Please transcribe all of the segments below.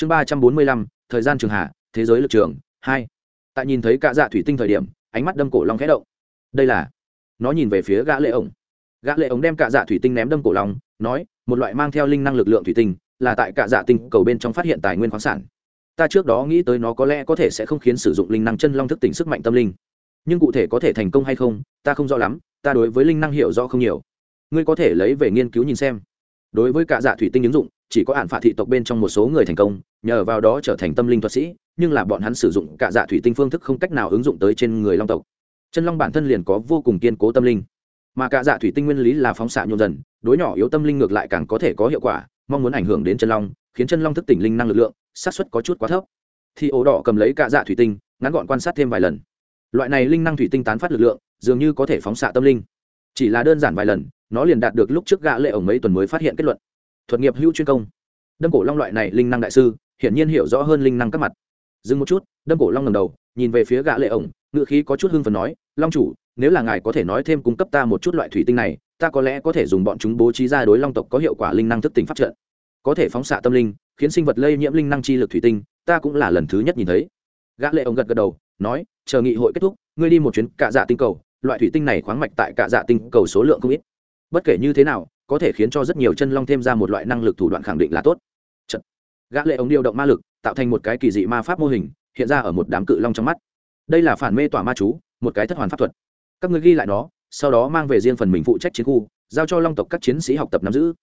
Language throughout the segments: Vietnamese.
chương ba trăm bốn mươi lăm, thời gian trường hạ, thế giới lực trường, hai. Tại nhìn thấy cạ dạ thủy tinh thời điểm, ánh mắt đâm cổ long khẽ động. Đây là, nó nhìn về phía gã lệ ổng. Gã lệ ổng đem cạ dạ thủy tinh ném đâm cổ long, nói, một loại mang theo linh năng lực lượng thủy tinh, là tại cạ dạ tinh cầu bên trong phát hiện tài nguyên khoáng sản. Ta trước đó nghĩ tới nó có lẽ có thể sẽ không khiến sử dụng linh năng chân long thức tỉnh sức mạnh tâm linh. Nhưng cụ thể có thể thành công hay không, ta không rõ lắm, ta đối với linh năng hiểu rõ không nhiều. Ngươi có thể lấy về nghiên cứu nhìn xem. Đối với cả dạ thủy tinh ứng dụng chỉ có ản phạt thị tộc bên trong một số người thành công, nhờ vào đó trở thành tâm linh thuật sĩ, nhưng là bọn hắn sử dụng cả dạ thủy tinh phương thức không cách nào ứng dụng tới trên người long tộc. Chân long bản thân liền có vô cùng kiên cố tâm linh. Mà cả dạ thủy tinh nguyên lý là phóng xạ nhộn dần, đối nhỏ yếu tâm linh ngược lại càng có thể có hiệu quả, mong muốn ảnh hưởng đến chân long, khiến chân long thức tỉnh linh năng lực lượng, xác suất có chút quá thấp. Thì ổ đỏ cầm lấy cả dạ thủy tinh, ngắn gọn quan sát thêm vài lần. Loại này linh năng thủy tinh tán phát lực lượng, dường như có thể phóng xạ tâm linh. Chỉ là đơn giản vài lần, nó liền đạt được lúc trước gã lệ ổng mấy tuần mới phát hiện kết luận thuật nghiệp hữu chuyên công. Đâm cổ long loại này linh năng đại sư, hiển nhiên hiểu rõ hơn linh năng các mặt. Dừng một chút, đâm cổ long ngẩng đầu, nhìn về phía gã lệ ổng ngựa khí có chút hưng phấn nói, long chủ, nếu là ngài có thể nói thêm cung cấp ta một chút loại thủy tinh này, ta có lẽ có thể dùng bọn chúng bố trí ra đối long tộc có hiệu quả linh năng thức tỉnh phát trận. Có thể phóng xạ tâm linh, khiến sinh vật lây nhiễm linh năng chi lực thủy tinh, ta cũng là lần thứ nhất nhìn thấy. Gã lệ ổng gật gật đầu, nói, chờ nghị hội kết thúc, ngươi đi một chuyến cạ dạ tinh cầu, loại thủy tinh này khoáng mạch tại cạ dạ tinh cầu số lượng không ít. Bất kể như thế nào có thể khiến cho rất nhiều chân long thêm ra một loại năng lực thủ đoạn khẳng định là tốt. Chật. gã lệ ống điều động ma lực, tạo thành một cái kỳ dị ma pháp mô hình, hiện ra ở một đám cự long trong mắt. Đây là phản mê tỏa ma chú, một cái thất hoàn pháp thuật. Các ngươi ghi lại nó, sau đó mang về riêng phần mình phụ trách chiến khu, giao cho long tộc các chiến sĩ học tập nắm giữ.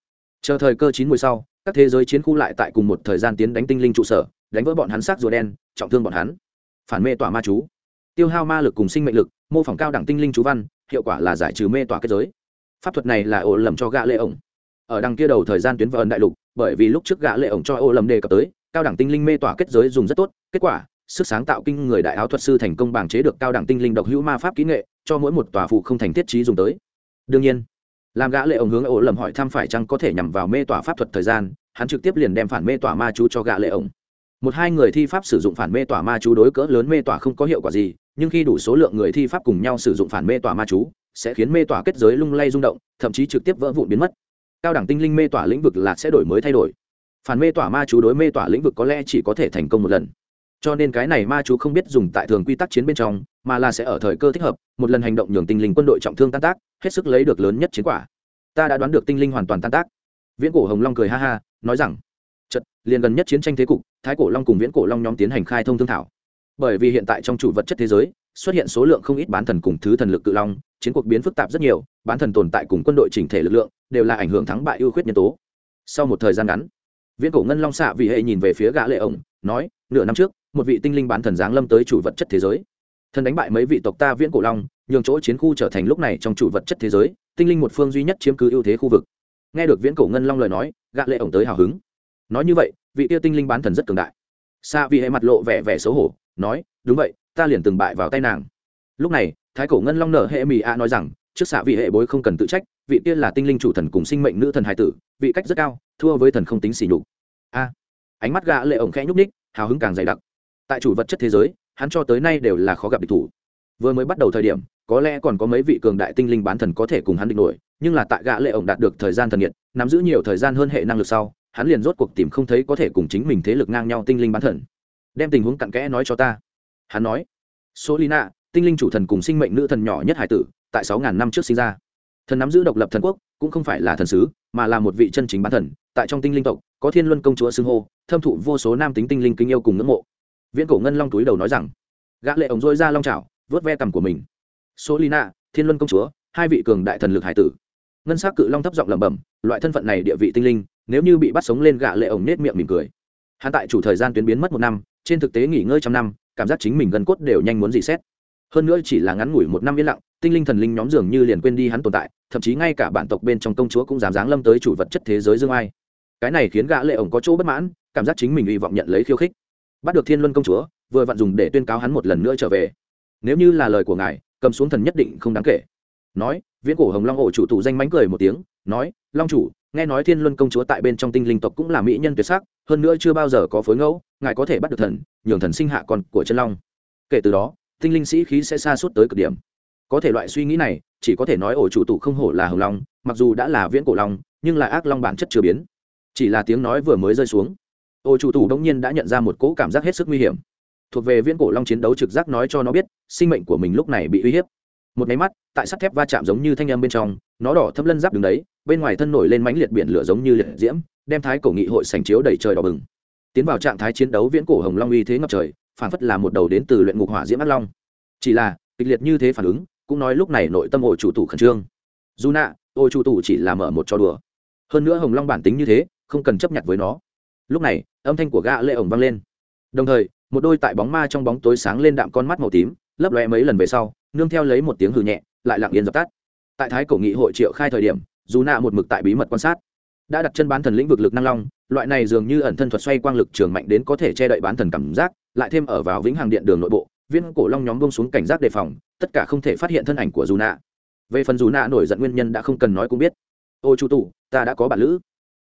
Chờ thời cơ chín mùi sau, các thế giới chiến khu lại tại cùng một thời gian tiến đánh tinh linh trụ sở, đánh vỡ bọn hắn xác rùa đen, trọng thương bọn hắn. Phản mê tỏa ma chú. Tiêu hao ma lực cùng sinh mệnh lực, mô phỏng cao đẳng tinh linh chú văn, hiệu quả là giải trừ mê tỏa kết giới pháp thuật này là ổ lầm cho gã lệ ổng. Ở đằng kia đầu thời gian tuyến vờn đại lục, bởi vì lúc trước gã lệ ổng cho ổ lầm đề cập tới, cao đẳng tinh linh mê tỏa kết giới dùng rất tốt, kết quả, sức sáng tạo kinh người đại áo thuật sư thành công bảng chế được cao đẳng tinh linh độc hữu ma pháp kỹ nghệ, cho mỗi một tòa phụ không thành thiết trí dùng tới. Đương nhiên, làm gã lệ ổng hướng ổ lầm hỏi thăm phải chăng có thể nhằm vào mê tỏa pháp thuật thời gian, hắn trực tiếp liền đem phản mê tỏa ma chú cho gã lệ ổng. Một hai người thi pháp sử dụng phản mê tỏa ma chú đối cỡ lớn mê tỏa không có hiệu quả gì, nhưng khi đủ số lượng người thi pháp cùng nhau sử dụng phản mê tỏa ma chú sẽ khiến mê tỏa kết giới lung lay rung động, thậm chí trực tiếp vỡ vụn biến mất. Cao đẳng tinh linh mê tỏa lĩnh vực là sẽ đổi mới thay đổi. Phản mê tỏa ma chú đối mê tỏa lĩnh vực có lẽ chỉ có thể thành công một lần. Cho nên cái này ma chú không biết dùng tại thường quy tắc chiến bên trong, mà là sẽ ở thời cơ thích hợp, một lần hành động nhường tinh linh quân đội trọng thương tan tác, hết sức lấy được lớn nhất chiến quả. Ta đã đoán được tinh linh hoàn toàn tan tác. Viễn cổ hồng long cười ha ha, nói rằng chật liền gần nhất chiến tranh thế cục, thái cổ long cùng viễn cổ long nhóm tiến hành khai thông thương thảo. Bởi vì hiện tại trong chủ vật chất thế giới, xuất hiện số lượng không ít bán thần cùng thứ thần lực cự long chiến cuộc biến phức tạp rất nhiều, bán thần tồn tại cùng quân đội chỉnh thể lực lượng, đều là ảnh hưởng thắng bại ưu khuyết nhân tố. Sau một thời gian ngắn, viễn cổ ngân long xạ vì hệ nhìn về phía gã lệ ổng, nói, nửa năm trước, một vị tinh linh bán thần giáng lâm tới chủ vật chất thế giới. Thần đánh bại mấy vị tộc ta viễn cổ long, nhường chỗ chiến khu trở thành lúc này trong chủ vật chất thế giới, tinh linh một phương duy nhất chiếm cứ ưu thế khu vực. Nghe được viễn cổ ngân long lời nói, gã lệ ổng tới hào hứng. Nói như vậy, vị tiêu tinh linh bán thần rất cường đại. Xạ vì hệ mặt lộ vẻ vẻ xấu hổ, nói, đúng vậy, ta liền từng bại vào tay nàng. Lúc này thái cổ ngân long nở hệ mỹ a nói rằng, trước xạ vị hệ bối không cần tự trách, vị tiên là tinh linh chủ thần cùng sinh mệnh nữ thần hải tử, vị cách rất cao, thua với thần không tính xỉ nhục. A, ánh mắt gã lệ ổng khẽ nhúc ních hào hứng càng dày đặc. Tại chủ vật chất thế giới, hắn cho tới nay đều là khó gặp địch thủ. Vừa mới bắt đầu thời điểm, có lẽ còn có mấy vị cường đại tinh linh bán thần có thể cùng hắn địch nổi, nhưng là tại gã lệ ổng đạt được thời gian thần nhiệt, nắm giữ nhiều thời gian hơn hệ năng lực sau, hắn liền rốt cuộc tìm không thấy có thể cùng chính mình thế lực ngang nhau tinh linh bán thần. Đem tình huống cặn kẽ nói cho ta. Hắn nói, solina tinh linh chủ thần cùng sinh mệnh nữ thần nhỏ nhất hải tử, tại sáu ngàn năm trước sinh ra. Thần nắm giữ độc lập thần quốc, cũng không phải là thần sứ, mà là một vị chân chính bán thần, tại trong tinh linh tộc, có thiên luân công chúa xưng hô, thâm thụ vô số nam tính tinh linh kính yêu cùng ngưỡng mộ. Viễn cổ ngân long túi đầu nói rằng, gã lệ ổng dôi ra long trào vớt ve cằm của mình. Số lina, thiên luân công chúa, hai vị cường đại thần lực hải tử. Ngân s á c cự long thấp giọng lẩm bẩm, loại thân phận này địa vị tinh linh, nếu như bị bắt sống lên gã lệ ổng nết miệng mỉm cười. Hắn tại chủ thời gian tuyến biến mất một năm, trên thực tế nghỉ ngơi trăm năm, cảm giác chính mình gần cốt đều nhanh muốn dị xét hơn nữa chỉ là ngắn ngủi một năm yên lặng, tinh linh thần linh nhóm dường như liền quên đi hắn tồn tại, thậm chí ngay cả bản tộc bên trong công chúa cũng dám dáng lâm tới chủ vật chất thế giới dương ai. Cái này khiến gã lệ ổng có chỗ bất mãn, cảm giác chính mình hy vọng nhận lấy khiêu khích. Bắt được thiên luân công chúa, vừa vặn dùng để tuyên cáo hắn một lần nữa trở về. Nếu như là lời của ngài, cầm xuống thần nhất định không đáng kể. Nói, viễn cổ hồng long ổ chủ tụ danh mánh cười một tiếng, nói, long chủ, nghe nói thiên luân công chúa tại bên trong tinh linh tộc cũng là mỹ nhân tuyệt sắc, hơn nữa chưa bao giờ có phối ngẫu, ngài có thể bắt được thần, nhường thần sinh hạ con của chân long. Kể từ đó tinh linh sĩ khí sẽ xa suốt tới cực điểm. Có thể loại suy nghĩ này, chỉ có thể nói ổ chủ tụ không hổ là hồng long, mặc dù đã là viễn cổ long, nhưng là ác long bản chất chưa biến. Chỉ là tiếng nói vừa mới rơi xuống, ổ chủ tụ đông nhiên đã nhận ra một cỗ cảm giác hết sức nguy hiểm. Thuộc về viễn cổ long chiến đấu trực giác nói cho nó biết, sinh mệnh của mình lúc này bị uy hiếp. Một máy mắt, tại sắt thép va chạm giống như thanh âm bên trong, nó đỏ thâm lân giáp đứng đấy, bên ngoài thân nổi lên mánh liệt biển lửa giống như liệt diễm, đem thái cổ nghị hội sành chiếu đầy trời đỏ bừng. Tiến vào trạng thái chiến đấu viễn cổ hồng long uy thế ngập trời phản phất là một đầu đến từ luyện ngục hỏa diễm ác long. Chỉ là, kịch liệt như thế phản ứng, cũng nói lúc này nội tâm ổ chủ tủ khẩn trương. Dù nạ, ổ chủ tủ chỉ là mở một trò đùa. Hơn nữa hồng long bản tính như thế, không cần chấp nhận với nó. Lúc này, âm thanh của gã lệ ổng vang lên. Đồng thời, một đôi tại bóng ma trong bóng tối sáng lên đạm con mắt màu tím, lấp lóe mấy lần về sau, nương theo lấy một tiếng hừ nhẹ, lại lặng yên dập tắt. Tại thái cổ nghị hội triệu khai thời điểm, dù nạ một mực tại bí mật quan sát. Đã đặt chân bán thần lĩnh vực lực năng long, loại này dường như ẩn thân thuật xoay quang lực trường mạnh đến có thể che đậy bán thần cảm giác lại thêm ở vào vĩnh hằng điện đường nội bộ, viên cổ long nhóm bông xuống cảnh giác đề phòng, tất cả không thể phát hiện thân ảnh của dù nạ về phần dù nạ nổi giận nguyên nhân đã không cần nói cũng biết. Ô chu tụ, ta đã có bản lữ.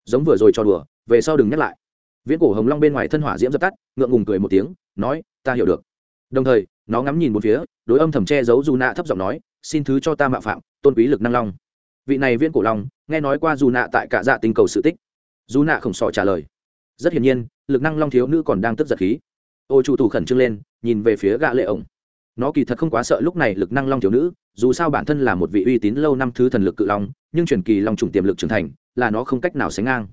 Giống vừa rồi cho đùa, về sau đừng nhắc lại. Viễn cổ hồng long bên ngoài thân hỏa diễm dập tắt, ngượng ngùng cười một tiếng, nói, ta hiểu được. Đồng thời, nó ngắm nhìn một phía, đối âm thầm che giấu dù nạ thấp giọng nói, xin thứ cho ta mạo phạm, tôn quý lực năng long. Vị này viễn cổ long, nghe nói qua dù nạ tại cả dạ tình cầu sự tích. Dù nạ khổng sọ trả lời. Rất hiển nhiên, lực năng long thiếu nữ còn đang tức giật khí ô chủ thủ khẩn trương lên, nhìn về phía gã lệ ổng. Nó kỳ thật không quá sợ lúc này lực năng long thiếu nữ, dù sao bản thân là một vị uy tín lâu năm thứ thần lực cự long, nhưng truyền kỳ long trùng tiềm lực trưởng thành, là nó không cách nào sánh ngang.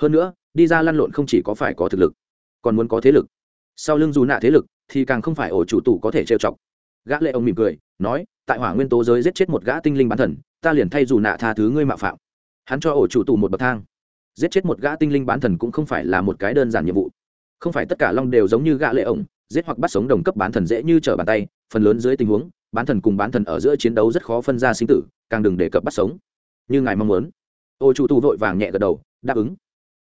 Hơn nữa, đi ra lăn lộn không chỉ có phải có thực lực, còn muốn có thế lực. Sau lưng dù nạ thế lực, thì càng không phải ổ chủ tù có thể trêu chọc. Gã lệ ông mỉm cười, nói, tại hỏa nguyên tố giới giết chết một gã tinh linh bán thần, ta liền thay dù nạ tha thứ ngươi mạo phạm. Hắn cho ổ chủ tù một bậc thang. Giết chết một gã tinh linh bán thần cũng không phải là một cái đơn giản nhiệm vụ không phải tất cả long đều giống như gã lệ ổng, giết hoặc bắt sống đồng cấp bán thần dễ như trở bàn tay, phần lớn dưới tình huống, bán thần cùng bán thần ở giữa chiến đấu rất khó phân ra sinh tử, càng đừng đề cập bắt sống. Như ngài mong muốn. Ô chủ tù vội vàng nhẹ gật đầu, đáp ứng.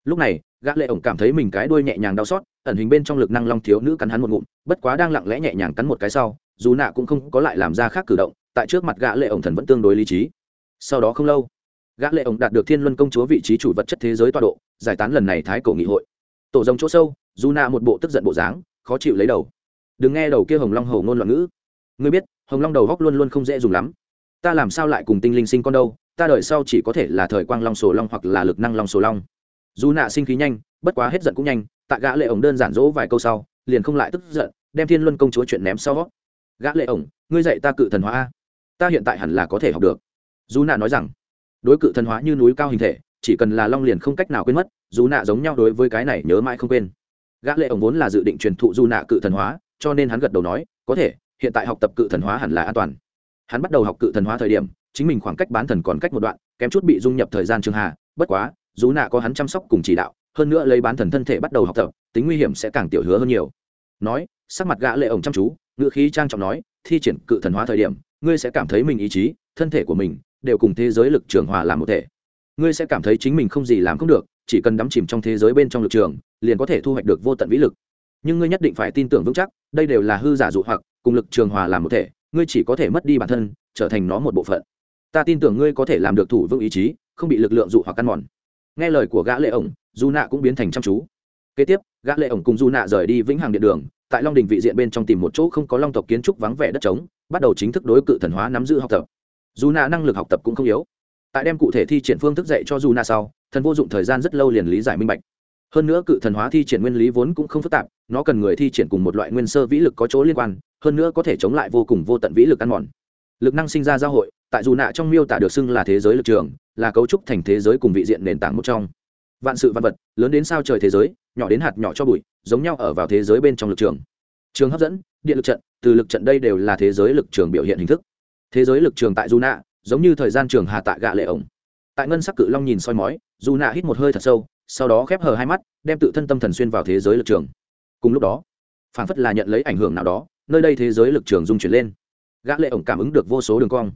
Lúc này, gã lệ ổng cảm thấy mình cái đuôi nhẹ nhàng đau xót, ẩn hình bên trong lực năng long thiếu nữ cắn hắn một ngụm, bất quá đang lặng lẽ nhẹ nhàng cắn một cái sau, dù nạ cũng không có lại làm ra khác cử động, tại trước mặt gã lệ ổng thần vẫn tương đối lý trí. Sau đó không lâu, gã lệ ổng đạt được thiên luân công chúa vị trí chủ vật chất thế giới tọa độ, giải tán lần này thái cổ nghị hội tổ rồng chỗ sâu, dù nạ một bộ tức giận bộ dáng, khó chịu lấy đầu. Đừng nghe đầu kia hồng long hầu ngôn loạn ngữ. Ngươi biết, hồng long đầu góc luôn luôn không dễ dùng lắm. Ta làm sao lại cùng tinh linh sinh con đâu, ta đợi sau chỉ có thể là thời quang long sổ long hoặc là lực năng long sổ long. Dù nạ sinh khí nhanh, bất quá hết giận cũng nhanh Tạ gã lệ ổng đơn giản dỗ vài câu sau, liền không lại tức giận, đem thiên luân công chúa chuyện ném sau. Gã lệ ổng, ngươi dạy ta cự thần hóa a. Ta hiện tại hẳn là có thể học được. Dù nạ nói rằng, đối cự thần hóa như núi cao hình thể chỉ cần là long liền không cách nào quên mất, dù nạ giống nhau đối với cái này nhớ mãi không quên. Gã lệ ổng vốn là dự định truyền thụ dù nạ cự thần hóa, cho nên hắn gật đầu nói, có thể, hiện tại học tập cự thần hóa hẳn là an toàn. Hắn bắt đầu học cự thần hóa thời điểm, chính mình khoảng cách bán thần còn cách một đoạn, kém chút bị dung nhập thời gian trường hà, bất quá, dù nạ có hắn chăm sóc cùng chỉ đạo, hơn nữa lấy bán thần thân thể bắt đầu học tập, tính nguy hiểm sẽ càng tiểu hứa hơn nhiều. Nói, sắc mặt gã lệ ổng chăm chú ngựa khí trang trọng nói, thi triển cự thần hóa thời điểm, ngươi sẽ cảm thấy mình ý chí, thân thể của mình đều cùng thế giới lực trường hòa làm một thể ngươi sẽ cảm thấy chính mình không gì làm không được, chỉ cần đắm chìm trong thế giới bên trong lực trường, liền có thể thu hoạch được vô tận vĩ lực. Nhưng ngươi nhất định phải tin tưởng vững chắc, đây đều là hư giả dụ hoặc, cùng lực trường hòa làm một thể, ngươi chỉ có thể mất đi bản thân, trở thành nó một bộ phận. Ta tin tưởng ngươi có thể làm được thủ vững ý chí, không bị lực lượng dụ hoặc căn mòn. Nghe lời của gã lệ ổng du nạ cũng biến thành chăm chú. Kế tiếp, gã lệ ổng cùng du nạ rời đi vĩnh hằng điện đường, tại long đình vị diện bên trong tìm một chỗ không có long tộc kiến trúc vắng vẻ đất trống, bắt đầu chính thức đối cự thần hóa nắm giữ học tập. Du nạ năng lực học tập cũng không yếu tại đem cụ thể thi triển phương thức dạy cho dù na sau, thần vô dụng thời gian rất lâu liền lý giải minh bạch. Hơn nữa cự thần hóa thi triển nguyên lý vốn cũng không phức tạp, nó cần người thi triển cùng một loại nguyên sơ vĩ lực có chỗ liên quan, hơn nữa có thể chống lại vô cùng vô tận vĩ lực ăn mòn. Lực năng sinh ra giao hội, tại dù nạ trong miêu tả được xưng là thế giới lực trường, là cấu trúc thành thế giới cùng vị diện nền tảng một trong. Vạn sự vạn vật, lớn đến sao trời thế giới, nhỏ đến hạt nhỏ cho bụi, giống nhau ở vào thế giới bên trong lực trường. Trường hấp dẫn, điện lực trận, từ lực trận đây đều là thế giới lực trường biểu hiện hình thức. Thế giới lực trường tại du nạ giống như thời gian trường hà tại gạ lệ ổng. Tại ngân sắc cự long nhìn soi mói, dù nạ hít một hơi thật sâu, sau đó khép hờ hai mắt, đem tự thân tâm thần xuyên vào thế giới lực trường. Cùng lúc đó phản phất là nhận lấy ảnh hưởng nào đó, nơi đây thế giới lực trường dung chuyển lên. Gã lệ ổng cảm ứng được vô số đường cong.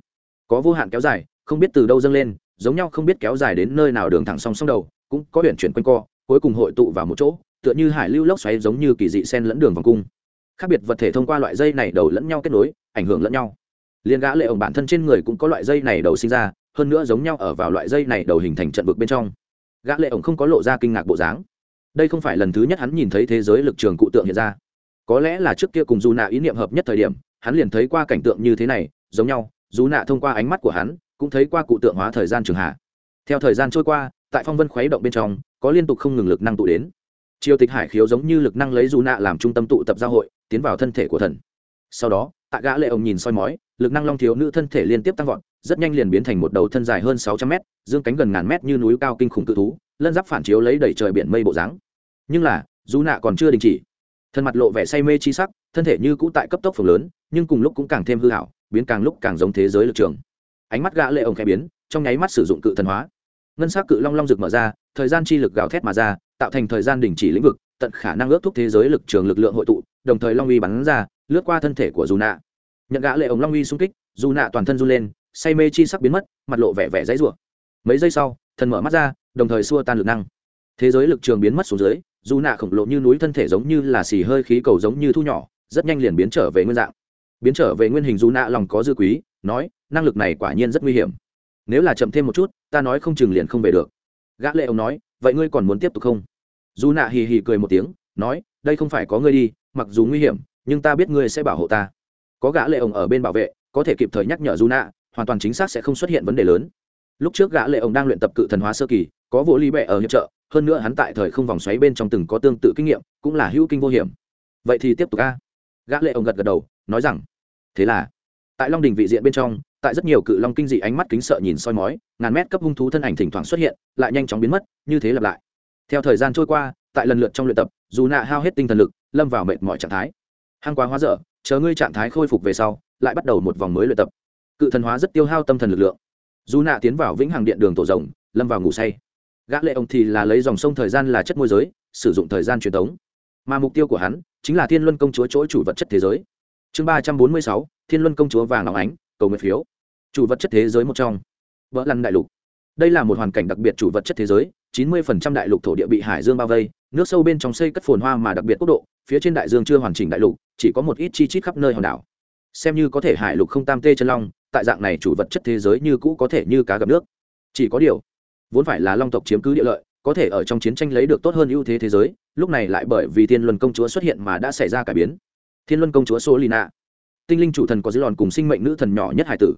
Có vô hạn kéo dài, không biết từ đâu dâng lên, giống nhau không biết kéo dài đến nơi nào đường thẳng song song đầu, cũng có huyện chuyển quanh co, cuối cùng hội tụ vào một chỗ, tựa như hải lưu lốc xoáy giống như kỳ dị sen lẫn đường vòng cung. Khác biệt vật thể thông qua loại dây này đầu lẫn nhau kết nối, ảnh hưởng lẫn nhau liên gã lệ ổng bản thân trên người cũng có loại dây này đầu sinh ra, hơn nữa giống nhau ở vào loại dây này đầu hình thành trận vực bên trong. Gã lệ ổng không có lộ ra kinh ngạc bộ dáng. Đây không phải lần thứ nhất hắn nhìn thấy thế giới lực trường cụ tượng hiện ra. Có lẽ là trước kia cùng dù nạ ý niệm hợp nhất thời điểm, hắn liền thấy qua cảnh tượng như thế này, giống nhau, dù nạ thông qua ánh mắt của hắn, cũng thấy qua cụ tượng hóa thời gian trường hạ. Theo thời gian trôi qua, tại phong vân khuấy động bên trong, có liên tục không ngừng lực năng tụ đến. Triều tịch hải khiếu giống như lực năng lấy dù nạ làm trung tâm tụ tập giao hội, tiến vào thân thể của thần. Sau đó tạ gã lệ ông nhìn soi mói, lực năng long thiếu nữ thân thể liên tiếp tăng vọt, rất nhanh liền biến thành một đầu thân dài hơn sáu trăm mét, dương cánh gần ngàn mét như núi cao kinh khủng tự thú, lân giáp phản chiếu lấy đầy trời biển mây bộ dáng. Nhưng là, dù nạ còn chưa đình chỉ. Thân mặt lộ vẻ say mê chi sắc, thân thể như cũ tại cấp tốc phồng lớn, nhưng cùng lúc cũng càng thêm hư hảo, biến càng lúc càng giống thế giới lực trường. Ánh mắt gã lệ ông khẽ biến, trong nháy mắt sử dụng cự thần hóa. Ngân sắc cự long long rực mở ra, thời gian chi lực gào thét mà ra, tạo thành thời gian đình chỉ lĩnh vực, tận khả năng ước thúc thế giới lực trường lực lượng hội tụ đồng thời long uy bắn ra, lướt qua thân thể của dù nạ. Nhận gã lệ ống long uy xung kích, dù nạ toàn thân run lên, say mê chi sắc biến mất, mặt lộ vẻ vẻ dãy rủa. Mấy giây sau, thần mở mắt ra, đồng thời xua tan lực năng. Thế giới lực trường biến mất xuống dưới, dù nạ khổng lồ như núi thân thể giống như là xì hơi khí cầu giống như thu nhỏ, rất nhanh liền biến trở về nguyên dạng. Biến trở về nguyên hình dù nạ lòng có dư quý, nói, năng lực này quả nhiên rất nguy hiểm. Nếu là chậm thêm một chút, ta nói không chừng liền không về được. Gã lệ ông nói, vậy ngươi còn muốn tiếp tục không? Dù nạ hì hì cười một tiếng, nói, đây không phải có ngươi đi mặc dù nguy hiểm, nhưng ta biết ngươi sẽ bảo hộ ta. Có gã lệ ông ở bên bảo vệ, có thể kịp thời nhắc nhở dù nạ hoàn toàn chính xác sẽ không xuất hiện vấn đề lớn. Lúc trước gã lệ ông đang luyện tập cự thần hóa sơ kỳ, có vô ly bệ ở hiệp trợ, hơn nữa hắn tại thời không vòng xoáy bên trong từng có tương tự kinh nghiệm, cũng là hữu kinh vô hiểm. Vậy thì tiếp tục a. Gã lệ ông gật gật đầu, nói rằng, thế là, tại long đình vị diện bên trong, tại rất nhiều cự long kinh dị ánh mắt kính sợ nhìn soi mói, ngàn mét cấp hung thú thân ảnh thỉnh thoảng xuất hiện, lại nhanh chóng biến mất, như thế lặp lại. Theo thời gian trôi qua, tại lần lượt trong luyện tập dù nạ hao hết tinh thần lực lâm vào mệt mọi trạng thái. Hăng quá hóa dở, chờ ngươi trạng thái khôi phục về sau, lại bắt đầu một vòng mới luyện tập. Cự thần hóa rất tiêu hao tâm thần lực lượng. Dù nạ tiến vào vĩnh hằng điện đường tổ rồng, lâm vào ngủ say. Gã lệ ông thì là lấy dòng sông thời gian là chất môi giới, sử dụng thời gian truyền thống. Mà mục tiêu của hắn chính là thiên luân công chúa chỗ chủ vật chất thế giới. Chương ba trăm bốn mươi sáu, thiên luân công chúa vàng óng ánh, cầu nguyện phiếu. Chủ vật chất thế giới một trong. Vỡ lăn đại lục. Đây là một hoàn cảnh đặc biệt chủ vật chất thế giới, chín mươi đại lục thổ địa bị hải dương bao vây, nước sâu bên trong xây cất phồn hoa mà đặc biệt quốc độ phía trên đại dương chưa hoàn chỉnh đại lục, chỉ có một ít chi chít khắp nơi hòn đảo. Xem như có thể hải lục không tam tê chân long, tại dạng này chủ vật chất thế giới như cũ có thể như cá gặp nước. Chỉ có điều, vốn phải là long tộc chiếm cứ địa lợi, có thể ở trong chiến tranh lấy được tốt hơn ưu thế thế giới, lúc này lại bởi vì thiên luân công chúa xuất hiện mà đã xảy ra cải biến. Thiên luân công chúa số lina tinh linh chủ thần có dư lòn cùng sinh mệnh nữ thần nhỏ nhất hải tử.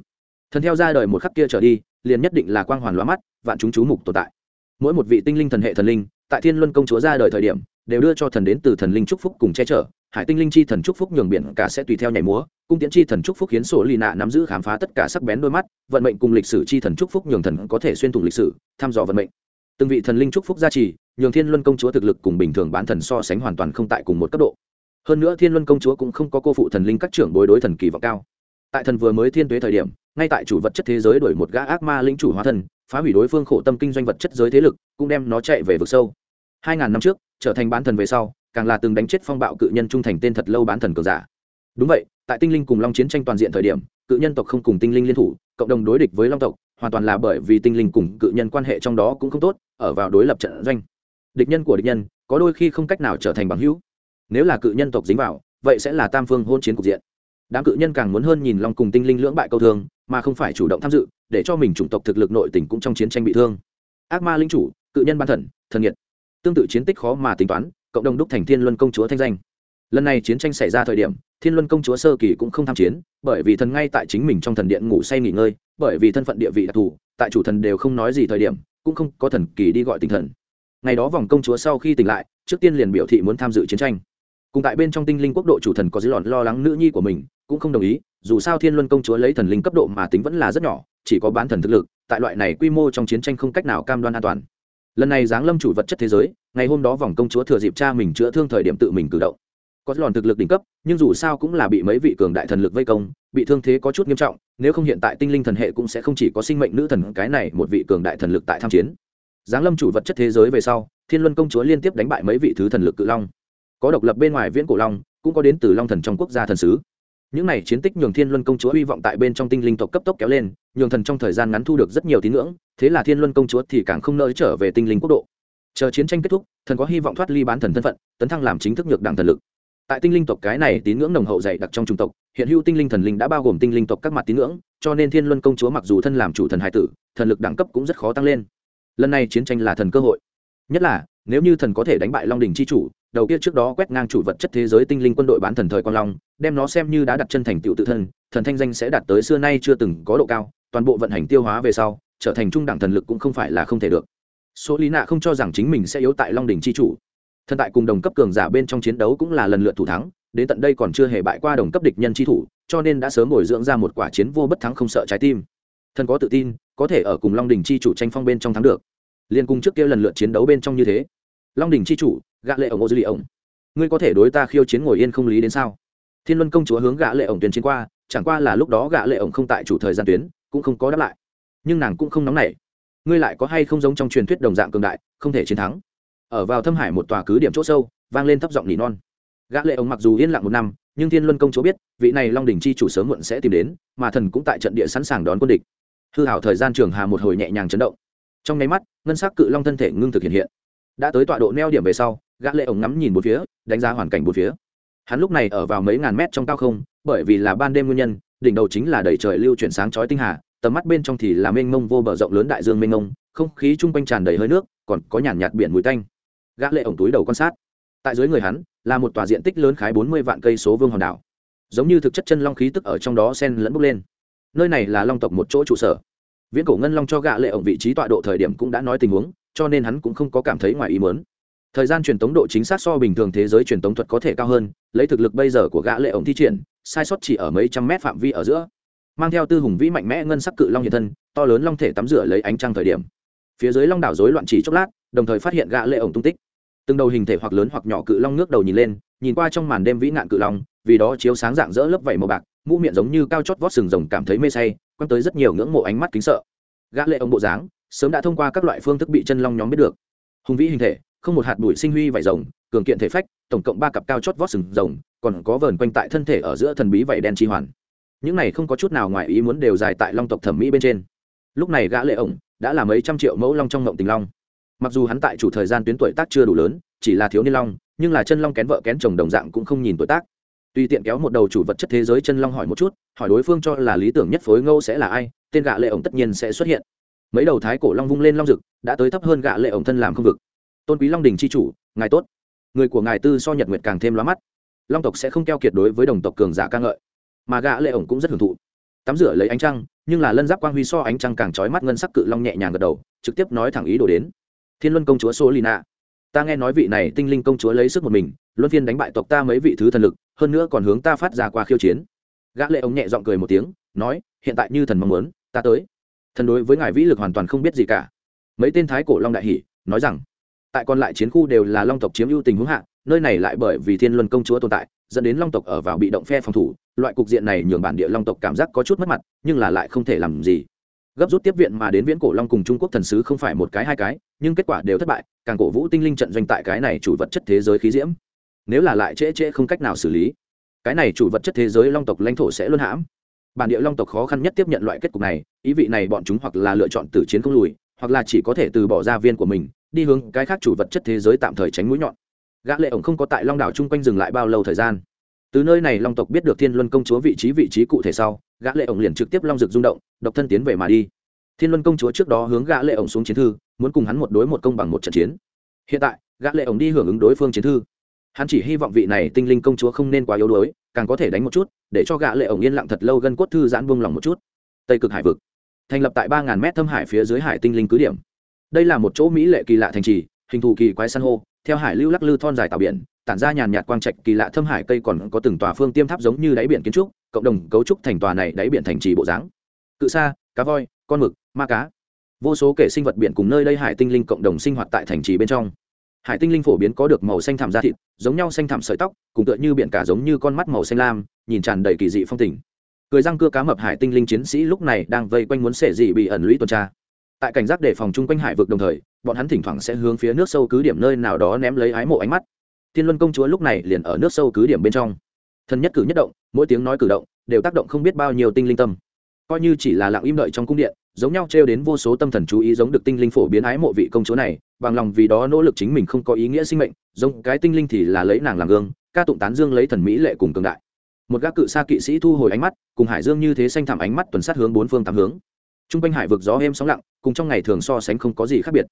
Thần theo ra đời một khắc kia trở đi, liền nhất định là quang hoàn loa mắt, vạn chúng chú mục tồn tại. Mỗi một vị tinh linh thần hệ thần linh, tại thiên luân công chúa ra đời thời điểm đều đưa cho thần đến từ thần linh chúc phúc cùng che chở, hải tinh linh chi thần chúc phúc nhường biển cả sẽ tùy theo nhảy múa, cung tiễn chi thần chúc phúc khiến sổ lì nạ nắm giữ khám phá tất cả sắc bén đôi mắt, vận mệnh cùng lịch sử chi thần chúc phúc nhường thần có thể xuyên thủng lịch sử, thăm dò vận mệnh. Từng vị thần linh chúc phúc gia trì, nhường thiên luân công chúa thực lực cùng bình thường bán thần so sánh hoàn toàn không tại cùng một cấp độ. Hơn nữa thiên luân công chúa cũng không có cô phụ thần linh các trưởng bối đối thần kỳ vọng cao. Tại thần vừa mới thiên tuế thời điểm, ngay tại chủ vật chất thế giới đổi một gã ác ma lĩnh chủ hóa thần, phá hủy đối phương khổ tâm kinh doanh vật chất giới thế lực, cũng đem nó chạy về vực sâu. Hai ngàn năm trước trở thành bán thần về sau, càng là từng đánh chết phong bạo cự nhân trung thành tên thật lâu bán thần cường giả. Đúng vậy, tại tinh linh cùng long chiến tranh toàn diện thời điểm, cự nhân tộc không cùng tinh linh liên thủ, cộng đồng đối địch với long tộc, hoàn toàn là bởi vì tinh linh cùng cự nhân quan hệ trong đó cũng không tốt, ở vào đối lập trận doanh. Địch nhân của địch nhân, có đôi khi không cách nào trở thành bằng hữu. Nếu là cự nhân tộc dính vào, vậy sẽ là tam phương hôn chiến cục diện. Đám cự nhân càng muốn hơn nhìn long cùng tinh linh lưỡng bại câu thương mà không phải chủ động tham dự, để cho mình chủng tộc thực lực nội tình cũng trong chiến tranh bị thương. Ác ma linh chủ, cự nhân ban thần thần nhiệt tương tự chiến tích khó mà tính toán, cộng đồng đúc thành thiên luân công chúa thanh danh. Lần này chiến tranh xảy ra thời điểm, thiên luân công chúa sơ kỳ cũng không tham chiến, bởi vì thần ngay tại chính mình trong thần điện ngủ say nghỉ ngơi, bởi vì thân phận địa vị đặc thù, tại chủ thần đều không nói gì thời điểm, cũng không có thần kỳ đi gọi tinh thần. Ngày đó vòng công chúa sau khi tỉnh lại, trước tiên liền biểu thị muốn tham dự chiến tranh. Cùng tại bên trong tinh linh quốc độ chủ thần có dư lọt lo lắng nữ nhi của mình, cũng không đồng ý, dù sao thiên luân công chúa lấy thần linh cấp độ mà tính vẫn là rất nhỏ, chỉ có bán thần thực lực, tại loại này quy mô trong chiến tranh không cách nào cam đoan an toàn lần này giáng lâm chủ vật chất thế giới, ngày hôm đó vòng công chúa thừa dịp cha mình chữa thương thời điểm tự mình cử động. Có lòn thực lực đỉnh cấp, nhưng dù sao cũng là bị mấy vị cường đại thần lực vây công, bị thương thế có chút nghiêm trọng, nếu không hiện tại tinh linh thần hệ cũng sẽ không chỉ có sinh mệnh nữ thần, cái này một vị cường đại thần lực tại tham chiến. Giáng lâm chủ vật chất thế giới về sau, thiên luân công chúa liên tiếp đánh bại mấy vị thứ thần lực cự long. Có độc lập bên ngoài viễn cổ long, cũng có đến từ long thần trong quốc gia thần sứ những này chiến tích nhường thiên luân công chúa hy vọng tại bên trong tinh linh tộc cấp tốc kéo lên, nhường thần trong thời gian ngắn thu được rất nhiều tín ngưỡng, thế là thiên luân công chúa thì càng không nỡ trở về tinh linh quốc độ. Chờ chiến tranh kết thúc, thần có hy vọng thoát ly bán thần thân phận, tấn thăng làm chính thức nhược đảng thần lực. Tại tinh linh tộc cái này tín ngưỡng nồng hậu dày đặc trong trung tộc, hiện hữu tinh linh thần linh đã bao gồm tinh linh tộc các mặt tín ngưỡng, cho nên thiên luân công chúa mặc dù thân làm chủ thần hải tử, thần lực đẳng cấp cũng rất khó tăng lên. Lần này chiến tranh là thần cơ hội. Nhất là nếu như thần có thể đánh bại long đình c h i chủ, đầu kia trước đó quét ngang chủ vật chất thế giới tinh linh quân đội bán thần thời quang long, đem nó xem như đã đặt chân thành tựu tự thân, thần thanh danh sẽ đạt tới xưa nay chưa từng có độ cao, toàn bộ vận hành tiêu hóa về sau, trở thành trung đẳng thần lực cũng không phải là không thể được. Số lý nạ không cho rằng chính mình sẽ yếu tại long đình c h i chủ. Thần tại cùng đồng cấp cường giả bên trong chiến đấu cũng là lần lượt thủ thắng, đến tận đây còn chưa hề bại qua đồng cấp địch nhân chi thủ, cho nên đã sớm bồi dưỡng ra một quả chiến vô bất thắng không sợ trái tim. Thần có tự tin, có thể ở cùng long đình chi chủ tranh phong bên trong thắng được liên cung trước kia lần lượt chiến đấu bên trong như thế. Long đình chi chủ gạ lệ ổng ô dư lì ổng. Ngươi có thể đối ta khiêu chiến ngồi yên không lý đến sao? Thiên luân công chúa hướng gạ lệ ổng tuyên chiến qua, chẳng qua là lúc đó gạ lệ ổng không tại chủ thời gian tuyến, cũng không có đáp lại. Nhưng nàng cũng không nóng nảy. Ngươi lại có hay không giống trong truyền thuyết đồng dạng cường đại, không thể chiến thắng? Ở vào thâm hải một tòa cứ điểm chỗ sâu, vang lên thấp giọng nỉ non. Gã lệ ổng mặc dù yên lặng một năm, nhưng thiên luân công chúa biết, vị này long đỉnh chi chủ sớm muộn sẽ tìm đến, mà thần cũng tại trận địa sẵn sàng đón quân địch. Hư hảo thời gian trường hà một hồi nhẹ nhàng chấn động trong nháy mắt, ngân sắc cự long thân thể ngưng thực hiện hiện. Đã tới tọa độ neo điểm về sau, gã lệ ổng ngắm nhìn bốn phía, đánh giá hoàn cảnh bốn phía. Hắn lúc này ở vào mấy ngàn mét trong cao không, bởi vì là ban đêm nguyên nhân, đỉnh đầu chính là đầy trời lưu chuyển sáng chói tinh hà, tầm mắt bên trong thì là mênh mông vô bờ rộng lớn đại dương mênh mông, không khí chung quanh tràn đầy hơi nước, còn có nhàn nhạt biển mùi tanh. Gã lệ ổng túi đầu quan sát. Tại dưới người hắn, là một tòa diện tích lớn khái bốn mươi vạn cây số vương hòn đảo. Giống như thực chất chân long khí tức ở trong đó xen lẫn bốc lên. Nơi này là long tộc một chỗ trụ sở viễn cổ ngân long cho gạ lệ ổng vị trí tọa độ thời điểm cũng đã nói tình huống, cho nên hắn cũng không có cảm thấy ngoài ý muốn. Thời gian truyền tống độ chính xác so bình thường thế giới truyền tống thuật có thể cao hơn, lấy thực lực bây giờ của gã lệ ổng thi triển, sai sót chỉ ở mấy trăm mét phạm vi ở giữa. Mang theo tư hùng vĩ mạnh mẽ ngân sắc cự long hiện thân, to lớn long thể tắm rửa lấy ánh trăng thời điểm. Phía dưới long đảo rối loạn chỉ chốc lát, đồng thời phát hiện gã lệ ổng tung tích. Từng đầu hình thể hoặc lớn hoặc nhỏ cự long ngước đầu nhìn lên, nhìn qua trong màn đêm vĩ ngạn cự long, vì đó chiếu sáng dạng dỡ lớp vảy màu bạc, mũ miệng giống như cao chót vót sừng rồng cảm thấy mê say quan tới rất nhiều ngưỡng mộ ánh mắt kính sợ. Gã lệ ông bộ dáng, sớm đã thông qua các loại phương thức bị chân long nhóm biết được. Hùng vĩ hình thể, không một hạt bụi sinh huy vảy rồng, cường kiện thể phách, tổng cộng ba cặp cao chót vót sừng rồng, còn có vờn quanh tại thân thể ở giữa thần bí vảy đen chi hoàn. Những này không có chút nào ngoài ý muốn đều dài tại long tộc thẩm mỹ bên trên. Lúc này gã lệ ổng đã là mấy trăm triệu mẫu long trong ngộng tình long. Mặc dù hắn tại chủ thời gian tuyến tuổi tác chưa đủ lớn, chỉ là thiếu niên long, nhưng là chân long kén vợ kén chồng đồng dạng cũng không nhìn tuổi tác tùy tiện kéo một đầu chủ vật chất thế giới chân long hỏi một chút, hỏi đối phương cho là lý tưởng nhất phối ngẫu sẽ là ai, tên gạ lệ ổng tất nhiên sẽ xuất hiện. Mấy đầu thái cổ long vung lên long rực, đã tới thấp hơn gạ lệ ổng thân làm không vực. Tôn quý long đình chi chủ, ngài tốt. Người của ngài tư so nhật nguyệt càng thêm lóa mắt. Long tộc sẽ không keo kiệt đối với đồng tộc cường giả ca ngợi, mà gạ lệ ổng cũng rất hưởng thụ. Tắm rửa lấy ánh trăng, nhưng là lân giáp quang huy so ánh trăng càng chói mắt ngân sắc cự long nhẹ nhàng gật đầu, trực tiếp nói thẳng ý đồ đến. Thiên luân công chúa số lina ta nghe nói vị này tinh linh công chúa lấy sức một mình, luân phiên đánh bại tộc ta mấy vị thứ thần lực hơn nữa còn hướng ta phát ra qua khiêu chiến. Gã lệ ống nhẹ giọng cười một tiếng, nói, hiện tại như thần mong muốn, ta tới. Thần đối với ngài vĩ lực hoàn toàn không biết gì cả. Mấy tên thái cổ long đại hỉ nói rằng, tại còn lại chiến khu đều là long tộc chiếm ưu tình huống hạ, nơi này lại bởi vì thiên luân công chúa tồn tại, dẫn đến long tộc ở vào bị động phe phòng thủ. Loại cục diện này nhường bản địa long tộc cảm giác có chút mất mặt, nhưng là lại không thể làm gì. Gấp rút tiếp viện mà đến viễn cổ long cùng trung quốc thần sứ không phải một cái hai cái, nhưng kết quả đều thất bại, càng cổ vũ tinh linh trận doanh tại cái này chủ vật chất thế giới khí diễm nếu là lại trễ trễ không cách nào xử lý. Cái này chủ vật chất thế giới long tộc lãnh thổ sẽ luôn hãm. Bản địa long tộc khó khăn nhất tiếp nhận loại kết cục này, ý vị này bọn chúng hoặc là lựa chọn tử chiến không lùi, hoặc là chỉ có thể từ bỏ gia viên của mình, đi hướng cái khác chủ vật chất thế giới tạm thời tránh mũi nhọn. Gã lệ ổng không có tại long đảo chung quanh dừng lại bao lâu thời gian. Từ nơi này long tộc biết được thiên luân công chúa vị trí vị trí cụ thể sau, gã lệ ổng liền trực tiếp long dực rung động, độc thân tiến về mà đi. Thiên luân công chúa trước đó hướng gã lệ ổng xuống chiến thư, muốn cùng hắn một đối một công bằng một trận chiến. Hiện tại, gã lệ ổng đi hưởng ứng đối phương chiến thư hắn chỉ hy vọng vị này tinh linh công chúa không nên quá yếu đuối, càng có thể đánh một chút, để cho gã lệ ổng yên lặng thật lâu gân cốt thư giãn buông lòng một chút. Tây cực hải vực, thành lập tại 3.000 mét thâm hải phía dưới hải tinh linh cứ điểm. Đây là một chỗ mỹ lệ kỳ lạ thành trì, hình thù kỳ quái san hô, theo hải lưu lắc lư thon dài tạo biển, tản ra nhàn nhạt quang trạch kỳ lạ thâm hải cây còn có từng tòa phương tiêm tháp giống như đáy biển kiến trúc, cộng đồng cấu trúc thành tòa này đáy biển thành trì bộ dáng. Cự sa, cá voi, con mực, ma cá. Vô số kể sinh vật biển cùng nơi đây hải tinh linh cộng đồng sinh hoạt tại thành trì bên trong hải tinh linh phổ biến có được màu xanh thảm da thịt, giống nhau xanh thảm sợi tóc, cùng tựa như biển cả giống như con mắt màu xanh lam, nhìn tràn đầy kỳ dị phong tình. Cười răng cưa cá mập hải tinh linh chiến sĩ lúc này đang vây quanh muốn xẻ dị bị ẩn lũy tuần tra. Tại cảnh giác đề phòng chung quanh hải vực đồng thời, bọn hắn thỉnh thoảng sẽ hướng phía nước sâu cứ điểm nơi nào đó ném lấy ái mộ ánh mắt. Thiên luân công chúa lúc này liền ở nước sâu cứ điểm bên trong. Thân nhất cử nhất động, mỗi tiếng nói cử động, đều tác động không biết bao nhiêu tinh linh tâm. Coi như chỉ là lặng im đợi trong cung điện, giống nhau trêu đến vô số tâm thần chú ý giống được tinh linh phổ biến ái mộ vị công chúa này bằng lòng vì đó nỗ lực chính mình không có ý nghĩa sinh mệnh, giống cái tinh linh thì là lấy nàng làm gương, ca tụng tán dương lấy thần mỹ lệ cùng cường đại. Một gác cự xa kỵ sĩ thu hồi ánh mắt, cùng hải dương như thế xanh thảm ánh mắt tuần sát hướng bốn phương tám hướng. T r u n g quanh hải vực gió êm sóng lặng, cùng trong ngày thường so sánh không có gì khác biệt.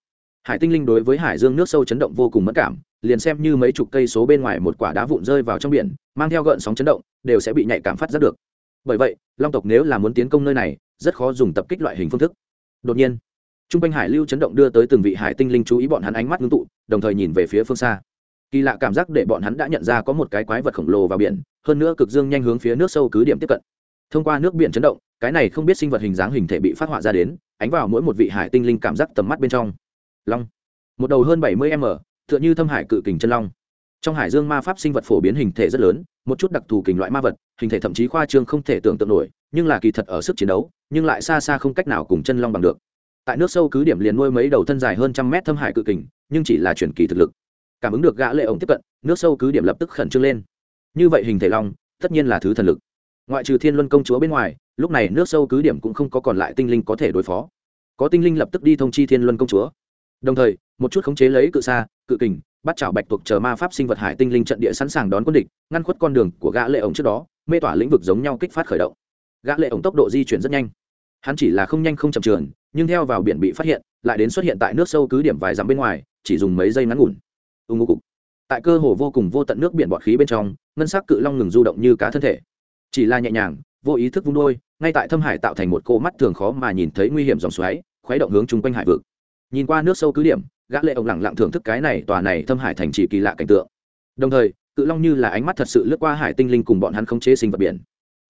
Hải tinh linh đối với hải dương nước sâu chấn động vô cùng mất cảm, liền xem như mấy chục cây số bên ngoài một quả đá vụn rơi vào trong biển, mang theo gợn sóng chấn động, đều sẽ bị nhạy cảm phát giác được. Bởi vậy, long tộc nếu là muốn tiến công nơi này, rất khó dùng tập kích loại hình phương thức. Đột nhiên t r u n g quanh hải lưu chấn động đưa tới từng vị hải tinh linh chú ý bọn hắn ánh mắt ngưng tụ, đồng thời nhìn về phía phương xa. Kỳ lạ cảm giác để bọn hắn đã nhận ra có một cái quái vật khổng lồ vào biển, hơn nữa cực dương nhanh hướng phía nước sâu cứ điểm tiếp cận. Thông qua nước biển chấn động, cái này không biết sinh vật hình dáng hình thể bị phát họa ra đến, ánh vào mỗi một vị hải tinh linh cảm giác tầm mắt bên trong. Long. Một đầu hơn bảy mươi m, tựa như thâm hải cự kình chân long. Trong hải dương ma pháp sinh vật phổ biến hình thể rất lớn, một chút đặc thù kình loại ma vật, hình thể thậm chí khoa trương không thể tưởng tượng nổi, nhưng là kỳ thật ở sức chiến đấu, nhưng lại xa xa không cách nào cùng chân long bằng được tại nước sâu cứ điểm liền nuôi mấy đầu thân dài hơn trăm mét thâm hải cự kình, nhưng chỉ là chuyển kỳ thực lực. Cảm ứng được gã lệ ổng tiếp cận, nước sâu cứ điểm lập tức khẩn trương lên. Như vậy hình thể long, tất nhiên là thứ thần lực. Ngoại trừ thiên luân công chúa bên ngoài, lúc này nước sâu cứ điểm cũng không có còn lại tinh linh có thể đối phó. Có tinh linh lập tức đi thông chi thiên luân công chúa. Đồng thời, một chút khống chế lấy cự xa cự kình, bắt chảo bạch tuộc chờ ma pháp sinh vật hải tinh linh trận địa sẵn sàng đón quân địch, ngăn khuất con đường của gã lệ ổng trước đó, mê tỏa lĩnh vực giống nhau kích phát khởi động. Gã lệ ổng tốc độ di chuyển rất nhanh. Hắn chỉ là không nhanh không chậm trường nhưng theo vào biển bị phát hiện, lại đến xuất hiện tại nước sâu cứ điểm vài dặm bên ngoài, chỉ dùng mấy giây ngắn ngủn. Ưng ngô cục. Tại cơ hồ vô cùng vô tận nước biển bọt khí bên trong, ngân sắc cự long ngừng du động như cá thân thể. Chỉ là nhẹ nhàng, vô ý thức vung đôi, ngay tại thâm hải tạo thành một cô mắt thường khó mà nhìn thấy nguy hiểm dòng xoáy, khuấy động hướng chung quanh hải vực. Nhìn qua nước sâu cứ điểm, gã lệ ông lặng lặng thưởng thức cái này tòa này thâm hải thành chỉ kỳ lạ cảnh tượng. Đồng thời, cự long như là ánh mắt thật sự lướt qua hải tinh linh cùng bọn hắn khống chế sinh vật biển.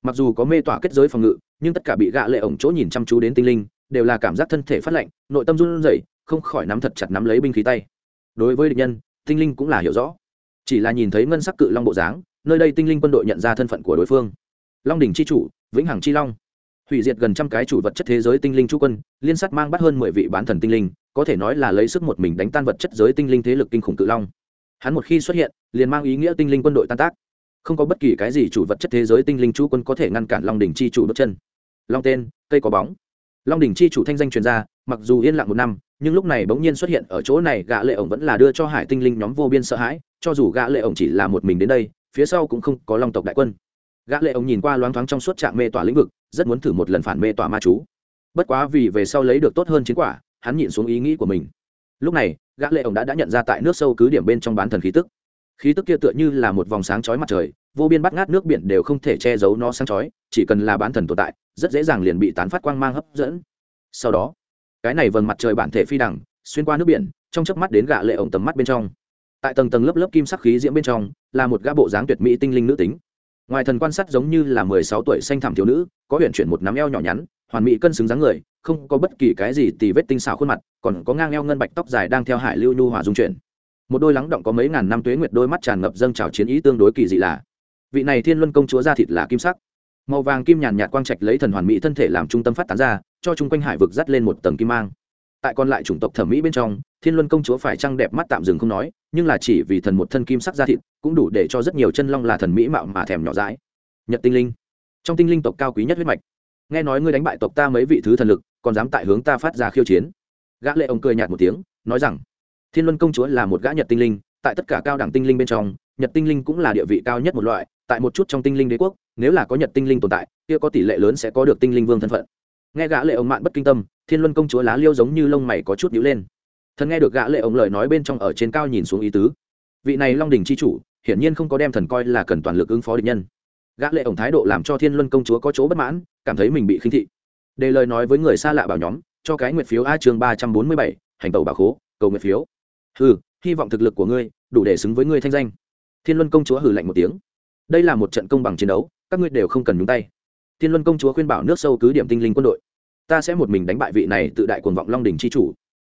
Mặc dù có mê tỏa kết giới phòng ngự, nhưng tất cả bị gã lệ ổng chỗ nhìn chăm chú đến tinh linh đều là cảm giác thân thể phát lạnh, nội tâm run rẩy, không khỏi nắm thật chặt nắm lấy binh khí tay. Đối với địch nhân, tinh linh cũng là hiểu rõ. Chỉ là nhìn thấy ngân sắc cự long bộ dáng, nơi đây tinh linh quân đội nhận ra thân phận của đối phương. Long đỉnh chi chủ, vĩnh hằng chi long. Hủy diệt gần trăm cái chủ vật chất thế giới tinh linh chủ quân, liên sát mang bắt hơn mười vị bán thần tinh linh, có thể nói là lấy sức một mình đánh tan vật chất giới tinh linh thế lực kinh khủng cự long. Hắn một khi xuất hiện, liền mang ý nghĩa tinh linh quân đội tan tác. Không có bất kỳ cái gì chủ vật chất thế giới tinh linh chủ quân có thể ngăn cản long đỉnh chi chủ bước chân. Long tên, cây có bóng long đỉnh chi chủ thanh danh truyền ra, mặc dù yên lặng một năm, nhưng lúc này bỗng nhiên xuất hiện ở chỗ này, gã lệ ổng vẫn là đưa cho hải tinh linh nhóm vô biên sợ hãi, cho dù gã lệ ổng chỉ là một mình đến đây, phía sau cũng không có long tộc đại quân. Gã lệ ổng nhìn qua loáng thoáng trong suốt trạng mê tỏa lĩnh vực, rất muốn thử một lần phản mê tỏa ma chú. Bất quá vì về sau lấy được tốt hơn chiến quả, hắn nhịn xuống ý nghĩ của mình. Lúc này, gã lệ ổng đã đã nhận ra tại nước sâu cứ điểm bên trong bán thần khí tức khí tức kia tựa như là một vòng sáng chói mặt trời, vô biên bắt ngát nước biển đều không thể che giấu nó sáng chói, chỉ cần là bán thần tồn tại, rất dễ dàng liền bị tán phát quang mang hấp dẫn. Sau đó, cái này vầng mặt trời bản thể phi đẳng, xuyên qua nước biển, trong chớp mắt đến gạ lệ ổng tầm mắt bên trong. Tại tầng tầng lớp lớp kim sắc khí diễm bên trong, là một gã bộ dáng tuyệt mỹ tinh linh nữ tính. Ngoài thần quan sát giống như là mười sáu tuổi xanh thẳm thiếu nữ, có huyện chuyển một nắm eo nhỏ nhắn, hoàn mỹ cân xứng dáng người, không có bất kỳ cái gì tì vết tinh xảo khuôn mặt, còn có ngang eo ngân bạch tóc dài đang theo hải lưu nhu hòa dung chuyển một đôi lắng động có mấy ngàn năm tuế nguyệt đôi mắt tràn ngập dâng trào chiến ý tương đối kỳ dị là, vị này thiên luân công chúa da thịt là kim sắc. Màu vàng kim nhàn nhạt quang trạch lấy thần hoàn mỹ thân thể làm trung tâm phát tán ra, cho chung quanh hải vực dắt lên một tầng kim mang. Tại còn lại chủng tộc thẩm mỹ bên trong, thiên luân công chúa phải trăng đẹp mắt tạm dừng không nói, nhưng là chỉ vì thần một thân kim sắc da thịt, cũng đủ để cho rất nhiều chân long là thần mỹ mạo mà thèm nhỏ dãi. Nhật tinh linh. Trong tinh linh tộc cao quý nhất huyết mạch. Nghe nói ngươi đánh bại tộc ta mấy vị thứ thần lực, còn dám tại hướng ta phát ra khiêu chiến. Gã lệ ông cười nhạt một tiếng, nói rằng thiên luân công chúa là một gã nhật tinh linh, tại tất cả cao đẳng tinh linh bên trong, nhật tinh linh cũng là địa vị cao nhất một loại, tại một chút trong tinh linh đế quốc, nếu là có nhật tinh linh tồn tại, kia có tỷ lệ lớn sẽ có được tinh linh vương thân phận. Nghe gã lệ ông mạn bất kinh tâm, thiên luân công chúa lá liêu giống như lông mày có chút nhíu lên. Thần nghe được gã lệ ông lời nói bên trong ở trên cao nhìn xuống ý tứ. Vị này long đỉnh chi chủ, hiển nhiên không có đem thần coi là cần toàn lực ứng phó địch nhân. Gã lệ ổng thái độ làm cho thiên luân công chúa có chỗ bất mãn, cảm thấy mình bị khinh thị. Đề lời nói với người xa lạ bảo nhóm, cho cái nguyệt phiếu a chương ba trăm bốn mươi bảy, hành tẩu bảo khố, cầu nguyệt phiếu hừ, hy vọng thực lực của ngươi đủ để xứng với ngươi thanh danh. Thiên luân công chúa hừ lạnh một tiếng. Đây là một trận công bằng chiến đấu, các ngươi đều không cần nhúng tay. Thiên luân công chúa khuyên bảo nước sâu cứ điểm tinh linh quân đội. Ta sẽ một mình đánh bại vị này tự đại cuồng vọng long đỉnh chi chủ.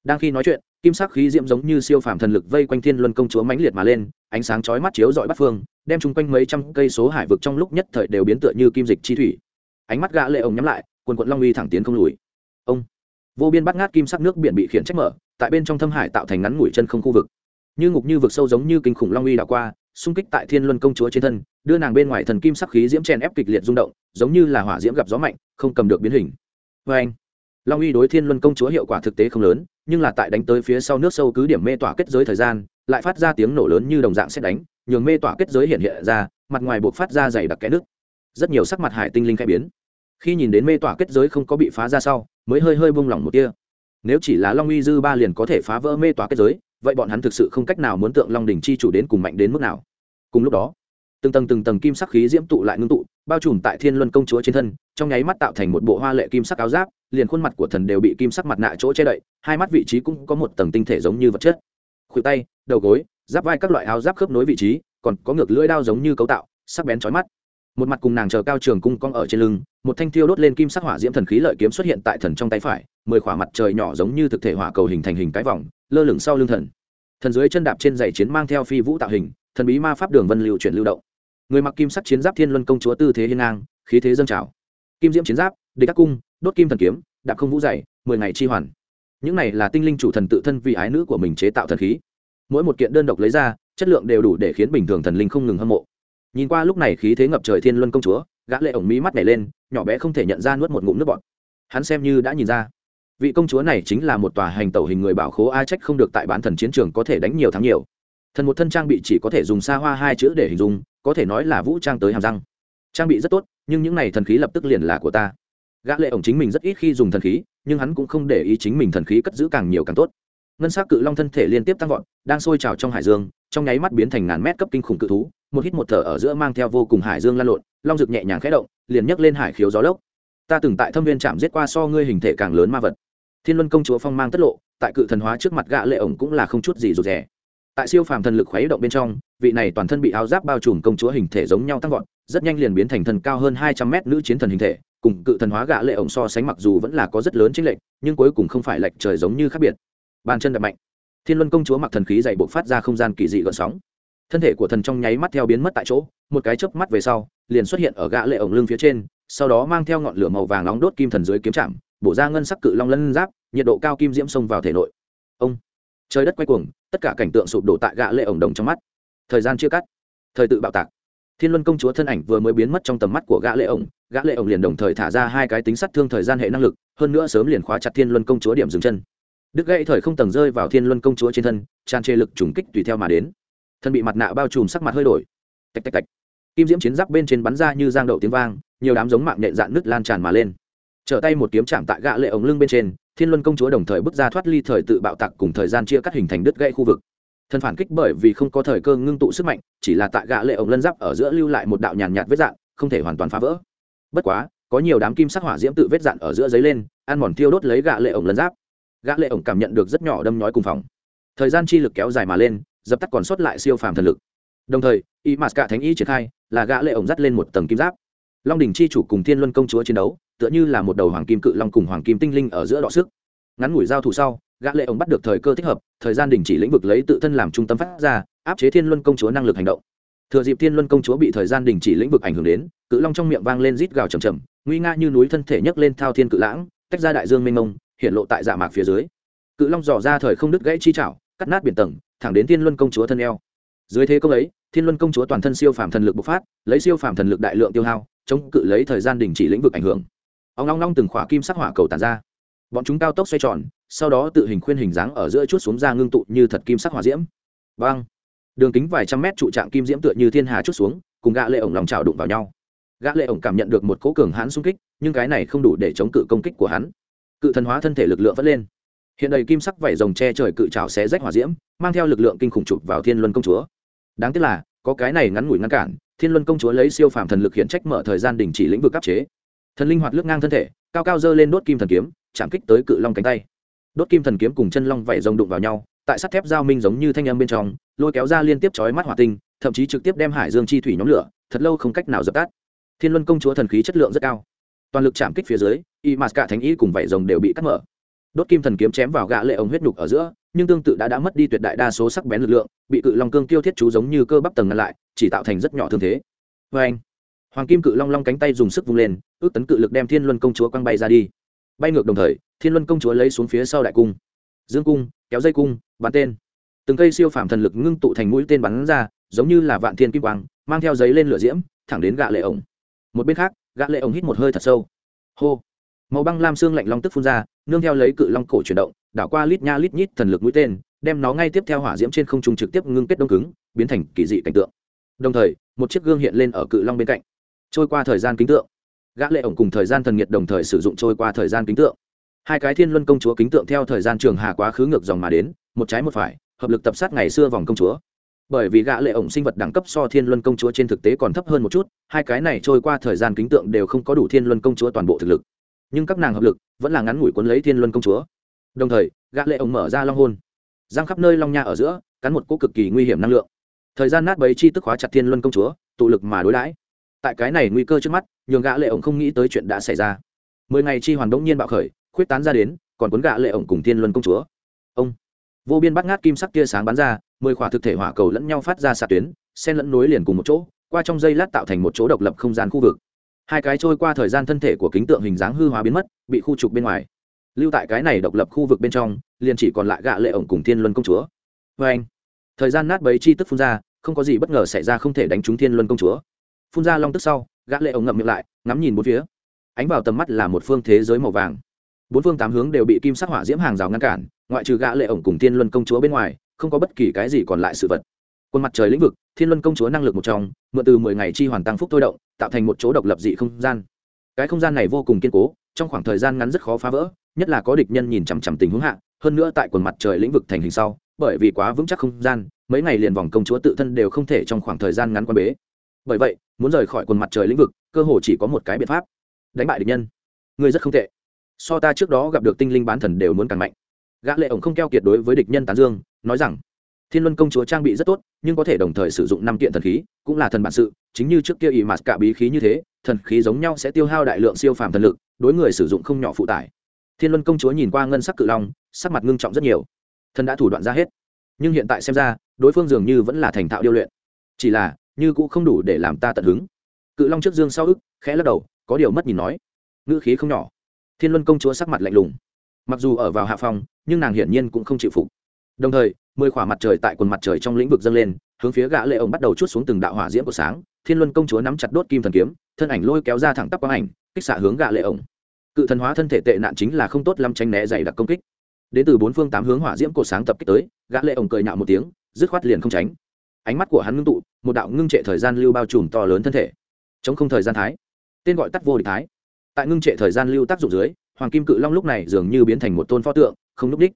Đang khi nói chuyện, kim sắc khí diễm giống như siêu phàm thần lực vây quanh thiên luân công chúa mãnh liệt mà lên, ánh sáng chói mắt chiếu dọi bắt phương, đem chung quanh mấy trăm cây số hải vực trong lúc nhất thời đều biến tựa như kim dịch chi thủy. Ánh mắt gã lệ ông nhắm lại, quần quận long uy thẳng tiến không lùi. Ông, vô biên bắt ngát kim sắc nước biển bị khiển trách mở tại bên trong thâm hải tạo thành ngắn ngủi chân không khu vực. Như ngục như vực sâu giống như kinh khủng long uy đảo qua, xung kích tại thiên luân công chúa trên thân, đưa nàng bên ngoài thần kim sắc khí diễm chen ép kịch liệt rung động, giống như là hỏa diễm gặp gió mạnh, không cầm được biến hình. Vê anh long uy đối thiên luân công chúa hiệu quả thực tế không lớn, nhưng là tại đánh tới phía sau nước sâu cứ điểm mê tỏa kết giới thời gian, lại phát ra tiếng nổ lớn như đồng dạng xét đánh, nhường mê tỏa kết giới hiện hiện ra, mặt ngoài buộc phát ra dày đặc kẽ nước. Rất nhiều sắc mặt hải tinh linh khai biến. Khi nhìn đến mê tỏa kết giới không có bị phá ra sau, mới hơi hơi bung lỏng một tia nếu chỉ là long uy dư ba liền có thể phá vỡ mê tỏa kết giới, vậy bọn hắn thực sự không cách nào muốn tượng long đỉnh chi chủ đến cùng mạnh đến mức nào. Cùng lúc đó, từng tầng từng tầng kim sắc khí diễm tụ lại ngưng tụ, bao trùm tại thiên luân công chúa trên thân, trong nháy mắt tạo thành một bộ hoa lệ kim sắc áo giáp, liền khuôn mặt của thần đều bị kim sắc mặt nạ chỗ che đậy, hai mắt vị trí cũng có một tầng tinh thể giống như vật chất. Khuỷu tay, đầu gối, giáp vai các loại áo giáp khớp nối vị trí, còn có ngược lưỡi đao giống như cấu tạo, sắc bén chói mắt. Một mặt cùng nàng chờ cao trường cung cong ở trên lưng, một thanh thiêu đốt lên kim sắc hỏa diễm thần khí lợi kiếm xuất hiện tại thần trong tay phải mười khỏa mặt trời nhỏ giống như thực thể hỏa cầu hình thành hình cái vòng, lơ lửng sau lưng thần. Thần dưới chân đạp trên giày chiến mang theo phi vũ tạo hình, thần bí ma pháp đường vân lưu chuyển lưu động. Người mặc kim sắc chiến giáp thiên luân công chúa tư thế hiên ngang, khí thế dâng trào. Kim diễm chiến giáp, địch các cung, đốt kim thần kiếm, đạp không vũ dày, mười ngày chi hoàn. Những này là tinh linh chủ thần tự thân vì ái nữ của mình chế tạo thần khí. Mỗi một kiện đơn độc lấy ra, chất lượng đều đủ để khiến bình thường thần linh không ngừng hâm mộ. Nhìn qua lúc này khí thế ngập trời thiên luân công chúa, gã lệ ổng mí mắt nhảy lên, nhỏ bé không thể nhận ra nuốt một ngụm nước bọt. Hắn xem như đã nhìn ra vị công chúa này chính là một tòa hành tẩu hình người bảo khố ai trách không được tại bán thần chiến trường có thể đánh nhiều thắng nhiều. Thần một thân trang bị chỉ có thể dùng xa hoa hai chữ để hình dung, có thể nói là vũ trang tới hàm răng. Trang bị rất tốt, nhưng những này thần khí lập tức liền là của ta. Gã lệ ổng chính mình rất ít khi dùng thần khí, nhưng hắn cũng không để ý chính mình thần khí cất giữ càng nhiều càng tốt. Ngân sắc cự long thân thể liên tiếp tăng vọt, đang sôi trào trong hải dương, trong nháy mắt biến thành ngàn mét cấp kinh khủng cự thú, một hít một thở ở giữa mang theo vô cùng hải dương lan lộn, long rực nhẹ nhàng khẽ động, liền nhấc lên hải khiếu gió lốc. Ta từng tại thâm viên chạm giết qua so ngươi hình thể càng lớn ma vật thiên luân công chúa phong mang tất lộ, tại cự thần hóa trước mặt gã lệ ổng cũng là không chút gì rụt rè. Tại siêu phàm thần lực khuấy động bên trong, vị này toàn thân bị áo giáp bao trùm công chúa hình thể giống nhau tăng vọt, rất nhanh liền biến thành thần cao hơn hai trăm mét nữ chiến thần hình thể, cùng cự thần hóa gã lệ ổng so sánh mặc dù vẫn là có rất lớn chênh lệch, nhưng cuối cùng không phải lệch trời giống như khác biệt. Bàn chân đập mạnh. Thiên luân công chúa mặc thần khí dày bộc phát ra không gian kỳ dị gợn sóng. Thân thể của thần trong nháy mắt theo biến mất tại chỗ, một cái chớp mắt về sau, liền xuất hiện ở gã lệ ổng lưng phía trên, sau đó mang theo ngọn lửa màu vàng nóng đốt kim thần dưới kiếm chạm, bổ ra ngân sắc cự long lân giáp nhiệt độ cao kim diễm xông vào thể nội. Ông. Trời đất quay cuồng, tất cả cảnh tượng sụp đổ tại gã lệ ổng đồng trong mắt. Thời gian chưa cắt. Thời tự bạo tạc. Thiên luân công chúa thân ảnh vừa mới biến mất trong tầm mắt của gã lệ ổng, gã lệ ổng liền đồng thời thả ra hai cái tính sát thương thời gian hệ năng lực, hơn nữa sớm liền khóa chặt thiên luân công chúa điểm dừng chân. Đứt gãy thời không tầng rơi vào thiên luân công chúa trên thân, tràn trề lực trùng kích tùy theo mà đến. Thân bị mặt nạ bao trùm sắc mặt hơi đổi. Tạch tạch tạch. Kim diễm chiến giáp bên trên bắn ra như giang đậu tiếng vang, nhiều đám giống mạng nhện dạn nước lan tràn mà lên. Trở tay một kiếm chạm tại gã lệ ống lưng bên trên thiên luân công chúa đồng thời bước ra thoát ly thời tự bạo tạc cùng thời gian chia cắt hình thành đứt gãy khu vực. Thân phản kích bởi vì không có thời cơ ngưng tụ sức mạnh, chỉ là tại gã lệ ổng lân giáp ở giữa lưu lại một đạo nhàn nhạt vết dạn, không thể hoàn toàn phá vỡ. Bất quá, có nhiều đám kim sắc hỏa diễm tự vết dạn ở giữa giấy lên, ăn mòn thiêu đốt lấy gã lệ ổng lân giáp. Gã lệ ổng cảm nhận được rất nhỏ đâm nhói cùng phòng. Thời gian chi lực kéo dài mà lên, dập tắt còn sót lại siêu phàm thần lực. Đồng thời y mạt cả thánh y triển khai, là gã lệ ổng dắt lên một tầng kim giáp. Long đỉnh chi chủ cùng thiên luân công chúa chiến đấu tựa như là một đầu hoàng kim cự long cùng hoàng kim tinh linh ở giữa đọ sức. Ngắn ngủi giao thủ sau, gã lệ ông bắt được thời cơ thích hợp, thời gian đình chỉ lĩnh vực lấy tự thân làm trung tâm phát ra, áp chế thiên luân công chúa năng lực hành động. Thừa dịp thiên luân công chúa bị thời gian đình chỉ lĩnh vực ảnh hưởng đến, cự long trong miệng vang lên rít gào trầm trầm nguy nga như núi thân thể nhấc lên thao thiên cự lãng, tách ra đại dương mênh mông, hiện lộ tại dạ mạc phía dưới. Cự long dò ra thời không đứt gãy chi chảo cắt nát biển tầng, thẳng đến thiên luân công chúa thân eo. Dưới thế công ấy, thiên luân công chúa toàn thân siêu phàm thần lực bộc phát, lấy siêu phàm thần lực đại lượng tiêu hao, chống cự lấy thời gian đình chỉ lĩnh vực ảnh hưởng ông long long từng khỏa kim sắc hỏa cầu tàn ra. Bọn chúng cao tốc xoay tròn, sau đó tự hình khuyên hình dáng ở giữa chút xuống ra ngưng tụ như thật kim sắc hỏa diễm. Vang đường kính vài trăm mét trụ trạng kim diễm tựa như thiên hà chút xuống, cùng gã lệ ổng lòng trào đụng vào nhau. Gã lệ ổng cảm nhận được một cỗ cường hãn xung kích, nhưng cái này không đủ để chống cự công kích của hắn. Cự thần hóa thân thể lực lượng vẫn lên. Hiện đầy kim sắc vảy rồng che trời cự trào xé rách hỏa diễm, mang theo lực lượng kinh khủng chụp vào thiên luân công chúa. Đáng tiếc là, có cái này ngắn ngủi ngăn cản, thiên luân công chúa lấy siêu phàm thần lực hiện trách mở thời gian đình chỉ lĩnh vực áp chế thần linh hoạt lướt ngang thân thể, cao cao dơ lên đốt kim thần kiếm, chạm kích tới cự long cánh tay. Đốt kim thần kiếm cùng chân long vảy rồng đụng vào nhau, tại sắt thép giao minh giống như thanh âm bên trong, lôi kéo ra liên tiếp chói mắt hỏa tinh, thậm chí trực tiếp đem hải dương chi thủy nhóm lửa, thật lâu không cách nào dập tắt. Thiên luân công chúa thần khí chất lượng rất cao. Toàn lực chạm kích phía dưới y mạt cả thánh y cùng vảy rồng đều bị cắt mở. Đốt kim thần kiếm chém vào gã lệ ống huyết nhục ở giữa, nhưng tương tự đã đã mất đi tuyệt đại đa số sắc bén lực lượng, bị cự long cương tiêu thiết chú giống như cơ bắp tầng ngăn lại, chỉ tạo thành rất nhỏ thương thế. Với anh hoàng kim cự long long cánh tay dùng sức vung lên ước tấn cự lực đem thiên luân công chúa quăng bay ra đi bay ngược đồng thời thiên luân công chúa lấy xuống phía sau đại cung dương cung kéo dây cung bắn tên từng cây siêu phàm thần lực ngưng tụ thành mũi tên bắn ra giống như là vạn thiên kim quang mang theo giấy lên lửa diễm thẳng đến gạ lệ ổng một bên khác gã lệ ổng hít một hơi thật sâu hô màu băng lam xương lạnh long tức phun ra nương theo lấy cự long cổ chuyển động đảo qua lít nha lít nhít thần lực mũi tên đem nó ngay tiếp theo hỏa diễm trên không trung trực tiếp ngưng kết đông cứng biến thành kỳ dị cảnh tượng đồng thời một chiếc gương hiện lên ở cự long bên cạnh trôi qua thời gian kính tượng gã lệ ổng cùng thời gian thần nhiệt đồng thời sử dụng trôi qua thời gian kính tượng. Hai cái thiên luân công chúa kính tượng theo thời gian trường hà quá khứ ngược dòng mà đến một trái một phải hợp lực tập sát ngày xưa vòng công chúa. Bởi vì gã lệ ổng sinh vật đẳng cấp so thiên luân công chúa trên thực tế còn thấp hơn một chút hai cái này trôi qua thời gian kính tượng đều không có đủ thiên luân công chúa toàn bộ thực lực. Nhưng các nàng hợp lực vẫn là ngắn ngủi cuốn lấy thiên luân công chúa. Đồng thời gã lệ ổng mở ra long hồn, giang khắp nơi long nha ở giữa cắn một cỗ cực kỳ nguy hiểm năng lượng. Thời gian nát bấy chi tức hóa chặt thiên luân công chúa tụ lực mà đối đãi tại cái này nguy cơ trước mắt, nhường gã lệ ổng không nghĩ tới chuyện đã xảy ra. Mười ngày chi hoàn đống nhiên bạo khởi, khuyết tán ra đến, còn cuốn gã lệ ổng cùng thiên luân công chúa. Ông! Vô biên bắt ngát kim sắc tia sáng bắn ra, mười khỏa thực thể hỏa cầu lẫn nhau phát ra xạ tuyến, xen lẫn nối liền cùng một chỗ, qua trong dây lát tạo thành một chỗ độc lập không gian khu vực. Hai cái trôi qua thời gian thân thể của kính tượng hình dáng hư hóa biến mất, bị khu trục bên ngoài. Lưu tại cái này độc lập khu vực bên trong, liền chỉ còn lại gạ lệ ổng cùng thiên luân công chúa. Vê anh thời gian nát bấy chi tức phun ra, không có gì bất ngờ xảy ra không thể đánh trúng thiên luân công chúa phun ra long tức sau, gã lệ ổng ngậm miệng lại, ngắm nhìn bốn phía. Ánh vào tầm mắt là một phương thế giới màu vàng. Bốn phương tám hướng đều bị kim sắc hỏa diễm hàng rào ngăn cản, ngoại trừ gã lệ ổng cùng thiên luân công chúa bên ngoài, không có bất kỳ cái gì còn lại sự vật. Quân mặt trời lĩnh vực, thiên luân công chúa năng lực một trong, mượn từ mười ngày chi hoàn tăng phúc thôi động, tạo thành một chỗ độc lập dị không gian. Cái không gian này vô cùng kiên cố, trong khoảng thời gian ngắn rất khó phá vỡ, nhất là có địch nhân nhìn chằm chằm tình huống hạ, hơn nữa tại quần mặt trời lĩnh vực thành hình sau, bởi vì quá vững chắc không gian, mấy ngày liền vòng công chúa tự thân đều không thể trong khoảng thời gian ngắn quan bế bởi vậy, muốn rời khỏi quần mặt trời lĩnh vực, cơ hồ chỉ có một cái biện pháp. Đánh bại địch nhân. Ngươi rất không tệ. So ta trước đó gặp được tinh linh bán thần đều muốn càng mạnh. Gã lệ ổng không keo kiệt đối với địch nhân tán dương, nói rằng, thiên luân công chúa trang bị rất tốt, nhưng có thể đồng thời sử dụng năm kiện thần khí, cũng là thần bản sự, chính như trước kia ỷ mạt cả bí khí như thế, thần khí giống nhau sẽ tiêu hao đại lượng siêu phàm thần lực, đối người sử dụng không nhỏ phụ tải. Thiên luân công chúa nhìn qua ngân sắc cự long, sắc mặt ngưng trọng rất nhiều. Thần đã thủ đoạn ra hết. Nhưng hiện tại xem ra, đối phương dường như vẫn là thành thạo điêu luyện. Chỉ là như cũng không đủ để làm ta tận hứng. Cự long trước dương sau ức, khẽ lắc đầu, có điều mất nhìn nói. Ngữ khí không nhỏ. Thiên luân công chúa sắc mặt lạnh lùng. Mặc dù ở vào hạ phòng nhưng nàng hiển nhiên cũng không chịu phục. Đồng thời, mười khỏa mặt trời tại quần mặt trời trong lĩnh vực dâng lên, hướng phía gã lệ ổng bắt đầu chút xuống từng đạo hỏa diễm của sáng. Thiên luân công chúa nắm chặt đốt kim thần kiếm, thân ảnh lôi kéo ra thẳng tắp quang ảnh, kích xạ hướng gã lệ ổng cự thần hóa thân thể tệ nạn chính là không tốt lắm tránh né dày đặc công kích. Đến từ bốn phương tám hướng hỏa diễm cổ sáng tập kích tới, gã lệ ổng cười nhạo một tiếng, dứt khoát liền không tránh. Ánh mắt của hắn ngưng tụ một đạo ngưng trệ thời gian lưu bao trùm to lớn thân thể. Chống không thời gian thái. Tên gọi tắt vô địch thái. Tại ngưng trệ thời gian lưu tác dụng dưới, hoàng kim cự long lúc này dường như biến thành một tôn pho tượng, không núp đích.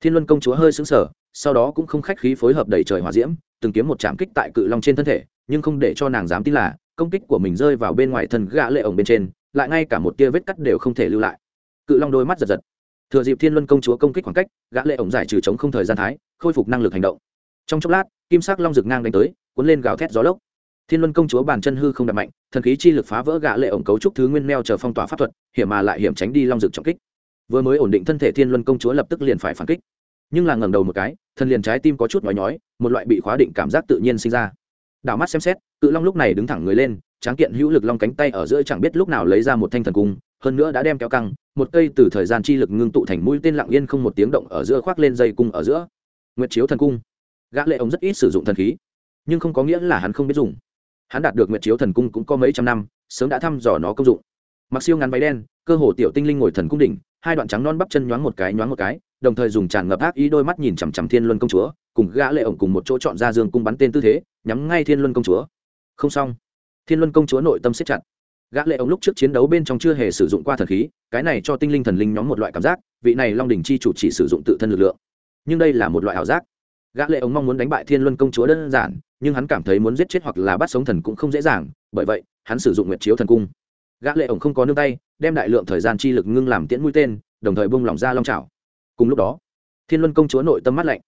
Thiên luân công chúa hơi sững sờ, sau đó cũng không khách khí phối hợp đầy trời hỏa diễm, từng kiếm một chạm kích tại cự long trên thân thể, nhưng không để cho nàng dám tin là, công kích của mình rơi vào bên ngoài thân gã lệ ổng bên trên, lại ngay cả một tia vết cắt đều không thể lưu lại. Cự long đôi mắt giật giật. Thừa dịp thiên luân công chúa công kích khoảng cách, gã lệ ổng giải trừ chống không thời gian thái, khôi phục năng lực hành động. Trong chốc lát, kim sắc long rực ngang đánh tới cuốn lên gào thét gió lốc. Thiên luân công chúa bàn chân hư không đập mạnh, thần khí chi lực phá vỡ gã lệ ổng cấu trúc thứ nguyên neo chờ phong tỏa pháp thuật, hiểm mà lại hiểm tránh đi long rực trọng kích. Vừa mới ổn định thân thể thiên luân công chúa lập tức liền phải phản kích. Nhưng là ngẩng đầu một cái, thân liền trái tim có chút nhói nhói, một loại bị khóa định cảm giác tự nhiên sinh ra. Đảo mắt xem xét, cự long lúc này đứng thẳng người lên, tráng kiện hữu lực long cánh tay ở giữa chẳng biết lúc nào lấy ra một thanh thần cung, hơn nữa đã đem kéo căng, một cây từ thời gian chi lực ngưng tụ thành mũi tên lặng yên không một tiếng động ở giữa khoác lên dây cung ở giữa. Nguyệt chiếu thần cung. Gã lệ ống rất ít sử dụng thần khí nhưng không có nghĩa là hắn không biết dùng. Hắn đạt được nguyệt chiếu thần cung cũng có mấy trăm năm, sớm đã thăm dò nó công dụng. Mặc siêu ngắn váy đen, cơ hồ tiểu tinh linh ngồi thần cung đỉnh, hai đoạn trắng non bắp chân nhoáng một cái nhoáng một cái, đồng thời dùng tràn ngập ác ý đôi mắt nhìn chằm chằm thiên luân công chúa, cùng gã lệ ổng cùng một chỗ chọn ra dương cung bắn tên tư thế, nhắm ngay thiên luân công chúa. Không xong. Thiên luân công chúa nội tâm siết chặt. Gã lệ ổng lúc trước chiến đấu bên trong chưa hề sử dụng qua thần khí, cái này cho tinh linh thần linh nhóm một loại cảm giác, vị này long đỉnh chi chủ chỉ sử dụng tự thân lực lượng. Nhưng đây là một loại ảo giác gã lệ ông mong muốn đánh bại thiên luân công chúa đơn giản, nhưng hắn cảm thấy muốn giết chết hoặc là bắt sống thần cũng không dễ dàng, bởi vậy, hắn sử dụng nguyệt chiếu thần cung. Gã lệ ổng không có nương tay, đem đại lượng thời gian chi lực ngưng làm tiễn mũi tên, đồng thời bung lỏng ra long chảo. Cùng lúc đó, thiên luân công chúa nội tâm mắt lạnh.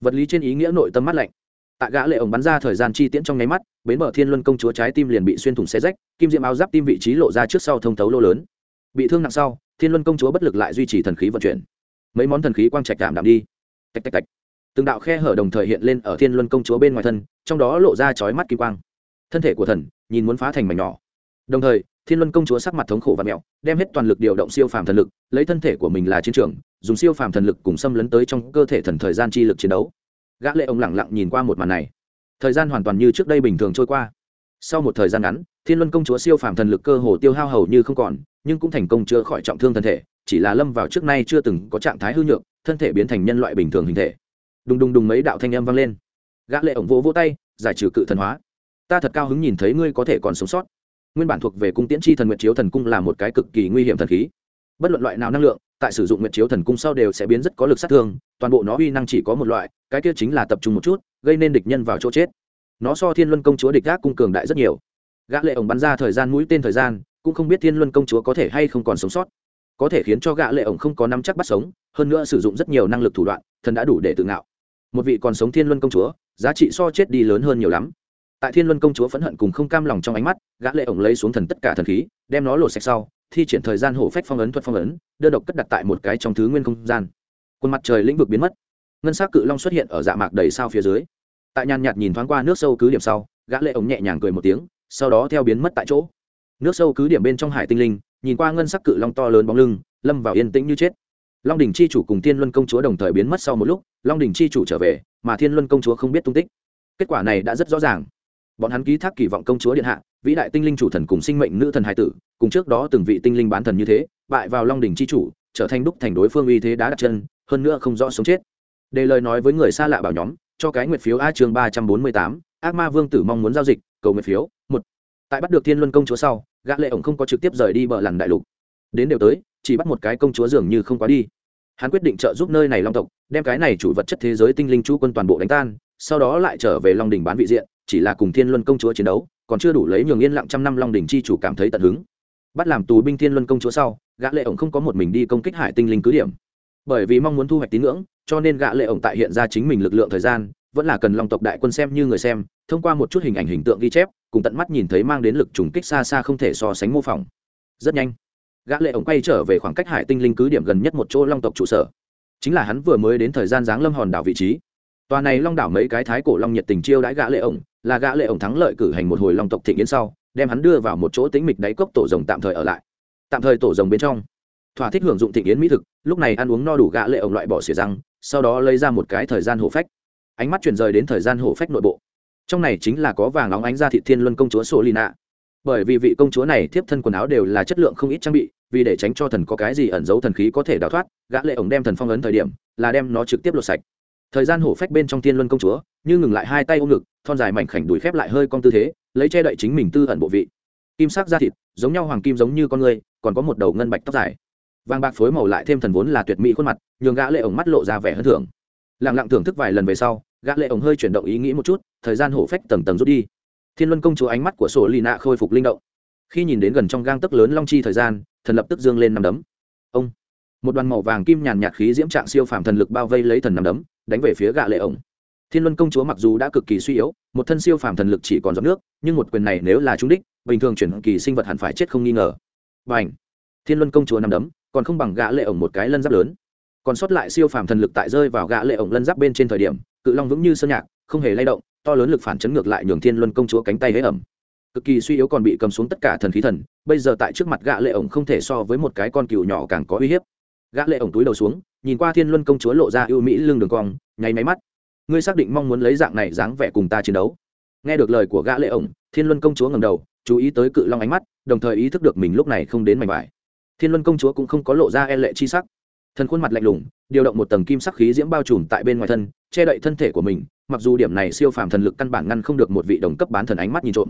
Vật lý trên ý nghĩa nội tâm mắt lạnh. Tại gã lệ ổng bắn ra thời gian chi tiễn trong nháy mắt, bến bờ thiên luân công chúa trái tim liền bị xuyên thủng xé rách, kim diệm áo giáp tim vị trí lộ ra trước sau thông thấu lô lớn. Bị thương nặng sau, thiên luân công chúa bất lực lại duy trì thần khí vận chuyển. Mấy món thần khí quang trạch cảm đạm đi. Tạch tạch tạch từng đạo khe hở đồng thời hiện lên ở thiên luân công chúa bên ngoài thân, trong đó lộ ra chói mắt kim quang. Thân thể của thần, nhìn muốn phá thành mảnh nhỏ. Đồng thời, thiên luân công chúa sắc mặt thống khổ và mẹo đem hết toàn lực điều động siêu phàm thần lực, lấy thân thể của mình là chiến trường, dùng siêu phàm thần lực cùng xâm lấn tới trong cơ thể thần thời gian chi lực chiến đấu. Gã lệ ông lẳng lặng nhìn qua một màn này. Thời gian hoàn toàn như trước đây bình thường trôi qua. Sau một thời gian ngắn, thiên luân công chúa siêu phàm thần lực cơ hồ tiêu hao hầu như không còn, nhưng cũng thành công chữa khỏi trọng thương thân thể, chỉ là lâm vào trước nay chưa từng có trạng thái hư nhược, thân thể biến thành nhân loại bình thường hình thể đùng đùng đùng mấy đạo thanh âm vang lên. Gã lệ ổng vỗ vỗ tay, giải trừ cự thần hóa. Ta thật cao hứng nhìn thấy ngươi có thể còn sống sót. Nguyên bản thuộc về cung tiễn chi thần nguyệt chiếu thần cung là một cái cực kỳ nguy hiểm thần khí. Bất luận loại nào năng lượng, tại sử dụng nguyệt chiếu thần cung sau đều sẽ biến rất có lực sát thương, toàn bộ nó uy năng chỉ có một loại, cái kia chính là tập trung một chút, gây nên địch nhân vào chỗ chết. Nó so thiên luân công chúa địch gác cung cường đại rất nhiều. Gã lệ ổng bắn ra thời gian mũi tên thời gian, cũng không biết thiên luân công chúa có thể hay không còn sống sót. Có thể khiến cho gã lệ ổng không có nắm chắc bắt sống, hơn nữa sử dụng rất nhiều năng lực thủ đoạn, thần đã đủ để tự ngạo một vị còn sống thiên luân công chúa, giá trị so chết đi lớn hơn nhiều lắm. Tại thiên luân công chúa phẫn hận cùng không cam lòng trong ánh mắt, gã lệ ổng lấy xuống thần tất cả thần khí, đem nó lột sạch sau, thi triển thời gian hổ phách phong ấn thuật phong ấn đưa độc cất đặt tại một cái trong thứ nguyên không gian. Quân mặt trời lĩnh vực biến mất. Ngân sắc cự long xuất hiện ở dạ mạc đầy sao phía dưới. Tại nhàn nhạt nhìn thoáng qua nước sâu cứ điểm sau, gã lệ ổng nhẹ nhàng cười một tiếng, sau đó theo biến mất tại chỗ. Nước sâu cứ điểm bên trong hải tinh linh, nhìn qua ngân sắc cự long to lớn bóng lưng, lâm vào yên tĩnh như chết long đình chi chủ cùng thiên luân công chúa đồng thời biến mất sau một lúc, long đình chi chủ trở về, mà thiên luân công chúa không biết tung tích. Kết quả này đã rất rõ ràng. Bọn hắn ký thác kỳ vọng công chúa điện hạ, vĩ đại tinh linh chủ thần cùng sinh mệnh nữ thần hải tử, cùng trước đó từng vị tinh linh bán thần như thế, bại vào long đình chi chủ, trở thành đúc thành đối phương uy thế đã đặt chân, hơn nữa không rõ sống chết. Đề lời nói với người xa lạ bảo nhóm, cho cái nguyệt phiếu a chương ba trăm bốn mươi tám, ác ma vương tử mong muốn giao dịch, cầu nguyệt phiếu, một. Tại bắt được thiên luân công chúa sau, gã lệ ổng không có trực tiếp rời đi bờ lằn đại lục đến đều tới, chỉ bắt một cái công chúa dường như không quá đi. Hắn quyết định trợ giúp nơi này long tộc, đem cái này chủ vật chất thế giới tinh linh chú quân toàn bộ đánh tan, sau đó lại trở về long đỉnh bán vị diện, chỉ là cùng thiên luân công chúa chiến đấu, còn chưa đủ lấy nhường yên lặng trăm năm long đỉnh chi chủ cảm thấy tận hứng. Bắt làm tù binh thiên luân công chúa sau, gã lệ ổng không có một mình đi công kích hải tinh linh cứ điểm. Bởi vì mong muốn thu hoạch tín ngưỡng, cho nên gã lệ ổng tại hiện ra chính mình lực lượng thời gian, vẫn là cần long tộc đại quân xem như người xem, thông qua một chút hình ảnh hình tượng ghi chép, cùng tận mắt nhìn thấy mang đến lực trùng kích xa xa không thể so sánh mô phỏng. Rất nhanh gã lệ ổng quay trở về khoảng cách hải tinh linh cứ điểm gần nhất một chỗ long tộc trụ sở. Chính là hắn vừa mới đến thời gian giáng lâm hòn đảo vị trí. Tòa này long đảo mấy cái thái cổ long nhiệt tình chiêu đãi gã lệ ổng, là gã lệ ổng thắng lợi cử hành một hồi long tộc thịnh yến sau, đem hắn đưa vào một chỗ tĩnh mịch đáy cốc tổ rồng tạm thời ở lại. Tạm thời tổ rồng bên trong. Thỏa thích hưởng dụng thịnh yến mỹ thực, lúc này ăn uống no đủ gã lệ ổng loại bỏ xỉa răng, sau đó lấy ra một cái thời gian hổ phách. Ánh mắt chuyển rời đến thời gian hổ phách nội bộ. Trong này chính là có vàng nóng ánh ra thị thiên luân công chúa sổ lina bởi vì vị công chúa này tiếp thân quần áo đều là chất lượng không ít trang bị, vì để tránh cho thần có cái gì ẩn giấu thần khí có thể đào thoát, gã lệ ổng đem thần phong ấn thời điểm, là đem nó trực tiếp lột sạch. Thời gian hổ phách bên trong thiên luân công chúa, như ngừng lại hai tay ôm ngực, thon dài mảnh khảnh đùi khép lại hơi cong tư thế, lấy che đậy chính mình tư ẩn bộ vị. Kim sắc da thịt, giống nhau hoàng kim giống như con người, còn có một đầu ngân bạch tóc dài. Vàng bạc phối màu lại thêm thần vốn là tuyệt mỹ khuôn mặt, nhường gã lệ ổng mắt lộ ra vẻ hơn thưởng. Lặng lặng thưởng thức vài lần về sau, gã lệ ổng hơi chuyển động ý nghĩ một chút, thời gian hổ phách tầng tầng rút đi thiên luân công chúa ánh mắt của sổ lì nạ khôi phục linh động. Khi nhìn đến gần trong gang tấc lớn long chi thời gian thần lập tức dương lên nằm đấm. Ông! Một đoàn màu vàng kim nhàn nhạt khí diễm trạng siêu phàm thần lực bao vây lấy thần nằm đấm đánh về phía gã lệ ổng thiên luân công chúa mặc dù đã cực kỳ suy yếu một thân siêu phàm thần lực chỉ còn giọt nước nhưng một quyền này nếu là trúng đích bình thường chuyển kỳ sinh vật hẳn phải chết không nghi ngờ. Bành, thiên luân công chúa nằm đấm còn không bằng gã lệ ổng một cái lân giáp lớn. Còn sót lại siêu phàm thần lực tại rơi vào gã lệ ổng lân giáp bên trên thời điểm cự long vững như sơn nhạc không hề lay động to lớn lực phản chấn ngược lại nhường thiên luân công chúa cánh tay hế ẩm. Cực kỳ suy yếu còn bị cầm xuống tất cả thần khí thần, bây giờ tại trước mặt gã lệ ổng không thể so với một cái con cừu nhỏ càng có uy hiếp. Gã lệ ổng túi đầu xuống, nhìn qua thiên luân công chúa lộ ra ưu mỹ lưng đường cong, nháy máy mắt. Ngươi xác định mong muốn lấy dạng này dáng vẻ cùng ta chiến đấu. Nghe được lời của gã lệ ổng, thiên luân công chúa ngẩng đầu, chú ý tới cự long ánh mắt, đồng thời ý thức được mình lúc này không đến mảnh vải. Thiên luân công chúa cũng không có lộ ra e lệ chi sắc. Thần khuôn mặt lạnh lùng, điều động một tầng kim sắc khí diễm bao trùm tại bên ngoài thân, che đậy thân thể của mình, mặc dù điểm này siêu phàm thần lực căn bản ngăn không được một vị đồng cấp bán thần ánh mắt nhìn trộm.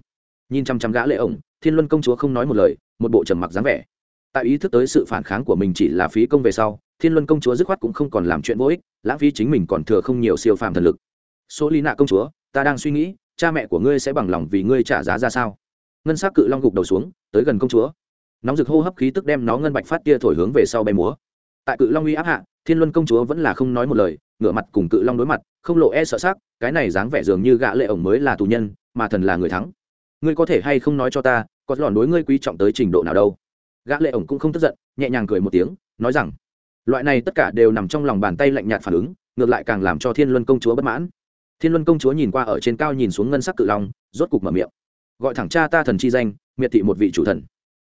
Nhìn chăm chăm gã lệ ổng, thiên luân công chúa không nói một lời, một bộ trầm mặc dáng vẻ. Tại ý thức tới sự phản kháng của mình chỉ là phí công về sau, thiên luân công chúa dứt khoát cũng không còn làm chuyện vô ích, lãng phí chính mình còn thừa không nhiều siêu phàm thần lực. Số lý nạ công chúa, ta đang suy nghĩ, cha mẹ của ngươi sẽ bằng lòng vì ngươi trả giá ra sao? Ngân sắc cự long gục đầu xuống, tới gần công chúa. Nóng rực hô hấp khí tức đem nó ngân bạch phát tia thổi hướng về sau bay múa tại cự long uy áp hạ, thiên luân công chúa vẫn là không nói một lời, ngửa mặt cùng cự long đối mặt, không lộ e sợ sắc, cái này dáng vẻ dường như gã lệ ổng mới là tù nhân, mà thần là người thắng. Ngươi có thể hay không nói cho ta, có lòn đối ngươi quý trọng tới trình độ nào đâu? Gã lệ ổng cũng không tức giận, nhẹ nhàng cười một tiếng, nói rằng, loại này tất cả đều nằm trong lòng bàn tay lạnh nhạt phản ứng, ngược lại càng làm cho thiên luân công chúa bất mãn. Thiên luân công chúa nhìn qua ở trên cao nhìn xuống ngân sắc cự long, rốt cục mở miệng. Gọi thẳng cha ta thần chi danh, miệt thị một vị chủ thần.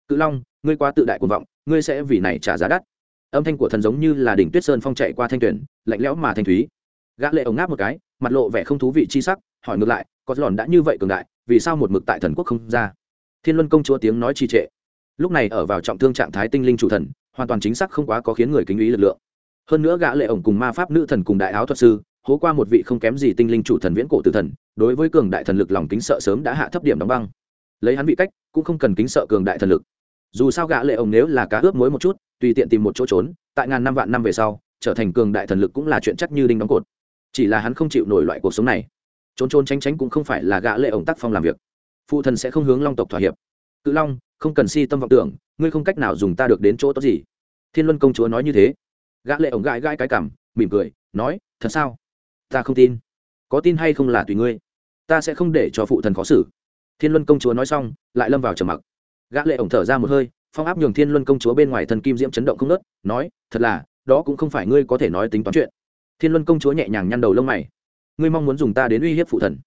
Cự long, ngươi quá tự đại cuồng vọng, ngươi sẽ vì này trả giá đắt âm thanh của thần giống như là đỉnh tuyết sơn phong chạy qua thanh tuyển, lạnh lẽo mà thanh thúy. Gã lệ ống ngáp một cái, mặt lộ vẻ không thú vị chi sắc, hỏi ngược lại, có lòn đã như vậy cường đại, vì sao một mực tại thần quốc không ra? Thiên luân công chúa tiếng nói trì trệ. Lúc này ở vào trọng thương trạng thái tinh linh chủ thần, hoàn toàn chính xác không quá có khiến người kính ý lực lượng. Hơn nữa gã lệ ổng cùng ma pháp nữ thần cùng đại áo thuật sư, hố qua một vị không kém gì tinh linh chủ thần viễn cổ tử thần, đối với cường đại thần lực lòng kính sợ sớm đã hạ thấp điểm đóng băng. Lấy hắn vị cách, cũng không cần kính sợ cường đại thần lực. Dù sao gã lệ ổng nếu là cá ướp muối một chút tùy tiện tìm một chỗ trốn, tại ngàn năm vạn năm về sau, trở thành cường đại thần lực cũng là chuyện chắc như đinh đóng cột. Chỉ là hắn không chịu nổi loại cuộc sống này. Trốn trốn tránh tránh cũng không phải là gã lệ ổng tác phong làm việc. Phụ thần sẽ không hướng long tộc thỏa hiệp. Cự long, không cần si tâm vọng tưởng, ngươi không cách nào dùng ta được đến chỗ tốt gì. Thiên luân công chúa nói như thế. Gã lệ ổng gãi gãi cái cằm, mỉm cười, nói, thật sao? Ta không tin. Có tin hay không là tùy ngươi. Ta sẽ không để cho phụ thần khó xử. Thiên luân công chúa nói xong, lại lâm vào trầm mặc. Gã lệ ổng thở ra một hơi phong áp nhường thiên luân công chúa bên ngoài thần kim diễm chấn động không nớt nói, thật là, đó cũng không phải ngươi có thể nói tính toán chuyện. Thiên luân công chúa nhẹ nhàng nhăn đầu lông mày. Ngươi mong muốn dùng ta đến uy hiếp phụ thần.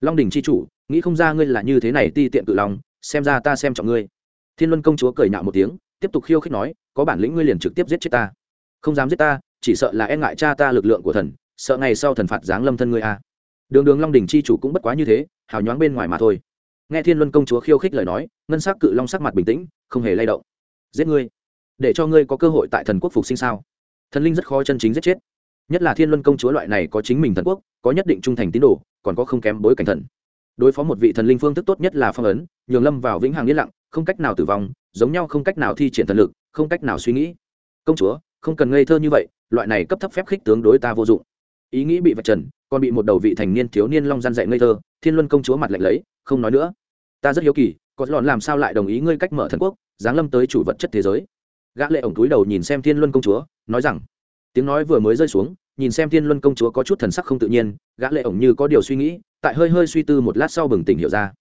Long đình c h i chủ, nghĩ không ra ngươi là như thế này ti tiện cự lòng, xem ra ta xem trọng ngươi. Thiên luân công chúa cười nhạo một tiếng, tiếp tục khiêu khích nói, có bản lĩnh ngươi liền trực tiếp giết chết ta. Không dám giết ta, chỉ sợ là e ngại cha ta lực lượng của thần, sợ ngày sau thần phạt giáng lâm thân ngươi a. Đường đường long đình c h i chủ cũng bất quá như thế, hào nhoáng bên ngoài mà thôi. Nghe thiên luân công chúa khiêu khích lời nói, ngân s ắ c cự long sắc mặt bình tĩnh không hề lay động. Giết ngươi. Để cho ngươi có cơ hội tại thần quốc phục sinh sao? Thần linh rất khó chân chính giết chết. Nhất là thiên luân công chúa loại này có chính mình thần quốc, có nhất định trung thành tín đồ, còn có không kém bối cảnh thần. Đối phó một vị thần linh phương thức tốt nhất là phong ấn, nhường lâm vào vĩnh hằng yên lặng, không cách nào tử vong, giống nhau không cách nào thi triển thần lực, không cách nào suy nghĩ. Công chúa, không cần ngây thơ như vậy, loại này cấp thấp phép khích tướng đối ta vô dụng. Ý nghĩ bị vạch trần, còn bị một đầu vị thành niên thiếu niên long gian dạy ngây thơ, thiên luân công chúa mặt lạnh lấy, không nói nữa. Ta rất hiếu kỳ có lọn làm sao lại đồng ý ngươi cách mở thần quốc, giáng lâm tới chủ vật chất thế giới? Gã lệ ổng túi đầu nhìn xem thiên luân công chúa, nói rằng, tiếng nói vừa mới rơi xuống, nhìn xem thiên luân công chúa có chút thần sắc không tự nhiên, gã lệ ổng như có điều suy nghĩ, tại hơi hơi suy tư một lát sau bừng tỉnh hiểu ra.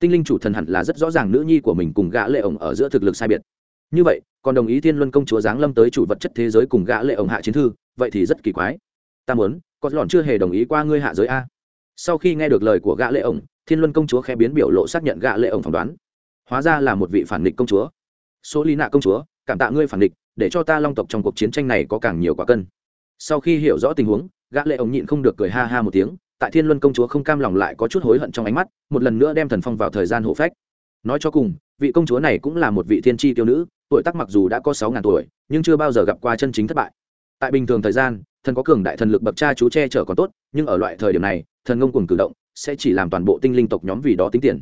Tinh linh chủ thần hẳn là rất rõ ràng nữ nhi của mình cùng gã lệ ổng ở giữa thực lực sai biệt. Như vậy, còn đồng ý thiên luân công chúa giáng lâm tới chủ vật chất thế giới cùng gã lệ ổng hạ chiến thư, vậy thì rất kỳ quái. Ta muốn, có lòn chưa hề đồng ý qua ngươi hạ giới a. Sau khi nghe được lời của gã lệ ổng, thiên luân công chúa khẽ biến biểu lộ xác nhận gã lệ ổng phỏng đoán hóa ra là một vị phản nghịch công chúa. Số lý nạ công chúa, cảm tạ ngươi phản nghịch, để cho ta long tộc trong cuộc chiến tranh này có càng nhiều quả cân. Sau khi hiểu rõ tình huống, gã lệ ổng nhịn không được cười ha ha một tiếng, tại thiên luân công chúa không cam lòng lại có chút hối hận trong ánh mắt, một lần nữa đem thần phong vào thời gian hộ phách. Nói cho cùng, vị công chúa này cũng là một vị thiên tri tiêu nữ, tuổi tác mặc dù đã có sáu ngàn tuổi, nhưng chưa bao giờ gặp qua chân chính thất bại. Tại bình thường thời gian, thần có cường đại thần lực bậc cha chú che chở còn tốt, nhưng ở loại thời điểm này, thần ngông cùng cử động sẽ chỉ làm toàn bộ tinh linh tộc nhóm vì đó tính tiền.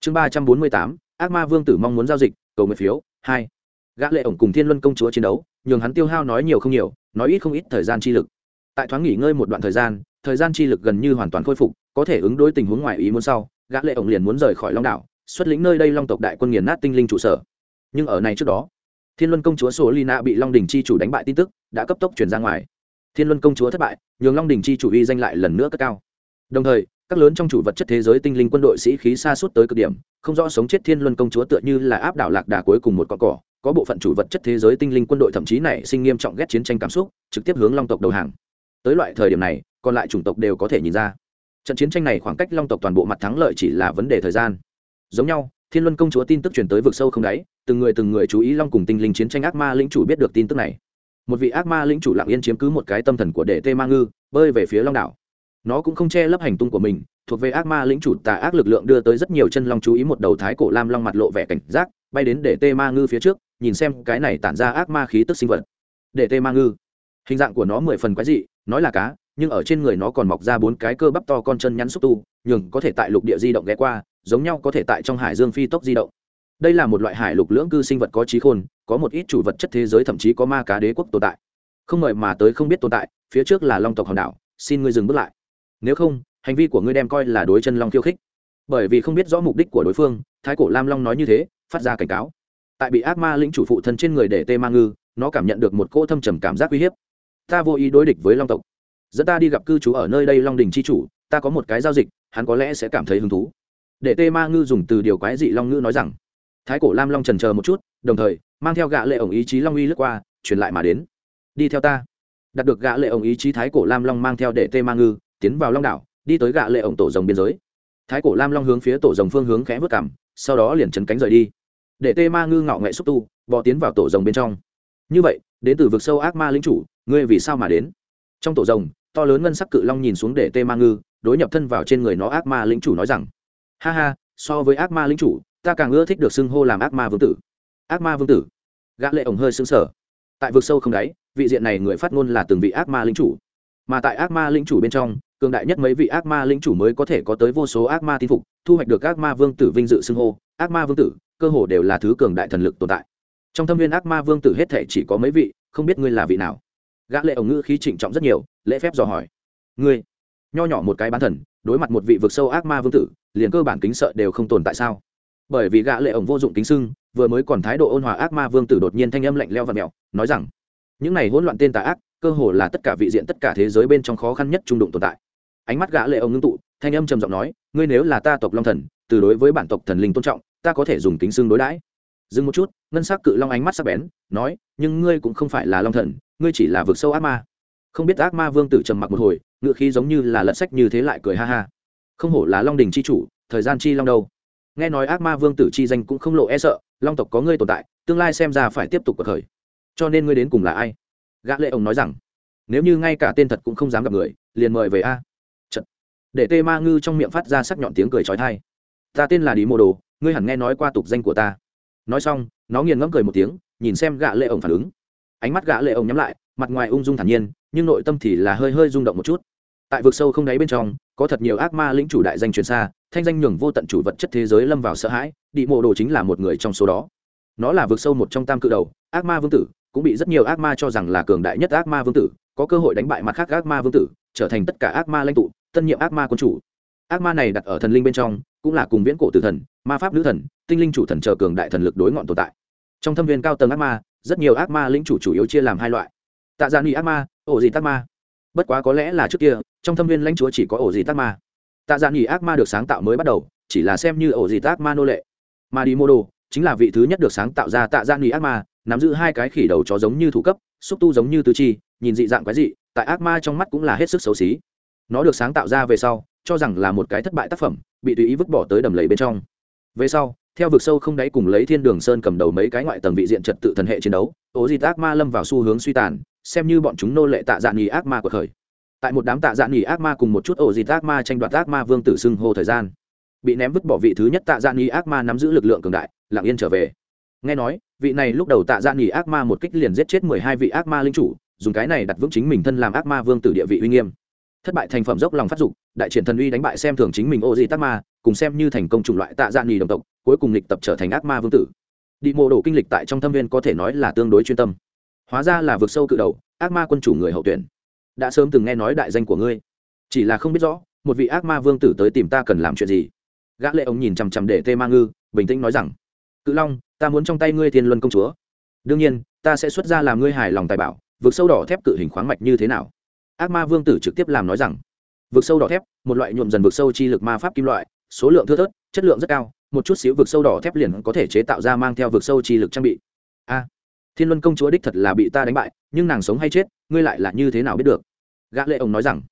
Chương ba trăm bốn mươi tám ác ma vương tử mong muốn giao dịch, cầu nguyện phiếu, hai. Gã lệ ổng cùng thiên luân công chúa chiến đấu, nhường hắn tiêu hao nói nhiều không nhiều, nói ít không ít thời gian chi lực. Tại thoáng nghỉ ngơi một đoạn thời gian thời gian chi lực gần như hoàn toàn khôi phục, có thể ứng đối tình huống ngoài ý muốn sau, gã lệ ổng liền muốn rời khỏi long đảo, xuất lĩnh nơi đây long tộc đại quân nghiền nát tinh linh trụ sở. Nhưng ở này trước đó, thiên luân công chúa số lina bị long đình chi chủ đánh bại tin tức, đã cấp tốc truyền ra ngoài. Thiên luân công chúa thất bại, nhường long đình chi chủ uy danh lại lần nữa cất cao. Đồng thời các lớn trong chủ vật chất thế giới tinh linh quân đội sĩ khí xa suốt tới cực điểm, không rõ sống chết thiên luân công chúa tựa như là áp đảo lạc đà cuối cùng một con cỏ, có bộ phận chủ vật chất thế giới tinh linh quân đội thậm chí nảy sinh nghiêm trọng ghét chiến tranh cảm xúc, trực tiếp hướng long tộc đầu hàng. Tới loại thời điểm này, còn lại chủng tộc đều có thể nhìn ra. Trận chiến tranh này khoảng cách long tộc toàn bộ mặt thắng lợi chỉ là vấn đề thời gian. Giống nhau, thiên luân công chúa tin tức truyền tới vực sâu không đáy, từng người từng người chú ý long cùng tinh linh chiến tranh ác ma lĩnh chủ biết được tin tức này. Một vị ác ma lĩnh chủ lặng yên chiếm cứ một cái tâm thần của đệ tê ma ngư, bơi về phía long đảo nó cũng không che lấp hành tung của mình, thuộc về ác ma lĩnh chủ tà ác lực lượng đưa tới rất nhiều chân long chú ý một đầu thái cổ lam long mặt lộ vẻ cảnh giác, bay đến để tê ma ngư phía trước, nhìn xem cái này tản ra ác ma khí tức sinh vật. Để tê ma ngư. Hình dạng của nó mười phần quái dị, nói là cá, nhưng ở trên người nó còn mọc ra bốn cái cơ bắp to con chân nhắn xúc tu, nhường có thể tại lục địa di động ghé qua, giống nhau có thể tại trong hải dương phi tốc di động. Đây là một loại hải lục lưỡng cư sinh vật có trí khôn, có một ít chủ vật chất thế giới thậm chí có ma cá đế quốc tồn tại. Không ngờ mà tới không biết tồn tại, phía trước là long tộc hòn đảo, xin ngươi dừng bước lại nếu không, hành vi của ngươi đem coi là đối chân long khiêu khích. Bởi vì không biết rõ mục đích của đối phương, thái cổ lam long nói như thế, phát ra cảnh cáo. Tại bị ác ma lĩnh chủ phụ thân trên người để tê ma ngư, nó cảm nhận được một cỗ thâm trầm cảm giác uy hiếp. Ta vô ý đối địch với long tộc. Dẫn ta đi gặp cư trú ở nơi đây long đình c h i chủ, ta có một cái giao dịch, hắn có lẽ sẽ cảm thấy hứng thú. Để tê ma ngư dùng từ điều quái dị long ngữ nói rằng, thái cổ lam long trần chờ một chút, đồng thời, mang theo gã lệ ổng ý chí long uy lướt qua, truyền lại mà đến. Đi theo ta. Đạt được gã lệ ổng ý chí thái cổ lam long mang theo để tê ma ngư tiến vào long đảo, đi tới gạ lệ ổng tổ rồng biên giới. Thái cổ lam long hướng phía tổ rồng phương hướng khẽ vớt cảm sau đó liền chấn cánh rời đi. Để tê ma ngư ngạo nghệ xúc tu, bò tiến vào tổ rồng bên trong. Như vậy, đến từ vực sâu ác ma lính chủ, ngươi vì sao mà đến? Trong tổ rồng, to lớn ngân sắc cự long nhìn xuống để tê ma ngư, đối nhập thân vào trên người nó ác ma lính chủ nói rằng, ha ha, so với ác ma lính chủ, ta càng ưa thích được xưng hô làm ác ma vương tử. Ác ma vương tử? Gã lệ ổng hơi sững sờ. Tại vực sâu không đáy, vị diện này người phát ngôn là từng vị ác ma lính chủ mà tại ác ma lĩnh chủ bên trong, cường đại nhất mấy vị ác ma lĩnh chủ mới có thể có tới vô số ác ma tin phục, thu hoạch được ác ma vương tử vinh dự xưng hô, ác ma vương tử, cơ hồ đều là thứ cường đại thần lực tồn tại. Trong thâm viên ác ma vương tử hết thể chỉ có mấy vị, không biết ngươi là vị nào. Gã lệ ổng ngữ khí trịnh trọng rất nhiều, lễ phép dò hỏi. Ngươi, nho nhỏ một cái bán thần, đối mặt một vị vực sâu ác ma vương tử, liền cơ bản kính sợ đều không tồn tại sao? Bởi vì gã lệ ổng vô dụng kính sưng, vừa mới còn thái độ ôn hòa ác ma vương tử đột nhiên thanh âm lạnh lẽo và mèo nói rằng, những này hỗn loạn tên tà ác cơ hồ là tất cả vị diện tất cả thế giới bên trong khó khăn nhất trung đụng tồn tại. Ánh mắt gã lệ ông ngưng tụ, thanh âm trầm giọng nói, ngươi nếu là ta tộc long thần, từ đối với bản tộc thần linh tôn trọng, ta có thể dùng kính xương đối đãi. Dừng một chút, ngân sắc cự long ánh mắt sắc bén, nói, nhưng ngươi cũng không phải là long thần, ngươi chỉ là vực sâu ác ma. Không biết ác ma vương tử trầm mặc một hồi, ngựa khí giống như là lật sách như thế lại cười ha ha. Không hổ là long đình chi chủ, thời gian chi long đâu. Nghe nói ác ma vương tử chi danh cũng không lộ e sợ, long tộc có ngươi tồn tại, tương lai xem ra phải tiếp tục cuộc khởi. Cho nên ngươi đến cùng là ai? Gã lệ ông nói rằng, nếu như ngay cả tên thật cũng không dám gặp người, liền mời về a. Chật. để tê ma ngư trong miệng phát ra sắc nhọn tiếng cười chói tai. Ta tên là đi mô đồ, ngươi hẳn nghe nói qua tục danh của ta. Nói xong, nó nghiền ngẫm cười một tiếng, nhìn xem gã lệ ông phản ứng. Ánh mắt gã lệ ông nhắm lại, mặt ngoài ung dung thản nhiên, nhưng nội tâm thì là hơi hơi rung động một chút. Tại vực sâu không đáy bên trong, có thật nhiều ác ma lĩnh chủ đại danh truyền xa, thanh danh nhường vô tận chủ vật chất thế giới lâm vào sợ hãi đi mộ đồ chính là một người trong số đó. Nó là vực sâu một trong tam cự đầu, ác ma vương tử cũng bị rất nhiều ác ma cho rằng là cường đại nhất ác ma vương tử, có cơ hội đánh bại mặt khác ác ma vương tử, trở thành tất cả ác ma lãnh tụ, tân nhiệm ác ma quân chủ. Ác ma này đặt ở thần linh bên trong, cũng là cùng viễn cổ tử thần, ma pháp nữ thần, tinh linh chủ thần chờ cường đại thần lực đối ngọn tồn tại. Trong thâm viên cao tầng ác ma, rất nhiều ác ma lĩnh chủ chủ yếu chia làm hai loại. Tạ gia ni ác ma, ổ gì tắc ma. Bất quá có lẽ là trước kia, trong thâm viên lãnh chúa chỉ có ổ gì tắc ma. Tạ gia ni ác ma được sáng tạo mới bắt đầu, chỉ là xem như ổ gì tắc ma nô lệ. Ma đi mô đồ chính là vị thứ nhất được sáng tạo ra tạ gia ni ác ma nắm giữ hai cái khỉ đầu chó giống như thủ cấp, xúc tu giống như tư chi, nhìn dị dạng quái dị, tại ác ma trong mắt cũng là hết sức xấu xí. Nó được sáng tạo ra về sau, cho rằng là một cái thất bại tác phẩm, bị tùy ý vứt bỏ tới đầm lầy bên trong. Về sau, theo vực sâu không đáy cùng lấy thiên đường sơn cầm đầu mấy cái ngoại tầng vị diện trật tự thần hệ chiến đấu, ố dịt ác ma lâm vào xu hướng suy tàn, xem như bọn chúng nô lệ tạ dạn nghỉ ác ma của khởi tại một đám tạ dạn nghỉ ác ma cùng một chút ổ dịt ác ma tranh đoạt ác ma vương tử xưng hô thời gian, bị ném vứt bỏ vị thứ nhất tạ dạn nghỉ ác ma nắm giữ lực lượng cường đại, lặng yên trở về nghe nói, vị này lúc đầu tạ dạn nghỉ ác ma một kích liền giết chết mười hai vị ác ma linh chủ, dùng cái này đặt vững chính mình thân làm ác ma vương tử địa vị uy nghiêm. Thất bại thành phẩm dốc lòng phát dục, đại triển thần uy đánh bại xem thường chính mình ô di tắc ma, cùng xem như thành công chủng loại tạ dạ nghỉ đồng tộc, cuối cùng lịch tập trở thành ác ma vương tử. Đi mô đồ kinh lịch tại trong thâm viên có thể nói là tương đối chuyên tâm. Hóa ra là vượt sâu cự đầu, ác ma quân chủ người hậu tuyển. Đã sớm từng nghe nói đại danh của ngươi. Chỉ là không biết rõ, một vị ác ma vương tử tới tìm ta cần làm chuyện gì. Gã lệ ông nhìn chằm chằm để tê ma ngư, bình tĩnh nói rằng, cự long ta muốn trong tay ngươi thiên luân công chúa. Đương nhiên, ta sẽ xuất ra làm ngươi hài lòng tài bảo vượt sâu đỏ thép cự hình khoáng mạch như thế nào? Ác ma vương tử trực tiếp làm nói rằng vượt sâu đỏ thép, một loại nhuộm dần vượt sâu chi lực ma pháp kim loại, số lượng thưa thớt, chất lượng rất cao, một chút xíu vực sâu đỏ thép liền có thể chế tạo ra mang theo vực sâu chi lực trang bị. A, thiên luân công chúa đích thật là bị ta đánh bại, nhưng nàng sống hay chết, ngươi lại là như thế nào biết được? Gã lệ ông nói rằng,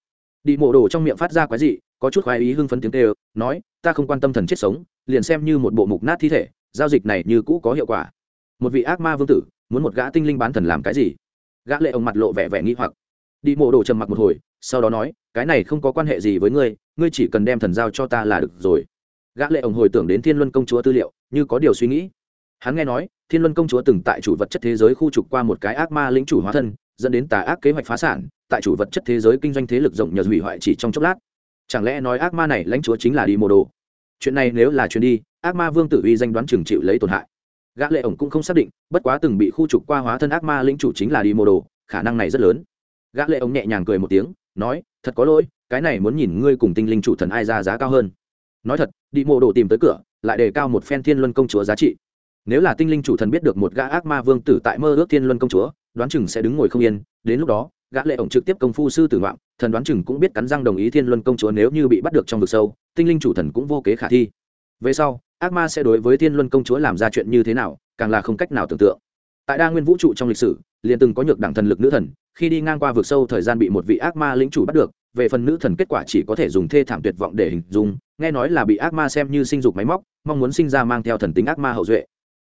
đi mộ đồ trong miệng phát ra quái dị, có chút khoái ý hưng phấn tiếng kêu, nói, ta không quan tâm thần chết sống, liền xem như một bộ mục nát thi thể giao dịch này như cũ có hiệu quả. Một vị ác ma vương tử, muốn một gã tinh linh bán thần làm cái gì? Gã lệ ông mặt lộ vẻ vẻ nghi hoặc. Đi mộ đồ trầm mặc một hồi, sau đó nói, cái này không có quan hệ gì với ngươi ngươi chỉ cần đem thần giao cho ta là được rồi. Gã lệ ông hồi tưởng đến thiên luân công chúa tư liệu, như có điều suy nghĩ. Hắn nghe nói, thiên luân công chúa từng tại chủ vật chất thế giới khu trục qua một cái ác ma lĩnh chủ hóa thân, dẫn đến tà ác kế hoạch phá sản, tại chủ vật chất thế giới kinh doanh thế lực rộng nhờ hủy hoại chỉ trong chốc lát. Chẳng lẽ nói ác ma này lãnh chúa chính là đi mộ đồ? Chuyện này nếu là chuyện đi, ác ma vương tử uy danh đoán chừng chịu lấy tổn hại. Gã lệ ổng cũng không xác định, bất quá từng bị khu trục qua hóa thân ác ma lĩnh chủ chính là đi mô đồ, khả năng này rất lớn. Gã lệ ổng nhẹ nhàng cười một tiếng, nói, thật có lỗi, cái này muốn nhìn ngươi cùng tinh linh chủ thần ai ra giá cao hơn. Nói thật, đi mô đồ tìm tới cửa, lại đề cao một phen thiên luân công chúa giá trị. Nếu là tinh linh chủ thần biết được một gã ác ma vương tử tại mơ ước thiên luân công chúa, đoán chừng sẽ đứng ngồi không yên, đến lúc đó gã lệ ổng trực tiếp công phu sư tử ngoạm, thần đoán chừng cũng biết cắn răng đồng ý thiên luân công chúa nếu như bị bắt được trong vực sâu, tinh linh chủ thần cũng vô kế khả thi. Về sau, ác ma sẽ đối với thiên luân công chúa làm ra chuyện như thế nào, càng là không cách nào tưởng tượng. Tại đa nguyên vũ trụ trong lịch sử, liền từng có nhược đẳng thần lực nữ thần, khi đi ngang qua vực sâu thời gian bị một vị ác ma lĩnh chủ bắt được, về phần nữ thần kết quả chỉ có thể dùng thê thảm tuyệt vọng để hình dung, nghe nói là bị ác ma xem như sinh dục máy móc, mong muốn sinh ra mang theo thần tính ác ma hậu duệ.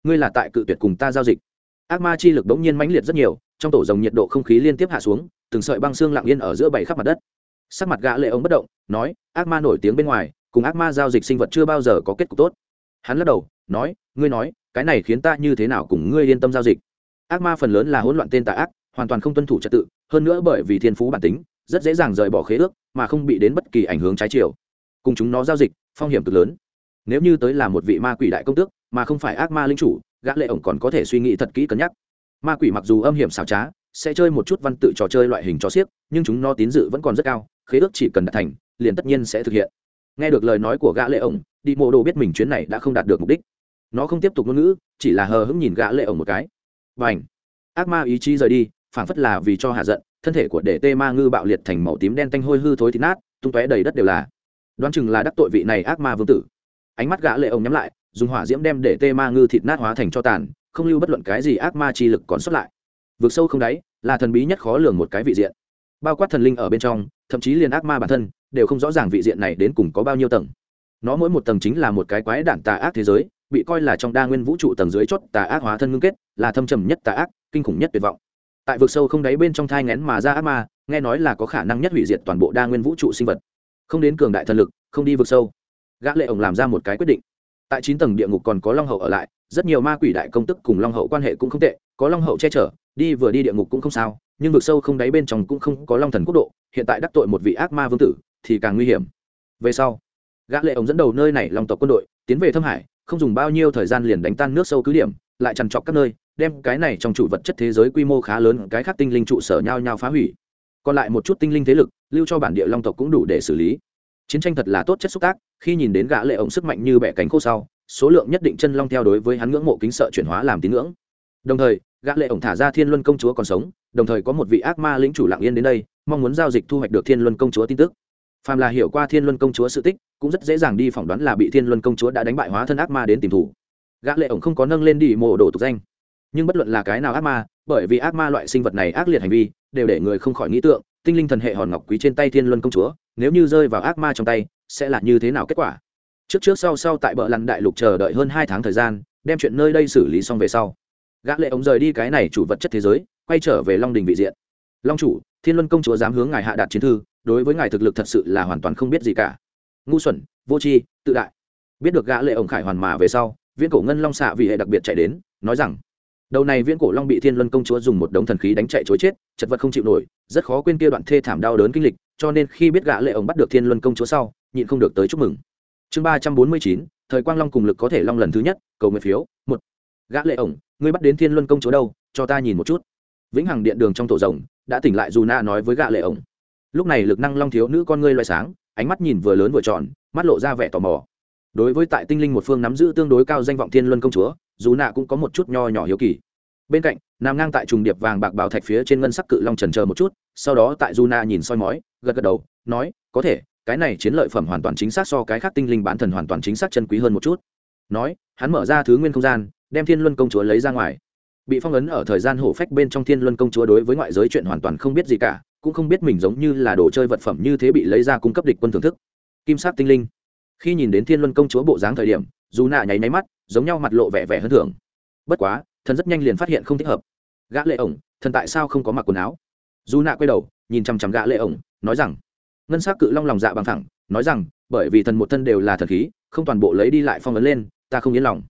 Ngươi là tại cự tuyệt cùng ta giao dịch. Ác ma chi lực bỗng nhiên mãnh liệt rất nhiều trong tổ dòng nhiệt độ không khí liên tiếp hạ xuống, từng sợi băng xương lặng yên ở giữa bảy khắp mặt đất. Sắc mặt gã lệ ông bất động, nói, ác ma nổi tiếng bên ngoài, cùng ác ma giao dịch sinh vật chưa bao giờ có kết cục tốt. Hắn lắc đầu, nói, ngươi nói, cái này khiến ta như thế nào cùng ngươi yên tâm giao dịch? Ác ma phần lớn là hỗn loạn tên tà ác, hoàn toàn không tuân thủ trật tự, hơn nữa bởi vì thiên phú bản tính, rất dễ dàng rời bỏ khế ước, mà không bị đến bất kỳ ảnh hưởng trái chiều. Cùng chúng nó giao dịch, phong hiểm cực lớn. Nếu như tới là một vị ma quỷ đại công tước, mà không phải ác ma linh chủ, gã lệ ổng còn có thể suy nghĩ thật kỹ cân nhắc ma quỷ mặc dù âm hiểm xảo trá sẽ chơi một chút văn tự trò chơi loại hình cho xiếc nhưng chúng nó tín dự vẫn còn rất cao khế ước chỉ cần đạt thành liền tất nhiên sẽ thực hiện. Nghe được lời nói của gã lệ ổng đi mộ đồ biết mình chuyến này đã không đạt được mục đích. Nó không tiếp tục ngôn ngữ chỉ là hờ hững nhìn gã lệ ổng một cái. Bành, ác ma ý chí rời đi phảng phất là vì cho hạ giận thân thể của đệ tê ma ngư bạo liệt thành màu tím đen tanh hôi hư thối thịt nát tung tóe đầy đất đều là. Đoán chừng là đắc tội vị này ác ma vương tử. Ánh mắt gã lệ ông nhắm lại dùng hỏa diễm đem đệ tê ma ngư thịt nát hóa thành cho tàn không lưu bất luận cái gì ác ma chi lực còn xuất lại. Vượt sâu không đáy, là thần bí nhất khó lường một cái vị diện. Bao quát thần linh ở bên trong, thậm chí liền ác ma bản thân, đều không rõ ràng vị diện này đến cùng có bao nhiêu tầng. Nó mỗi một tầng chính là một cái quái đản tà ác thế giới, bị coi là trong đa nguyên vũ trụ tầng dưới chốt tà ác hóa thân ngưng kết, là thâm trầm nhất tà ác, kinh khủng nhất tuyệt vọng. Tại vực sâu không đáy bên trong thai ngén mà ra ác ma, nghe nói là có khả năng nhất hủy diệt toàn bộ đa nguyên vũ trụ sinh vật. Không đến cường đại thần lực, không đi vực sâu. Gã lệ ổng làm ra một cái quyết định tại chín tầng địa ngục còn có long hậu ở lại, rất nhiều ma quỷ đại công tức cùng long hậu quan hệ cũng không tệ, có long hậu che chở, đi vừa đi địa ngục cũng không sao, nhưng vực sâu không đáy bên trong cũng không có long thần quốc độ, hiện tại đắc tội một vị ác ma vương tử thì càng nguy hiểm. Về sau, gã lệ ổng dẫn đầu nơi này long tộc quân đội, tiến về thâm hải, không dùng bao nhiêu thời gian liền đánh tan nước sâu cứ điểm, lại chằn trọc các nơi, đem cái này trong trụ vật chất thế giới quy mô khá lớn, cái khác tinh linh trụ sở nhau nhau phá hủy. Còn lại một chút tinh linh thế lực, lưu cho bản địa long tộc cũng đủ để xử lý chiến tranh thật là tốt chất xúc tác, khi nhìn đến gã lệ ổng sức mạnh như bẻ cánh khô sau, số lượng nhất định chân long theo đối với hắn ngưỡng mộ kính sợ chuyển hóa làm tín ngưỡng. Đồng thời, gã lệ ổng thả ra thiên luân công chúa còn sống, đồng thời có một vị ác ma lĩnh chủ lặng yên đến đây, mong muốn giao dịch thu hoạch được thiên luân công chúa tin tức. Phàm là hiểu qua thiên luân công chúa sự tích, cũng rất dễ dàng đi phỏng đoán là bị thiên luân công chúa đã đánh bại hóa thân ác ma đến tìm thủ. Gã lệ ổng không có nâng lên đi mộ đồ tục danh. Nhưng bất luận là cái nào ác ma, bởi vì ác ma loại sinh vật này ác liệt hành vi, đều để người không khỏi nghĩ tượng tinh linh thần hệ hòn ngọc quý trên tay thiên luân công chúa, nếu như rơi vào ác ma trong tay, sẽ là như thế nào kết quả? Trước trước sau sau tại bờ lặn đại lục chờ đợi hơn hai tháng thời gian, đem chuyện nơi đây xử lý xong về sau. Gã lệ ống rời đi cái này chủ vật chất thế giới, quay trở về long đình vị diện. Long chủ, thiên luân công chúa dám hướng ngài hạ đạt chiến thư, đối với ngài thực lực thật sự là hoàn toàn không biết gì cả. Ngu xuẩn, vô tri, tự đại. Biết được gã lệ ống khải hoàn mà về sau, viễn cổ ngân long xạ vì hệ đặc biệt chạy đến, nói rằng đầu này viễn cổ long bị thiên luân công chúa dùng một đống thần khí đánh chạy chối chết, chật vật không chịu nổi, rất khó quên kia đoạn thê thảm đau đớn kinh lịch, cho nên khi biết gã lệ ổng bắt được thiên luân công chúa sau, nhịn không được tới chúc mừng. Chương ba trăm bốn mươi chín, thời quang long cùng lực có thể long lần thứ nhất, cầu nguyện phiếu, một. Gã lệ ổng ngươi bắt đến thiên luân công chúa đâu, cho ta nhìn một chút. Vĩnh hằng điện đường trong tổ rồng, đã tỉnh lại dù na nói với gã lệ ổng lúc này lực năng long thiếu nữ con ngươi loài sáng, ánh mắt nhìn vừa lớn vừa tròn, mắt lộ ra vẻ tò mò đối với tại tinh linh một phương nắm giữ tương đối cao danh vọng thiên luân công chúa, dù nạ cũng có một chút nho nhỏ hiếu kỳ. Bên cạnh, nằm ngang tại trùng điệp vàng bạc bảo thạch phía trên ngân sắc cự long trần chờ một chút, sau đó tại du na nhìn soi mói, gật gật đầu, nói, có thể, cái này chiến lợi phẩm hoàn toàn chính xác so cái khác tinh linh bán thần hoàn toàn chính xác chân quý hơn một chút. Nói, hắn mở ra thứ nguyên không gian, đem thiên luân công chúa lấy ra ngoài. Bị phong ấn ở thời gian hổ phách bên trong thiên luân công chúa đối với ngoại giới chuyện hoàn toàn không biết gì cả, cũng không biết mình giống như là đồ chơi vật phẩm như thế bị lấy ra cung cấp địch quân thưởng thức. Kim sát tinh linh khi nhìn đến thiên luân công chúa bộ dáng thời điểm dù nạ nháy nháy mắt giống nhau mặt lộ vẻ vẻ hơn thường. bất quá thần rất nhanh liền phát hiện không thích hợp. Gã lệ ổng thần tại sao không có mặc quần áo? Dù nạ quay đầu nhìn chằm chằm gã lệ ổng nói rằng ngân s á c cự long lòng dạ bằng thẳng nói rằng bởi vì thần một thân đều là thần khí không toàn bộ lấy đi lại phong ấn lên ta không yên lòng.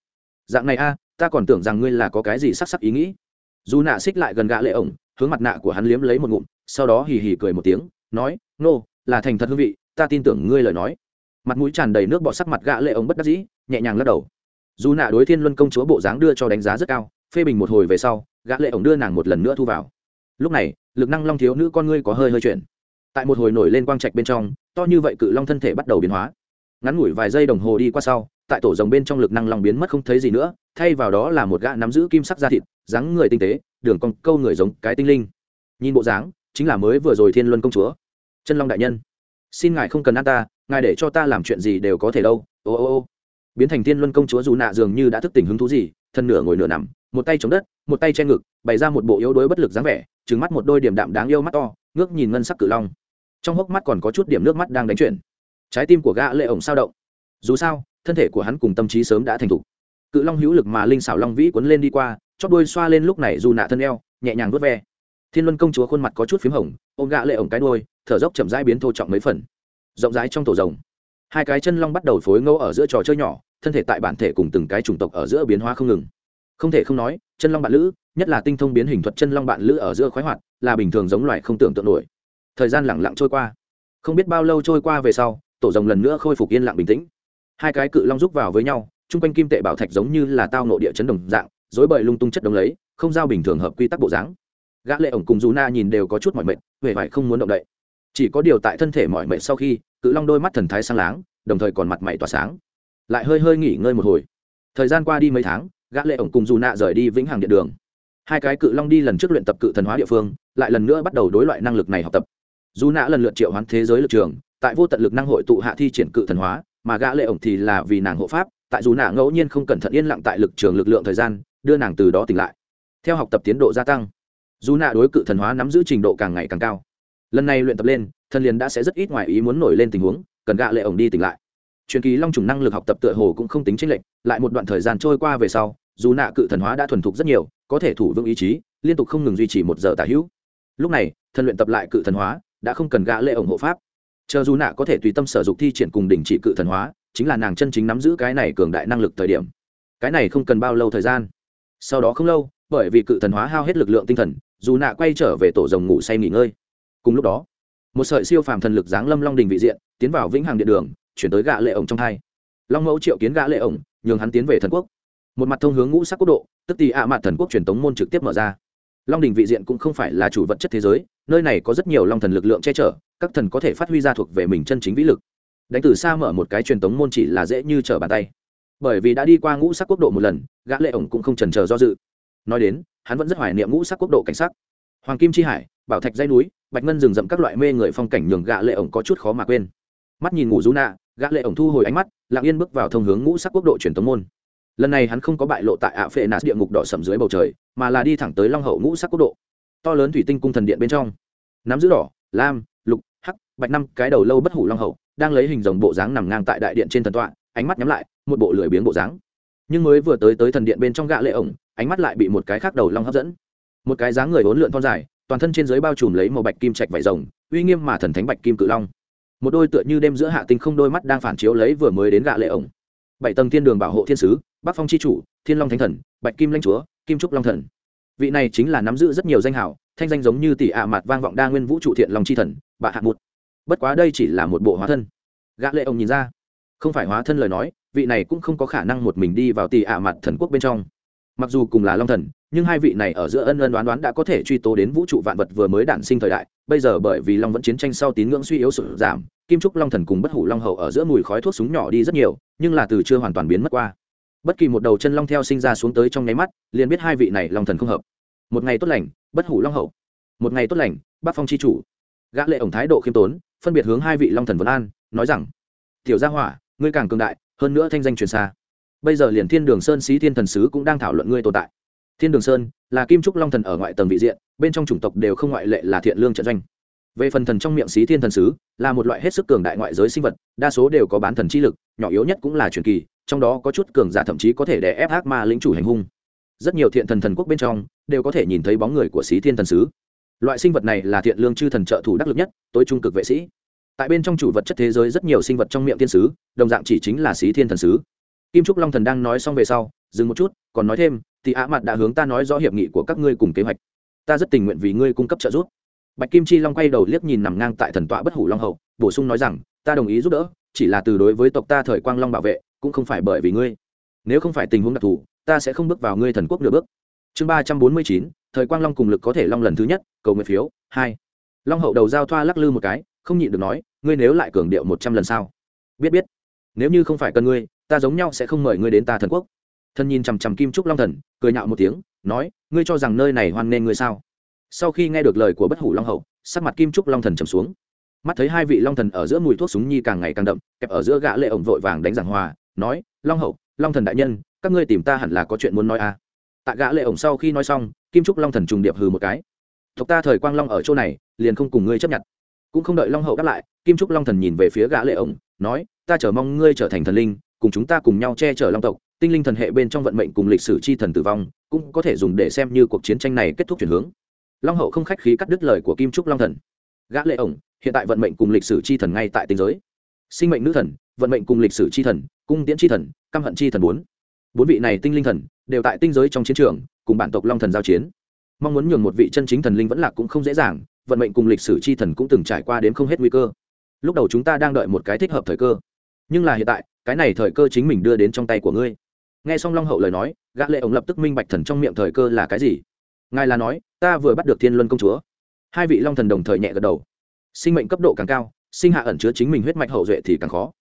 Dạng này a ta còn tưởng rằng ngươi là có cái gì sắc sắc ý nghĩ. Dù nạ xích lại gần gã lệ ổng hướng mặt nạ của hắn liếm lấy một ngụm sau đó hì hì cười một tiếng nói nô、no, là thành thật hương vị ta tin tưởng ngươi lời nói mặt mũi tràn đầy nước bọt sắc mặt gã lệ ống bất đắc dĩ, nhẹ nhàng lắc đầu. Dù nạ đối thiên luân công chúa bộ dáng đưa cho đánh giá rất cao, phê bình một hồi về sau, gã lệ ổng đưa nàng một lần nữa thu vào. Lúc này, lực năng long thiếu nữ con ngươi có hơi hơi chuyển. Tại một hồi nổi lên quang trạch bên trong, to như vậy cự long thân thể bắt đầu biến hóa. Ngắn ngủi vài giây đồng hồ đi qua sau, tại tổ rồng bên trong lực năng long biến mất không thấy gì nữa, thay vào đó là một gã nắm giữ kim sắc da thịt, dáng người tinh tế, đường cong câu người giống cái tinh linh. Nhìn bộ dáng, chính là mới vừa rồi thiên luân công chúa. Chân long đại nhân, xin ngài không cần ăn ta ngài để cho ta làm chuyện gì đều có thể đâu, ô ô ô. Biến thành thiên luân công chúa dù nạ dường như đã thức tỉnh hứng thú gì, thân nửa ngồi nửa nằm, một tay chống đất, một tay che ngực, bày ra một bộ yếu đuối bất lực dáng vẻ trứng mắt một đôi điểm đạm đáng yêu mắt to, ngước nhìn ngân sắc cự long. Trong hốc mắt còn có chút điểm nước mắt đang đánh chuyển. Trái tim của gã lệ ổng sao động. Dù sao, thân thể của hắn cùng tâm trí sớm đã thành thục. Cự long hữu lực mà linh xảo long vĩ cuốn lên đi qua chóp đuôi xoa lên lúc này dù nạ thân eo, nhẹ nhàng vuốt ve. Thiên luân công chúa khuôn mặt có chút phím hồng, ôm gã lệ ổng cái đuôi, thở dốc chậm rãi biến thô trọng mấy phần rộng rãi trong tổ rồng. Hai cái chân long bắt đầu phối ngẫu ở giữa trò chơi nhỏ, thân thể tại bản thể cùng từng cái chủng tộc ở giữa biến hóa không ngừng. Không thể không nói, chân long bạn lữ, nhất là tinh thông biến hình thuật chân long bạn lữ ở giữa khoái hoạt, là bình thường giống loài không tưởng tượng nổi. Thời gian lẳng lặng trôi qua. Không biết bao lâu trôi qua về sau, tổ rồng lần nữa khôi phục yên lặng bình tĩnh. Hai cái cự long rúc vào với nhau, chung quanh kim tệ bảo thạch giống như là tao nộ địa chấn đồng dạng dối bời lung tung chất đồng lấy, không giao bình thường hợp quy tắc bộ dáng. Gã lệ ổng cùng dù na nhìn đều có chút mỏi mệt huệ vải không muốn động đậy chỉ có điều tại thân thể mỏi mệt sau khi, cự long đôi mắt thần thái sang láng, đồng thời còn mặt mày tỏa sáng. Lại hơi hơi nghỉ ngơi một hồi. Thời gian qua đi mấy tháng, gã lệ ổng cùng dù nạ rời đi vĩnh hằng điện đường. Hai cái cự long đi lần trước luyện tập cự thần hóa địa phương, lại lần nữa bắt đầu đối loại năng lực này học tập. Dù nã lần lượt triệu hoán thế giới lực trường, tại vô tận lực năng hội tụ hạ thi triển cự thần hóa, mà gã lệ ổng thì là vì nàng hộ pháp, tại dù nạ ngẫu nhiên không cẩn thận yên lặng tại lực trường lực lượng thời gian, đưa nàng từ đó tỉnh lại. Theo học tập tiến độ gia tăng, dù nạ đối cự thần hóa nắm giữ trình độ càng ngày càng cao lần này luyện tập lên thần liền đã sẽ rất ít ngoài ý muốn nổi lên tình huống, cần gạ lệ ổng đi tỉnh lại. Truyền kỳ long trùng năng lực học tập tựa hồ cũng không tính chênh lệch, lại một đoạn thời gian trôi qua về sau, dù nạ cự thần hóa đã thuần thục rất nhiều, có thể thủ vững ý chí, liên tục không ngừng duy trì một giờ tả hữu. Lúc này thần luyện tập lại cự thần hóa, đã không cần gã lệ ổng hộ pháp. Chờ dù nạ có thể tùy tâm sở dục thi triển cùng đỉnh chỉ cự thần hóa, chính là nàng chân chính nắm giữ cái này cường đại năng lực thời điểm. Cái này không cần bao lâu thời gian. Sau đó không lâu, bởi vì cự thần hóa hao hết lực lượng tinh thần, dù nạ quay trở về tổ rồng ngủ say nghỉ ngơi cùng lúc đó, một sợi siêu phàm thần lực giáng lâm long đình vị diện, tiến vào vĩnh hằng điện đường, chuyển tới gã lệ ổng trong hai long mẫu triệu kiến gã lệ ổng, nhường hắn tiến về thần quốc. Một mặt thông hướng ngũ sắc quốc độ, tức thì ạ mặt thần quốc truyền tống môn trực tiếp mở ra. Long đình vị diện cũng không phải là chủ vật chất thế giới, nơi này có rất nhiều long thần lực lượng che chở, các thần có thể phát huy ra thuộc về mình chân chính vĩ lực. Đánh từ xa mở một cái truyền tống môn chỉ là dễ như trở bàn tay. Bởi vì đã đi qua ngũ sắc quốc độ một lần, gã lệ ổng cũng không chần chờ do dự. Nói đến, hắn vẫn rất hoài niệm ngũ sắc quốc độ cảnh sắc hoàng kim chi hải, bảo thạch dây núi, bạch ngân rừng rậm các loại mê người phong cảnh nhường gạ lệ ổng có chút khó mà quên. Mắt nhìn ngủ rú nạ gã lệ ổng thu hồi ánh mắt, lặng yên bước vào thông hướng ngũ sắc quốc độ truyền tống môn. Lần này hắn không có bại lộ tại ạ phệ nạt địa ngục đỏ sầm dưới bầu trời, mà là đi thẳng tới long hậu ngũ sắc quốc độ. To lớn thủy tinh cung thần điện bên trong. Nắm giữ đỏ, lam, lục, hắc, bạch năm cái đầu lâu bất hủ long hậu, đang lấy hình dòng bộ dáng nằm ngang tại đại điện trên thần tọa, ánh mắt nhắm lại, một bộ lười biếng bộ dáng. Nhưng mới vừa tới tới thần điện bên trong gã lệ ổng, ánh mắt lại bị một cái khác đầu long hấp dẫn một cái dáng người vốn lượn thon dài, toàn thân trên dưới bao trùm lấy màu bạch kim trạch vải rồng, uy nghiêm mà thần thánh bạch kim cự long. Một đôi tựa như đêm giữa hạ tinh không đôi mắt đang phản chiếu lấy vừa mới đến gạ lệ ổng. Bảy tầng thiên đường bảo hộ thiên sứ, bắc phong c h i chủ, thiên long thánh thần, bạch kim lanh chúa, kim trúc long thần. Vị này chính là nắm giữ rất nhiều danh hảo thanh danh giống như tỷ ạ mặt vang vọng đa nguyên vũ trụ thiện long c h i thần, bạ hạ một bất quá đây chỉ là một bộ hóa thân. Gã lệ ông nhìn ra. Không phải hóa thân lời nói, vị này cũng không có khả năng một mình đi vào tỷ ạ mặt thần quốc bên trong mặc dù cùng là long thần, nhưng hai vị này ở giữa ân ân đoán đoán đã có thể truy tố đến vũ trụ vạn vật vừa mới đản sinh thời đại. Bây giờ bởi vì long vẫn chiến tranh sau tín ngưỡng suy yếu sụt giảm, kim trúc long thần cùng bất hủ long hậu ở giữa mùi khói thuốc súng nhỏ đi rất nhiều, nhưng là từ chưa hoàn toàn biến mất qua. Bất kỳ một đầu chân long theo sinh ra xuống tới trong nháy mắt, liền biết hai vị này long thần không hợp. Một ngày tốt lành, bất hủ long hậu. Một ngày tốt lành, bắc phong c h i chủ. Gã lệ ổng thái độ khiêm tốn, phân biệt hướng hai vị long thần vân an, nói rằng, tiểu gia hỏa, ngươi càng cường đại, hơn nữa thanh danh truyền xa bây giờ liền thiên đường sơn xí thiên thần sứ cũng đang thảo luận ngươi tồn tại. Thiên đường sơn là kim trúc long thần ở ngoại tầng vị diện, bên trong chủng tộc đều không ngoại lệ là thiện lương trận doanh. Về phần thần trong miệng xí thiên thần sứ, là một loại hết sức cường đại ngoại giới sinh vật, đa số đều có bán thần chi lực, nhỏ yếu nhất cũng là truyền kỳ, trong đó có chút cường giả thậm chí có thể đè ép ác ma lĩnh chủ hành hung. Rất nhiều thiện thần thần quốc bên trong đều có thể nhìn thấy bóng người của xí thiên thần sứ. Loại sinh vật này là thiện lương chư thần trợ thủ đắc lực nhất, tối trung cực vệ sĩ. Tại bên trong chủ vật chất thế giới rất nhiều sinh vật trong miệng thiên sứ, đồng dạng chỉ chính là xí thiên thần sứ kim trúc long thần đang nói xong về sau, dừng một chút, còn nói thêm thì ạ mặt đã hướng ta nói rõ hiệp nghị của các ngươi cùng kế hoạch. Ta rất tình nguyện vì ngươi cung cấp trợ giúp. Bạch kim chi long quay đầu liếc nhìn nằm ngang tại thần tọa bất hủ long hậu, bổ sung nói rằng, ta đồng ý giúp đỡ, chỉ là từ đối với tộc ta thời quang long bảo vệ, cũng không phải bởi vì ngươi. Nếu không phải tình huống đặc thù, ta sẽ không bước vào ngươi thần quốc nửa bước. Chương ba trăm bốn mươi chín, thời quang long cùng lực có thể long lần thứ nhất, cầu nguyện phiếu, hai. Long hậu đầu giao thoa lắc lư một cái, không nhịn được nói, ngươi nếu lại cường điệu một trăm lần sao? Biết biết. Nếu như không phải cần ngươi ta giống nhau sẽ không mời ngươi đến ta thần quốc. Thần nhìn chằm chằm kim trúc long thần, cười nhạo một tiếng, nói, ngươi cho rằng nơi này hoan nên ngươi sao? Sau khi nghe được lời của bất hủ long hậu, sắc mặt kim trúc long thần trầm xuống. Mắt thấy hai vị long thần ở giữa mùi thuốc súng nhi càng ngày càng đậm, kẹp ở giữa gã lệ ổng vội vàng đánh giảng hòa, nói, long hậu, long thần đại nhân, các ngươi tìm ta hẳn là có chuyện muốn nói à? Tại gã lệ ổng sau khi nói xong, kim trúc long thần trùng điệp hừ một cái. Tộc ta thời quang long ở chỗ này, liền không cùng ngươi chấp nhận. Cũng không đợi long hậu đáp lại, kim trúc long thần nhìn về phía gã lệ ổng, nói, ta chờ mong ngươi trở thành thần linh cùng chúng ta cùng nhau che chở long tộc, tinh linh thần hệ bên trong vận mệnh cùng lịch sử chi thần tử vong, cũng có thể dùng để xem như cuộc chiến tranh này kết thúc chuyển hướng. Long hậu không khách khí cắt đứt lời của kim trúc long thần. Gã lệ ổng, hiện tại vận mệnh cùng lịch sử chi thần ngay tại tinh giới. Sinh mệnh nữ thần, vận mệnh cùng lịch sử chi thần, cung tiễn chi thần, căm hận chi thần bốn. Bốn vị này tinh linh thần, đều tại tinh giới trong chiến trường, cùng bản tộc long thần giao chiến. Mong muốn nhường một vị chân chính thần linh vẫn lạc cũng không dễ dàng, vận mệnh cùng lịch sử chi thần cũng từng trải qua đến không hết nguy cơ. Lúc đầu chúng ta đang đợi một cái thích hợp thời cơ. Nhưng là hiện tại cái này thời cơ chính mình đưa đến trong tay của ngươi. Nghe xong long hậu lời nói, gã lệ ổng lập tức minh bạch thần trong miệng thời cơ là cái gì. Ngài là nói, ta vừa bắt được thiên luân công chúa. Hai vị long thần đồng thời nhẹ gật đầu. Sinh mệnh cấp độ càng cao, sinh hạ ẩn chứa chính mình huyết mạch hậu duệ thì càng khó.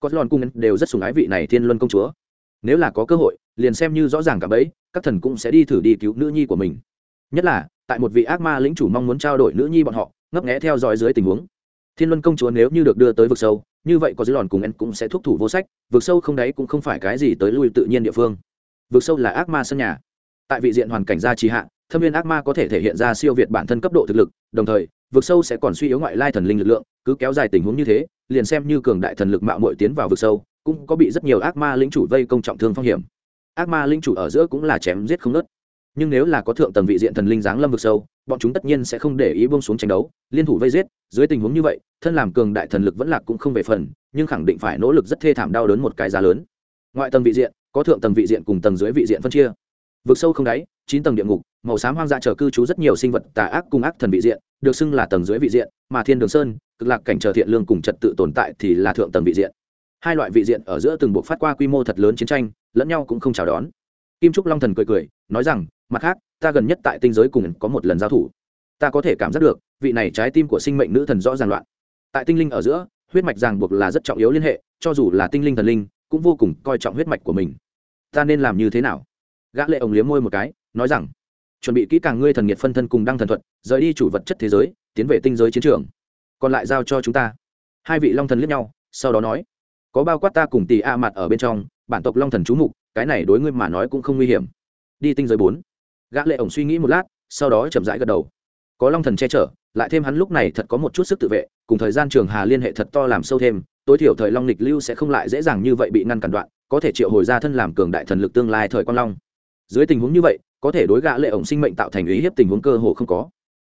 Có lòn cung đều rất sùng ái vị này thiên luân công chúa. Nếu là có cơ hội, liền xem như rõ ràng cả bấy, các thần cũng sẽ đi thử đi cứu nữ nhi của mình. Nhất là, tại một vị ác ma lĩnh chủ mong muốn trao đổi nữ nhi bọn họ, ngấp nghé theo dõi dưới tình huống thiên luân công chúa nếu như được đưa tới vực sâu, như vậy có dư lòn cùng em cũng sẽ thúc thủ vô sách, vực sâu không đấy cũng không phải cái gì tới lui tự nhiên địa phương. Vực sâu là ác ma sân nhà. Tại vị diện hoàn cảnh gia trì hạ, thâm viên ác ma có thể thể hiện ra siêu việt bản thân cấp độ thực lực, đồng thời, vực sâu sẽ còn suy yếu ngoại lai thần linh lực lượng, cứ kéo dài tình huống như thế, liền xem như cường đại thần lực mạo mội tiến vào vực sâu, cũng có bị rất nhiều ác ma lĩnh chủ vây công trọng thương phong hiểm. Ác ma linh chủ ở giữa cũng là chém giết không nớt nhưng nếu là có thượng tầng vị diện thần linh giáng lâm vực sâu, bọn chúng tất nhiên sẽ không để ý buông xuống tranh đấu, liên thủ vây giết, dưới tình huống như vậy, thân làm cường đại thần lực vẫn lạc cũng không về phần, nhưng khẳng định phải nỗ lực rất thê thảm đau đớn một cái giá lớn. Ngoại tầng vị diện, có thượng tầng vị diện cùng tầng dưới vị diện phân chia. Vực sâu không đáy, chín tầng địa ngục, màu xám hoang dã chờ cư trú rất nhiều sinh vật tà ác cùng ác thần vị diện, được xưng là tầng dưới vị diện, mà thiên đường sơn, cực lạc cảnh chờ thiện lương cùng trật tự tồn tại thì là thượng tầng vị diện. Hai loại vị diện ở giữa từng buộc phát qua quy mô thật lớn chiến tranh, lẫn nhau cũng không chào đón. Kim trúc long thần cười cười, nói rằng mặt khác, ta gần nhất tại tinh giới cùng có một lần giao thủ. Ta có thể cảm giác được, vị này trái tim của sinh mệnh nữ thần rõ ràng loạn. Tại tinh linh ở giữa, huyết mạch ràng buộc là rất trọng yếu liên hệ, cho dù là tinh linh thần linh, cũng vô cùng coi trọng huyết mạch của mình. Ta nên làm như thế nào? Gã lệ ổng liếm môi một cái, nói rằng, chuẩn bị kỹ càng ngươi thần nhiệt phân thân cùng đăng thần thuật, rời đi chủ vật chất thế giới, tiến về tinh giới chiến trường. Còn lại giao cho chúng ta. Hai vị long thần liếc nhau, sau đó nói, có bao quát ta cùng tỷ a mặt ở bên trong, bản tộc long thần chú mục, cái này đối ngươi mà nói cũng không nguy hiểm. Đi tinh giới bốn gã lệ ổng suy nghĩ một lát, sau đó chậm rãi gật đầu. Có long thần che chở, lại thêm hắn lúc này thật có một chút sức tự vệ, cùng thời gian trường hà liên hệ thật to làm sâu thêm, tối thiểu thời long lịch lưu sẽ không lại dễ dàng như vậy bị ngăn cản đoạn, có thể triệu hồi ra thân làm cường đại thần lực tương lai thời quan long. Dưới tình huống như vậy, có thể đối gã lệ ổng sinh mệnh tạo thành ý hiếp tình huống cơ hồ không có.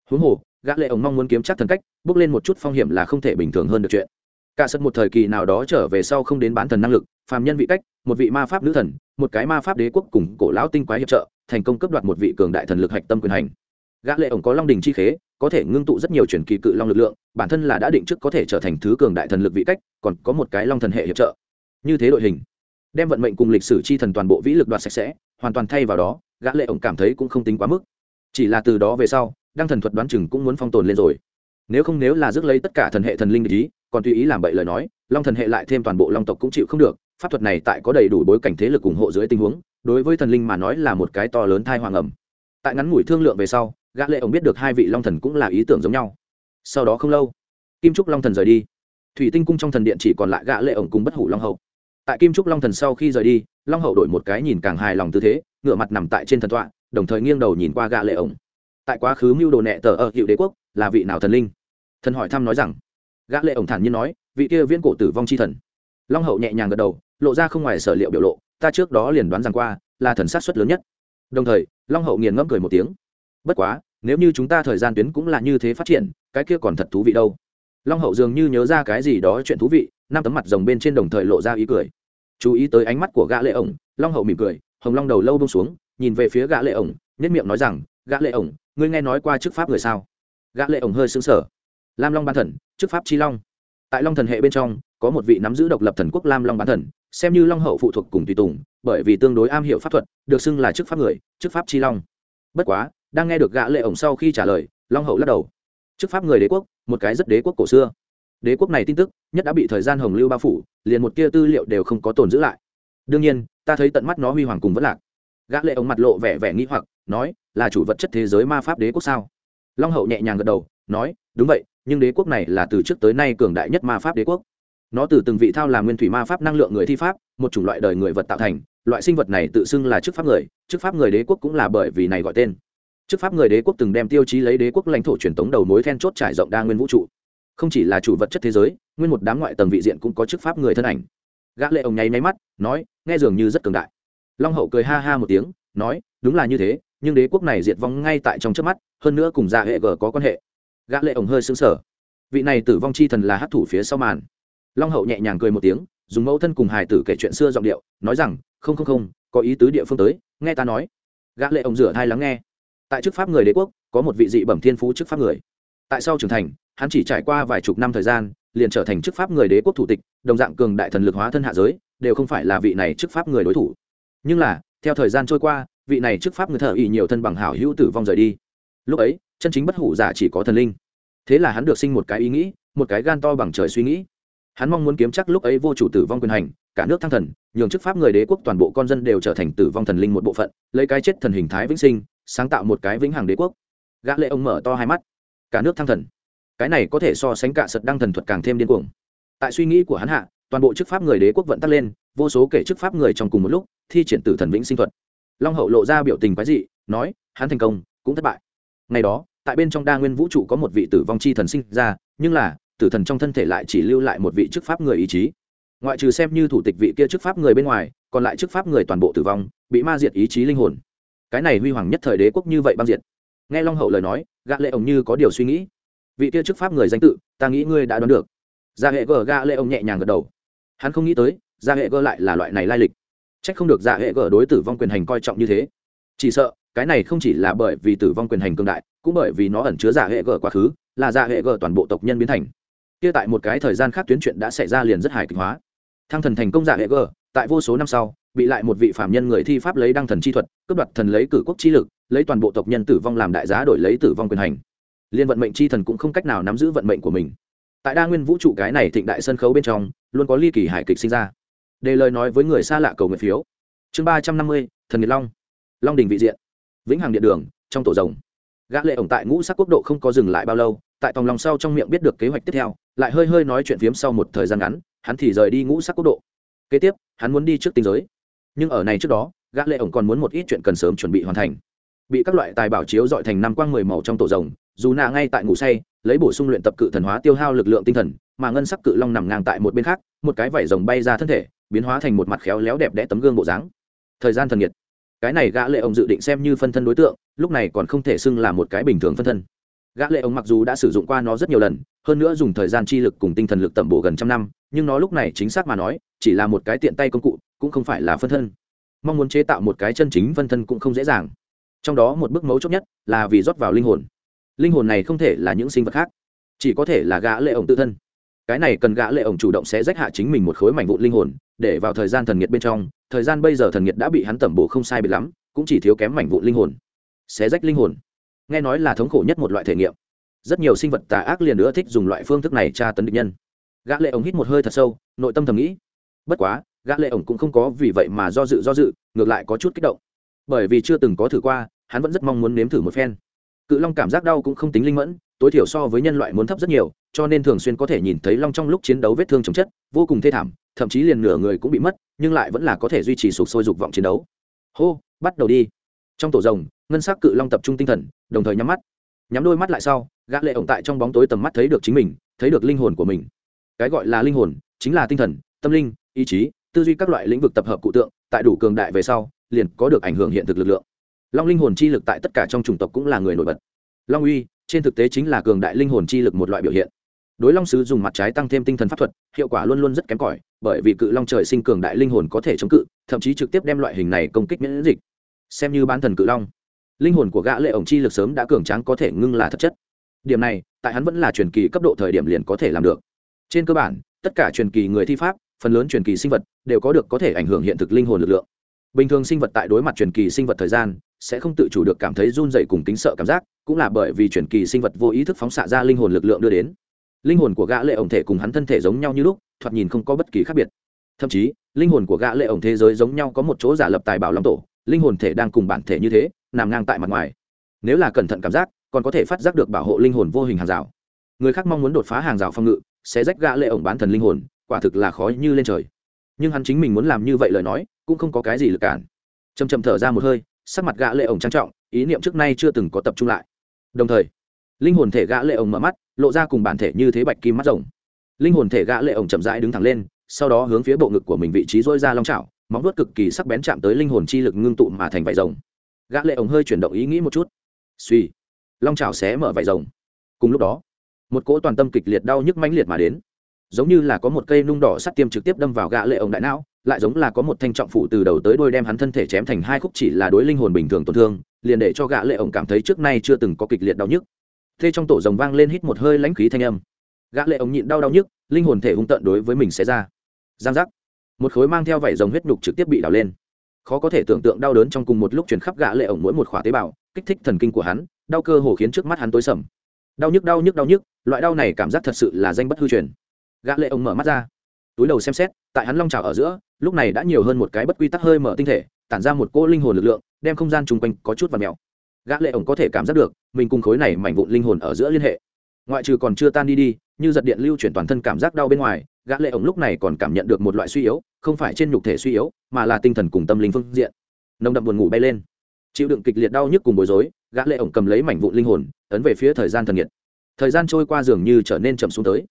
Huống hồ, gã lệ ổng mong muốn kiếm chắc thần cách, bước lên một chút phong hiểm là không thể bình thường hơn được chuyện. Cả sân một thời kỳ nào đó trở về sau không đến bán thần năng lực phàm nhân vị cách, một vị ma pháp nữ thần, một cái ma pháp đế quốc cùng cổ lão tinh quái hiệp trợ, thành công cấp đoạt một vị cường đại thần lực hạch tâm quyền hành. Gã lệ ổng có long đình chi khế, có thể ngưng tụ rất nhiều truyền kỳ cự long lực lượng, bản thân là đã định trước có thể trở thành thứ cường đại thần lực vị cách, còn có một cái long thần hệ hiệp trợ. Như thế đội hình, đem vận mệnh cùng lịch sử chi thần toàn bộ vĩ lực đoạt sạch sẽ, hoàn toàn thay vào đó, gã lệ ổng cảm thấy cũng không tính quá mức. Chỉ là từ đó về sau, đăng thần thuật đoán chừng cũng muốn phong tồn lên rồi. Nếu không nếu là rước lấy tất cả thần hệ thần linh ý, còn tùy ý làm bậy lời nói, long thần hệ lại thêm toàn bộ long tộc cũng chịu không được pháp thuật này tại có đầy đủ bối cảnh thế lực ủng hộ dưới tình huống, đối với thần linh mà nói là một cái to lớn thai hoàng ẩm. Tại ngắn ngủi thương lượng về sau, gã lệ ổng biết được hai vị long thần cũng là ý tưởng giống nhau. Sau đó không lâu, kim trúc long thần rời đi. Thủy tinh cung trong thần điện chỉ còn lại gã lệ ổng cùng bất hủ long hậu. Tại kim trúc long thần sau khi rời đi, long hậu đổi một cái nhìn càng hài lòng tư thế, ngửa mặt nằm tại trên thần tọa, đồng thời nghiêng đầu nhìn qua gã lệ ổng tại quá khứ mưu đồ nệ tờ ở hiệu đế quốc, là vị nào thần linh? Thần hỏi thăm nói rằng, gã lệ ổng thản nhiên nói, vị kia viên cổ tử vong chi thần. Long hậu nhẹ nhàng gật đầu lộ ra không ngoài sở liệu biểu lộ, ta trước đó liền đoán rằng qua, là thần sát xuất lớn nhất. Đồng thời, long hậu nghiền ngẫm cười một tiếng. Bất quá, nếu như chúng ta thời gian tuyến cũng là như thế phát triển, cái kia còn thật thú vị đâu. Long hậu dường như nhớ ra cái gì đó chuyện thú vị, năm tấm mặt rồng bên trên đồng thời lộ ra ý cười. Chú ý tới ánh mắt của gã lệ ổng, long hậu mỉm cười, hồng long đầu lâu bông xuống, nhìn về phía gã lệ ổng nhất miệng nói rằng, gã lệ ổng, ngươi nghe nói qua chức pháp người sao? Gã lệ ổng hơi sững sờ. Lam long ban thần, chức pháp chi long. Tại long thần hệ bên trong, có một vị nắm giữ độc lập thần quốc lam long bán thần xem như long hậu phụ thuộc cùng tùy tùng, bởi vì tương đối am hiểu pháp thuật, được xưng là chức pháp người, chức pháp chi long. Bất quá, đang nghe được gã lệ ổng sau khi trả lời, long hậu lắc đầu. Chức pháp người đế quốc, một cái rất đế quốc cổ xưa. Đế quốc này tin tức, nhất đã bị thời gian hồng lưu bao phủ, liền một tia tư liệu đều không có tồn giữ lại. Đương nhiên, ta thấy tận mắt nó huy hoàng cùng vẫn lạc. Gã lệ ổng mặt lộ vẻ vẻ nghi hoặc, nói, là chủ vật chất thế giới ma pháp đế quốc sao? Long hậu nhẹ nhàng gật đầu, nói, đúng vậy, nhưng đế quốc này là từ trước tới nay cường đại nhất ma pháp đế quốc nó từ từng vị thao làm nguyên thủy ma pháp năng lượng người thi pháp, một chủng loại đời người vật tạo thành. Loại sinh vật này tự xưng là chức pháp người. Chức pháp người đế quốc cũng là bởi vì này gọi tên. Chức pháp người đế quốc từng đem tiêu chí lấy đế quốc lãnh thổ truyền thống đầu mối then chốt trải rộng đa nguyên vũ trụ. Không chỉ là chủ vật chất thế giới, nguyên một đám ngoại tầng vị diện cũng có chức pháp người thân ảnh. Gã lệ ông nháy nháy mắt, nói, nghe dường như rất cường đại. Long hậu cười ha ha một tiếng, nói, đúng là như thế, nhưng đế quốc này diệt vong ngay tại trong trước mắt, hơn nữa cùng gia hệ g có quan hệ. Gã lệ ổng hơi sững sờ. Vị này tử vong chi thần là hấp thủ phía sau màn long hậu nhẹ nhàng cười một tiếng, dùng mẫu thân cùng hài tử kể chuyện xưa giọng điệu, nói rằng, không không không, có ý tứ địa phương tới, nghe ta nói. Gã lệ ông rửa thai lắng nghe. Tại chức pháp người đế quốc, có một vị dị bẩm thiên phú chức pháp người. Tại sau trưởng thành, hắn chỉ trải qua vài chục năm thời gian, liền trở thành chức pháp người đế quốc thủ tịch, đồng dạng cường đại thần lực hóa thân hạ giới, đều không phải là vị này chức pháp người đối thủ. Nhưng là, theo thời gian trôi qua, vị này chức pháp người thợ ỉ nhiều thân bằng hảo hữu tử vong rời đi. Lúc ấy, chân chính bất hủ giả chỉ có thần linh. Thế là hắn được sinh một cái ý nghĩ, một cái gan to bằng trời suy nghĩ hắn mong muốn kiếm chắc lúc ấy vô chủ tử vong quyền hành, cả nước thăng thần, nhường chức pháp người đế quốc toàn bộ con dân đều trở thành tử vong thần linh một bộ phận, lấy cái chết thần hình thái vĩnh sinh, sáng tạo một cái vĩnh hằng đế quốc. Gã lệ ông mở to hai mắt. Cả nước thăng thần. Cái này có thể so sánh cả sật đăng thần thuật càng thêm điên cuồng. Tại suy nghĩ của hắn hạ, toàn bộ chức pháp người đế quốc vận tắt lên, vô số kể chức pháp người trong cùng một lúc, thi triển tử thần vĩnh sinh thuật. Long hậu lộ ra biểu tình quái dị, nói, hắn thành công, cũng thất bại. Ngày đó, tại bên trong đa nguyên vũ trụ có một vị tử vong chi thần sinh ra, nhưng là tử thần trong thân thể lại chỉ lưu lại một vị chức pháp người ý chí. Ngoại trừ xem như thủ tịch vị kia chức pháp người bên ngoài, còn lại chức pháp người toàn bộ tử vong, bị ma diệt ý chí linh hồn. Cái này huy hoàng nhất thời đế quốc như vậy băng diệt. Nghe long hậu lời nói, gã lệ ông như có điều suy nghĩ. Vị kia chức pháp người danh tự, ta nghĩ ngươi đã đoán được. Gia hệ gờ, gã lệ ông nhẹ nhàng gật đầu. Hắn không nghĩ tới, gia hệ gờ lại là loại này lai lịch. Trách không được gia hệ gờ đối tử vong quyền hành coi trọng như thế. Chỉ sợ, cái này không chỉ là bởi vì tử vong quyền hành cường đại, cũng bởi vì nó ẩn chứa giả hệ gờ quá khứ, là giả hệ gờ toàn bộ tộc nhân biến thành kia tại một cái thời gian khác tuyến chuyện đã xảy ra liền rất hài kịch hóa. Thăng thần thành công giả hệ g, tại vô số năm sau, bị lại một vị phạm nhân người thi pháp lấy đăng thần chi thuật, cướp đoạt thần lấy cử quốc chi lực, lấy toàn bộ tộc nhân tử vong làm đại giá đổi lấy tử vong quyền hành. Liên vận mệnh chi thần cũng không cách nào nắm giữ vận mệnh của mình. Tại đa nguyên vũ trụ cái này thịnh đại sân khấu bên trong, luôn có ly kỳ hải kịch sinh ra. Đề lời nói với người xa lạ cầu nguyện phiếu. Chương ba trăm năm mươi, thần nhiệt long. Long đình vị diện. Vĩnh hằng điện đường, trong tổ rồng. Gã lệ ổng tại ngũ sắc quốc độ không có dừng lại bao lâu, tại tòng lòng sau trong miệng biết được kế hoạch tiếp theo lại hơi hơi nói chuyện phiếm sau một thời gian ngắn, hắn thì rời đi ngũ sắc quốc độ. Kế tiếp, hắn muốn đi trước tinh giới. Nhưng ở này trước đó, gã lệ ổng còn muốn một ít chuyện cần sớm chuẩn bị hoàn thành. Bị các loại tài bảo chiếu dọi thành năm quang mười màu trong tổ rồng, dù nạ ngay tại ngủ say, lấy bổ sung luyện tập cự thần hóa tiêu hao lực lượng tinh thần, mà ngân sắc cự long nằm ngang tại một bên khác, một cái vảy rồng bay ra thân thể, biến hóa thành một mặt khéo léo đẹp đẽ tấm gương bộ dáng. Thời gian thần nhiệt. Cái này gã lệ ông dự định xem như phân thân đối tượng, lúc này còn không thể xưng là một cái bình thường phân thân. Gã lệ ông mặc dù đã sử dụng qua nó rất nhiều lần hơn nữa dùng thời gian chi lực cùng tinh thần lực tẩm bổ gần trăm năm, nhưng nó lúc này chính xác mà nói, chỉ là một cái tiện tay công cụ, cũng không phải là phân thân. Mong muốn chế tạo một cái chân chính phân thân cũng không dễ dàng. Trong đó một bước mấu chốt nhất là vì rót vào linh hồn. Linh hồn này không thể là những sinh vật khác, chỉ có thể là gã lệ ổng tự thân. Cái này cần gã lệ ổng chủ động sẽ rách hạ chính mình một khối mảnh vụn linh hồn, để vào thời gian thần nhiệt bên trong. Thời gian bây giờ thần nhiệt đã bị hắn tẩm bổ không sai biệt lắm, cũng chỉ thiếu kém mảnh vụn linh hồn. Xé rách linh hồn. Nghe nói là thống khổ nhất một loại thể nghiệm rất nhiều sinh vật tà ác liền nữa thích dùng loại phương thức này tra tấn địch nhân. Gã lệ ổng hít một hơi thật sâu, nội tâm thầm nghĩ. Bất quá, gã lệ ổng cũng không có vì vậy mà do dự do dự, ngược lại có chút kích động. Bởi vì chưa từng có thử qua, hắn vẫn rất mong muốn nếm thử một phen. Cự long cảm giác đau cũng không tính linh mẫn, tối thiểu so với nhân loại muốn thấp rất nhiều, cho nên thường xuyên có thể nhìn thấy long trong lúc chiến đấu vết thương chồng chất, vô cùng thê thảm, thậm chí liền nửa người cũng bị mất, nhưng lại vẫn là có thể duy trì sụp sôi dục vọng chiến đấu. Hô, bắt đầu đi. Trong tổ rồng, ngân sắc cự long tập trung tinh thần, đồng thời nhắm mắt nhắm đôi mắt lại sau, gã lệ ổng tại trong bóng tối tầm mắt thấy được chính mình, thấy được linh hồn của mình. Cái gọi là linh hồn, chính là tinh thần, tâm linh, ý chí, tư duy các loại lĩnh vực tập hợp cụ tượng, tại đủ cường đại về sau, liền có được ảnh hưởng hiện thực lực lượng. Long linh hồn chi lực tại tất cả trong chủng tộc cũng là người nổi bật. Long uy, trên thực tế chính là cường đại linh hồn chi lực một loại biểu hiện. Đối long sứ dùng mặt trái tăng thêm tinh thần pháp thuật, hiệu quả luôn luôn rất kém cỏi, bởi vì cự long trời sinh cường đại linh hồn có thể chống cự, thậm chí trực tiếp đem loại hình này công kích miễn dịch. Xem như bán thần cự long linh hồn của gã lệ ổng chi lực sớm đã cường tráng có thể ngưng là thật chất. Điểm này, tại hắn vẫn là truyền kỳ cấp độ thời điểm liền có thể làm được. Trên cơ bản, tất cả truyền kỳ người thi pháp, phần lớn truyền kỳ sinh vật, đều có được có thể ảnh hưởng hiện thực linh hồn lực lượng. Bình thường sinh vật tại đối mặt truyền kỳ sinh vật thời gian, sẽ không tự chủ được cảm thấy run dày cùng tính sợ cảm giác, cũng là bởi vì truyền kỳ sinh vật vô ý thức phóng xạ ra linh hồn lực lượng đưa đến. Linh hồn của gã lệ ổng thể cùng hắn thân thể giống nhau như lúc, thoạt nhìn không có bất kỳ khác biệt. Thậm chí, linh hồn của gã lệ ổng thế giới giống nhau có một chỗ giả lập tài bảo long tổ, linh hồn thể đang cùng bản thể như thế nằm ngang tại mặt ngoài. Nếu là cẩn thận cảm giác, còn có thể phát giác được bảo hộ linh hồn vô hình hàng rào. Người khác mong muốn đột phá hàng rào phòng ngự, sẽ rách gã lệ ổng bán thần linh hồn, quả thực là khó như lên trời. Nhưng hắn chính mình muốn làm như vậy lời nói, cũng không có cái gì lực cản. Chầm chầm thở ra một hơi, sắc mặt gã lệ ổng trang trọng, ý niệm trước nay chưa từng có tập trung lại. Đồng thời, linh hồn thể gã lệ ổng mở mắt, lộ ra cùng bản thể như thế bạch kim mắt rồng. Linh hồn thể gã lệ ổng chậm rãi đứng thẳng lên, sau đó hướng phía bộ ngực của mình vị trí dôi ra long chảo, móng vuốt cực kỳ sắc bén chạm tới linh hồn chi lực ngưng tụ mà thành vảy rồng gã lệ ổng hơi chuyển động ý nghĩ một chút. Suy, long chảo xé mở vảy rồng. Cùng lúc đó, một cỗ toàn tâm kịch liệt đau nhức mãnh liệt mà đến. Giống như là có một cây nung đỏ sắt tiêm trực tiếp đâm vào gã lệ ổng đại não, lại giống là có một thanh trọng phụ từ đầu tới đuôi đem hắn thân thể chém thành hai khúc chỉ là đối linh hồn bình thường tổn thương, liền để cho gã lệ ổng cảm thấy trước nay chưa từng có kịch liệt đau nhức. Thế trong tổ rồng vang lên hít một hơi lãnh khí thanh âm. Gã lệ ổng nhịn đau đau nhức, linh hồn thể hung tận đối với mình sẽ ra. Giang giác. Một khối mang theo vảy rồng huyết nhục trực tiếp bị đào lên khó có thể tưởng tượng đau đớn trong cùng một lúc chuyển khắp gã lệ ổng mỗi một khỏa tế bào, kích thích thần kinh của hắn, đau cơ hồ khiến trước mắt hắn tối sầm. Đau nhức đau nhức đau nhức, loại đau này cảm giác thật sự là danh bất hư truyền. Gã lệ ổng mở mắt ra, túi đầu xem xét, tại hắn long trào ở giữa, lúc này đã nhiều hơn một cái bất quy tắc hơi mở tinh thể, tản ra một cỗ linh hồn lực lượng, đem không gian chung quanh có chút và mèo. Gã lệ ổng có thể cảm giác được, mình cùng khối này mảnh vụn linh hồn ở giữa liên hệ. Ngoại trừ còn chưa tan đi đi như giật điện lưu chuyển toàn thân cảm giác đau bên ngoài, gã lệ ổng lúc này còn cảm nhận được một loại suy yếu, không phải trên nhục thể suy yếu, mà là tinh thần cùng tâm linh phương diện. Nồng đậm buồn ngủ bay lên. Chịu đựng kịch liệt đau nhức cùng bối rối, gã lệ ổng cầm lấy mảnh vụn linh hồn, ấn về phía thời gian thần nhiệt. Thời gian trôi qua dường như trở nên chậm xuống tới.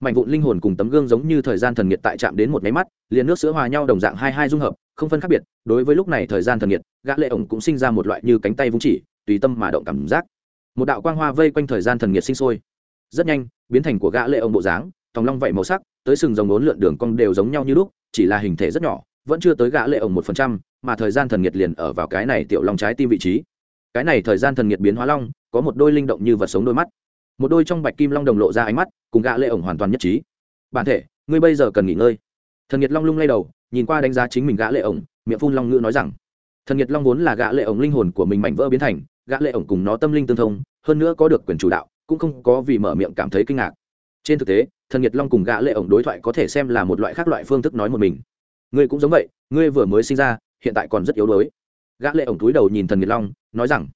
Mảnh vụn linh hồn cùng tấm gương giống như thời gian thần nhiệt tại chạm đến một máy mắt, liền nước sữa hòa nhau đồng dạng hai hai dung hợp, không phân khác biệt. Đối với lúc này thời gian thần nhiệt, gã lệ ổng cũng sinh ra một loại như cánh tay vung chỉ, tùy tâm mà động cảm giác. Một đạo quang hoa vây quanh thời gian thần nhiệt sinh sôi rất nhanh, biến thành của gã lệ ông bộ dáng, tòng long vậy màu sắc, tới sừng rồng ốn lượn đường cong đều giống nhau như lúc, chỉ là hình thể rất nhỏ, vẫn chưa tới gã lệ ông một phần trăm, mà thời gian thần nhiệt liền ở vào cái này tiểu long trái tim vị trí. Cái này thời gian thần nhiệt biến hóa long, có một đôi linh động như vật sống đôi mắt. Một đôi trong bạch kim long đồng lộ ra ánh mắt, cùng gã lệ ổng hoàn toàn nhất trí. Bản thể, ngươi bây giờ cần nghỉ ngơi. Thần nhiệt long lung lay đầu, nhìn qua đánh giá chính mình gã lệ ổng miệng phun long ngữ nói rằng, thần nhiệt long vốn là gã lệ ổng linh hồn của mình mảnh vỡ biến thành, gã lệ ổng cùng nó tâm linh tương thông, hơn nữa có được quyền chủ đạo cũng không có vì mở miệng cảm thấy kinh ngạc. Trên thực tế, thần nhiệt long cùng gã lệ ổng đối thoại có thể xem là một loại khác loại phương thức nói một mình. Ngươi cũng giống vậy, ngươi vừa mới sinh ra, hiện tại còn rất yếu đuối. Gã lệ ổng túi đầu nhìn thần nhiệt long, nói rằng,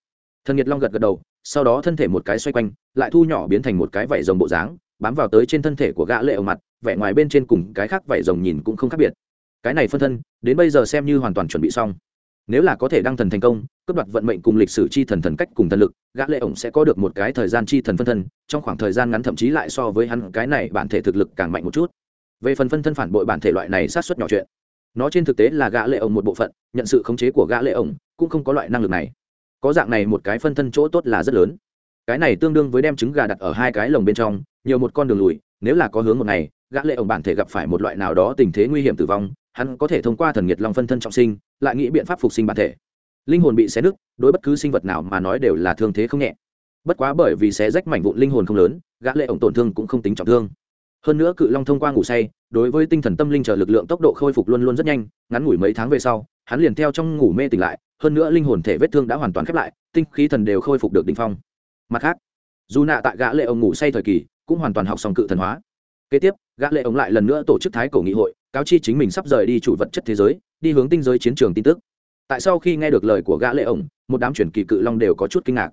thần nhiệt long gật gật đầu, sau đó thân thể một cái xoay quanh, lại thu nhỏ biến thành một cái vảy rồng bộ dáng, bám vào tới trên thân thể của gã lệ ổng mặt, vẻ ngoài bên trên cùng cái khác vảy rồng nhìn cũng không khác biệt. Cái này phân thân, đến bây giờ xem như hoàn toàn chuẩn bị xong nếu là có thể đăng thần thành công, cướp đoạt vận mệnh cùng lịch sử chi thần thần cách cùng thần lực, gã lệ ổng sẽ có được một cái thời gian chi thần phân thân, trong khoảng thời gian ngắn thậm chí lại so với hắn, cái này bản thể thực lực càng mạnh một chút. Về phần phân thân phản bội bản thể loại này sát xuất nhỏ chuyện, nó trên thực tế là gã lệ ổng một bộ phận, nhận sự khống chế của gã lệ ổng cũng không có loại năng lực này. Có dạng này một cái phân thân chỗ tốt là rất lớn. Cái này tương đương với đem trứng gà đặt ở hai cái lồng bên trong, nhiều một con đường lùi, nếu là có hướng một ngày, gã lệ ổng bản thể gặp phải một loại nào đó tình thế nguy hiểm tử vong hắn có thể thông qua thần nhiệt long phân thân trọng sinh, lại nghĩ biện pháp phục sinh bản thể. Linh hồn bị xé nứt, đối bất cứ sinh vật nào mà nói đều là thương thế không nhẹ. Bất quá bởi vì xé rách mảnh vụn linh hồn không lớn, gã lệ ổng tổn thương cũng không tính trọng thương. Hơn nữa cự long thông qua ngủ say, đối với tinh thần tâm linh chờ lực lượng tốc độ khôi phục luôn luôn rất nhanh, ngắn ngủi mấy tháng về sau, hắn liền theo trong ngủ mê tỉnh lại, hơn nữa linh hồn thể vết thương đã hoàn toàn khép lại, tinh khí thần đều khôi phục được đỉnh phong. Mặt khác, dù nạ tại gã lệ ổng ngủ say thời kỳ, cũng hoàn toàn học xong cự thần hóa. Kế tiếp, gã lệ ổng lại lần nữa tổ chức thái cổ nghị hội cáo chi chính mình sắp rời đi chủ vật chất thế giới, đi hướng tinh giới chiến trường tin tức. Tại sau khi nghe được lời của gã lệ ổng, một đám chuyển kỳ cự long đều có chút kinh ngạc.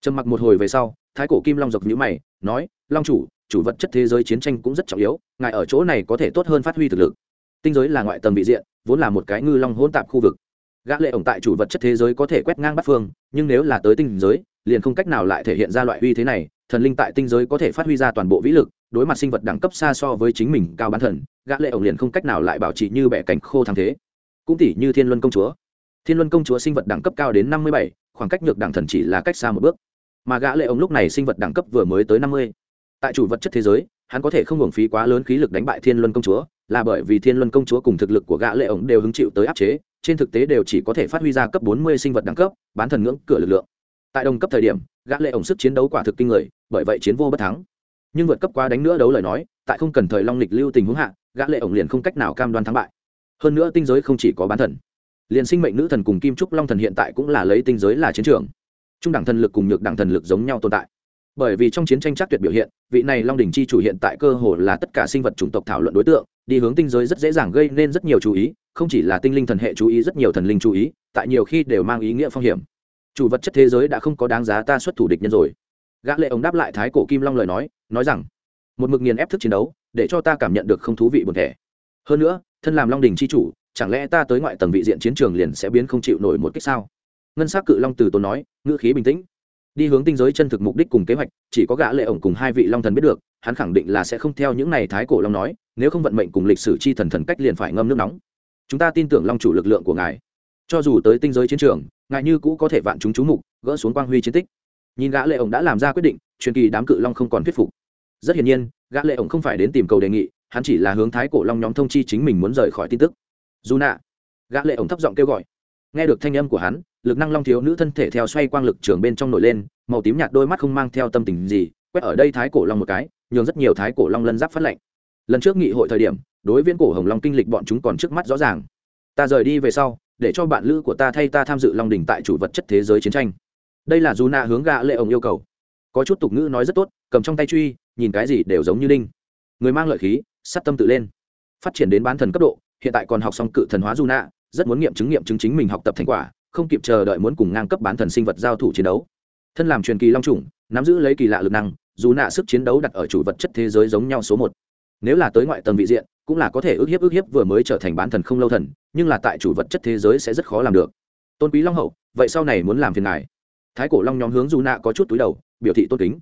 Trầm mặc một hồi về sau, thái cổ kim long dọc nhũ mày, nói, long chủ chủ vật chất thế giới chiến tranh cũng rất trọng yếu, ngài ở chỗ này có thể tốt hơn phát huy thực lực. Tinh giới là ngoại tầng vị diện, vốn là một cái ngư long hỗn tạp khu vực. Gã lệ ổng tại chủ vật chất thế giới có thể quét ngang bắt phương, nhưng nếu là tới tinh giới, liền không cách nào lại thể hiện ra loại uy thế này, thần linh tại tinh giới có thể phát huy ra toàn bộ vĩ lực đối mặt sinh vật đẳng cấp xa so với chính mình cao bán thần, gã lệ ổng liền không cách nào lại bảo trì như bẻ cánh khô thắng thế. Cũng tỷ như thiên luân công chúa. Thiên luân công chúa sinh vật đẳng cấp cao đến năm mươi bảy, khoảng cách nhược đẳng thần chỉ là cách xa một bước. Mà gã lệ ổng lúc này sinh vật đẳng cấp vừa mới tới năm mươi. Tại chủ vật chất thế giới, hắn có thể không hưởng phí quá lớn khí lực đánh bại thiên luân công chúa, là bởi vì thiên luân công chúa cùng thực lực của gã lệ ổng đều hứng chịu tới áp chế, trên thực tế đều chỉ có thể phát huy ra cấp bốn mươi sinh vật đẳng cấp, bán thần ngưỡng cửa lực lượng. Tại đồng cấp thời điểm, gã lệ ổng sức chiến đấu quả thực kinh người, bởi vậy chiến vô bất thắng nhưng vượt cấp quá đánh nữa đấu lời nói, tại không cần thời long lịch lưu tình huống hạ, gã lệ ổng liền không cách nào cam đoan thắng bại. Hơn nữa tinh giới không chỉ có bán thần. Liền sinh mệnh nữ thần cùng kim trúc long thần hiện tại cũng là lấy tinh giới là chiến trường. Trung đẳng thần lực cùng nhược đẳng thần lực giống nhau tồn tại. Bởi vì trong chiến tranh chắc tuyệt biểu hiện, vị này long đình chi chủ hiện tại cơ hồ là tất cả sinh vật chủng tộc thảo luận đối tượng, đi hướng tinh giới rất dễ dàng gây nên rất nhiều chú ý, không chỉ là tinh linh thần hệ chú ý, rất nhiều thần linh chú ý, tại nhiều khi đều mang ý nghĩa phong hiểm. Chủ vật chất thế giới đã không có đáng giá ta xuất thủ địch nhân rồi gã lệ ông đáp lại thái cổ kim long lời nói nói rằng, một mực nghiền ép thức chiến đấu, để cho ta cảm nhận được không thú vị buồn thẻ. Hơn nữa, thân làm long đình chi chủ, chẳng lẽ ta tới ngoại tầng vị diện chiến trường liền sẽ biến không chịu nổi một cách sao? Ngân s á c cự long từ tốn nói, ngữ khí bình tĩnh. Đi hướng tinh giới chân thực mục đích cùng kế hoạch, chỉ có gã lệ ổng cùng hai vị long thần biết được, hắn khẳng định là sẽ không theo những này thái cổ long nói, nếu không vận mệnh cùng lịch sử chi thần thần cách liền phải ngâm nước nóng. Chúng ta tin tưởng long chủ lực lượng của ngài. Cho dù tới tinh giới chiến trường, ngài như cũ có thể vạn chúng chú mục, gỡ xuống quang huy chiến tích nhìn gã lệ ổng đã làm ra quyết định, truyền kỳ đám cự long không còn thuyết phục. Rất hiển nhiên, gã lệ ổng không phải đến tìm cầu đề nghị, hắn chỉ là hướng thái cổ long nhóm thông chi chính mình muốn rời khỏi tin tức. Dù nạ, gã lệ ổng thấp giọng kêu gọi. Nghe được thanh âm của hắn, lực năng long thiếu nữ thân thể theo xoay quang lực trường bên trong nổi lên, màu tím nhạt đôi mắt không mang theo tâm tình gì, quét ở đây thái cổ long một cái, nhường rất nhiều thái cổ long lân giáp phát lệnh. Lần trước nghị hội thời điểm, đối viên cổ hồng long kinh lịch bọn chúng còn trước mắt rõ ràng. Ta rời đi về sau, để cho bạn lữ của ta thay ta tham dự long đỉnh tại chủ vật chất thế giới chiến tranh đây là dù nạ hướng gạ lệ ổng yêu cầu. Có chút tục ngữ nói rất tốt, cầm trong tay truy, nhìn cái gì đều giống như linh người mang lợi khí, sát tâm tự lên. Phát triển đến bán thần cấp độ, hiện tại còn học xong cự thần hóa dù nạ rất muốn nghiệm chứng nghiệm chứng chính mình học tập thành quả, không kịp chờ đợi muốn cùng ngang cấp bán thần sinh vật giao thủ chiến đấu. Thân làm truyền kỳ long trùng nắm giữ lấy kỳ lạ lực năng dù nạ sức chiến đấu đặt ở chủ vật chất thế giới giống nhau số một. Nếu là tới ngoại tầng vị diện, cũng là có thể ước hiếp ước hiếp vừa mới trở thành bán thần không lâu thần, nhưng là tại chủ vật chất thế giới sẽ rất khó làm được. Tôn quý long hậu, vậy sau này muốn làm phiền ngài thái cổ long nhóm hướng du nạ có chút túi đầu, biểu thị tôn kính.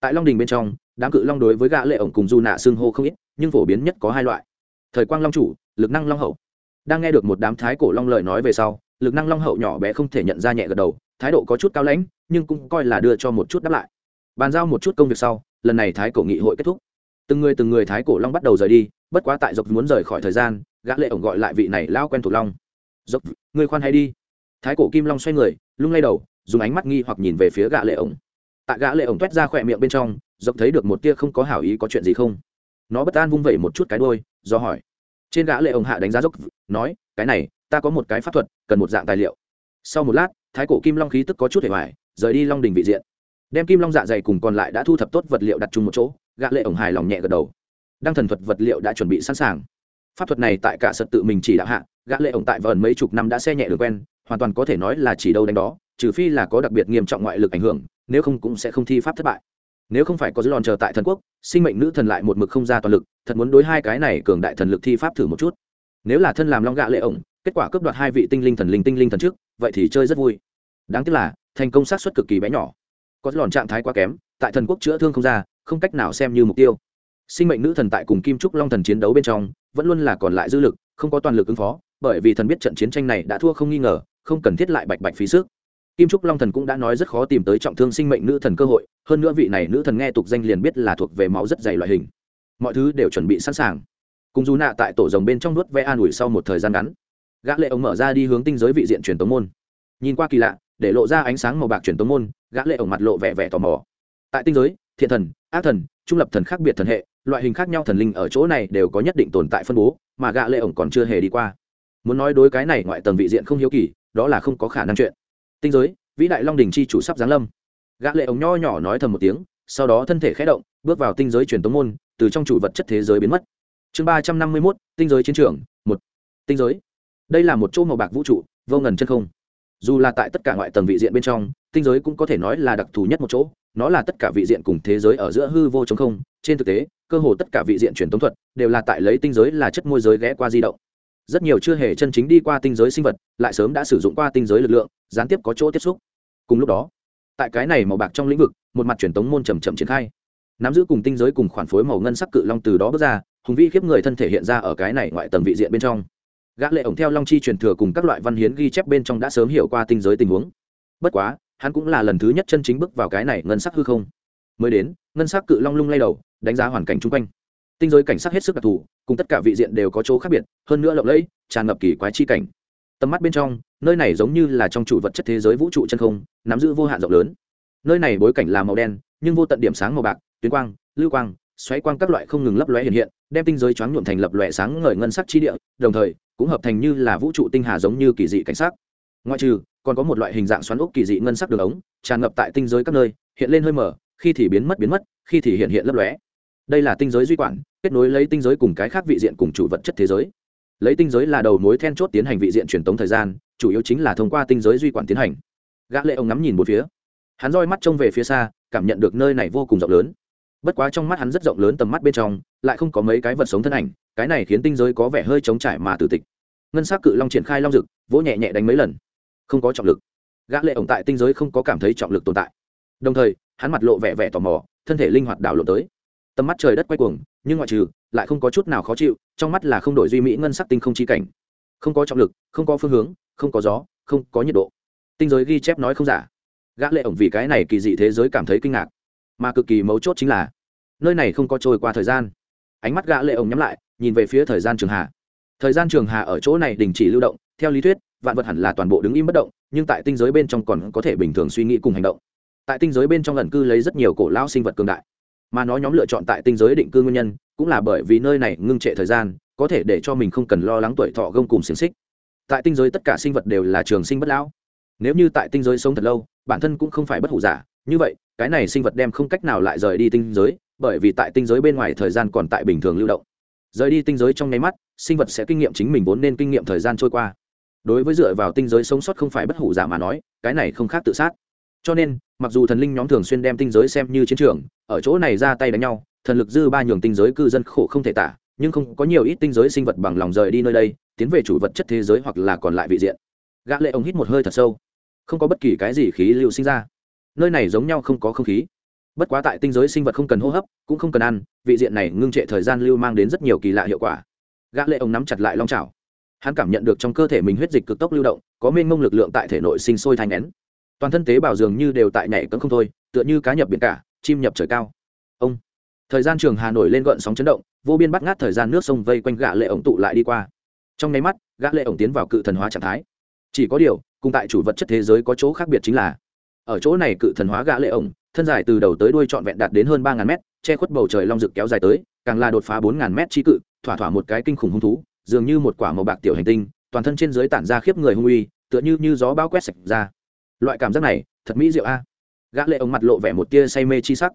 Tại long đình bên trong, đám cự long đối với gã lệ ổng cùng du nạ xương hô không ít, nhưng phổ biến nhất có hai loại. Thời quang long chủ, lực năng long hậu. Đang nghe được một đám thái cổ long lời nói về sau, lực năng long hậu nhỏ bé không thể nhận ra nhẹ gật đầu, thái độ có chút cao lãnh, nhưng cũng coi là đưa cho một chút đáp lại. Bàn giao một chút công việc sau, lần này thái cổ nghị hội kết thúc. Từng người từng người thái cổ long bắt đầu rời đi, bất quá tại dọc muốn rời khỏi thời gian, gã lệ ổng gọi lại vị này lao quen thuộc long. Dọc người khoan hay đi. Thái cổ kim long xoay người, lung lay đầu dùng ánh mắt nghi hoặc nhìn về phía gã lệ ổng. Tại gã lệ ổng toét ra khỏe miệng bên trong, rộng thấy được một tia không có hảo ý có chuyện gì không. Nó bất an vung vẩy một chút cái đuôi, do hỏi. Trên gã lệ ổng hạ đánh giá dốc, nói, cái này, ta có một cái pháp thuật, cần một dạng tài liệu. Sau một lát, thái cổ kim long khí tức có chút hề hoài, rời đi long đình vị diện. Đem kim long dạ dày cùng còn lại đã thu thập tốt vật liệu đặt chung một chỗ, gã lệ ổng hài lòng nhẹ gật đầu. Đăng thần thuật vật liệu đã chuẩn bị sẵn sàng. Pháp thuật này tại cả sật tự mình chỉ đạo hạ, gã lệ ổng tại vờn mấy chục năm đã xe nhẹ được quen, hoàn toàn có thể nói là chỉ đâu đánh đó trừ phi là có đặc biệt nghiêm trọng ngoại lực ảnh hưởng, nếu không cũng sẽ không thi pháp thất bại. Nếu không phải có dư lòn chờ tại thần quốc, sinh mệnh nữ thần lại một mực không ra toàn lực, thật muốn đối hai cái này cường đại thần lực thi pháp thử một chút. Nếu là thân làm long gạ lệ ổng, kết quả cướp đoạt hai vị tinh linh thần linh tinh linh thần trước, vậy thì chơi rất vui. Đáng tiếc là, thành công sát xuất cực kỳ bé nhỏ. Có lòn trạng thái quá kém, tại thần quốc chữa thương không ra, không cách nào xem như mục tiêu. Sinh mệnh nữ thần tại cùng kim trúc long thần chiến đấu bên trong, vẫn luôn là còn lại dư lực, không có toàn lực ứng phó, bởi vì thần biết trận chiến tranh này đã thua không nghi ngờ, không cần thiết lại bạch bạch phí sức kim trúc long thần cũng đã nói rất khó tìm tới trọng thương sinh mệnh nữ thần cơ hội, hơn nữa vị này nữ thần nghe tục danh liền biết là thuộc về máu rất dày loại hình. Mọi thứ đều chuẩn bị sẵn sàng. Cùng dù nạ tại tổ rồng bên trong nuốt vẽ an ủi sau một thời gian ngắn, gã lệ ông mở ra đi hướng tinh giới vị diện truyền tống môn. Nhìn qua kỳ lạ, để lộ ra ánh sáng màu bạc truyền tống môn, gã lệ ông mặt lộ vẻ vẻ tò mò. Tại tinh giới, thiện thần, ác thần, trung lập thần khác biệt thần hệ, loại hình khác nhau thần linh ở chỗ này đều có nhất định tồn tại phân bố, mà gã lệ ông còn chưa hề đi qua. Muốn nói đối cái này ngoại tầng vị diện không hiếu kỳ, đó là không có khả năng chuyện tinh giới, vĩ đại long đình chi chủ sắp giáng lâm. Gã lệ ống nho nhỏ nói thầm một tiếng, sau đó thân thể khẽ động, bước vào tinh giới truyền tống môn, từ trong chủ vật chất thế giới biến mất. Chương ba trăm năm mươi mốt, tinh giới chiến trường, một. Tinh giới. Đây là một chỗ màu bạc vũ trụ, vô ngần chân không. Dù là tại tất cả ngoại tầng vị diện bên trong, tinh giới cũng có thể nói là đặc thù nhất một chỗ, nó là tất cả vị diện cùng thế giới ở giữa hư vô chống không. Trên thực tế, cơ hồ tất cả vị diện truyền tống thuật đều là tại lấy tinh giới là chất môi giới ghé qua di động rất nhiều chưa hề chân chính đi qua tinh giới sinh vật, lại sớm đã sử dụng qua tinh giới lực lượng, gián tiếp có chỗ tiếp xúc. Cùng lúc đó, tại cái này màu bạc trong lĩnh vực, một mặt truyền tống môn chầm chậm triển khai. Nắm giữ cùng tinh giới cùng khoản phối màu ngân sắc cự long từ đó bước ra, hùng vĩ khiếp người thân thể hiện ra ở cái này ngoại tầng vị diện bên trong. Gã lệ ổng theo long chi truyền thừa cùng các loại văn hiến ghi chép bên trong đã sớm hiểu qua tinh giới tình huống. Bất quá, hắn cũng là lần thứ nhất chân chính bước vào cái này ngân sắc hư không. Mới đến, ngân sắc cự long lung lay đầu, đánh giá hoàn cảnh chung quanh tinh giới cảnh sắc hết sức đặc thù, cùng tất cả vị diện đều có chỗ khác biệt, hơn nữa lộng lẫy, tràn ngập kỳ quái chi cảnh. Tầm mắt bên trong, nơi này giống như là trong chủ vật chất thế giới vũ trụ chân không, nắm giữ vô hạn rộng lớn. Nơi này bối cảnh là màu đen, nhưng vô tận điểm sáng màu bạc, tuyến quang, lưu quang, xoáy quang các loại không ngừng lấp lóe hiện hiện, đem tinh giới choáng nhuộm thành lập lòe sáng ngời ngân sắc chi địa, đồng thời, cũng hợp thành như là vũ trụ tinh hà giống như kỳ dị cảnh sắc. Ngoại trừ, còn có một loại hình dạng xoắn ốc kỳ dị ngân sắc đường ống, tràn ngập tại tinh giới các nơi, hiện lên hơi mở, khi thì biến mất biến mất, khi thì hiện hiện lấp lóe đây là tinh giới duy quản, kết nối lấy tinh giới cùng cái khác vị diện cùng chủ vật chất thế giới. Lấy tinh giới là đầu mối then chốt tiến hành vị diện truyền tống thời gian, chủ yếu chính là thông qua tinh giới duy quản tiến hành. Gã lệ ông ngắm nhìn một phía. Hắn roi mắt trông về phía xa, cảm nhận được nơi này vô cùng rộng lớn. Bất quá trong mắt hắn rất rộng lớn tầm mắt bên trong, lại không có mấy cái vật sống thân ảnh, cái này khiến tinh giới có vẻ hơi trống trải mà tử tịch. Ngân sắc cự long triển khai long rực vỗ nhẹ nhẹ đánh mấy lần. Không có trọng lực. Gã lệ ổng tại tinh giới không có cảm thấy trọng lực tồn tại. Đồng thời, hắn mặt lộ vẻ vẻ tò mò, thân thể linh hoạt đảo lộn tới tầm mắt trời đất quay cuồng, nhưng ngoại trừ, lại không có chút nào khó chịu, trong mắt là không đổi duy mỹ ngân sắc tinh không chi cảnh. Không có trọng lực, không có phương hướng, không có gió, không có nhiệt độ. Tinh giới ghi chép nói không giả. Gã lệ ổng vì cái này kỳ dị thế giới cảm thấy kinh ngạc. Mà cực kỳ mấu chốt chính là, nơi này không có trôi qua thời gian. Ánh mắt gã lệ ổng nhắm lại, nhìn về phía thời gian trường hà thời gian trường hà ở chỗ này đình chỉ lưu động, theo lý thuyết, vạn vật hẳn là toàn bộ đứng im bất động, nhưng tại tinh giới bên trong còn có thể bình thường suy nghĩ cùng hành động. Tại tinh giới bên trong ẩn cư lấy rất nhiều cổ lão sinh vật cường đại mà nó nhóm lựa chọn tại tinh giới định cư nguyên nhân cũng là bởi vì nơi này ngưng trệ thời gian, có thể để cho mình không cần lo lắng tuổi thọ gông cùng xiềng xích. Tại tinh giới tất cả sinh vật đều là trường sinh bất lão. Nếu như tại tinh giới sống thật lâu, bản thân cũng không phải bất hủ giả, như vậy, cái này sinh vật đem không cách nào lại rời đi tinh giới, bởi vì tại tinh giới bên ngoài thời gian còn tại bình thường lưu động. Rời đi tinh giới trong nháy mắt, sinh vật sẽ kinh nghiệm chính mình vốn nên kinh nghiệm thời gian trôi qua. Đối với dựa vào tinh giới sống sót không phải bất hủ giả mà nói, cái này không khác tự sát cho nên, mặc dù thần linh nhóm thường xuyên đem tinh giới xem như chiến trường, ở chỗ này ra tay đánh nhau, thần lực dư ba nhường tinh giới cư dân khổ không thể tả, nhưng không có nhiều ít tinh giới sinh vật bằng lòng rời đi nơi đây, tiến về chủ vật chất thế giới hoặc là còn lại vị diện. Gã lệ ông hít một hơi thật sâu. Không có bất kỳ cái gì khí lưu sinh ra. Nơi này giống nhau không có không khí. Bất quá tại tinh giới sinh vật không cần hô hấp, cũng không cần ăn, vị diện này ngưng trệ thời gian lưu mang đến rất nhiều kỳ lạ hiệu quả. Gã lệ ông nắm chặt lại long chảo. Hắn cảm nhận được trong cơ thể mình huyết dịch cực tốc lưu động, có mênh mông lực lượng tại thể nội sinh sôi thành nén toàn thân tế bào dường như đều tại nhảy cấm không thôi, tựa như cá nhập biển cả, chim nhập trời cao. Ông, thời gian trường hà nổi lên gợn sóng chấn động, vô biên bắt ngát thời gian nước sông vây quanh gã lệ ổng tụ lại đi qua. Trong nháy mắt, gã lệ ổng tiến vào cự thần hóa trạng thái. Chỉ có điều, cùng tại chủ vật chất thế giới có chỗ khác biệt chính là, ở chỗ này cự thần hóa gã lệ ổng, thân dài từ đầu tới đuôi trọn vẹn đạt đến hơn ba ngàn mét, che khuất bầu trời long rực kéo dài tới, càng là đột phá bốn ngàn mét chi cự, thỏa thỏa một cái kinh khủng hung thú, dường như một quả màu bạc tiểu hành tinh, toàn thân trên dưới tản ra khiếp người hung uy, tựa như như gió bão quét sạch ra loại cảm giác này, thật mỹ diệu a. Gã lệ ống mặt lộ vẻ một tia say mê chi sắc.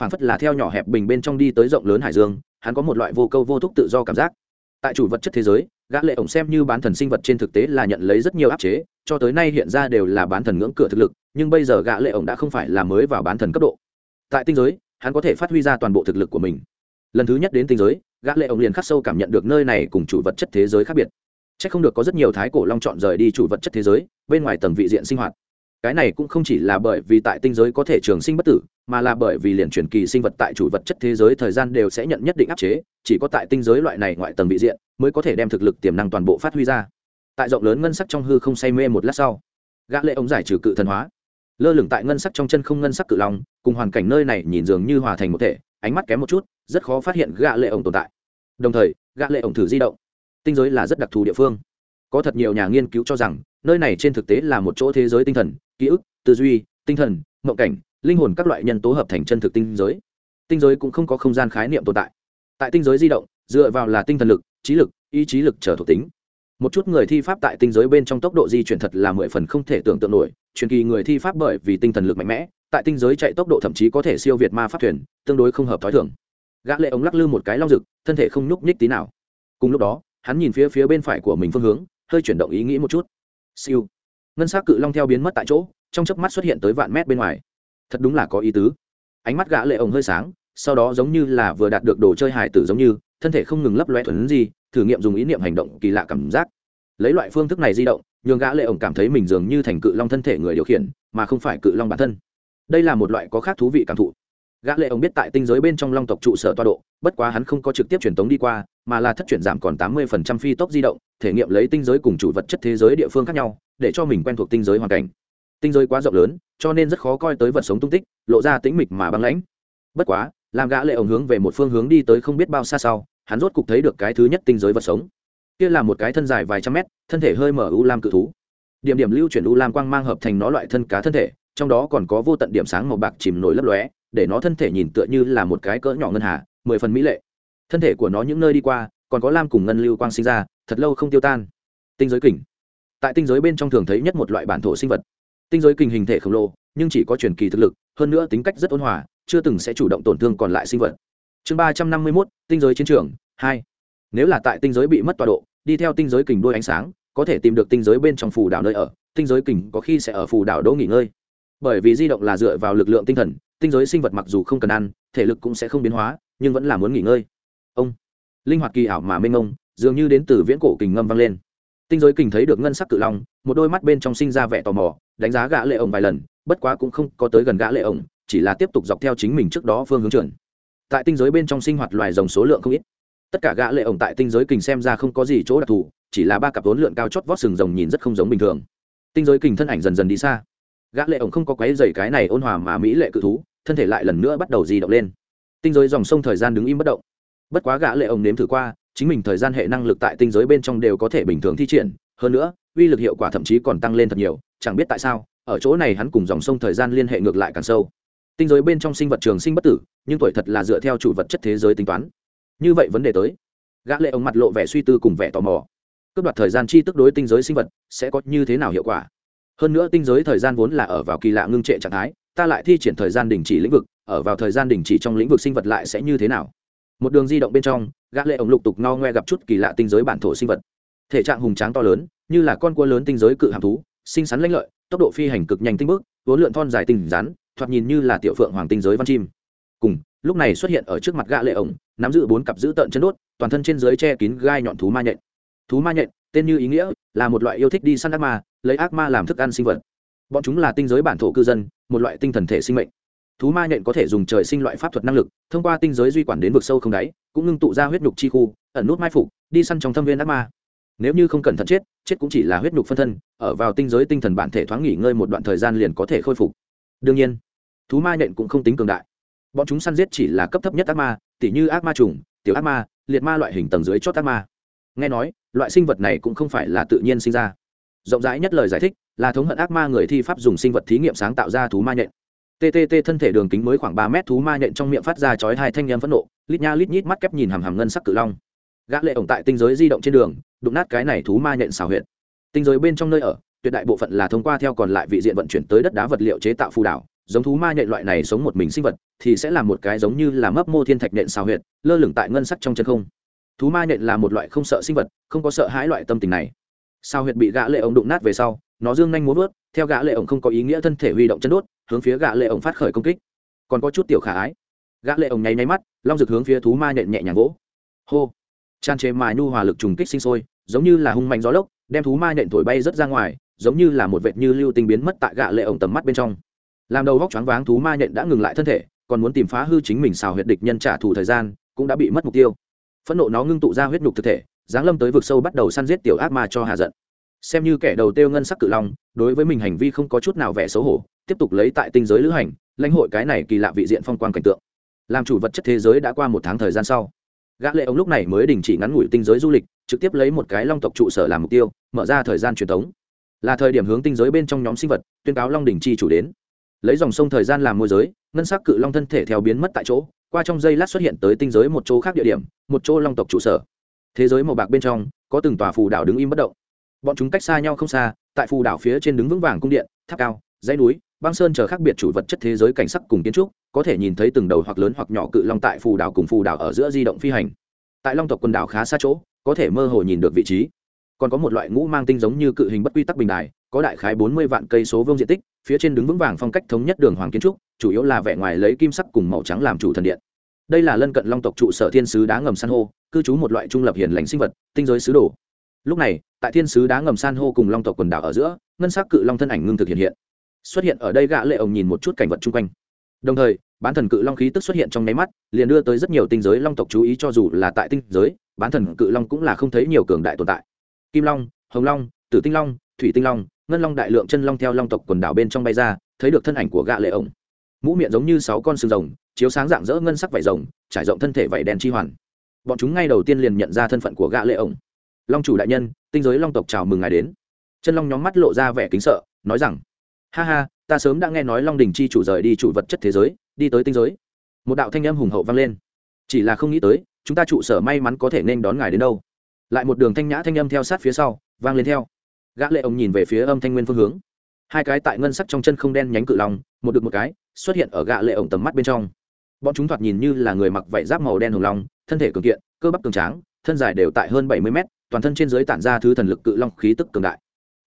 Phảng phất là theo nhỏ hẹp bình bên trong đi tới rộng lớn hải dương, hắn có một loại vô câu vô thúc tự do cảm giác. Tại chủ vật chất thế giới, gã lệ ổng xem như bán thần sinh vật trên thực tế là nhận lấy rất nhiều áp chế, cho tới nay hiện ra đều là bán thần ngưỡng cửa thực lực, nhưng bây giờ gã lệ ổng đã không phải là mới vào bán thần cấp độ. Tại tinh giới, hắn có thể phát huy ra toàn bộ thực lực của mình. Lần thứ nhất đến tinh giới, gã lệ ổng liền khắc sâu cảm nhận được nơi này cùng chủ vật chất thế giới khác biệt. Chắc không được có rất nhiều thái cổ long chọn rời đi chủ vật chất thế giới, bên ngoài tầng vị diện sinh hoạt cái này cũng không chỉ là bởi vì tại tinh giới có thể trường sinh bất tử, mà là bởi vì liền truyền kỳ sinh vật tại chủ vật chất thế giới thời gian đều sẽ nhận nhất định áp chế, chỉ có tại tinh giới loại này ngoại tầng vị diện, mới có thể đem thực lực tiềm năng toàn bộ phát huy ra. Tại rộng lớn ngân sắc trong hư không say mê một lát sau, gã lệ ống giải trừ cự thần hóa. Lơ lửng tại ngân sắc trong chân không ngân sắc cự long, cùng hoàn cảnh nơi này nhìn dường như hòa thành một thể, ánh mắt kém một chút, rất khó phát hiện gã lệ ống tồn tại. Đồng thời, gã lệ ống thử di động. Tinh giới là rất đặc thù địa phương. Có thật nhiều nhà nghiên cứu cho rằng nơi này trên thực tế là một chỗ thế giới tinh thần, ký ức, tư duy, tinh thần, mộng cảnh, linh hồn các loại nhân tố hợp thành chân thực tinh giới. Tinh giới cũng không có không gian khái niệm tồn tại. Tại tinh giới di động, dựa vào là tinh thần lực, trí lực, ý chí lực trở thuộc tính. Một chút người thi pháp tại tinh giới bên trong tốc độ di chuyển thật là mười phần không thể tưởng tượng nổi, truyền kỳ người thi pháp bởi vì tinh thần lực mạnh mẽ, tại tinh giới chạy tốc độ thậm chí có thể siêu việt ma pháp thuyền, tương đối không hợp t h ó i thường. Gã lệ ống lắc lư một cái long rực, thân thể không nhúc nhích tí nào. Cùng lúc đó, hắn nhìn phía phía bên phải của mình phương hướng, hơi chuyển động ý nghĩ một chút siêu. Ngân s á c cự long theo biến mất tại chỗ, trong chớp mắt xuất hiện tới vạn mét bên ngoài. Thật đúng là có ý tứ. Ánh mắt gã lệ ổng hơi sáng, sau đó giống như là vừa đạt được đồ chơi hải tử giống như, thân thể không ngừng lấp loe thuần gì thử nghiệm dùng ý niệm hành động kỳ lạ cảm giác. Lấy loại phương thức này di động, nhường gã lệ ổng cảm thấy mình dường như thành cự long thân thể người điều khiển, mà không phải cự long bản thân. Đây là một loại có khác thú vị cảm thụ. Gã lệ ổng biết tại tinh giới bên trong long tộc trụ sở toa độ, bất quá hắn không có trực tiếp truyền tống đi qua mà là thất chuyển giảm còn tám 80% phi tốc di động, thể nghiệm lấy tinh giới cùng chủ vật chất thế giới địa phương khác nhau, để cho mình quen thuộc tinh giới hoàn cảnh. Tinh giới quá rộng lớn, cho nên rất khó coi tới vật sống tung tích, lộ ra tĩnh mịch mà băng lãnh. Bất quá, làm gã lệ ổng hướng về một phương hướng đi tới không biết bao xa sau, hắn rốt cục thấy được cái thứ nhất tinh giới vật sống. Kia là một cái thân dài vài trăm mét, thân thể hơi mở u lam cự thú. Điểm điểm lưu chuyển u lam quang mang hợp thành nó loại thân cá thân thể, trong đó còn có vô tận điểm sáng màu bạc chìm nổi lấp lóe, để nó thân thể nhìn tựa như là một cái cỡ nhỏ ngân hà, mười phần mỹ lệ thân thể của nó những nơi đi qua, còn có lam cùng ngân lưu quang sinh ra, thật lâu không tiêu tan. Tinh giới kình. Tại tinh giới bên trong thường thấy nhất một loại bản thổ sinh vật. Tinh giới kình hình thể khổng lồ, nhưng chỉ có truyền kỳ thực lực, hơn nữa tính cách rất ôn hòa, chưa từng sẽ chủ động tổn thương còn lại sinh vật. Chương ba trăm năm mươi mốt, tinh giới chiến trường, hai. Nếu là tại tinh giới bị mất tọa độ, đi theo tinh giới kình đôi ánh sáng, có thể tìm được tinh giới bên trong phù đảo nơi ở, tinh giới kình có khi sẽ ở phù đảo đỗ nghỉ ngơi. Bởi vì di động là dựa vào lực lượng tinh thần, tinh giới sinh vật mặc dù không cần ăn, thể lực cũng sẽ không biến hóa, nhưng vẫn là muốn nghỉ ngơi linh hoạt kỳ ảo mà mênh ngông dường như đến từ viễn cổ kình ngâm vang lên. Tinh giới kình thấy được ngân sắc cự long, một đôi mắt bên trong sinh ra vẻ tò mò, đánh giá gã lệ ổng vài lần, bất quá cũng không có tới gần gã lệ ổng, chỉ là tiếp tục dọc theo chính mình trước đó phương hướng chuẩn tại tinh giới bên trong sinh hoạt loài rồng số lượng không ít. Tất cả gã lệ ổng tại tinh giới kình xem ra không có gì chỗ đặc thù, chỉ là ba cặp vốn lượn cao chót vót sừng rồng nhìn rất không giống bình thường. Tinh giới kình thân ảnh dần dần đi xa. Gã lệ ổng không có quấy rầy cái này ôn hòa mà mỹ lệ cự thú, thân thể lại lần nữa bắt đầu di động lên. Tinh giới dòng sông thời gian đứng im bất động bất quá gã lệ ổng nếm thử qua, chính mình thời gian hệ năng lực tại tinh giới bên trong đều có thể bình thường thi triển, hơn nữa, uy lực hiệu quả thậm chí còn tăng lên thật nhiều, chẳng biết tại sao, ở chỗ này hắn cùng dòng sông thời gian liên hệ ngược lại càng sâu. Tinh giới bên trong sinh vật trường sinh bất tử, nhưng tuổi thật là dựa theo chủ vật chất thế giới tính toán. Như vậy vấn đề tới. Gã lệ ông mặt lộ vẻ suy tư cùng vẻ tò mò. Cướp đoạt thời gian chi tức đối tinh giới sinh vật sẽ có như thế nào hiệu quả? Hơn nữa tinh giới thời gian vốn là ở vào kỳ lạ ngưng trệ trạng thái, ta lại thi triển thời gian đình chỉ lĩnh vực, ở vào thời gian đình chỉ trong lĩnh vực sinh vật lại sẽ như thế nào? Một đường di động bên trong, gã lệ ổng lục tục ngao ngoe gặp chút kỳ lạ tinh giới bản thổ sinh vật. Thể trạng hùng tráng to lớn, như là con cua lớn tinh giới cự hàm thú sinh sắn lãnh lợi, tốc độ phi hành cực nhanh tinh bước vốn lượn thon dài tinh rắn, thoạt nhìn như là tiểu phượng hoàng tinh giới văn chim. Cùng, lúc này xuất hiện ở trước mặt gã lệ ổng, nắm giữ bốn cặp giữ tận chân đốt, toàn thân trên dưới che kín gai nhọn thú ma nhện. Thú ma nhện, tên như ý nghĩa, là một loại yêu thích đi săn ác ma, lấy ác ma làm thức ăn sinh vật. Bọn chúng là tinh giới bản thổ cư dân, một loại tinh thần thể sinh mệnh thú ma nhện có thể dùng trời sinh loại pháp thuật năng lực, thông qua tinh giới duy quản đến vực sâu không đáy, cũng ngưng tụ ra huyết nhục chi khu, ẩn nút mai phục, đi săn trong thâm viên ác ma. Nếu như không cẩn thận chết chết cũng chỉ là huyết nhục phân thân, ở vào tinh giới tinh thần bản thể thoáng nghỉ ngơi một đoạn thời gian liền có thể khôi phục. Đương nhiên, thú ma nhện cũng không tính cường đại. Bọn chúng săn giết chỉ là cấp thấp nhất ác ma, tỉ như ác ma trùng, tiểu ác ma, liệt ma loại hình tầng dưới chót ác ma. Nghe nói, loại sinh vật này cũng không phải là tự nhiên sinh ra. Rộng rãi nhất lời giải thích là thống hận ác ma người thi pháp dùng sinh vật thí nghiệm sáng tạo ra thú ma nhện ttt thân thể đường kính mới khoảng ba mét thú ma nhện trong miệng phát ra chói hai thanh em phẫn nộ, lít nha lít nhít mắt kép nhìn hàm hàm ngân sắc cự long. Gã lệ ổng tại tinh giới di động trên đường, đụng nát cái này thú ma nhện xào huyệt. Tinh giới bên trong nơi ở, tuyệt đại bộ phận là thông qua theo còn lại vị diện vận chuyển tới đất đá vật liệu chế tạo phù đảo. Giống thú ma nhện loại này sống một mình sinh vật, thì sẽ là một cái giống như là mấp mô thiên thạch nhện xào huyệt, lơ lửng tại ngân sắc trong chân không. Thú ma nhện là một loại không sợ sinh vật, không có sợ hãi loại tâm tình này. Sao huyệt bị gã lệ ổng đụng nát về sau, nó dương nhanh muốn vớt theo gã lệ ổng không có ý nghĩa thân thể huy động chân đốt hướng phía gã lệ ổng phát khởi công kích. Còn có chút tiểu khả ái. Gã lệ ổng nháy nháy mắt, long rực hướng phía thú ma nhện nhẹ nhàng vỗ. Hô! Tràn chế mài nu hòa lực trùng kích sinh sôi, giống như là hung mạnh gió lốc, đem thú ma nhện thổi bay rất ra ngoài, giống như là một vệt như lưu tinh biến mất tại gã lệ ổng tầm mắt bên trong. Làm đầu vóc choáng váng, thú ma nhện đã ngừng lại thân thể, còn muốn tìm phá hư chính mình xào huyệt địch nhân trả thù thời gian, cũng đã bị mất mục tiêu. Phẫn nộ nó ngưng tụ ra huyết nhục thực thể, giáng lâm tới vực sâu bắt đầu săn giết tiểu ác ma cho hạ giận. Xem như kẻ đầu tiêu ngân sắc cự long, đối với mình hành vi không có chút nào vẻ xấu hổ tiếp tục lấy tại tinh giới lữ hành, lãnh hội cái này kỳ lạ vị diện phong quang cảnh tượng. Làm chủ vật chất thế giới đã qua một tháng thời gian sau. Gã lệ ông lúc này mới đình chỉ ngắn ngủi tinh giới du lịch, trực tiếp lấy một cái long tộc trụ sở làm mục tiêu, mở ra thời gian truyền thống. Là thời điểm hướng tinh giới bên trong nhóm sinh vật, tuyên cáo long đỉnh chi chủ đến. Lấy dòng sông thời gian làm môi giới, ngân sắc cự long thân thể theo biến mất tại chỗ, qua trong giây lát xuất hiện tới tinh giới một chỗ khác địa điểm, một chỗ long tộc trụ sở. Thế giới màu bạc bên trong, có từng tòa phù đảo đứng im bất động. Bọn chúng cách xa nhau không xa, tại phù đảo phía trên đứng vững vàng cung điện, tháp cao, dãy núi băng sơn chờ khác biệt chủ vật chất thế giới cảnh sắc cùng kiến trúc, có thể nhìn thấy từng đầu hoặc lớn hoặc nhỏ cự long tại phù đảo cùng phù đảo ở giữa di động phi hành. Tại long tộc quần đảo khá xa chỗ, có thể mơ hồ nhìn được vị trí. Còn có một loại ngũ mang tinh giống như cự hình bất quy tắc bình đài, có đại khái bốn mươi vạn cây số vương diện tích, phía trên đứng vững vàng phong cách thống nhất đường hoàng kiến trúc, chủ yếu là vẻ ngoài lấy kim sắc cùng màu trắng làm chủ thần điện. Đây là lân cận long tộc trụ sở thiên sứ đá ngầm san hô, cư trú một loại trung lập hiền lành sinh vật, tinh giới sứ đồ. Lúc này, tại thiên sứ đá ngầm san hô cùng long tộc quần đảo ở giữa, ngân sắc cự long thân ảnh ngưng thực hiện hiện xuất hiện ở đây gã lệ ổng nhìn một chút cảnh vật chung quanh. Đồng thời, bán thần cự long khí tức xuất hiện trong nháy mắt, liền đưa tới rất nhiều tinh giới long tộc chú ý cho dù là tại tinh giới, bán thần cự long cũng là không thấy nhiều cường đại tồn tại. Kim long, hồng long, tử tinh long, thủy tinh long, ngân long đại lượng chân long theo long tộc quần đảo bên trong bay ra, thấy được thân ảnh của gã lệ ổng mũ miệng giống như sáu con sừng rồng, chiếu sáng dạng dỡ ngân sắc vảy rồng, trải rộng thân thể vảy đen chi hoàn. Bọn chúng ngay đầu tiên liền nhận ra thân phận của gã lệ ổng long chủ đại nhân, tinh giới long tộc chào mừng ngài đến. Chân long nhóm mắt lộ ra vẻ kính sợ, nói rằng ha ha, ta sớm đã nghe nói long đình chi chủ rời đi chủ vật chất thế giới, đi tới tinh giới. Một đạo thanh âm hùng hậu vang lên. Chỉ là không nghĩ tới, chúng ta trụ sở may mắn có thể nên đón ngài đến đâu. Lại một đường thanh nhã thanh âm theo sát phía sau, vang lên theo. Gã lệ ông nhìn về phía âm thanh nguyên phương hướng. Hai cái tại ngân sắc trong chân không đen nhánh cự long, một được một cái, xuất hiện ở gã lệ ổng tầm mắt bên trong. Bọn chúng thoạt nhìn như là người mặc vảy giáp màu đen hùng long, thân thể cường kiện, cơ bắp cường tráng, thân dài đều tại hơn bảy mươi mét, toàn thân trên dưới tản ra thứ thần lực cự long khí tức cường đại.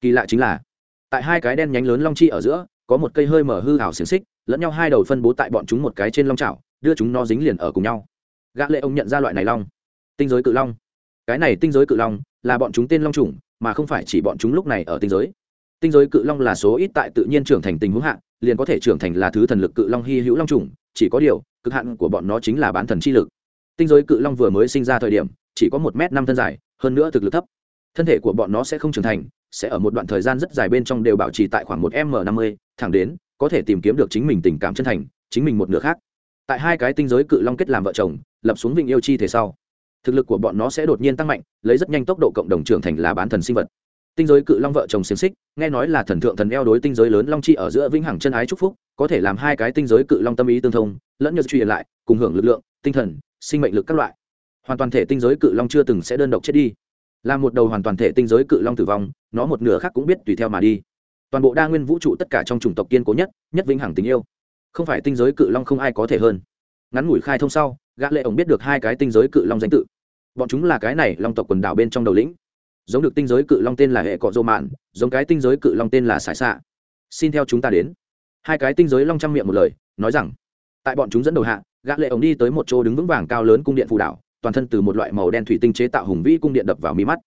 Kỳ lạ chính là tại hai cái đen nhánh lớn long chi ở giữa, có một cây hơi mở hư hảo xiềng xích, lẫn nhau hai đầu phân bố tại bọn chúng một cái trên long chảo, đưa chúng nó dính liền ở cùng nhau. Gã lệ ông nhận ra loại này long. Tinh giới cự long. Cái này tinh giới cự long là bọn chúng tên long trùng mà không phải chỉ bọn chúng lúc này ở tinh giới. Tinh giới cự long là số ít tại tự nhiên trưởng thành tình huống hạn liền có thể trưởng thành là thứ thần lực cự long hy hữu long trùng chỉ có điều, cực hạn của bọn nó chính là bán thần chi lực. Tinh giới cự long vừa mới sinh ra thời điểm, chỉ có một m năm thân dài, hơn nữa thực lực thấp. Thân thể của bọn nó sẽ không trưởng thành sẽ ở một đoạn thời gian rất dài bên trong đều bảo trì tại khoảng một m năm mươi, thẳng đến, có thể tìm kiếm được chính mình tình cảm chân thành, chính mình một nửa khác. Tại hai cái tinh giới cự long kết làm vợ chồng, lập xuống vịnh yêu chi thể sau, thực lực của bọn nó sẽ đột nhiên tăng mạnh, lấy rất nhanh tốc độ cộng đồng trưởng thành là bán thần sinh vật. Tinh giới cự long vợ chồng xiềng xích, nghe nói là thần thượng thần eo đối tinh giới lớn long chi ở giữa vĩnh hằng chân ái chúc phúc, có thể làm hai cái tinh giới cự long tâm ý tương thông, lẫn nhau truyền lại, cùng hưởng lực lượng, tinh thần, sinh mệnh lực các loại. Hoàn toàn thể tinh giới cự long chưa từng sẽ đơn độc chết đi là một đầu hoàn toàn thể tinh giới cự long tử vong, nó một nửa khác cũng biết tùy theo mà đi. Toàn bộ đa nguyên vũ trụ tất cả trong chủng tộc kiên cố nhất nhất vĩnh hằng tình yêu. Không phải tinh giới cự long không ai có thể hơn. Ngắn ngủi khai thông sau, gã lệ ổng biết được hai cái tinh giới cự long danh tự. Bọn chúng là cái này long tộc quần đảo bên trong đầu lĩnh. Giống được tinh giới cự long tên là hệ cọ dô mạn, giống cái tinh giới cự long tên là sải xạ. Xin theo chúng ta đến. Hai cái tinh giới long trang miệng một lời, nói rằng, tại bọn chúng dẫn đầu hạ, gã lệ ổng đi tới một chỗ đứng vững vàng cao lớn cung điện phù đảo toàn thân từ một loại màu đen thủy tinh chế tạo hùng vĩ cung điện đập vào mi mắt.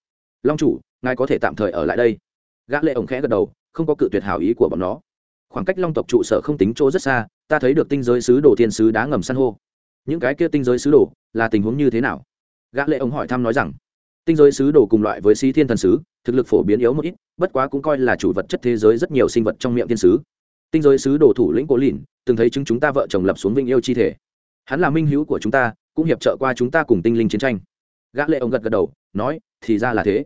Long chủ, ngài có thể tạm thời ở lại đây. Gã lệ ổng khẽ gật đầu, không có cự tuyệt hảo ý của bọn nó. Khoảng cách long tộc trụ sở không tính chỗ rất xa, ta thấy được tinh giới sứ đồ thiên sứ đá ngầm san hô. Những cái kia tinh giới sứ đồ, là tình huống như thế nào? Gã lệ ổng hỏi thăm nói rằng, tinh giới sứ đồ cùng loại với sĩ thiên thần sứ, thực lực phổ biến yếu một ít, bất quá cũng coi là chủ vật chất thế giới rất nhiều sinh vật trong miệng thiên sứ. Tinh giới sứ đồ thủ lĩnh cố lìn, từng thấy chứng chúng ta vợ chồng lập xuống vinh yêu chi thể. Hắn là minh hữu của chúng ta cũng hiệp trợ qua chúng ta cùng tinh linh chiến tranh. Gã lệ ông gật gật đầu, nói, thì ra là thế.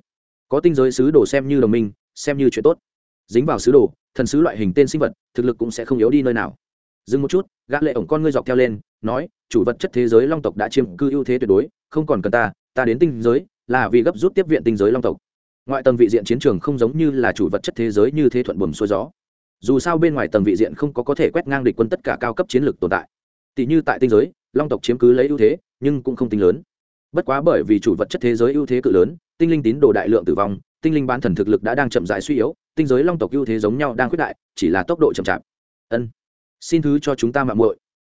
Có tinh giới sứ đồ xem như đồng minh, xem như chuyện tốt. Dính vào sứ đồ, thần sứ loại hình tên sinh vật, thực lực cũng sẽ không yếu đi nơi nào. Dừng một chút, gã lệ ổng con ngươi dọc theo lên, nói, chủ vật chất thế giới long tộc đã chiếm cư ưu thế tuyệt đối, không còn cần ta ta đến tinh giới, là vì gấp rút tiếp viện tinh giới long tộc. Ngoại tầng vị diện chiến trường không giống như là chủ vật chất thế giới như thế thuận buồm xuôi gió. Dù sao bên ngoài tầng vị diện không có có thể quét ngang địch quân tất cả cao cấp chiến lược tồn tại. Tỷ như tại tinh giới long tộc chiếm cứ lấy ưu thế, nhưng cũng không tính lớn. Bất quá bởi vì chủ vật chất thế giới ưu thế cự lớn, tinh linh tín đồ đại lượng tử vong, tinh linh bán thần thực lực đã đang chậm rãi suy yếu, tinh giới long tộc ưu thế giống nhau đang quyết đại, chỉ là tốc độ chậm chạp. Ân, xin thứ cho chúng ta mạng muội.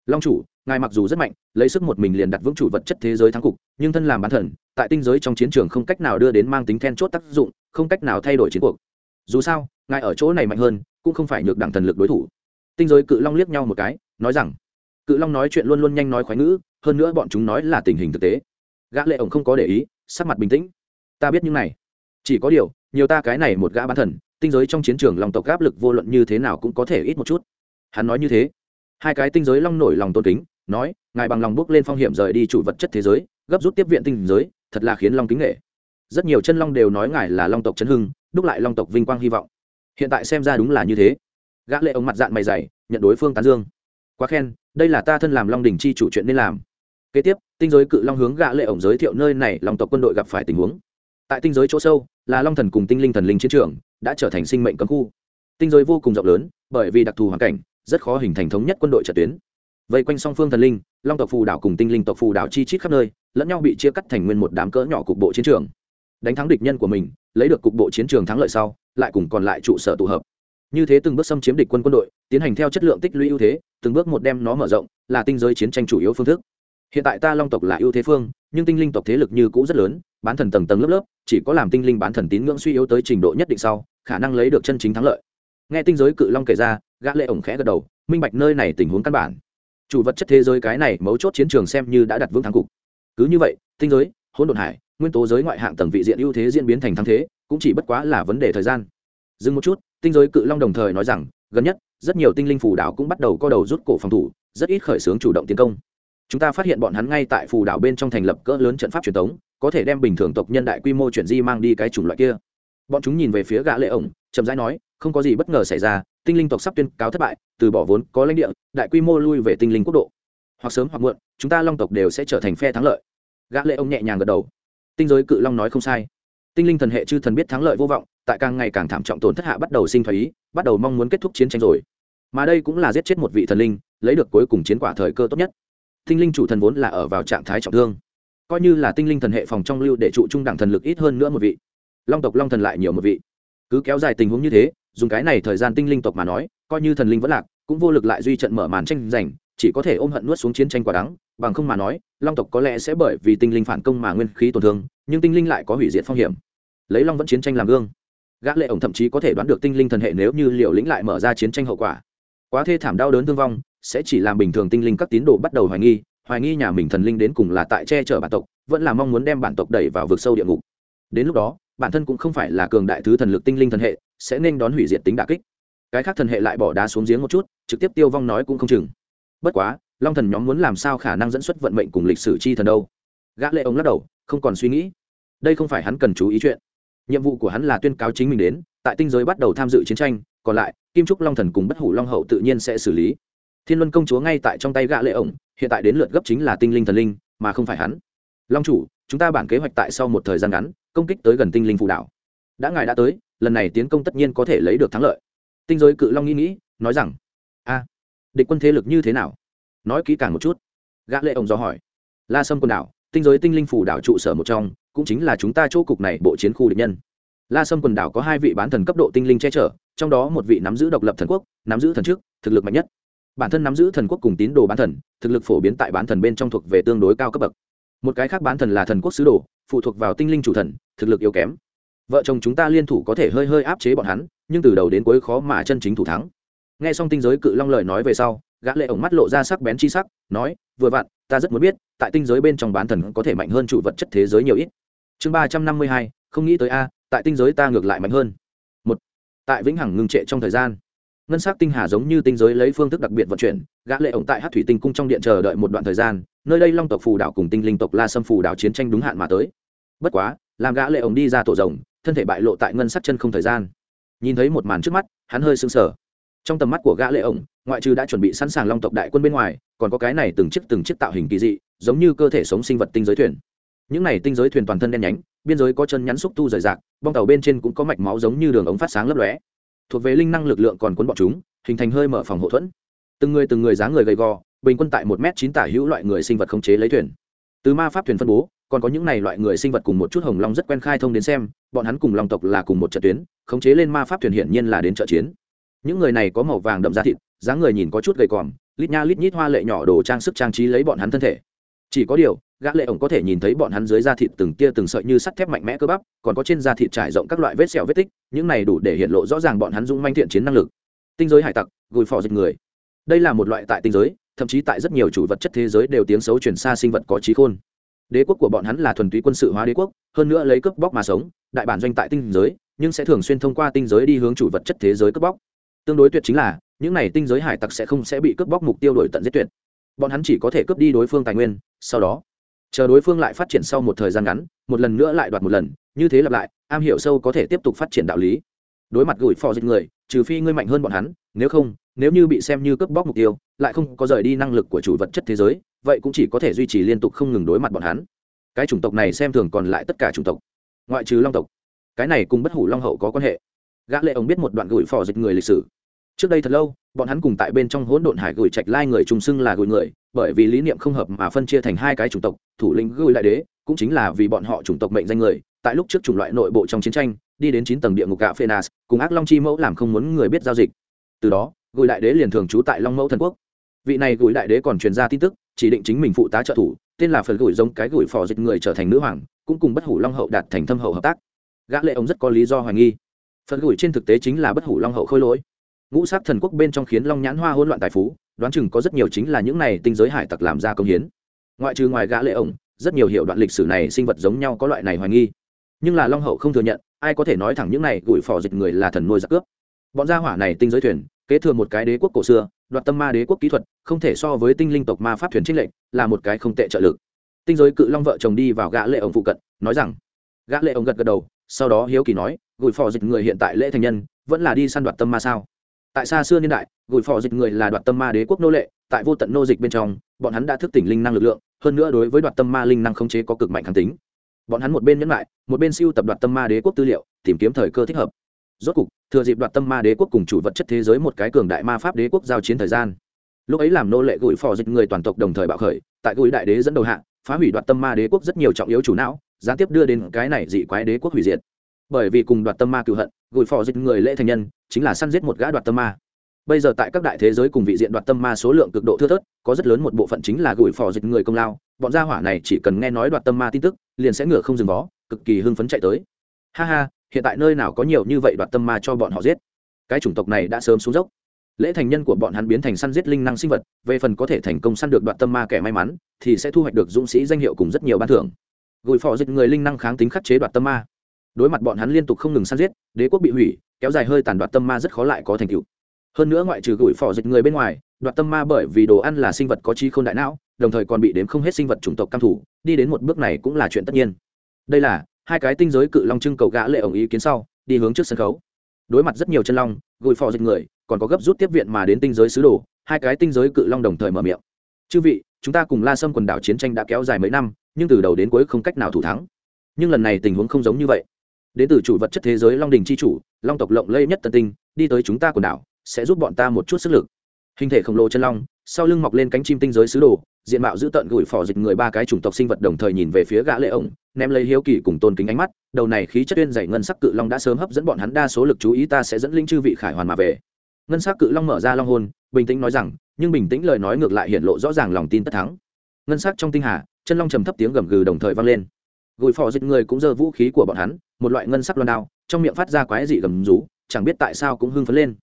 Long chủ, ngài mặc dù rất mạnh, lấy sức một mình liền đặt vững chủ vật chất thế giới thắng cục, nhưng thân làm bán thần, tại tinh giới trong chiến trường không cách nào đưa đến mang tính then chốt tác dụng, không cách nào thay đổi chiến cuộc. Dù sao, ngài ở chỗ này mạnh hơn, cũng không phải nhược đẳng thần lực đối thủ. Tinh giới cự long liếc nhau một cái, nói rằng cự long nói chuyện luôn luôn nhanh nói khoái ngữ, hơn nữa bọn chúng nói là tình hình thực tế. Gã lệ ổng không có để ý, sắc mặt bình tĩnh. Ta biết những này. Chỉ có điều, nhiều ta cái này một gã bán thần, tinh giới trong chiến trường lòng tộc áp lực vô luận như thế nào cũng có thể ít một chút. Hắn nói như thế. Hai cái tinh giới long nổi lòng tôn kính, nói, ngài bằng lòng bước lên phong hiểm rời đi chủ vật chất thế giới, gấp rút tiếp viện tinh giới, thật là khiến long kính nghệ. Rất nhiều chân long đều nói ngài là long tộc chấn hưng, đúc lại long tộc vinh quang hy vọng. Hiện tại xem ra đúng là như thế. Gã lệ ông mặt dạng mày dày, nhận đối phương tán dương quá khen, đây là ta thân làm long đình chi chủ chuyện nên làm. Kế tiếp, tinh giới cự long hướng gã lệ ổng giới thiệu nơi này long tộc quân đội gặp phải tình huống. Tại tinh giới chỗ sâu, là long thần cùng tinh linh thần linh chiến trường, đã trở thành sinh mệnh cấm khu. Tinh giới vô cùng rộng lớn, bởi vì đặc thù hoàn cảnh, rất khó hình thành thống nhất quân đội trận tuyến. Vây quanh song phương thần linh, long tộc phù đảo cùng tinh linh tộc phù đảo chi chít khắp nơi, lẫn nhau bị chia cắt thành nguyên một đám cỡ nhỏ cục bộ chiến trường. Đánh thắng địch nhân của mình, lấy được cục bộ chiến trường thắng lợi sau, lại cùng còn lại trụ sở tụ hợp như thế từng bước xâm chiếm địch quân quân đội, tiến hành theo chất lượng tích lũy ưu thế, từng bước một đem nó mở rộng, là tinh giới chiến tranh chủ yếu phương thức. Hiện tại ta long tộc là ưu thế phương, nhưng tinh linh tộc thế lực như cũ rất lớn, bán thần tầng tầng lớp lớp, chỉ có làm tinh linh bán thần tín ngưỡng suy yếu tới trình độ nhất định sau, khả năng lấy được chân chính thắng lợi. Nghe tinh giới cự long kể ra, gã lệ ổng khẽ gật đầu, minh bạch nơi này tình huống căn bản. Chủ vật chất thế giới cái này mấu chốt chiến trường xem như đã đặt vững thắng cục. Cứ như vậy, tinh giới, hỗn độn hải, nguyên tố giới ngoại hạng tầng vị diện ưu thế diễn biến thành thắng thế, cũng chỉ bất quá là vấn đề thời gian. Dừng một chút tinh giới cự long đồng thời nói rằng, gần nhất, rất nhiều tinh linh phù đảo cũng bắt đầu co đầu rút cổ phòng thủ, rất ít khởi xướng chủ động tiến công. Chúng ta phát hiện bọn hắn ngay tại phù đảo bên trong thành lập cỡ lớn trận pháp truyền thống có thể đem bình thường tộc nhân đại quy mô chuyển di mang đi cái chủng loại kia. Bọn chúng nhìn về phía gã lệ ổng, chậm rãi nói, không có gì bất ngờ xảy ra, tinh linh tộc sắp tuyên cáo thất bại, từ bỏ vốn có lãnh địa, đại quy mô lui về tinh linh quốc độ. Hoặc sớm hoặc muộn, chúng ta long tộc đều sẽ trở thành phe thắng lợi. Gã lệ ông nhẹ nhàng gật đầu. Tinh giới cự long nói không sai. Tinh linh thần hệ chư thần biết thắng lợi vô vọng tại càng ngày càng thảm trọng tổn thất hạ bắt đầu sinh thái ý, bắt đầu mong muốn kết thúc chiến tranh rồi. Mà đây cũng là giết chết một vị thần linh, lấy được cuối cùng chiến quả thời cơ tốt nhất. Tinh linh chủ thần vốn là ở vào trạng thái trọng thương. Coi như là tinh linh thần hệ phòng trong lưu để trụ trung đẳng thần lực ít hơn nữa một vị. Long tộc long thần lại nhiều một vị. Cứ kéo dài tình huống như thế, dùng cái này thời gian tinh linh tộc mà nói, coi như thần linh vẫn lạc, cũng vô lực lại duy trận mở màn tranh giành, chỉ có thể ôm hận nuốt xuống chiến tranh quả đắng, bằng không mà nói, long tộc có lẽ sẽ bởi vì tinh linh phản công mà nguyên khí tổn thương, nhưng tinh linh lại có hủy diệt phong hiểm. Lấy long vẫn chiến tranh làm gương gã lệ ổng thậm chí có thể đoán được tinh linh thần hệ nếu như liều lĩnh lại mở ra chiến tranh hậu quả. Quá thê thảm đau đớn thương vong, sẽ chỉ làm bình thường tinh linh các tín đồ bắt đầu hoài nghi hoài nghi nhà mình thần linh đến cùng là tại che chở bản tộc, vẫn là mong muốn đem bản tộc đẩy vào vực sâu địa ngục. Đến lúc đó, bản thân cũng không phải là cường đại thứ thần lực tinh linh thần hệ, sẽ nên đón hủy diệt tính đả kích. Cái khác thần hệ lại bỏ đá xuống giếng một chút, trực tiếp tiêu vong nói cũng không chừng. Bất quá, long thần nhóm muốn làm sao khả năng dẫn xuất vận mệnh cùng lịch sử chi thần đâu? Gã lệ ông lắc đầu, không còn suy nghĩ. Đây không phải hắn cần chú ý chuyện nhiệm vụ của hắn là tuyên cáo chính mình đến, tại tinh giới bắt đầu tham dự chiến tranh, còn lại, kim trúc long thần cùng bất hủ long hậu tự nhiên sẽ xử lý. Thiên luân công chúa ngay tại trong tay gã lệ ổng, hiện tại đến lượt gấp chính là tinh linh thần linh, mà không phải hắn. Long chủ, chúng ta bản kế hoạch tại sau một thời gian ngắn, công kích tới gần tinh linh phụ đảo. Đã ngài đã tới, lần này tiến công tất nhiên có thể lấy được thắng lợi. Tinh giới cự long nghĩ nghĩ, nói rằng, a, địch quân thế lực như thế nào? Nói kỹ càng một chút. Gã lệ ông do hỏi. La sâm quần đảo tinh giới tinh linh phủ đảo trụ sở một trong, cũng chính là chúng ta chỗ cục này bộ chiến khu địch nhân. La sâm quần đảo có hai vị bán thần cấp độ tinh linh che chở, trong đó một vị nắm giữ độc lập thần quốc, nắm giữ thần trước, thực lực mạnh nhất. Bản thân nắm giữ thần quốc cùng tín đồ bán thần, thực lực phổ biến tại bán thần bên trong thuộc về tương đối cao cấp bậc. Một cái khác bán thần là thần quốc sứ đồ, phụ thuộc vào tinh linh chủ thần, thực lực yếu kém. Vợ chồng chúng ta liên thủ có thể hơi hơi áp chế bọn hắn, nhưng từ đầu đến cuối khó mà chân chính thủ thắng. Nghe xong tinh giới cự long lời nói về sau gã lệ ổng mắt lộ ra sắc bén chi sắc, nói, vừa vặn, ta rất muốn biết, tại tinh giới bên trong bán thần có thể mạnh hơn chủ vật chất thế giới nhiều ít. Chương ba trăm năm mươi hai, không nghĩ tới a, tại tinh giới ta ngược lại mạnh hơn. Một, tại vĩnh hằng ngừng trệ trong thời gian. Ngân sắc tinh hà giống như tinh giới lấy phương thức đặc biệt vận chuyển, gã lệ ổng tại hát thủy tinh cung trong điện chờ đợi một đoạn thời gian, nơi đây long tộc phù đảo cùng tinh linh tộc la sâm phù đảo chiến tranh đúng hạn mà tới. Bất quá, làm gã lệ ổng đi ra tổ rồng, thân thể bại lộ tại ngân sắc chân không thời gian. Nhìn thấy một màn trước mắt, hắn hơi sưng sờ trong tầm mắt của gã lệ ổng, ngoại trừ đã chuẩn bị sẵn sàng long tộc đại quân bên ngoài, còn có cái này từng chiếc từng chiếc tạo hình kỳ dị, giống như cơ thể sống sinh vật tinh giới thuyền. Những này tinh giới thuyền toàn thân đen nhánh, biên giới có chân nhắn xúc tu rời rạc, bong tàu bên trên cũng có mạch máu giống như đường ống phát sáng lấp lóe. Thuộc về linh năng lực lượng còn cuốn bọn chúng, hình thành hơi mở phòng hộ thuẫn. Từng người từng người dáng người gầy gò, bình quân tại một m chín tả hữu loại người sinh vật khống chế lấy thuyền. Từ ma pháp thuyền phân bố, còn có những này loại người sinh vật cùng một chút hồng long rất quen khai thông đến xem, bọn hắn cùng long tộc là cùng một trận tuyến, khống chế lên ma pháp thuyền hiển nhiên là đến trợ chiến những người này có màu vàng đậm da thịt, dáng người nhìn có chút gầy còm, lít nha lít nhít hoa lệ nhỏ đồ trang sức trang trí lấy bọn hắn thân thể. Chỉ có điều, gã lệ ổng có thể nhìn thấy bọn hắn dưới da thịt từng tia từng sợi như sắt thép mạnh mẽ cơ bắp, còn có trên da thịt trải rộng các loại vết sẹo vết tích, những này đủ để hiện lộ rõ ràng bọn hắn dũng manh thiện chiến năng lực. Tinh giới hải tặc, gùi phò dịch người. Đây là một loại tại tinh giới, thậm chí tại rất nhiều chủ vật chất thế giới đều tiếng xấu truyền xa sinh vật có trí khôn. Đế quốc của bọn hắn là thuần túy quân sự hóa đế quốc, hơn nữa lấy cướp bóc mà sống, đại bản doanh tại tinh giới, nhưng sẽ thường xuyên thông qua tinh giới đi hướng chủ vật chất thế giới cướp bóc tương đối tuyệt chính là, những này tinh giới hải tặc sẽ không sẽ bị cướp bóc mục tiêu đổi tận giết tuyệt. Bọn hắn chỉ có thể cướp đi đối phương tài nguyên, sau đó, chờ đối phương lại phát triển sau một thời gian ngắn, một lần nữa lại đoạt một lần, như thế lặp lại, am hiểu sâu có thể tiếp tục phát triển đạo lý. Đối mặt gửi phò dịch người, trừ phi ngươi mạnh hơn bọn hắn, nếu không, nếu như bị xem như cướp bóc mục tiêu, lại không có rời đi năng lực của chủ vật chất thế giới, vậy cũng chỉ có thể duy trì liên tục không ngừng đối mặt bọn hắn. Cái chủng tộc này xem thường còn lại tất cả chủng tộc, ngoại trừ long tộc. Cái này cùng bất hủ long hậu có quan hệ gã lệ ông biết một đoạn gửi phò dịch người lịch sử. Trước đây thật lâu, bọn hắn cùng tại bên trong hỗn độn hải gửi trạch lai người trùng xưng là gửi người, bởi vì lý niệm không hợp mà phân chia thành hai cái chủng tộc, thủ lĩnh gửi đại đế, cũng chính là vì bọn họ chủng tộc mệnh danh người. Tại lúc trước chủng loại nội bộ trong chiến tranh, đi đến chín tầng địa ngục gạ phenas, cùng ác long chi mẫu làm không muốn người biết giao dịch. Từ đó, gửi đại đế liền thường trú tại long mẫu thần quốc. Vị này gửi đại đế còn truyền ra tin tức, chỉ định chính mình phụ tá trợ thủ, tên là phần gửi giống cái gửi phò dịch người trở thành nữ hoàng, cũng cùng bất hủ long hậu đạt thành thâm hậu hợp tác. Gã lệ ông rất có lý do hoài nghi phần gửi trên thực tế chính là bất hủ long hậu khôi lỗi. Ngũ sắc thần quốc bên trong khiến long nhãn hoa hỗn loạn tài phú, đoán chừng có rất nhiều chính là những này tinh giới hải tặc làm ra công hiến. Ngoại trừ ngoài gã lệ ổng, rất nhiều hiệu đoạn lịch sử này sinh vật giống nhau có loại này hoài nghi. Nhưng là long hậu không thừa nhận, ai có thể nói thẳng những này gửi phò dịch người là thần nuôi giặc cướp. Bọn gia hỏa này tinh giới thuyền, kế thừa một cái đế quốc cổ xưa, đoạt tâm ma đế quốc kỹ thuật, không thể so với tinh linh tộc ma pháp thuyền trinh lệnh là một cái không tệ trợ lực. Tinh giới cự long vợ chồng đi vào gã lệ ổng phụ cận, nói rằng, gã lệ ổng gật gật đầu sau đó hiếu kỳ nói, gửi phò dịch người hiện tại lễ thành nhân, vẫn là đi săn đoạt tâm ma sao? Tại xa xưa niên đại, gửi phò dịch người là đoạt tâm ma đế quốc nô lệ, tại vô tận nô dịch bên trong, bọn hắn đã thức tỉnh linh năng lực lượng, hơn nữa đối với đoạt tâm ma linh năng không chế có cực mạnh kháng tính. Bọn hắn một bên nhẫn lại một bên siêu tập đoạt tâm ma đế quốc tư liệu, tìm kiếm thời cơ thích hợp. Rốt cục, thừa dịp đoạt tâm ma đế quốc cùng chủ vật chất thế giới một cái cường đại ma pháp đế quốc giao chiến thời gian. Lúc ấy làm nô lệ gửi phò dịch người toàn tộc đồng thời bạo khởi, tại gửi đại đế dẫn đầu hạng phá hủy đoạt tâm ma đế quốc rất nhiều trọng yếu chủ não, gián tiếp đưa đến cái này dị quái đế quốc hủy diệt. Bởi vì cùng đoạt tâm ma cựu hận, gửi phò dịch người lễ thành nhân, chính là săn giết một gã đoạt tâm ma. Bây giờ tại các đại thế giới cùng vị diện đoạt tâm ma số lượng cực độ thưa thớt, có rất lớn một bộ phận chính là gửi phò dịch người công lao, bọn gia hỏa này chỉ cần nghe nói đoạt tâm ma tin tức, liền sẽ ngựa không dừng vó cực kỳ hưng phấn chạy tới. Ha ha, hiện tại nơi nào có nhiều như vậy đoạt tâm ma cho bọn họ giết? Cái chủng tộc này đã sớm xuống dốc lễ thành nhân của bọn hắn biến thành săn giết linh năng sinh vật, về phần có thể thành công săn được đoạn tâm ma kẻ may mắn, thì sẽ thu hoạch được dũng sĩ danh hiệu cùng rất nhiều ban thưởng. Gửi phò dịch người linh năng kháng tính khắc chế đoạt tâm ma. Đối mặt bọn hắn liên tục không ngừng săn giết, đế quốc bị hủy, kéo dài hơi tàn đoạt tâm ma rất khó lại có thành tựu. Hơn nữa ngoại trừ gửi phò dịch người bên ngoài đoạt tâm ma bởi vì đồ ăn là sinh vật có trí không đại não, đồng thời còn bị đếm không hết sinh vật chủng tộc cam thủ, đi đến một bước này cũng là chuyện tất nhiên. Đây là hai cái tinh giới cự long trưng cầu gã lệ ổng ý kiến sau, đi hướng trước sân khấu. Đối mặt rất nhiều chân long, gửi phò dịch người còn có gấp rút tiếp viện mà đến tinh giới sứ đồ, hai cái tinh giới cự long đồng thời mở miệng. Chư vị, chúng ta cùng la sâm quần đảo chiến tranh đã kéo dài mấy năm, nhưng từ đầu đến cuối không cách nào thủ thắng. Nhưng lần này tình huống không giống như vậy. Đến từ chủ vật chất thế giới long đình c h i chủ, long tộc lộng lây nhất tân tinh, đi tới chúng ta quần đảo, sẽ giúp bọn ta một chút sức lực. Hình thể khổng lồ chân long, sau lưng mọc lên cánh chim tinh giới sứ đồ, diện mạo giữ tận gửi phò dịch người ba cái chủng tộc sinh vật đồng thời nhìn về phía gã lệ ổng, ném lấy hiếu kỳ cùng tôn kính ánh mắt, đầu này khí chất uyên dày ngân sắc cự long đã sớm hấp dẫn bọn hắn, đa số lực chú ý ta sẽ dẫn linh chư vị khải hoàn mà về ngân sắc cự long mở ra long hồn bình tĩnh nói rằng, nhưng bình tĩnh lời nói ngược lại hiện lộ rõ ràng lòng tin tất thắng. Ngân sắc trong tinh hà, chân long trầm thấp tiếng gầm gừ đồng thời vang lên. Gùi phò dịch người cũng giơ vũ khí của bọn hắn, một loại ngân sắc loan đao, trong miệng phát ra quái dị gầm rú, chẳng biết tại sao cũng hưng phấn lên.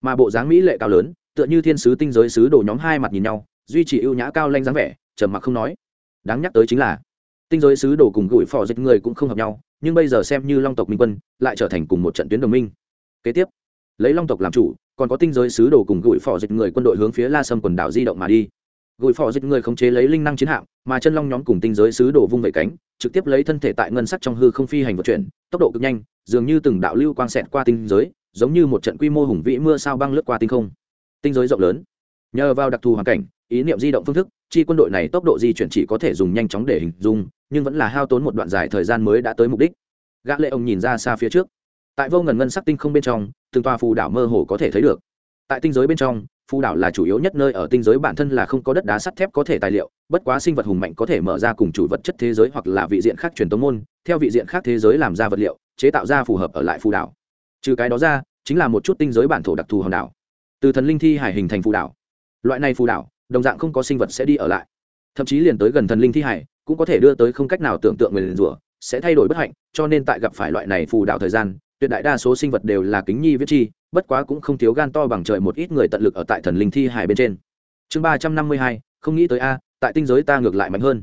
Mà bộ dáng mỹ lệ cao lớn, tựa như thiên sứ tinh giới sứ đồ nhóm hai mặt nhìn nhau, duy trì ưu nhã cao lanh dáng vẻ, trầm mặc không nói. Đáng nhắc tới chính là, tinh giới sứ đồ cùng gửi phò dịch người cũng không hợp nhau, nhưng bây giờ xem như long tộc minh quân, lại trở thành cùng một trận tuyến đồng minh. Kế tiếp lấy long tộc làm chủ, còn có tinh giới sứ đồ cùng gửi phò dịch người quân đội hướng phía la sâm quần đảo di động mà đi. Gửi phò dịch người khống chế lấy linh năng chiến hạm, mà chân long nhóm cùng tinh giới sứ đồ vung vẩy cánh, trực tiếp lấy thân thể tại ngân sắc trong hư không phi hành vận chuyển, tốc độ cực nhanh, dường như từng đạo lưu quang xẹt qua tinh giới, giống như một trận quy mô hùng vĩ mưa sao băng lướt qua tinh không. Tinh giới rộng lớn. Nhờ vào đặc thù hoàn cảnh, ý niệm di động phương thức, chi quân đội này tốc độ di chuyển chỉ có thể dùng nhanh chóng để hình dung, nhưng vẫn là hao tốn một đoạn dài thời gian mới đã tới mục đích. Gã lệ ông nhìn ra xa phía trước tại vô ngần ngân sắc tinh không bên trong, từng tòa phù đảo mơ hồ có thể thấy được. Tại tinh giới bên trong, phù đảo là chủ yếu nhất nơi ở tinh giới bản thân là không có đất đá sắt thép có thể tài liệu, bất quá sinh vật hùng mạnh có thể mở ra cùng chủ vật chất thế giới hoặc là vị diện khác truyền tống môn, theo vị diện khác thế giới làm ra vật liệu, chế tạo ra phù hợp ở lại phù đảo. Trừ cái đó ra, chính là một chút tinh giới bản thổ đặc thù hòn đảo. Từ thần linh thi hải hình thành phù đảo. Loại này phù đảo, đồng dạng không có sinh vật sẽ đi ở lại. Thậm chí liền tới gần thần linh thi hải, cũng có thể đưa tới không cách nào tưởng tượng người liền rủa, sẽ thay đổi bất hạnh, cho nên tại gặp phải loại này phù đảo thời gian tuyệt đại đa số sinh vật đều là kính nhi viết chi, bất quá cũng không thiếu gan to bằng trời một ít người tận lực ở tại thần linh thi hải bên trên. Chương ba trăm năm mươi hai, không nghĩ tới a, tại tinh giới ta ngược lại mạnh hơn.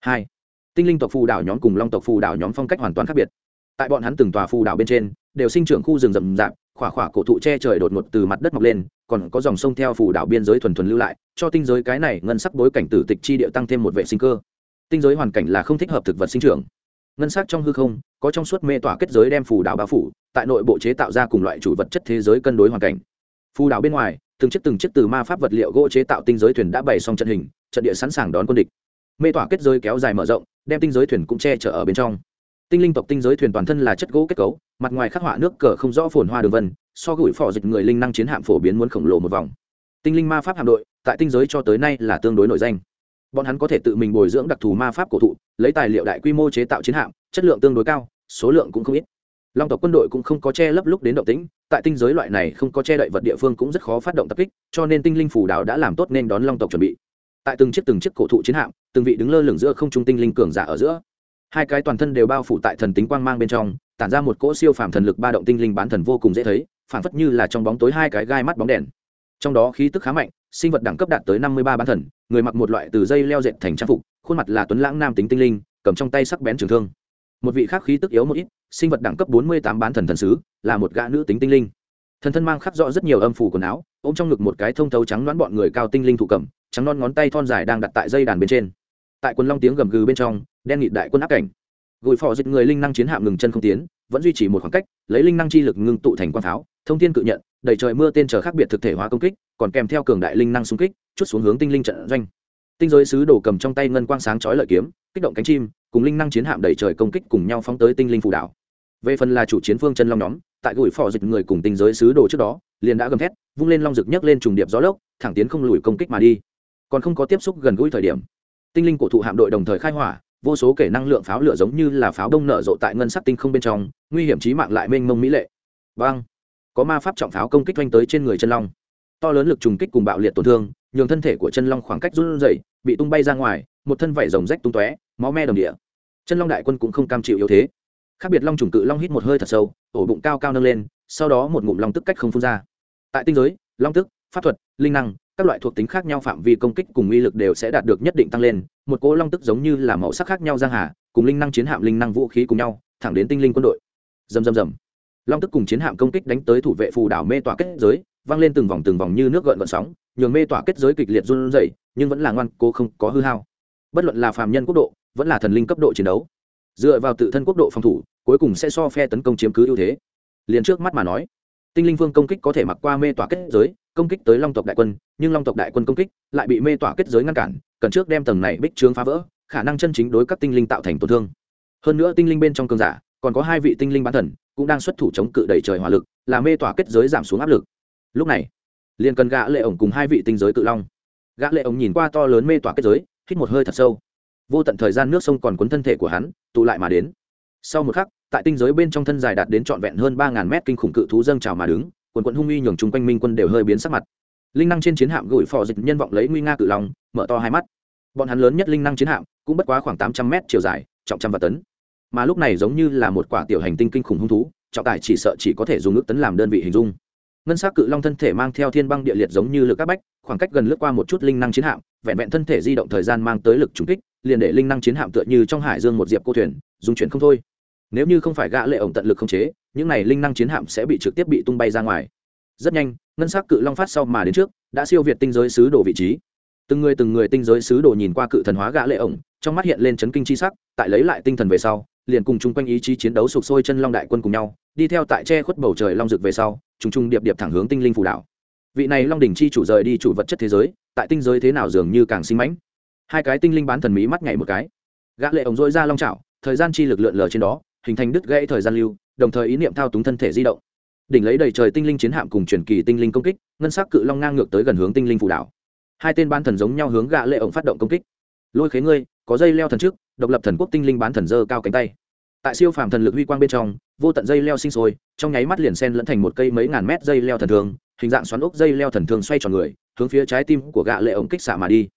Hai, tinh linh tộc phù đảo nhóm cùng long tộc phù đảo nhóm phong cách hoàn toàn khác biệt. Tại bọn hắn từng tòa phù đảo bên trên, đều sinh trưởng khu rừng rậm rạp, khỏa khỏa cổ thụ che trời đột ngột từ mặt đất mọc lên, còn có dòng sông theo phù đảo biên giới thuần thuần lưu lại, cho tinh giới cái này ngân sắc bối cảnh tử tịch chi địa tăng thêm một vệ sinh cơ. Tinh giới hoàn cảnh là không thích hợp thực vật sinh trưởng ngân sắc trong hư không, có trong suốt mê tỏa kết giới đem phù đảo bao phủ, tại nội bộ chế tạo ra cùng loại chủ vật chất thế giới cân đối hoàn cảnh. Phù đảo bên ngoài, từng chiếc từng chiếc từ ma pháp vật liệu gỗ chế tạo tinh giới thuyền đã bày xong trận hình, trận địa sẵn sàng đón quân địch. Mê tỏa kết giới kéo dài mở rộng, đem tinh giới thuyền cũng che chở ở bên trong. Tinh linh tộc tinh giới thuyền toàn thân là chất gỗ kết cấu, mặt ngoài khắc họa nước cờ không rõ phồn hoa đường vân, so gửi phò dịch người linh năng chiến hạm phổ biến muốn khổng lồ một vòng. Tinh linh ma pháp hạm đội, tại tinh giới cho tới nay là tương đối nổi danh bọn hắn có thể tự mình bồi dưỡng đặc thù ma pháp cổ thụ, lấy tài liệu đại quy mô chế tạo chiến hạm, chất lượng tương đối cao, số lượng cũng không ít. Long tộc quân đội cũng không có che lấp lúc đến động tĩnh, tại tinh giới loại này không có che đậy vật địa phương cũng rất khó phát động tập kích, cho nên tinh linh phủ đảo đã làm tốt nên đón long tộc chuẩn bị. Tại từng chiếc từng chiếc cổ thụ chiến hạm, từng vị đứng lơ lửng giữa không trung tinh linh cường giả ở giữa. Hai cái toàn thân đều bao phủ tại thần tính quang mang bên trong, tản ra một cỗ siêu phàm thần lực ba động tinh linh bán thần vô cùng dễ thấy phản phất như là trong bóng tối hai cái gai mắt bóng đèn. Trong đó khí tức khá mạnh sinh vật đẳng cấp đạt tới năm mươi ba bán thần, người mặc một loại từ dây leo dệt thành trang phục, khuôn mặt là tuấn lãng nam tính tinh linh, cầm trong tay sắc bén trường thương. Một vị khác khí tức yếu một ít, sinh vật đẳng cấp bốn mươi tám bán thần thần sứ, là một gã nữ tính tinh linh. Thần thân mang khắc rõ rất nhiều âm phủ quần áo, ôm trong ngực một cái thông thấu trắng đoán bọn người cao tinh linh thủ cầm, trắng non ngón tay thon dài đang đặt tại dây đàn bên trên. Tại quần long tiếng gầm gừ bên trong, đen nghịt đại quân áp cảnh. Gùi phò dịch người linh năng chiến hạm ngừng chân không tiến, vẫn duy trì một khoảng cách, lấy linh năng chi lực ngưng tụ thành quang pháo, thông tin cự nhận, đẩy trời mưa tên chờ khác biệt thực thể hóa công kích còn kèm theo cường đại linh năng xung kích, chút xuống hướng tinh linh trận doanh. Tinh giới sứ đồ cầm trong tay ngân quang sáng chói lợi kiếm, kích động cánh chim, cùng linh năng chiến hạm đẩy trời công kích cùng nhau phóng tới tinh linh phù đảo. Về phần là chủ chiến phương chân long nhóm, tại gửi phò dịch người cùng tinh giới sứ đồ trước đó, liền đã gầm thét, vung lên long rực nhấc lên trùng điệp gió lốc, thẳng tiến không lùi công kích mà đi. Còn không có tiếp xúc gần gũi thời điểm, tinh linh cổ thụ hạm đội đồng thời khai hỏa, vô số kể năng lượng pháo lửa giống như là pháo đông nở rộ tại ngân sắc tinh không bên trong, nguy hiểm trí mạng lại mênh mông mỹ lệ. Vang có ma pháp trọng pháo công kích doanh tới trên người chân long to lớn lực trùng kích cùng bạo liệt tổn thương, nhường thân thể của chân long khoảng cách run rẩy, bị tung bay ra ngoài, một thân vảy rồng rách tung tóe, máu me đồng địa. Chân long đại quân cũng không cam chịu yếu thế. Khác biệt long trùng cự long hít một hơi thật sâu, ổ bụng cao cao nâng lên, sau đó một ngụm long tức cách không phun ra. Tại tinh giới, long tức, pháp thuật, linh năng, các loại thuộc tính khác nhau phạm vi công kích cùng uy lực đều sẽ đạt được nhất định tăng lên, một cỗ long tức giống như là màu sắc khác nhau giang hà, cùng linh năng chiến hạm linh năng vũ khí cùng nhau, thẳng đến tinh linh quân đội. Dầm dầm dầm long tức cùng chiến hạm công kích đánh tới thủ vệ phù đảo mê tỏa kết giới văng lên từng vòng từng vòng như nước gợn gợn sóng, nhường mê tỏa kết giới kịch liệt run rẩy, nhưng vẫn là ngoan cố không có hư hao. Bất luận là phàm nhân quốc độ, vẫn là thần linh cấp độ chiến đấu, dựa vào tự thân quốc độ phòng thủ, cuối cùng sẽ so phe tấn công chiếm cứ ưu thế. Liền trước mắt mà nói, tinh linh vương công kích có thể mặc qua mê tỏa kết giới, công kích tới long tộc đại quân, nhưng long tộc đại quân công kích lại bị mê tỏa kết giới ngăn cản, cần trước đem tầng này bích trướng phá vỡ, khả năng chân chính đối các tinh linh tạo thành tổn thương. Hơn nữa tinh linh bên trong cường giả, còn có hai vị tinh linh bán thần, cũng đang xuất thủ chống cự đẩy trời hỏa lực là mê tỏa kết giới giảm xuống áp lực lúc này, liền cần gã lệ ổng cùng hai vị tinh giới cự long. Gã lệ ổng nhìn qua to lớn mê tỏa kết giới, hít một hơi thật sâu. Vô tận thời gian nước sông còn cuốn thân thể của hắn, tụ lại mà đến. Sau một khắc, tại tinh giới bên trong thân dài đạt đến trọn vẹn hơn ba ngàn mét kinh khủng cự thú dâng trào mà đứng, quần quận hung uy nhường chung quanh minh quân đều hơi biến sắc mặt. Linh năng trên chiến hạm gửi phò dịch nhân vọng lấy nguy nga cự long, mở to hai mắt. Bọn hắn lớn nhất linh năng chiến hạm cũng bất quá khoảng tám trăm mét chiều dài, trọng trăm và tấn. Mà lúc này giống như là một quả tiểu hành tinh kinh khủng hung thú, trọng tải chỉ sợ chỉ có thể dùng ước tấn làm đơn vị hình dung ngân s á c cự long thân thể mang theo thiên băng địa liệt giống như lực áp bách, khoảng cách gần lướt qua một chút linh năng chiến hạm, vẹn vẹn thân thể di động thời gian mang tới lực trúng kích, liền để linh năng chiến hạm tựa như trong hải dương một diệp cô thuyền dùng chuyển không thôi. Nếu như không phải gã lệ ổng tận lực không chế, những này linh năng chiến hạm sẽ bị trực tiếp bị tung bay ra ngoài. Rất nhanh, ngân s á c cự long phát sau mà đến trước, đã siêu việt tinh giới sứ đồ vị trí. Từng người từng người tinh giới sứ đồ nhìn qua cự thần hóa gã lệ ổng, trong mắt hiện lên chấn kinh chi sắc, tại lấy lại tinh thần về sau, liền cùng chung quanh ý chí chiến đấu sụp sôi chân long đại quân cùng nhau đi theo tại che khuất bầu trời long rực về sau, trùng trùng điệp điệp thẳng hướng tinh linh phù đảo. Vị này long đỉnh chi chủ rời đi chủ vật chất thế giới, tại tinh giới thế nào dường như càng sinh mãnh. Hai cái tinh linh bán thần mỹ mắt nhảy một cái. Gã lệ ổng dội ra long chảo, thời gian chi lực lượn lờ trên đó, hình thành đứt gãy thời gian lưu, đồng thời ý niệm thao túng thân thể di động. Đỉnh lấy đầy trời tinh linh chiến hạm cùng truyền kỳ tinh linh công kích, ngân sắc cự long ngang ngược tới gần hướng tinh linh phù đảo. Hai tên bán thần giống nhau hướng gã lệ ổng phát động công kích. Lôi khế ngươi, có dây leo thần trước, độc lập thần quốc tinh linh bán thần dơ cao cánh tay. Tại siêu phàm thần lực huy quang bên trong vô tận dây leo sinh sôi trong nháy mắt liền sen lẫn thành một cây mấy ngàn mét dây leo thần thường, hình dạng xoắn ốc dây leo thần thường xoay tròn người hướng phía trái tim của gã lệ ổng kích xạ mà đi.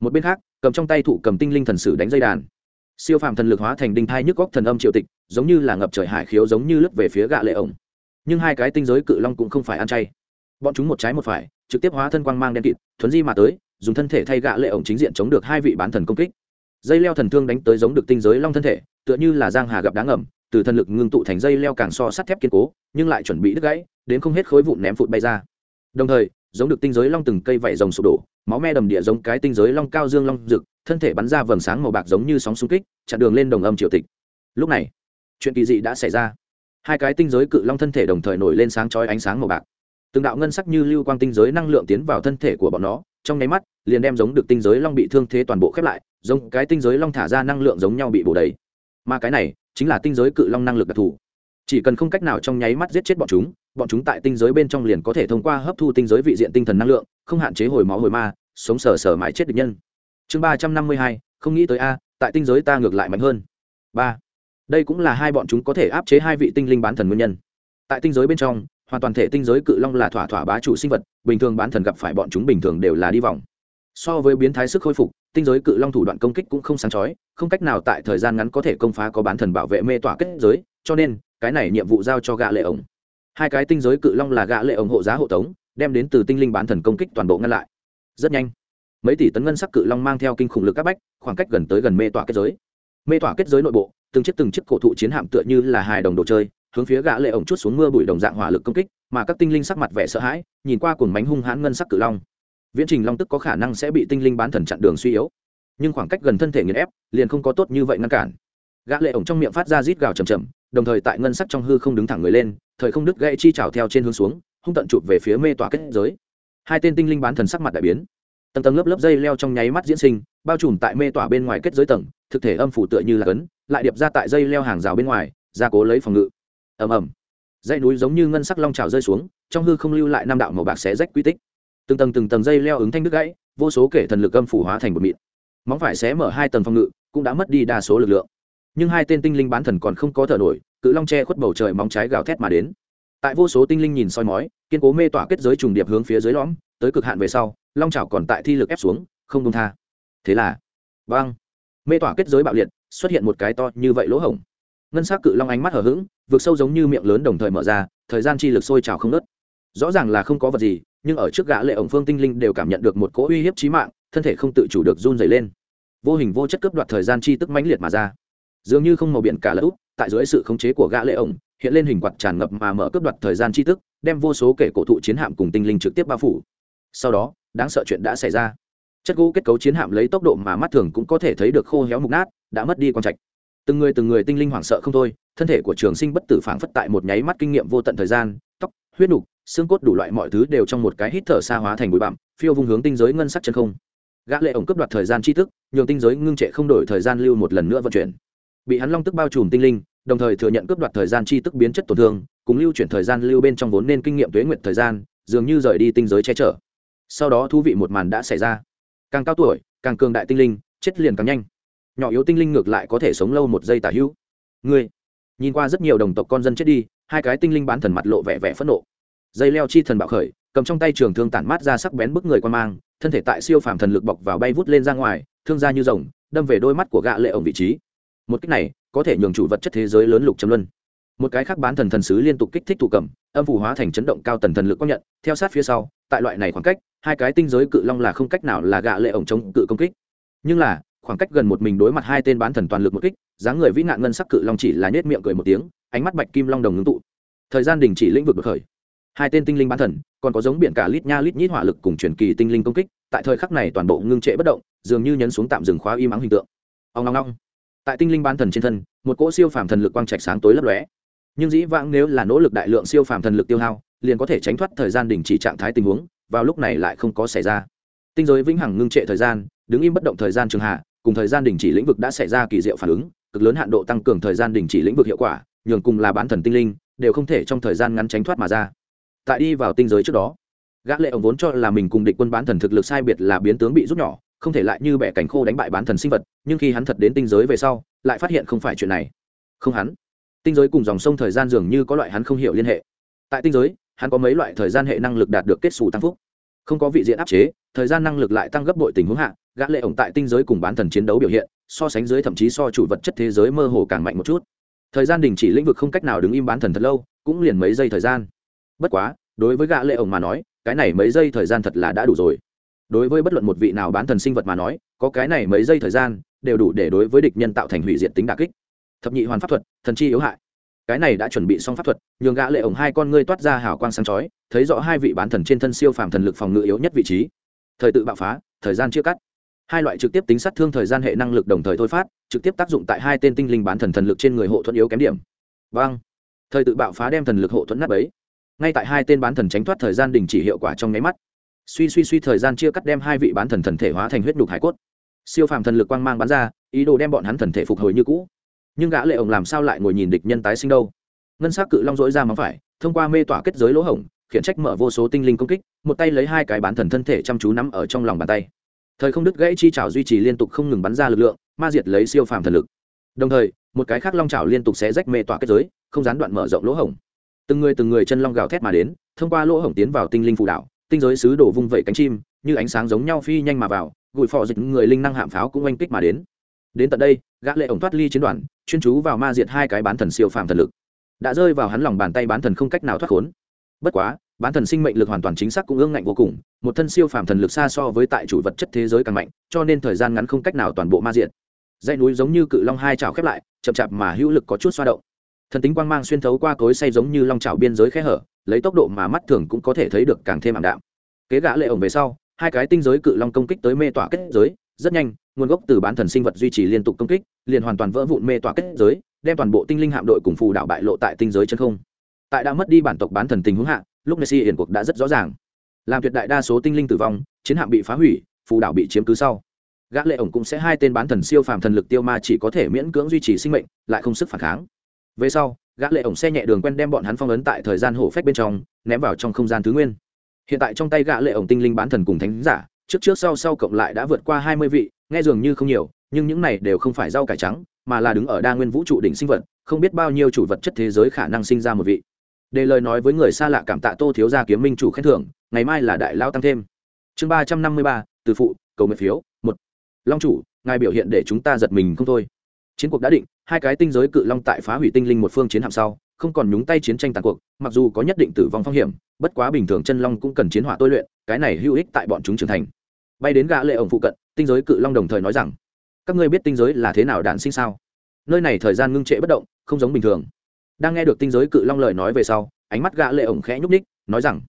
Một bên khác cầm trong tay thủ cầm tinh linh thần sử đánh dây đàn. Siêu phàm thần lực hóa thành đinh thai nhức góc thần âm triệu tịch giống như là ngập trời hải khiếu giống như lướt về phía gã lệ ổng. Nhưng hai cái tinh giới cự long cũng không phải ăn chay. Bọn chúng một trái một phải trực tiếp hóa thân quang mang đen kịt thuấn di mà tới dùng thân thể thay gã lệ ổng chính diện chống được hai vị bán thần công kích. Dây leo thần thương đánh tới giống được tinh giới long thân thể tựa như là giang hà gặp đá ngầm từ thần lực ngưng tụ thành dây leo càng so sắt thép kiên cố, nhưng lại chuẩn bị đứt gãy, đến không hết khối vụn ném phụt bay ra. Đồng thời, giống được tinh giới long từng cây vảy rồng sụp đổ, máu me đầm địa giống cái tinh giới long cao dương long rực, thân thể bắn ra vầng sáng màu bạc giống như sóng xung kích, chặn đường lên đồng âm triều tịch. Lúc này, chuyện kỳ dị đã xảy ra. Hai cái tinh giới cự long thân thể đồng thời nổi lên sáng chói ánh sáng màu bạc. Từng đạo ngân sắc như lưu quang tinh giới năng lượng tiến vào thân thể của bọn nó, trong nháy mắt, liền đem giống được tinh giới long bị thương thế toàn bộ khép lại, giống cái tinh giới long thả ra năng lượng giống nhau bị bổ đầy. Mà cái này chính là tinh giới cự long năng lực đặc thù. Chỉ cần không cách nào trong nháy mắt giết chết bọn chúng bọn chúng tại tinh giới bên trong liền có thể thông qua hấp thu tinh giới vị diện tinh thần năng lượng, không hạn chế hồi máu hồi ma, sống sờ sờ mãi chết địch nhân. Chương ba trăm năm mươi hai, không nghĩ tới a, tại tinh giới ta ngược lại mạnh hơn. Ba, đây cũng là hai bọn chúng có thể áp chế hai vị tinh linh bán thần nguyên nhân. Tại tinh giới bên trong, hoàn toàn thể tinh giới cự long là thỏa thỏa bá chủ sinh vật, bình thường bán thần gặp phải bọn chúng bình thường đều là đi vòng so với biến thái sức khôi phục, tinh giới cự long thủ đoạn công kích cũng không sáng chói, không cách nào tại thời gian ngắn có thể công phá có bán thần bảo vệ mê tỏa kết giới, cho nên, cái này nhiệm vụ giao cho gạ lệ ổng. Hai cái tinh giới cự long là gạ lệ ổng hộ giá hộ tống, đem đến từ tinh linh bán thần công kích toàn bộ ngăn lại. Rất nhanh, mấy tỷ tấn ngân sắc cự long mang theo kinh khủng lực các bách, khoảng cách gần tới gần mê tỏa kết giới. Mê tỏa kết giới nội bộ, từng chiếc từng chiếc cổ thụ chiến hạm tựa như là hài đồng đồ chơi, hướng phía gã lệ ổng chút xuống mưa bụi đồng dạng hỏa lực công kích, mà các tinh linh sắc mặt vẻ sợ hãi, nhìn qua cuồng mánh hung hãn ngân sắc cự long viễn trình long tức có khả năng sẽ bị tinh linh bán thần chặn đường suy yếu. Nhưng khoảng cách gần thân thể nghiền ép, liền không có tốt như vậy ngăn cản. Gã lệ ổng trong miệng phát ra rít gào chầm chậm, đồng thời tại ngân sắc trong hư không đứng thẳng người lên, thời không đứt gãy chi chảo theo trên hướng xuống, hung tận chụp về phía mê tỏa kết giới. Hai tên tinh linh bán thần sắc mặt đại biến. Tầng tầng lớp lớp dây leo trong nháy mắt diễn sinh, bao trùm tại mê tỏa bên ngoài kết giới tầng, thực thể âm phủ tựa như là cấn, lại điệp ra tại dây leo hàng rào bên ngoài ra cố lấy phòng ngự. Ầm ầm. Dãy núi giống như ngân sắc long trào rơi xuống, trong hư không lưu lại năm đạo màu bạc xé rách quy tích từng tầng từng tầng dây leo ứng thanh đứt gãy, vô số kể thần lực âm phủ hóa thành một mịn. Móng phải xé mở hai tầng phòng ngự, cũng đã mất đi đa số lực lượng. Nhưng hai tên tinh linh bán thần còn không có thở nổi, cự long che khuất bầu trời móng trái gào thét mà đến. Tại vô số tinh linh nhìn soi mói, kiên cố mê tỏa kết giới trùng điệp hướng phía dưới lõm, tới cực hạn về sau, long chảo còn tại thi lực ép xuống, không đông tha. Thế là, vang! Mê tỏa kết giới bạo liệt, xuất hiện một cái to như vậy lỗ hổng. Ngân s á c cự long ánh mắt hở h ữ g vượt sâu giống như miệng lớn đồng thời mở ra, thời gian chi lực sôi trào không nớt rõ ràng là không có vật gì nhưng ở trước gã lệ ổng phương tinh linh đều cảm nhận được một cỗ uy hiếp chí mạng, thân thể không tự chủ được run rẩy lên. Vô hình vô chất cướp đoạt thời gian chi tức mãnh liệt mà ra. Dường như không màu biển cả lỡ tại dưới sự khống chế của gã lệ ổng, hiện lên hình quạt tràn ngập mà mở cướp đoạt thời gian chi tức, đem vô số kể cổ thụ chiến hạm cùng tinh linh trực tiếp bao phủ. Sau đó, đáng sợ chuyện đã xảy ra. Chất gỗ kết cấu chiến hạm lấy tốc độ mà mắt thường cũng có thể thấy được khô héo mục nát, đã mất đi con trạch. Từng người từng người tinh linh hoảng sợ không thôi, thân thể của trường sinh bất tử phảng phất tại một nháy mắt kinh nghiệm vô tận thời gian, tóc, huyết nục xương cốt đủ loại mọi thứ đều trong một cái hít thở xa hóa thành bụi bặm, phiêu vung hướng tinh giới ngân sắc chân không. Gã lệ ổng cướp đoạt thời gian chi thức, nhường tinh giới ngưng trệ không đổi thời gian lưu một lần nữa vận chuyển. Bị hắn long tức bao trùm tinh linh, đồng thời thừa nhận cướp đoạt thời gian chi thức biến chất tổn thương, cùng lưu chuyển thời gian lưu bên trong vốn nên kinh nghiệm tuế nguyện thời gian, dường như rời đi tinh giới che chở. Sau đó thú vị một màn đã xảy ra. Càng cao tuổi, càng cường đại tinh linh, chết liền càng nhanh. Nhỏ yếu tinh linh ngược lại có thể sống lâu một giây tả hữu. Ngươi, nhìn qua rất nhiều đồng tộc con dân chết đi, hai cái tinh linh bán thần mặt lộ vẻ vẻ phẫn nộ dây leo chi thần bạo khởi, cầm trong tay trường thương tản mát ra sắc bén bức người quan mang, thân thể tại siêu phàm thần lực bọc vào bay vút lên ra ngoài, thương ra như rồng, đâm về đôi mắt của gạ lệ ổng vị trí. Một cách này, có thể nhường chủ vật chất thế giới lớn lục châm luân. Một cái khác bán thần thần sứ liên tục kích thích thủ cầm, âm phủ hóa thành chấn động cao tần thần lực công nhận, theo sát phía sau, tại loại này khoảng cách, hai cái tinh giới cự long là không cách nào là gạ lệ ổng chống cự công kích. Nhưng là, khoảng cách gần một mình đối mặt hai tên bán thần toàn lực một kích, dáng người vĩ nạn ngân sắc cự long chỉ là nhếch miệng cười một tiếng, ánh mắt bạch kim long đồng ngưng tụ. Thời gian đình chỉ lĩnh vực được khởi hai tên tinh linh bán thần, còn có giống biển cả lít nha lít nhít hỏa lực cùng truyền kỳ tinh linh công kích, tại thời khắc này toàn bộ ngưng trệ bất động, dường như nhấn xuống tạm dừng khóa im ắng hình tượng. Ông long long tại tinh linh bán thần trên thân, một cỗ siêu phàm thần lực quang trạch sáng tối lấp lóe. Nhưng dĩ vãng nếu là nỗ lực đại lượng siêu phàm thần lực tiêu hao, liền có thể tránh thoát thời gian đình chỉ trạng thái tình huống, vào lúc này lại không có xảy ra. Tinh giới vĩnh hằng ngưng trệ thời gian, đứng im bất động thời gian trường hạ, cùng thời gian đình chỉ lĩnh vực đã xảy ra kỳ diệu phản ứng, cực lớn hạn độ tăng cường thời gian đình chỉ lĩnh vực hiệu quả, nhường cùng là bán thần tinh linh, đều không thể trong thời gian ngắn tránh thoát mà ra tại đi vào tinh giới trước đó. Gã lệ ổng vốn cho là mình cùng địch quân bán thần thực lực sai biệt là biến tướng bị rút nhỏ, không thể lại như bẻ cảnh khô đánh bại bán thần sinh vật, nhưng khi hắn thật đến tinh giới về sau, lại phát hiện không phải chuyện này. Không hắn. Tinh giới cùng dòng sông thời gian dường như có loại hắn không hiểu liên hệ. Tại tinh giới, hắn có mấy loại thời gian hệ năng lực đạt được kết xù tăng phúc. Không có vị diện áp chế, thời gian năng lực lại tăng gấp bội tình huống hạ, gã lệ ổng tại tinh giới cùng bán thần chiến đấu biểu hiện, so sánh dưới thậm chí so chủ vật chất thế giới mơ hồ càng mạnh một chút. Thời gian đình chỉ lĩnh vực không cách nào đứng im bán thần thật lâu, cũng liền mấy giây thời gian bất quá, đối với gã lệ ổng mà nói, cái này mấy giây thời gian thật là đã đủ rồi. Đối với bất luận một vị nào bán thần sinh vật mà nói, có cái này mấy giây thời gian đều đủ để đối với địch nhân tạo thành hủy diệt tính đả kích. Thập nhị hoàn pháp thuật, thần chi yếu hại. Cái này đã chuẩn bị xong pháp thuật, nhường gã lệ ổng hai con ngươi toát ra hào quang sáng chói, thấy rõ hai vị bán thần trên thân siêu phàm thần lực phòng ngự yếu nhất vị trí. Thời tự bạo phá, thời gian chia cắt. Hai loại trực tiếp tính sát thương thời gian hệ năng lực đồng thời thôi phát, trực tiếp tác dụng tại hai tên tinh linh bán thần thần lực trên người hộ thuẫn yếu kém điểm. Vâng thời tự bạo phá đem thần lực hộ thuẫn nát ấy ngay tại hai tên bán thần tránh thoát thời gian đình chỉ hiệu quả trong nháy mắt. Suy suy suy thời gian chia cắt đem hai vị bán thần thần thể hóa thành huyết đục hải cốt. Siêu phàm thần lực quang mang bắn ra, ý đồ đem bọn hắn thần thể phục hồi như cũ. Nhưng gã lệ ổng làm sao lại ngồi nhìn địch nhân tái sinh đâu? Ngân sắc cự long dỗi ra móng phải, thông qua mê tỏa kết giới lỗ hổng, khiển trách mở vô số tinh linh công kích, một tay lấy hai cái bán thần thân thể chăm chú nắm ở trong lòng bàn tay. Thời không đứt gãy chi chảo duy trì liên tục không ngừng bắn ra lực lượng, ma diệt lấy siêu phàm thần lực. Đồng thời, một cái khác long chảo liên tục xé rách mê tỏa kết giới, không gián đoạn mở rộng lỗ hổng từng người từng người chân long gào thét mà đến, thông qua lỗ hổng tiến vào tinh linh phù đảo, tinh giới sứ đổ vung vẩy cánh chim, như ánh sáng giống nhau phi nhanh mà vào gùi phò dịch người linh năng hạm pháo cũng oanh kích mà đến. Đến tận đây, gã lệ ổng thoát ly chiến đoàn, chuyên chú vào ma diệt hai cái bán thần siêu phàm thần lực. Đã rơi vào hắn lòng bàn tay bán thần không cách nào thoát khốn. Bất quá, bán thần sinh mệnh lực hoàn toàn chính xác cũng ương ngạnh vô cùng, một thân siêu phàm thần lực xa so với tại chủ vật chất thế giới càng mạnh, cho nên thời gian ngắn không cách nào toàn bộ ma diệt. Dãy núi giống như cự long hai chảo khép lại, chậm chạp mà hữu lực có chút xoa động thần tính quang mang xuyên thấu qua cối say giống như long chảo biên giới khe hở, lấy tốc độ mà mắt thường cũng có thể thấy được càng thêm ảm đạm. Kế gã lệ ổng về sau, hai cái tinh giới cự long công kích tới mê tỏa kết giới, rất nhanh, nguồn gốc từ bán thần sinh vật duy trì liên tục công kích, liền hoàn toàn vỡ vụn mê tỏa kết giới, đem toàn bộ tinh linh hạm đội cùng phù đảo bại lộ tại tinh giới chân không. Tại đã mất đi bản tộc bán thần tình huống hạ, lúc này hiển cuộc đã rất rõ ràng. Làm tuyệt đại đa số tinh linh tử vong, chiến hạm bị phá hủy, phù đảo bị chiếm cứ sau. Gã lệ ổng cũng sẽ hai tên bán thần siêu phàm thần lực tiêu ma chỉ có thể miễn cưỡng duy trì sinh mệnh, lại không sức phản kháng về sau, gã lệ ổng xe nhẹ đường quen đem bọn hắn phong ấn tại thời gian hổ phách bên trong, ném vào trong không gian thứ nguyên. Hiện tại trong tay gã lệ ổng tinh linh bán thần cùng thánh giả, trước trước sau sau cộng lại đã vượt qua hai mươi vị, nghe dường như không nhiều, nhưng những này đều không phải rau cải trắng, mà là đứng ở đa nguyên vũ trụ đỉnh sinh vật, không biết bao nhiêu chủ vật chất thế giới khả năng sinh ra một vị. Để lời nói với người xa lạ cảm tạ tô thiếu gia kiếm minh chủ khen thưởng, ngày mai là đại lao tăng thêm. Chương ba trăm năm mươi ba, từ phụ, cầu nguyện phiếu, một. Long chủ, ngài biểu hiện để chúng ta giật mình không thôi chiến cuộc đã định, hai cái tinh giới cự long tại phá hủy tinh linh một phương chiến hạm sau, không còn nhúng tay chiến tranh tàn cuộc, mặc dù có nhất định tử vong phong hiểm, bất quá bình thường chân long cũng cần chiến hỏa tôi luyện, cái này hữu ích tại bọn chúng trưởng thành. Bay đến gã lệ ổng phụ cận, tinh giới cự long đồng thời nói rằng, các ngươi biết tinh giới là thế nào đản sinh sao? Nơi này thời gian ngưng trệ bất động, không giống bình thường. Đang nghe được tinh giới cự long lời nói về sau, ánh mắt gã lệ ổng khẽ nhúc nhích, nói rằng,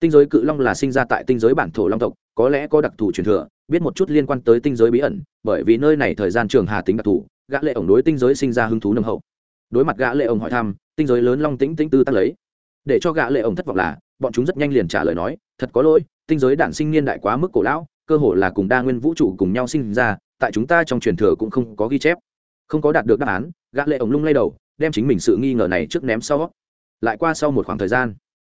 tinh giới cự long là sinh ra tại tinh giới bản thổ long tộc, có lẽ có đặc thù truyền thừa, biết một chút liên quan tới tinh giới bí ẩn, bởi vì nơi này thời gian trường hà tính đặc thù gã lệ ổng đối tinh giới sinh ra hứng thú nồng hậu. Đối mặt gã lệ ổng hỏi thăm, tinh giới lớn long tĩnh tĩnh tư tác lấy. Để cho gã lệ ổng thất vọng là, bọn chúng rất nhanh liền trả lời nói, thật có lỗi, tinh giới đản sinh niên đại quá mức cổ lão, cơ hồ là cùng đa nguyên vũ trụ cùng nhau sinh ra, tại chúng ta trong truyền thừa cũng không có ghi chép. Không có đạt được đáp án, gã lệ ổng lung lay đầu, đem chính mình sự nghi ngờ này trước ném sau. Lại qua sau một khoảng thời gian,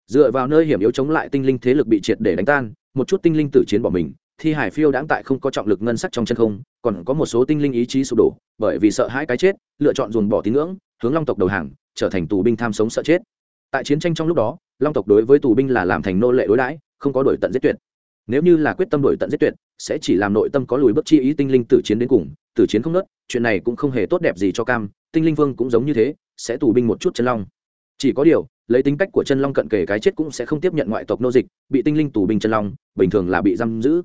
dựa vào nơi hiểm yếu chống lại tinh linh thế lực bị triệt để đánh tan, một chút tinh linh tử chiến bỏ mình thi hải phiêu đãng tại không có trọng lực ngân sắc trong chân không, còn có một số tinh linh ý chí sụp đổ, bởi vì sợ hãi cái chết, lựa chọn dồn bỏ tín ngưỡng, hướng long tộc đầu hàng, trở thành tù binh tham sống sợ chết. Tại chiến tranh trong lúc đó, long tộc đối với tù binh là làm thành nô lệ đối đãi, không có đổi tận giết tuyệt. Nếu như là quyết tâm đổi tận giết tuyệt, sẽ chỉ làm nội tâm có lùi bất chi ý tinh linh tử chiến đến cùng, tử chiến không nớt, chuyện này cũng không hề tốt đẹp gì cho cam, tinh linh vương cũng giống như thế, sẽ tù binh một chút chân long. Chỉ có điều, lấy tính cách của chân long cận kề cái chết cũng sẽ không tiếp nhận ngoại tộc nô dịch, bị tinh linh tù binh chân long, bình thường là bị giam giữ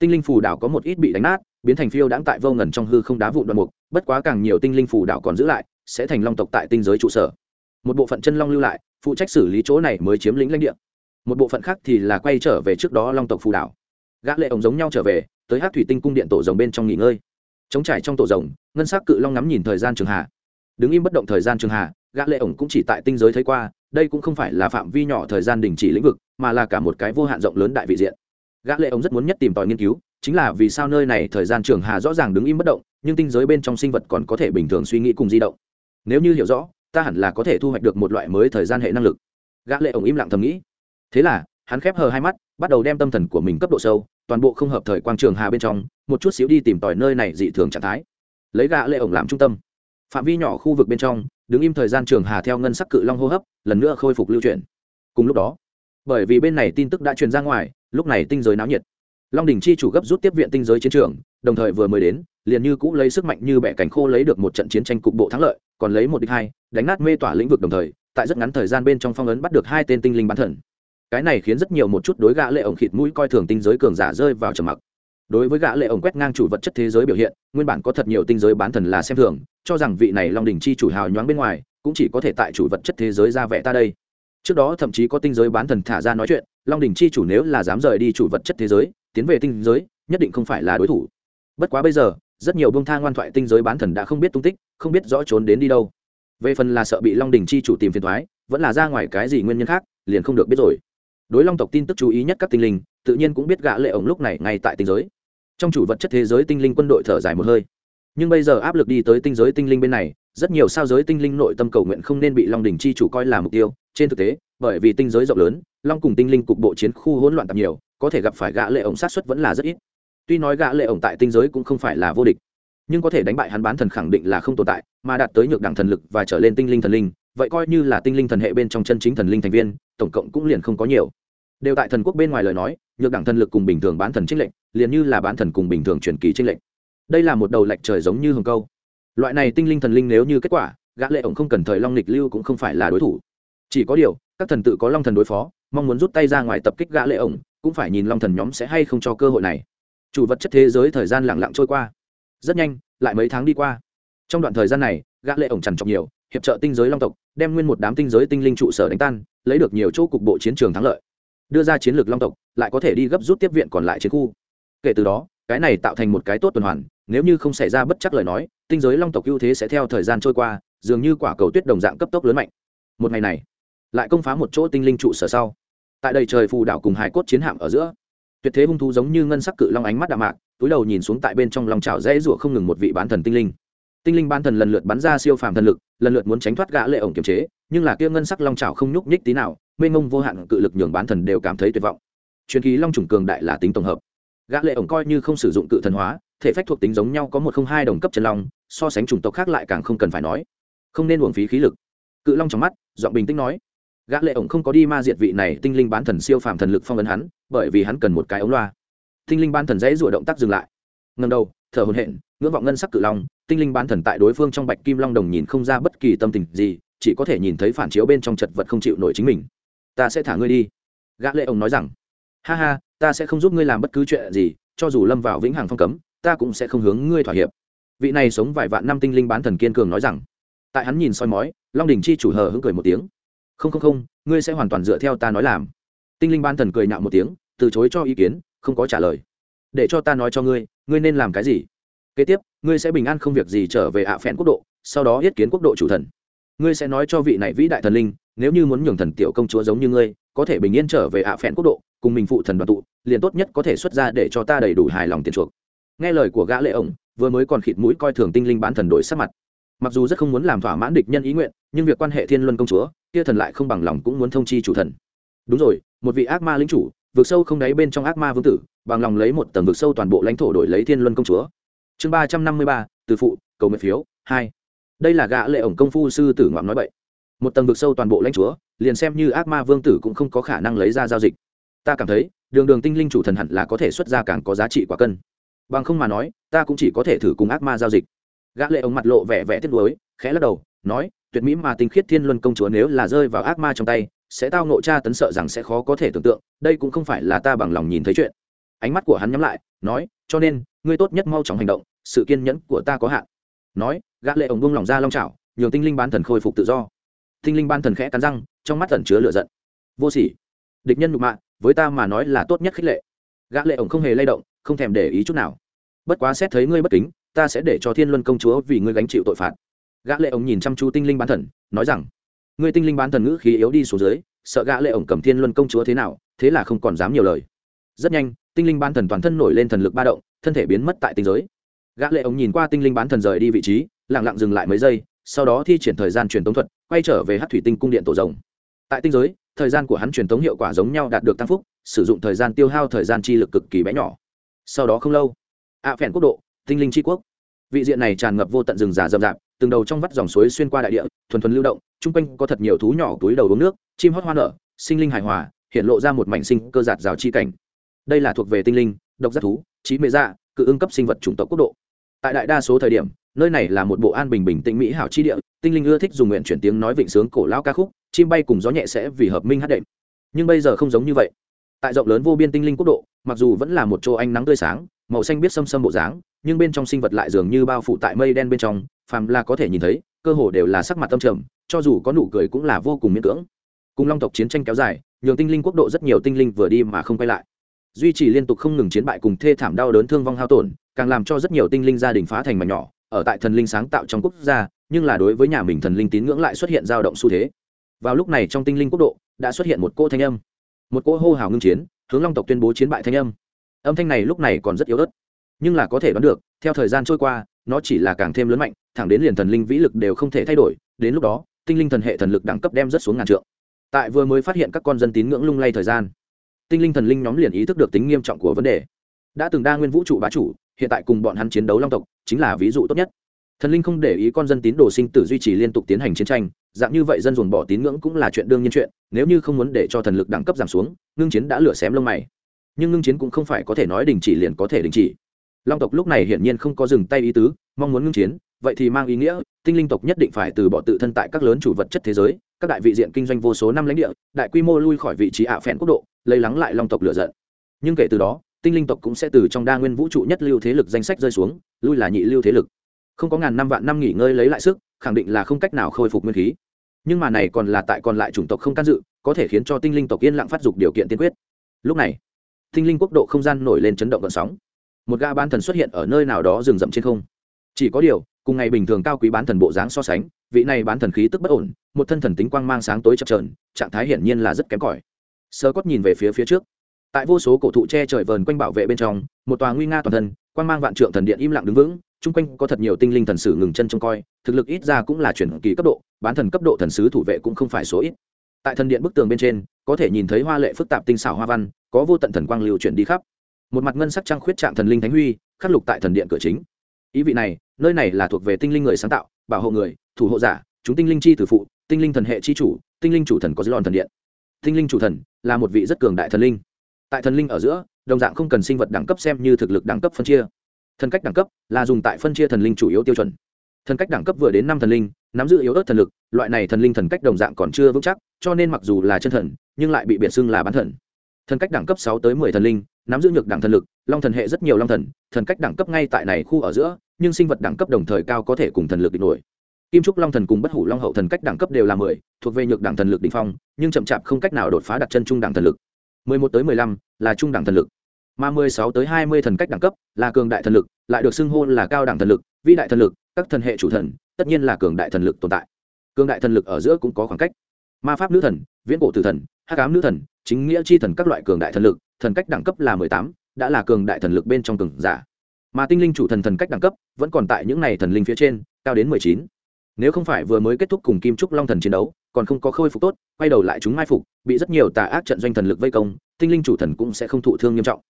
tinh linh phù đảo có một ít bị đánh nát, biến thành phiêu đãng tại vô ngần trong hư không đá vụn đoạn mục, bất quá càng nhiều tinh linh phù đảo còn giữ lại, sẽ thành long tộc tại tinh giới trụ sở. Một bộ phận chân long lưu lại, phụ trách xử lý chỗ này mới chiếm lĩnh lãnh địa. Một bộ phận khác thì là quay trở về trước đó long tộc phù đảo. Gã lệ ổng giống nhau trở về, tới hát thủy tinh cung điện tổ rồng bên trong nghỉ ngơi. Chống trải trong tổ rồng, ngân sắc cự long ngắm nhìn thời gian trường hạ. Đứng im bất động thời gian trường hạ, gã lệ ổng cũng chỉ tại tinh giới thấy qua, đây cũng không phải là phạm vi nhỏ thời gian đình chỉ lĩnh vực, mà là cả một cái vô hạn rộng lớn đại vị diện gã lệ ống rất muốn nhất tìm tòi nghiên cứu, chính là vì sao nơi này thời gian trường hà rõ ràng đứng im bất động, nhưng tinh giới bên trong sinh vật còn có thể bình thường suy nghĩ cùng di động. Nếu như hiểu rõ, ta hẳn là có thể thu hoạch được một loại mới thời gian hệ năng lực. Gã lệ ổng im lặng thầm nghĩ. Thế là, hắn khép hờ hai mắt, bắt đầu đem tâm thần của mình cấp độ sâu, toàn bộ không hợp thời quang trường hà bên trong, một chút xíu đi tìm tòi nơi này dị thường trạng thái. Lấy gã lệ ổng làm trung tâm. Phạm vi nhỏ khu vực bên trong, đứng im thời gian trường hà theo ngân sắc cự long hô hấp, lần nữa khôi phục lưu chuyển. Cùng lúc đó, bởi vì bên này tin tức đã truyền ra ngoài lúc này tinh giới náo nhiệt. Long đình chi chủ gấp rút tiếp viện tinh giới chiến trường, đồng thời vừa mới đến, liền như cũ lấy sức mạnh như bẻ cánh khô lấy được một trận chiến tranh cục bộ thắng lợi, còn lấy một địch hai, đánh nát mê tỏa lĩnh vực đồng thời, tại rất ngắn thời gian bên trong phong ấn bắt được hai tên tinh linh bán thần. Cái này khiến rất nhiều một chút đối gã lệ ổng khịt mũi coi thường tinh giới cường giả rơi vào trầm mặc. Đối với gã lệ ổng quét ngang chủ vật chất thế giới biểu hiện, nguyên bản có thật nhiều tinh giới bán thần là xem thường, cho rằng vị này long đình chi chủ hào nhoáng bên ngoài, cũng chỉ có thể tại chủ vật chất thế giới ra vẻ ta đây. Trước đó thậm chí có tinh giới bán thần thả ra nói chuyện long đình chi chủ nếu là dám rời đi chủ vật chất thế giới, tiến về tinh giới, nhất định không phải là đối thủ. Bất quá bây giờ, rất nhiều bông tha ngoan thoại tinh giới bán thần đã không biết tung tích, không biết rõ trốn đến đi đâu. Về phần là sợ bị long đình chi chủ tìm phiền thoái vẫn là ra ngoài cái gì nguyên nhân khác, liền không được biết rồi. Đối long tộc tin tức chú ý nhất các tinh linh, tự nhiên cũng biết gã lệ ổng lúc này ngay tại tinh giới. Trong chủ vật chất thế giới tinh linh quân đội thở dài một hơi. Nhưng bây giờ áp lực đi tới tinh giới tinh linh bên này, rất nhiều sao giới tinh linh nội tâm cầu nguyện không nên bị long đình chi chủ coi là mục tiêu. Trên thực tế, bởi vì tinh giới rộng lớn long cùng tinh linh cục bộ chiến khu hỗn loạn tạp nhiều, có thể gặp phải gã lệ ổng sát xuất vẫn là rất ít. Tuy nói gã lệ ổng tại tinh giới cũng không phải là vô địch, nhưng có thể đánh bại hắn bán thần khẳng định là không tồn tại, mà đạt tới nhược đẳng thần lực và trở lên tinh linh thần linh, vậy coi như là tinh linh thần hệ bên trong chân chính thần linh thành viên, tổng cộng cũng liền không có nhiều. Đều tại thần quốc bên ngoài lời nói, nhược đẳng thần lực cùng bình thường bán thần trinh lệnh liền như là bán thần cùng bình thường truyền kỳ trinh lệnh đây là một đầu lệch trời giống như hồng câu. Loại này tinh linh thần linh nếu như kết quả, gã lệ ổng không cần thời long lịch lưu cũng không phải là đối thủ. Chỉ có điều các thần tự có long thần đối phó, mong muốn rút tay ra ngoài tập kích gã lệ ổng, cũng phải nhìn long thần nhóm sẽ hay không cho cơ hội này. Chủ vật chất thế giới thời gian lặng lặng trôi qua. Rất nhanh, lại mấy tháng đi qua. Trong đoạn thời gian này, gã lệ ổng chẳng trọc nhiều, hiệp trợ tinh giới long tộc, đem nguyên một đám tinh giới tinh linh trụ sở đánh tan, lấy được nhiều chỗ cục bộ chiến trường thắng lợi. Đưa ra chiến lược long tộc, lại có thể đi gấp rút tiếp viện còn lại chiến khu. Kể từ đó, cái này tạo thành một cái tốt tuần hoàn, nếu như không xảy ra bất chắc lời nói, tinh giới long tộc ưu thế sẽ theo thời gian trôi qua, dường như quả cầu tuyết đồng dạng cấp tốc lớn mạnh. Một ngày này lại công phá một chỗ tinh linh trụ sở sau. Tại đây trời phù đảo cùng hải cốt chiến hạm ở giữa, tuyệt thế hung thú giống như ngân sắc cự long ánh mắt đạm mạc, túi đầu nhìn xuống tại bên trong lòng trào rẽ rủa không ngừng một vị bán thần tinh linh. Tinh linh bán thần lần lượt bắn ra siêu phàm thần lực, lần lượt muốn tránh thoát gã lệ ổng kiềm chế, nhưng là kia ngân sắc long trào không nhúc nhích tí nào, mênh mông vô hạn cự lực nhường bán thần đều cảm thấy tuyệt vọng. Truyền kỳ long trùng cường đại là tính tổng hợp. Gã lệ ổng coi như không sử dụng cự thần hóa, thể phách thuộc tính giống nhau có một không hai đồng cấp chân long, so sánh chủng tộc khác lại càng không cần phải nói. Không nên uổng phí khí lực. Cự long trong mắt, giọng bình tĩnh nói gã lệ ổng không có đi ma diệt vị này, tinh linh bán thần siêu phàm thần lực phong ấn hắn, bởi vì hắn cần một cái ống loa. Tinh linh bán thần dãy rủa động tác dừng lại. Ngẩng đầu, thở hổn hển, ngưỡng vọng ngân sắc cự long, tinh linh bán thần tại đối phương trong bạch kim long đồng nhìn không ra bất kỳ tâm tình gì, chỉ có thể nhìn thấy phản chiếu bên trong chật vật không chịu nổi chính mình. Ta sẽ thả ngươi đi. Gã lệ ổng nói rằng. Ha ha, ta sẽ không giúp ngươi làm bất cứ chuyện gì, cho dù lâm vào vĩnh hằng phong cấm, ta cũng sẽ không hướng ngươi thỏa hiệp. Vị này sống vài vạn năm tinh linh bán thần kiên cường nói rằng. Tại hắn nhìn soi mói, long đình chi chủ hờ hững cười một tiếng không không không, ngươi sẽ hoàn toàn dựa theo ta nói làm. Tinh linh ban thần cười nhạo một tiếng, từ chối cho ý kiến, không có trả lời. Để cho ta nói cho ngươi ngươi nên làm cái gì? Kế tiếp, ngươi sẽ bình an không việc gì trở về ạ phèn quốc độ, sau đó yết kiến quốc độ chủ thần. Ngươi sẽ nói cho vị này vĩ đại thần linh, nếu như muốn nhường thần tiểu công chúa giống như ngươi, có thể bình yên trở về ạ phèn quốc độ, cùng mình phụ thần đoàn tụ, liền tốt nhất có thể xuất ra để cho ta đầy đủ hài lòng tiền chuộc. Nghe lời của gã lệ ổng, vừa mới còn khịt mũi coi thường tinh linh bán thần đổi sắc mặt. Mặc dù rất không muốn làm thỏa mãn địch nhân ý nguyện, nhưng việc quan hệ thiên luân công chúa kia thần lại không bằng lòng cũng muốn thông chi chủ thần. Đúng rồi, một vị ác ma lính chủ, vực sâu không đáy bên trong ác ma vương tử, bằng lòng lấy một tầng vực sâu toàn bộ lãnh thổ đổi lấy thiên luân công chúa. Chương ba trăm năm mươi ba, từ phụ, cầu nguyện phiếu, hai. Đây là gã lệ ổng công phu sư tử ngoạm nói vậy một tầng vực sâu toàn bộ lãnh chúa, liền xem như ác ma vương tử cũng không có khả năng lấy ra giao dịch. Ta cảm thấy, đường đường tinh linh chủ thần hẳn là có thể xuất ra càng có giá trị quả cân. Bằng không mà nói, ta cũng chỉ có thể thử cùng ác ma giao dịch. Gã lệ ổng mặt lộ vẻ vẻ tiếc nuối, khẽ lắc đầu, nói tuyệt mỹ mà tinh khiết thiên luân công chúa nếu là rơi vào ác ma trong tay, sẽ tao nộ tra tấn sợ rằng sẽ khó có thể tưởng tượng, đây cũng không phải là ta bằng lòng nhìn thấy chuyện. Ánh mắt của hắn nhắm lại, nói, cho nên, ngươi tốt nhất mau chóng hành động, sự kiên nhẫn của ta có hạn. Nói, gã lệ ổng buông lỏng ra long chảo, nhường tinh linh ban thần khôi phục tự do. Tinh linh ban thần khẽ cắn răng, trong mắt ẩn chứa lửa giận. Vô sỉ, địch nhân nhục mạ, với ta mà nói là tốt nhất khích lệ. Gã lệ ổng không hề lay động, không thèm để ý chút nào. Bất quá xét thấy ngươi bất kính, ta sẽ để cho thiên luân công chúa vì ngươi gánh chịu tội phạt gã lệ ổng nhìn chăm chú tinh linh bán thần, nói rằng, ngươi tinh linh bán thần ngữ khí yếu đi xuống dưới, sợ gã lệ ổng cầm thiên luân công chúa thế nào, thế là không còn dám nhiều lời. Rất nhanh, tinh linh bán thần toàn thân nổi lên thần lực ba động, thân thể biến mất tại tinh giới. Gã lệ ổng nhìn qua tinh linh bán thần rời đi vị trí, lặng lặng dừng lại mấy giây, sau đó thi triển thời gian truyền tống thuật, quay trở về hất thủy tinh cung điện tổ rồng. Tại tinh giới, thời gian của hắn truyền tống hiệu quả giống nhau đạt được tăng phúc, sử dụng thời gian tiêu hao thời gian chi lực cực kỳ bé nhỏ. Sau đó không lâu, ạ phèn quốc độ, tinh linh tri quốc. Vị diện này tràn ngập vô tận rừng già rậm rạp từng đầu trong vắt dòng suối xuyên qua đại địa, thuần thuần lưu động, chung quanh có thật nhiều thú nhỏ túi đầu uống nước, chim hót hoa nở, sinh linh hài hòa, hiện lộ ra một mảnh sinh cơ giạt rào chi cảnh. Đây là thuộc về tinh linh, độc giác thú, trí mệ dạ cự ưng cấp sinh vật chủng tộc quốc độ. Tại đại đa số thời điểm, nơi này là một bộ an bình bình tĩnh mỹ hảo chi địa, tinh linh ưa thích dùng nguyện chuyển tiếng nói vịnh sướng cổ lao ca khúc, chim bay cùng gió nhẹ sẽ vì hợp minh hát đệm. Nhưng bây giờ không giống như vậy tại rộng lớn vô biên tinh linh quốc độ, mặc dù vẫn là một chỗ ánh nắng tươi sáng, màu xanh biết xâm xâm bộ dáng, nhưng bên trong sinh vật lại dường như bao phủ tại mây đen bên trong, phàm là có thể nhìn thấy, cơ hồ đều là sắc mặt tâm trầm, cho dù có nụ cười cũng là vô cùng miễn cưỡng. Cùng long tộc chiến tranh kéo dài, nhường tinh linh quốc độ rất nhiều tinh linh vừa đi mà không quay lại. Duy trì liên tục không ngừng chiến bại cùng thê thảm đau đớn thương vong hao tổn, càng làm cho rất nhiều tinh linh gia đình phá thành mà nhỏ, ở tại thần linh sáng tạo trong quốc gia, nhưng là đối với nhà mình thần linh tín ngưỡng lại xuất hiện dao động xu thế. Vào lúc này trong tinh linh quốc độ, đã xuất hiện một cô thanh âm một cỗ hô hào ngưng chiến, hướng long tộc tuyên bố chiến bại thanh âm. Âm thanh này lúc này còn rất yếu ớt, nhưng là có thể đoán được, theo thời gian trôi qua, nó chỉ là càng thêm lớn mạnh, thẳng đến liền thần linh vĩ lực đều không thể thay đổi, đến lúc đó, tinh linh thần hệ thần lực đẳng cấp đem rất xuống ngàn trượng. Tại vừa mới phát hiện các con dân tín ngưỡng lung lay thời gian, tinh linh thần linh nhóm liền ý thức được tính nghiêm trọng của vấn đề. Đã từng đa nguyên vũ trụ bá chủ, hiện tại cùng bọn hắn chiến đấu long tộc, chính là ví dụ tốt nhất thần linh không để ý con dân tín đồ sinh tử duy trì liên tục tiến hành chiến tranh, dạng như vậy dân dồn bỏ tín ngưỡng cũng là chuyện đương nhiên chuyện, nếu như không muốn để cho thần lực đẳng cấp giảm xuống, ngưng chiến đã lửa xém lông mày. Nhưng ngưng chiến cũng không phải có thể nói đình chỉ liền có thể đình chỉ. Long tộc lúc này hiển nhiên không có dừng tay ý tứ, mong muốn ngưng chiến, vậy thì mang ý nghĩa, tinh linh tộc nhất định phải từ bỏ tự thân tại các lớn chủ vật chất thế giới, các đại vị diện kinh doanh vô số năm lãnh địa, đại quy mô lui khỏi vị trí ạ phèn quốc độ, lấy lắng lại long tộc lựa giận. Nhưng kể từ đó, tinh linh tộc cũng sẽ từ trong đa nguyên vũ trụ nhất lưu thế lực danh sách rơi xuống, lui là nhị lưu thế lực không có ngàn năm vạn năm nghỉ ngơi lấy lại sức, khẳng định là không cách nào khôi phục nguyên khí. Nhưng mà này còn là tại còn lại chủng tộc không can dự, có thể khiến cho tinh linh tộc yên lặng phát dục điều kiện tiên quyết. Lúc này, tinh linh quốc độ không gian nổi lên chấn động gợn sóng. Một gã bán thần xuất hiện ở nơi nào đó rừng rậm trên không. Chỉ có điều, cùng ngày bình thường cao quý bán thần bộ dáng so sánh, vị này bán thần khí tức bất ổn, một thân thần tính quang mang sáng tối chập trờn trạng thái hiển nhiên là rất kém cỏi. Sơ cốt nhìn về phía phía trước. Tại vô số cổ thụ che trời vờn quanh bảo vệ bên trong, một tòa nguy nga toàn thân, quang mang vạn trượng thần điện im lặng đứng vững chung quanh có thật nhiều tinh linh thần sử ngừng chân trông coi, thực lực ít ra cũng là chuyển kỳ cấp độ, bán thần cấp độ thần sứ thủ vệ cũng không phải số ít. Tại thần điện bức tường bên trên, có thể nhìn thấy hoa lệ phức tạp tinh xảo hoa văn, có vô tận thần quang lưu chuyển đi khắp. Một mặt ngân sắc trăng khuyết trạng thần linh thánh huy, khắc lục tại thần điện cửa chính. Ý vị này, nơi này là thuộc về tinh linh người sáng tạo, bảo hộ người, thủ hộ giả, chúng tinh linh chi tử phụ, tinh linh thần hệ chi chủ, tinh linh chủ thần có dư lòn thần điện. Tinh linh chủ thần là một vị rất cường đại thần linh. Tại thần linh ở giữa, đồng dạng không cần sinh vật đẳng cấp xem như thực lực đẳng cấp phân chia thần cách đẳng cấp là dùng tại phân chia thần linh chủ yếu tiêu chuẩn. Thần cách đẳng cấp vừa đến năm thần linh, nắm giữ yếu ớt thần lực, loại này thần linh thần cách đồng dạng còn chưa vững chắc, cho nên mặc dù là chân thần, nhưng lại bị biệt xưng là bán thần. Thần cách đẳng cấp sáu tới mười thần linh, nắm giữ nhược đẳng thần lực, long thần hệ rất nhiều long thần thần cách đẳng cấp ngay tại này khu ở giữa, nhưng sinh vật đẳng cấp đồng thời cao có thể cùng thần lực địch nổi. Kim trúc long thần cùng bất hủ long hậu thần cách đẳng cấp đều là mười, thuộc về nhược đẳng thần lực đ ỉ n h phong, nhưng chậm chạp không cách nào đột phá đặt chân trung đẳng thần lực. mười một tới mười lăm là trung đẳng thần lực mà mười sáu tới hai mươi thần cách đẳng cấp là cường đại thần lực, lại được xưng hô là cao đẳng thần lực, vĩ đại thần lực, các thần hệ chủ thần, tất nhiên là cường đại thần lực tồn tại. Cường đại thần lực ở giữa cũng có khoảng cách. Ma pháp nữ thần, viễn cổ tử thần, hắc ám nữ thần, chính nghĩa chi thần các loại cường đại thần lực, thần cách đẳng cấp là mười tám, đã là cường đại thần lực bên trong cường giả. Mà tinh linh chủ thần thần cách đẳng cấp vẫn còn tại những này thần linh phía trên, cao đến mười chín. Nếu không phải vừa mới kết thúc cùng kim trúc long thần chiến đấu, còn không có khôi phục tốt, quay đầu lại chúng mai phục, bị rất nhiều tà ác trận doanh thần lực vây công, tinh linh chủ thần cũng sẽ không thụ thương nghiêm trọng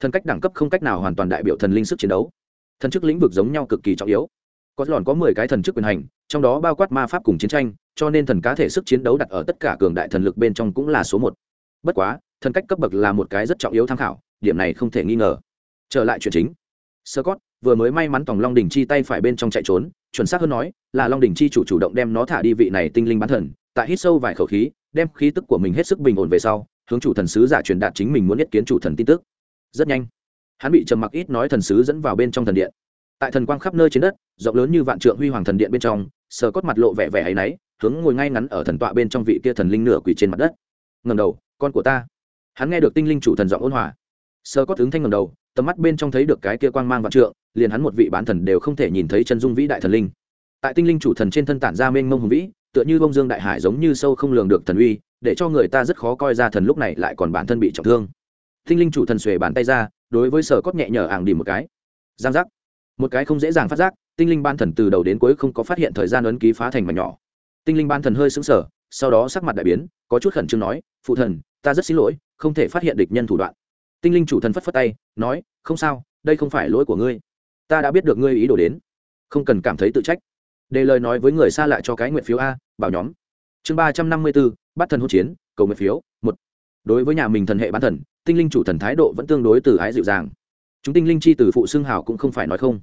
thần cách đẳng cấp không cách nào hoàn toàn đại biểu thần linh sức chiến đấu. Thần chức lĩnh vực giống nhau cực kỳ trọng yếu. Có lòn có mười cái thần chức quyền hành, trong đó bao quát ma pháp cùng chiến tranh, cho nên thần cá thể sức chiến đấu đặt ở tất cả cường đại thần lực bên trong cũng là số một. Bất quá, thần cách cấp bậc là một cái rất trọng yếu tham khảo, điểm này không thể nghi ngờ. Trở lại chuyện chính. Sơ cót vừa mới may mắn tòng long đình chi tay phải bên trong chạy trốn, chuẩn xác hơn nói, là long đình chi chủ chủ động đem nó thả đi vị này tinh linh bán thần, tại hít sâu vài khẩu khí, đem khí tức của mình hết sức bình ổn về sau, hướng chủ thần sứ giả truyền đạt chính mình muốn nhất kiến chủ thần tin tức rất nhanh, hắn bị trầm mặc ít nói thần sứ dẫn vào bên trong thần điện. Tại thần quang khắp nơi trên đất, rộng lớn như vạn trượng huy hoàng thần điện bên trong, sờ cốt mặt lộ vẻ vẻ hay náy, hướng ngồi ngay ngắn ở thần tọa bên trong vị kia thần linh nửa quỷ trên mặt đất. Ngầm đầu, con của ta. Hắn nghe được tinh linh chủ thần giọng ôn hòa. Sờ cốt ứng thanh ngầm đầu, tầm mắt bên trong thấy được cái kia quang mang vạn trượng, liền hắn một vị bán thần đều không thể nhìn thấy chân dung vĩ đại thần linh. Tại tinh linh chủ thần trên thân tản ra mênh mông hùng vĩ, tựa như bông dương đại hải giống như sâu không lường được thần uy, để cho người ta rất khó coi ra thần lúc này lại còn bản thân bị trọng thương tinh linh chủ thần xuề bàn tay ra, đối với sở cốt nhẹ nhở ảng đi một cái. Giang giác. Một cái không dễ dàng phát giác tinh linh ban thần từ đầu đến cuối không có phát hiện thời gian ấn ký phá thành mà nhỏ. Tinh linh ban thần hơi sững sờ, sau đó sắc mặt đại biến, có chút khẩn trương nói, phụ thần, ta rất xin lỗi, không thể phát hiện địch nhân thủ đoạn. Tinh linh chủ thần phất phất tay, nói, không sao, đây không phải lỗi của ngươi. Ta đã biết được ngươi ý đồ đến. Không cần cảm thấy tự trách. Để lời nói với người xa lại cho cái nguyện phiếu a, bảo nhóm. Chương ba trăm năm mươi bốn, bắt thần hỗn chiến, cầu nguyện phiếu, một đối với nhà mình thần hệ bán thần, tinh linh chủ thần thái độ vẫn tương đối từ ái dịu dàng. Chúng tinh linh chi từ phụ xương hào cũng không phải nói không.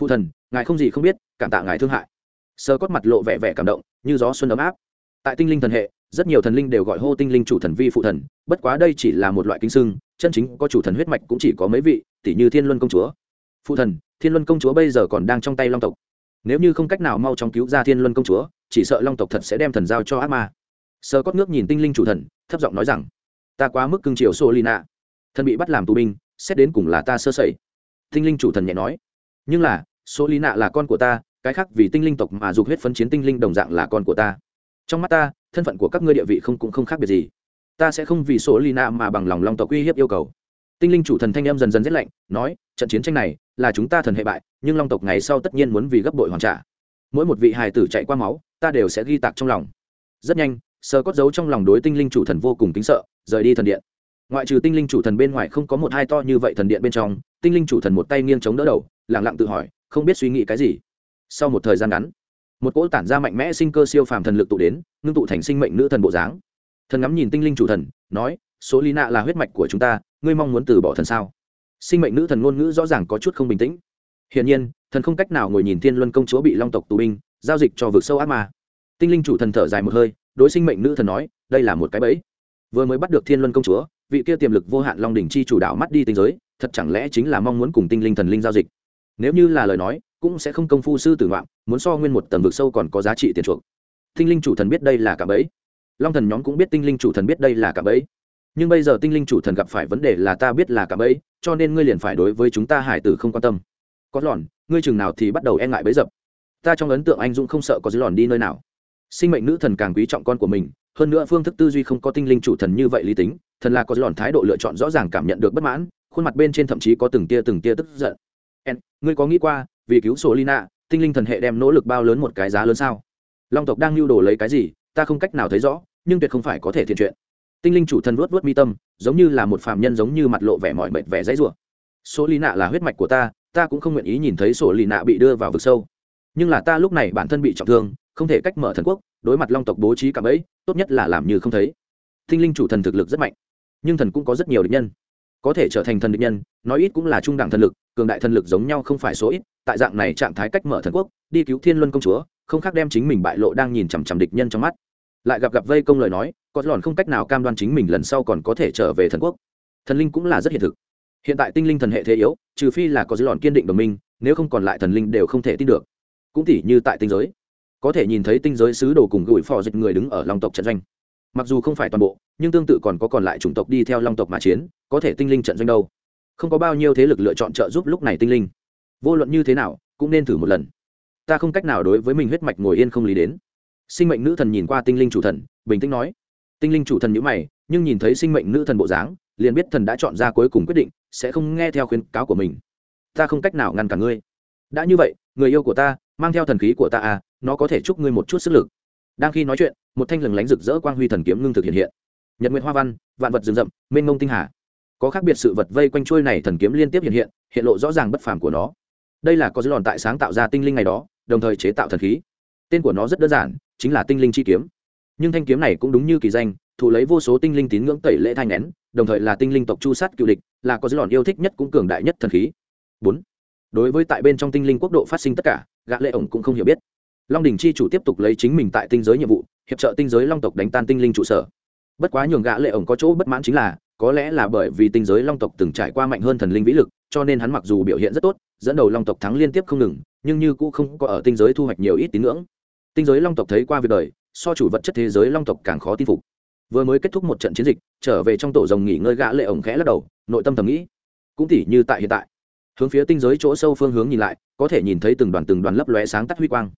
Phụ thần, ngài không gì không biết, cảm tạ ngài thương hại. Sơ cốt mặt lộ vẻ vẻ cảm động, như gió xuân ấm áp. Tại tinh linh thần hệ, rất nhiều thần linh đều gọi hô tinh linh chủ thần vi phụ thần, bất quá đây chỉ là một loại kinh sưng chân chính có chủ thần huyết mạch cũng chỉ có mấy vị tỷ như thiên luân công chúa. Phụ thần, thiên luân công chúa bây giờ còn đang trong tay long tộc. Nếu như không cách nào mau chóng cứu ra thiên luân công chúa, chỉ sợ long tộc thật sẽ đem thần giao cho ác ma. Sơ cốt nước nhìn tinh linh chủ thần, thấp giọng nói rằng ta quá mức cưng chiều solina. Thần bị bắt làm tù binh, xét đến cùng là ta sơ sẩy. Tinh linh chủ thần nhẹ nói. Nhưng là, solina là con của ta, cái khác vì tinh linh tộc mà dục huyết phấn chiến tinh linh đồng dạng là con của ta. Trong mắt ta, thân phận của các ngươi địa vị không cũng không khác biệt gì. Ta sẽ không vì solina mà bằng lòng long tộc uy hiếp yêu cầu. Tinh linh chủ thần thanh em dần dần rét lạnh, nói, trận chiến tranh này là chúng ta thần hệ bại, nhưng long tộc ngày sau tất nhiên muốn vì gấp bội hoàn trả. Mỗi một vị hài tử chạy qua máu, ta đều sẽ ghi tạc trong lòng. Rất nhanh, sơ cót giấu trong lòng đối tinh linh chủ thần vô cùng kính sợ rời đi thần điện. Ngoại trừ tinh linh chủ thần bên ngoài không có một hai to như vậy thần điện bên trong, tinh linh chủ thần một tay nghiêng chống đỡ đầu lẳng lặng tự hỏi, không biết suy nghĩ cái gì. Sau một thời gian ngắn, một cỗ tản ra mạnh mẽ sinh cơ siêu phàm thần lực tụ đến, ngưng tụ thành sinh mệnh nữ thần bộ dáng. Thần ngắm nhìn tinh linh chủ thần, nói, số lý nạ là huyết mạch của chúng ta, ngươi mong muốn từ bỏ thần sao? Sinh mệnh nữ thần ngôn ngữ rõ ràng có chút không bình tĩnh. Hiển nhiên, thần không cách nào ngồi nhìn thiên luân công chúa bị long tộc tù binh, giao dịch cho vực sâu ác ma. Tinh linh chủ thần thở dài một hơi, đối sinh mệnh nữ thần nói, đây là một cái bẫy vừa mới bắt được thiên luân công chúa, vị kia tiềm lực vô hạn long đỉnh chi chủ đạo mắt đi tinh giới, thật chẳng lẽ chính là mong muốn cùng tinh linh thần linh giao dịch? Nếu như là lời nói, cũng sẽ không công phu sư tử ngoạn, muốn so nguyên một tầng vực sâu còn có giá trị tiền chuộc. Tinh linh chủ thần biết đây là cả bẫy. Long thần nhóm cũng biết tinh linh chủ thần biết đây là cả bẫy. Nhưng bây giờ tinh linh chủ thần gặp phải vấn đề là ta biết là cả bẫy, cho nên ngươi liền phải đối với chúng ta hải tử không quan tâm. Có lòn, ngươi chừng nào thì bắt đầu e ngại bấy dập. Ta trong ấn tượng anh dũng không sợ có dưới lòn đi nơi nào sinh mệnh nữ thần càng quý trọng con của mình, hơn nữa phương thức tư duy không có tinh linh chủ thần như vậy lý tính, thần là có lòn thái độ lựa chọn rõ ràng cảm nhận được bất mãn, khuôn mặt bên trên thậm chí có từng tia từng tia tức giận. En, ngươi có nghĩ qua, vì cứu sổ lina tinh linh thần hệ đem nỗ lực bao lớn một cái giá lớn sao? Long tộc đang lưu đồ lấy cái gì, ta không cách nào thấy rõ, nhưng tuyệt không phải có thể thiện chuyện. Tinh linh chủ thần vuốt vuốt mi tâm, giống như là một phạm nhân giống như mặt lộ vẻ mọi mệt vẻ dãy rủa. Số lý nạ là huyết mạch của ta ta cũng không nguyện ý nhìn thấy sổ lì nạ bị đưa vào vực sâu. Nhưng là ta lúc này bản thân bị trọng thương không thể cách mở thần quốc, đối mặt long tộc bố trí cảm ấy, tốt nhất là làm như không thấy. Thinh linh chủ thần thực lực rất mạnh, nhưng thần cũng có rất nhiều địch nhân. Có thể trở thành thần địch nhân, nói ít cũng là trung đẳng thần lực, cường đại thần lực giống nhau không phải số ít, tại dạng này trạng thái cách mở thần quốc, đi cứu thiên luân công chúa, không khác đem chính mình bại lộ đang nhìn chằm chằm địch nhân trong mắt. Lại gặp gặp vây công lời nói, có lòn không cách nào cam đoan chính mình lần sau còn có thể trở về thần quốc. Thần linh cũng là rất hiện thực. Hiện tại tinh linh thần hệ thế yếu, trừ phi là có dư lòn kiên định đồng minh, nếu không còn lại thần linh đều không thể tin được. Cũng tỉ như tại tinh giới có thể nhìn thấy tinh giới sứ đồ cùng gửi phò dịch người đứng ở long tộc trận doanh. Mặc dù không phải toàn bộ, nhưng tương tự còn có còn lại chủng tộc đi theo long tộc mà chiến, có thể tinh linh trận doanh đâu. Không có bao nhiêu thế lực lựa chọn trợ giúp lúc này tinh linh. Vô luận như thế nào, cũng nên thử một lần. Ta không cách nào đối với mình huyết mạch ngồi yên không lý đến. Sinh mệnh nữ thần nhìn qua tinh linh chủ thần, bình tĩnh nói. Tinh linh chủ thần nhữ mày, nhưng nhìn thấy sinh mệnh nữ thần bộ dáng, liền biết thần đã chọn ra cuối cùng quyết định, sẽ không nghe theo khuyến cáo của mình. Ta không cách nào ngăn cả ngươi. Đã như vậy, người yêu của ta, mang theo thần khí của ta à nó có thể chúc ngươi một chút sức lực. Đang khi nói chuyện, một thanh lừng lánh rực rỡ quang huy thần kiếm ngưng thực hiện hiện. Nhật nguyện hoa văn, vạn vật rừng rậm, mênh mông tinh hà. Có khác biệt sự vật vây quanh trôi này thần kiếm liên tiếp hiện hiện hiện lộ rõ ràng bất phàm của nó. Đây là có dư lòn tại sáng tạo ra tinh linh ngày đó, đồng thời chế tạo thần khí. Tên của nó rất đơn giản, chính là tinh linh chi kiếm. Nhưng thanh kiếm này cũng đúng như kỳ danh, thụ lấy vô số tinh linh tín ngưỡng tẩy lễ thanh nén đồng thời là tinh linh tộc chu sát cựu địch, là có dư lòn yêu thích nhất cũng cường đại nhất thần khí. Bốn. Đối với tại bên trong tinh linh quốc độ phát sinh tất cả, gã lệ ổng cũng không hiểu biết long đình chi chủ tiếp tục lấy chính mình tại tinh giới nhiệm vụ, hiệp trợ tinh giới long tộc đánh tan tinh linh trụ sở. Bất quá nhường gã lệ ổng có chỗ bất mãn chính là, có lẽ là bởi vì tinh giới long tộc từng trải qua mạnh hơn thần linh vĩ lực, cho nên hắn mặc dù biểu hiện rất tốt, dẫn đầu long tộc thắng liên tiếp không ngừng, nhưng như cũng không có ở tinh giới thu hoạch nhiều ít tín ngưỡng. Tinh giới long tộc thấy qua việc đời, so chủ vật chất thế giới long tộc càng khó tin phục. Vừa mới kết thúc một trận chiến dịch, trở về trong tổ rồng nghỉ ngơi gã lệ ổng khẽ lắc đầu, nội tâm thầm nghĩ, cũng tỉ như tại hiện tại. Hướng phía tinh giới chỗ sâu phương hướng nhìn lại, có thể nhìn thấy từng đoàn từng đoàn lấp lóe sáng tắt huy quang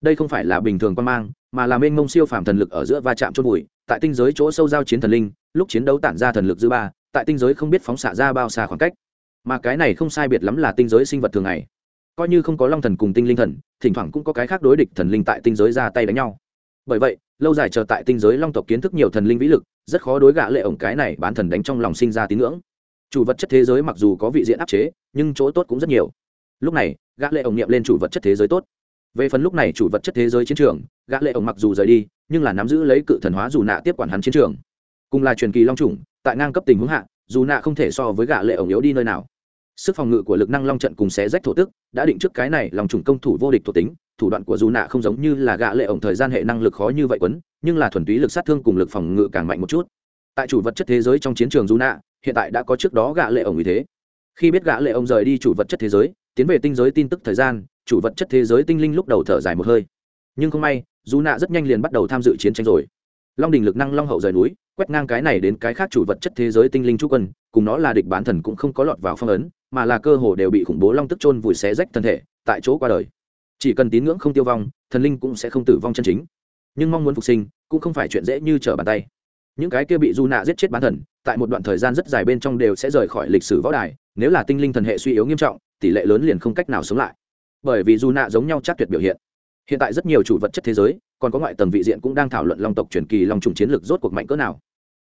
đây không phải là bình thường quan mang, mà là mênh mông siêu phàm thần lực ở giữa va chạm chôn bụi tại tinh giới chỗ sâu giao chiến thần linh, lúc chiến đấu tản ra thần lực dư ba, tại tinh giới không biết phóng xạ ra bao xa khoảng cách. Mà cái này không sai biệt lắm là tinh giới sinh vật thường ngày. Coi như không có long thần cùng tinh linh thần, thỉnh thoảng cũng có cái khác đối địch thần linh tại tinh giới ra tay đánh nhau. Bởi vậy, lâu dài chờ tại tinh giới long tộc kiến thức nhiều thần linh vĩ lực, rất khó đối gạ lệ ổng cái này bán thần đánh trong lòng sinh ra tín ngưỡng. Chủ vật chất thế giới mặc dù có vị diện áp chế, nhưng chỗ tốt cũng rất nhiều. Lúc này gã lệ ổng niệm lên chủ vật chất thế giới tốt về phần lúc này chủ vật chất thế giới chiến trường, gã lệ ổng mặc dù rời đi, nhưng là nắm giữ lấy cự thần hóa dù nạ tiếp quản hắn chiến trường. Cùng là truyền kỳ long trùng tại ngang cấp tình huống hạ, dù nạ không thể so với gã lệ ổng yếu đi nơi nào. Sức phòng ngự của lực năng long trận cùng xé rách thổ tức, đã định trước cái này lòng trùng công thủ vô địch thuộc tính, thủ đoạn của dù nạ không giống như là gã lệ ổng thời gian hệ năng lực khó như vậy quấn, nhưng là thuần túy lực sát thương cùng lực phòng ngự càng mạnh một chút. Tại chủ vật chất thế giới trong chiến trường dù nạ, hiện tại đã có trước đó gã lệ ổng như thế. Khi biết gã lệ ổng rời đi chủ vật chất thế giới, tiến về tinh giới tin tức thời gian chủ vật chất thế giới tinh linh lúc đầu thở dài một hơi. Nhưng không may dù nạ rất nhanh liền bắt đầu tham dự chiến tranh rồi. Long đình lực năng long hậu rời núi, quét ngang cái này đến cái khác chủ vật chất thế giới tinh linh chú quân, cùng nó là địch bán thần cũng không có lọt vào phong ấn, mà là cơ hồ đều bị khủng bố long tức chôn vùi xé rách thân thể, tại chỗ qua đời. Chỉ cần tín ngưỡng không tiêu vong, thần linh cũng sẽ không tử vong chân chính. Nhưng mong muốn phục sinh, cũng không phải chuyện dễ như trở bàn tay. Những cái kia bị du nạ giết chết bán thần, tại một đoạn thời gian rất dài bên trong đều sẽ rời khỏi lịch sử võ đài, nếu là tinh linh thần hệ suy yếu nghiêm trọng, tỷ lệ lớn liền không cách nào sống lại bởi vì dù nạ giống nhau chắc tuyệt biểu hiện. Hiện tại rất nhiều chủ vật chất thế giới, còn có ngoại tầng vị diện cũng đang thảo luận long tộc truyền kỳ long trùng chiến lược rốt cuộc mạnh cỡ nào.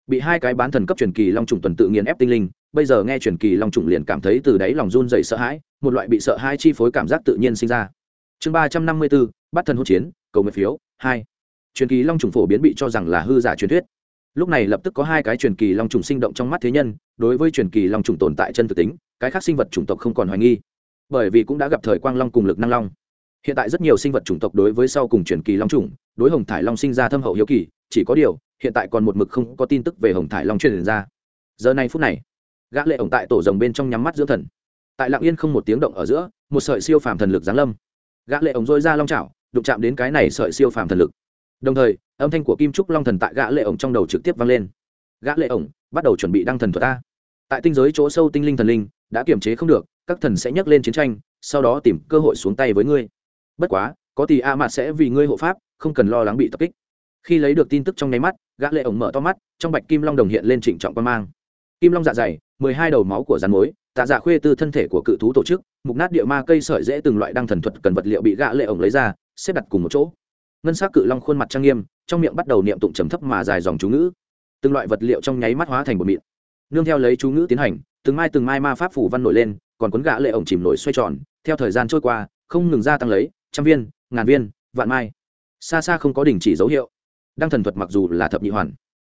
Bị hai cái bán thần cấp truyền kỳ long trùng tuần tự nghiền ép tinh linh, bây giờ nghe truyền kỳ long trùng liền cảm thấy từ đáy lòng run dày sợ hãi, một loại bị sợ hai chi phối cảm giác tự nhiên sinh ra. Chương ba trăm năm mươi bốn, bắt thần hỗn chiến, cầu nguyện phiếu, hai. Truyền kỳ long trùng phổ biến bị cho rằng là hư giả truyền thuyết. Lúc này lập tức có hai cái truyền kỳ long trùng sinh động trong mắt thế nhân, đối với truyền kỳ long trùng tồn tại chân thực tính, cái khác sinh vật chủng tộc không còn hoài nghi bởi vì cũng đã gặp thời quang long cùng lực năng long. Hiện tại rất nhiều sinh vật chủng tộc đối với sau cùng truyền kỳ long trùng đối hồng thải long sinh ra thâm hậu hiếu kỳ, chỉ có điều, hiện tại còn một mực không có tin tức về hồng thải long truyền ra. Giờ này phút này, gã lệ ổng tại tổ rồng bên trong nhắm mắt dưỡng thần. Tại lặng yên không một tiếng động ở giữa, một sợi siêu phàm thần lực giáng lâm. Gã lệ ổng rôi ra long chảo, đụng chạm đến cái này sợi siêu phàm thần lực. Đồng thời, âm thanh của kim trúc long thần tại gã lệ ổng trong đầu trực tiếp vang lên. Gã lệ ổng bắt đầu chuẩn bị đăng thần thuật ta. Tại tinh giới chỗ sâu tinh linh thần linh đã kiềm chế không được các thần sẽ nhấc lên chiến tranh, sau đó tìm cơ hội xuống tay với ngươi. Bất quá, có tỷ a mạt sẽ vì ngươi hộ pháp, không cần lo lắng bị tập kích. Khi lấy được tin tức trong nháy mắt, gã lệ ổng mở to mắt, trong bạch kim long đồng hiện lên trịnh trọng quan mang. Kim long dạ dày, mười hai đầu máu của rắn mối tạ dạ khuê tư thân thể của cự thú tổ chức, mục nát địa ma cây sợi dễ từng loại đăng thần thuật cần vật liệu bị gã lệ ổng lấy ra, xếp đặt cùng một chỗ. Ngân sắc cự long khuôn mặt trang nghiêm, trong miệng bắt đầu niệm tụng trầm thấp mà dài dòng chú ngữ. Từng loại vật liệu trong nháy mắt hóa thành một mịn. Nương theo lấy chú ngữ tiến hành, từng mai từng mai ma pháp phủ văn nổi lên còn cuốn gã lệ ổng chìm nổi xoay tròn, theo thời gian trôi qua, không ngừng gia tăng lấy, trăm viên, ngàn viên, vạn mai. Xa xa không có đình chỉ dấu hiệu. Đăng thần thuật mặc dù là thập nhị hoàn,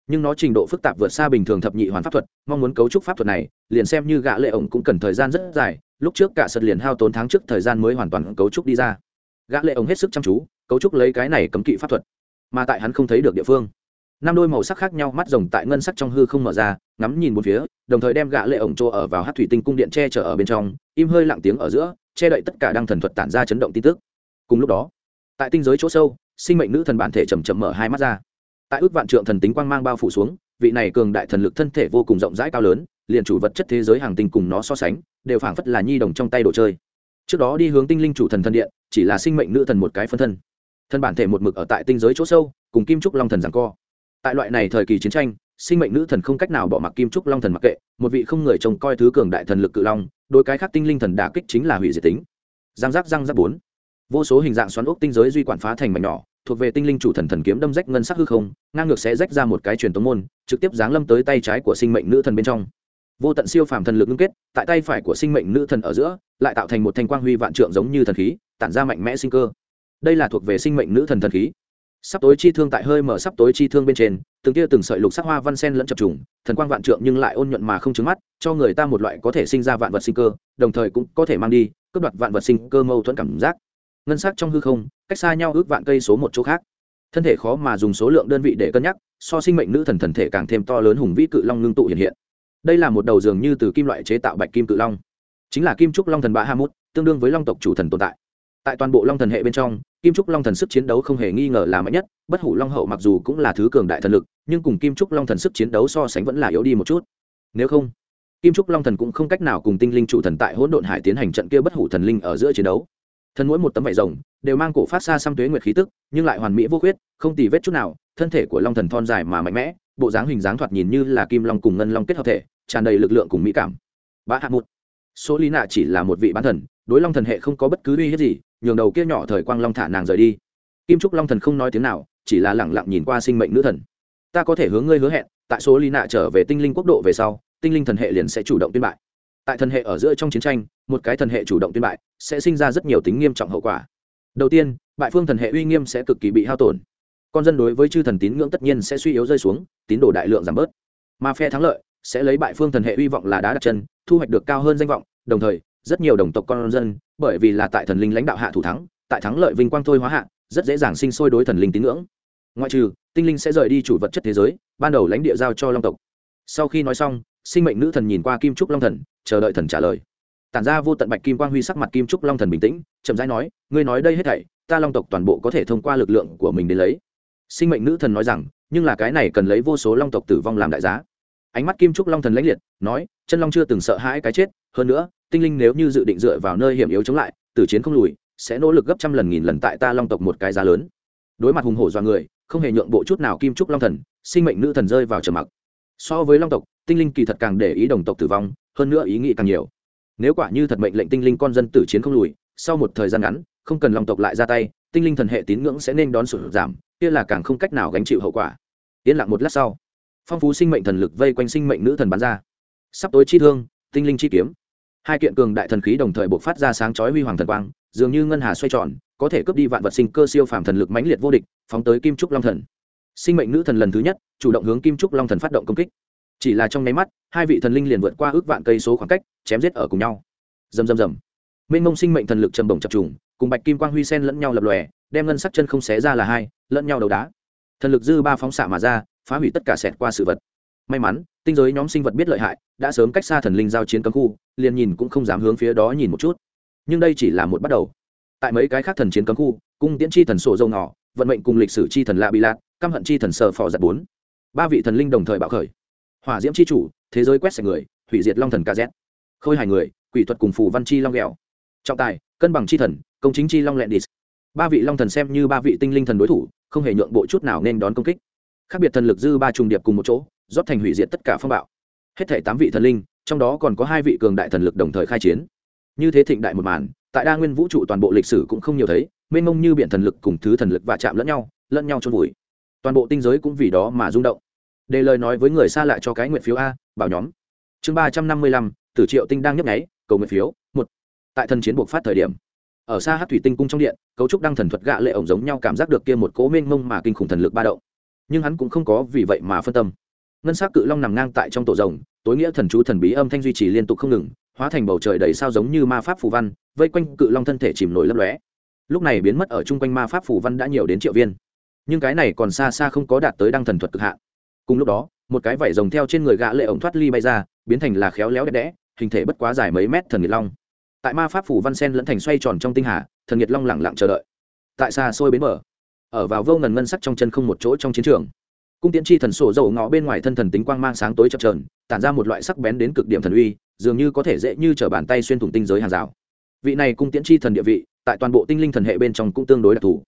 nhưng nó trình độ phức tạp vượt xa bình thường thập nhị hoàn pháp thuật, mong muốn cấu trúc pháp thuật này, liền xem như gã lệ ổng cũng cần thời gian rất dài, lúc trước cả sật liền hao tốn tháng trước thời gian mới hoàn toàn cấu trúc đi ra. Gã lệ ổng hết sức chăm chú, cấu trúc lấy cái này cấm kỵ pháp thuật, mà tại hắn không thấy được địa phương năm đôi màu sắc khác nhau mắt rồng tại ngân sắc trong hư không mở ra, ngắm nhìn một phía, đồng thời đem gã lệ ổng trô ở vào hát thủy tinh cung điện che chở ở bên trong, im hơi lặng tiếng ở giữa, che đậy tất cả đăng thần thuật tản ra chấn động tin tức. Cùng lúc đó, tại tinh giới chỗ sâu, sinh mệnh nữ thần bản thể chầm chậm mở hai mắt ra. Tại ước vạn trượng thần tính quang mang bao phủ xuống, vị này cường đại thần lực thân thể vô cùng rộng rãi cao lớn, liền chủ vật chất thế giới hàng tinh cùng nó so sánh, đều phảng phất là nhi đồng trong tay đồ chơi. Trước đó đi hướng tinh linh chủ thần thân điện, chỉ là sinh mệnh nữ thần một cái phân thân. Thân bản thể một mực ở tại tinh giới chỗ sâu, cùng kim trúc long thần giằng co tại loại này thời kỳ chiến tranh, sinh mệnh nữ thần không cách nào bỏ mặc kim trúc long thần mặc kệ, một vị không người trông coi thứ cường đại thần lực cự long đôi cái khác tinh linh thần đả kích chính là hủy diệt tính. Giang giác giang giác bốn. Vô số hình dạng xoắn ốc tinh giới duy quản phá thành mảnh nhỏ, thuộc về tinh linh chủ thần thần kiếm đâm rách ngân sắc hư không, ngang ngược sẽ rách ra một cái truyền tống môn, trực tiếp giáng lâm tới tay trái của sinh mệnh nữ thần bên trong. Vô tận siêu phàm thần lực ngưng kết, tại tay phải của sinh mệnh nữ thần ở giữa, lại tạo thành một thanh quang huy vạn trượng giống như thần khí, tản ra mạnh mẽ sinh cơ. Đây là thuộc về sinh mệnh nữ thần thần khí sắp tối chi thương tại hơi mở sắp tối chi thương bên trên, từng tia từng sợi lục sắc hoa văn sen lẫn chập trùng, thần quang vạn trượng nhưng lại ôn nhuận mà không trứng mắt, cho người ta một loại có thể sinh ra vạn vật sinh cơ, đồng thời cũng có thể mang đi, cướp đoạt vạn vật sinh cơ mâu thuẫn cảm giác. Ngân sắc trong hư không, cách xa nhau ước vạn cây số một chỗ khác. Thân thể khó mà dùng số lượng đơn vị để cân nhắc, so sinh mệnh nữ thần thần thể càng thêm to lớn hùng vĩ cự long ngưng tụ hiện hiện. Đây là một đầu dường như từ kim loại chế tạo bạch kim cự long. Chính là kim trúc long thần bạ hamut tương đương với long tộc chủ thần tồn tại. Tại toàn bộ long thần hệ bên trong kim trúc long thần sức chiến đấu không hề nghi ngờ là mạnh nhất, bất hủ long hậu mặc dù cũng là thứ cường đại thần lực, nhưng cùng kim trúc long thần sức chiến đấu so sánh vẫn là yếu đi một chút. Nếu không, kim trúc long thần cũng không cách nào cùng tinh linh chủ thần tại hỗn độn hải tiến hành trận kia bất hủ thần linh ở giữa chiến đấu. Thân mỗi một tấm vải rồng, đều mang cổ phát xa xăm tuế nguyệt khí tức, nhưng lại hoàn mỹ vô khuyết, không tì vết chút nào, thân thể của long thần thon dài mà mạnh mẽ, bộ dáng hình dáng thoạt nhìn như là kim long cùng ngân long kết hợp thể, tràn đầy lực lượng cùng mỹ cảm. Bá hạ một số lý nạ chỉ là một vị bán thần, đối long thần hệ không có bất cứ uy hiếp gì nhường đầu kia nhỏ thời quang long thả nàng rời đi. Kim trúc long thần không nói tiếng nào, chỉ là lẳng lặng nhìn qua sinh mệnh nữ thần. Ta có thể hướng ngươi hứa hẹn, tại số lý nạ trở về tinh linh quốc độ về sau, tinh linh thần hệ liền sẽ chủ động tuyên bại. Tại thần hệ ở giữa trong chiến tranh, một cái thần hệ chủ động tuyên bại, sẽ sinh ra rất nhiều tính nghiêm trọng hậu quả. Đầu tiên, bại phương thần hệ uy nghiêm sẽ cực kỳ bị hao tổn. Con dân đối với chư thần tín ngưỡng tất nhiên sẽ suy yếu rơi xuống, tín đồ đại lượng giảm bớt. Mà phe thắng lợi sẽ lấy bại phương thần hệ uy vọng là đá đặt chân, thu hoạch được cao hơn danh vọng, đồng thời rất nhiều đồng tộc con dân, bởi vì là tại thần linh lãnh đạo hạ thủ thắng, tại thắng lợi vinh quang thôi hóa hạ, rất dễ dàng sinh sôi đối thần linh tín ngưỡng. Ngoại trừ, tinh linh sẽ rời đi chủ vật chất thế giới, ban đầu lãnh địa giao cho long tộc. Sau khi nói xong, sinh mệnh nữ thần nhìn qua kim trúc long thần, chờ đợi thần trả lời. Tản ra vô tận bạch kim quang huy sắc mặt kim trúc long thần bình tĩnh, chậm rãi nói, ngươi nói đây hết thảy, ta long tộc toàn bộ có thể thông qua lực lượng của mình đến lấy. Sinh mệnh nữ thần nói rằng, nhưng là cái này cần lấy vô số long tộc tử vong làm đại giá. Ánh mắt kim trúc long thần lãnh liệt, nói, chân long chưa từng sợ hãi cái chết, hơn nữa tinh linh nếu như dự định dựa vào nơi hiểm yếu chống lại, tử chiến không lùi, sẽ nỗ lực gấp trăm lần nghìn lần tại ta long tộc một cái giá lớn. Đối mặt hùng hổ do người, không hề nhượng bộ chút nào kim trúc long thần, sinh mệnh nữ thần rơi vào trầm mặc. So với long tộc, tinh linh kỳ thật càng để ý đồng tộc tử vong, hơn nữa ý nghĩ càng nhiều. Nếu quả như thật mệnh lệnh tinh linh con dân tử chiến không lùi, sau một thời gian ngắn, không cần long tộc lại ra tay, tinh linh thần hệ tín ngưỡng sẽ nên đón sụt giảm, kia là càng không cách nào gánh chịu hậu quả. Yên lặng một lát sau, phong phú sinh mệnh thần lực vây quanh sinh mệnh nữ thần bắn ra. Sắp tối chi thương, tinh linh chi kiếm hai kiện cường đại thần khí đồng thời buộc phát ra sáng chói huy hoàng thần quang, dường như ngân hà xoay tròn, có thể cướp đi vạn vật sinh cơ siêu phàm thần lực mãnh liệt vô địch, phóng tới kim trúc long thần. Sinh mệnh nữ thần lần thứ nhất, chủ động hướng kim trúc long thần phát động công kích. Chỉ là trong nháy mắt, hai vị thần linh liền vượt qua ước vạn cây số khoảng cách, chém giết ở cùng nhau. Rầm rầm rầm. Mênh mông sinh mệnh thần lực trầm bổng chập trùng, cùng bạch kim quang huy sen lẫn nhau lập lòe, đem ngân sắc chân không xé ra là hai, lẫn nhau đầu đá. Thần lực dư ba phóng xạ mà ra, phá hủy tất cả sẹt qua sự vật may mắn, tinh giới nhóm sinh vật biết lợi hại, đã sớm cách xa thần linh giao chiến cấm khu, liền nhìn cũng không dám hướng phía đó nhìn một chút. Nhưng đây chỉ là một bắt đầu. Tại mấy cái khác thần chiến cấm khu, cung tiễn chi thần sổ dâu ngỏ, vận mệnh cùng lịch sử chi thần lạ bị lạc căm hận chi thần sờ phò giặt bốn. Ba vị thần linh đồng thời bạo khởi. Hỏa diễm chi chủ, thế giới quét sạch người, hủy diệt long thần kz khôi hài người, quỷ thuật cùng phù văn chi long ghẹo. Trọng tài, cân bằng chi thần, công chính chi long lẹn đít ba vị long thần xem như ba vị tinh linh thần đối thủ, không hề nhượng bộ chút nào nên đón công kích. Khác biệt thần lực dư ba trùng điệp cùng một chỗ rót thành hủy diệt tất cả phong bạo. Hết thể tám vị thần linh, trong đó còn có hai vị cường đại thần lực đồng thời khai chiến. Như thế thịnh đại một màn, tại đa nguyên vũ trụ toàn bộ lịch sử cũng không nhiều thấy, mênh mông như biển thần lực cùng thứ thần lực va chạm lẫn nhau lẫn nhau trôn vùi. Toàn bộ tinh giới cũng vì đó mà rung động. Đề lời nói với người xa lại cho cái nguyện phiếu a, bảo nhóm. Chương ba trăm năm mươi lăm, tử triệu tinh đang nhấp nháy, cầu nguyện phiếu, một. Tại thần chiến buộc phát thời điểm, ở xa hát thủy tinh cung trong điện, cấu trúc đăng thần thuật gạ lệ ổng giống nhau cảm giác được kia một cố mênh mông mà kinh khủng thần lực ba động. Nhưng hắn cũng không có vì vậy mà phân tâm ngân s c cự long nằm ngang tại trong tổ rồng, tối nghĩa thần chú thần bí âm thanh duy trì liên tục không ngừng, hóa thành bầu trời đầy sao giống như ma pháp phù văn, vây quanh cự long thân thể chìm nổi lấp lóe. Lúc này biến mất ở chung quanh ma pháp phù văn đã nhiều đến triệu viên. Nhưng cái này còn xa xa không có đạt tới đăng thần thuật cực hạn. Cùng lúc đó, một cái vảy rồng theo trên người gã lệ ổng thoát ly bay ra, biến thành là khéo léo đẹp đẽ, hình thể bất quá dài mấy mét thần nhiệt long. Tại ma pháp phủ văn sen lẫn thành xoay tròn trong tinh hà, thần nhiệt long lẳng lặng chờ đợi. Tại xa xôi bến bờ, ở vào vô ngần ngân sắc trong chân không một chỗ trong chiến trường cung tiễn chi thần sổ dầu ngõ bên ngoài thân thần tính quang mang sáng tối chập trờn tản ra một loại sắc bén đến cực điểm thần uy, dường như có thể dễ như t bàn tay xuyên thủng tinh giới hàng rào. Vị này cung tiễn chi thần địa vị, tại toàn bộ tinh linh thần hệ bên trong cũng tương đối đặc thù.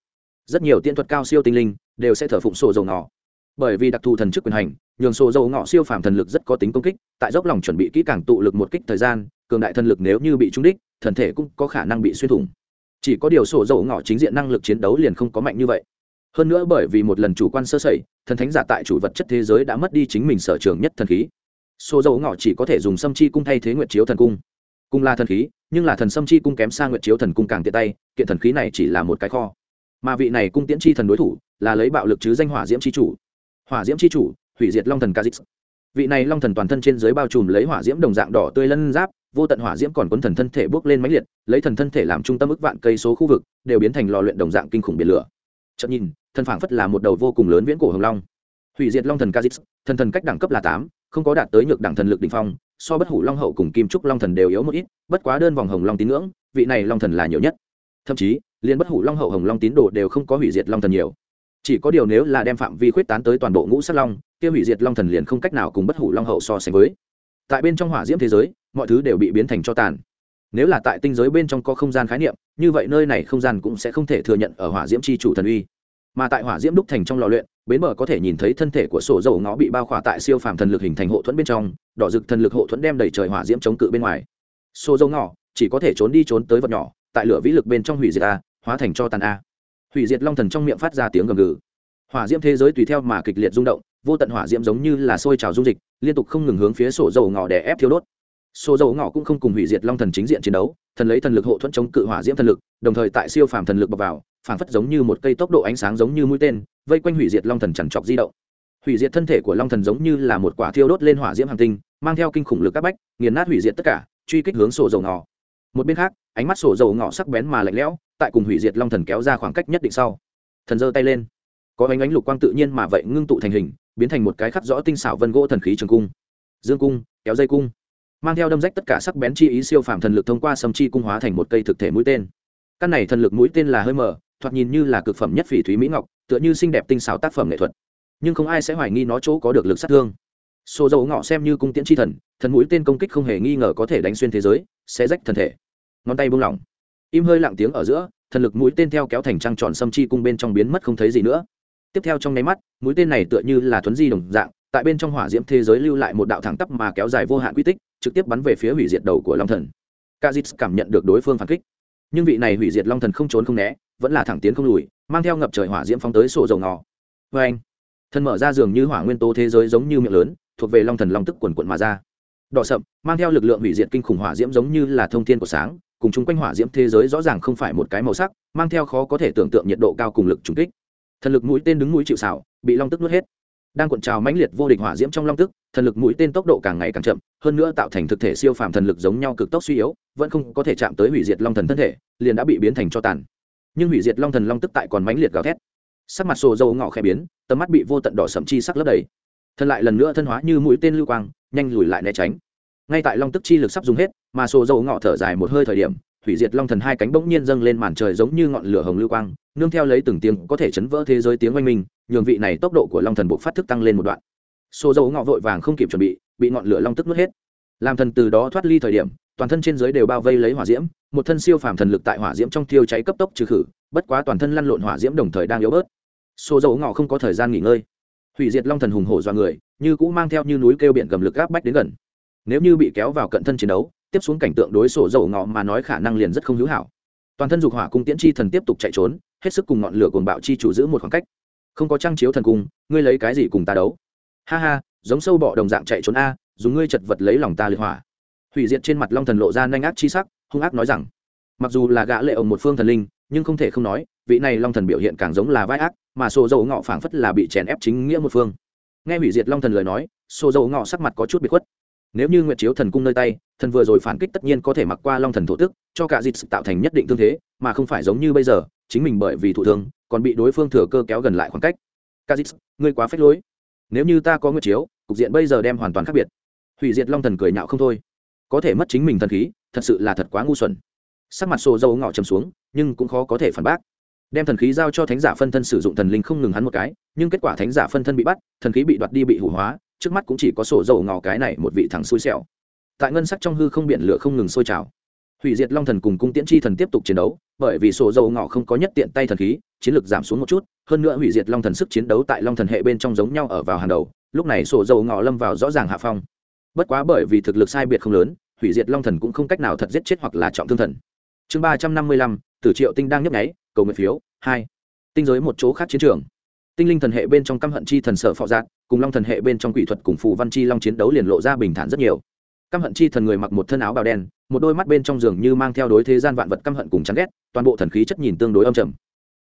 Rất nhiều tiễn thuật cao siêu tinh linh đều sẽ thờ phụng sổ dầu ngõ bởi vì đặc thù thần chức quyền hành, nhường sổ dầu ngọ siêu phàm thần lực rất có tính công kích, tại dốc lòng chuẩn bị kỹ càng tụ lực một kích thời gian, cường đại thần lực nếu như bị trúng đích, thần thể cũng có khả năng bị xuyên thủng. Chỉ có điều sổ dầu ngọ chính diện năng lực chiến đấu liền không có mạnh như vậy hơn nữa bởi vì một lần chủ quan sơ sẩy, thần thánh giả tại chủ vật chất thế giới đã mất đi chính mình sở trường nhất thần khí. Số dầu ngọ chỉ có thể dùng sâm chi cung thay thế nguyệt chiếu thần cung. Cung là thần khí, nhưng là thần sâm chi cung kém sang nguyệt chiếu thần cung càng tiện tay, kiện thần khí này chỉ là một cái kho. Mà vị này cung tiễn chi thần đối thủ là lấy bạo lực chứ danh hỏa diễm chi chủ. Hỏa diễm chi chủ, hủy diệt long thần kazix. Vị này long thần toàn thân trên dưới bao trùm lấy hỏa diễm đồng dạng đỏ tươi lân giáp, vô tận hỏa diễm còn cuốn thần thân thể bước lên máy liệt, lấy thần thân thể làm trung tâm ức vạn cây số khu vực, đều biến thành lò luyện đồng dạng kinh khủng biển lửa. Chợt nhìn thần phảng phất là một đầu vô cùng lớn viễn cổ hồng long. Hủy diệt long thần kazix thần thần cách đẳng cấp là tám, không có đạt tới nhược đẳng thần lực đỉnh phong, so bất hủ long hậu cùng kim trúc long thần đều yếu một ít, bất quá đơn vòng hồng long tín ngưỡng, vị này long thần là nhiều nhất. Thậm chí liên bất hủ long hậu hồng long tín đồ đều không có hủy diệt long thần nhiều. Chỉ có điều nếu là đem phạm vi khuyết tán tới toàn bộ ngũ sắc long, kia hủy diệt long thần liền không cách nào cùng bất hủ long hậu so sánh với. Tại bên trong hỏa diễm thế giới, mọi thứ đều bị biến thành cho tàn. Nếu là tại tinh giới bên trong có không gian khái niệm, như vậy nơi này không gian cũng sẽ không thể thừa nhận ở hỏa diễm c h i chủ thần uy mà tại hỏa diễm đúc thành trong lò luyện, bến bờ có thể nhìn thấy thân thể của sổ dầu ngõ bị bao khỏa tại siêu phàm thần lực hình thành hộ thuẫn bên trong, đỏ rực thần lực hộ thuẫn đem đầy trời hỏa diễm chống cự bên ngoài. Sổ dầu ngõ chỉ có thể trốn đi trốn tới vật nhỏ, tại lửa vĩ lực bên trong hủy diệt a, hóa thành cho tàn a. Hủy diệt long thần trong miệng phát ra tiếng gầm gừ. Hỏa diễm thế giới tùy theo mà kịch liệt rung động, vô tận hỏa diễm giống như là sôi trào dung dịch, liên tục không ngừng hướng phía sổ dầu ngõ để ép thiêu đốt. Sổ dầu ngõ cũng không cùng hủy diệt long thần chính diện chiến đấu, thần lấy thần lực hộ thuẫn chống cự hỏa diễm thần lực, đồng thời tại siêu phàm thần lực bọc vào phảng phất giống như một cây tốc độ ánh sáng giống như mũi tên, vây quanh hủy diệt long thần chằn trọc di động. Hủy diệt thân thể của long thần giống như là một quả thiêu đốt lên hỏa diễm hàng tinh, mang theo kinh khủng lực các bách, nghiền nát hủy diệt tất cả, truy kích hướng sổ dầu ngỏ. Một bên khác, ánh mắt sổ dầu ngọ sắc bén mà lạnh lẽo, tại cùng hủy diệt long thần kéo ra khoảng cách nhất định sau. Thần giơ tay lên. Có ánh ánh lục quang tự nhiên mà vậy ngưng tụ thành hình, biến thành một cái khắc rõ tinh xảo vân gỗ thần khí trường cung. Dương cung, kéo dây cung. Mang theo đâm rách tất cả sắc bén chi ý siêu phàm thần lực thông qua sầm chi cung hóa thành một cây thực thể mũi tên. Căn này thần lực mũi tên là hơi mở thoạt nhìn như là cực phẩm nhất phỉ thúy mỹ ngọc, tựa như xinh đẹp tinh xảo tác phẩm nghệ thuật. Nhưng không ai sẽ hoài nghi nó chỗ có được lực sát thương. Số dầu ngọ xem như cung tiễn chi thần thần mũi tên công kích không hề nghi ngờ có thể đánh xuyên thế giới sẽ rách thân thể. Ngón tay buông lỏng. Im hơi lặng tiếng ở giữa, thần lực mũi tên theo kéo thành trăng tròn xâm chi cung bên trong biến mất không thấy gì nữa. Tiếp theo trong nháy mắt, mũi tên này tựa như là thuấn di đồng dạng, tại bên trong hỏa diễm thế giới lưu lại một đạo thẳng tắp mà kéo dài vô hạn quy tích, trực tiếp bắn về phía hủy diệt đầu của long thần. Kazit cảm nhận được đối phương phản kích. Nhưng vị này hủy diệt long thần không trốn không né vẫn là thẳng tiến không lùi, mang theo ngập trời hỏa diễm phóng tới sổ dầu ngò. Vê anh, thân mở ra giường như hỏa nguyên tố thế giới giống như miệng lớn, thuộc về long thần long tức quần quận mà ra. Đỏ sậm, mang theo lực lượng hủy diệt kinh khủng hỏa diễm giống như là thông thiên của sáng, cùng chung quanh hỏa diễm thế giới rõ ràng không phải một cái màu sắc, mang theo khó có thể tưởng tượng nhiệt độ cao cùng lực trùng kích. Thần lực mũi tên đứng mũi chịu xảo bị long tức nuốt hết. Đang cuộn trào mãnh liệt vô địch hỏa diễm trong long tức, thần lực mũi tên tốc độ càng ngày càng chậm, hơn nữa tạo thành thực thể siêu phàm thần lực giống nhau cực tốc suy yếu, vẫn không có thể chạm tới hủy diệt long thần thân thể, liền đã bị biến thành cho tàn nhưng hủy diệt long thần long tức tại còn mãnh liệt gào thét. Sắc mặt sổ dầu ngọ khẽ biến, tầm mắt bị vô tận đỏ sậm chi sắc lấp đầy. Thân lại lần nữa thân hóa như mũi tên lưu quang, nhanh lùi lại né tránh. Ngay tại long tức chi lực sắp dùng hết, mà sổ dầu ngọ thở dài một hơi thời điểm, hủy diệt long thần hai cánh bỗng nhiên dâng lên màn trời giống như ngọn lửa hồng lưu quang, nương theo lấy từng tiếng có thể chấn vỡ thế giới tiếng oanh minh, nhường vị này tốc độ của long thần buộc phát thức tăng lên một đoạn. Sổ dầu ngọ vội vàng không kịp chuẩn bị bị ngọn lửa long tức nuốt hết. Làm thần từ đó thoát ly thời điểm toàn thân trên giới đều bao vây lấy hỏa diễm, một thân siêu phàm thần lực tại hỏa diễm trong thiêu cháy cấp tốc trừ khử, bất quá toàn thân lăn lộn hỏa diễm đồng thời đang yếu bớt. Xô dầu ngọ không có thời gian nghỉ ngơi. Hủy diệt long thần hùng hổ do người, như cũ mang theo như núi kêu biển gầm lực gáp bách đến gần. Nếu như bị kéo vào cận thân chiến đấu, tiếp xuống cảnh tượng đối sổ dầu ngọ mà nói khả năng liền rất không hữu hảo. Toàn thân dục hỏa cung tiễn chi thần tiếp tục chạy trốn, hết sức cùng ngọn lửa cuồng bạo chi chủ giữ một khoảng cách. Không có trang chiếu thần cung, ngươi lấy cái gì cùng ta đấu? Ha ha, giống sâu bọ đồng dạng chạy trốn a, dùng ngươi chật vật lấy lòng ta liệt hỏa hủy diệt trên mặt long thần lộ ra nhanh ác chi sắc, hung ác nói rằng, mặc dù là gã lệ ổng một phương thần linh, nhưng không thể không nói, vị này long thần biểu hiện càng giống là vai ác, mà sổ dầu ngọ phảng phất là bị chèn ép chính nghĩa một phương. Nghe hủy diệt long thần lời nói, sổ dầu ngọ sắc mặt có chút bị khuất. Nếu như nguyệt chiếu thần cung nơi tay, thần vừa rồi phản kích tất nhiên có thể mặc qua long thần thổ tức, cho cả dịp tạo thành nhất định thương thế, mà không phải giống như bây giờ, chính mình bởi vì thụ thương, còn bị đối phương thừa cơ kéo gần lại khoảng cách. Kazix ngươi quá phách lối. Nếu như ta có nguyệt chiếu, cục diện bây giờ đem hoàn toàn khác biệt. Hủy diệt long thần cười nhạo không thôi có thể mất chính mình thần khí, thật sự là thật quá ngu xuẩn. Sắc mặt sổ dâu ngọ trầm xuống, nhưng cũng khó có thể phản bác. Đem thần khí giao cho thánh giả phân thân sử dụng thần linh không ngừng hắn một cái, nhưng kết quả thánh giả phân thân bị bắt, thần khí bị đoạt đi bị hủ hóa, trước mắt cũng chỉ có sổ dầu ngò cái này một vị thằng xui xẻo. Tại ngân sắc trong hư không biển lửa không ngừng sôi trào. Hủy diệt long thần cùng cung tiễn chi thần tiếp tục chiến đấu, bởi vì sổ dầu ngọ không có nhất tiện tay thần khí, chiến lược giảm xuống một chút, hơn nữa hủy diệt long thần sức chiến đấu tại long thần hệ bên trong giống nhau ở vào hàng đầu, lúc này sổ dầu ngọ lâm vào rõ ràng hạ phong bất quá bởi vì thực lực sai biệt không lớn, hủy diệt long thần cũng không cách nào thật giết chết hoặc là trọng thương thần. Chương ba trăm năm mươi lăm, tử triệu tinh đang nhấp nháy, cầu nguyện phiếu, hai. Tinh giới một chỗ khác chiến trường. Tinh linh thần hệ bên trong căm hận chi thần sở phò giác cùng long thần hệ bên trong quỷ thuật cùng phù văn chi long chiến đấu liền lộ ra bình thản rất nhiều. Căm hận chi thần người mặc một thân áo bào đen, một đôi mắt bên trong giường như mang theo đối thế gian vạn vật căm hận cùng chán ghét, toàn bộ thần khí chất nhìn tương đối âm trầm.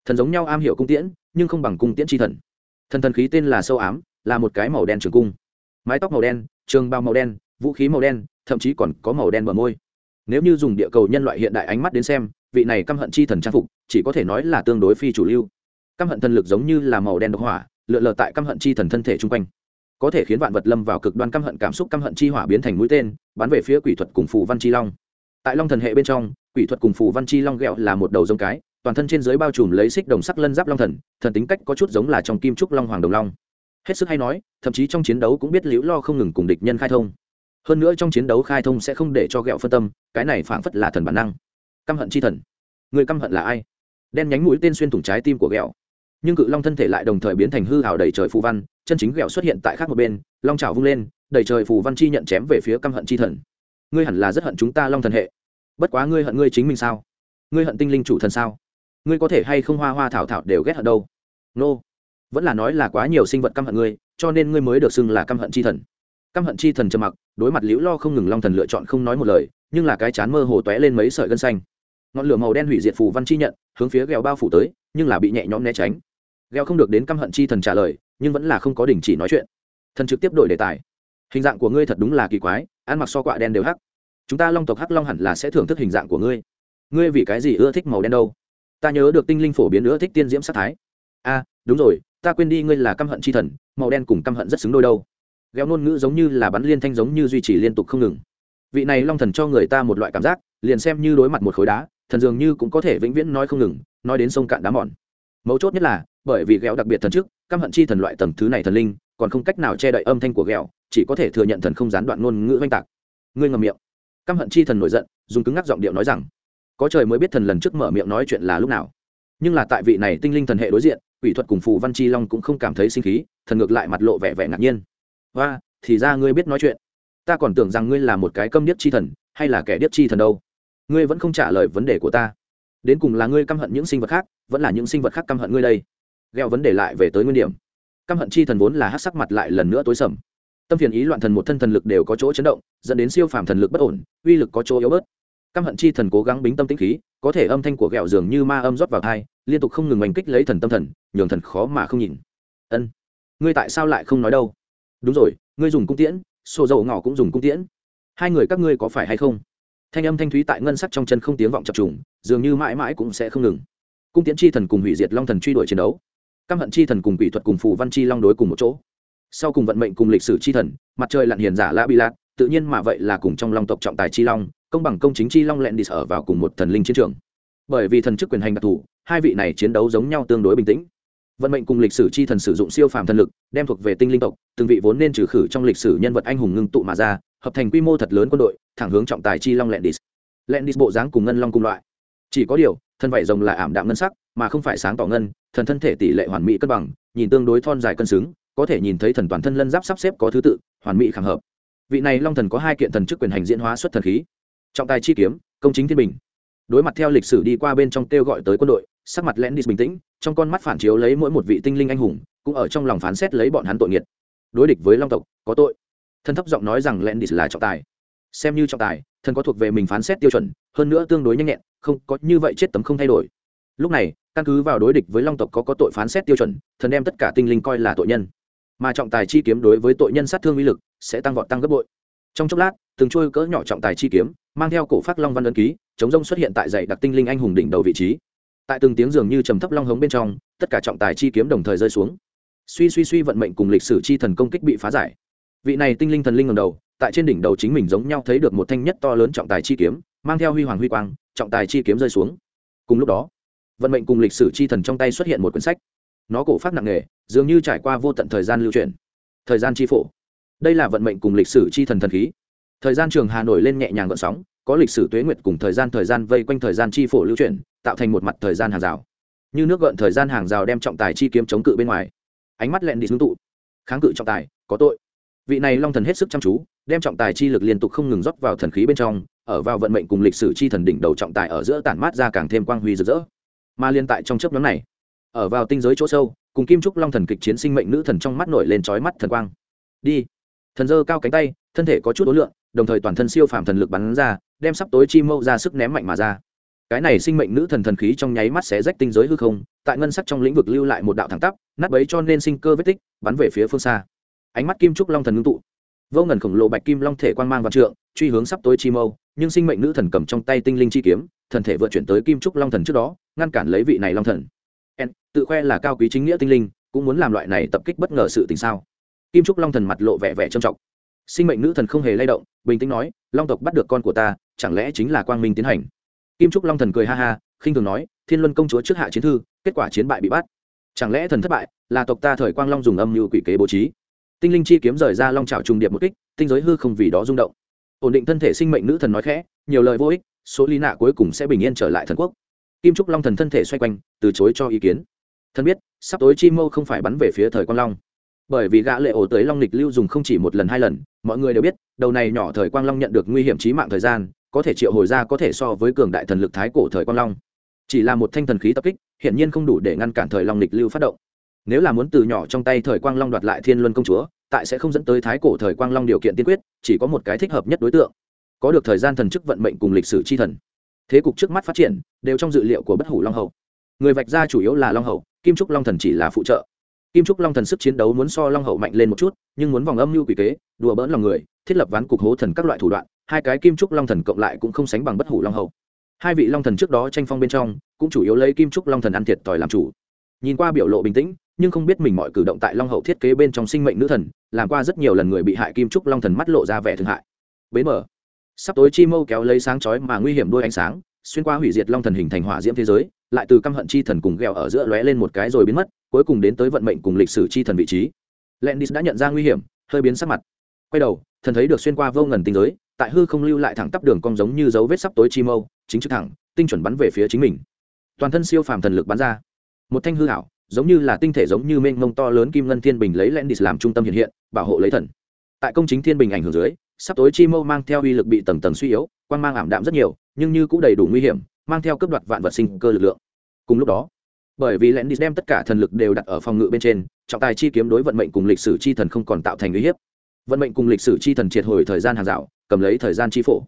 Thần giống nhau am hiểu cung tiễn, nhưng không bằng cung tiễn chi thần. Thần thần khí tên là sâu ám, là một cái màu đen trường cung. Mái tóc màu đen trường bao màu đen, vũ khí màu đen, thậm chí còn có màu đen bờ môi. Nếu như dùng địa cầu nhân loại hiện đại ánh mắt đến xem, vị này căm hận chi thần trang phục, chỉ có thể nói là tương đối phi chủ lưu. Căm hận thần lực giống như là màu đen độc hỏa, lượn lờ tại căm hận chi thần thân thể chung quanh. Có thể khiến vạn vật lâm vào cực đoan căm hận cảm xúc, căm hận chi hỏa biến thành mũi tên, bắn về phía quỷ thuật cùng phù văn chi long. Tại long thần hệ bên trong, quỷ thuật cùng phù văn chi long ghẹo là một đầu giống cái, toàn thân trên dưới bao trùm lấy xích đồng sắc lân giáp long thần thần tính cách có chút giống là trong kim trúc long hoàng đồng long hết sức hay nói, thậm chí trong chiến đấu cũng biết liễu lo không ngừng cùng địch nhân khai thông. Hơn nữa trong chiến đấu khai thông sẽ không để cho ghẹo phân tâm, cái này phảng phất là thần bản năng. Căm hận chi thần. Người căm hận là ai? Đen nhánh mũi tên xuyên thủng trái tim của ghẹo nhưng cự long thân thể lại đồng thời biến thành hư hào đầy trời phù văn, chân chính ghẹo xuất hiện tại khác một bên, long trào vung lên, đầy trời phù văn chi nhận chém về phía căm hận chi thần. Ngươi hẳn là rất hận chúng ta long thần hệ. Bất quá ngươi hận ngươi chính mình sao? Ngươi hận tinh linh chủ thần sao? Ngươi có thể hay không hoa hoa thảo thảo đều ghét hận đâu? Nô、no vẫn là nói là quá nhiều sinh vật căm hận ngươi, cho nên ngươi mới được xưng là căm hận chi thần. Căm hận chi thần trầm mặc, đối mặt liễu lo không ngừng long thần lựa chọn không nói một lời, nhưng là cái chán mơ hồ tóe lên mấy sợi gân xanh. Ngọn lửa màu đen hủy diệt phù văn chi nhận, hướng phía gheo bao phủ tới, nhưng là bị nhẹ nhõm né tránh. Gheo không được đến căm hận chi thần trả lời, nhưng vẫn là không có đình chỉ nói chuyện. Thần trực tiếp đổi đề tài. Hình dạng của ngươi thật đúng là kỳ quái, ăn mặc so quạ đen đều hắc. Chúng ta long tộc hắc long hẳn là sẽ thưởng thức hình dạng của ngươi. Ngươi vì cái gì ưa thích màu đen đâu? Ta nhớ được tinh linh phổ biến ưa thích tiên diễm sắc thái. A đúng rồi ta quên đi ngươi là căm hận chi thần, màu đen cùng căm hận rất xứng đôi đâu. Ghéo ngôn ngữ giống như là bắn liên thanh giống như duy trì liên tục không ngừng. Vị này long thần cho người ta một loại cảm giác, liền xem như đối mặt một khối đá, thần dường như cũng có thể vĩnh viễn nói không ngừng, nói đến sông cạn đá mòn. Mấu chốt nhất là, bởi vì ghéo đặc biệt thần trước, căm hận chi thần loại tầng thứ này thần linh, còn không cách nào che đậy âm thanh của ghẹo chỉ có thể thừa nhận thần không gián đoạn ngôn ngữ oanh tạc. Ngươi ngầm miệng. Căm hận chi thần nổi giận, dùng cứng ngắc giọng điệu nói rằng, có trời mới biết thần lần trước mở miệng nói chuyện là lúc nào. Nhưng là tại vị này tinh linh thần hệ đối diện quỷ thuật cùng phù văn chi long cũng không cảm thấy sinh khí, thần ngược lại mặt lộ vẻ vẻ ngạc nhiên. Và thì ra ngươi biết nói chuyện. Ta còn tưởng rằng ngươi là một cái câm điếc chi thần, hay là kẻ điếc chi thần đâu. Ngươi vẫn không trả lời vấn đề của ta. Đến cùng là ngươi căm hận những sinh vật khác, vẫn là những sinh vật khác căm hận ngươi đây. Gheo vấn đề lại về tới nguyên điểm. Căm hận chi thần vốn là hát sắc mặt lại lần nữa tối sầm. Tâm phiền ý loạn thần một thân thần lực đều có chỗ chấn động, dẫn đến siêu phàm thần lực bất ổn, uy lực có chỗ yếu bớt. Căm hận chi thần cố gắng bính tâm tĩnh khí, có thể âm thanh của ghẹo dường như ma âm rót vào thai liên tục không ngừng oanh kích lấy thần tâm thần, nhường thần khó mà không nhìn. Ân, ngươi tại sao lại không nói đâu? Đúng rồi, ngươi dùng cung tiễn, sổ dầu ngỏ cũng dùng cung tiễn. Hai người các ngươi có phải hay không? Thanh âm thanh thúy tại ngân sắc trong chân không tiếng vọng chập trùng, dường như mãi mãi cũng sẽ không ngừng. Cung tiễn chi thần cùng hủy diệt long thần truy đuổi chiến đấu. Căm hận chi thần cùng quỷ thuật cùng phù văn chi long đối cùng một chỗ. Sau cùng vận mệnh cùng lịch sử chi thần, mặt trời lặn hiền giả lã bị lạc tự nhiên mà vậy là cùng trong long tộc trọng tài chi long, công bằng công chính chi long lẹn đi sở vào cùng một thần linh chiến trường. Bởi vì thần chức quyền hành đặc thù hai vị này chiến đấu giống nhau tương đối bình tĩnh. Vận mệnh cùng lịch sử chi thần sử dụng siêu phàm thần lực, đem thuộc về tinh linh tộc, từng vị vốn nên trừ khử trong lịch sử nhân vật anh hùng ngưng tụ mà ra, hợp thành quy mô thật lớn quân đội, thẳng hướng trọng tài chi long lendis lendis bộ dáng cùng ngân long cùng loại. Chỉ có điều, thân vảy rồng là ảm đạm ngân sắc, mà không phải sáng tỏ ngân, thần thân thể tỷ lệ hoàn mỹ cân bằng, nhìn tương đối thon dài cân xứng, có thể nhìn thấy thần toàn thân lân giáp sắp xếp có thứ tự, hoàn mỹ khảm hợp. Vị này long thần có hai kiện thần chức quyền hành diễn hóa xuất thần khí. Trọng tài chi kiếm, công chính thiên bình. Đối mặt theo lịch sử đi qua bên trong kêu gọi tới quân đội sắc mặt lén đi bình tĩnh, trong con mắt phản chiếu lấy mỗi một vị tinh linh anh hùng, cũng ở trong lòng phán xét lấy bọn hắn tội nghiệt. Đối địch với long tộc, có tội. Thân thấp giọng nói rằng lén đi là trọng tài. Xem như trọng tài, thần có thuộc về mình phán xét tiêu chuẩn, hơn nữa tương đối nhanh nhẹn, không, có như vậy chết tấm không thay đổi. Lúc này, căn cứ vào đối địch với long tộc có có tội phán xét tiêu chuẩn, thần đem tất cả tinh linh coi là tội nhân. Mà trọng tài chi kiếm đối với tội nhân sát thương uy lực sẽ tăng vọt tăng gấp bội. Trong chốc lát, từng trôi cỡ nhỏ trọng tài chi kiếm, mang theo cổ phát long văn ấn ký, chống rông xuất hiện tại dạy đặc tinh linh anh hùng đỉnh đầu vị trí tại từng tiếng dường như trầm thấp long hống bên trong, tất cả trọng tài chi kiếm đồng thời rơi xuống. Suy suy suy vận mệnh cùng lịch sử chi thần công kích bị phá giải. Vị này tinh linh thần linh ngầm đầu, tại trên đỉnh đầu chính mình giống nhau thấy được một thanh nhất to lớn trọng tài chi kiếm, mang theo huy hoàng huy quang, trọng tài chi kiếm rơi xuống. Cùng lúc đó, vận mệnh cùng lịch sử chi thần trong tay xuất hiện một quyển sách. Nó cổ phát nặng nề, dường như trải qua vô tận thời gian lưu truyền. Thời gian chi phổ. Đây là vận mệnh cùng lịch sử chi thần thần khí. Thời gian trường hà nổi lên nhẹ nhàng gợn sóng, có lịch sử tuế nguyệt cùng thời gian thời gian vây quanh thời gian chi phổ lưu truyền tạo thành một mặt thời gian hàng rào. Như nước gợn thời gian hàng rào đem trọng tài chi kiếm chống cự bên ngoài. Ánh mắt lẹn đi hướng tụ. Kháng cự trọng tài, có tội. Vị này long thần hết sức chăm chú, đem trọng tài chi lực liên tục không ngừng rót vào thần khí bên trong, ở vào vận mệnh cùng lịch sử chi thần đỉnh đầu trọng tài ở giữa tản mát ra càng thêm quang huy rực rỡ. Mà liên tại trong chớp nhóm này, ở vào tinh giới chỗ sâu, cùng kim trúc long thần kịch chiến sinh mệnh nữ thần trong mắt nổi lên trói mắt thần quang. Đi. Thần dơ cao cánh tay, thân thể có chút ối lượng, đồng thời toàn thân siêu phàm thần lực bắn ra, đem sắp tối chi mâu ra sức ném mạnh mà ra cái này sinh mệnh nữ thần thần khí trong nháy mắt sẽ rách tinh giới hư không, tại ngân sắc trong lĩnh vực lưu lại một đạo thẳng tắp, nát bấy cho nên sinh cơ vết tích, bắn về phía phương xa. Ánh mắt kim trúc long thần ngưng tụ. Vô ngần khổng lồ bạch kim long thể quan mang vào trượng, truy hướng sắp tối chi mâu, nhưng sinh mệnh nữ thần cầm trong tay tinh linh chi kiếm, thần thể vượt chuyển tới kim trúc long thần trước đó, ngăn cản lấy vị này long thần. En, tự khoe là cao quý chính nghĩa tinh linh, cũng muốn làm loại này tập kích bất ngờ sự tình sao? Kim trúc long thần mặt lộ vẻ vẻ trầm trọng. Sinh mệnh nữ thần không hề lay động, bình tĩnh nói, long tộc bắt được con của ta, chẳng lẽ chính là quang minh tiến hành? Kim trúc long thần cười ha ha, khinh thường nói, thiên luân công chúa trước hạ chiến thư, kết quả chiến bại bị bắt. Chẳng lẽ thần thất bại, là tộc ta thời quang long dùng âm như quỷ kế bố trí? Tinh linh chi kiếm rời ra long trào trùng điệp một kích, tinh giới hư không vì đó rung động. Ổn định thân thể sinh mệnh nữ thần nói khẽ, nhiều lời vô ích, số lý nạ cuối cùng sẽ bình yên trở lại thần quốc. Kim trúc long thần thân thể xoay quanh, từ chối cho ý kiến. Thần biết, sắp tối chi mâu không phải bắn về phía thời quang long. Bởi vì gã lệ ổ tới long lịch lưu dùng không chỉ một lần hai lần, mọi người đều biết, đầu này nhỏ thời quang long nhận được nguy hiểm chí mạng thời gian có thể triệu hồi ra có thể so với cường đại thần lực thái cổ thời quang long. Chỉ là một thanh thần khí tập kích hiện nhiên không đủ để ngăn cản thời long lịch lưu phát động. Nếu là muốn từ nhỏ trong tay thời quang long đoạt lại thiên luân công chúa, tại sẽ không dẫn tới thái cổ thời quang long điều kiện tiên quyết, chỉ có một cái thích hợp nhất đối tượng. Có được thời gian thần chức vận mệnh cùng lịch sử chi thần. Thế cục trước mắt phát triển, đều trong dự liệu của bất hủ long hậu người vạch ra chủ yếu là long hậu kim trúc long thần chỉ là phụ trợ. Kim trúc long thần sức chiến đấu muốn so long hậu mạnh lên một chút, nhưng muốn vòng âm mưu quỷ kế, đùa bỡn lòng người thiết lập ván cục hố thần các loại thủ đoạn, hai cái kim trúc long thần cộng lại cũng không sánh bằng bất hủ long hậu hai vị long thần trước đó tranh phong bên trong, cũng chủ yếu lấy kim trúc long thần ăn thiệt tỏi làm chủ. Nhìn qua biểu lộ bình tĩnh, nhưng không biết mình mọi cử động tại long hậu thiết kế bên trong sinh mệnh nữ thần, làm qua rất nhiều lần người bị hại kim trúc long thần mắt lộ ra vẻ thương hại. Bến mở. Sắp tối chi mâu kéo lấy sáng chói mà nguy hiểm đôi ánh sáng, xuyên qua hủy diệt long thần hình thành hỏa diễm thế giới, lại từ căm hận chi thần cùng ghẹo ở giữa lóe lên một cái rồi biến mất, cuối cùng đến tới vận mệnh cùng lịch sử chi thần vị trí. Lendis đã nhận ra nguy hiểm, hơi biến sắc mặt. Quay đầu thần thấy được xuyên qua vô ngần tinh giới, tại hư không lưu lại thẳng tắp đường cong giống như dấu vết sắp tối chi mâu, chính trực thẳng, tinh chuẩn bắn về phía chính mình. Toàn thân siêu phàm thần lực bắn ra. Một thanh hư hảo giống như là tinh thể giống như mênh mông to lớn kim ngân thiên bình lấy lendis làm trung tâm hiện hiện, bảo hộ lấy thần. Tại công chính thiên bình ảnh hưởng dưới, sắp tối chi mâu mang theo uy lực bị tầng tầng suy yếu quan mang ảm đạm rất nhiều, nhưng như cũng đầy đủ nguy hiểm, mang theo cấp đoạt vạn vật sinh cơ lực lượng. Cùng lúc đó, bởi vì lẽn đi đem tất cả thần lực đều đặt ở phòng ngự bên trên, trọng tài chi kiếm đối vận mệnh cùng lịch sử chi thần không còn tạo thành uy hiếp vận mệnh cùng lịch sử chi thần triệt hồi thời gian hàng rào, cầm lấy thời gian chi phổ.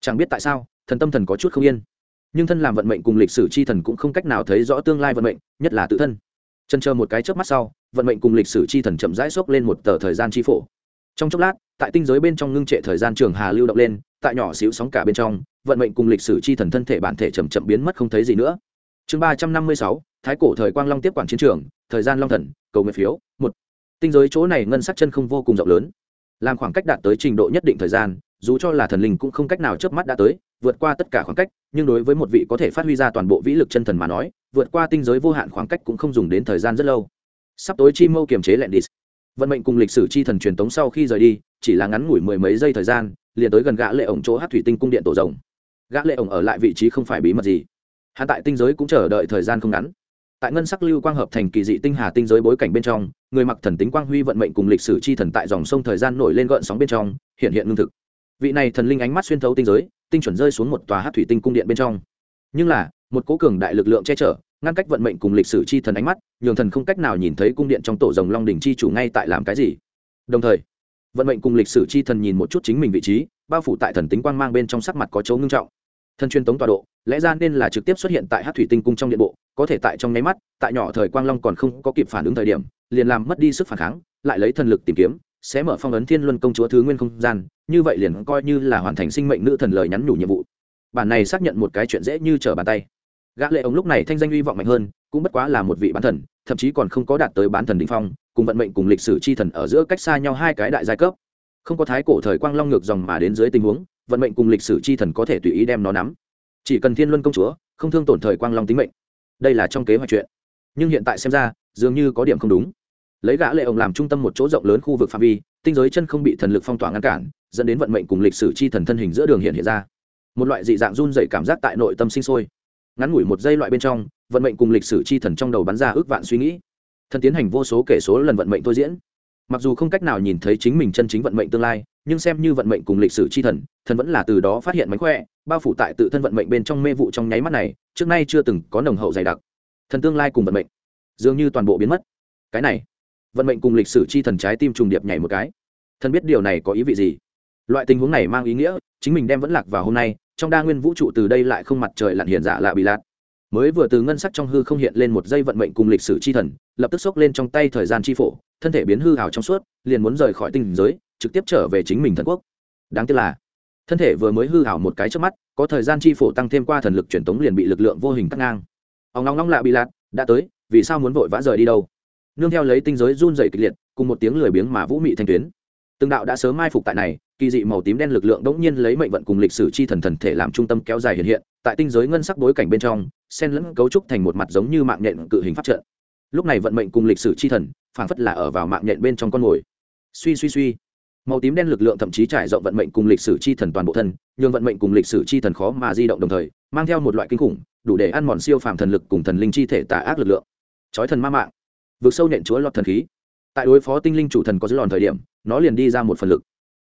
Chẳng biết tại sao, thần tâm thần có chút không yên. Nhưng thân làm vận mệnh cùng lịch sử chi thần cũng không cách nào thấy rõ tương lai vận mệnh, nhất là tự thân. Chân chờ một cái trước mắt sau, vận mệnh cùng lịch sử chi thần chậm rãi xốc lên một tờ thời gian chi phổ. Trong chốc lát, tại tinh giới bên trong ngưng trệ thời gian trường hà lưu động lên, tại nhỏ xíu sóng cả bên trong, vận mệnh cùng lịch sử chi thần thân thể bản thể chậm chậm biến mất không thấy gì nữa. Chương ba trăm năm mươi sáu, thái cổ thời quang long tiếp quản chiến trường, thời gian long thần, cầu nguyện phiếu, một. Tinh giới chỗ này ngân sắc chân không vô cùng rộng lớn làm khoảng cách đạt tới trình độ nhất định thời gian, dù cho là thần linh cũng không cách nào chớp mắt đã tới, vượt qua tất cả khoảng cách, nhưng đối với một vị có thể phát huy ra toàn bộ vĩ lực chân thần mà nói, vượt qua tinh giới vô hạn khoảng cách cũng không dùng đến thời gian rất lâu. Sắp tối chi mâu kiềm chế lẹn đi. Vận mệnh cùng lịch sử chi thần truyền tống sau khi rời đi, chỉ là ngắn ngủi mười mấy giây thời gian, liền tới gần gã lệ ổng chỗ hát thủy tinh cung điện tổ rồng. Gã lệ ổng ở lại vị trí không phải bí mật gì. Hạ tại tinh giới cũng chờ đợi thời gian không ngắn tại ngân sắc lưu quang hợp thành kỳ dị tinh hà tinh giới bối cảnh bên trong, người mặc thần tính quang huy vận mệnh cùng lịch sử chi thần tại dòng sông thời gian nổi lên gợn sóng bên trong, hiện hiện lương thực. Vị này thần linh ánh mắt xuyên thấu tinh giới, tinh chuẩn rơi xuống một tòa hát thủy tinh cung điện bên trong. Nhưng là, một cố cường đại lực lượng che chở, ngăn cách vận mệnh cùng lịch sử chi thần ánh mắt, nhường thần không cách nào nhìn thấy cung điện trong tổ rồng long đỉnh chi chủ ngay tại làm cái gì. Đồng thời, vận mệnh cùng lịch sử chi thần nhìn một chút chính mình vị trí, bao phủ tại thần tính quang mang bên trong sắc mặt có chấu ngưng trọng. Thần truyền tống tọa độ, lẽ ra nên là trực tiếp xuất hiện tại hát thủy tinh cung trong điện bộ có thể tại trong nháy mắt, tại nhỏ thời quang long còn không có kịp phản ứng thời điểm, liền làm mất đi sức phản kháng, lại lấy thần lực tìm kiếm, sẽ mở phong ấn thiên luân công chúa thứ nguyên không gian, như vậy liền coi như là hoàn thành sinh mệnh nữ thần lời nhắn nhủ nhiệm vụ. Bản này xác nhận một cái chuyện dễ như trở bàn tay. Gã lệ ông lúc này thanh danh uy vọng mạnh hơn, cũng bất quá là một vị bán thần, thậm chí còn không có đạt tới bán thần đỉnh phong, cùng vận mệnh cùng lịch sử chi thần ở giữa cách xa nhau hai cái đại giai cấp. Không có thái cổ thời quang long ngược dòng mà đến dưới tình huống, vận mệnh cùng lịch sử chi thần có thể tùy ý đem nó nắm. Chỉ cần thiên luân công chúa, không thương tổn thời quang long tính mệnh đây là trong kế hoạch chuyện. Nhưng hiện tại xem ra, dường như có điểm không đúng. Lấy gã lệ ông làm trung tâm một chỗ rộng lớn khu vực phạm vi, tinh giới chân không bị thần lực phong tỏa ngăn cản, dẫn đến vận mệnh cùng lịch sử chi thần thân hình giữa đường hiện hiện ra. Một loại dị dạng run dày cảm giác tại nội tâm sinh sôi. Ngắn ngủi một giây loại bên trong, vận mệnh cùng lịch sử chi thần trong đầu bắn ra ước vạn suy nghĩ. Thần tiến hành vô số kể số lần vận mệnh thôi diễn mặc dù không cách nào nhìn thấy chính mình chân chính vận mệnh tương lai, nhưng xem như vận mệnh cùng lịch sử chi thần thần vẫn là từ đó phát hiện mánh khỏe, bao phủ tại tự thân vận mệnh bên trong mê vụ trong nháy mắt này, trước nay chưa từng có nồng hậu dày đặc. Thần tương lai cùng vận mệnh, dường như toàn bộ biến mất. Cái này, vận mệnh cùng lịch sử chi thần trái tim trùng điệp nhảy một cái. Thần biết điều này có ý vị gì? Loại tình huống này mang ý nghĩa, chính mình đem vẫn lạc vào hôm nay, trong đa nguyên vũ trụ từ đây lại không mặt trời lặn hiện giả dạ lạ bị lạt mới vừa từ ngân sắc trong hư không hiện lên một dây vận mệnh cùng lịch sử chi thần, lập tức xốc lên trong tay thời gian chi phổ, thân thể biến hư hào trong suốt, liền muốn rời khỏi tinh giới, trực tiếp trở về chính mình thần quốc. Đáng tiếc là, thân thể vừa mới hư hào một cái trước mắt, có thời gian chi phổ tăng thêm qua thần lực truyền tống liền bị lực lượng vô hình cắt ngang. Ông long long lạ bị lạt, đã tới, vì sao muốn vội vã rời đi đâu? Nương theo lấy tinh giới run dày kịch liệt, cùng một tiếng lười biếng mà vũ mị thanh tuyến từng đạo đã sớm mai phục tại này, kỳ dị màu tím đen lực lượng đống nhiên lấy mệnh vận cùng lịch sử chi thần thần thể làm trung tâm kéo dài hiện hiện, tại tinh giới ngân sắc bối cảnh bên trong, xen lẫn cấu trúc thành một mặt giống như mạng nhện cự hình pháp trận. Lúc này vận mệnh cùng lịch sử chi thần, phảng phất là ở vào mạng nhện bên trong con mồi. Suy suy suy. Màu tím đen lực lượng thậm chí trải rộng vận mệnh cùng lịch sử chi thần toàn bộ thân, nhường vận mệnh cùng lịch sử chi thần khó mà di động đồng thời, mang theo một loại kinh khủng, đủ để ăn mòn siêu phàm thần lực cùng thần linh chi thể tà ác lực lượng. Chói thần ma mạng. Vượt sâu nện chúa lọt thần khí. Tại đối phó tinh linh chủ thần có dư lòn thời điểm nó liền đi ra một phần lực.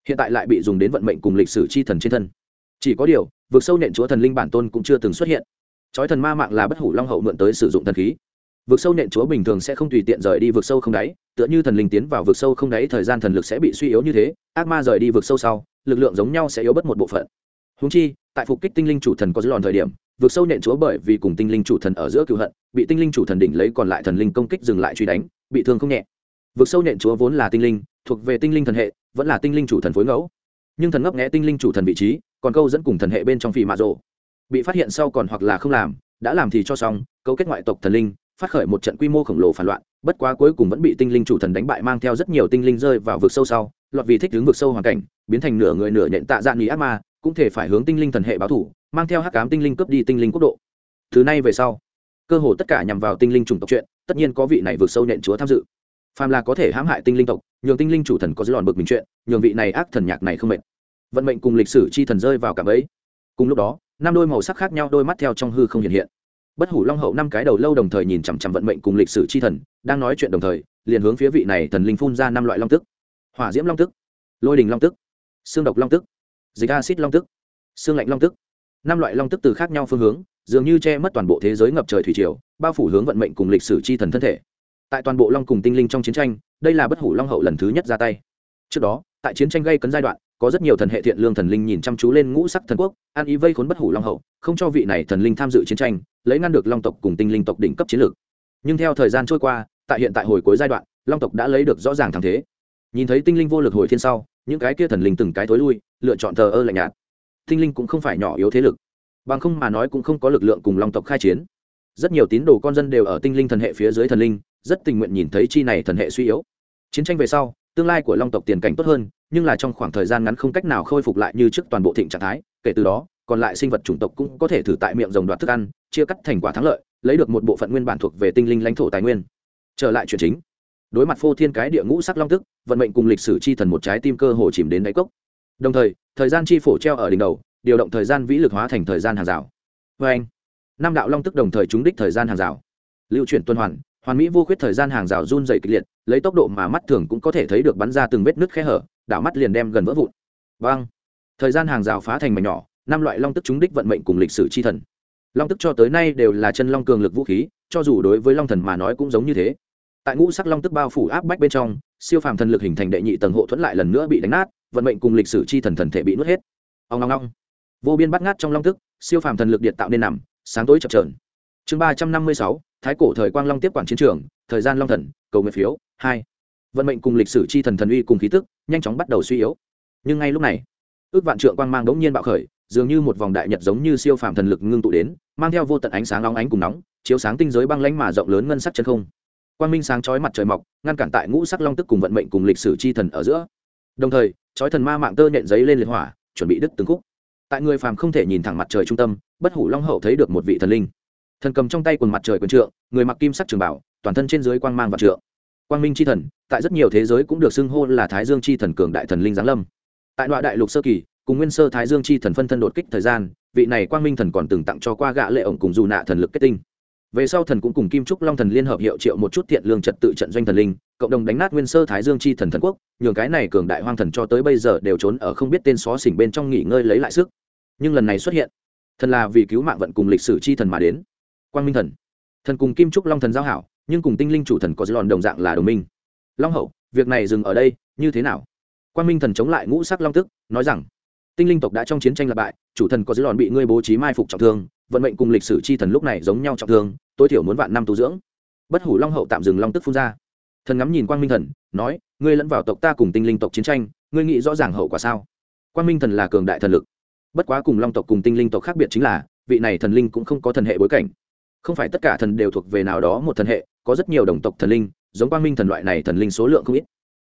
Hiện tại lại bị dùng đến vận mệnh cùng lịch sử chi thần trên thân. Chỉ có điều, vượt sâu nện chúa thần linh bản tôn cũng chưa từng xuất hiện. Chói thần ma mạng là bất hủ long hậu mượn tới sử dụng thần khí. Vực sâu nện chúa bình thường sẽ không tùy tiện rời đi vực sâu không đáy, tựa như thần linh tiến vào vực sâu không đáy, thời gian thần lực sẽ bị suy yếu như thế, ác ma rời đi vực sâu sau, lực lượng giống nhau sẽ yếu bất một bộ phận. Húng chi, tại phục kích tinh linh chủ thần có dư lòn thời điểm vực sâu nện chúa bởi vì cùng tinh linh chủ thần ở giữa cựu hận, bị tinh linh chủ thần đỉnh lấy còn lại thần linh công kích dừng lại truy đánh, bị thương không nhẹ. Vực sâu nện chúa vốn là tinh linh thuộc về tinh linh thần hệ, vẫn là tinh linh chủ thần phối ngẫu. Nhưng thần ngấp nghẽ tinh linh chủ thần vị trí, còn câu dẫn cùng thần hệ bên trong phì mạ rộ bị phát hiện sau còn hoặc là không làm, đã làm thì cho xong, cấu kết ngoại tộc thần linh, phát khởi một trận quy mô khổng lồ phản loạn, bất quá cuối cùng vẫn bị tinh linh chủ thần đánh bại mang theo rất nhiều tinh linh rơi vào vực sâu sau, lọt vì thích hướng vực sâu hoàn cảnh, biến thành nửa người nửa nhện tạ dạng ý ác ma, cũng thể phải hướng tinh linh thần hệ báo thủ, mang theo hắc cám tinh linh cướp đi tinh linh quốc độ. Thứ này về sau, cơ hồ tất cả nhằm vào tinh linh chủng tộc chuyện, tất nhiên có vị này vượt sâu nhện chúa tham dự phàm là có thể hãm hại tinh linh tộc, nhường tinh linh chủ thần có dư lòn bực mình chuyện, nhường vị này ác thần nhạc này không mệt. Vận mệnh cùng lịch sử chi thần rơi vào cảm ấy. Cùng lúc đó, năm đôi màu sắc khác nhau đôi mắt theo trong hư không hiện hiện. Bất hủ long hậu năm cái đầu lâu đồng thời nhìn chằm chằm vận mệnh cùng lịch sử chi thần, đang nói chuyện đồng thời, liền hướng phía vị này thần linh phun ra năm loại long tức. Hỏa diễm long tức, lôi đình long tức, xương độc long tức, dịch acid long tức, xương lạnh long tức. Năm loại long tức từ khác nhau phương hướng, dường như che mất toàn bộ thế giới ngập trời thủy triều, bao phủ hướng vận mệnh cùng lịch sử chi thần thân thể tại toàn bộ long cùng tinh linh trong chiến tranh, đây là bất hủ long hậu lần thứ nhất ra tay. Trước đó, tại chiến tranh gây cấn giai đoạn, có rất nhiều thần hệ thiện lương thần linh nhìn chăm chú lên ngũ sắc thần quốc an ý vây khốn bất hủ long hậu, không cho vị này thần linh tham dự chiến tranh, lấy ngăn được long tộc cùng tinh linh tộc đỉnh cấp chiến lược. Nhưng theo thời gian trôi qua, tại hiện tại hồi cuối giai đoạn, long tộc đã lấy được rõ ràng thắng thế. Nhìn thấy tinh linh vô lực hồi thiên sau, những cái kia thần linh từng cái thối lui, lựa chọn thờ ơ lạnh nhạt. Tinh linh cũng không phải nhỏ yếu thế lực, bằng không mà nói cũng không có lực lượng cùng long tộc khai chiến. Rất nhiều tín đồ con dân đều ở tinh linh thần hệ phía dưới thần linh rất tình nguyện nhìn thấy chi này thần hệ suy yếu. Chiến tranh về sau, tương lai của long tộc tiền cảnh tốt hơn, nhưng là trong khoảng thời gian ngắn không cách nào khôi phục lại như trước toàn bộ thịnh trạng thái, kể từ đó, còn lại sinh vật chủng tộc cũng có thể thử tại miệng rồng đoạt thức ăn, chia cắt thành quả thắng lợi, lấy được một bộ phận nguyên bản thuộc về tinh linh lãnh thổ tài nguyên. Trở lại chuyện chính. Đối mặt phô thiên cái địa ngũ sắc long tức, vận mệnh cùng lịch sử chi thần một trái tim cơ hồ chìm đến đáy cốc. Đồng thời thời gian chi phổ treo ở đỉnh đầu, điều động thời gian vĩ lực hóa thành thời gian hàng rào. Vê anh năm đạo long tức đồng thời trúng đích thời gian hàng rào. Lưu chuyển tuần hoàn hoàn mỹ vô khuyết thời gian hàng rào run dày kịch liệt, lấy tốc độ mà mắt thường cũng có thể thấy được bắn ra từng vết nứt khe hở, đảo mắt liền đem gần vỡ vụn. Vang thời gian hàng rào phá thành mảnh nhỏ, năm loại long tức trúng đích vận mệnh cùng lịch sử chi thần. Long tức cho tới nay đều là chân long cường lực vũ khí, cho dù đối với long thần mà nói cũng giống như thế. Tại ngũ sắc long tức bao phủ áp bách bên trong, siêu phàm thần lực hình thành đệ nhị tầng hộ thuẫn lại lần nữa bị đánh nát, vận mệnh cùng lịch sử chi thần thần thể bị nuốt hết. Ông long long vô biên bắt ngát trong long tức, siêu phàm thần lực điện tạo nên nằm, sáng tối chập trờn chương ba trăm năm mươi sáu thái cổ thời quang long tiếp quản chiến trường, thời gian long thần, cầu nguyện phiếu, hai. Vận mệnh cùng lịch sử chi thần thần uy cùng khí tức, nhanh chóng bắt đầu suy yếu. Nhưng ngay lúc này, ước vạn trượng quang mang đống nhiên bạo khởi, dường như một vòng đại nhật giống như siêu phàm thần lực ngưng tụ đến, mang theo vô tận ánh sáng long ánh cùng nóng, chiếu sáng tinh giới băng lánh mà rộng lớn ngân sắc chân không. Quang minh sáng chói mặt trời mọc, ngăn cản tại ngũ sắc long tức cùng vận mệnh cùng lịch sử chi thần ở giữa. Đồng thời, chói thần ma mạng tơ nhện giấy lên liệt hỏa, chuẩn bị đứt từng khúc. Tại người phàm không thể nhìn thẳng mặt trời trung tâm, bất hủ long hậu thấy được một vị thần linh thần cầm trong tay quần mặt trời quần trượng, người mặc kim sắc trường bảo, toàn thân trên dưới quang mang và trượng. Quang minh c h i thần, tại rất nhiều thế giới cũng được xưng hô là thái dương c h i thần cường đại thần linh giáng lâm. Tại đoạn đại lục sơ kỳ, cùng nguyên sơ thái dương c h i thần phân thân đột kích thời gian, vị này quang minh thần còn từng tặng cho qua gã lệ ổng cùng dù nạ thần lực kết tinh. Về sau thần cũng cùng kim trúc long thần liên hợp hiệu triệu một chút thiện lương trật tự trận doanh thần linh, cộng đồng đánh nát nguyên sơ thái dương chi thần thần quốc, nhường cái này cường đại hoang thần cho tới bây giờ đều trốn ở không biết tên xó xỉnh bên trong nghỉ ngơi lấy lại sức. Nhưng lần này xuất hiện thần là vì cứu mạng vận cùng lịch sử chi thần mà đến quang minh thần. Thần cùng kim trúc long thần giao hảo, nhưng cùng tinh linh chủ thần có dư lòn đồng dạng là đồng minh. Long hậu, việc này dừng ở đây, như thế nào? Quan minh thần chống lại ngũ sắc long tức, nói rằng, tinh linh tộc đã trong chiến tranh lập bại, chủ thần có dư lòn bị ngươi bố trí mai phục trọng thương, vận mệnh cùng lịch sử chi thần lúc này giống nhau trọng thương, tối thiểu muốn vạn năm tu dưỡng. Bất hủ long hậu tạm dừng long tức phun ra. Thần ngắm nhìn quang minh thần, nói, ngươi lẫn vào tộc ta cùng tinh linh tộc chiến tranh, ngươi nghĩ rõ ràng hậu quả sao? Quang minh thần là cường đại thần lực. Bất quá cùng long tộc cùng tinh linh tộc khác biệt chính là, vị này thần linh cũng không có thần hệ bối cảnh không phải tất cả thần đều thuộc về nào đó một thần hệ, có rất nhiều đồng tộc thần linh, giống quang minh thần loại này thần linh số lượng không ít.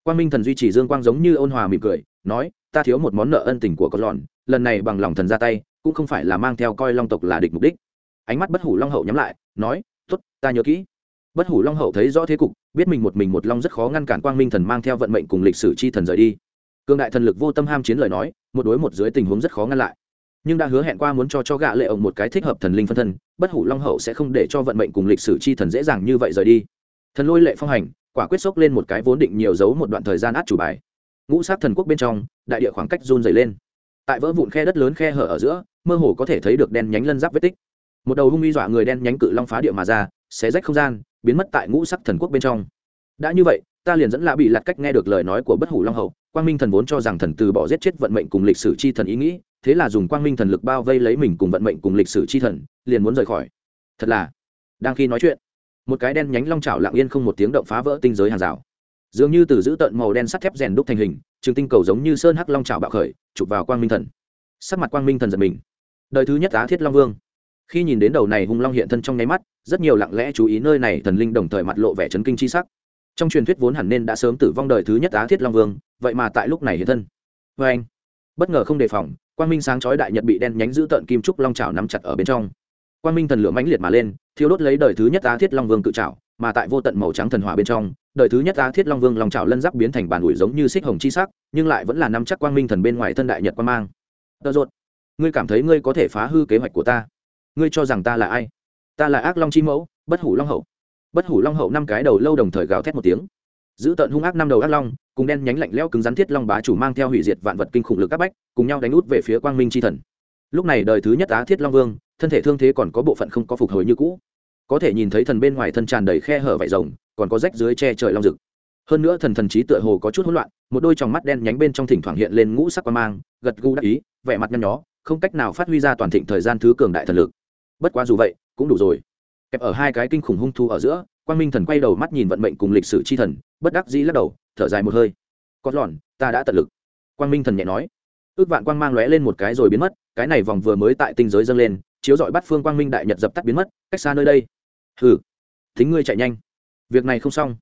Quang minh thần duy trì dương quang giống như ôn hòa mỉm cười, nói, ta thiếu một món nợ ân tình của con lòn lần này bằng lòng thần ra tay, cũng không phải là mang theo coi long tộc là địch mục đích. Ánh mắt bất hủ long hậu nhắm lại, nói t ố t ta nhớ kỹ. Bất hủ long hậu thấy rõ thế cục, biết mình một mình một long rất khó ngăn cản quang minh thần mang theo vận mệnh cùng lịch sử chi thần rời đi. Cương đại thần lực vô tâm ham chiến lời nói, một đối một dưới tình huống rất khó ngăn lại nhưng đã hứa hẹn qua muốn cho cho gạ lệ ổng một cái thích hợp thần linh phân thân, bất hủ long hậu sẽ không để cho vận mệnh cùng lịch sử chi thần dễ dàng như vậy rời đi. Thần lôi lệ phong hành, quả quyết sốc lên một cái vốn định nhiều dấu một đoạn thời gian át chủ bài. Ngũ sát thần quốc bên trong, đại địa khoảng cách run dày lên. Tại vỡ vụn khe đất lớn khe hở ở giữa, mơ hồ có thể thấy được đen nhánh lân giáp vết tích. Một đầu hung uy dọa người đen nhánh cự long phá địa mà ra, xé rách không gian, biến mất tại ngũ sắc thần quốc bên trong. Đã như vậy, ta liền dẫn lạ bị lặt cách nghe được lời nói của bất hủ long hậu quang minh thần vốn cho rằng thần từ bỏ giết chết vận mệnh cùng lịch sử chi thần ý nghĩ, thế là dùng quang minh thần lực bao vây lấy mình cùng vận mệnh cùng lịch sử chi thần, liền muốn rời khỏi. Thật là, đang khi nói chuyện, một cái đen nhánh long trào lặng yên không một tiếng động phá vỡ tinh giới hàng rào. Dường như từ giữ tợn màu đen sắt thép rèn đúc thành hình, trường tinh cầu giống như sơn hắc long trào bạo khởi, chụp vào quang minh thần. Sắc mặt quang minh thần giật mình. Đời thứ nhất á thiết long vương. Khi nhìn đến đầu này hung long hiện thân trong nháy mắt, rất nhiều lặng lẽ chú ý nơi này thần linh đồng thời mặt lộ vẻ chấn kinh chi sắc trong truyền thuyết vốn hẳn nên đã sớm tử vong đời thứ nhất á thiết long vương, vậy mà tại lúc này hiện thân. Vê anh, bất ngờ không đề phòng, quang minh sáng chói đại nhật bị đen nhánh giữ tợn kim trúc long trào nắm chặt ở bên trong. Quang minh thần lửa mãnh liệt mà lên thiếu đốt lấy đời thứ nhất á thiết long vương cự trào mà tại vô tận màu trắng thần hỏa bên trong, đời thứ nhất á thiết long vương long trào lân giáp biến thành bàn ủi giống như xích hồng chi sắc, nhưng lại vẫn là nắm chắc quang minh thần bên ngoài thân đại nhật quan mang. Tợ rột, ngươi cảm thấy ngươi có thể phá hư kế hoạch của ta? Ngươi cho rằng ta là ai? Ta là ác long chi mẫu, bất hủ long hậu bất hủ long hậu năm cái đầu lâu đồng thời gào thét một tiếng. Giữ tận hung ác năm đầu ác long, cùng đen nhánh lạnh lẽo cứng rắn thiết long bá chủ mang theo hủy diệt vạn vật kinh khủng lực các bách, cùng nhau đánh út về phía quang minh c h i thần. Lúc này đời thứ nhất á thiết long vương, thân thể thương thế còn có bộ phận không có phục hồi như cũ. Có thể nhìn thấy thần bên ngoài thân tràn đầy khe hở vải rồng, còn có rách dưới che trời long rực. Hơn nữa thần thần trí tựa hồ có chút hỗn loạn, một đôi tròng mắt đen nhánh bên trong thỉnh thoảng hiện lên ngũ sắc quan mang, gật gu đắc ý, vẻ mặt nhăn nhó, không cách nào phát huy ra toàn thịnh thời gian thứ cường đại thần lực. Bất quá dù vậy, cũng đủ rồi kẹp ở hai cái kinh khủng hung thu ở giữa, quang minh thần quay đầu mắt nhìn vận mệnh cùng lịch sử chi thần, bất đắc dĩ lắc đầu, thở dài một hơi. Có lòn ta đã tận lực. Quang minh thần nhẹ nói. Ước vạn quang mang lóe lên một cái rồi biến mất, cái này vòng vừa mới tại tinh giới dâng lên, chiếu dọi bắt phương quang minh đại nhật dập tắt biến mất, cách xa nơi đây. Hừ, thính ngươi chạy nhanh. Việc này không xong.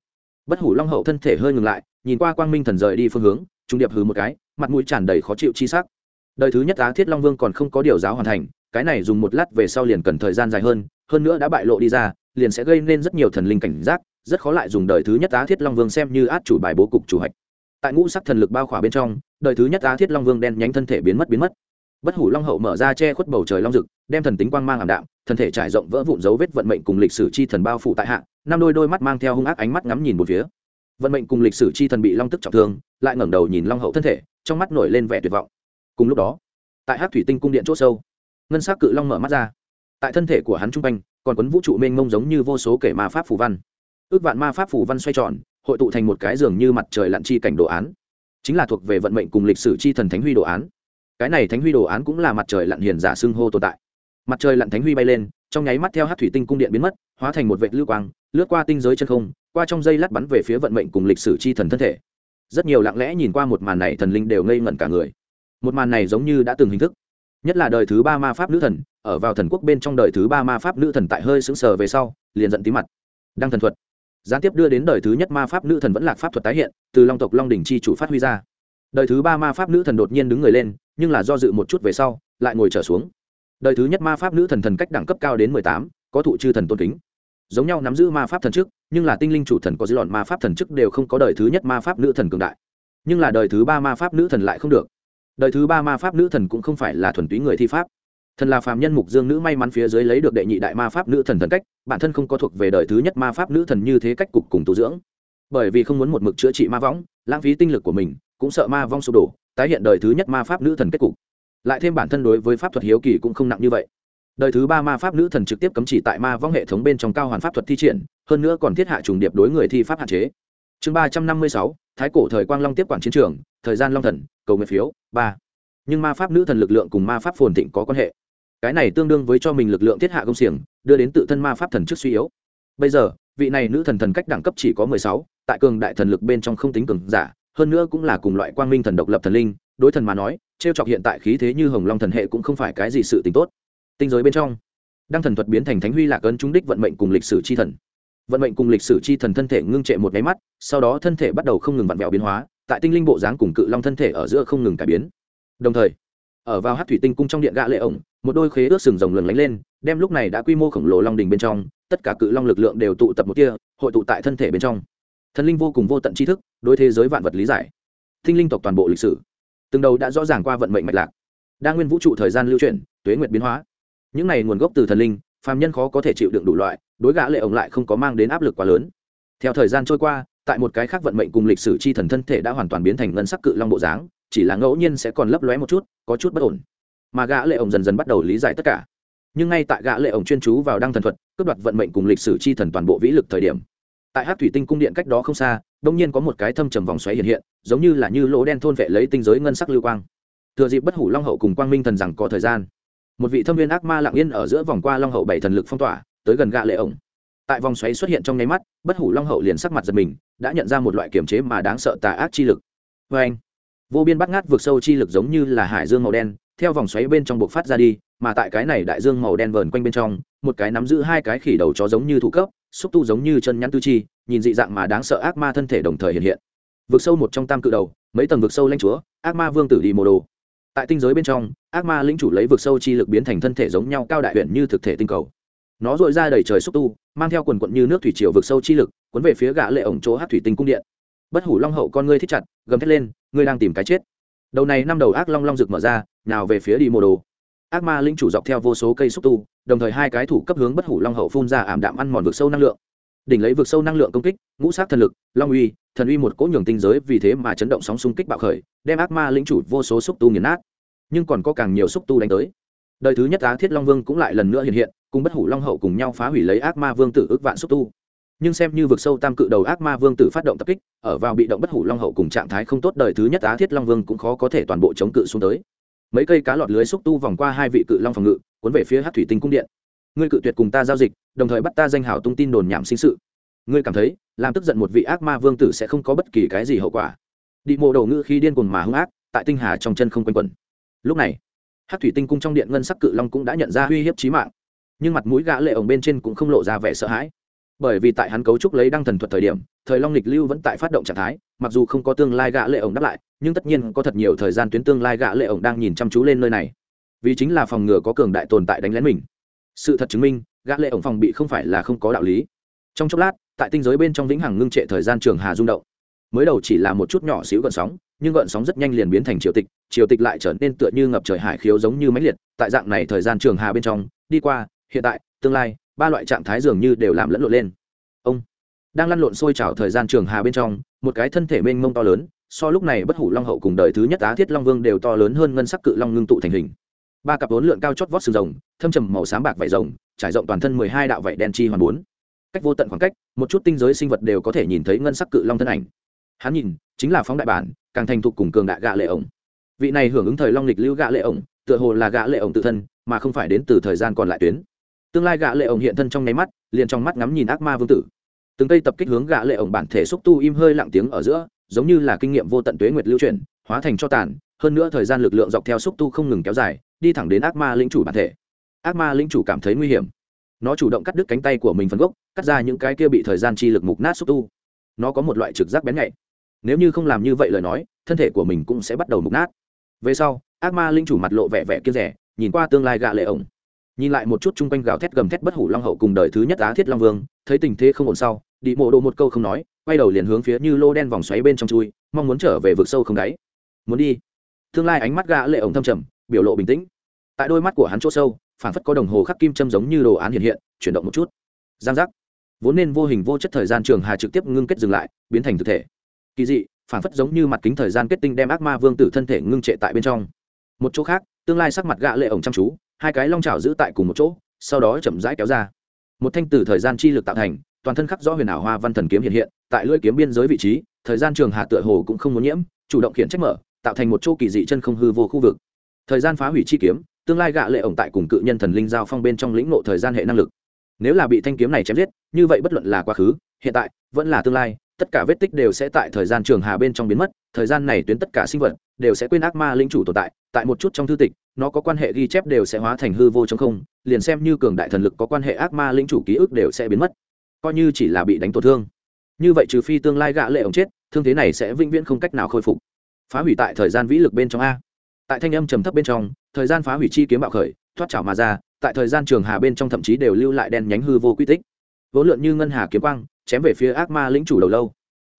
Bất hủ long hậu thân thể hơi ngừng lại, nhìn qua quang minh thần rời đi phương hướng, trung điệp hừ một cái, mặt mũi tràn đầy khó chịu chi sắc. Đời thứ nhất á thiết long vương còn không có điều giáo hoàn thành, cái này dùng một lát về sau liền cần thời gian dài hơn hơn nữa đã bại lộ đi ra, liền sẽ gây nên rất nhiều thần linh cảnh giác, rất khó lại dùng đời thứ nhất á thiết long vương xem như át chủ bài bố cục chủ hạch tại ngũ sắc thần lực bao khỏa bên trong, đời thứ nhất á thiết long vương đen nhánh thân thể biến mất biến mất. Bất hủ long hậu mở ra che khuất bầu trời long rực đem thần tính quang mang ảm đạm, thân thể trải rộng vỡ vụn dấu vết vận mệnh cùng lịch sử chi thần bao phủ tại hạ, năm đôi đôi mắt mang theo hung ác ánh mắt ngắm nhìn một phía. Vận mệnh cùng lịch sử chi thần bị long tức trọng thương, lại ngẩng đầu nhìn long hậu thân thể, trong mắt nổi lên vẻ tuyệt vọng. Cùng lúc đó, tại hát thủy tinh cung điện c h ỗ sâu, ngân s á c cự long mở mắt ra tại thân thể của hắn trung quanh, còn quấn vũ trụ mênh mông giống như vô số kể ma pháp phủ văn. Ước vạn ma pháp phủ văn xoay tròn, hội tụ thành một cái giường như mặt trời lặn chi cảnh đồ án. Chính là thuộc về vận mệnh cùng lịch sử chi thần thánh huy đồ án. Cái này thánh huy đồ án cũng là mặt trời lặn hiền giả xưng hô tồn tại. Mặt trời lặn thánh huy bay lên, trong nháy mắt theo hát thủy tinh cung điện biến mất, hóa thành một vệ lưu quang, lướt qua tinh giới chân không, qua trong dây lát bắn về phía vận mệnh cùng lịch sử chi thần thân thể. Rất nhiều lặng lẽ nhìn qua một màn này thần linh đều ngây ngẩn cả người. Một màn này giống như đã từng hình thức. Nhất là đời thứ ba ma pháp nữ thần ở vào thần quốc bên trong đời thứ ba ma pháp nữ thần tại hơi sững sờ về sau, liền giận tí mặt. Đăng thần thuật. Gián tiếp đưa đến đời thứ nhất ma pháp nữ thần vẫn lạc pháp thuật tái hiện, từ long tộc long đình chi chủ phát huy ra. Đời thứ ba ma pháp nữ thần đột nhiên đứng người lên, nhưng là do dự một chút về sau, lại ngồi trở xuống. Đời thứ nhất ma pháp nữ thần thần cách đẳng cấp cao đến mười tám, có thụ chư thần tôn kính. Giống nhau nắm giữ ma pháp thần chức, nhưng là tinh linh chủ thần có dư luận ma pháp thần chức đều không có đời thứ nhất ma pháp nữ thần cường đại. Nhưng là đời thứ ba ma pháp nữ thần lại không được. Đời thứ ba ma pháp nữ thần cũng không phải là thuần túy người thi pháp thần là phàm nhân mục dương nữ may mắn phía dưới lấy được đệ nhị đại ma pháp nữ thần thần cách, bản thân không có thuộc về đời thứ nhất ma pháp nữ thần như thế cách cục cùng tu dưỡng. Bởi vì không muốn một mực chữa trị ma võng, lãng phí tinh lực của mình, cũng sợ ma vong sụp đổ, tái hiện đời thứ nhất ma pháp nữ thần kết cục. Lại thêm bản thân đối với pháp thuật hiếu kỳ cũng không nặng như vậy. Đời thứ ba ma pháp nữ thần trực tiếp cấm chỉ tại ma vong hệ thống bên trong cao hoàn pháp thuật thi triển, hơn nữa còn thiết hạ trùng điệp đối người thi pháp hạn chế. Chương ba trăm năm mươi sáu, thái cổ thời quang long tiếp quản chiến trường, thời gian long thần, cầu nguyện phiếu, ba nhưng ma pháp nữ thần lực lượng cùng ma pháp phồn thịnh có quan hệ. Cái này tương đương với cho mình lực lượng thiết hạ công xiềng, đưa đến tự thân ma pháp thần trước suy yếu. Bây giờ, vị này nữ thần thần cách đẳng cấp chỉ có mười sáu, tại cường đại thần lực bên trong không tính cường giả, hơn nữa cũng là cùng loại quang minh thần độc lập thần linh, đối thần mà nói t r e o chọc hiện tại khí thế như hồng long thần hệ cũng không phải cái gì sự t ì n h tốt. Tinh giới bên trong, đăng thần thuật biến thành thánh huy lạc ấn trung đích vận mệnh cùng lịch sử c h i thần. Vận mệnh cùng lịch sử c h i thần thân thể ngưng trệ một máy mắt, sau đó thân thể bắt đầu không ngừng vặn vẹo biến hóa, tại tinh linh bộ dáng cùng cự long thân thể ở giữa không ngừng cải biến đồng thời, ở vào hát thủy tinh cung trong điện gã lệ ổng, một đôi khế ước sừng rồng lừng lánh lên, đem lúc này đã quy mô khổng lồ long đình bên trong, tất cả cự long lực lượng đều tụ tập một kia, hội tụ tại thân thể bên trong. Thần linh vô cùng vô tận tri thức, đối thế giới vạn vật lý giải. Thinh linh tộc toàn bộ lịch sử, từng đầu đã rõ ràng qua vận mệnh mạch lạc. Đa nguyên vũ trụ thời gian lưu chuyển, tuế nguyệt biến hóa. Những này nguồn gốc từ thần linh, phàm nhân khó có thể chịu đựng đủ loại, đối gã lệ ổng lại không có mang đến áp lực quá lớn. Theo thời gian trôi qua, tại một cái khác vận mệnh cùng lịch sử chi thần thân thể đã hoàn toàn biến thành ngân sắc cự long bộ dáng chỉ là ngẫu nhiên sẽ còn lấp lóe một chút, có chút bất ổn. Mà gã lệ ổng dần dần bắt đầu lý giải tất cả. Nhưng ngay tại gã lệ ổng chuyên chú vào đăng thần thuật, cướp đoạt vận mệnh cùng lịch sử chi thần toàn bộ vĩ lực thời điểm, tại hát thủy tinh cung điện cách đó không xa đông nhiên có một cái thâm trầm vòng xoáy hiện hiện, giống như là như lỗ đen thôn vệ lấy tinh giới ngân sắc lưu quang. Thừa dịp bất hủ long hậu cùng quang minh thần rằng có thời gian, một vị thâm viên ác ma lặng yên ở giữa vòng qua long hậu bảy thần lực phong tỏa, tới gần gạ lệ ổng. Tại vòng xoáy xuất hiện trong nháy mắt, bất hủ long hậu liền sắc mặt giật mình, đã nhận ra một loại kiểm chế mà đáng sợ tà ác chi lực. Vê anh vô biên bắt ngát vượt sâu chi lực giống như là hải dương màu đen, theo vòng xoáy bên trong buộc phát ra đi, mà tại cái này đại dương màu đen vờn quanh bên trong, một cái nắm giữ hai cái khỉ đầu chó giống như thủ cấp, xúc tu giống như chân nhắn tư chi, nhìn dị dạng mà đáng sợ ác ma thân thể đồng thời hiện hiện. Vượt sâu một trong tam cự đầu, mấy tầng vượt sâu lanh chúa, ác ma vương tử đi mô đồ. Tại tinh giới bên trong, ác ma lĩnh chủ lấy vượt sâu chi lực biến thành thân thể giống nhau cao đại huyện như thực thể tinh cầu. Nó dội ra đầy trời xúc tu, mang theo quần quận như nước thủy triều vượt sâu chi lực, cuốn về phía gã lệ ổng chỗ hát thủy tinh cung điện bất hủ long hậu con ngươi thích chặt, gầm thét lên, ngươi đang tìm cái chết. Đầu này năm đầu ác long long rực mở ra nào về phía đi mô đồ. Ác ma linh chủ dọc theo vô số cây xúc tu, đồng thời hai cái thủ cấp hướng bất hủ long hậu phun ra ảm đạm ăn mòn vực sâu năng lượng. Đỉnh lấy vực sâu năng lượng công kích, ngũ sát thần lực, long uy, thần uy một cỗ nhường tinh giới vì thế mà chấn động sóng xung kích bạo khởi, đem ác ma linh chủ vô số xúc tu nghiền nát. Nhưng còn có càng nhiều xúc tu đánh tới. Đời thứ nhất á thiết long vương cũng lại lần nữa hiện hiện, cùng bất hủ long hậu cùng nhau phá hủy lấy ác ma vương tử ước vạn xúc tu nhưng xem như vực sâu tam cự đầu ác ma vương tử phát động tập kích, ở vào bị động bất hủ long hậu cùng trạng thái không tốt đời thứ nhất á thiết long vương cũng khó có thể toàn bộ chống cự xuống tới. Mấy cây cá lọt lưới xúc tu vòng qua hai vị cự long phòng ngự, cuốn về phía hát thủy tinh cung điện. Ngươi cự tuyệt cùng ta giao dịch, đồng thời bắt ta danh hào tung tin đồn nhảm sinh sự. Ngươi cảm thấy, làm tức giận một vị ác ma vương tử sẽ không có bất kỳ cái gì hậu quả. Đi mộ đầu ngữ khi điên cuồng mà hung ác, tại tinh hà trong chân không quanh quẩn. Lúc này hát thủy tinh cung trong điện ngân sắc cự long cũng đã nhận ra uy hiếp trí mạng. Nhưng mặt mũi gã lệ ổng bên trên cũng không lộ ra vẻ sợ hãi bởi vì tại hắn cấu trúc lấy đăng thần thuật thời điểm, thời long lịch lưu vẫn tại phát động trạng thái, mặc dù không có tương lai gã lệ ổng đáp lại, nhưng tất nhiên có thật nhiều thời gian tuyến tương lai gã lệ ổng đang nhìn chăm chú lên nơi này. Vì chính là phòng ngừa có cường đại tồn tại đánh lén mình. Sự thật chứng minh, gã lệ ổng phòng bị không phải là không có đạo lý. Trong chốc lát, tại tinh giới bên trong vĩnh hằng ngưng trệ thời gian trường hà rung động. Mới đầu chỉ là một chút nhỏ xíu gợn sóng, nhưng gợn sóng rất nhanh liền biến thành triều tịch triều tịch lại trở nên tựa như ngập trời hải khiếu giống như máy liệt. Tại dạng này thời gian trường hà bên trong, đi qua, hiện tại, tương lai ba loại trạng thái dường như đều làm lẫn lộn lên. Ông đang lăn lộn sôi trào thời gian trường hà bên trong, một cái thân thể mênh mông to lớn, so lúc này bất hủ long hậu cùng đời thứ nhất á thiết long vương đều to lớn hơn ngân sắc cự long ngưng tụ thành hình. Ba cặp bốn lượn cao chót vót sừng rồng, thâm trầm màu xám bạc vải rồng, trải rộng toàn thân mười hai đạo vảy đen chi hoàn bốn. Cách vô tận khoảng cách, một chút tinh giới sinh vật đều có thể nhìn thấy ngân sắc cự long thân ảnh. Hắn nhìn, chính là phóng đại bản, càng thành thục cùng cường đại gạ lệ ổng. Vị này hưởng ứng thời long lịch lưu gạ lệ ổng, tựa hồ là gạ lệ ổng tự thân, mà không phải đến từ thời gian còn lại tuyến tương lai gạ lệ ổng hiện thân trong nháy mắt, liền trong mắt ngắm nhìn ác ma vương tử. Từng cây tập kích hướng gạ lệ ổng bản thể xúc tu im hơi lặng tiếng ở giữa, giống như là kinh nghiệm vô tận tuế nguyệt lưu truyền hóa thành cho tàn, hơn nữa thời gian lực lượng dọc theo xúc tu không ngừng kéo dài, đi thẳng đến ác ma lĩnh chủ bản thể. Ác ma lĩnh chủ cảm thấy nguy hiểm. Nó chủ động cắt đứt cánh tay của mình phần gốc, cắt ra những cái kia bị thời gian chi lực mục nát xúc tu. Nó có một loại trực giác bén nhạy. Nếu như không làm như vậy lời nói, thân thể của mình cũng sẽ bắt đầu mục nát. Về sau, ác ma linh chủ mặt lộ vẻ vẻ kia rẻ, nhìn qua tương lai gạ lệ ổng nhìn lại một chút chung quanh gào thét gầm thét bất hủ long hậu cùng đời thứ nhất á thiết long vương, thấy tình thế không ổn sau đi mộ đồ một câu không nói, quay đầu liền hướng phía như lô đen vòng xoáy bên trong chui, mong muốn trở về vực sâu không đáy. Muốn đi. Tương lai ánh mắt gã lệ ổng thâm trầm, biểu lộ bình tĩnh. Tại đôi mắt của hắn chỗ sâu phản phất có đồng hồ khắc kim châm giống như đồ án hiện hiện, chuyển động một chút. Giang giác. Vốn nên vô hình vô chất thời gian trường hà trực tiếp ngưng kết dừng lại, biến thành thực thể. Kỳ dị phản phất giống như mặt kính thời gian kết tinh đem ác ma vương tử thân thể ngưng trệ tại bên trong. Một chỗ khác, tương lai sắc mặt gã lệ ổng chăm chú hai cái long trào giữ tại cùng một chỗ, sau đó chậm rãi kéo ra. Một thanh từ thời gian chi lực tạo thành, toàn thân khắc rõ huyền ảo hoa văn thần kiếm hiện hiện, tại lưỡi kiếm biên giới vị trí, thời gian trường hạ tựa hồ cũng không muốn nhiễm, chủ động khiển trách mở, tạo thành một chỗ kỳ dị chân không hư vô khu vực. Thời gian phá hủy chi kiếm, tương lai gạ lệ ổng tại cùng cự nhân thần linh giao phong bên trong lĩnh ngộ thời gian hệ năng lực. Nếu là bị thanh kiếm này chém giết, như vậy bất luận là quá khứ, hiện tại, vẫn là tương lai, tất cả vết tích đều sẽ tại thời gian trường hà bên trong biến mất, thời gian này tuyến tất cả sinh vật, đều sẽ quên ác ma linh chủ tồn tại tại một chút trong thư tịch, nó có quan hệ ghi chép đều sẽ hóa thành hư vô trong không, liền xem như cường đại thần lực có quan hệ ác ma linh chủ ký ức đều sẽ biến mất. Coi như chỉ là bị đánh tổn thương. Như vậy trừ phi tương lai gạ lệ ổng chết, thương thế này sẽ vĩnh viễn không cách nào khôi phục. Phá hủy tại thời gian vĩ lực bên trong a. Tại thanh âm trầm thấp bên trong, thời gian phá hủy chi kiếm bạo khởi, thoát trảo mà ra, tại thời gian trường hà bên trong thậm chí đều lưu lại đen nhánh hư vô quy tích. Vốn lượn như ngân hà kiếm quang, chém về phía ác ma lĩnh chủ đầu lâu.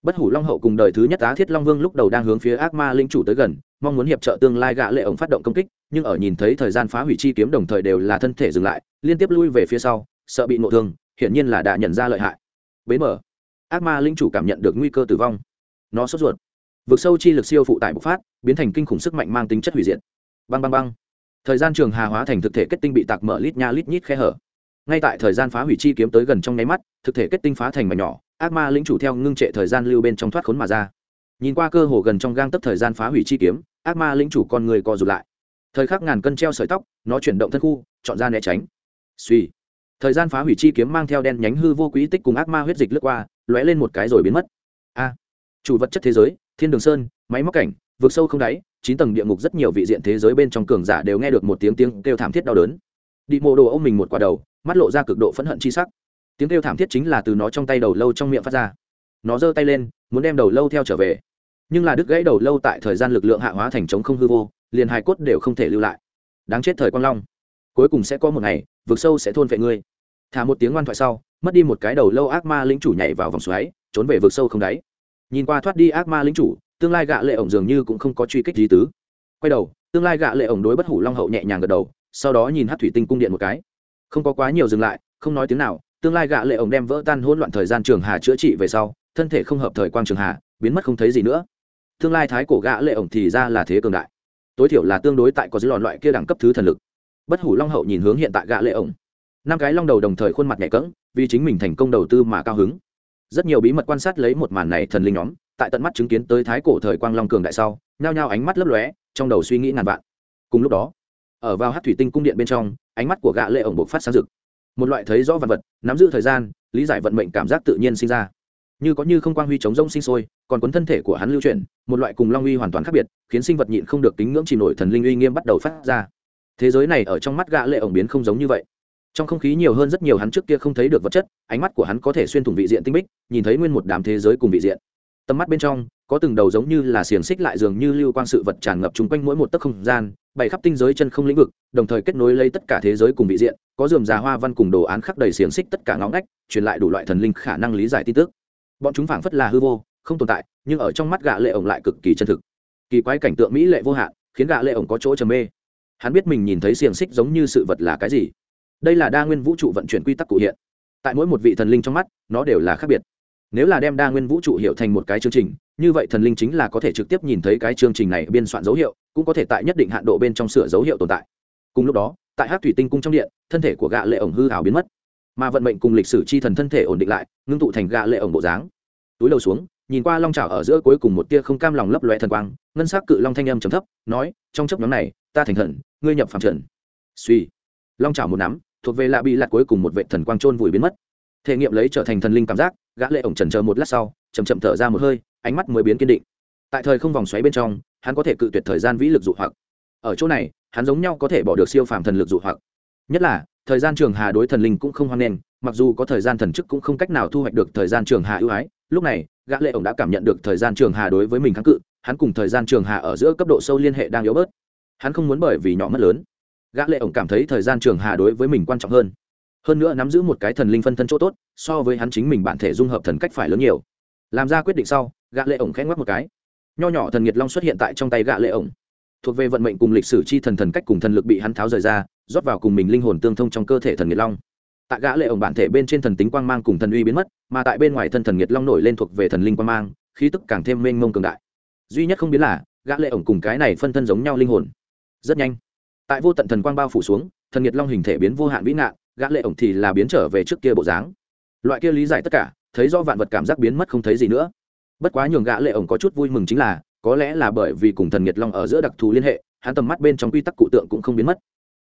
Bất hủ long hậu cùng đời thứ nhất á thiết long vương lúc đầu đang hướng phía ác ma linh chủ tới gần mong muốn hiệp trợ tương lai gạ lệ ổng phát động công kích, nhưng ở nhìn thấy thời gian phá hủy chi kiếm đồng thời đều là thân thể dừng lại, liên tiếp lui về phía sau, sợ bị ngộ thương, hiển nhiên là đã nhận ra lợi hại. Bế mở. Ác ma linh chủ cảm nhận được nguy cơ tử vong. Nó sốt ruột. Vực sâu chi lực siêu phụ tải bộc phát, biến thành kinh khủng sức mạnh mang tính chất hủy diệt. Băng băng băng thời gian trường hà hóa thành thực thể kết tinh bị tạc mở lít nha lít nhít khe hở. Ngay tại thời gian phá hủy chi kiếm tới gần trong nháy mắt, thực thể kết tinh phá thành mảnh nhỏ, ác ma lĩnh chủ theo ngưng trệ thời gian lưu bên trong thoát khốn mà ra. Nhìn qua cơ hồ gần trong gang tấp thời gian phá hủy chi kiếm ác ma lĩnh chủ con người co rụt lại. Thời khắc ngàn cân treo sợi tóc, nó chuyển động thân khu, chọn ra né tránh. Suy thời gian phá hủy chi kiếm mang theo đen nhánh hư vô quỹ tích cùng ác ma huyết dịch lướt qua, lóe lên một cái rồi biến mất. A. Chủ vật chất thế giới, thiên đường sơn, máy móc cảnh vượt sâu không đáy, chín tầng địa ngục rất nhiều vị diện thế giới bên trong cường giả đều nghe được một tiếng tiếng kêu thảm thiết đau đớn. Đi mô đồ ôm mình một quả đầu, mắt lộ ra cực độ phẫn hận chi sắc. Tiếng kêu thảm thiết chính là từ nó trong tay đầu lâu trong miệng phát ra. Nó giơ tay lên, muốn đem đầu lâu theo trở về nhưng là đứt gãy đầu lâu tại thời gian lực lượng hạ hóa thành trống không hư vô, liền hai cốt đều không thể lưu lại. Đáng chết thời quang long, cuối cùng sẽ có một ngày, vực sâu sẽ thôn vệ ngươi. Thả một tiếng ngoan thoại sau, mất đi một cái đầu lâu ác ma lính chủ nhảy vào vòng xoáy, trốn về vực sâu không đáy. Nhìn qua thoát đi ác ma lính chủ, tương lai gạ lệ ổng dường như cũng không có truy kích gì tứ. Quay đầu, tương lai gạ lệ ổng đối bất hủ long hậu nhẹ nhàng gật đầu, sau đó nhìn hát thủy tinh cung điện một cái. Không có quá nhiều dừng lại, không nói tiếng nào, tương lai gạ lệ ổng đem vỡ tan hỗn loạn thời gian trường hà chữa trị về sau, thân thể không hợp thời quang trường hà, biến mất không thấy gì nữa tương lai thái cổ gã lệ ổng thì ra là thế cường đại. Tối thiểu là tương đối tại có dư lòn loại kia đẳng cấp thứ thần lực. Bất hủ long hậu nhìn hướng hiện tại gã lệ ổng. Năm cái long đầu đồng thời khuôn mặt nhẹ cỡng vì chính mình thành công đầu tư mà cao hứng. Rất nhiều bí mật quan sát lấy một màn này thần linh nhóm, tại tận mắt chứng kiến tới thái cổ thời quang long cường đại sau, nhao nhao ánh mắt lấp lóe, trong đầu suy nghĩ ngàn vạn. Cùng lúc đó, ở vào hát thủy tinh cung điện bên trong, ánh mắt của gã lệ ổng bộc phát sáng rực. Một loại thấy rõ vật vật, nắm giữ thời gian, lý giải vận mệnh cảm giác tự nhiên sinh ra như có như không quang huy chống rông sinh sôi, còn cuốn thân thể của hắn lưu chuyển, một loại cùng long uy hoàn toàn khác biệt, khiến sinh vật nhịn không được kính ngưỡng chìm nổi thần linh uy nghiêm bắt đầu phát ra. Thế giới này ở trong mắt gã lệ ổng biến không giống như vậy. Trong không khí nhiều hơn rất nhiều hắn trước kia không thấy được vật chất, ánh mắt của hắn có thể xuyên thủng vị diện tinh bích, nhìn thấy nguyên một đám thế giới cùng vị diện. Tầm mắt bên trong, có từng đầu giống như là xiềng xích lại dường như lưu quang sự vật tràn ngập chung quanh mỗi một tấc không gian, bày khắp tinh giới chân không lĩnh vực, đồng thời kết nối lấy tất cả thế giới cùng vị diện, có dườm già hoa văn cùng đồ án khắc đầy xiềng xích tất cả ngõ ngách, truyền lại đủ loại thần linh khả năng lý giải tin tức bọn chúng phảng phất là hư vô, không tồn tại, nhưng ở trong mắt gạ lệ ổng lại cực kỳ chân thực. Kỳ quái cảnh tượng mỹ lệ vô hạn, khiến gạ lệ ổng có chỗ trầm mê. Hắn biết mình nhìn thấy xiềng xích giống như sự vật là cái gì. Đây là đa nguyên vũ trụ vận chuyển quy tắc cụ hiện. Tại mỗi một vị thần linh trong mắt, nó đều là khác biệt. Nếu là đem đa nguyên vũ trụ hiểu thành một cái chương trình, như vậy thần linh chính là có thể trực tiếp nhìn thấy cái chương trình này biên soạn dấu hiệu, cũng có thể tại nhất định hạn độ bên trong sửa dấu hiệu tồn tại. Cùng lúc đó, tại hát thủy tinh cung trong điện, thân thể của gạ lệ ổng hư hảo biến mất mà vận mệnh cùng lịch sử chi thần thân thể ổn định lại, ngưng tụ thành gạ lệ ổng bộ dáng. Túi đầu xuống, nhìn qua long trào ở giữa cuối cùng một tia không cam lòng lấp loe thần quang, ngân s ắ c cự long thanh âm trầm thấp, nói, trong chấp nhóm này, ta thành thần, ngươi nhập phạm trần. Suy. Long trào một nắm, thuộc về lạ bị lạt cuối cùng một vệ thần quang trôn vùi biến mất. Thể nghiệm lấy trở thành thần linh cảm giác, gã lệ ổng trần chờ một lát sau chầm chậm thở ra một hơi, ánh mắt mới biến kiên định. Tại thời không vòng xoáy bên trong, hắn có thể cự tuyệt thời gian vĩ lực dụ hoặc. Ở chỗ này, hắn giống nhau có thể bỏ được siêu phàm thần lực dụ hoặc. Nhất là thời gian trường hà đối thần linh cũng không hoan nghênh, mặc dù có thời gian thần chức cũng không cách nào thu hoạch được thời gian trường hà ưu ái. Lúc này, gã lệ ổng đã cảm nhận được thời gian trường hà đối với mình kháng cự, hắn cùng thời gian trường hà ở giữa cấp độ sâu liên hệ đang yếu bớt. Hắn không muốn bởi vì nhỏ mất lớn. Gã lệ ổng cảm thấy thời gian trường hà đối với mình quan trọng hơn. Hơn nữa nắm giữ một cái thần linh phân thân chỗ tốt, so với hắn chính mình bản thể dung hợp thần cách phải lớn nhiều. Làm ra quyết định sau, gã lệ ổng khẽ ngoắc một cái. Nho nhỏ thần nhiệt long xuất hiện tại trong tay gã lệ ổng thuộc về vận mệnh cùng lịch sử chi thần thần cách cùng thần lực bị hắn tháo rời ra, rót vào cùng mình linh hồn tương thông trong cơ thể thần nhiệt long. Tại gã lệ ổng bản thể bên trên thần tính quang mang cùng thần uy biến mất, mà tại bên ngoài thân thần nhiệt long nổi lên thuộc về thần linh quang mang, khí tức càng thêm mênh mông cường đại. Duy nhất không biến là, gã lệ ổng cùng cái này phân thân giống nhau linh hồn. Rất nhanh, tại vô tận thần quang bao phủ xuống, thần nhiệt long hình thể biến vô hạn vĩ nạn, gã lệ ổng thì là biến trở về trước kia bộ dáng. Loại kia lý giải tất cả, thấy do vạn vật cảm giác biến mất không thấy gì nữa. Bất quá nhường gã lệ ổng có chút vui mừng chính là có lẽ là bởi vì cùng thần nhiệt long ở giữa đặc thù liên hệ, hắn tầm mắt bên trong quy tắc cụ tượng cũng không biến mất.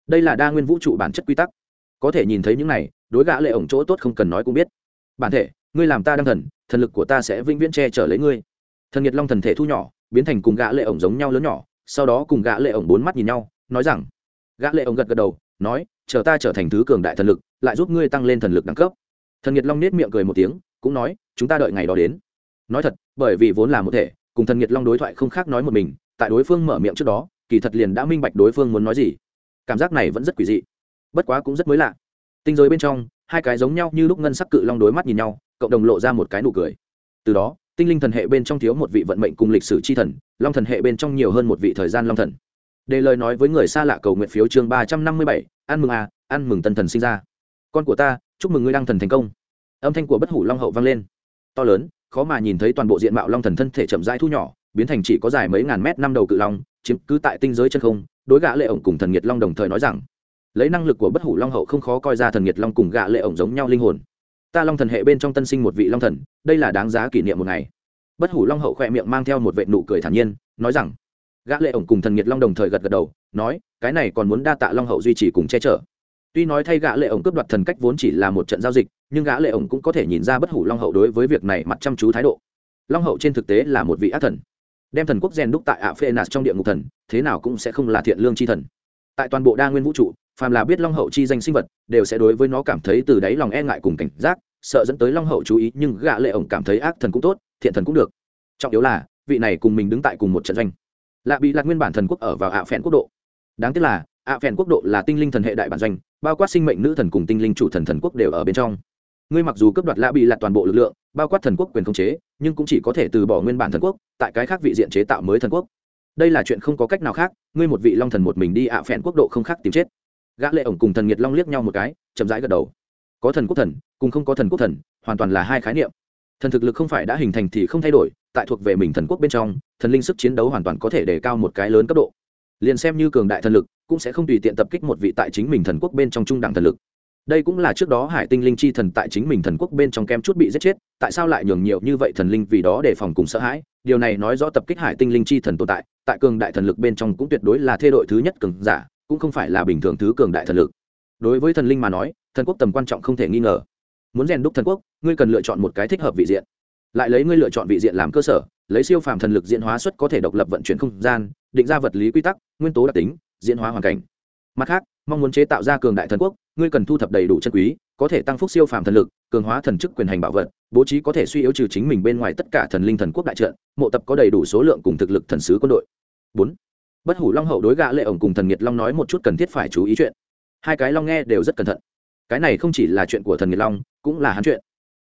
Đây là đa nguyên vũ trụ bản chất quy tắc. Có thể nhìn thấy những này, đối gã lệ ổng chỗ tốt không cần nói cũng biết. Bản thể, ngươi làm ta đang thần thần lực của ta sẽ vĩnh viễn che chở lấy ngươi. Thần nhiệt long thần thể thu nhỏ, biến thành cùng gã lệ ổng giống nhau lớn nhỏ, sau đó cùng gã lệ ổng bốn mắt nhìn nhau, nói rằng, gã lệ ổng gật gật đầu, nói, chờ ta trở thành thứ cường đại thần lực, lại giúp ngươi tăng lên thần lực đẳng cấp. Thần nhiệt long nết miệng cười một tiếng, cũng nói, chúng ta đợi ngày đó đến. Nói thật, bởi vì vốn là một thể cùng thần nhiệt long đối thoại không khác nói một mình, tại đối phương mở miệng trước đó, kỳ thật liền đã minh bạch đối phương muốn nói gì. Cảm giác này vẫn rất quỷ dị, bất quá cũng rất mới lạ. Tinh giới bên trong, hai cái giống nhau như lúc ngân sắc cự long đối mắt nhìn nhau, cộng đồng lộ ra một cái nụ cười. Từ đó, tinh linh thần hệ bên trong thiếu một vị vận mệnh cùng lịch sử chi thần, long thần hệ bên trong nhiều hơn một vị thời gian long thần. Đề lời nói với người xa lạ cầu nguyện phiếu chương ba trăm năm mươi bảy, ăn mừng à ăn mừng tân thần sinh ra. Con của ta, chúc mừng ngươi đăng thần thành công. Âm thanh của bất hủ long hậu vang lên. To lớn khó mà nhìn thấy toàn bộ diện mạo long thần thân thể chậm rãi thu nhỏ, biến thành chỉ có dài mấy ngàn mét năm đầu cự long, chiếm cứ tại tinh giới chân không, đối gã lệ ổng cùng thần nhiệt long đồng thời nói rằng, lấy năng lực của bất hủ long hậu không khó coi ra thần nhiệt long cùng gã lệ ổng giống nhau linh hồn. Ta long thần hệ bên trong tân sinh một vị long thần, đây là đáng giá kỷ niệm một ngày. Bất hủ long hậu khoe miệng mang theo một vệ nụ cười thản nhiên, nói rằng, gã lệ ổng cùng thần nhiệt long đồng thời gật gật đầu, nói, cái này còn muốn đa tạ long hậu duy trì cùng che chở tuy nói thay gã lệ ổng cướp đoạt thần cách vốn chỉ là một trận giao dịch, nhưng gã lệ ổng cũng có thể nhìn ra bất hủ long hậu đối với việc này mặt chăm chú thái độ. Long hậu trên thực tế là một vị ác thần. Đem thần quốc rèn đúc tại ạ phê nạt trong địa ngục thần, thế nào cũng sẽ không là thiện lương chi thần. Tại toàn bộ đa nguyên vũ trụ, phàm là biết long hậu chi danh sinh vật, đều sẽ đối với nó cảm thấy từ đáy lòng e ngại cùng cảnh giác, sợ dẫn tới long hậu chú ý, nhưng gã lệ ổng cảm thấy ác thần cũng tốt, thiện thần cũng được. Trọng yếu là, vị này cùng mình đứng tại cùng một trận doanh. Lạ bị lạc nguyên bản thần quốc ở vào ạ phèn quốc độ. Đáng tiếc là ạ phèn quốc độ là tinh linh thần hệ đại bản doanh, bao quát sinh mệnh nữ thần cùng tinh linh chủ thần thần quốc đều ở bên trong. Ngươi mặc dù cấp đoạt lạ bị lạc toàn bộ lực lượng, bao quát thần quốc quyền khống chế, nhưng cũng chỉ có thể từ bỏ nguyên bản thần quốc, tại cái khác vị diện chế tạo mới thần quốc. Đây là chuyện không có cách nào khác, ngươi một vị long thần một mình đi ạ phèn quốc độ không khác tìm chết. Gã lệ ổng cùng thần nhiệt long liếc nhau một cái, chậm rãi gật đầu. Có thần quốc thần, cùng không có thần quốc thần, hoàn toàn là hai khái niệm. Thần thực lực không phải đã hình thành thì không thay đổi, tại thuộc về mình thần quốc bên trong, thần linh sức chiến đấu hoàn toàn có thể đề cao một cái lớn cấp độ liền xem như cường đại thần lực, cũng sẽ không tùy tiện tập kích một vị tại chính mình thần quốc bên trong trung đẳng thần lực. Đây cũng là trước đó hải tinh linh chi thần tại chính mình thần quốc bên trong kem chút bị giết chết, tại sao lại nhường nhiều như vậy thần linh vì đó để phòng cùng sợ hãi? Điều này nói rõ tập kích hải tinh linh chi thần tồn tại tại cường đại thần lực bên trong cũng tuyệt đối là thê đội thứ nhất cường giả, cũng không phải là bình thường thứ cường đại thần lực. Đối với thần linh mà nói, thần quốc tầm quan trọng không thể nghi ngờ. Muốn rèn đúc thần quốc, ngươi cần lựa chọn một cái thích hợp vị diện lại lấy ngươi lựa chọn vị diện làm cơ sở, lấy siêu phàm thần lực diễn hóa xuất có thể độc lập vận chuyển không gian, định ra vật lý quy tắc, nguyên tố đặc tính, diễn hóa hoàn cảnh. Mặt khác, mong muốn chế tạo ra cường đại thần quốc, ngươi cần thu thập đầy đủ chân quý, có thể tăng phúc siêu phàm thần lực, cường hóa thần chức quyền hành bảo vật, bố trí có thể suy yếu trừ chính mình bên ngoài tất cả thần linh thần quốc đại trận, mộ tập có đầy đủ số lượng cùng thực lực thần sứ quân đội. Bốn, bất hủ long hậu đối gạ lệ ổng cùng thần nhiệt long nói một chút cần thiết phải chú ý chuyện. Hai cái long nghe đều rất cẩn thận. Cái này không chỉ là chuyện của thần nhiệt long, cũng là hắn chuyện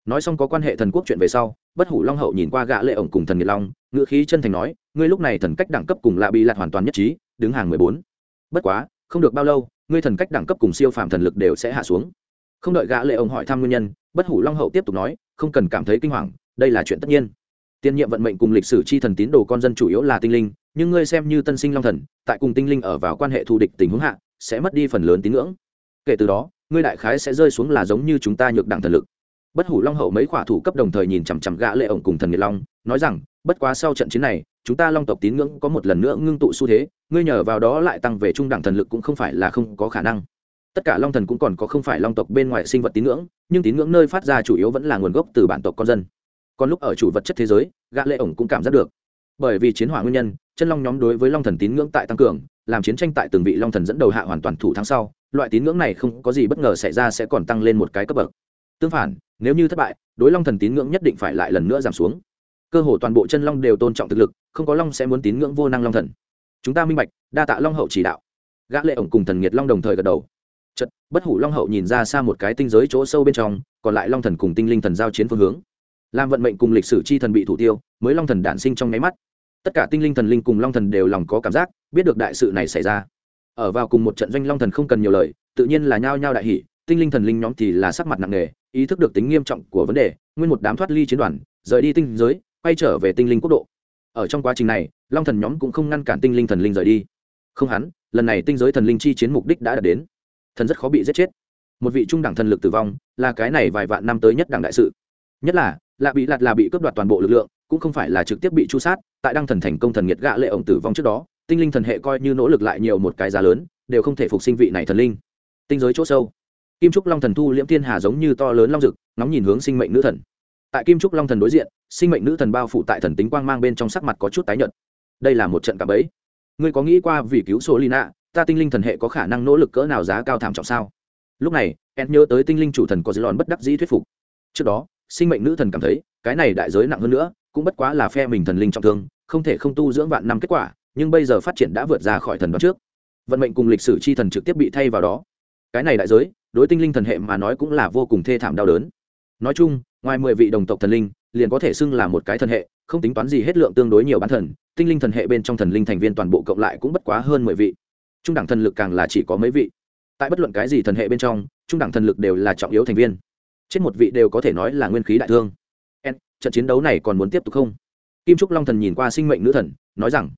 nói xong có quan hệ thần quốc chuyện về sau, bất hủ long hậu nhìn qua gã lệ ổng cùng thần nhiệt long, ngữ khí chân thành nói, ngươi lúc này thần cách đẳng cấp cùng lạ bị lạt hoàn toàn nhất trí, đứng hàng mười bốn. Bất quá, không được bao lâu, ngươi thần cách đẳng cấp cùng siêu phàm thần lực đều sẽ hạ xuống. Không đợi gã lệ ổng hỏi thăm nguyên nhân, bất hủ long hậu tiếp tục nói, không cần cảm thấy kinh hoàng, đây là chuyện tất nhiên. Tiên nhiệm vận mệnh cùng lịch sử chi thần tín đồ con dân chủ yếu là tinh linh, nhưng ngươi xem như tân sinh long thần, tại cùng tinh linh ở vào quan hệ thù địch tình huống hạ, sẽ mất đi phần lớn tín ngưỡng. Kể từ đó, ngươi đại khái sẽ rơi xuống là giống như chúng ta nhược đẳng thần lực bất hủ long hậu mấy khỏa thủ cấp đồng thời nhìn chằm chằm gã lệ ổng cùng thần nghiệt long, nói rằng, bất quá sau trận chiến này, chúng ta long tộc tín ngưỡng có một lần nữa ngưng tụ xu thế, ngươi nhờ vào đó lại tăng về trung đẳng thần lực cũng không phải là không có khả năng. Tất cả long thần cũng còn có không phải long tộc bên ngoài sinh vật tín ngưỡng, nhưng tín ngưỡng nơi phát ra chủ yếu vẫn là nguồn gốc từ bản tộc con dân. Còn lúc ở chủ vật chất thế giới, gã lệ ổng cũng cảm giác được. Bởi vì chiến hỏa nguyên nhân, chân long nhóm đối với long thần tín ngưỡng tại tăng cường, làm chiến tranh tại từng vị long thần dẫn đầu hạ hoàn toàn thủ thắng sau, loại tín ngưỡng này không có gì bất ngờ xảy ra sẽ còn tăng lên một cái cấp bậc. Tương phản nếu như thất bại đối long thần tín ngưỡng nhất định phải lại lần nữa giảm xuống. Cơ hồ toàn bộ chân long đều tôn trọng thực lực không có long sẽ muốn tín ngưỡng vô năng long thần. Chúng ta minh bạch đa tạ long hậu chỉ đạo. Gã lệ ổng cùng thần nhiệt long đồng thời gật đầu. Chật bất hủ long hậu nhìn ra xa một cái tinh giới chỗ sâu bên trong còn lại long thần cùng tinh linh thần giao chiến phương hướng. Làm vận mệnh cùng lịch sử chi thần bị thủ tiêu mới long thần đản sinh trong nháy mắt. Tất cả tinh linh thần linh cùng long thần đều lòng có cảm giác biết được đại sự này xảy ra. Ở vào cùng một trận doanh long thần không cần nhiều lời tự nhiên là nhao nhao đại hỉ, tinh linh thần linh nhóm thì là sắc mặt nặng nề ý thức được tính nghiêm trọng của vấn đề, nguyên một đám thoát ly chiến đoàn, rời đi tinh giới, quay trở về tinh linh quốc độ. Ở trong quá trình này, long thần nhóm cũng không ngăn cản tinh linh thần linh rời đi. Không hắn, lần này tinh giới thần linh chi chiến mục đích đã đạt đến. Thần rất khó bị giết chết. Một vị trung đẳng thần lực tử vong, là cái này vài vạn năm tới nhất đẳng đại sự. Nhất là, lạ bị lạt là bị cướp đoạt toàn bộ lực lượng, cũng không phải là trực tiếp bị chu sát, tại đăng thần thành công thần nhiệt gạ lệ ổng tử vong trước đó, tinh linh thần hệ coi như nỗ lực lại nhiều một cái giá lớn, đều không thể phục sinh vị này thần linh. Tinh giới chỗ sâu kim trúc long thần thu liễm thiên hà giống như to lớn long rực nóng nhìn hướng sinh mệnh nữ thần. Tại kim trúc long thần đối diện, sinh mệnh nữ thần bao phủ tại thần tính quang mang bên trong sắc mặt có chút tái nhợt. Đây là một trận cạm bẫy. Ngươi có nghĩ qua vì cứu số lina ta tinh linh thần hệ có khả năng nỗ lực cỡ nào giá cao thảm trọng sao? Lúc này em nhớ tới tinh linh chủ thần có dư lòn bất đắc dĩ thuyết phục. Trước đó, sinh mệnh nữ thần cảm thấy, cái này đại giới nặng hơn nữa, cũng bất quá là phe mình thần linh trọng thương, không thể không tu dưỡng vạn năm kết quả, nhưng bây giờ phát triển đã vượt ra khỏi thần đoán trước. Vận mệnh cùng lịch sử chi thần trực tiếp bị thay vào đó. Cái này đại giới đối tinh linh thần hệ mà nói cũng là vô cùng thê thảm đau đớn. Nói chung, ngoài mười vị đồng tộc thần linh, liền có thể xưng là một cái thần hệ, không tính toán gì hết lượng tương đối nhiều bán thần, tinh linh thần hệ bên trong thần linh thành viên toàn bộ cộng lại cũng bất quá hơn mười vị. Trung đẳng thần lực càng là chỉ có mấy vị. Tại bất luận cái gì thần hệ bên trong, trung đẳng thần lực đều là trọng yếu thành viên. Trên một vị đều có thể nói là nguyên khí đại thương. En, trận chiến đấu này còn muốn tiếp tục không? Kim trúc long thần nhìn qua sinh mệnh nữ thần, nói rằng,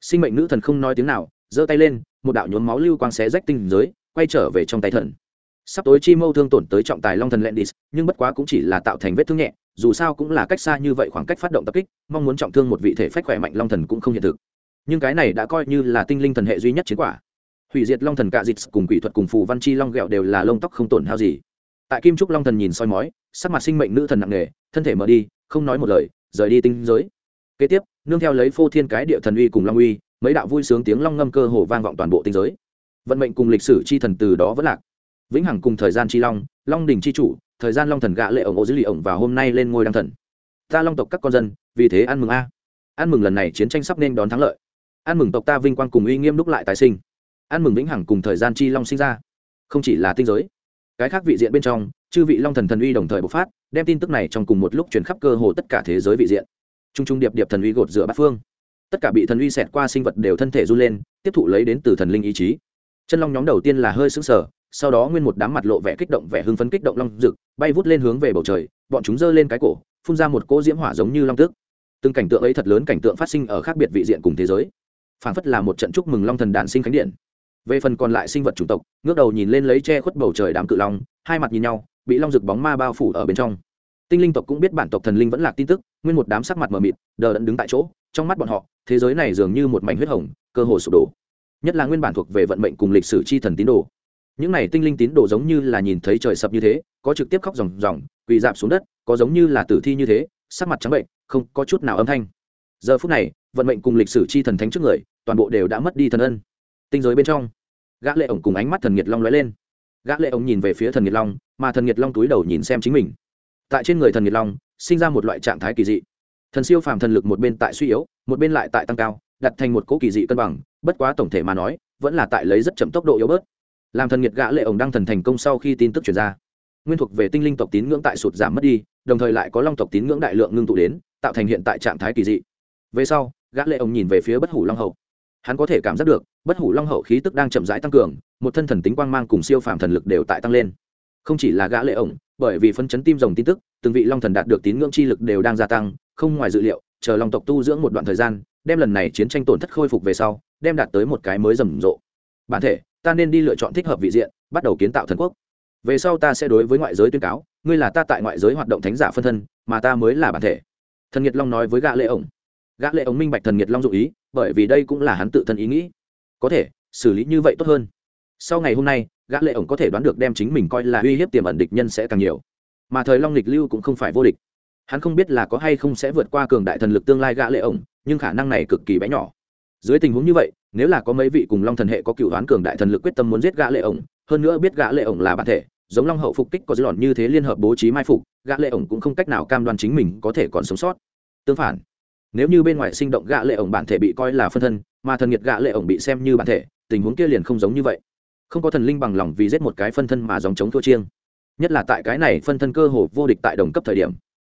sinh mệnh nữ thần không nói tiếng nào, giơ tay lên, một đạo nhuốm máu lưu quang xé rách tinh giới, quay trở về trong tay thần sắp tối chi mâu thương tổn tới trọng tài long thần lendis, nhưng bất quá cũng chỉ là tạo thành vết thương nhẹ, dù sao cũng là cách xa như vậy khoảng cách phát động tập kích, mong muốn trọng thương một vị thể phách khỏe mạnh long thần cũng không hiện thực. Nhưng cái này đã coi như là tinh linh thần hệ duy nhất chiến quả. Hủy diệt long thần cạ dịt cùng quỷ thuật cùng phù văn chi long ghẹo đều là lông tóc không tổn hao gì. Tại kim trúc long thần nhìn soi mói, sắc mặt sinh mệnh nữ thần nặng nề, thân thể mở đi, không nói một lời, rời đi tinh giới. Kế tiếp, nương theo lấy phô thiên cái địa thần uy cùng long uy, mấy đạo vui sướng tiếng long ngâm cơ hồ vang vọng toàn bộ tinh giới. Vận mệnh cùng lịch sử chi thần từ đó vẫn lạc vĩnh hằng cùng thời gian chi long long đình chi chủ, thời gian long thần gạ lệ ổng ô dữ lì ổng và hôm nay lên ngôi đăng thần. Ta long tộc các con dân, vì thế ăn mừng a. Ăn mừng lần này chiến tranh sắp nên đón thắng lợi. Ăn mừng tộc ta vinh quang cùng uy nghiêm đúc lại tái sinh. Ăn mừng vĩnh hằng cùng thời gian chi long sinh ra. Không chỉ là tinh giới, cái khác vị diện bên trong, chư vị long thần thần uy đồng thời bộc phát, đem tin tức này trong cùng một lúc truyền khắp cơ hồ tất cả thế giới vị diện. T r u n g t r u n g điệp điệp thần uy gột rửa bát phương. Tất cả bị thần uy xẹt qua sinh vật đều thân thể run lên, tiếp thụ lấy đến từ thần linh ý chí. Chân long nhóm đầu tiên là hơi xứng sở sau đó nguyên một đám mặt lộ vẻ kích động vẻ hưng phấn kích động long rực, bay vút lên hướng về bầu trời, bọn chúng giơ lên cái cổ, phun ra một cỗ diễm hỏa giống như long tước từng cảnh tượng ấy thật lớn cảnh tượng phát sinh ở khác biệt vị diện cùng thế giới. Phản phất là một trận chúc mừng long thần đản sinh khánh điện. Về phần còn lại sinh vật chủng tộc, ngước đầu nhìn lên lấy che khuất bầu trời đám cự long, hai mặt nhìn nhau, bị long rực bóng ma bao phủ ở bên trong. Tinh linh tộc cũng biết bản tộc thần linh vẫn là tin tức, nguyên một đám sắc mặt mờ mịt, đờ đẫn đứng tại chỗ, trong mắt bọn họ, thế giới này dường như một mảnh huyết hồng, cơ hồ sụp đổ. Nhất là nguyên bản thuộc về vận mệnh cùng lịch sử chi thần tín đồ những này tinh linh tín đồ giống như là nhìn thấy trời sập như thế, có trực tiếp khóc ròng ròng, quỳ dạp xuống đất, có giống như là tử thi như thế, sắc mặt trắng bệnh, không có chút nào âm thanh. Giờ phút này, vận mệnh cùng lịch sử chi thần thánh trước người, toàn bộ đều đã mất đi thần ân. Tinh giới bên trong, gã lệ ổng cùng ánh mắt thần nhiệt long lóe lên. Gã lệ ổng nhìn về phía thần nhiệt long, mà thần nhiệt long túi đầu nhìn xem chính mình. Tại trên người thần nhiệt long, sinh ra một loại trạng thái kỳ dị. Thần siêu phàm thần lực một bên tại suy yếu, một bên lại tại tăng cao, đặt thành một cỗ kỳ dị cân bằng, bất quá tổng thể mà nói, vẫn là tại lấy rất chậm tốc độ yếu bớt làm thần nhiệt gã lệ ổng đăng thần thành công sau khi tin tức truyền ra. Nguyên thuộc về tinh linh tộc tín ngưỡng tại sụt giảm mất đi, đồng thời lại có long tộc tín ngưỡng đại lượng ngưng tụ đến, tạo thành hiện tại trạng thái kỳ dị. Về sau, gã lệ ổng nhìn về phía bất hủ long hậu. Hắn có thể cảm giác được, bất hủ long hậu khí tức đang chậm rãi tăng cường, một thân thần tính quang mang cùng siêu phàm thần lực đều tại tăng lên. Không chỉ là gã lệ ổng, bởi vì phân chấn tim rồng tin tức, từng vị long thần đạt được tín ngưỡng chi lực đều đang gia tăng, không ngoài dự liệu, chờ long tộc tu dưỡng một đoạn thời gian, đem lần này chiến tranh tổn thất khôi phục về sau, đem đạt tới một cái mới rầm rộ. Bản thể ta nên đi lựa chọn thích hợp vị diện, bắt đầu kiến tạo thần quốc. Về sau ta sẽ đối với ngoại giới tuyên cáo, ngươi là ta tại ngoại giới hoạt động thánh giả phân thân, mà ta mới là bản thể. Thần nhiệt long nói với gã lệ ổng. Gã lệ ổng minh bạch thần nhiệt long dụ ý, bởi vì đây cũng là hắn tự thân ý nghĩ. Có thể, xử lý như vậy tốt hơn. Sau ngày hôm nay, gã lệ ổng có thể đoán được đem chính mình coi là uy hiếp tiềm ẩn địch nhân sẽ càng nhiều. Mà thời long lịch lưu cũng không phải vô địch. Hắn không biết là có hay không sẽ vượt qua cường đại thần lực tương lai gã lệ ổng, nhưng khả năng này cực kỳ bé nhỏ dưới tình huống như vậy, nếu là có mấy vị cùng long thần hệ có cựu đoán cường đại thần lực quyết tâm muốn giết gã lệ ổng, hơn nữa biết gã lệ ổng là bản thể, giống long hậu phục kích có dư lòn như thế liên hợp bố trí mai phục, gã lệ ổng cũng không cách nào cam đoan chính mình có thể còn sống sót. Tương phản, nếu như bên ngoài sinh động gã lệ ổng bản thể bị coi là phân thân, mà thần nhiệt gã lệ ổng bị xem như bản thể, tình huống kia liền không giống như vậy. Không có thần linh bằng lòng vì giết một cái phân thân mà dòng chống thua chiêng. Nhất là tại cái này phân thân cơ hồ vô địch tại đồng cấp thời điểm.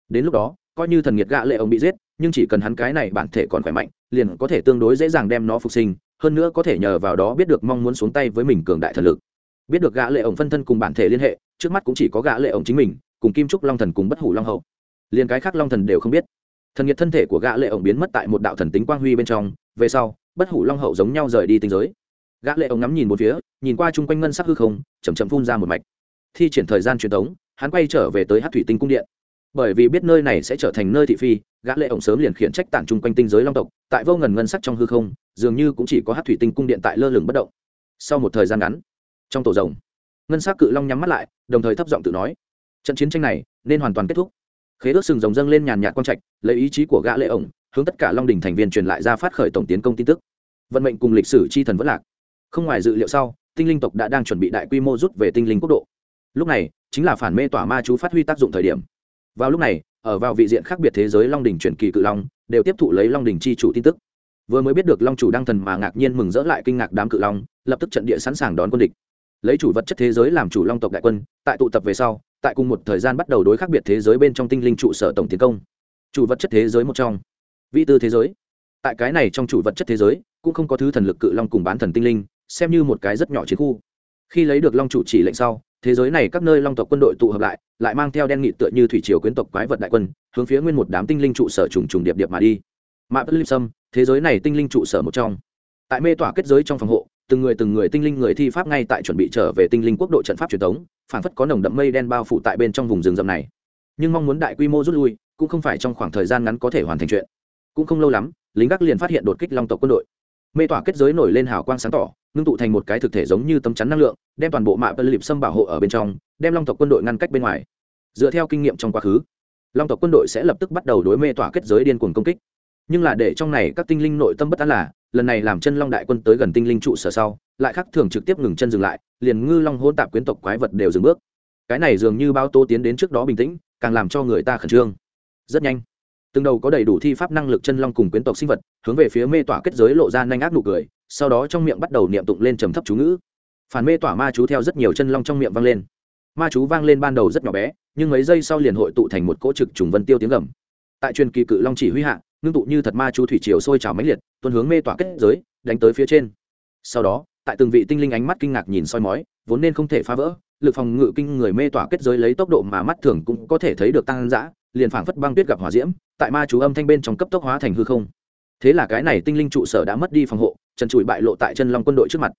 Đến lúc đó, coi như thần nhiệt gã lệ ổng bị giết nhưng chỉ cần hắn cái này bản thể còn khỏe mạnh, liền có thể tương đối dễ dàng đem nó phục sinh, hơn nữa có thể nhờ vào đó biết được mong muốn xuống tay với mình cường đại thần lực. Biết được gã lệ ổng phân thân cùng bản thể liên hệ, trước mắt cũng chỉ có gã lệ ổng chính mình, cùng kim trúc long thần cùng bất hủ long hậu. Liền cái khác long thần đều không biết. Thần nhiệt thân thể của gã lệ ổng biến mất tại một đạo thần tính quang huy bên trong, về sau, bất hủ long hậu giống nhau rời đi tinh giới. Gã lệ ổng ngắm nhìn một phía, nhìn qua chung quanh ngân sắc hư không, chậm chậm phun ra một mạch. Thi triển thời gian truyền tống, hắn quay trở về tới hắc thủy tinh cung điện bởi vì biết nơi này sẽ trở thành nơi thị phi, gã lệ ổng sớm liền khiển trách tản chung quanh tinh giới long tộc, tại vô ngần ngân sắc trong hư không, dường như cũng chỉ có hát thủy tinh cung điện tại lơ lửng bất động. Sau một thời gian ngắn, trong tổ rồng, ngân sắc cự long nhắm mắt lại, đồng thời thấp giọng tự nói, trận chiến tranh này nên hoàn toàn kết thúc. Khế ước sừng rồng dâng lên nhàn nhạt quang trạch, lấy ý chí của gã lệ ổng, hướng tất cả long đình thành viên truyền lại ra phát khởi tổng tiến công tin tức. Vận mệnh cùng lịch sử chi thần vẫn lạc. Không ngoài dự liệu sau, tinh linh tộc đã đang chuẩn bị đại quy mô rút về tinh linh quốc độ. Lúc này, chính là phản mê tỏa ma chú phát huy tác dụng thời điểm vào lúc này, ở vào vị diện khác biệt thế giới long đình truyền kỳ cự long, đều tiếp thụ lấy long đình chi chủ tin tức. Vừa mới biết được long chủ đăng thần mà ngạc nhiên mừng rỡ lại kinh ngạc đám cự long, lập tức trận địa sẵn sàng đón quân địch. Lấy chủ vật chất thế giới làm chủ long tộc đại quân, tại tụ tập về sau, tại cùng một thời gian bắt đầu đối khác biệt thế giới bên trong tinh linh trụ sở tổng tiến công. Chủ vật chất thế giới một trong. Vị tư thế giới. Tại cái này trong chủ vật chất thế giới, cũng không có thứ thần lực cự long cùng bán thần tinh linh, xem như một cái rất nhỏ chiến khu. Khi lấy được long chủ chỉ lệnh sau thế giới này các nơi long tộc quân đội tụ hợp lại lại mang theo đen nghị tựa như thủy triều quyến tộc quái vật đại quân, hướng phía nguyên một đám tinh linh trụ sở trùng trùng điệp điệp mà đi. Mạ bất lim sâm, thế giới này tinh linh trụ sở một trong. Tại mê tỏa kết giới trong phòng hộ, từng người từng người tinh linh người thi pháp ngay tại chuẩn bị trở về tinh linh quốc độ trận pháp truyền thống, phản phất có nồng đậm mây đen bao phủ tại bên trong vùng rừng rậm này. Nhưng mong muốn đại quy mô rút lui, cũng không phải trong khoảng thời gian ngắn có thể hoàn thành chuyện. Cũng không lâu lắm, lính gác liền phát hiện đột kích long tộc quân đội mê tỏa kết giới nổi lên hào quang sáng tỏ, ngưng tụ thành một cái thực thể giống như tấm chắn năng lượng, đem toàn bộ mạ bờ lịp xâm bảo hộ ở bên trong, đem long tộc quân đội ngăn cách bên ngoài. Dựa theo kinh nghiệm trong quá khứ, long tộc quân đội sẽ lập tức bắt đầu đối mê tỏa kết giới điên cuồng công kích. Nhưng là để trong này các tinh linh nội tâm bất an là, lần này làm chân long đại quân tới gần tinh linh trụ sở sau, lại khác thường trực tiếp ngừng chân dừng lại, liền ngư long hôn tạp quyến tộc quái vật đều dừng bước. Cái này dường như bao tô tiến đến trước đó bình tĩnh, càng làm cho người ta khẩn trương. Rất nhanh từng đầu có đầy đủ thi pháp năng lực chân long cùng quyến tộc sinh vật, hướng về phía mê tỏa kết giới lộ ra nhanh ác nụ cười, sau đó trong miệng bắt đầu niệm tụng lên trầm thấp chú ngữ. Phản mê tỏa ma chú theo rất nhiều chân long trong miệng vang lên. Ma chú vang lên ban đầu rất nhỏ bé, nhưng mấy giây sau liền hội tụ thành một cỗ trực trùng vân tiêu tiếng gầm. Tại truyền kỳ cự long chỉ huy hạ, ngưng tụ như thật ma chú thủy triều sôi trào mãnh liệt, tuôn hướng mê tỏa kết giới, đánh tới phía trên. Sau đó, tại từng vị tinh linh ánh mắt kinh ngạc nhìn soi mói, vốn nên không thể phá vỡ, lực phòng ngự kinh người mê tỏa kết giới lấy tốc độ mà mắt thường cũng có thể thấy được tăng dã liền phảng phất băng tuyết gặp hỏa diễm, tại ma chú âm thanh bên trong cấp tốc hóa thành hư không. Thế là cái này tinh linh trụ sở đã mất đi phòng hộ, trần trụi bại lộ tại chân long quân đội trước mặt.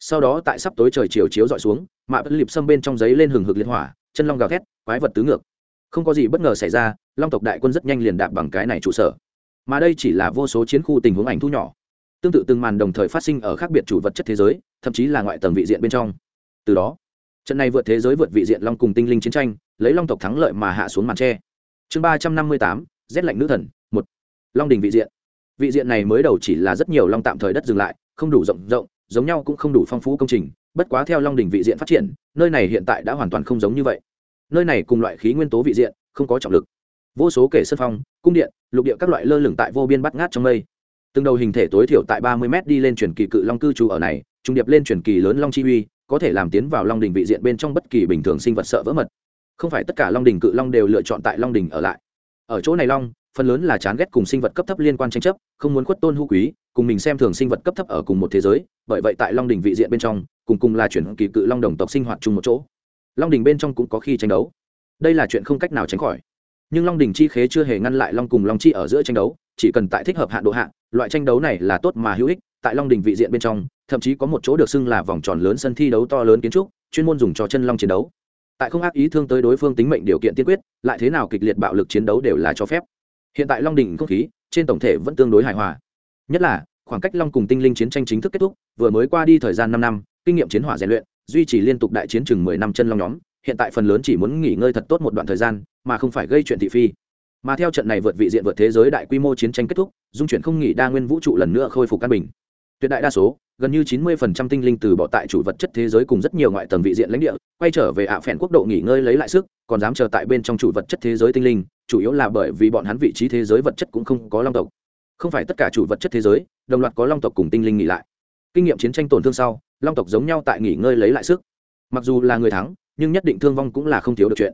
Sau đó tại sắp tối trời chiều chiếu dọi xuống, mạ bất lịp xâm bên trong giấy lên hừng hực liên hỏa, chân long gào thét, quái vật tứ ngược. Không có gì bất ngờ xảy ra, long tộc đại quân rất nhanh liền đạp bằng cái này trụ sở. Mà đây chỉ là vô số chiến khu tình huống ảnh thu nhỏ. Tương tự từng màn đồng thời phát sinh ở khác biệt chủ vật chất thế giới, thậm chí là ngoại tầng vị diện bên trong. Từ đó, trận này vượt thế giới vượt vị diện long cùng tinh linh chiến tranh, lấy long tộc thắng lợi mà hạ xuống màn tre chương ba trăm năm mươi tám, rét lạnh nữ thần, một. Long đình vị diện. Vị diện này mới đầu chỉ là rất nhiều long tạm thời đất dừng lại, không đủ rộng rộng, giống nhau cũng không đủ phong phú công trình, bất quá theo long đình vị diện phát triển, nơi này hiện tại đã hoàn toàn không giống như vậy. Nơi này cùng loại khí nguyên tố vị diện, không có trọng lực. Vô số kể sân phong, cung điện, lục địa các loại lơ lửng tại vô biên bắt ngát trong mây. Từng đầu hình thể tối thiểu tại ba mươi m đi lên truyền kỳ cự long cư trú ở này, trung điệp lên truyền kỳ lớn long chi uy, có thể làm tiến vào long đình vị diện bên trong bất kỳ bình thường sinh vật sợ vỡ mật không phải tất cả long đình cự long đều lựa chọn tại long đình ở lại. Ở chỗ này long, phần lớn là chán ghét cùng sinh vật cấp thấp liên quan tranh chấp, không muốn khuất tôn hữu quý, cùng mình xem thường sinh vật cấp thấp ở cùng một thế giới, bởi vậy tại long đình vị diện bên trong, cùng cùng là chuyển kỳ cự long đồng tộc sinh hoạt chung một chỗ. Long đình bên trong cũng có khi tranh đấu. Đây là chuyện không cách nào tránh khỏi. Nhưng long đình chi khế chưa hề ngăn lại long cùng long chi ở giữa tranh đấu, chỉ cần tại thích hợp hạn độ hạn loại tranh đấu này là tốt mà hữu ích, tại long đình vị diện bên trong, thậm chí có một chỗ được xưng là vòng tròn lớn sân thi đấu to lớn kiến trúc, chuyên môn dùng cho chân long chiến đấu tại không ác ý thương tới đối phương tính mệnh điều kiện tiên quyết, lại thế nào kịch liệt bạo lực chiến đấu đều là cho phép. Hiện tại long đình không khí, trên tổng thể vẫn tương đối hài hòa. Nhất là, khoảng cách long cùng tinh linh chiến tranh chính thức kết thúc, vừa mới qua đi thời gian năm năm, kinh nghiệm chiến hỏa rèn luyện, duy trì liên tục đại chiến chừng mười năm chân long nhóm, hiện tại phần lớn chỉ muốn nghỉ ngơi thật tốt một đoạn thời gian, mà không phải gây chuyện thị phi. Mà theo trận này vượt vị diện vượt thế giới đại quy mô chiến tranh kết thúc, dung chuyển không nghỉ đa nguyên vũ trụ lần nữa khôi phục căn bình. Tuyệt đại đa số gần như 90% tinh linh từ bỏ tại chủ vật chất thế giới cùng rất nhiều ngoại tầng vị diện lãnh địa, quay trở về ạ phèn quốc độ nghỉ ngơi lấy lại sức, còn dám chờ tại bên trong chủ vật chất thế giới tinh linh, chủ yếu là bởi vì bọn hắn vị trí thế giới vật chất cũng không có long tộc. Không phải tất cả chủ vật chất thế giới, đồng loạt có long tộc cùng tinh linh nghỉ lại. Kinh nghiệm chiến tranh tổn thương sau, long tộc giống nhau tại nghỉ ngơi lấy lại sức. Mặc dù là người thắng, nhưng nhất định thương vong cũng là không thiếu được chuyện.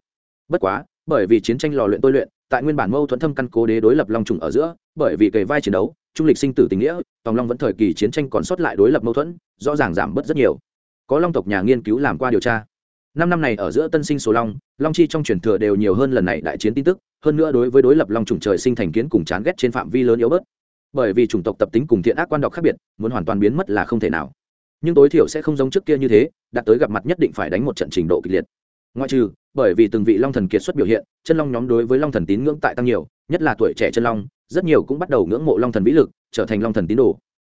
Bất quá, bởi vì chiến tranh lò luyện tôi luyện, tại nguyên bản mâu thuẫn thâm căn cố đế đối lập long trùng ở giữa, bởi vì kề vai chiến đấu trung lịch sinh tử tình nghĩa, tòng long vẫn thời kỳ chiến tranh còn sót lại đối lập mâu thuẫn, rõ ràng giảm bớt rất nhiều. Có long tộc nhà nghiên cứu làm qua điều tra. Năm năm này ở giữa tân sinh số long long chi trong truyền thừa đều nhiều hơn lần này đại chiến tin tức, hơn nữa đối với đối lập long trùng trời sinh thành kiến cùng chán ghét trên phạm vi lớn yếu bớt. Bởi vì chủng tộc tập tính cùng thiện ác quan đọc khác biệt, muốn hoàn toàn biến mất là không thể nào. Nhưng tối thiểu sẽ không giống trước kia như thế, đạt tới gặp mặt nhất định phải đánh một trận trình độ kịch liệt. Ngoại trừ, bởi vì từng vị long thần kiệt xuất biểu hiện, chân long nhóm đối với long thần tín ngưỡng tại tăng nhiều, nhất là tuổi trẻ chân long rất nhiều cũng bắt đầu ngưỡng mộ long thần vĩ lực, trở thành long thần tín đồ.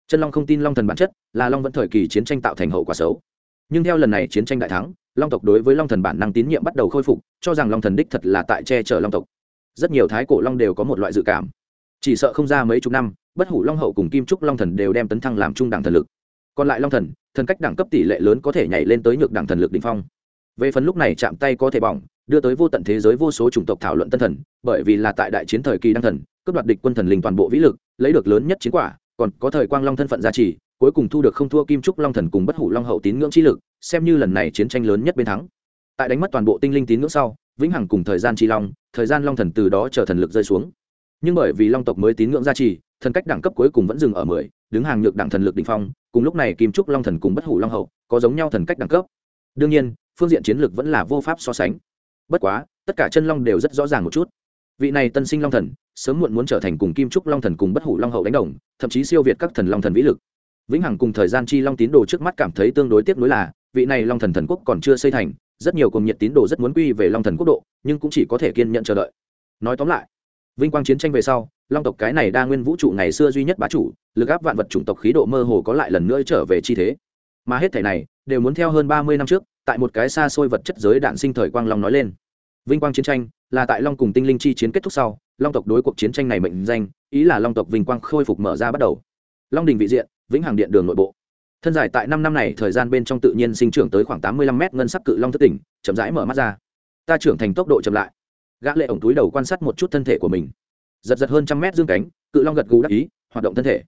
Chân long không tin long thần bản chất, là long vẫn thời kỳ chiến tranh tạo thành hậu quả xấu. Nhưng theo lần này chiến tranh đại thắng, long tộc đối với long thần bản năng tín nhiệm bắt đầu khôi phục, cho rằng long thần đích thật là tại che chở long tộc. Rất nhiều thái cổ long đều có một loại dự cảm. Chỉ sợ không ra mấy chục năm, bất hủ long hậu cùng kim trúc long thần đều đem tấn thăng làm trung đẳng thần lực. Còn lại long thần thần cách đẳng cấp tỷ lệ lớn có thể nhảy lên tới nhược đẳng thần lực đ ỉ n h phong. Về phần lúc này chạm tay có thể bỏng, đưa tới vô tận thế giới vô số chủng tộc thảo luận tân thần, bởi vì là tại đại chiến thời kỳ đăng thần cướp đoạt địch quân thần linh toàn bộ vĩ lực, lấy được lớn nhất chiến quả, còn có thời quang long thân phận gia trì, cuối cùng thu được không thua kim trúc long thần cùng bất hủ long hậu tín ngưỡng chi lực, xem như lần này chiến tranh lớn nhất bên thắng. Tại đánh mất toàn bộ tinh linh tín ngưỡng sau, vĩnh hằng cùng thời gian chi long, thời gian long thần từ đó chờ thần lực rơi xuống. Nhưng bởi vì long tộc mới tín ngưỡng gia trì, thần cách đẳng cấp cuối cùng vẫn dừng ở mười, đứng hàng nhược đẳng thần lực đ ỉ n h phong, cùng lúc này kim trúc long thần cùng bất hủ long hậu có giống nhau thần cách đẳng cấp. Đương nhiên, phương diện chiến lược vẫn là vô pháp so sánh. Bất quá, tất cả chân long đều rất rõ ràng một chút. Vị này tân sinh long thần sớm muộn muốn trở thành cùng kim trúc long thần cùng bất hủ long hậu đánh đồng, thậm chí siêu việt các thần long thần vĩ lực. Vĩnh hằng cùng thời gian chi long tín đồ trước mắt cảm thấy tương đối tiếc nuối là, vị này long thần thần quốc còn chưa xây thành, rất nhiều cùng nhiệt tín đồ rất muốn quy về long thần quốc độ, nhưng cũng chỉ có thể kiên nhận chờ đợi. Nói tóm lại, vinh quang chiến tranh về sau, long tộc cái này đa nguyên vũ trụ ngày xưa duy nhất bá chủ, lực áp vạn vật chủng tộc khí độ mơ hồ có lại lần nữa trở về chi thế. Mà hết thể này, đều muốn theo hơn ba mươi năm trước, tại một cái xa xôi vật chất giới đạn sinh thời quang long nói lên. Vinh quang chiến tranh là tại long cùng tinh linh chi chiến kết thúc sau long tộc đối cuộc chiến tranh này mệnh danh, ý là long tộc vinh quang khôi phục mở ra bắt đầu. Long đình vị diện, vĩnh hằng điện đường nội bộ. Thân dài tại năm năm này, thời gian bên trong tự nhiên sinh trưởng tới khoảng tám mươi lăm mét ngân sắc cự long thất tỉnh, chậm rãi mở mắt ra. Ta trưởng thành tốc độ chậm lại. Gã lệ ổng túi đầu quan sát một chút thân thể của mình. Giật giật hơn trăm mét dương cánh, cự long gật gù đắc ý, hoạt động thân thể.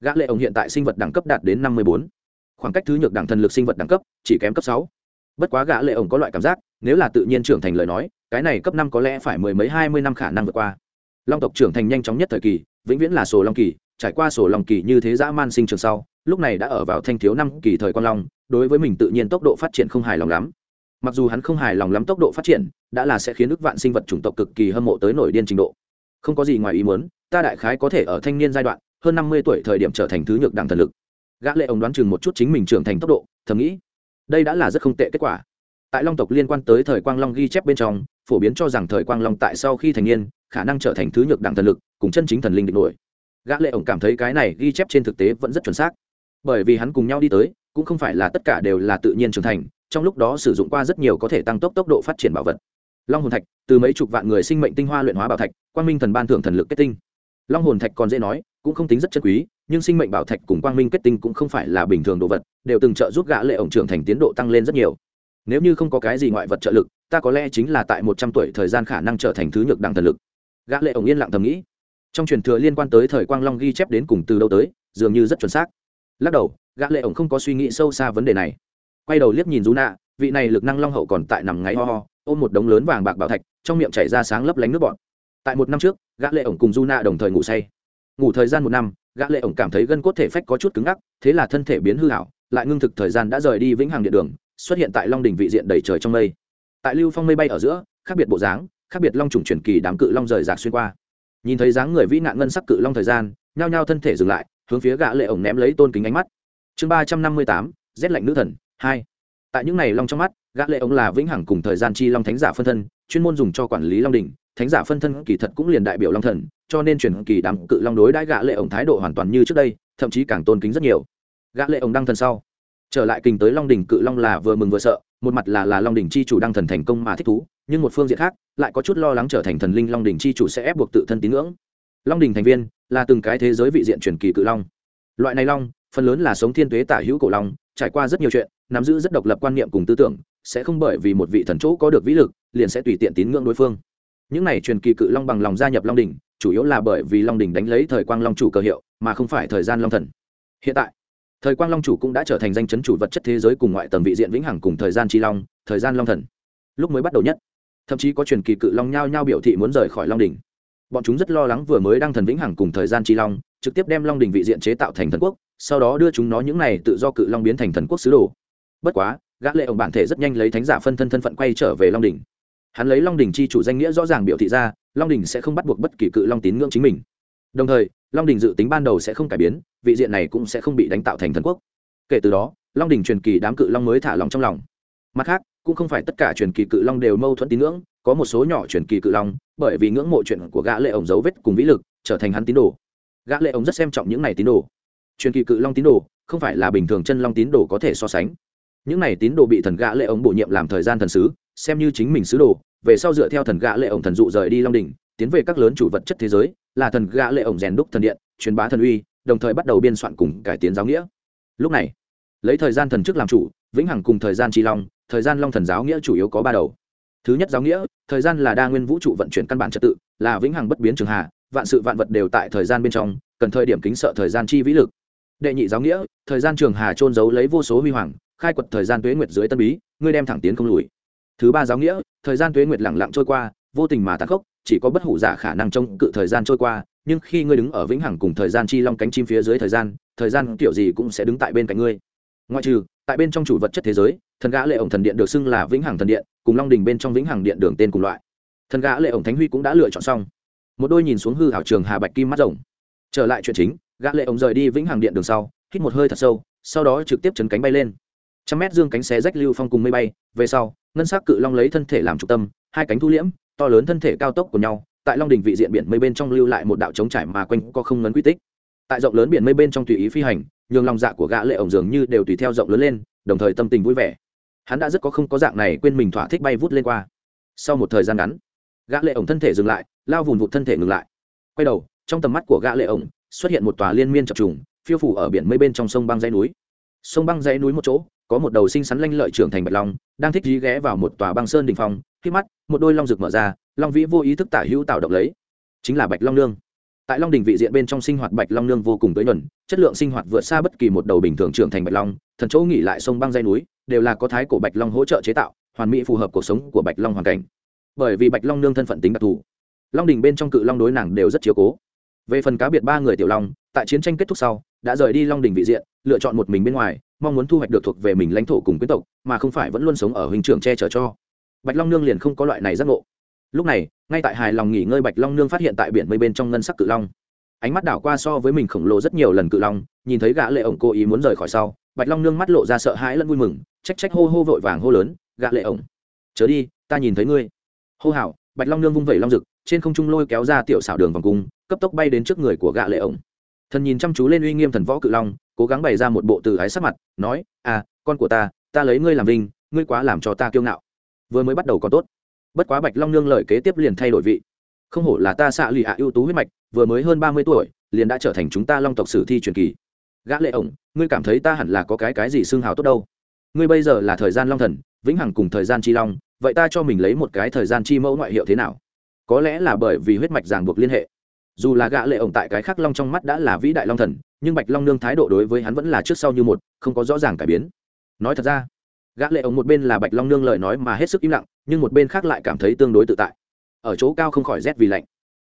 Gã lệ ổng hiện tại sinh vật đẳng cấp đạt đến năm mươi bốn. Khoảng cách thứ nhược đẳng thần lực sinh vật đẳng cấp chỉ kém cấp sáu. Bất quá gã lệ ổng có loại cảm giác, nếu là tự nhiên trưởng thành lời nói, cái này cấp năm có lẽ phải mười mấy hai mươi năm khả năng vượt qua long tộc trưởng thành nhanh chóng nhất thời kỳ, vĩnh viễn là sổ long kỳ, trải qua sổ long kỳ như thế dã man sinh trường sau, lúc này đã ở vào thanh thiếu năm kỳ thời quan long, đối với mình tự nhiên tốc độ phát triển không hài lòng lắm. Mặc dù hắn không hài lòng lắm tốc độ phát triển, đã là sẽ khiến ức vạn sinh vật chủng tộc cực kỳ hâm mộ tới nổi điên trình độ. Không có gì ngoài ý muốn, ta đại khái có thể ở thanh niên giai đoạn, hơn năm mươi tuổi thời điểm trở thành thứ nhược đẳng thần lực. Gã lệ ông đoán chừng một chút chính mình trưởng thành tốc độ, thầm nghĩ, đây đã là rất không tệ kết quả tại long tộc liên quan tới thời quang long ghi chép bên trong, phổ biến cho rằng thời quang long tại sau khi thành niên, khả năng trở thành thứ nhược đẳng thần lực, cùng chân chính thần linh địch nổi. Gã lệ ổng cảm thấy cái này ghi chép trên thực tế vẫn rất chuẩn xác. Bởi vì hắn cùng nhau đi tới, cũng không phải là tất cả đều là tự nhiên trưởng thành, trong lúc đó sử dụng qua rất nhiều có thể tăng tốc tốc độ phát triển bảo vật. Long hồn thạch, từ mấy chục vạn người sinh mệnh tinh hoa luyện hóa bảo thạch, quang minh thần ban thưởng thần lực kết tinh. Long hồn thạch còn dễ nói, cũng không tính rất chân quý, nhưng sinh mệnh bảo thạch cùng quang minh kết tinh cũng không phải là bình thường đồ vật, đều từng trợ giúp gã lệ ổng trưởng thành tiến độ tăng lên rất nhiều nếu như không có cái gì ngoại vật trợ lực, ta có lẽ chính là tại một trăm tuổi thời gian khả năng trở thành thứ nhược đẳng thần lực. Gã lệ ổng yên lặng thầm nghĩ. Trong truyền thừa liên quan tới thời quang long ghi chép đến cùng từ đâu tới, dường như rất chuẩn xác. Lắc đầu, gã lệ ổng không có suy nghĩ sâu xa vấn đề này. Quay đầu liếc nhìn rú nạ vị này lực năng long hậu còn tại nằm ngáy ho ho, ôm một đống lớn vàng bạc bảo thạch, trong miệng chảy ra sáng lấp lánh nước bọt. Tại một năm trước, gã lệ ổng cùng du na đồng thời ngủ say. Ngủ thời gian một năm, gã lệ ổng cảm thấy gân cốt thể phách có chút cứng ngắc, thế là thân thể biến hư hảo, lại ngưng thực thời gian đã rời đi vĩnh hằng địa đường xuất hiện tại long đỉnh vị diện đầy trời trong mây. Tại lưu phong mây bay ở giữa, khác biệt bộ dáng, khác biệt long trùng truyền kỳ đám cự long rời rạc xuyên qua. Nhìn thấy dáng người vĩ nạn ngân sắc cự long thời gian, nhao nhao thân thể dừng lại, hướng phía gã lệ ổng ném lấy tôn kính ánh mắt. Chương ba trăm năm mươi tám, rét lạnh nữ thần, hai. Tại những này long trong mắt, gã lệ ổng là vĩnh hằng cùng thời gian chi long thánh giả phân thân, chuyên môn dùng cho quản lý long đỉnh, thánh giả phân thân kỳ thật cũng liền đại biểu long thần, cho nên truyền kỳ đám cự long đối đãi gã lệ ổng thái độ hoàn toàn như trước đây, thậm chí càng tôn kính rất nhiều. Gã lệ ổng đăng thần sau trở lại kinh tới long đình cự long là vừa mừng vừa sợ, một mặt là là long đình chi chủ đang thần thành công mà thích thú, nhưng một phương diện khác, lại có chút lo lắng trở thành thần linh long đình chi chủ sẽ ép buộc tự thân tín ngưỡng. Long đình thành viên là từng cái thế giới vị diện truyền kỳ cự long. Loại này long, phần lớn là sống thiên tuế tả hữu cổ long, trải qua rất nhiều chuyện, nắm giữ rất độc lập quan niệm cùng tư tưởng, sẽ không bởi vì một vị thần chỗ có được vĩ lực, liền sẽ tùy tiện tín ngưỡng đối phương. Những này truyền kỳ cự long bằng lòng gia nhập long đình chủ yếu là bởi vì long đình đánh lấy thời quang long chủ cơ hiệu, mà không phải thời gian long thần. Hiện tại thời quang long chủ cũng đã trở thành danh chấn chủ vật chất thế giới cùng ngoại tầng vị diện vĩnh hằng cùng thời gian chi long, thời gian long thần. Lúc mới bắt đầu nhất, thậm chí có truyền kỳ cự long nhao nhao biểu thị muốn rời khỏi long đỉnh. Bọn chúng rất lo lắng vừa mới đăng thần vĩnh hằng cùng thời gian chi long, trực tiếp đem long đỉnh vị diện chế tạo thành thần quốc, sau đó đưa chúng nó những này tự do cự long biến thành thần quốc sứ đồ. Bất quá, gã lệ ổng bản thể rất nhanh lấy thánh giả phân thân thân phận quay trở về long đỉnh. Hắn lấy long đỉnh chi chủ danh nghĩa rõ ràng biểu thị ra, long đỉnh sẽ không bắt buộc bất kỳ cự long tín ngưỡng chính mình đồng thời, long đỉnh dự tính ban đầu sẽ không cải biến, vị diện này cũng sẽ không bị đánh tạo thành thần quốc. Kể từ đó, long đình truyền kỳ đám cự long mới thả lòng trong lòng. Mặt khác, cũng không phải tất cả truyền kỳ cự long đều mâu thuẫn tín ngưỡng, có một số nhỏ truyền kỳ cự long, bởi vì ngưỡng mộ chuyện của gã lệ ổng dấu vết cùng vĩ lực, trở thành hắn tín đồ. Gã lệ ổng rất xem trọng những này tín đồ. Truyền kỳ cự long tín đồ, không phải là bình thường chân long tín đồ có thể so sánh. Những này tín đồ bị thần gã lệ ổng bổ nhiệm làm thời gian thần sứ, xem như chính mình sứ đồ, về sau dựa theo thần gã lệ ổng thần dụ rời đi long đỉnh tiến về các lớn chủ vật chất thế giới, là thần gã lệ ổng rèn đúc thần điện, truyền bá thần uy, đồng thời bắt đầu biên soạn cùng cải tiến giáo nghĩa. Lúc này, lấy thời gian thần trước làm chủ, vĩnh hằng cùng thời gian tri long, thời gian long thần giáo nghĩa chủ yếu có ba đầu. Thứ nhất giáo nghĩa, thời gian là đa nguyên vũ trụ vận chuyển căn bản trật tự, là vĩnh hằng bất biến trường hạ vạn sự vạn vật đều tại thời gian bên trong, cần thời điểm kính sợ thời gian chi vĩ lực. Đệ nhị giáo nghĩa, thời gian trường hà trôn giấu lấy vô số huy hoàng, khai quật thời gian tuế nguyệt dưới tân bí, ngươi đem thẳng tiến không lùi. Thứ ba giáo nghĩa, thời gian tuế nguyệt lẳng lặng trôi qua, vô tình mà tàn khốc chỉ có bất hủ giả khả năng trông cự thời gian trôi qua, nhưng khi ngươi đứng ở vĩnh hằng cùng thời gian chi long cánh chim phía dưới thời gian thời gian kiểu gì cũng sẽ đứng tại bên cạnh ngươi. Ngoại trừ, tại bên trong chủ vật chất thế giới, thần gã lệ ổng thần điện được xưng là vĩnh hằng thần điện, cùng long đình bên trong vĩnh hằng điện đường tên cùng loại. Thần gã lệ ổng thánh huy cũng đã lựa chọn xong. Một đôi nhìn xuống hư hảo trường hà bạch kim mắt rồng. Trở lại chuyện chính, gã lệ ổng rời đi vĩnh hằng điện đường sau, hít một hơi thật sâu, sau đó trực tiếp chấn cánh bay lên. Trăm mét dương cánh xé rách lưu phong cùng mây bay, về sau, ngân sắc cự long lấy thân thể làm trung tâm, hai cánh thu liễm to lớn thân thể cao tốc của nhau, tại long đình vị diện biển mây bên trong lưu lại một đạo trống trải mà quanh có không ngấn quy tích. Tại rộng lớn biển mây bên trong tùy ý phi hành, nhường lòng dạ của gã lệ ổng dường như đều tùy theo rộng lớn lên, đồng thời tâm tình vui vẻ. Hắn đã rất có không có dạng này quên mình thỏa thích bay vút lên qua. Sau một thời gian ngắn, gã lệ ổng thân thể dừng lại, lao vùn vụt thân thể ngừng lại. Quay đầu, trong tầm mắt của gã lệ ổng, xuất hiện một tòa liên miên chập trùng, phiêu phủ ở biển mây bên trong sông băng dãy núi. Sông băng dãy núi một chỗ, có một đầu sinh sắn lanh lợi trưởng thành bạch long, đang thích dí ghé vào một tòa băng sơn đỉnh phong khi mắt, một đôi long rực mở ra, long vĩ vô ý thức tả hữu tạo động lấy. Chính là bạch long nương. Tại long đình vị diện bên trong sinh hoạt bạch long nương vô cùng tới nhuần, chất lượng sinh hoạt vượt xa bất kỳ một đầu bình thường trưởng thành bạch long, thần chỗ nghỉ lại sông băng dây núi, đều là có thái cổ bạch long hỗ trợ chế tạo, hoàn mỹ phù hợp cuộc sống của bạch long hoàn cảnh. Bởi vì bạch long nương thân phận tính đặc thù, long đình bên trong cự long đối nàng đều rất chiếu cố. Về phần cá biệt ba người tiểu long, tại chiến tranh kết thúc sau, đã rời đi long đình vị diện, lựa chọn một mình bên ngoài, mong muốn thu hoạch được thuộc về mình lãnh thổ cùng quyến tộc, mà không phải vẫn luôn sống ở hình trường che chở cho bạch long nương liền không có loại này giác ngộ. Lúc này, ngay tại hài lòng nghỉ ngơi bạch long nương phát hiện tại biển mây bên trong ngân sắc cự long. Ánh mắt đảo qua so với mình khổng lồ rất nhiều lần cự long, nhìn thấy gã lệ ổng cố ý muốn rời khỏi sau, bạch long nương mắt lộ ra sợ hãi lẫn vui mừng, trách trách hô hô vội vàng hô lớn, gã lệ ổng, chớ đi, ta nhìn thấy ngươi. Hô hào, bạch long nương vung vẩy long rực, trên không trung lôi kéo ra tiểu xảo đường vòng cung, cấp tốc bay đến trước người của gã lệ ổng. Thần nhìn chăm chú lên uy nghiêm thần võ cự long, cố gắng bày ra một bộ từ ái sắc mặt, nói à con của ta ta lấy ngươi làm vinh, ngươi quá làm cho ta kiêu ngạo vừa mới bắt đầu còn tốt. Bất quá bạch long nương lời kế tiếp liền thay đổi vị. Không hổ là ta xạ lì ạ ưu tú huyết mạch, vừa mới hơn ba mươi tuổi, liền đã trở thành chúng ta long tộc sử thi truyền kỳ. Gã lệ ổng, ngươi cảm thấy ta hẳn là có cái cái gì xương hào tốt đâu? Ngươi bây giờ là thời gian long thần, vĩnh hằng cùng thời gian chi long, vậy ta cho mình lấy một cái thời gian chi mẫu ngoại hiệu thế nào? Có lẽ là bởi vì huyết mạch ràng buộc liên hệ. Dù là gã lệ ổng tại cái khác long trong mắt đã là vĩ đại long thần, nhưng bạch long nương thái độ đối với hắn vẫn là trước sau như một, không có rõ ràng cải biến. Nói thật ra gã lệ ống một bên là bạch long nương lời nói mà hết sức im lặng nhưng một bên khác lại cảm thấy tương đối tự tại. Ở chỗ cao không khỏi rét vì lạnh.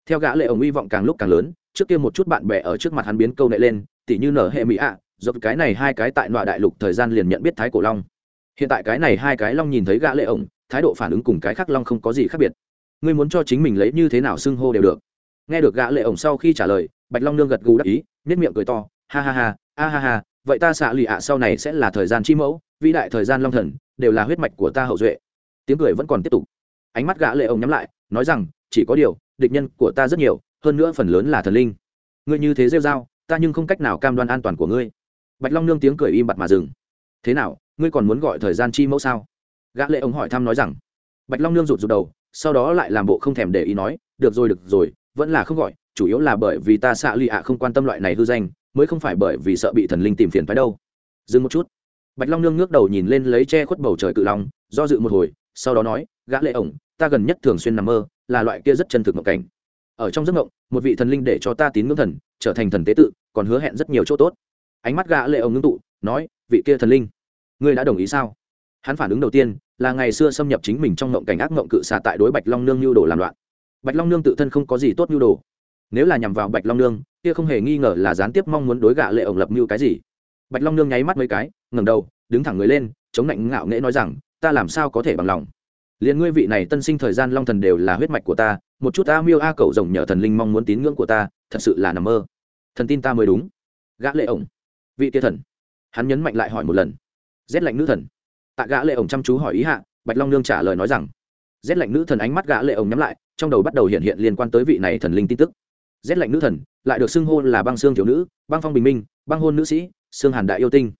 Theo gã lệ ống hy vọng càng lúc càng lớn trước kia một chút bạn bè ở trước mặt hắn biến câu nệ lên tỉ như nở hệ mỹ ạ à, cái này hai cái tại nọa đại lục thời gian liền nhận biết thái cổ long. Hiện tại cái này hai cái long nhìn thấy gã lệ ổng thái độ phản ứng cùng cái khác long không có gì khác biệt. Ngươi muốn cho chính mình lấy như thế nào xưng hô đều được. Nghe được gã lệ ổng sau khi trả lời bạch long nương gật gù đáp ý nét miệng cười to ha ha ha a ha ha vậy ta xạ lì ạ sau này sẽ là thời gian chi mẫu, vĩ đại thời gian long thần, đều là huyết mạch của ta hậu duệ. Tiếng cười vẫn còn tiếp tục. Ánh mắt gã lệ ông nhắm lại, nói rằng, chỉ có điều, địch nhân của ta rất nhiều, hơn nữa phần lớn là thần linh. Ngươi như thế rêu rao, ta nhưng không cách nào cam đoan an toàn của ngươi. Bạch long nương tiếng cười im bặt mà dừng. Thế nào, ngươi còn muốn gọi thời gian chi mẫu sao? Gã lệ ông hỏi thăm nói rằng. Bạch long nương rụt rụt đầu, sau đó lại làm bộ không thèm để ý nói, được rồi được rồi, vẫn là không gọi, chủ yếu là bởi vì ta xạ lì ạ không quan tâm loại này hư danh mới không phải bởi vì sợ bị thần linh tìm phiền phái đâu. Dừng một chút. Bạch long nương ngước đầu nhìn lên lấy che khuất bầu trời cự long, do dự một hồi, sau đó nói, gã lệ ổng, ta gần nhất thường xuyên nằm mơ, là loại kia rất chân thực mộng cảnh. Ở trong giấc mộng, một vị thần linh để cho ta tín ngưỡng thần, trở thành thần tế tự, còn hứa hẹn rất nhiều chỗ tốt. Ánh mắt gã lệ ổng ngưng tụ, nói, vị kia thần linh, ngươi đã đồng ý sao? Hắn phản ứng đầu tiên, là ngày xưa xâm nhập chính mình trong mộng cảnh ác mộng cự xà tại đối bạch long nương nhu đồ làm loạn. Bạch long nương tự thân không có gì tốt nhu đồ nếu là nhằm vào bạch long nương, kia không hề nghi ngờ là gián tiếp mong muốn đối gạ lệ ổng lập mưu cái gì. Bạch long nương nháy mắt mấy cái, ngẩng đầu, đứng thẳng người lên, chống lạnh ngạo nghễ nói rằng, ta làm sao có thể bằng lòng? Liền ngươi vị này tân sinh thời gian long thần đều là huyết mạch của ta, một chút a miêu a cậu rồng nhờ thần linh mong muốn tín ngưỡng của ta, thật sự là nằm mơ. Thần tin ta mới đúng. Gã lệ ổng, vị tia thần. Hắn nhấn mạnh lại hỏi một lần. Rét lạnh nữ thần. Tạ gã lệ ổng chăm chú hỏi ý hạ, bạch long nương trả lời nói rằng, rét lạnh nữ thần ánh mắt gã lệ ổng nhắm lại, trong đầu bắt đầu hiện hiện liên quan tới vị này thần linh tin tức rét lạnh nữ thần, lại được xưng hô là băng xương thiếu nữ, băng phong bình minh, băng hôn nữ sĩ, xương hàn đại yêu tinh.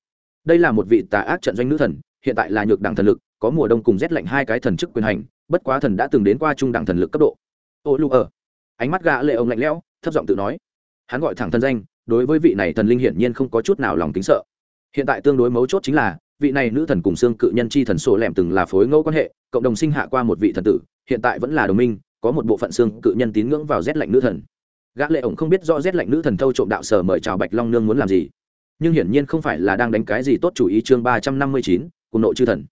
Đây là một vị tà ác trận doanh nữ thần, hiện tại là nhược đẳng thần lực, có mùa đông cùng rét lạnh hai cái thần chức quyền hành, bất quá thần đã từng đến qua trung đẳng thần lực cấp độ. Ô lu ở. Ánh mắt gã lệ ông lạnh lẽo, thấp giọng tự nói. Hắn gọi thẳng thần danh, đối với vị này thần linh hiển nhiên không có chút nào lòng kính sợ. Hiện tại tương đối mấu chốt chính là, vị này nữ thần cùng xương cự nhân chi thần sổ lẻm từng là phối ngẫu quan hệ, cộng đồng sinh hạ qua một vị thần tử, hiện tại vẫn là đồng minh, có một bộ phận xương cự nhân tín ngưỡng vào rét lạnh nữ thần gã lệ ổng không biết rõ rét lạnh nữ thần thâu trộm đạo sở mời chào bạch long nương muốn làm gì. Nhưng hiển nhiên không phải là đang đánh cái gì tốt chủ ý chương ba trăm năm mươi chín cùng nội chư thần.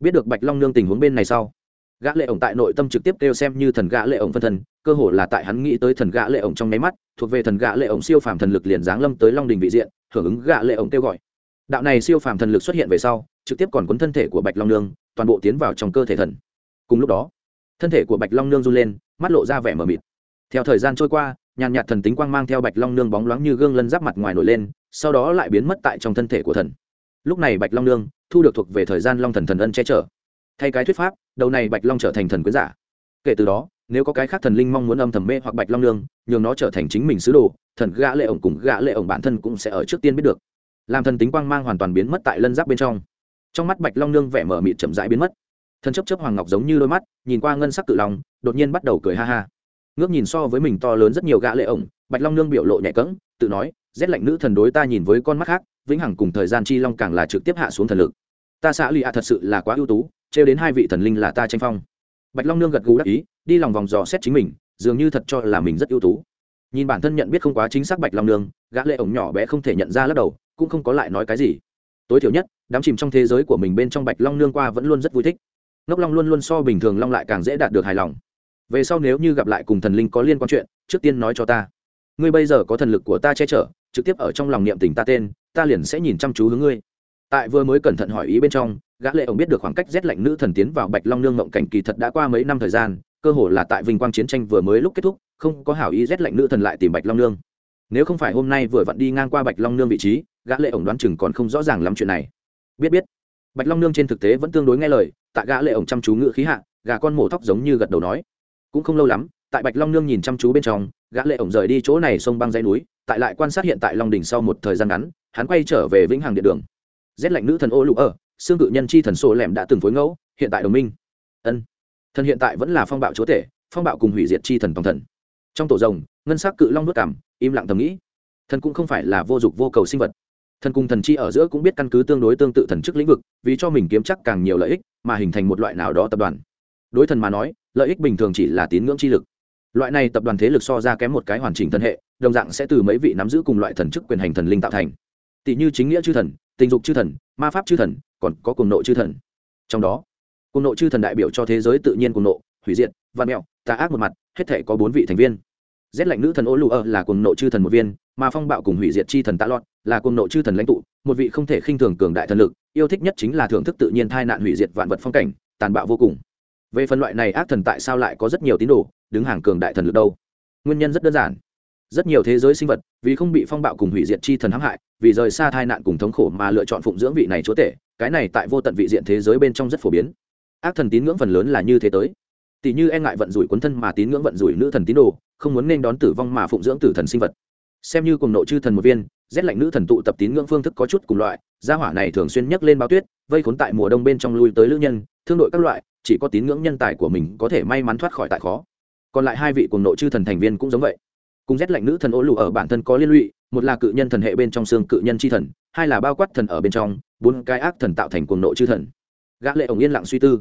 Biết được bạch long nương tình huống bên này sau gã lệ ổng tại nội tâm trực tiếp kêu xem như thần gã lệ ổng phân thần, cơ hồ là tại hắn nghĩ tới thần gã lệ ổng trong nháy mắt thuộc về thần gã lệ ổng siêu phàm thần lực liền giáng lâm tới long đình vị diện hưởng ứng gã lệ ổng kêu gọi. Đạo này siêu phàm thần lực xuất hiện về sau trực tiếp còn cuốn thân thể của bạch long nương toàn bộ tiến vào trong cơ thể thần. Cùng lúc đó thân thể của bạch long nương run lên mắt lộ ra vẻ mờ mịt. Theo thời gian trôi qua nhàn nhạt thần tính quang mang theo bạch long nương bóng loáng như gương lân giáp mặt ngoài nổi lên, sau đó lại biến mất tại trong thân thể của thần. Lúc này bạch long nương thu được thuộc về thời gian long thần thần ân che chở. Thay cái thuyết pháp, đầu này bạch long trở thành thần quyến giả. Kể từ đó, nếu có cái khác thần linh mong muốn âm thầm mê hoặc bạch long nương, nhường nó trở thành chính mình sứ đồ, thần gã lệ ổng cùng gã lệ ổng bản thân cũng sẽ ở trước tiên biết được. Làm thần tính quang mang hoàn toàn biến mất tại lân giáp bên trong. Trong mắt bạch long nương vẻ mở mịt chậm rãi biến mất. Thần chấp chấp hoàng ngọc giống như đôi mắt, nhìn qua ngân sắc cự long, đột nhiên bắt đầu cười ha ha ngước nhìn so với mình to lớn rất nhiều gã lệ ổng, bạch long nương biểu lộ nhẹ cẫng, tự nói rét lạnh nữ thần đối ta nhìn với con mắt khác, vĩnh hằng cùng thời gian chi long càng là trực tiếp hạ xuống thần lực. Ta xã lì ạ thật sự là quá ưu tú, trêu đến hai vị thần linh là ta tranh phong. Bạch long nương gật gù đắc ý, đi lòng vòng dò xét chính mình, dường như thật cho là mình rất ưu tú. Nhìn bản thân nhận biết không quá chính xác bạch long nương, gã lệ ổng nhỏ bé không thể nhận ra lắc đầu, cũng không có lại nói cái gì. Tối thiểu nhất, đám chìm trong thế giới của mình bên trong bạch long nương qua vẫn luôn rất vui thích. Ngốc long luôn luôn so bình thường long lại càng dễ đạt được hài lòng về sau nếu như gặp lại cùng thần linh có liên quan chuyện, trước tiên nói cho ta. Ngươi bây giờ có thần lực của ta che chở, trực tiếp ở trong lòng niệm tình ta tên, ta liền sẽ nhìn chăm chú hướng ngươi. Tại vừa mới cẩn thận hỏi ý bên trong, gã lệ ổng biết được khoảng cách rét lạnh nữ thần tiến vào bạch long nương ngộng cảnh kỳ thật đã qua mấy năm thời gian, cơ hồ là tại vinh quang chiến tranh vừa mới lúc kết thúc, không có hảo ý rét lạnh nữ thần lại tìm bạch long nương. Nếu không phải hôm nay vừa vặn đi ngang qua bạch long nương vị trí, gã lệ ổng đoán chừng còn không rõ ràng lắm chuyện này. Biết biết. Bạch long nương trên thực tế vẫn tương đối nghe lời, tại gã lệ ổng chăm chú ngựa khí hạ, gà con mổ tóc giống như gật đầu nói cũng không lâu lắm, tại bạch long nương nhìn chăm chú bên trong, gã lệ ổng rời đi chỗ này sông băng dãy núi, tại lại quan sát hiện tại long đỉnh sau một thời gian ngắn, hắn quay trở về vĩnh hằng địa đường. Rét lạnh nữ thần ô lụ ở, xương cự nhân chi thần sổ lẻm đã từng phối ngẫu, hiện tại đồng minh. Ân. Thần hiện tại vẫn là phong bạo chúa tể, phong bạo cùng hủy diệt chi thần tổng thần. Trong tổ rồng, ngân sắc cự long nuốt cảm, im lặng thầm nghĩ. Thần cũng không phải là vô dụng vô cầu sinh vật. Thần cùng thần chi ở giữa cũng biết căn cứ tương đối tương tự thần chức lĩnh vực, vì cho mình kiếm chắc càng nhiều lợi ích, mà hình thành một loại nào đó tập đoàn đối thần mà nói, lợi ích bình thường chỉ là tín ngưỡng chi lực. Loại này tập đoàn thế lực so ra kém một cái hoàn chỉnh thân hệ, đồng dạng sẽ từ mấy vị nắm giữ cùng loại thần chức quyền hành thần linh tạo thành. Tỷ như chính nghĩa chư thần, tình dục chư thần, ma pháp chư thần, còn có cùng nội chư thần. Trong đó cùng nội chư thần đại biểu cho thế giới tự nhiên cùng nộ, hủy diệt văn mẹo tà ác một mặt, hết thể có bốn vị thành viên. Rét lạnh nữ thần ô lụ là cùng nội chư thần một viên, mà phong bạo cùng hủy diệt chi thần tạ lọt là cùng nội chư thần lãnh tụ, một vị không thể khinh thường cường đại thần lực, yêu thích nhất chính là thưởng thức tự nhiên tai nạn hủy diệt vạn vật phong cảnh, tàn bạo vô cùng về phần loại này ác thần tại sao lại có rất nhiều tín đồ, đứng hàng cường đại thần lực đâu? Nguyên nhân rất đơn giản. Rất nhiều thế giới sinh vật, vì không bị phong bạo cùng hủy diệt chi thần hãm hại, vì rời xa tai nạn cùng thống khổ mà lựa chọn phụng dưỡng vị này chúa tể, cái này tại vô tận vị diện thế giới bên trong rất phổ biến. Ác thần tín ngưỡng phần lớn là như thế tới. Tỷ như e ngại vận rủi cuốn thân mà tín ngưỡng vận rủi nữ thần tín đồ, không muốn nên đón tử vong mà phụng dưỡng tử thần sinh vật. Xem như cùng nội chư thần một viên, rét lạnh nữ thần tụ tập tín ngưỡng phương thức có chút cùng loại, gia hỏa này thường xuyên nhắc lên báo tuyết, vây khốn tại mùa đông bên trong lui tới lữ nhân, thương đội các loại chỉ có tín ngưỡng nhân tài của mình có thể may mắn thoát khỏi tại khó. Còn lại hai vị cùng nội chư thần thành viên cũng giống vậy. Cùng rét lạnh nữ thần ô lụ ở bản thân có liên lụy, một là cự nhân thần hệ bên trong xương cự nhân chi thần, hai là bao quát thần ở bên trong, bốn cái ác thần tạo thành cuồng nội chư thần. Gã lệ ổng yên lặng suy tư.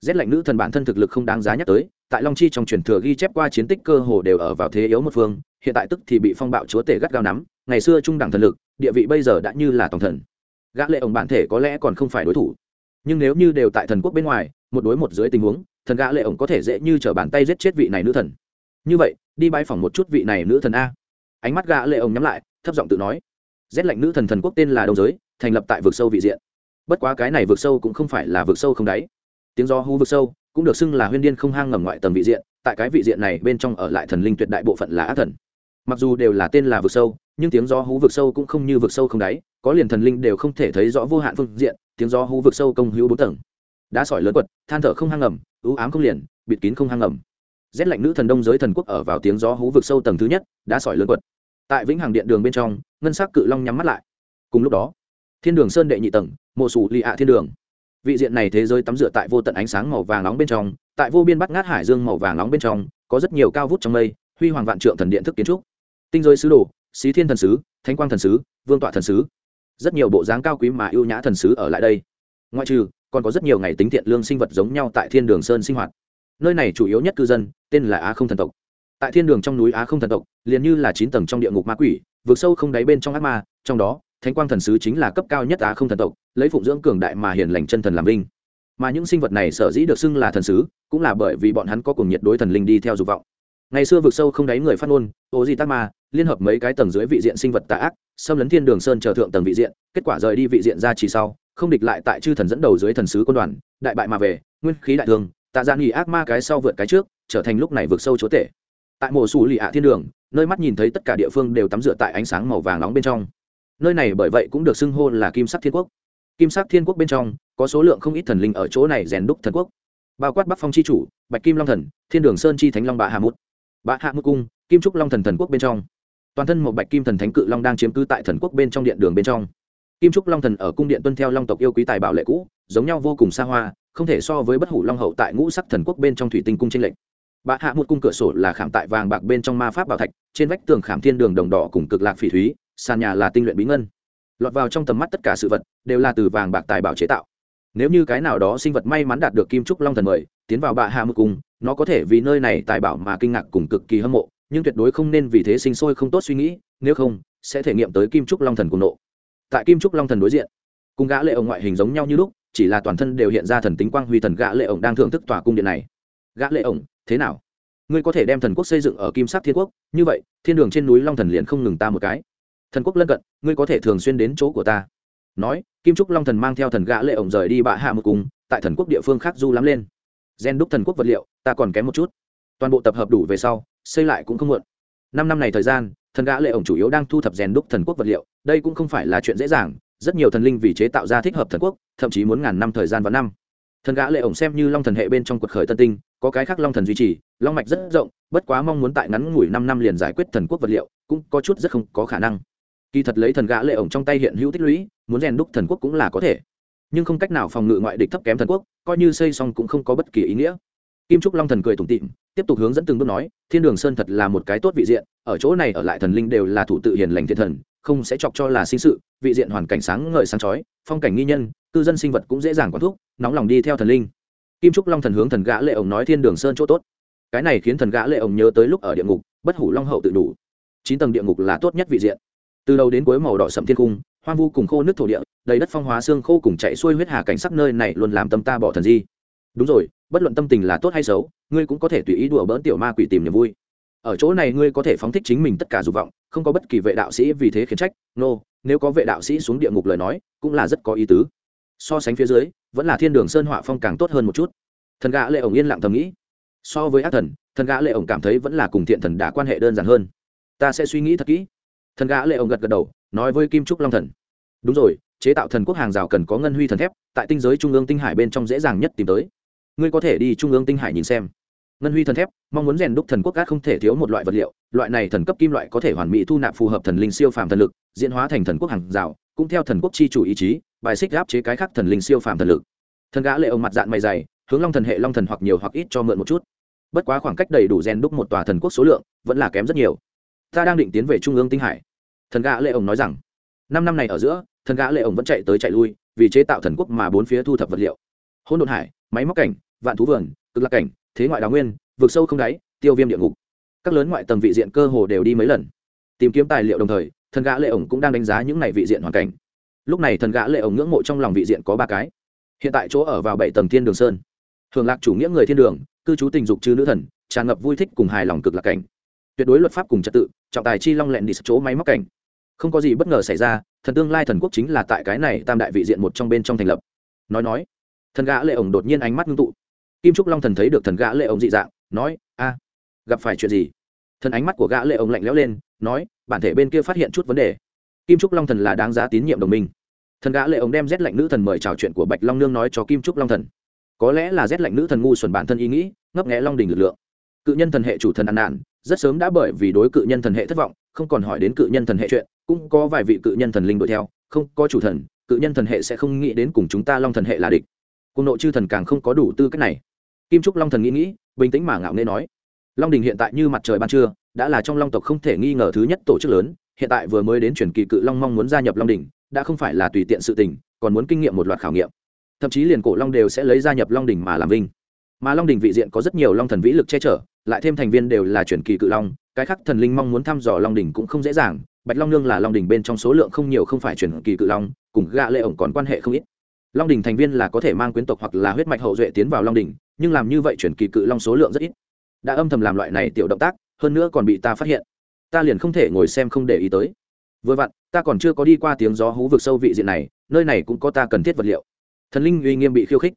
Rét lạnh nữ thần bản thân thực lực không đáng giá nhắc tới, tại long chi trong truyền thừa ghi chép qua chiến tích cơ hồ đều ở vào thế yếu một phương, hiện tại tức thì bị phong bạo chúa tể gắt gao nắm, ngày xưa trung đẳng thần lực, địa vị bây giờ đã như là tổng thần. Gã lệ ổng bản thể có lẽ còn không phải đối thủ. Nhưng nếu như đều tại thần quốc bên ngoài một đối một dưới tình huống, thần gã lệ ổng có thể dễ như trở bàn tay giết chết vị này nữ thần. Như vậy, đi bãi phỏng một chút vị này nữ thần a. Ánh mắt gã lệ ổng nhắm lại, thấp giọng tự nói. Rét lạnh nữ thần thần quốc tên là đông giới, thành lập tại vực sâu vị diện. Bất quá cái này vực sâu cũng không phải là vực sâu không đáy. Tiếng do hú vực sâu cũng được xưng là huyên điên không hang ngầm ngoại tầng vị diện, tại cái vị diện này bên trong ở lại thần linh tuyệt đại bộ phận là ác thần. Mặc dù đều là tên là vực sâu, nhưng tiếng do hú vực sâu cũng không như vực sâu không đáy, có liền thần linh đều không thể thấy rõ vô hạn phương diện, tiếng gió hú vực sâu công hữu bốn tầng đá sỏi lớn quật, than thở không hang ngầm, ưu ám không liền, bịt kín không hang ngầm. Rét lạnh nữ thần đông giới thần quốc ở vào tiếng gió hú vực sâu tầng thứ nhất, đá sỏi lớn quật. Tại vĩnh hằng điện đường bên trong, ngân sắc cự long nhắm mắt lại. Cùng lúc đó, thiên đường sơn đệ nhị tầng, mộ sủ lì ạ thiên đường. Vị diện này thế giới tắm rửa tại vô tận ánh sáng màu vàng nóng bên trong, tại vô biên bắt ngát hải dương màu vàng nóng bên trong, có rất nhiều cao vút trong mây, huy hoàng vạn trượng thần điện thức kiến trúc. Tinh giới sứ đồ, xí thiên thần sứ, thánh quang thần sứ, vương tọa thần sứ. Rất nhiều bộ dáng cao quý mà ưu nhã thần sứ ở lại đây. Ngoại trừ còn có rất nhiều ngày tính thiện lương sinh vật giống nhau tại thiên đường sơn sinh hoạt. Nơi này chủ yếu nhất cư dân, tên là á không thần tộc. Tại thiên đường trong núi á không thần tộc, liền như là chín tầng trong địa ngục ma quỷ, vượt sâu không đáy bên trong ác ma, trong đó, thánh quang thần sứ chính là cấp cao nhất á không thần tộc, lấy phụng dưỡng cường đại mà hiền lành chân thần làm linh mà những sinh vật này sở dĩ được xưng là thần sứ, cũng là bởi vì bọn hắn có cùng nhiệt đối thần linh đi theo dục vọng. Ngày xưa vượt sâu không đáy người phát ngôn, ô di tắc ma, liên hợp mấy cái tầng dưới vị diện sinh vật tà ác, xâm lấn thiên đường sơn chờ thượng tầng vị diện, kết quả rời đi vị diện ra chỉ sau không địch lại tại chư thần dẫn đầu dưới thần sứ quân đoàn, đại bại mà về, nguyên khí đại thương, tạ gian nghỉ ác ma cái sau vượt cái trước, trở thành lúc này vượt sâu chúa tể. Tại mổ xù lì ạ thiên đường, nơi mắt nhìn thấy tất cả địa phương đều tắm rửa tại ánh sáng màu vàng nóng bên trong. Nơi này bởi vậy cũng được xưng hô là kim sắc thiên quốc. Kim sắc thiên quốc bên trong, có số lượng không ít thần linh ở chỗ này rèn đúc thần quốc. Bao quát bắc phong c h i chủ, bạch kim long thần, thiên đường sơn chi thánh long bạ hà mút. Bạ hạ mút cung, kim trúc long thần thần quốc bên trong. Toàn thân một bạch kim thần thánh cự long đang chiếm cư tại thần quốc bên trong điện đường bên trong kim trúc long thần ở cung điện tuân theo long tộc yêu quý tài bảo lệ cũ, giống nhau vô cùng xa hoa, không thể so với bất hủ long hậu tại ngũ sắc thần quốc bên trong thủy tinh cung trên lệnh bạ hạ một cung cửa sổ là khảm tại vàng bạc bên trong ma pháp bảo thạch, trên vách tường khảm thiên đường đồng đỏ cùng cực lạc phỉ thúy, sàn nhà là tinh luyện bí ngân. Lọt vào trong tầm mắt tất cả sự vật, đều là từ vàng bạc tài bảo chế tạo. Nếu như cái nào đó sinh vật may mắn đạt được kim trúc long thần mời, tiến vào bạ hạ một cung, nó có thể vì nơi này tài bảo mà kinh ngạc cùng cực kỳ hâm mộ, nhưng tuyệt đối không nên vì thế sinh sôi không tốt suy nghĩ, nếu không, sẽ thể nghiệm tới kim trúc long thần cùng nộ tại kim trúc long thần đối diện. Cùng gã lệ ổng ngoại hình giống nhau như lúc, chỉ là toàn thân đều hiện ra thần tính quang huy thần gã lệ ổng đang thưởng thức tòa cung điện này. Gã lệ ổng, thế nào? Ngươi có thể đem thần quốc xây dựng ở kim sắc thiên quốc, như vậy, thiên đường trên núi long thần liền không ngừng ta một cái. Thần quốc lân cận, ngươi có thể thường xuyên đến chỗ của ta. Nói, kim trúc long thần mang theo thần gã lệ ổng rời đi bạ hạ một cùng tại thần quốc địa phương khác du lắm lên. Gen đúc thần quốc vật liệu, ta còn kém một chút. Toàn bộ tập hợp đủ về sau, xây lại cũng không muộn. Năm năm này thời gian thần gã lệ ổng chủ yếu đang thu thập rèn đúc thần quốc vật liệu, đây cũng không phải là chuyện dễ dàng, rất nhiều thần linh vì chế tạo ra thích hợp thần quốc, thậm chí muốn ngàn năm thời gian và năm. Thần gã lệ ổng xem như long thần hệ bên trong quật khởi tân tinh, có cái khác long thần duy trì, long mạch rất rộng, bất quá mong muốn tại ngắn ngủi năm năm liền giải quyết thần quốc vật liệu, cũng có chút rất không có khả năng. Kỳ thật lấy thần gã lệ ổng trong tay hiện hữu tích lũy, muốn rèn đúc thần quốc cũng là có thể. Nhưng không cách nào phòng ngự ngoại địch thấp kém thần quốc, coi như xây xong cũng không có bất kỳ ý nghĩa. Kim trúc long thần cười tủm tỉm tiếp tục hướng dẫn từng bước nói, thiên đường sơn thật là một cái tốt vị diện, ở chỗ này ở lại thần linh đều là thủ tự hiền lành thiên thần, không sẽ chọc cho là sinh sự, vị diện hoàn cảnh sáng ngời sáng chói, phong cảnh nghi nhân, cư dân sinh vật cũng dễ dàng quán thuốc nóng lòng đi theo thần linh. Kim trúc long thần hướng thần gã lệ ổng nói thiên đường sơn chỗ tốt. Cái này khiến thần gã lệ ổng nhớ tới lúc ở địa ngục, bất hủ long hậu tự đủ. Chín tầng địa ngục là tốt nhất vị diện. Từ đầu đến cuối màu đỏ sậm thiên cung, hoang vu cùng khô nước thổ địa, đầy đất phong hóa xương khô cùng chạy xuôi huyết hà cảnh sắc nơi này luôn làm tâm ta bỏ thần di. Đúng rồi, bất luận tâm tình là tốt hay xấu ngươi cũng có thể tùy ý đùa bỡn tiểu ma quỷ tìm niềm vui. Ở chỗ này ngươi có thể phóng thích chính mình tất cả dục vọng không có bất kỳ vệ đạo sĩ vì thế khiến trách. Nô、no, nếu có vệ đạo sĩ xuống địa ngục lời nói cũng là rất có ý tứ. So sánh phía dưới vẫn là thiên đường sơn họa phong càng tốt hơn một chút. Thần gã lệ ổng yên lặng thầm nghĩ. So với ác thần thần gã lệ ổng cảm thấy vẫn là cùng thiện thần đã quan hệ đơn giản hơn. Ta sẽ suy nghĩ thật kỹ. Thần gã lệ ổng gật gật đầu nói với kim trúc long thần. Đúng rồi chế tạo thần quốc hàng rào cần có ngân huy thần thép tại tinh giới trung ương tinh hải bên trong dễ dàng nhất tìm tới. Ngươi có thể đi trung ương tinh hải nhìn xem ngân huy thần thép, mong muốn rèn đúc thần quốc cát không thể thiếu một loại vật liệu, loại này thần cấp kim loại có thể hoàn mỹ thu nạp phù hợp thần linh siêu phàm thần lực, diễn hóa thành thần quốc hàng rào, cũng theo thần quốc chi chủ ý chí, bài xích áp chế cái khác thần linh siêu phàm thần lực. Thần gã lệ ông mặt dạng mày dày, hướng long thần hệ long thần hoặc nhiều hoặc ít cho mượn một chút. Bất quá khoảng cách đầy đủ rèn đúc một tòa thần quốc số lượng, vẫn là kém rất nhiều. Ta đang định tiến về trung ương tinh hải. Thần gã lệ ông nói rằng, năm năm này ở giữa, thần gã lệ ông vẫn chạy tới chạy lui, vì chế tạo thần quốc mà bốn phía thu thập vật liệu. Hôn đột hải, máy móc cảnh, vạn thú vườn, cực lạc cảnh thế ngoại đào nguyên, vực sâu không đáy, tiêu viêm địa ngục. Các lớn ngoại tầng vị diện cơ hồ đều đi mấy lần. Tìm kiếm tài liệu đồng thời, thần gã lệ ổng cũng đang đánh giá những này vị diện hoàn cảnh. Lúc này thần gã lệ ổng ngưỡng mộ trong lòng vị diện có ba cái. Hiện tại chỗ ở vào bảy tầng thiên đường sơn. Thường lạc chủ nghĩa người thiên đường, cư trú tình dục chư nữ thần, tràn ngập vui thích cùng hài lòng cực lạc cảnh. Tuyệt đối luật pháp cùng trật tự, trọng tài chi long lẹn đi chỗ máy móc cảnh. Không có gì bất ngờ xảy ra, thần tương lai thần quốc chính là tại cái này tam đại vị diện một trong bên trong thành lập. Nói nói, thần gã lệ ổng đột nhiên ánh mắt ngưng tụ kim trúc long thần thấy được thần gã lệ ổng dị dạng, nói, a, gặp phải chuyện gì? Thần ánh mắt của gã lệ ổng lạnh lẽo lên, nói, bản thể bên kia phát hiện chút vấn đề. Kim trúc long thần là đáng giá tín nhiệm đồng minh. Thần gã lệ ông đem rét lạnh nữ thần mời chào chuyện của bạch long nương nói cho kim trúc long thần. Có lẽ là rét lạnh nữ thần ngu xuẩn bản thân ý nghĩ, ngấp nghé long đình lực lượng. Cự nhân thần hệ chủ thần ăn nạn rất sớm đã bởi vì đối cự nhân thần hệ thất vọng, không còn hỏi đến cự nhân thần hệ chuyện, cũng có vài vị cự nhân thần linh đuổi theo, không có chủ thần, cự nhân thần hệ sẽ không nghĩ đến cùng chúng ta long thần hệ là địch cùng nội chư thần càng không có đủ tư cách này. Kim trúc long thần nghĩ nghĩ, bình tĩnh mà ngạo nghễ nói, long đình hiện tại như mặt trời ban trưa, đã là trong long tộc không thể nghi ngờ thứ nhất tổ chức lớn, hiện tại vừa mới đến chuyển kỳ cự long mong muốn gia nhập long đình, đã không phải là tùy tiện sự tình, còn muốn kinh nghiệm một loạt khảo nghiệm. Thậm chí liền cổ long đều sẽ lấy gia nhập long đình mà làm vinh. Mà long đình vị diện có rất nhiều long thần vĩ lực che chở, lại thêm thành viên đều là chuyển kỳ cự long, cái khác thần linh mong muốn thăm dò long đình cũng không dễ dàng, bạch long nương là long đình bên trong số lượng không nhiều không phải chuyển kỳ cự long, cùng gạ lệ ổng còn quan hệ không ít long đình thành viên là có thể mang quyến tộc hoặc là huyết mạch hậu duệ tiến vào long đình, nhưng làm như vậy chuyển kỳ cự long số lượng rất ít. Đã âm thầm làm loại này tiểu động tác, hơn nữa còn bị ta phát hiện. Ta liền không thể ngồi xem không để ý tới. Vừa vặn, ta còn chưa có đi qua tiếng gió hú vực sâu vị diện này, nơi này cũng có ta cần thiết vật liệu. Thần linh uy nghiêm bị khiêu khích.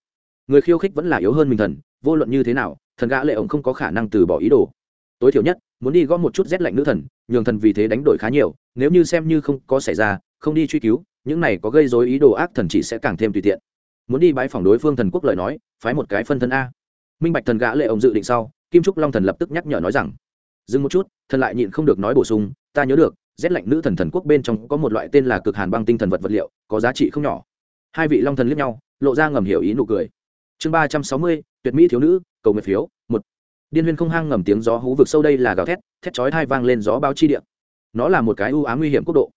Người khiêu khích vẫn là yếu hơn mình thần, vô luận như thế nào, thần gã lệ ổng không có khả năng từ bỏ ý đồ tối thiểu nhất, muốn đi gõ một chút rét lạnh nữ thần, nhường thần vì thế đánh đổi khá nhiều, nếu như xem như không có xảy ra, không đi truy cứu, những này có gây rối ý đồ ác thần chỉ sẽ càng thêm tùy tiện. Muốn đi bái phỏng đối phương thần quốc lời nói, phái một cái phân thân a. Minh bạch thần gã lệ ông dự định sau, kim trúc long thần lập tức nhắc nhở nói rằng, dừng một chút, thần lại nhịn không được nói bổ sung, ta nhớ được, rét lạnh nữ thần thần quốc bên trong có một loại tên là cực hàn băng tinh thần vật vật liệu, có giá trị không nhỏ. Hai vị long thần liếc nhau, lộ ra ngầm hiểu ý nụ cười. Chương ba trăm sáu mươi, tuyệt mỹ thiếu nữ, cầu nguyện phiếu, một điên huyên không hang ngầm tiếng gió hú vực sâu đây là gào thét thét chói thai vang lên gió bao chi điện nó là một cái ưu ám nguy hiểm quốc độ.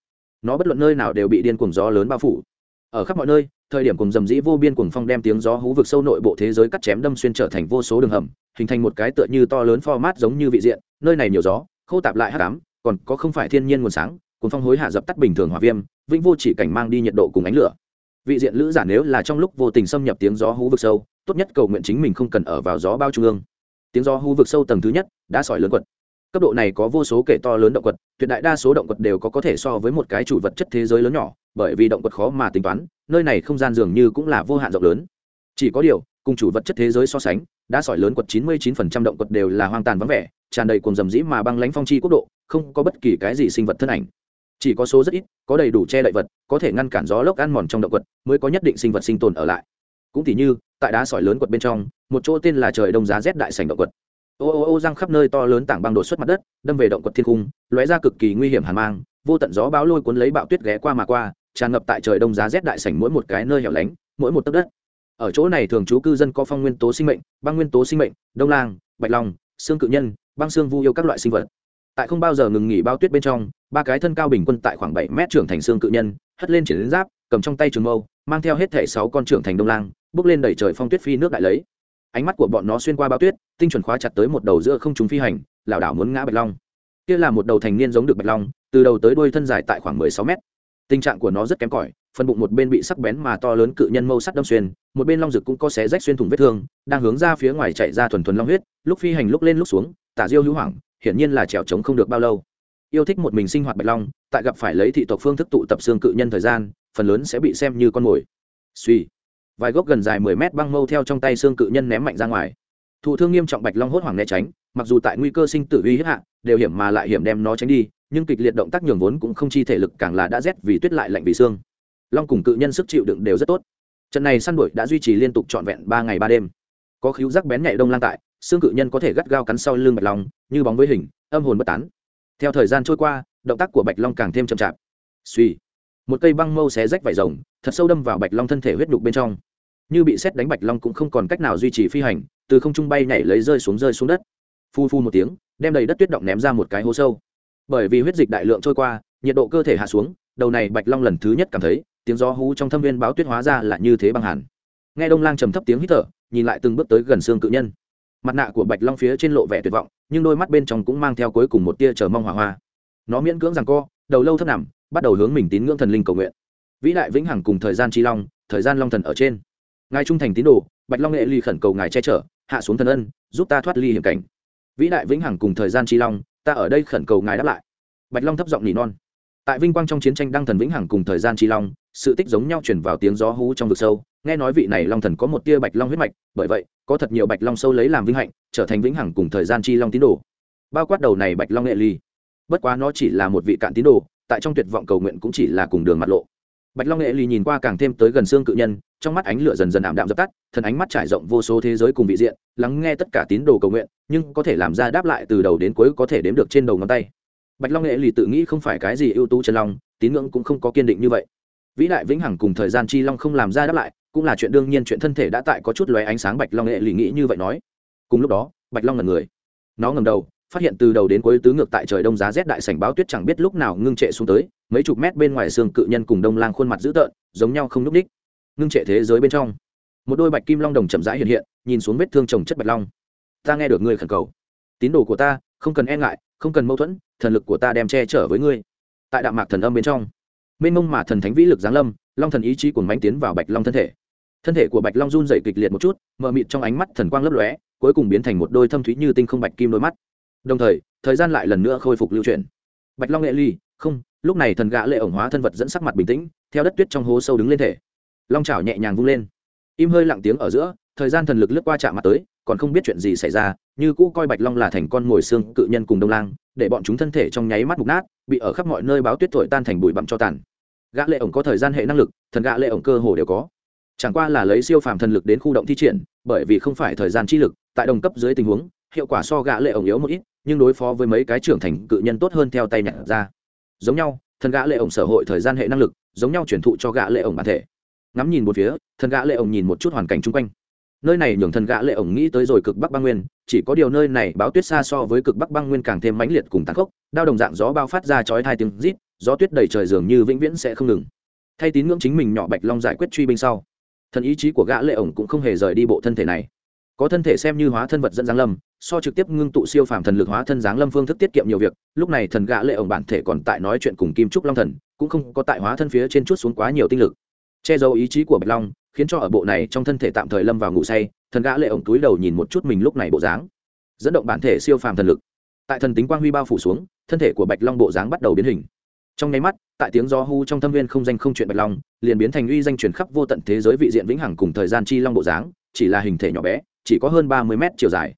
Nó bất luận nơi nào đều bị điên cuồng gió lớn bao phủ. Ở khắp mọi nơi, thời điểm cùng dầm dĩ vô biên cuồng phong đem tiếng gió hú vực sâu nội bộ thế giới cắt chém đâm xuyên trở thành vô số đường hầm, hình thành một cái tựa như to lớn format giống như vị diện, nơi này nhiều gió, khô tạp lại hắc ám, còn có không phải thiên nhiên nguồn sáng, cuồng phong hối hạ dập tắt bình thường hỏa viêm, vĩnh vô chỉ cảnh mang đi nhiệt độ cùng ánh lửa. Vị diện lữ giả nếu là trong lúc vô tình xâm nhập tiếng gió hú vực sâu, tốt nhất cầu nguyện chính mình không cần ở vào gió bao trung ương tiếng gió hú vực sâu tầng thứ nhất đã sỏi lớn quật. Cấp độ này có vô số kể to lớn động quật, tuyệt đại đa số động quật đều có có thể so với một cái chủ vật chất thế giới lớn nhỏ, bởi vì động quật khó mà tính toán, nơi này không gian dường như cũng là vô hạn rộng lớn. Chỉ có điều, cùng chủ vật chất thế giới so sánh đã sỏi lớn quật 99% động quật đều là hoang tàn vắng vẻ, tràn đầy cuồng dầm dĩ mà băng lãnh phong chi quốc độ, không có bất kỳ cái gì sinh vật thân ảnh. Chỉ có số rất ít, có đầy đủ che đậy vật, có thể ngăn cản gió lốc ăn mòn trong động quật, mới có nhất định sinh vật sinh tồn ở lại. Cũng tỉ như tại đá sỏi lớn quật bên trong, một chỗ tên là trời đông giá rét đại sành động quật. Ô ô ô răng khắp nơi to lớn tảng băng đột xuất mặt đất, đâm về động quật thiên cung lóe ra cực kỳ nguy hiểm hàn mang, vô tận gió báo lôi cuốn lấy bạo tuyết ghé qua mà qua, tràn ngập tại trời đông giá rét đại sảnh mỗi một cái nơi hẻo lánh, mỗi một tấc đất. Ở chỗ này thường trú cư dân có phong nguyên tố sinh mệnh, băng nguyên tố sinh mệnh, đông lang, bạch long, xương cự nhân, băng xương vu yêu các loại sinh vật. Tại không bao giờ ngừng nghỉ bao tuyết bên trong, ba cái thân cao bình quân tại khoảng bảy mét trưởng thành xương cự nhân, hất lên triển đến giáp, cầm trong tay trường mâu, mang theo hết thẻ sáu con trưởng thành đông lang bước lên đẩy trời phong tuyết phi nước đại lấy. Ánh mắt của bọn nó xuyên qua bao tuyết, tinh chuẩn khóa chặt tới một đầu giữa không chúng phi hành, lảo đảo muốn ngã bạch long. Kia là một đầu thành niên giống được bạch long, từ đầu tới đuôi thân dài tại khoảng mười sáu mét. Tình trạng của nó rất kém cỏi, phần bụng một bên bị sắc bén mà to lớn cự nhân mâu sắt đâm xuyên, một bên long rực cũng có xé rách xuyên thủng vết thương, đang hướng ra phía ngoài chạy ra thuần thuần long huyết, lúc phi hành lúc lên lúc xuống, tả diêu hữu hoảng, hiển nhiên là trèo trống không được bao lâu. Yêu thích một mình sinh hoạt bạch long, tại gặp phải lấy thị tộc phương thức tụ tập xương cự nhân thời gian, phần lớn sẽ bị xem như con mồi. Suy vài gốc gần dài mười mét băng mâu theo trong tay xương cự nhân ném mạnh ra ngoài. Thụ thương nghiêm trọng bạch long hốt hoảng né tránh, mặc dù tại nguy cơ sinh tử uy hiếp hạ, đều hiểm mà lại hiểm đem nó tránh đi, nhưng kịch liệt động tác nhường vốn cũng không chi thể lực càng là đã rét vì tuyết lại lạnh vì xương. Long cùng cự nhân sức chịu đựng đều rất tốt. Trận này săn đuổi đã duy trì liên tục trọn vẹn ba ngày ba đêm. Có khíu rắc bén nhạy đông lang tại, xương cự nhân có thể gắt gao cắn sau lưng bạch long, như bóng với hình, âm hồn bất tán. Theo thời gian trôi qua, động tác của bạch long càng thêm chậm chạp. Suy một cây băng mâu xé rách vải rồng, thật sâu đâm vào bạch long thân thể huyết đục bên trong như bị xét đánh bạch long cũng không còn cách nào duy trì phi hành, từ không trung bay nhảy lấy rơi xuống rơi xuống đất. Phu phu một tiếng, đem đầy đất tuyết động ném ra một cái hố sâu. Bởi vì huyết dịch đại lượng trôi qua, nhiệt độ cơ thể hạ xuống, đầu này bạch long lần thứ nhất cảm thấy, tiếng gió hú trong thâm viên báo tuyết hóa ra là như thế băng hẳn nghe đông lang trầm thấp tiếng hít thở, nhìn lại từng bước tới gần xương cự nhân. Mặt nạ của bạch long phía trên lộ vẻ tuyệt vọng, nhưng đôi mắt bên trong cũng mang theo cuối cùng một tia chờ mong hỏa hoa. Nó miễn cưỡng rằng co, đầu lâu thấp nằm, bắt đầu hướng mình tín ngưỡng thần linh cầu nguyện. Vĩ đại vĩnh hằng cùng thời gian tri long, thời gian long thần ở trên ngài trung thành tín đồ, bạch long nghệ ly khẩn cầu ngài che chở, hạ xuống thần ân, giúp ta thoát ly hiểm cảnh. Vĩ đại vĩnh hằng cùng thời gian chi long, ta ở đây khẩn cầu ngài đáp lại. Bạch long thấp giọng nỉ non. Tại vinh quang trong chiến tranh đăng thần vĩnh hằng cùng thời gian chi long, sự tích giống nhau chuyển vào tiếng gió hú trong vực sâu, nghe nói vị này long thần có một tia bạch long huyết mạch, bởi vậy, có thật nhiều bạch long sâu lấy làm vinh hạnh, trở thành vĩnh hằng cùng thời gian chi long tín đồ. Bao quát đầu này bạch long nghệ ly. Bất quá nó chỉ là một vị cạn tín đồ, tại trong tuyệt vọng cầu nguyện cũng chỉ là cùng đường mặt lộ bạch long nghệ lì nhìn qua càng thêm tới gần xương cự nhân, trong mắt ánh lửa dần dần ảm đạm dập tắt, thần ánh mắt trải rộng vô số thế giới cùng vị diện, lắng nghe tất cả tín đồ cầu nguyện, nhưng có thể làm ra đáp lại từ đầu đến cuối có thể đếm được trên đầu ngón tay. Bạch long nghệ lì tự nghĩ không phải cái gì ưu tú chân long, tín ngưỡng cũng không có kiên định như vậy. Vĩ đại vĩnh hằng cùng thời gian chi long không làm ra đáp lại, cũng là chuyện đương nhiên chuyện thân thể đã tại có chút lóe ánh sáng bạch long nghệ lì nghĩ như vậy nói. Cùng lúc đó, bạch long ngần người. Nó ngầm đầu phát hiện từ đầu đến cuối tứ ngược tại trời đông giá rét đại sảnh báo tuyết chẳng biết lúc nào ngưng trệ xuống tới, mấy chục mét bên ngoài xương cự nhân cùng đông lang khuôn mặt dữ tợn, giống nhau không lúc đích ngưng trệ thế giới bên trong, một đôi bạch kim long đồng chậm rãi hiện hiện, nhìn xuống vết thương trồng chất bạch long. Ta nghe được ngươi khẩn cầu. Tín đồ của ta, không cần e ngại, không cần mâu thuẫn, thần lực của ta đem che chở với ngươi. Tại đạm mạc thần âm bên trong, mênh mông mà thần thánh vĩ lực giáng lâm, long thần ý chí cuồn bánh tiến vào bạch long thân thể. Thân thể của bạch long run dày kịch liệt một chút, mờ mịt trong ánh mắt thần quang lấp lóe, cuối cùng biến thành một đôi thâm thúy như tinh không bạch kim đôi mắt đồng thời thời gian lại lần nữa khôi phục lưu truyền. bạch long nghệ ly, không, lúc này thần gã lệ ổng hóa thân vật dẫn sắc mặt bình tĩnh, theo đất tuyết trong hố sâu đứng lên thể. Long chảo nhẹ nhàng vung lên. Im hơi lặng tiếng ở giữa, thời gian thần lực lướt qua chạm mặt tới, còn không biết chuyện gì xảy ra, như cũ coi bạch long là thành con mồi xương cự nhân cùng đông lang, để bọn chúng thân thể trong nháy mắt mục nát, bị ở khắp mọi nơi báo tuyết thổi tan thành bụi bặm cho tàn. Gã lệ ổng có thời gian hệ năng lực, thần gã lệ ổng cơ hồ đều có. Chẳng qua là lấy siêu phàm thần lực đến khu động thi triển, bởi vì không phải thời gian chi lực, tại đồng cấp dưới tình huống hiệu quả so gã lệ ổng yếu một ít, nhưng đối phó với mấy cái trưởng thành cự nhân tốt hơn theo tay nhặt ra. Giống nhau, thần gã lệ ổng sở hội thời gian hệ năng lực, giống nhau truyền thụ cho gã lệ ổng bản thể. Ngắm nhìn một phía, thần gã lệ ổng nhìn một chút hoàn cảnh chung quanh. Nơi này nhường thần gã lệ ổng nghĩ tới rồi cực bắc băng nguyên, chỉ có điều nơi này báo tuyết xa so với cực bắc băng nguyên càng thêm mãnh liệt cùng tàn khốc, đao đồng dạng gió bao phát ra chói hai tiếng rít, gió tuyết đầy trời dường như vĩnh viễn sẽ không ngừng. Thay tín ngưỡng chính mình nhỏ bạch long giải quyết truy binh sau. Thần ý chí của gã lệ ổng cũng không hề rời đi bộ thân thể này. Có thân thể xem như hóa thân vật dẫn giáng lâm so trực tiếp ngưng tụ siêu phàm thần lực hóa thân dáng lâm phương thức tiết kiệm nhiều việc, lúc này thần gã lệ ổng bản thể còn tại nói chuyện cùng kim trúc long thần, cũng không có tại hóa thân phía trên chút xuống quá nhiều tinh lực. Che giấu ý chí của bạch long, khiến cho ở bộ này trong thân thể tạm thời lâm vào ngủ say, thần gã lệ ổng túi đầu nhìn một chút mình lúc này bộ dáng. Dẫn động bản thể siêu phàm thần lực. Tại thần tính quang huy bao phủ xuống, thân thể của bạch long bộ dáng bắt đầu biến hình. Trong nháy mắt, tại tiếng gió hu trong thâm viên không danh không chuyện bạch long, liền biến thành uy danh truyền khắp vô tận thế giới vị diện vĩnh hằng cùng thời gian chi long bộ dáng, chỉ là hình thể nhỏ bé, chỉ có hơn ba mươi mét chiều dài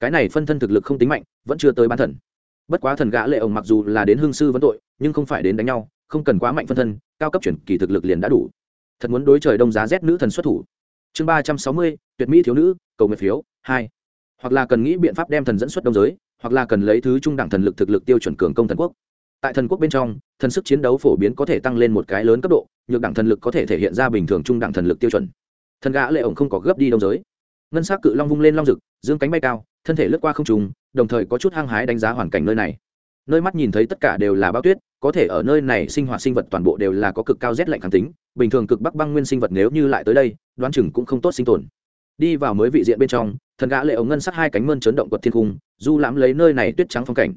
cái này phân thân thực lực không tính mạnh, vẫn chưa tới bán thần. Bất quá thần gã lệ ổng mặc dù là đến hương sư vấn tội, nhưng không phải đến đánh nhau, không cần quá mạnh phân thân, cao cấp chuyển kỳ thực lực liền đã đủ. Thật muốn đối trời đông giá rét nữ thần xuất thủ. Chương ba trăm sáu mươi, tuyệt mỹ thiếu nữ, cầu nguyện phiếu, hai. Hoặc là cần nghĩ biện pháp đem thần dẫn xuất đông giới, hoặc là cần lấy thứ trung đẳng thần lực thực lực tiêu chuẩn cường công thần quốc. Tại thần quốc bên trong, thần sức chiến đấu phổ biến có thể tăng lên một cái lớn cấp độ, nhược đẳng thần lực có thể thể hiện ra bình thường trung đẳng thần lực tiêu chuẩn. Thần gã lệ ổng không có gấp đi đông giới. Ngân s á c cự long vung lên long rực, dương cánh bay cao thân thể lướt qua không trùng đồng thời có chút hăng hái đánh giá hoàn cảnh nơi này. Nơi mắt nhìn thấy tất cả đều là bao tuyết, có thể ở nơi này sinh hoạt sinh vật toàn bộ đều là có cực cao rét lạnh kháng tính, bình thường cực bắc băng nguyên sinh vật nếu như lại tới đây, đoán chừng cũng không tốt sinh tồn. Đi vào mới vị diện bên trong, thần gã lệ ống ngân sắt hai cánh mơn chấn động quật thiên cung, du lãm lấy nơi này tuyết trắng phong cảnh.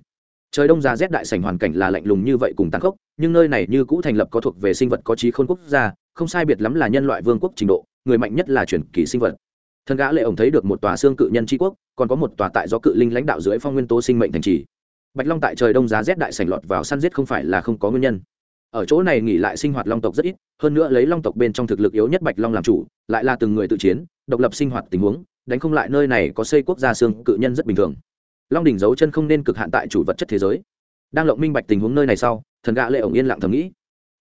Trời đông ra rét đại sảnh hoàn cảnh là lạnh lùng như vậy cùng tàn khốc, nhưng nơi này như cũ thành lập có thuộc về sinh vật có trí khôn quốc gia, không sai biệt lắm là nhân loại vương quốc trình độ, người mạnh nhất là truyền kỳ sinh vật thần gã lệ ổng thấy được một tòa xương cự nhân tri quốc, còn có một tòa tại do cự linh lãnh đạo dưới phong nguyên tố sinh mệnh thành trì. Bạch long tại trời đông giá rét đại sảnh lọt vào săn giết không phải là không có nguyên nhân. Ở chỗ này nghỉ lại sinh hoạt long tộc rất ít, hơn nữa lấy long tộc bên trong thực lực yếu nhất bạch long làm chủ, lại là từng người tự chiến, độc lập sinh hoạt tình huống, đánh không lại nơi này có xây quốc gia xương cự nhân rất bình thường. Long đỉnh dấu chân không nên cực hạn tại chủ vật chất thế giới. Đang lộng minh bạch tình huống nơi này sau, thần gã lệ ổng yên lặng thầm nghĩ.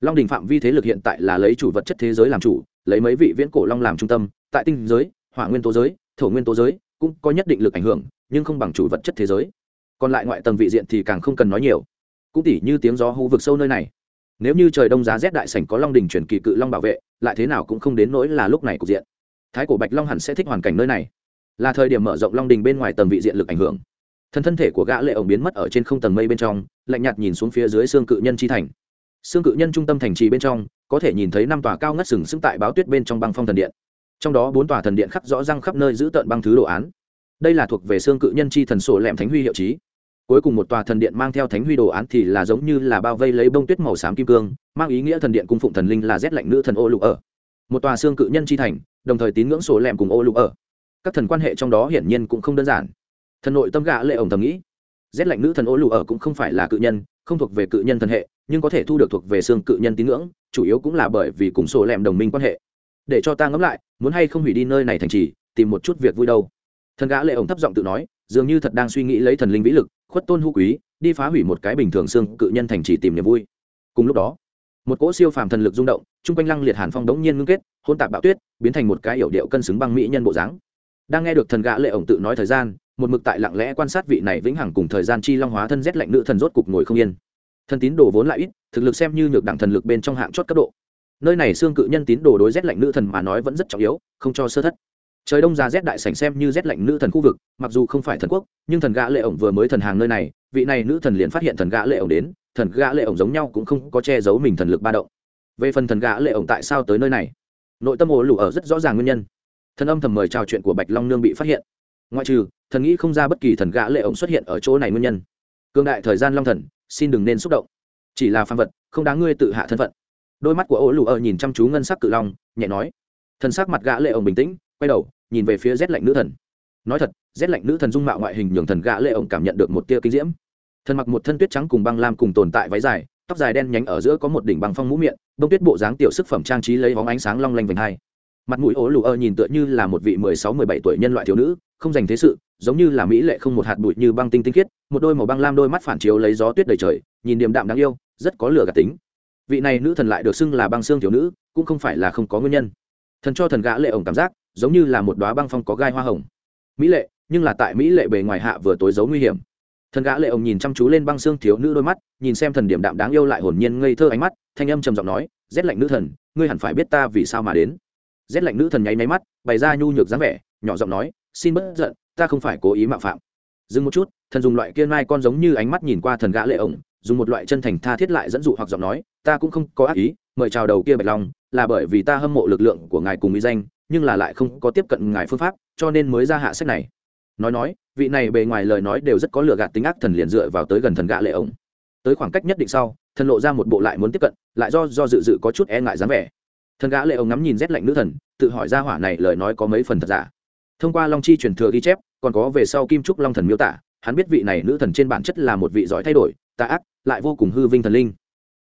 Long đỉnh phạm vi thế lực hiện tại là lấy chủ vật chất thế giới làm chủ, lấy mấy vị viễn cổ long làm trung tâm, tại tinh giới hỏa nguyên tố giới, thổ nguyên tố giới cũng có nhất định lực ảnh hưởng, nhưng không bằng chủ vật chất thế giới. Còn lại ngoại tầng vị diện thì càng không cần nói nhiều. Cũng tỉ như tiếng gió hú vực sâu nơi này. Nếu như trời đông giá rét đại sảnh có long đình chuyển kỳ cự long bảo vệ, lại thế nào cũng không đến nỗi là lúc này cục diện. Thái cổ bạch long hẳn sẽ thích hoàn cảnh nơi này. Là thời điểm mở rộng long đình bên ngoài tầng vị diện lực ảnh hưởng. Thân thân thể của gã lệ ổng biến mất ở trên không tầng mây bên trong, lạnh nhạt nhìn xuống phía dưới xương cự nhân chi thành. Xương cự nhân trung tâm thành trì bên trong, có thể nhìn thấy năm tòa cao ngất sừng sững tại báo tuyết bên trong băng phong thần điện trong đó bốn tòa thần điện khắc rõ răng khắp nơi giữ tận băng thứ đồ án. Đây là thuộc về xương cự nhân chi thần sổ lẹm thánh huy hiệu chí cuối cùng một tòa thần điện mang theo thánh huy đồ án thì là giống như là bao vây lấy bông tuyết màu xám kim cương, mang ý nghĩa thần điện cung phụng thần linh là rét lạnh nữ thần ô lục ở. Một tòa xương cự nhân chi thành, đồng thời tín ngưỡng sổ lẹm cùng ô lục ở. Các thần quan hệ trong đó hiển nhiên cũng không đơn giản. Thần nội tâm gạ lệ ổng thầm nghĩ, rét lạnh nữ thần ô lục ở cũng không phải là cự nhân, không thuộc về cự nhân thần hệ, nhưng có thể thu được thuộc về xương cự nhân tín ngưỡng, chủ yếu cũng là bởi vì cùng sổ lẹm đồng minh quan hệ để cho ta ngẫm lại, muốn hay không hủy đi nơi này thành trì, tìm một chút việc vui đâu. Thần gã lệ ổng thấp giọng tự nói, dường như thật đang suy nghĩ lấy thần linh vĩ lực, khuất tôn hữu quý, đi phá hủy một cái bình thường xương cự nhân thành trì tìm niềm vui. Cùng lúc đó, một cỗ siêu phàm thần lực rung động, chung quanh lăng liệt hàn phong đống nhiên ngưng kết hôn tạp bạo tuyết, biến thành một cái yểu điệu cân xứng băng mỹ nhân bộ dáng. Đang nghe được thần gã lệ ổng tự nói thời gian, một mực tại lặng lẽ quan sát vị này vĩnh hằng cùng thời gian chi long hóa thân rét lạnh nữ thần rốt cục ngồi không yên. Thần tín đồ vốn lại ít, thực lực xem như nhược đẳng thần lực bên trong hạng chót cấp độ nơi này xương cự nhân tín đồ đối rét lạnh nữ thần mà nói vẫn rất trọng yếu, không cho sơ thất. Trời đông ra rét đại sảnh xem như rét lạnh nữ thần khu vực, mặc dù không phải thần quốc, nhưng thần gã lệ ổng vừa mới thần hàng nơi này, vị này nữ thần liền phát hiện thần gã lệ ổng đến, thần gã lệ ổng giống nhau cũng không có che giấu mình thần lực ba động. Về phần thần gã lệ ổng tại sao tới nơi này? Nội tâm ổ lủ ở rất rõ ràng nguyên nhân. Thần âm thầm mời chào chuyện của bạch long nương bị phát hiện. Ngoại trừ, thần nghĩ không ra bất kỳ thần gã lệ ổng xuất hiện ở chỗ này nguyên nhân. Cương đại thời gian long thần, xin đừng nên xúc động. Chỉ là phàm vật, không đáng ngươi tự hạ thân phận đôi mắt của ô lù ở nhìn chăm chú ngân sắc cự long, nhẹ nói, thần sắc mặt gã lệ ổng bình tĩnh, quay đầu, nhìn về phía rét lạnh nữ thần. Nói thật, rét lạnh nữ thần dung mạo ngoại hình nhường thần gã lệ ổng cảm nhận được một tia kinh diễm. Thần mặc một thân tuyết trắng cùng băng lam cùng tồn tại váy dài, tóc dài đen nhánh ở giữa có một đỉnh băng phong mũ miệng bông tuyết bộ dáng tiểu sức phẩm trang trí lấy bóng ánh sáng long lanh vành hai. Mặt mũi ố lù ơ nhìn tựa như là một vị mười sáu, mười bảy tuổi nhân loại thiếu nữ, không dành thế sự, giống như là mỹ lệ không một hạt bụi như băng tinh tinh khiết, một đôi màu băng lam đôi mắt phản chiếu lấy gió tuyết đầy trời, nhìn điềm đạm đáng yêu, rất có lửa gạt tính vị này nữ thần lại được xưng là băng xương thiếu nữ, cũng không phải là không có nguyên nhân. Thần cho thần gã lệ ổng cảm giác, giống như là một đóa băng phong có gai hoa hồng. Mỹ lệ, nhưng là tại mỹ lệ bề ngoài hạ vừa tối giấu nguy hiểm. Thần gã lệ ổng nhìn chăm chú lên băng xương thiếu nữ đôi mắt, nhìn xem thần điểm đạm đáng yêu lại hồn nhiên ngây thơ ánh mắt, thanh âm trầm giọng nói, rét lạnh nữ thần, ngươi hẳn phải biết ta vì sao mà đến. Rét lạnh nữ thần nháy máy mắt, bày ra nhu nhược dáng vẻ, nhỏ giọng nói, xin bớt giận, ta không phải cố ý mạo phạm. Dừng một chút, thần dùng loại kia mai con giống như ánh mắt nhìn qua thần gã lệ ổng dùng một loại chân thành tha thiết lại dẫn dụ hoặc giọng nói, ta cũng không có ác ý, mời chào đầu kia bạch long, là bởi vì ta hâm mộ lực lượng của ngài cùng mỹ danh, nhưng là lại không có tiếp cận ngài phương pháp, cho nên mới ra hạ sách này. Nói nói, vị này bề ngoài lời nói đều rất có lừa gạt tính ác thần liền dựa vào tới gần thần gã lệ ổng. Tới khoảng cách nhất định sau, thần lộ ra một bộ lại muốn tiếp cận, lại do do dự dự có chút e ngại dáng vẻ. Thần gã lệ ổng ngắm nhìn rét lạnh nữ thần, tự hỏi ra hỏa này lời nói có mấy phần thật giả. Thông qua long chi truyền thừa ghi chép, còn có về sau kim trúc long thần miêu tả, hắn biết vị này nữ thần trên bản chất là một vị giỏi thay đổi tà ác, lại vô cùng hư vinh thần linh.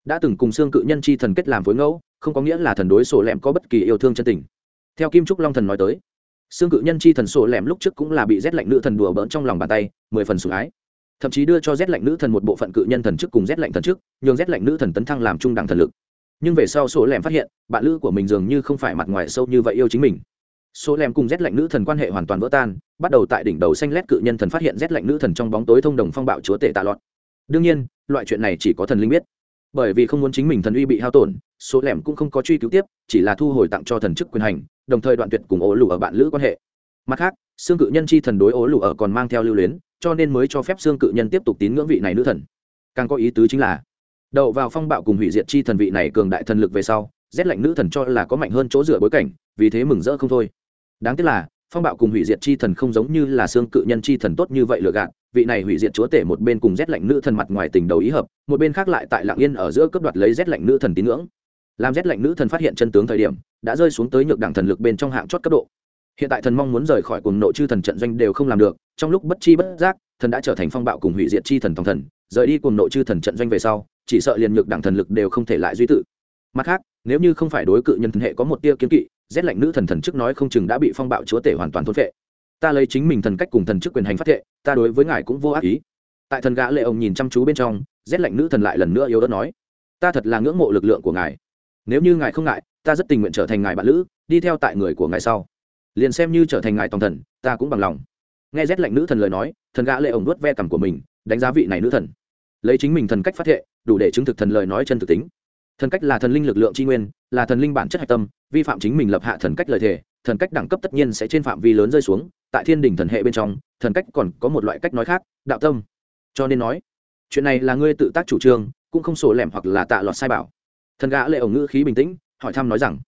Đã từng cùng xương cự nhân chi thần kết làm phối ngẫu, không có nghĩa là thần đối sổ lẹm có bất kỳ yêu thương chân tình. Theo kim trúc long thần nói tới, xương cự nhân chi thần sổ lẹm lúc trước cũng là bị rét lạnh nữ thần đùa bỡn trong lòng bàn tay, mười phần sủng ái. Thậm chí đưa cho rét lạnh nữ thần một bộ phận cự nhân thần trước cùng rét lạnh thần trước, nhường rét lạnh nữ thần tấn thăng làm trung đẳng thần lực. Nhưng về sau số lẻm phát hiện, bạn lữ của mình dường như không phải mặt ngoài sâu như vậy yêu chính mình. Số lẻm cùng rét lạnh nữ thần quan hệ hoàn toàn vỡ tan, bắt đầu tại đỉnh đầu xanh lét cự nhân thần phát hiện rét lạnh nữ thần trong bóng tối thông đồng phong bạo chúa tể tạ lọt đương nhiên, loại chuyện này chỉ có thần linh biết. Bởi vì không muốn chính mình thần uy bị hao tổn, số lẻm cũng không có truy cứu tiếp, chỉ là thu hồi tặng cho thần chức quyền hành, đồng thời đoạn tuyệt cùng ố lù ở bạn lữ quan hệ. Mặt khác, xương cự nhân chi thần đối ố lù ở còn mang theo lưu luyến, cho nên mới cho phép xương cự nhân tiếp tục tín ngưỡng vị này nữ thần. Càng có ý tứ chính là đậu vào phong bạo cùng hủy diệt chi thần vị này cường đại thần lực về sau, rét lạnh nữ thần cho là có mạnh hơn chỗ dựa bối cảnh, vì thế mừng rỡ không thôi. Đáng tiếc là phong bạo cùng hủy diệt chi thần không giống như là xương cự nhân chi thần tốt như vậy lựa gạt, vị này hủy diệt chúa tể một bên cùng rét lạnh nữ thần mặt ngoài tình đầu ý hợp, một bên khác lại tại lạng yên ở giữa cấp đoạt lấy rét lạnh nữ thần tín ngưỡng. Làm rét lạnh nữ thần phát hiện chân tướng thời điểm, đã rơi xuống tới nhược đẳng thần lực bên trong hạng chót cấp độ. Hiện tại thần mong muốn rời khỏi cùng nội chư thần trận doanh đều không làm được, trong lúc bất chi bất giác, thần đã trở thành phong bạo cùng hủy diệt chi thần tòng thần, rời đi cùng nội chư thần trận doanh về sau, chỉ sợ liền nhược đẳng thần lực đều không thể lại duy tự. Mặt khác, nếu như không phải đối cự nhân thần hệ có một tia kiến kỵ rét lạnh nữ thần thần chức nói không chừng đã bị phong bạo chúa tể hoàn toàn thôn vệ ta lấy chính mình thần cách cùng thần chức quyền hành phát thệ, ta đối với ngài cũng vô ác ý. Tại thần gã lệ ông nhìn chăm chú bên trong, rét lạnh nữ thần lại lần nữa yếu đất nói, ta thật là ngưỡng mộ lực lượng của ngài. Nếu như ngài không ngại, ta rất tình nguyện trở thành ngài bạn lữ, đi theo tại người của ngài sau. Liền xem như trở thành ngài toàn thần, ta cũng bằng lòng. Nghe rét lạnh nữ thần lời nói, thần gã lệ ổng nuốt ve cằm của mình, đánh giá vị này nữ thần. Lấy chính mình thần cách phát thệ, đủ để chứng thực thần lời nói chân thực tính. Thần cách là thần linh lực lượng tri nguyên là thần linh bản chất hạch tâm, vi phạm chính mình lập hạ thần cách lời thề, thần cách đẳng cấp tất nhiên sẽ trên phạm vi lớn rơi xuống, tại thiên đình thần hệ bên trong, thần cách còn có một loại cách nói khác, đạo tâm. Cho nên nói, chuyện này là ngươi tự tác chủ trương, cũng không sổ lẻm hoặc là tạ lọt sai bảo. Thần gã lệ ổng ngữ khí bình tĩnh, hỏi thăm nói rằng,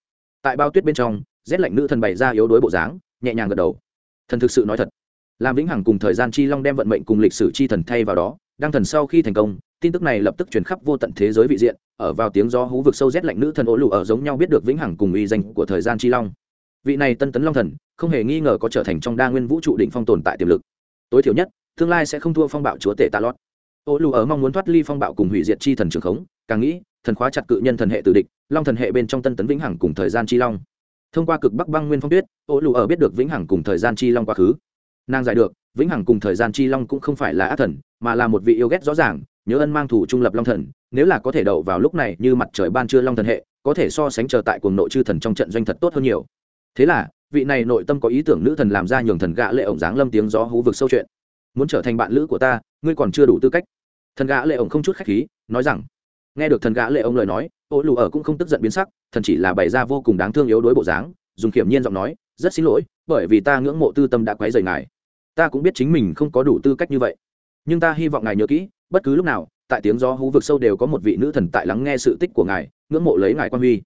tại bao tuyết bên trong, rét lạnh nữ thần bày ra yếu đuối bộ dáng, nhẹ nhàng gật đầu. Thần thực sự nói thật làm vĩnh hằng cùng thời gian chi long đem vận mệnh cùng lịch sử chi thần thay vào đó đang thần sau khi thành công tin tức này lập tức truyền khắp vô tận thế giới vị diện, ở vào tiếng gió hú vực sâu rét lạnh nữ thần ố lù ở giống nhau biết được vĩnh hằng cùng uy danh của thời gian chi long. Vị này tân tấn long thần, không hề nghi ngờ có trở thành trong đa nguyên vũ trụ định phong tồn tại tiềm lực. Tối thiểu nhất, tương lai sẽ không thua phong bạo chúa tể tạ lót. Ô lù ở mong muốn thoát ly phong bạo cùng hủy diệt chi thần trường khống, càng nghĩ, thần khóa chặt cự nhân thần hệ tử địch, long thần hệ bên trong tân tấn vĩnh hằng cùng thời gian chi long. Thông qua cực bắc băng nguyên phong tuyết, ô lù ở biết được vĩnh hằng cùng thời gian chi long quá khứ. Nàng giải được, vĩnh hằng cùng thời gian chi long cũng không phải là ác thần, mà là một vị yêu ghét rõ ràng nhớ ân mang thủ trung lập long thần, nếu là có thể đậu vào lúc này như mặt trời ban trưa long thần hệ, có thể so sánh chờ tại cuồng nội chư thần trong trận doanh thật tốt hơn nhiều. Thế là, vị này nội tâm có ý tưởng nữ thần làm ra nhường thần gã lệ ổng dáng lâm tiếng gió hú vực sâu chuyện. Muốn trở thành bạn lữ của ta, ngươi còn chưa đủ tư cách. Thần gã lệ ổng không chút khách khí, nói rằng, nghe được thần gã lệ ổng lời nói, ô lù ở cũng không tức giận biến sắc, thần chỉ là bày ra vô cùng đáng thương yếu đuối bộ dáng, dùng kiểm nhiên giọng nói, rất xin lỗi, bởi vì ta ngưỡng mộ tư tâm đã quấy rầy ngài. Ta cũng biết chính mình không có đủ tư cách như vậy, nhưng ta hy vọng ngài nhớ kỹ bất cứ lúc nào, tại tiếng gió hú vực sâu đều có một vị nữ thần tại lắng nghe sự tích của ngài, ngưỡng mộ lấy ngài quan huy.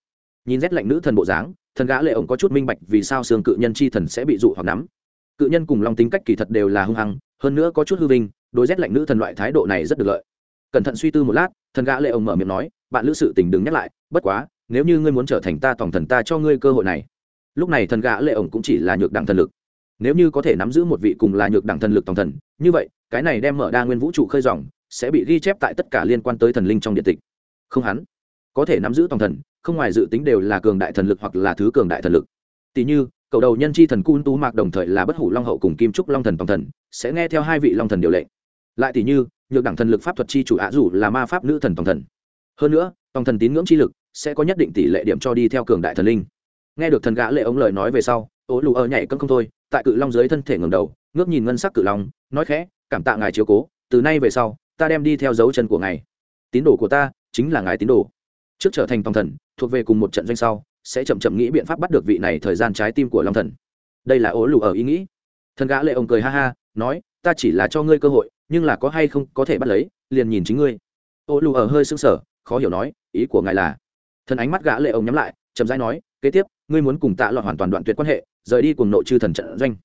Nhìn rét lạnh nữ thần bộ dáng, thần gã lệ ổng có chút minh bạch vì sao xương cự nhân chi thần sẽ bị dụ hoặc nắm. Cự nhân cùng long tính cách kỳ thật đều là hung hăng, hơn nữa có chút hư vinh, đối rét lạnh nữ thần loại thái độ này rất được lợi. Cẩn thận suy tư một lát, thần gã lệ ổng mở miệng nói, bạn lữ sự tình đừng nhắc lại, bất quá, nếu như ngươi muốn trở thành ta tổng thần ta cho ngươi cơ hội này. Lúc này thần gã lệ ổng cũng chỉ là nhược đẳng thần lực. Nếu như có thể nắm giữ một vị cùng là nhược đẳng thần lực tổng thần, như vậy, cái này đem mở đa nguyên vũ trụ khơi dòng sẽ bị ghi chép tại tất cả liên quan tới thần linh trong điện tịch. Không hắn có thể nắm giữ tòng thần, không ngoài dự tính đều là cường đại thần lực hoặc là thứ cường đại thần lực. Tỷ như, cầu đầu nhân chi thần cun tú mạc đồng thời là bất hủ long hậu cùng kim trúc long thần tòng thần, sẽ nghe theo hai vị long thần điều lệnh. Lại tỷ như, nhược đẳng thần lực pháp thuật chi chủ ạ dù là ma pháp nữ thần tòng thần. Hơn nữa, tòng thần tín ngưỡng chi lực sẽ có nhất định tỷ lệ điểm cho đi theo cường đại thần linh. Nghe được thần gã lệ ống lời nói về sau, ố lù ơ nhảy cân không thôi, tại cự long dưới thân thể ngầm đầu, ngước nhìn ngân sắc cự long, nói khẽ, cảm tạ ngài chiếu cố, từ nay về sau ta đem đi theo dấu chân của ngài. Tín đồ của ta chính là ngài tín đồ. Trước trở thành tòng thần, thuộc về cùng một trận doanh sau, sẽ chậm chậm nghĩ biện pháp bắt được vị này thời gian trái tim của long thần. Đây là ố lù ở ý nghĩ. Thần gã lệ ông cười ha ha, nói, ta chỉ là cho ngươi cơ hội, nhưng là có hay không có thể bắt lấy, liền nhìn chính ngươi. Ố lù ở hơi sưng sở khó hiểu nói, ý của ngài là. Thần ánh mắt gã lệ ông nhắm lại, chậm rãi nói, kế tiếp, ngươi muốn cùng tạ lọt hoàn toàn đoạn tuyệt quan hệ, rời đi cùng nội chư thần trận doanh.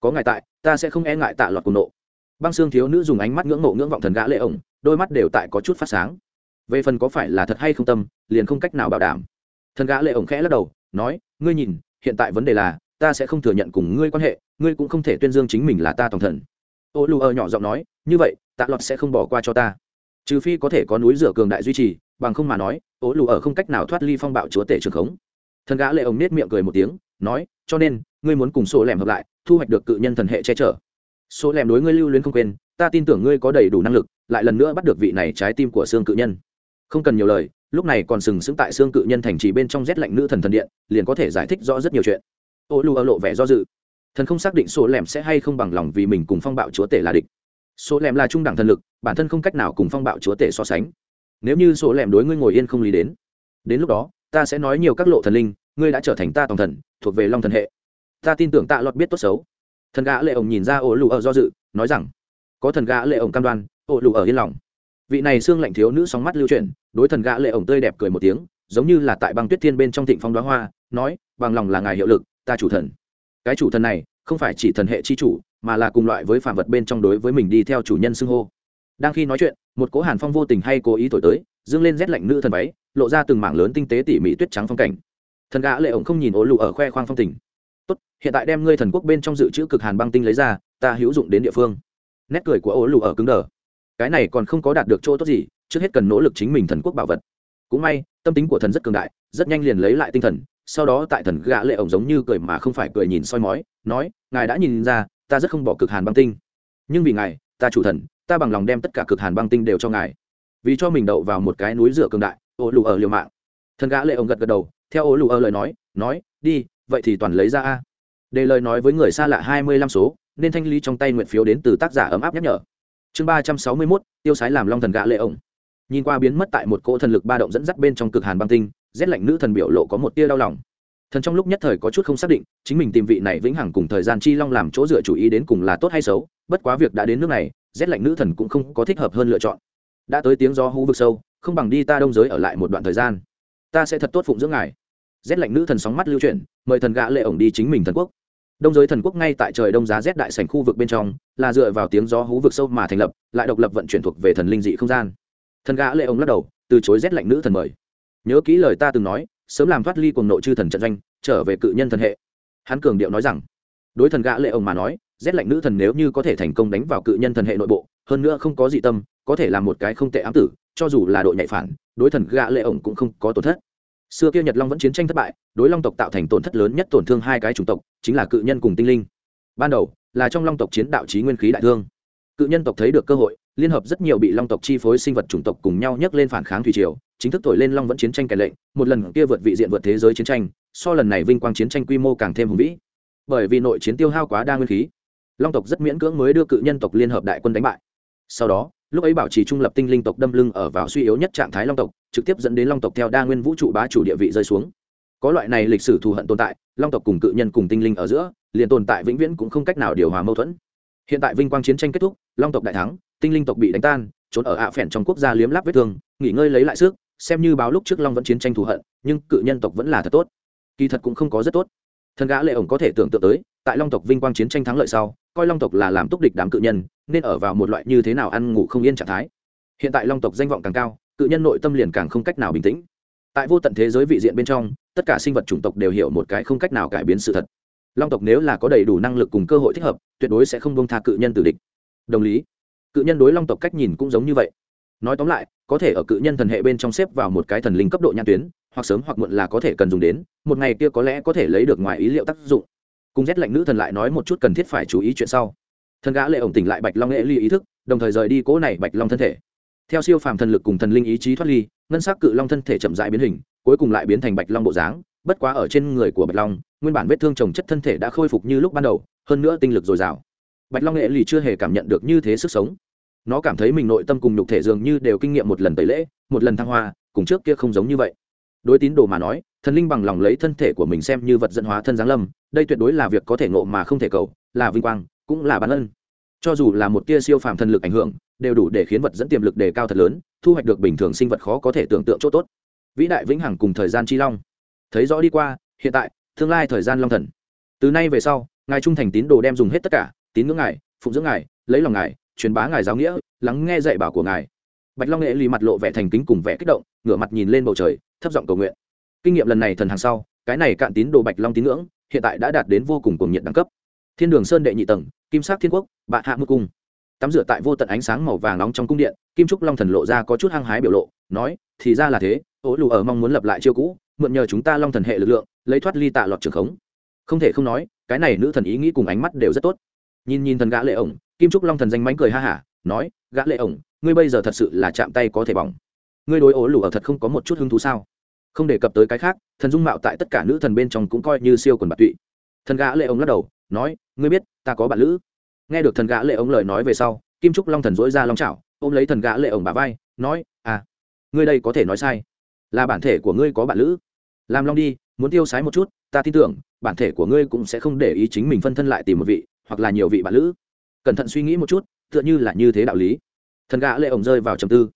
Có ngài tại, ta sẽ không e ngại tạ lọt cùng nộ băng xương thiếu nữ dùng ánh mắt ngưỡng mộ ngưỡng vọng thần gã lệ ổng, đôi mắt đều tại có chút phát sáng. Về phần có phải là thật hay không tâm, liền không cách nào bảo đảm. Thần gã lệ ổng khẽ lắc đầu, nói, ngươi nhìn, hiện tại vấn đề là, ta sẽ không thừa nhận cùng ngươi quan hệ, ngươi cũng không thể tuyên dương chính mình là ta tổng thần. Ô lù ơ nhỏ giọng nói, như vậy, tạ lọt sẽ không bỏ qua cho ta. Trừ phi có thể có núi rửa cường đại duy trì, bằng không mà nói, ô lù ở không cách nào thoát ly phong bạo chúa tể trường khống. Thần gã lệ ổng nết miệng cười một tiếng, nói, cho nên, ngươi muốn cùng số lẻm hợp lại, thu hoạch được cự nhân thần hệ che chở số lẻm đối ngươi lưu luyến không quên, ta tin tưởng ngươi có đầy đủ năng lực, lại lần nữa bắt được vị này trái tim của xương cự nhân. Không cần nhiều lời, lúc này còn sừng sững tại xương cự nhân thành trì bên trong rét lạnh nữ thần thần điện, liền có thể giải thích rõ rất nhiều chuyện. Ô lu ơ lộ vẻ do dự. Thần không xác định số lẻm sẽ hay không bằng lòng vì mình cùng phong bạo chúa tể là địch. Số lẻm là trung đẳng thần lực, bản thân không cách nào cùng phong bạo chúa tể so sánh. Nếu như số lẻm đối ngươi ngồi yên không lý đến đến lúc đó, ta sẽ nói nhiều các lộ thần linh, ngươi đã trở thành ta tòng thần, thuộc về long thần hệ. Ta tin tưởng tạ lọt biết tốt xấu thần gã lệ ổng nhìn ra ổ lù ở do dự, nói rằng, có thần gã lệ ổng cam đoan, ổ lù ở yên lòng. Vị này xương lạnh thiếu nữ sóng mắt lưu chuyển, đối thần gã lệ ổng tươi đẹp cười một tiếng, giống như là tại băng tuyết thiên bên trong thịnh phong đoá hoa, nói, bằng lòng là ngài hiệu lực, ta chủ thần. Cái chủ thần này, không phải chỉ thần hệ chi chủ, mà là cùng loại với phạm vật bên trong đối với mình đi theo chủ nhân xưng hô. Đang khi nói chuyện, một cố hàn phong vô tình hay cố ý thổi tới, dương lên rét lạnh nữ thần váy, lộ ra từng mảng lớn tinh tế tỉ mỉ tuyết trắng phong cảnh. Thần gã lệ ổng không nhìn ố lù ở khoe khoang phong tình tốt, hiện tại đem ngươi thần quốc bên trong dự trữ cực hàn băng tinh lấy ra, ta hữu dụng đến địa phương. Nét cười của Ô lù ở cứng đờ. Cái này còn không có đạt được chỗ tốt gì, trước hết cần nỗ lực chính mình thần quốc bảo vật. Cũng may, tâm tính của thần rất cường đại, rất nhanh liền lấy lại tinh thần, sau đó tại thần gã lệ ổng giống như cười mà không phải cười nhìn soi mói, nói, ngài đã nhìn ra, ta rất không bỏ cực hàn băng tinh. Nhưng vì ngài, ta chủ thần, ta bằng lòng đem tất cả cực hàn băng tinh đều cho ngài. Vì cho mình đậu vào một cái núi rửa cường đại, ô lù ở liều mạng. Thần gã lệ ổng gật gật đầu, theo ô lù ở lời nói nói, đi vậy thì toàn lấy ra a. Để lời nói với người xa lạ hai mươi lăm số, nên thanh lý trong tay nguyện phiếu đến từ tác giả ấm áp nhắc nhở. Chương ba trăm sáu mươi mốt, tiêu sái làm long thần gạ lệ ổng. Nhìn qua biến mất tại một cỗ thần lực ba động dẫn dắt bên trong cực hàn băng tinh, rét lạnh nữ thần biểu lộ có một tia đau lòng. Thần trong lúc nhất thời có chút không xác định, chính mình tìm vị này vĩnh hằng cùng thời gian chi long làm chỗ dựa chủ ý đến cùng là tốt hay xấu, bất quá việc đã đến nước này, rét lạnh nữ thần cũng không có thích hợp hơn lựa chọn. Đã tới tiếng gió hú vực sâu, không bằng đi ta đông giới ở lại một đoạn thời gian. Ta sẽ thật tốt phụng dưỡng ngài rét lạnh nữ thần sóng mắt lưu chuyển, mời thần gã lệ ổng đi chính mình thần quốc. Đông giới thần quốc ngay tại trời đông giá rét đại sành khu vực bên trong, là dựa vào tiếng gió hú vực sâu mà thành lập, lại độc lập vận chuyển thuộc về thần linh dị không gian. Thần gã lệ ổng lắc đầu, từ chối rét lạnh nữ thần mời. Nhớ kỹ lời ta từng nói, sớm làm thoát ly cùng nội chư thần trận doanh, trở về cự nhân thần hệ. Hắn cường điệu nói rằng, đối thần gã lệ ổng mà nói, rét lạnh nữ thần nếu như có thể thành công đánh vào cự nhân thần hệ nội bộ, hơn nữa không có dị tâm, có thể là một cái không tệ ám tử, cho dù là đội nhạy phản, đối thần gã lệ ổng cũng không có tổn thất xưa kia nhật long vẫn chiến tranh thất bại, đối long tộc tạo thành tổn thất lớn nhất tổn thương hai cái chủng tộc, chính là cự nhân cùng tinh linh. Ban đầu, là trong long tộc chiến đạo trí nguyên khí đại thương. Cự nhân tộc thấy được cơ hội, liên hợp rất nhiều bị long tộc chi phối sinh vật chủng tộc cùng nhau nhấc lên phản kháng thủy triều, chính thức thổi lên long vẫn chiến tranh kẻ lệnh, một lần kia vượt vị diện vượt thế giới chiến tranh, so lần này vinh quang chiến tranh quy mô càng thêm hùng vĩ. Bởi vì nội chiến tiêu hao quá đa nguyên khí, long tộc rất miễn cưỡng mới đưa cự nhân tộc liên hợp đại quân đánh bại. Sau đó lúc ấy bảo trì trung lập tinh linh tộc đâm lưng ở vào suy yếu nhất trạng thái long tộc, trực tiếp dẫn đến long tộc theo đa nguyên vũ trụ bá chủ địa vị rơi xuống. Có loại này lịch sử thù hận tồn tại, long tộc cùng cự nhân cùng tinh linh ở giữa, liền tồn tại vĩnh viễn cũng không cách nào điều hòa mâu thuẫn. Hiện tại vinh quang chiến tranh kết thúc, long tộc đại thắng, tinh linh tộc bị đánh tan, trốn ở ạ phèn trong quốc gia liếm láp vết thương, nghỉ ngơi lấy lại sức, xem như báo lúc trước long vẫn chiến tranh thù hận, nhưng cự nhân tộc vẫn là thật tốt. Kỳ thật cũng không có rất tốt. Thần gã lệ ổng có thể tưởng tượng tới, tại long tộc vinh quang chiến tranh thắng lợi sau, coi long tộc là làm túc địch đám cự nhân nên ở vào một loại như thế nào ăn ngủ không yên trạng thái. Hiện tại long tộc danh vọng càng cao, cự nhân nội tâm liền càng không cách nào bình tĩnh. Tại vô tận thế giới vị diện bên trong, tất cả sinh vật chủng tộc đều hiểu một cái không cách nào cải biến sự thật. Long tộc nếu là có đầy đủ năng lực cùng cơ hội thích hợp, tuyệt đối sẽ không bông tha cự nhân tử địch. Đồng lý, cự nhân đối long tộc cách nhìn cũng giống như vậy. Nói tóm lại, có thể ở cự nhân thần hệ bên trong xếp vào một cái thần linh cấp độ nhãn tuyến, hoặc sớm hoặc muộn là có thể cần dùng đến, một ngày kia có lẽ có thể lấy được ngoài ý liệu tác dụng. Cùng rét lạnh nữ thần lại nói một chút cần thiết phải chú ý chuyện sau thần gã lệ ổng tỉnh lại bạch long nghệ ly ý thức, đồng thời rời đi cố này bạch long thân thể. Theo siêu phàm thần lực cùng thần linh ý chí thoát ly, ngân sắc cự long thân thể chậm rãi biến hình, cuối cùng lại biến thành bạch long bộ dáng, bất quá ở trên người của bạch long, nguyên bản vết thương trồng chất thân thể đã khôi phục như lúc ban đầu, hơn nữa tinh lực dồi dào. Bạch long nghệ lì chưa hề cảm nhận được như thế sức sống. Nó cảm thấy mình nội tâm cùng nhục thể dường như đều kinh nghiệm một lần tẩy lễ, một lần thăng hoa, cùng trước kia không giống như vậy. Đối tín đồ mà nói, thần linh bằng lòng lấy thân thể của mình xem như vật dẫn hóa thân giáng lâm, đây tuyệt đối là việc có thể ngộ mà không thể cầu, là vinh quang cũng là bán ân. Cho dù là một tia siêu phàm thần lực ảnh hưởng, đều đủ để khiến vật dẫn tiềm lực đề cao thật lớn, thu hoạch được bình thường sinh vật khó có thể tưởng tượng chỗ tốt. Vĩ đại vĩnh hằng cùng thời gian chi long. Thấy rõ đi qua, hiện tại, tương lai thời gian long thần. Từ nay về sau, ngài trung thành tín đồ đem dùng hết tất cả, tín ngưỡng ngài, phụng dưỡng ngài, lấy lòng ngài, truyền bá ngài giáo nghĩa, lắng nghe dạy bảo của ngài. Bạch long nghệ lì mặt lộ vẻ thành kính cùng vẻ kích động, ngửa mặt nhìn lên bầu trời, thấp giọng cầu nguyện. Kinh nghiệm lần này thần hàng sau, cái này cạn tín đồ bạch long tín ngưỡng, hiện tại đã đạt đến vô cùng cuồng nhiệt đẳng cấp thiên đường sơn đệ nhị tầng, kim sắc thiên quốc bạ hạ mưu cung. Tắm rửa tại vô tận ánh sáng màu vàng nóng trong cung điện, kim trúc long thần lộ ra có chút hăng hái biểu lộ, nói, thì ra là thế ố lù ở mong muốn lập lại chiêu cũ, mượn nhờ chúng ta long thần hệ lực lượng, lấy thoát ly tạ lọt trường khống. Không thể không nói, cái này nữ thần ý nghĩ cùng ánh mắt đều rất tốt. Nhìn nhìn thần gã lệ ổng, kim trúc long thần danh mánh cười ha hả, nói, gã lệ ổng, ngươi bây giờ thật sự là chạm tay có thể bỏng. Ngươi đối ố lù ở thật không có một chút hứng thú sao? Không đề cập tới cái khác, thần dung mạo tại tất cả nữ thần bên trong cũng coi như siêu quần bạc tụy. Thần gã lệ ổng lắc đầu nói, ngươi biết, ta có bạn lữ. Nghe được thần gã lệ ổng lời nói về sau, kim trúc long thần dỗi ra long chảo, ôm lấy thần gã lệ ổng bà vai, nói à ngươi đây có thể nói sai. Là bản thể của ngươi có bạn lữ. Làm long đi, muốn tiêu sái một chút, ta tin tưởng, bản thể của ngươi cũng sẽ không để ý chính mình phân thân lại tìm một vị, hoặc là nhiều vị bạn lữ. Cẩn thận suy nghĩ một chút, tựa như là như thế đạo lý. Thần gã lệ ổng rơi vào trầm tư.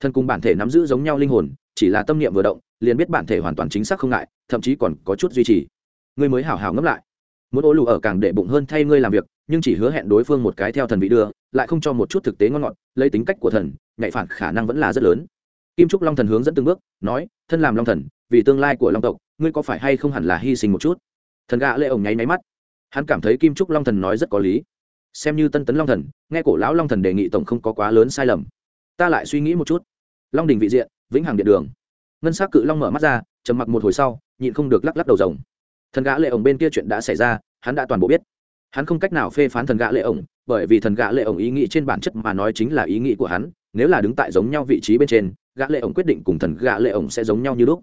Thân cùng bản thể nắm giữ giống nhau linh hồn, chỉ là tâm niệm vừa động, liền biết bản thể hoàn toàn chính xác không ngại, thậm chí còn có chút duy trì. Ngươi mới hảo hảo ngẫm lại muốn ô lù ở càng để bụng hơn thay ngươi làm việc, nhưng chỉ hứa hẹn đối phương một cái theo thần vị đưa, lại không cho một chút thực tế ngon ngọt, lấy tính cách của thần, nhạy phản khả năng vẫn là rất lớn. Kim trúc long thần hướng dẫn từng bước, nói, thân làm long thần, vì tương lai của long tộc, ngươi có phải hay không hẳn là hy sinh một chút? Thần gã lệ ổng nháy máy mắt. Hắn cảm thấy kim trúc long thần nói rất có lý. Xem như tân tấn long thần, nghe cổ lão long thần đề nghị tổng không có quá lớn sai lầm. Ta lại suy nghĩ một chút. Long đình vị diện, vĩnh hằng điện đường. Ngân s á c cự long mở mắt ra, trầm mặc một hồi sau, nhịn không được lắc lắc đầu rồng thần gã lệ ổng bên kia chuyện đã xảy ra, hắn đã toàn bộ biết. Hắn không cách nào phê phán thần gã lệ ổng, bởi vì thần gã lệ ổng ý nghĩ trên bản chất mà nói chính là ý nghĩ của hắn, nếu là đứng tại giống nhau vị trí bên trên, gã lệ ổng quyết định cùng thần gã lệ ổng sẽ giống nhau như lúc.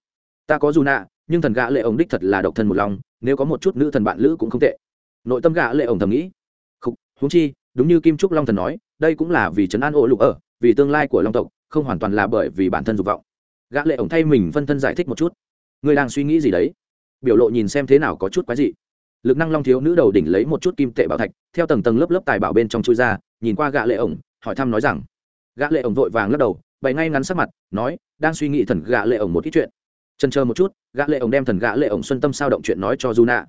Ta có dù nạ, nhưng thần gã lệ ổng đích thật là độc thân một lòng, nếu có một chút nữ thần bạn lữ cũng không tệ. Nội tâm gã lệ ổng thầm nghĩ. Không huống chi, đúng như kim trúc long thần nói, đây cũng là vì trấn an ổ lục ở, vì tương lai của long tộc, không hoàn toàn là bởi vì bản thân dục vọng. Gã lệ ổng thay mình phân thân giải thích một chút. Ngươi đang suy nghĩ gì đấy? Biểu lộ nhìn xem thế nào có chút quái dị. Lực năng long thiếu nữ đầu đỉnh lấy một chút kim tệ bảo thạch, theo tầng tầng lớp lớp tài bảo bên trong chui ra, nhìn qua gã lệ ổng, hỏi thăm nói rằng, gã lệ ổng vội vàng lắc đầu, bày ngay ngắn sắc mặt, nói, đang suy nghĩ thần gã lệ ổng một ít chuyện. Chần chờ một chút, gã lệ ổng đem thần gã lệ ổng xuân tâm sao động chuyện nói cho Juna.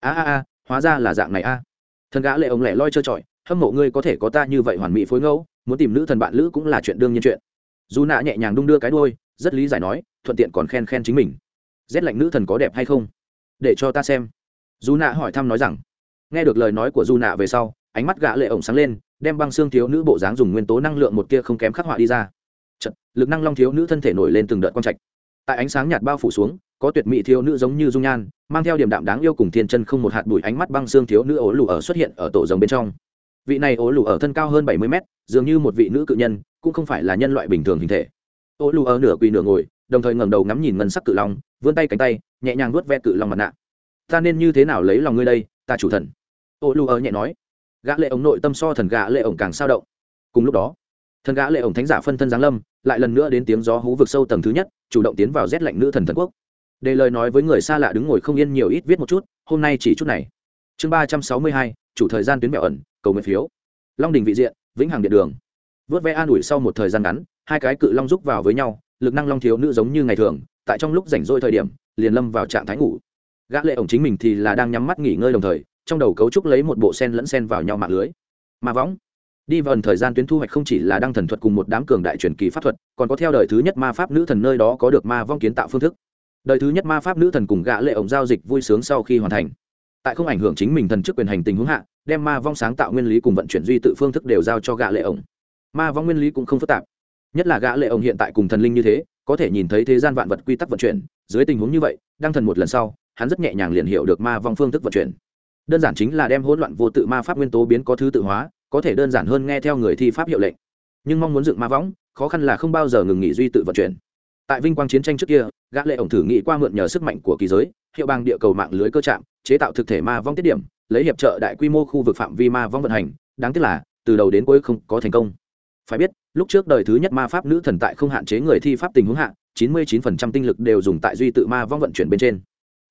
a a a, hóa ra là dạng này a. Thần gã lệ ổng lẻ loi chơi chọi hâm mộ ngươi có thể có ta như vậy hoàn mỹ phối ngẫu, muốn tìm nữ thần bạn lữ cũng là chuyện đương nhiên chuyện. Juna nhẹ nhàng đung đưa cái đuôi, rất lý giải nói, thuận tiện còn khen khen chính mình. Rét lạnh nữ thần có đẹp hay không? Để cho ta xem. Dù nạ hỏi thăm nói rằng nghe được lời nói của dù nạ về sau ánh mắt gã lệ ổng sáng lên đem băng xương thiếu nữ bộ dáng dùng nguyên tố năng lượng một kia không kém khắc họa đi ra. Chật, lực năng long thiếu nữ thân thể nổi lên từng đợt quang trạch. Tại ánh sáng nhạt bao phủ xuống có tuyệt mỹ thiếu nữ giống như dung nhan mang theo điểm đạm đáng yêu cùng thiên chân không một hạt bụi ánh mắt băng xương thiếu nữ ố lù ở xuất hiện ở tổ rồng bên trong. Vị này ố lù ở thân cao hơn bảy mươi mét dường như một vị nữ cự nhân cũng không phải là nhân loại bình thường hình thể. Ố lù ở nửa quỳ nửa ngồi đồng thời ngẩng đầu ngắm nhìn ngân sắc cự long, vươn tay cánh tay, nhẹ nhàng vuốt ve cự long mặt nạ. Ta nên như thế nào lấy lòng ngươi đây, ta chủ thần? Ô lu ở nhẹ nói. Gã lệ ổng nội tâm so thần gã lệ ổng càng sao động. Cùng lúc đó, thần gã lệ ổng thánh giả phân thân giáng lâm, lại lần nữa đến tiếng gió hú vực sâu tầng thứ nhất, chủ động tiến vào rét lạnh nữ thần thần quốc. Để lời nói với người xa lạ đứng ngồi không yên nhiều ít viết một chút, hôm nay chỉ chút này. Chương ba trăm sáu mươi hai, chủ thời gian tuyến mẹo ẩn, cầu nguyện phiếu. Long đình vị diện, vĩnh hằng điện đường. Vớt ve an ủi sau một thời gian ngắn, hai cái cự long rúc vào với nhau lực năng long thiếu nữ giống như ngày thường, tại trong lúc rảnh rỗi thời điểm, liền lâm vào trạng thái ngủ. Gã lệ ổng chính mình thì là đang nhắm mắt nghỉ ngơi đồng thời, trong đầu cấu trúc lấy một bộ sen lẫn sen vào nhau mạng lưới. Ma võng, đi vào thời gian tuyến thu hoạch không chỉ là đăng thần thuật cùng một đám cường đại truyền kỳ pháp thuật, còn có theo đời thứ nhất ma pháp nữ thần nơi đó có được ma vong kiến tạo phương thức. Đời thứ nhất ma pháp nữ thần cùng gã lệ ổng giao dịch vui sướng sau khi hoàn thành. Tại không ảnh hưởng chính mình thần chức quyền hành tình huống hạ, đem ma vong sáng tạo nguyên lý cùng vận chuyển duy tự phương thức đều giao cho gã lệ ổng. Ma vong nguyên lý cũng không phức tạp nhất là gã lệ ông hiện tại cùng thần linh như thế, có thể nhìn thấy thế gian vạn vật quy tắc vận chuyển, dưới tình huống như vậy, đăng thần một lần sau, hắn rất nhẹ nhàng liền hiểu được ma vong phương thức vận chuyển. Đơn giản chính là đem hỗn loạn vô tự ma pháp nguyên tố biến có thứ tự hóa, có thể đơn giản hơn nghe theo người thi pháp hiệu lệnh. Nhưng mong muốn dựng ma võng, khó khăn là không bao giờ ngừng nghỉ duy tự vận chuyển. Tại vinh quang chiến tranh trước kia, gã lệ ổng thử nghĩ qua mượn nhờ sức mạnh của kỳ giới, hiệu bang địa cầu mạng lưới cơ trạm, chế tạo thực thể ma vong tiết điểm, lấy hiệp trợ đại quy mô khu vực phạm vi ma vong vận hành, đáng tiếc là, từ đầu đến cuối không có thành công phải biết, lúc trước đời thứ nhất ma pháp nữ thần tại không hạn chế người thi pháp tình huống hạ 99% tinh lực đều dùng tại duy tự ma vong vận chuyển bên trên.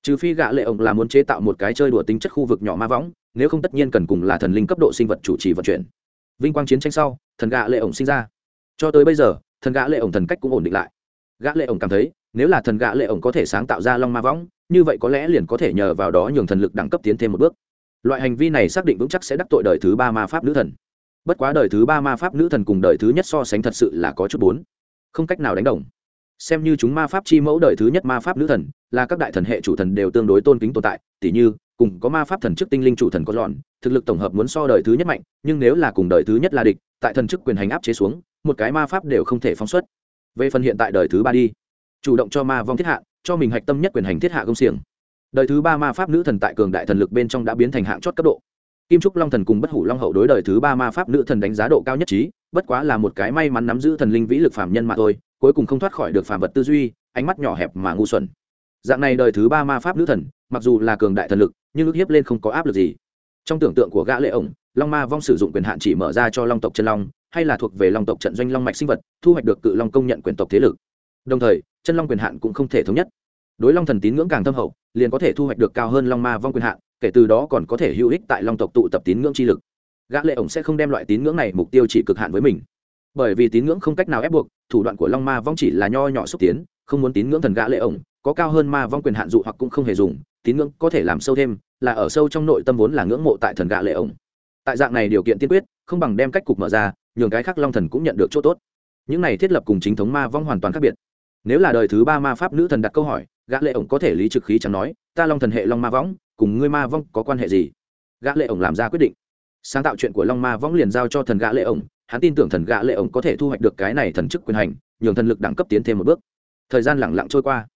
Trừ phi gã lệ ổng là muốn chế tạo một cái chơi đùa tính chất khu vực nhỏ ma võng, nếu không tất nhiên cần cùng là thần linh cấp độ sinh vật chủ trì vận chuyển. Vinh quang chiến tranh sau, thần gã lệ ổng sinh ra. Cho tới bây giờ, thần gã lệ ổng thần cách cũng ổn định lại. Gã lệ ổng cảm thấy, nếu là thần gã lệ ổng có thể sáng tạo ra long ma võng, như vậy có lẽ liền có thể nhờ vào đó nhường thần lực đẳng cấp tiến thêm một bước. Loại hành vi này xác định vững chắc sẽ đắc tội đời thứ ba ma pháp nữ thần bất quá đời thứ ba ma pháp nữ thần cùng đời thứ nhất so sánh thật sự là có chút bốn. Không cách nào đánh đồng. Xem như chúng ma pháp chi mẫu đời thứ nhất ma pháp nữ thần, là các đại thần hệ chủ thần đều tương đối tôn kính tồn tại, tỉ như, cùng có ma pháp thần chức tinh linh chủ thần có dọn, thực lực tổng hợp muốn so đời thứ nhất mạnh, nhưng nếu là cùng đời thứ nhất là địch, tại thần chức quyền hành áp chế xuống, một cái ma pháp đều không thể phóng xuất. Về phần hiện tại đời thứ ba đi. Chủ động cho ma vong thiết hạ, cho mình hạch tâm nhất quyền hành thiết hạ công xiềng. Đời thứ ba ma pháp nữ thần tại cường đại thần lực bên trong đã biến thành hạng chót cấp độ kim trúc long thần cùng bất hủ long hậu đối đời thứ ba ma pháp nữ thần đánh giá độ cao nhất trí, bất quá là một cái may mắn nắm giữ thần linh vĩ lực phạm nhân mà thôi, cuối cùng không thoát khỏi được phạm vật tư duy, ánh mắt nhỏ hẹp mà ngu xuẩn. Dạng này đời thứ ba ma pháp nữ thần, mặc dù là cường đại thần lực, nhưng ức hiếp lên không có áp lực gì. Trong tưởng tượng của gã lệ ổng, long ma vong sử dụng quyền hạn chỉ mở ra cho long tộc chân long, hay là thuộc về long tộc trận doanh long mạch sinh vật, thu hoạch được cự long công nhận quyền tộc thế lực. Đồng thời, chân long quyền hạn cũng không thể thống nhất. Đối long thần tín ngưỡng càng thâm hậu, liền có thể thu hoạch được cao hơn long ma vong quyền hạn kể từ đó còn có thể hữu ích tại long tộc tụ tập tín ngưỡng chi lực. Gã lệ ổng sẽ không đem loại tín ngưỡng này mục tiêu chỉ cực hạn với mình. Bởi vì tín ngưỡng không cách nào ép buộc, thủ đoạn của long ma vong chỉ là nho nhỏ xúc tiến, không muốn tín ngưỡng thần gã lệ ổng, có cao hơn ma vong quyền hạn dụ hoặc cũng không hề dùng, tín ngưỡng có thể làm sâu thêm, là ở sâu trong nội tâm vốn là ngưỡng mộ tại thần gã lệ ổng. Tại dạng này điều kiện tiên quyết, không bằng đem cách cục mở ra, nhường cái khác long thần cũng nhận được chỗ tốt. Những này thiết lập cùng chính thống ma vong hoàn toàn khác biệt. Nếu là đời thứ ba ma pháp nữ thần đặt câu hỏi, gã lệ ổng có thể lý trực khí chẳng nói, ta long thần hệ long ma vong cùng ngươi ma vong có quan hệ gì? Gã lệ ổng làm ra quyết định. Sáng tạo chuyện của long ma vong liền giao cho thần gã lệ ổng. Hắn tin tưởng thần gã lệ ổng có thể thu hoạch được cái này thần chức quyền hành, nhường thần lực đẳng cấp tiến thêm một bước. Thời gian lặng lặng trôi qua.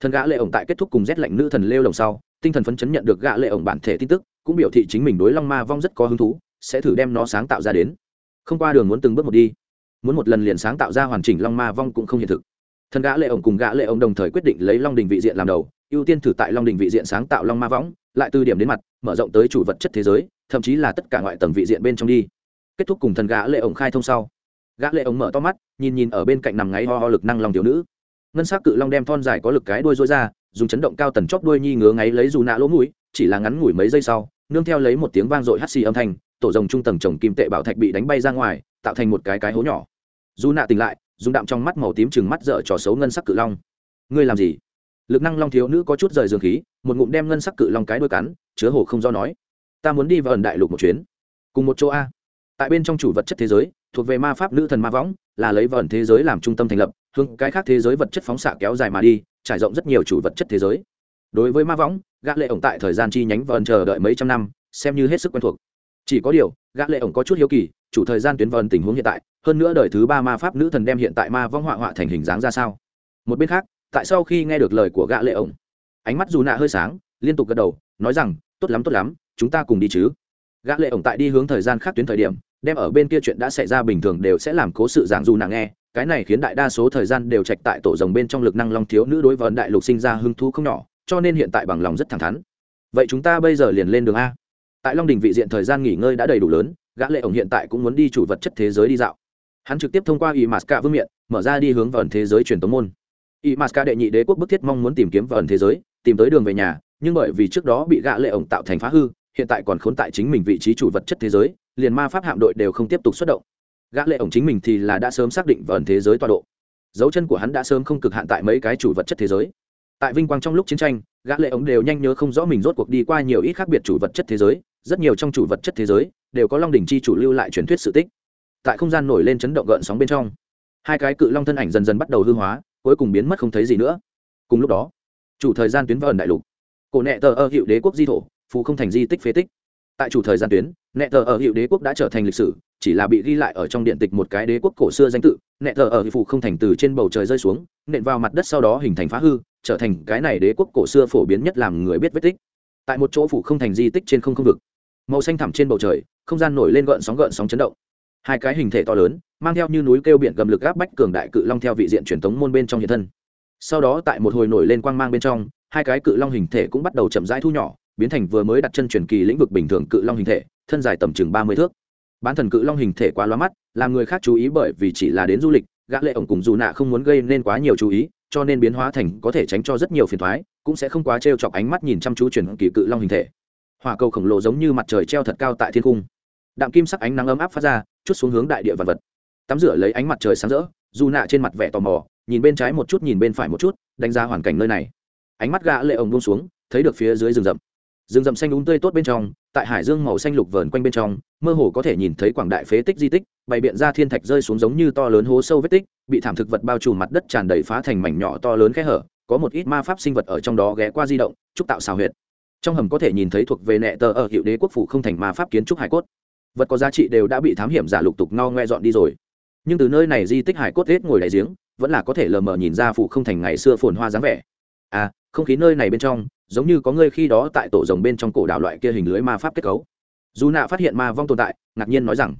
Thần gã lệ ổng tại kết thúc cùng rét lạnh nữ thần lêu lồng sau, tinh thần phấn chấn nhận được gã lệ ổng bản thể tin tức, cũng biểu thị chính mình đối long ma vong rất có hứng thú, sẽ thử đem nó sáng tạo ra đến. Không qua đường muốn từng bước một đi. Muốn một lần liền sáng tạo ra hoàn chỉnh long ma vong cũng không hiện thực. Thần gã lệ ổng cùng gã lệ ổng đồng thời quyết định lấy long đình vị diện làm đầu, ưu tiên thử tại long đình vị diện sáng tạo long ma võng lại từ điểm đến mặt, mở rộng tới chủ vật chất thế giới, thậm chí là tất cả ngoại tầng vị diện bên trong đi. Kết thúc cùng thần gã lệ ổng khai thông sau. Gã lệ ổng mở to mắt, nhìn nhìn ở bên cạnh nằm ngáy ho ho lực năng long tiểu nữ. Ngân sắc cự long đem thon dài có lực cái đuôi rối ra, dùng chấn động cao tần chóp đuôi nhi ngứa ngáy lấy dù nạ lỗ mũi, chỉ là ngắn ngủi mấy giây sau, nương theo lấy một tiếng vang dội hắt xì âm thanh, tổ rồng trung tầng trồng kim tệ bảo thạch bị đánh bay ra ngoài, tạo thành một cái cái hố nhỏ. Dù nạ tỉnh lại, dùng đạm trong mắt màu tím chừng mắt dở trò xấu ngân sắc cự long. Ngươi làm gì? Lực năng long thiếu nữ có chút rời dương khí, một ngụm đem ngân sắc cự long cái đuôi cắn, chứa hồ không do nói. Ta muốn đi vào ẩn đại lục một chuyến. Cùng một chỗ a. Tại bên trong chủ vật chất thế giới, thuộc về ma pháp nữ thần ma võng, là lấy vẩn thế giới làm trung tâm thành lập, hướng cái khác thế giới vật chất phóng xạ kéo dài mà đi, trải rộng rất nhiều chủ vật chất thế giới. Đối với ma võng, gã lệ ổng tại thời gian chi nhánh vẩn chờ đợi mấy trăm năm, xem như hết sức quen thuộc. Chỉ có điều, gã lệ ổng có chút hiếu kỳ, chủ thời gian tuyến vẩn tình huống hiện tại, hơn nữa đời thứ ba ma pháp nữ thần đem hiện tại ma vong họa họa thành hình dáng ra sao? Một bên khác tại sau khi nghe được lời của gã lệ ổng, ánh mắt dù nạ hơi sáng, liên tục gật đầu, nói rằng, tốt lắm tốt lắm, chúng ta cùng đi chứ. Gã lệ ổng tại đi hướng thời gian khác tuyến thời điểm, đem ở bên kia chuyện đã xảy ra bình thường đều sẽ làm cố sự giảng dù nạ nghe, cái này khiến đại đa số thời gian đều trạch tại tổ rồng bên trong lực năng long thiếu nữ đối với đại lục sinh ra hứng thú không nhỏ, cho nên hiện tại bằng lòng rất thẳng thắn. Vậy chúng ta bây giờ liền lên đường a. Tại long đình vị diện thời gian nghỉ ngơi đã đầy đủ lớn, gã lệ ổng hiện tại cũng muốn đi chủ vật chất thế giới đi dạo. Hắn trực tiếp thông qua y cạ vương miện, mở ra đi hướng vần thế giới truyền tống môn y masca đệ nhị đế quốc bức thiết mong muốn tìm kiếm vần thế giới, tìm tới đường về nhà, nhưng bởi vì trước đó bị gã lệ ổng tạo thành phá hư, hiện tại còn khốn tại chính mình vị trí chủ vật chất thế giới, liền ma pháp hạm đội đều không tiếp tục xuất động. Gã lệ ổng chính mình thì là đã sớm xác định vần thế giới tọa độ. Dấu chân của hắn đã sớm không cực hạn tại mấy cái chủ vật chất thế giới. Tại vinh quang trong lúc chiến tranh gã lệ ổng đều nhanh nhớ không rõ mình rốt cuộc đi qua nhiều ít khác biệt chủ vật chất thế giới, rất nhiều trong chủ vật chất thế giới đều có long đỉnh chi chủ lưu lại truyền thuyết sự tích. Tại không gian nổi lên chấn động gợn sóng bên trong, hai cái cự long thân ảnh dần dần bắt đầu hư hóa cuối cùng biến mất không thấy gì nữa. Cùng lúc đó, chủ thời gian tuyến vờn đại lục. Cổ nẹ tờ ở hiệu đế quốc di thổ, phù không thành di tích phế tích. Tại chủ thời gian tuyến, nẹ tờ ở hiệu đế quốc đã trở thành lịch sử, chỉ là bị ghi lại ở trong điện tịch một cái đế quốc cổ xưa danh tự. Nẹ tờ ở phù không thành từ trên bầu trời rơi xuống, nện vào mặt đất sau đó hình thành phá hư, trở thành cái này đế quốc cổ xưa phổ biến nhất làm người biết vết tích. Tại một chỗ phủ không thành di tích trên không không vực, màu xanh thẳm trên bầu trời, không gian nổi lên gợn sóng gợn sóng chấn động hai cái hình thể to lớn, mang theo như núi kêu biển gầm lực áp bách cường đại cự long theo vị diện truyền thống môn bên trong hiện thân. Sau đó tại một hồi nổi lên quang mang bên trong, hai cái cự long hình thể cũng bắt đầu chậm rãi thu nhỏ, biến thành vừa mới đặt chân truyền kỳ lĩnh vực bình thường cự long hình thể, thân dài tầm chừng ba mươi thước. Bán thần cự long hình thể quá loa mắt, làm người khác chú ý bởi vì chỉ là đến du lịch, gã lệ ổng cùng dù nạ không muốn gây nên quá nhiều chú ý, cho nên biến hóa thành có thể tránh cho rất nhiều phiền toái cũng sẽ không quá trêu chọc ánh mắt nhìn chăm chú truyền kỳ cự long hình thể. Hỏa cầu khổng lồ giống như mặt trời treo thật cao tại thiên cung đạm kim sắc ánh nắng ấm áp phát ra, chút xuống hướng đại địa vật vật. Tắm rửa lấy ánh mặt trời sáng rỡ, dù nạ trên mặt vẻ tò mò, nhìn bên trái một chút, nhìn bên phải một chút, đánh giá hoàn cảnh nơi này. Ánh mắt gã lệ ổng buông xuống, thấy được phía dưới rừng rậm. Rừng rậm xanh đúng tươi tốt bên trong, tại hải dương màu xanh lục vờn quanh bên trong, mơ hồ có thể nhìn thấy quảng đại phế tích di tích, bày biện ra thiên thạch rơi xuống giống như to lớn hố sâu vết tích, bị thảm thực vật bao trùm mặt đất tràn đầy phá thành mảnh nhỏ to lớn khe hở, có một ít ma pháp sinh vật ở trong đó ghé qua di động trúc tạo xào huyệt. Trong hầm có thể nhìn thấy thuộc về nệ tờ ở hiệu đế quốc phủ không thành ma pháp kiến trúc hải cốt vật có giá trị đều đã bị thám hiểm giả lục tục no ngoe dọn đi rồi. Nhưng từ nơi này di tích hải cốt hết ngồi đại giếng, vẫn là có thể lờ mờ nhìn ra phủ không thành ngày xưa phồn hoa dáng vẻ. À không khí nơi này bên trong, giống như có người khi đó tại tổ rồng bên trong cổ đảo loại kia hình lưới ma pháp kết cấu. Dù nạ phát hiện ma vong tồn tại, ngạc nhiên nói rằng,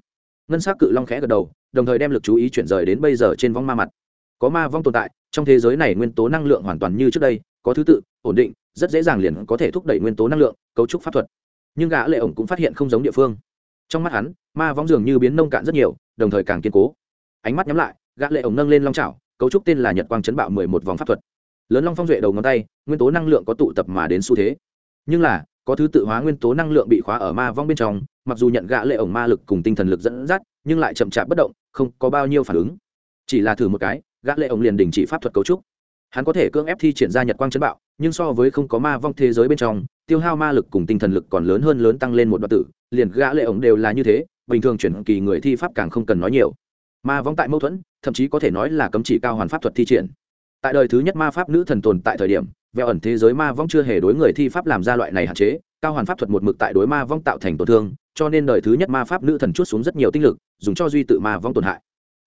ngân s á c cự long khẽ gật đầu, đồng thời đem l ự c chú ý chuyển rời đến bây giờ trên vong ma mặt. Có ma vong tồn tại, trong thế giới này nguyên tố năng lượng hoàn toàn như trước đây, có thứ tự, ổn định, rất dễ dàng liền có thể thúc đẩy nguyên tố năng lượng, cấu trúc pháp thuật. Nhưng gã lệ ổng cũng phát hiện không giống địa phương trong mắt hắn ma vong dường như biến nông cạn rất nhiều đồng thời càng kiên cố. Ánh mắt nhắm lại gã lệ ổng nâng lên long chảo, cấu trúc tên là nhật quang chấn bạo mười một vòng pháp thuật. Lớn long phong duệ đầu ngón tay nguyên tố năng lượng có tụ tập mà đến xu thế. Nhưng là có thứ tự hóa nguyên tố năng lượng bị khóa ở ma vong bên trong mặc dù nhận gã lệ ổng ma lực cùng tinh thần lực dẫn dắt nhưng lại chậm chạp bất động không có bao nhiêu phản ứng. Chỉ là thử một cái gã lệ ổng liền đình chỉ pháp thuật cấu trúc. Hắn có thể cưỡng ép thi triển ra nhật quang chấn bạo nhưng so với không có ma vong thế giới bên trong tiêu hao ma lực cùng tinh thần lực còn lớn hơn lớn tăng lên một đoạn tử, liền gã lệ ổng đều là như thế, bình thường chuyển kỳ người thi pháp càng không cần nói nhiều. Ma vong tại mâu thuẫn, thậm chí có thể nói là cấm chỉ cao hoàn pháp thuật thi triển. Tại đời thứ nhất ma pháp nữ thần tồn tại thời điểm, vẹo ẩn thế giới ma vong chưa hề đối người thi pháp làm ra loại này hạn chế, cao hoàn pháp thuật một mực tại đối ma vong tạo thành tổn thương, cho nên đời thứ nhất ma pháp nữ thần chút xuống rất nhiều tinh lực, dùng cho duy tự ma vong tổn hại.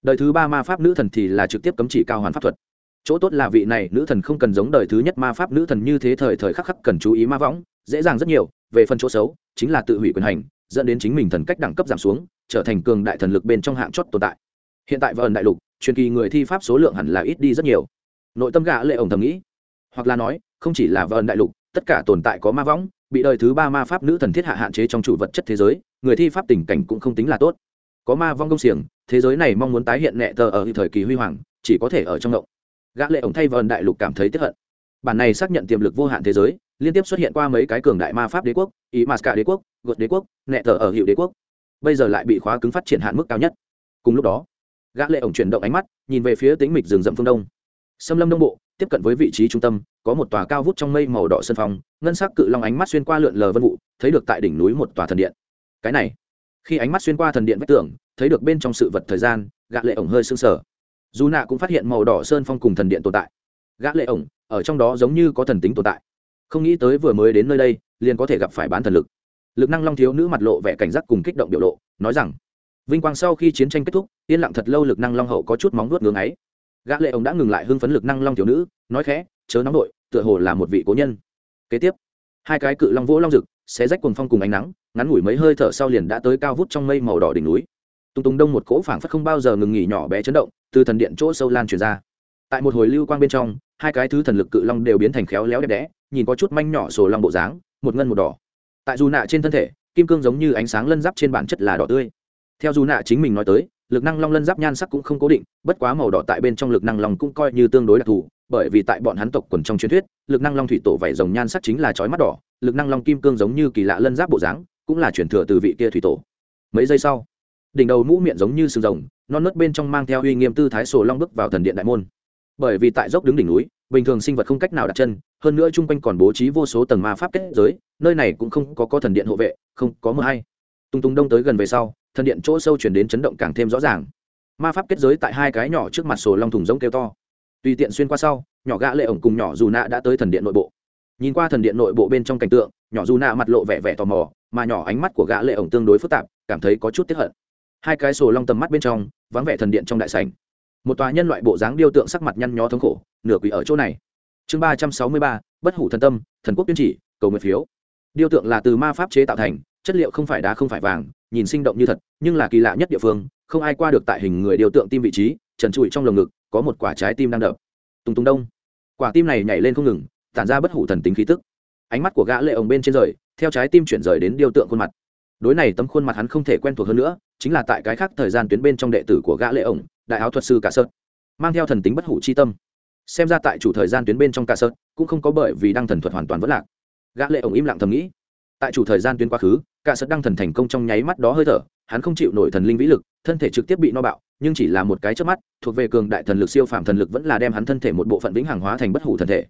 Đời thứ ba ma pháp nữ thần thì là trực tiếp cấm chỉ cao hoàn pháp thuật. Chỗ tốt là vị này nữ thần không cần giống đời thứ nhất ma pháp nữ thần như thế thời thời khắc khắc cần chú ý ma võng dễ dàng rất nhiều, về phần chỗ xấu, chính là tự hủy quyền hành, dẫn đến chính mình thần cách đẳng cấp giảm xuống, trở thành cường đại thần lực bên trong hạng chót tồn tại. Hiện tại vần đại lục, truyền kỳ người thi pháp số lượng hẳn là ít đi rất nhiều. Nội tâm gã lệ ổng thầm nghĩ. Hoặc là nói, không chỉ là vần đại lục, tất cả tồn tại có ma võng, bị đời thứ ba ma pháp nữ thần thiết hạ hạn chế trong chủ vật chất thế giới, người thi pháp tình cảnh cũng không tính là tốt. Có ma vong công xiềng, thế giới này mong muốn tái hiện nhẹ tờ ở thời kỳ huy hoàng, chỉ có thể ở trong động. Gã lệ ổng thay vần đại lục cảm thấy tiếc hận. Bản này xác nhận tiềm lực vô hạn thế giới liên tiếp xuất hiện qua mấy cái cường đại ma pháp đế quốc, ý mạt đế quốc, gột đế quốc nhẹ thở ở hiệu đế quốc. Bây giờ lại bị khóa cứng phát triển hạn mức cao nhất. Cùng lúc đó, gã lệ ổng chuyển động ánh mắt, nhìn về phía tĩnh mịch rừng rậm phương đông. Xâm lâm đông bộ, tiếp cận với vị trí trung tâm, có một tòa cao vút trong mây màu đỏ sân phong, ngân sắc cự long ánh mắt xuyên qua lượn lờ vân vụ, thấy được tại đỉnh núi một tòa thần điện. Cái này, khi ánh mắt xuyên qua thần điện vách tường, thấy được bên trong sự vật thời gian, gã lệ ổng hơi sưng sờ. Dù nạ cũng phát hiện màu đỏ sơn phong cùng thần điện tồn tại. Gã lệ ổng, ở trong đó giống như có thần tính tồn tại không nghĩ tới vừa mới đến nơi đây liền có thể gặp phải bán thần lực. Lực năng long thiếu nữ mặt lộ vẻ cảnh giác cùng kích động biểu lộ nói rằng vinh quang sau khi chiến tranh kết thúc yên lặng thật lâu lực năng long hậu có chút móng nuốt ngưng ấy gã lệ ông đã ngừng lại hưng phấn lực năng long thiếu nữ nói khẽ chớ nóng nổi, tựa hồ là một vị cố nhân. Kế tiếp hai cái cự long vỗ long rực xé rách cuồng phong cùng ánh nắng ngắn ngủi mấy hơi thở sau liền đã tới cao vút trong mây màu đỏ đỉnh núi. Tung tung đông một cỗ phảng phất không bao giờ ngừng nghỉ nhỏ bé chấn động từ thần điện chỗ sâu lan truyền ra. Tại một hồi lưu quang bên trong hai cái thứ thần lực cự long đều biến thành khéo léo đẹp đẽ nhìn có chút manh nhỏ sổ long bộ dáng, một ngân một đỏ. Tại dù nạ trên thân thể, kim cương giống như ánh sáng lân giáp trên bản chất là đỏ tươi. Theo dù nạ chính mình nói tới, lực năng long lân giáp nhan sắc cũng không cố định, bất quá màu đỏ tại bên trong lực năng long cũng coi như tương đối đặc thù, bởi vì tại bọn hắn tộc quần trong truyền thuyết, lực năng long thủy tổ vảy rồng nhan sắc chính là chói mắt đỏ, lực năng long kim cương giống như kỳ lạ lân giáp bộ dáng, cũng là chuyển thừa từ vị kia thủy tổ. Mấy giây sau, đỉnh đầu mũ miệng giống như sừng rồng, non nớt bên trong mang theo uy nghiêm tư thái sổ long bước vào thần điện đại môn. Bởi vì tại dốc đứng đỉnh núi bình thường sinh vật không cách nào đặt chân, hơn nữa chung quanh còn bố trí vô số tầng ma pháp kết giới, nơi này cũng không có có thần điện hộ vệ, không có mưa hay. Tung tung đông tới gần về sau, thần điện chỗ sâu chuyển đến chấn động càng thêm rõ ràng. Ma pháp kết giới tại hai cái nhỏ trước mặt sổ long thùng giống kêu to. Tùy tiện xuyên qua sau, nhỏ gã lệ ổng cùng nhỏ dù nạ đã tới thần điện nội bộ. Nhìn qua thần điện nội bộ bên trong cảnh tượng, nhỏ dù nạ mặt lộ vẻ vẻ tò mò, mà nhỏ ánh mắt của gã lệ ổng tương đối phức tạp, cảm thấy có chút tiếc hận. Hai cái sổ long tầm mắt bên trong, vắng vẻ thần điện trong đại sảnh một tòa nhân loại bộ dáng điêu tượng sắc mặt nhăn nhó thống khổ, nửa quỷ ở chỗ này. Chương ba trăm sáu mươi ba, bất hủ thần tâm, thần quốc tuyên chỉ, cầu nguyện phiếu. Điêu tượng là từ ma pháp chế tạo thành, chất liệu không phải đá không phải vàng, nhìn sinh động như thật, nhưng là kỳ lạ nhất địa phương, không ai qua được tại hình người điêu tượng tim vị trí, trần trụi trong lồng ngực, có một quả trái tim đang đập. Tùng tùng đông. Quả tim này nhảy lên không ngừng, tản ra bất hủ thần tính khí tức. Ánh mắt của gã lệ ổng bên trên rời, theo trái tim chuyển rời đến điêu tượng khuôn mặt. Đối này tấm khuôn mặt hắn không thể quen thuộc hơn nữa, chính là tại cái khác thời gian tuyến bên trong đệ tử của gã lệ ổng đại áo thuật sư cả sơn mang theo thần tính bất hủ chi tâm. Xem ra tại chủ thời gian tuyến bên trong cả sơn cũng không có bởi vì đăng thần thuật hoàn toàn vất lạc. Gã lệ ổng im lặng thầm nghĩ. Tại chủ thời gian tuyến quá khứ, cả sơn đăng thần thành công trong nháy mắt đó hơi thở, hắn không chịu nổi thần linh vĩ lực, thân thể trực tiếp bị no bạo, nhưng chỉ là một cái chớp mắt, thuộc về cường đại thần lực siêu phàm thần lực vẫn là đem hắn thân thể một bộ phận vĩnh hằng hóa thành bất hủ thần thể.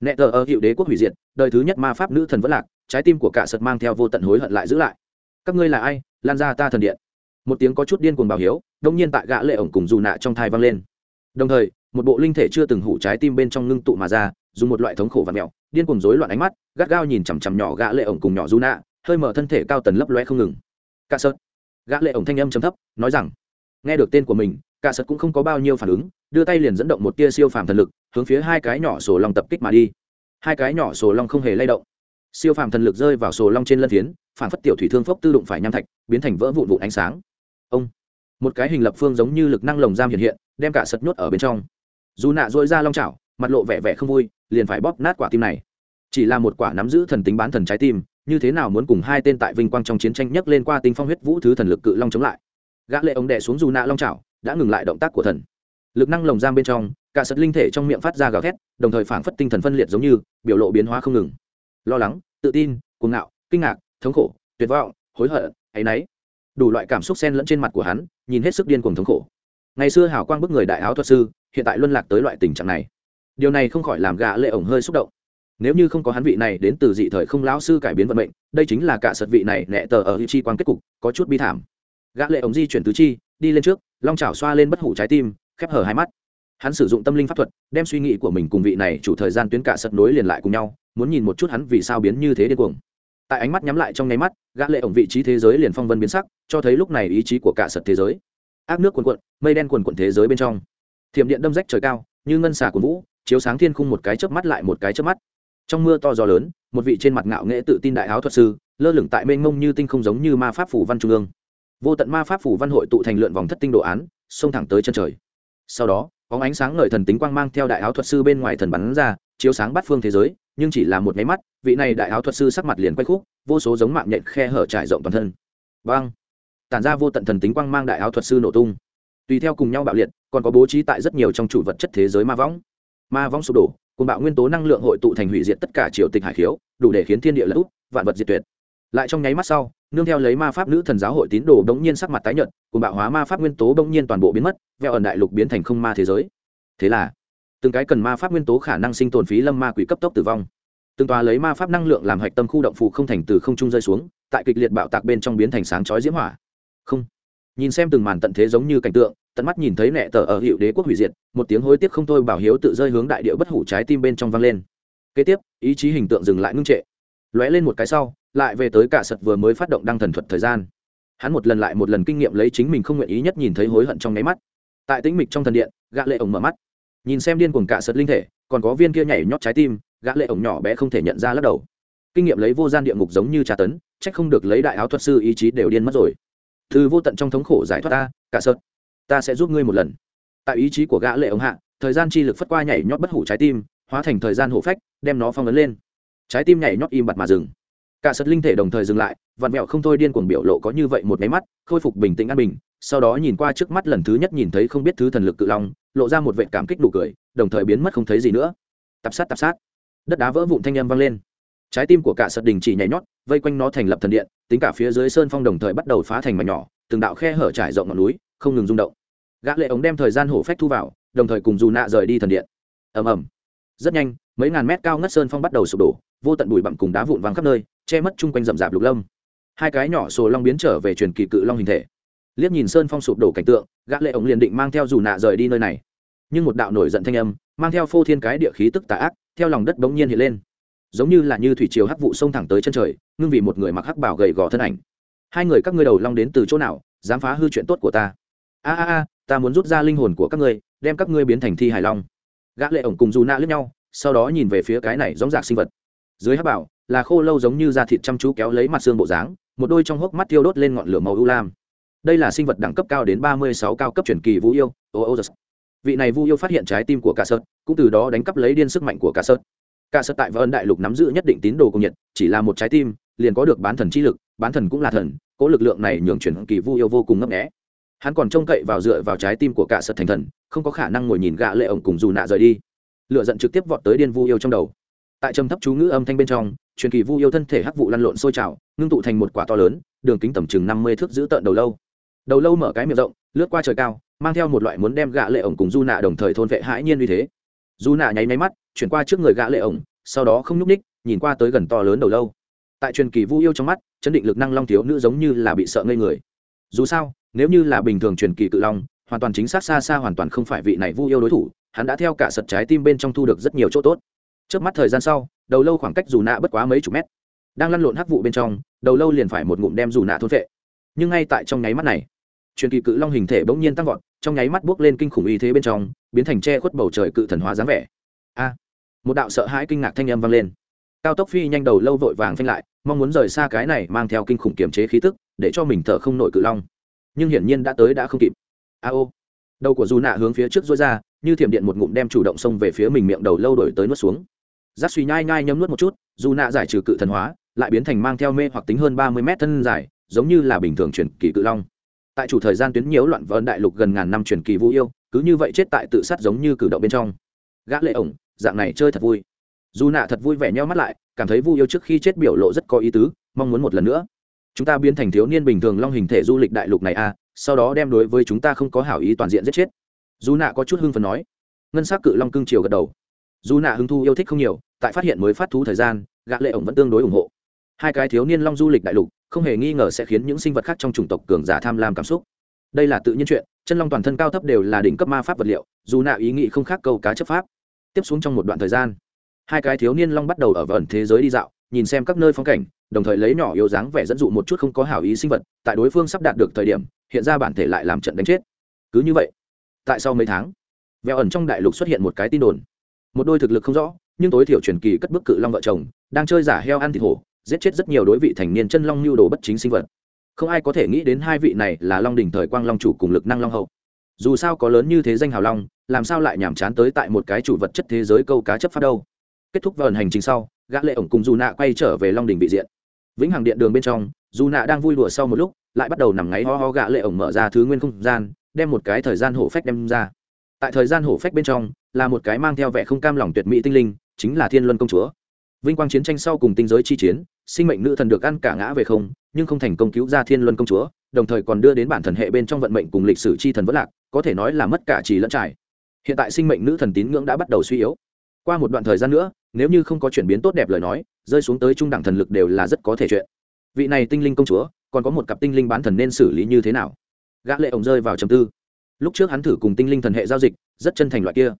Nẹ tờ ở hiệu đế quốc hủy diệt, đời thứ nhất ma pháp nữ thần vẫn lạc, trái tim của cả sật mang theo vô tận hối hận lại giữ lại. Các ngươi là ai? Lan ra ta thần điện. Một tiếng có chút điên cuồng bảo hiếu đông nhiên tại gã lệ ổng cùng dù nạ trong thai vang lên. Đồng thời, một bộ linh thể chưa từng hủ trái tim bên trong ngưng tụ mà ra, dùng một loại thống khổ và mèo điên cuồng rối loạn ánh mắt, gắt gao nhìn chằm chằm nhỏ gã lệ ổng cùng nhỏ dù nạ, hơi mở thân thể cao tần lấp loe không ngừng. Cả sợt. Gã lệ ổng thanh âm trầm thấp, nói rằng, nghe được tên của mình cả sợt cũng không có bao nhiêu phản ứng, đưa tay liền dẫn động một tia siêu phàm thần lực, hướng phía hai cái nhỏ sổ long tập kích mà đi. Hai cái nhỏ sổ long không hề lay động. Siêu phàm thần lực rơi vào sổ long trên lân phiến, phản phất tiểu thủy thương phốc tư đụng phải nham thạch, biến thành vỡ vụn vụn ánh sáng. Ông một cái hình lập phương giống như lực năng lồng giam hiện hiện, đem cả sật nhốt ở bên trong. Dù nạ dội ra long chảo, mặt lộ vẻ vẻ không vui, liền phải bóp nát quả tim này. Chỉ là một quả nắm giữ thần tính bán thần trái tim, như thế nào muốn cùng hai tên tại vinh quang trong chiến tranh nhấc lên qua tinh phong huyết vũ thứ thần lực cự long chống lại. Gã lệ ống đè xuống dù nạ long chảo, đã ngừng lại động tác của thần. Lực năng lồng giam bên trong, cả sật linh thể trong miệng phát ra gào thét, đồng thời phảng phất tinh thần phân liệt giống như, biểu lộ biến hóa không ngừng. Lo lắng, tự tin, cuồng ngạo, kinh ngạc, thống khổ, tuyệt vọng, hối hận, áy náy. Đủ loại cảm xúc xen lẫn trên mặt của hắn nhìn hết sức điên cuồng thống khổ. Ngày xưa hào quang bức người đại áo thuật sư, hiện tại luân lạc tới loại tình trạng này. Điều này không khỏi làm gã lệ ổng hơi xúc động. Nếu như không có hắn vị này đến từ dị thời không lão sư cải biến vận mệnh, đây chính là cả sật vị này nẹ tờ ở chi quan kết cục, có chút bi thảm. Gã lệ ổng di chuyển tứ chi, đi lên trước, long chảo xoa lên bất hủ trái tim, khép hở hai mắt. Hắn sử dụng tâm linh pháp thuật, đem suy nghĩ của mình cùng vị này chủ thời gian tuyến cả sật nối liền lại cùng nhau, muốn nhìn một chút hắn vì sao biến như thế điên cuồng tại ánh mắt nhắm lại trong nháy mắt, gã lệ ổng vị trí thế giới liền phong vân biến sắc, cho thấy lúc này ý chí của cả sật thế giới. Ác nước cuồn cuộn, mây đen cuồn cuộn thế giới bên trong. Thiểm điện đâm rách trời cao, như ngân xà của vũ, chiếu sáng thiên khung một cái chớp mắt lại một cái chớp mắt. Trong mưa to gió lớn, một vị trên mặt ngạo nghễ tự tin đại áo thuật sư, lơ lửng tại mênh mông như tinh không giống như ma pháp phủ văn trung ương. Vô tận ma pháp phủ văn hội tụ thành lượn vòng thất tinh đồ án, xông thẳng tới chân trời. Sau đó có ánh sáng ngời thần tính quang mang theo đại áo thuật sư bên ngoài thần bắn ra, chiếu sáng bát phương thế giới nhưng chỉ là một máy mắt vị này đại áo thuật sư sắc mặt liền quay khúc vô số giống mạng nhện khe hở trải rộng toàn thân. Vang tản ra vô tận thần tính quang mang đại áo thuật sư nổ tung. Tùy theo cùng nhau bạo liệt còn có bố trí tại rất nhiều trong chủ vật chất thế giới ma võng. Ma võng sụp đổ cùng bạo nguyên tố năng lượng hội tụ thành hủy diệt tất cả triều tịch hải khiếu đủ để khiến thiên địa lật úp, vạn vật diệt tuyệt. Lại trong nháy mắt sau nương theo lấy ma pháp nữ thần giáo hội tín đồ đống nhiên sắc mặt tái nhợt cùng bạo hóa ma pháp nguyên tố đống nhiên toàn bộ biến mất veo ẩn đại lục biến thành không ma thế giới. Thế là từng cái cần ma pháp nguyên tố khả năng sinh tồn phí lâm ma quỷ cấp tốc tử vong. Từng tòa lấy ma pháp năng lượng làm hạch tâm khu động phụ không thành từ không trung rơi xuống, tại kịch liệt bạo tạc bên trong biến thành sáng chói diễm hỏa. Không. Nhìn xem từng màn tận thế giống như cảnh tượng, tận mắt nhìn thấy nẹ tờ ở hiệu đế quốc hủy diệt, một tiếng hối tiếc không thôi bảo hiếu tự rơi hướng đại địa bất hủ trái tim bên trong vang lên. Kế tiếp, ý chí hình tượng dừng lại ngưng trệ. Lóe lên một cái sau, lại về tới cả sật vừa mới phát động đăng thần thuật thời gian. Hắn một lần lại một lần kinh nghiệm lấy chính mình không nguyện ý nhất nhìn thấy hối hận trong nháy mắt. Tại tĩnh mịch trong thần điện, gã lệ ổng mở mắt nhìn xem điên cuồng cả sật linh thể, còn có viên kia nhảy nhót trái tim, gã lệ ổng nhỏ bé không thể nhận ra lắc đầu. Kinh nghiệm lấy vô gian địa ngục giống như trà tấn trách không được lấy đại áo thuật sư ý chí đều điên mất rồi. Từ vô tận trong thống khổ giải thoát ta cả sật, ta sẽ giúp ngươi một lần. Tại ý chí của gã lệ ống hạ, thời gian chi lực phất qua nhảy nhót bất hủ trái tim, hóa thành thời gian hổ phách, đem nó phong ấn lên. Trái tim nhảy nhót im bặt mà dừng. Cả sật linh thể đồng thời dừng lại, vặn mẹo không thôi điên cuồng biểu lộ có như vậy một máy mắt, khôi phục bình tĩnh an bình, sau đó nhìn qua trước mắt lần thứ nhất nhìn thấy không biết thứ thần lực cự long lộ ra một vệ cảm kích đủ cười, đồng thời biến mất không thấy gì nữa. Tập sát tập sát. Đất đá vỡ vụn thanh âm vang lên. Trái tim của cả sật đình chỉ nhảy nhót, vây quanh nó thành lập thần điện, tính cả phía dưới sơn phong đồng thời bắt đầu phá thành mảnh nhỏ, từng đạo khe hở trải rộng ngọn núi, không ngừng rung động. Gã lệ ống đem thời gian hổ phách thu vào, đồng thời cùng dù nạ rời đi thần điện. Ầm ầm. Rất nhanh, mấy ngàn mét cao ngất sơn phong bắt đầu sụp đổ, vô tận bụi bặm cùng đá vụn văng khắp nơi, che mất chung quanh rậm rạp lục lâm. Hai cái nhỏ sồ long biến trở về truyền kỳ cự long hình thể liếc nhìn sơn phong sụp đổ cảnh tượng, gã lệ ống liền định mang theo dù nạ rời đi nơi này. Nhưng một đạo nổi giận thanh âm, mang theo phô thiên cái địa khí tức tà ác, theo lòng đất bỗng nhiên hiện lên. Giống như là như thủy triều hắc vụ sông thẳng tới chân trời, ngưng vì một người mặc hắc bảo gầy gò thân ảnh. Hai người các ngươi đầu long đến từ chỗ nào, dám phá hư chuyện tốt của ta. A a a, ta muốn rút ra linh hồn của các ngươi, đem các ngươi biến thành thi hài long. Gã lệ ổng cùng dù nạ lướt nhau, sau đó nhìn về phía cái này giống dạng sinh vật. Dưới hắc bảo, là khô lâu giống như da thịt chăm chú kéo lấy mặt xương bộ dáng, một đôi trong hốc mắt thiêu đốt lên ngọn lửa màu u lam đây là sinh vật đẳng cấp cao đến ba mươi sáu cao cấp truyền kỳ vũ yêu ô ô vị này vu yêu phát hiện trái tim của cả sợt, cũng từ đó đánh cắp lấy điên sức mạnh của cả sợt. Cả sợt tại vân đại lục nắm giữ nhất định tín đồ công nhận chỉ là một trái tim, liền có được bán thần chi lực, bán thần cũng là thần, cố lực lượng này nhường truyền kỳ vu yêu vô cùng ngấp nghé. Hắn còn trông cậy vào dựa vào trái tim của cả sợt thành thần, không có khả năng ngồi nhìn gã lệ ổng cùng dù nạ rời đi. Lựa giận trực tiếp vọt tới điên vu yêu trong đầu. Tại trầm thấp chú ngữ âm thanh bên trong, truyền kỳ vu yêu thân thể hắc vụ lăn lộn sôi trào, ngưng tụ thành một quả to lớn, đường kính tầm chừng năm mươi thước giữ tợn đầu lâu đầu lâu mở cái miệng rộng, lướt qua trời cao, mang theo một loại muốn đem gã lệ ổng cùng du nạ đồng thời thôn vệ hãi nhiên như thế. Du nạ nháy máy mắt, chuyển qua trước người gã lệ ổng, sau đó không nhúc ních nhìn qua tới gần to lớn đầu lâu. Tại truyền kỳ vu yêu trong mắt, chấn định lực năng long thiếu nữ giống như là bị sợ ngây người. Dù sao, nếu như là bình thường truyền kỳ cự long, hoàn toàn chính xác xa xa hoàn toàn không phải vị này vu yêu đối thủ, hắn đã theo cả sật trái tim bên trong thu được rất nhiều chỗ tốt. Trước mắt thời gian sau, đầu lâu khoảng cách dù nạ bất quá mấy chục mét. Đang lăn lộn hắc vụ bên trong, đầu lâu liền phải một ngụm đem dù nạ thôn vệ. Nhưng ngay tại trong nháy mắt này truyền kỳ cự long hình thể bỗng nhiên tăng vọt, trong nháy mắt buốc lên kinh khủng y thế bên trong, biến thành che khuất bầu trời cự thần hóa dáng vẻ. A! Một đạo sợ hãi kinh ngạc thanh âm vang lên. Cao tốc phi nhanh đầu lâu vội vàng phanh lại, mong muốn rời xa cái này mang theo kinh khủng kiềm chế khí tức, để cho mình thở không nổi cự long. Nhưng hiển nhiên đã tới đã không kịp. A ô! Đầu của dù nạ hướng phía trước dối ra, như thiểm điện một ngụm đem chủ động xông về phía mình miệng đầu lâu đổi tới nuốt xuống. Giác suy nhai nhai nhấm nuốt một chút, dù nạ giải trừ cự thần hóa, lại biến thành mang theo mê hoặc tính hơn ba mươi mét thân dài, giống như là bình thường truyền kỳ cự long tại chủ thời gian tuyến nhiễu loạn vân đại lục gần ngàn năm truyền kỳ vũ yêu cứ như vậy chết tại tự sát giống như cử động bên trong. Gã lệ ổng dạng này chơi thật vui. Dù nạ thật vui vẻ nheo mắt lại cảm thấy vu yêu trước khi chết biểu lộ rất có ý tứ mong muốn một lần nữa. Chúng ta biến thành thiếu niên bình thường long hình thể du lịch đại lục này a à, sau đó đem đối với chúng ta không có hảo ý toàn diện giết chết. Dù nạ có chút hưng phần nói. Ngân s c cự long cưng chiều gật đầu. Dù nạ hứng thu yêu thích không nhiều tại phát hiện mới phát thú thời gian gã lệ ổng vẫn tương đối ủng hộ. Hai cái thiếu niên long du lịch đại lục không hề nghi ngờ sẽ khiến những sinh vật khác trong chủng tộc cường giả tham lam cảm xúc. Đây là tự nhiên chuyện, chân long toàn thân cao thấp đều là đỉnh cấp ma pháp vật liệu, dù nạ ý nghĩ không khác câu cá chấp pháp. Tiếp xuống trong một đoạn thời gian, hai cái thiếu niên long bắt đầu ở vẩn thế giới đi dạo, nhìn xem các nơi phong cảnh, đồng thời lấy nhỏ yếu dáng vẻ dẫn dụ một chút không có hảo ý sinh vật, tại đối phương sắp đạt được thời điểm, hiện ra bản thể lại làm trận đánh chết. Cứ như vậy, tại sau mấy tháng, vẹo ẩn trong đại lục xuất hiện một cái tin đồn. Một đôi thực lực không rõ, nhưng tối thiểu truyền kỳ cất bức cự long vợ chồng, đang chơi giả heo ăn thịt hổ giết chết rất nhiều đối vị thành niên chân long lưu đồ bất chính sinh vật. Không ai có thể nghĩ đến hai vị này là long đỉnh thời quang long chủ cùng lực năng long hậu. Dù sao có lớn như thế danh hào long, làm sao lại nhàm chán tới tại một cái chủ vật chất thế giới câu cá chấp phát đâu? Kết thúc vần hành trình sau, gã lệ ổng cùng dù nạ quay trở về long đỉnh vị diện. Vĩnh hằng điện đường bên trong, dù nạ đang vui đùa sau một lúc, lại bắt đầu nằm ngáy ho ho gã lệ ổng mở ra thứ nguyên không gian, đem một cái thời gian hổ phách đem ra. Tại thời gian hổ phách bên trong, là một cái mang theo vẻ không cam lòng tuyệt mỹ tinh linh, chính là thiên luân công chúa vinh quang chiến tranh sau cùng tinh giới chi chiến, sinh mệnh nữ thần được ăn cả ngã về không, nhưng không thành công cứu ra thiên luân công chúa, đồng thời còn đưa đến bản thần hệ bên trong vận mệnh cùng lịch sử chi thần vất lạc, có thể nói là mất cả trì lẫn trải. Hiện tại sinh mệnh nữ thần tín ngưỡng đã bắt đầu suy yếu. Qua một đoạn thời gian nữa, nếu như không có chuyển biến tốt đẹp lời nói, rơi xuống tới trung đẳng thần lực đều là rất có thể chuyện. Vị này tinh linh công chúa, còn có một cặp tinh linh bán thần nên xử lý như thế nào? Gã lệ ổng rơi vào trầm tư. Lúc trước hắn thử cùng tinh linh thần hệ giao dịch, rất chân thành loại kia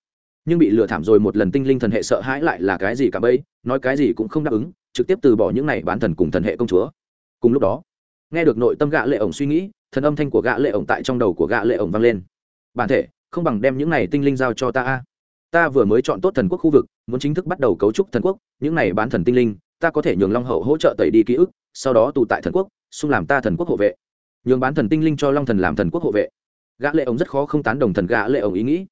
nhưng bị lừa thảm rồi một lần tinh linh thần hệ sợ hãi lại là cái gì cả bấy, nói cái gì cũng không đáp ứng, trực tiếp từ bỏ những này bán thần cùng thần hệ công chúa. Cùng lúc đó, nghe được nội tâm gã lệ ổng suy nghĩ, thần âm thanh của gã lệ ổng tại trong đầu của gã lệ ổng vang lên. Bản thể, không bằng đem những này tinh linh giao cho ta a. Ta vừa mới chọn tốt thần quốc khu vực, muốn chính thức bắt đầu cấu trúc thần quốc, những này bán thần tinh linh, ta có thể nhường long hậu hỗ trợ tẩy đi ký ức, sau đó tù tại thần quốc, xung làm ta thần quốc hộ vệ. Nhường bán thần tinh linh cho long thần làm thần quốc hộ vệ. Gã lệ ổng rất khó không tán đồng thần gã lệ ổng ý nghĩ.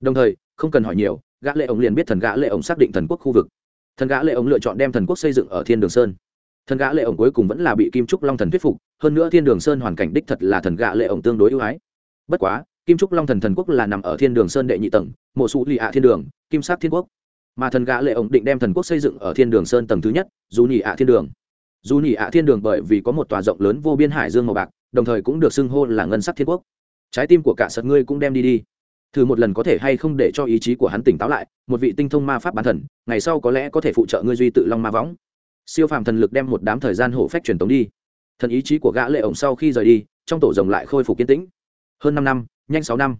Đồng thời không cần hỏi nhiều, gã lệ ổng liền biết thần gã lệ ổng xác định thần quốc khu vực. Thần gã lệ ổng lựa chọn đem thần quốc xây dựng ở thiên đường sơn. Thần gã lệ ổng cuối cùng vẫn là bị kim trúc long thần thuyết phục, hơn nữa thiên đường sơn hoàn cảnh đích thật là thần gã lệ ổng tương đối ưu ái. Bất quá, kim trúc long thần thần quốc là nằm ở thiên đường sơn đệ nhị tầng, mộ sụ lì ạ thiên đường, kim sắc thiên quốc. Mà thần gã lệ ổng định đem thần quốc xây dựng ở thiên đường sơn tầng thứ nhất, dù nhị ạ thiên đường. Dù nhị ạ thiên đường bởi vì có một tòa rộng lớn vô biên hải dương màu bạc, đồng thời cũng được xưng hô là ngân sắc thiên quốc. Trái tim của cả sật ngươi cũng đem đi đi thử một lần có thể hay không để cho ý chí của hắn tỉnh táo lại, một vị tinh thông ma pháp bán thần, ngày sau có lẽ có thể phụ trợ ngươi duy tự long ma võng. Siêu phàm thần lực đem một đám thời gian hổ phách truyền tống đi. Thần ý chí của gã lệ ổng sau khi rời đi, trong tổ rồng lại khôi phục kiên tĩnh. Hơn năm năm, nhanh sáu năm.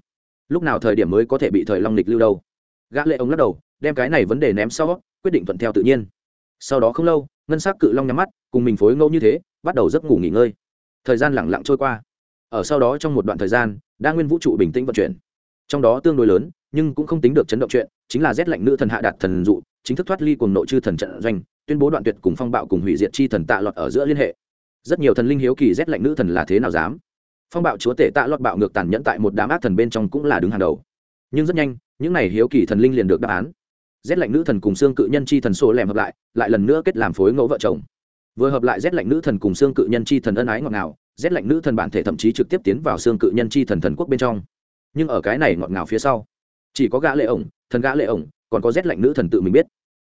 Lúc nào thời điểm mới có thể bị thời long lịch lưu đâu? Gã lệ ổng lắc đầu, đem cái này vấn đề ném sau, quyết định thuận theo tự nhiên. Sau đó không lâu, ngân sắc cự long nhắm mắt, cùng mình phối ngẫu như thế, bắt đầu giấc ngủ nghỉ ngơi. Thời gian lặng lặng trôi qua. Ở sau đó trong một đoạn thời gian, đa nguyên vũ trụ bình tĩnh vận chuyển trong đó tương đối lớn, nhưng cũng không tính được chấn động chuyện, chính là rét lạnh nữ thần hạ đạt thần dụ, chính thức thoát ly cùng nội chư thần trận doanh, tuyên bố đoạn tuyệt cùng phong bạo cùng hủy diệt chi thần tạ lọt ở giữa liên hệ. Rất nhiều thần linh hiếu kỳ rét lạnh nữ thần là thế nào dám? Phong bạo chúa tể tạ lọt bạo ngược tàn nhẫn tại một đám ác thần bên trong cũng là đứng hàng đầu. Nhưng rất nhanh, những n à y hiếu kỳ thần linh liền được đáp án. Rét lạnh nữ thần cùng xương cự nhân chi thần sô lèm hợp lại lại lần nữa kết làm phối ngẫu vợ chồng. Vừa hợp lại rét lạnh nữ thần cùng xương cự nhân chi thần ân ái ngọt ngào, rét lạnh nữ thần bản thể thậm chí trực tiếp tiến vào xương cự nhân chi thần thần quốc bên trong nhưng ở cái này ngọt ngào phía sau, chỉ có gã lệ ổng, thần gã lệ ổng, còn có rét lạnh nữ thần tự mình biết.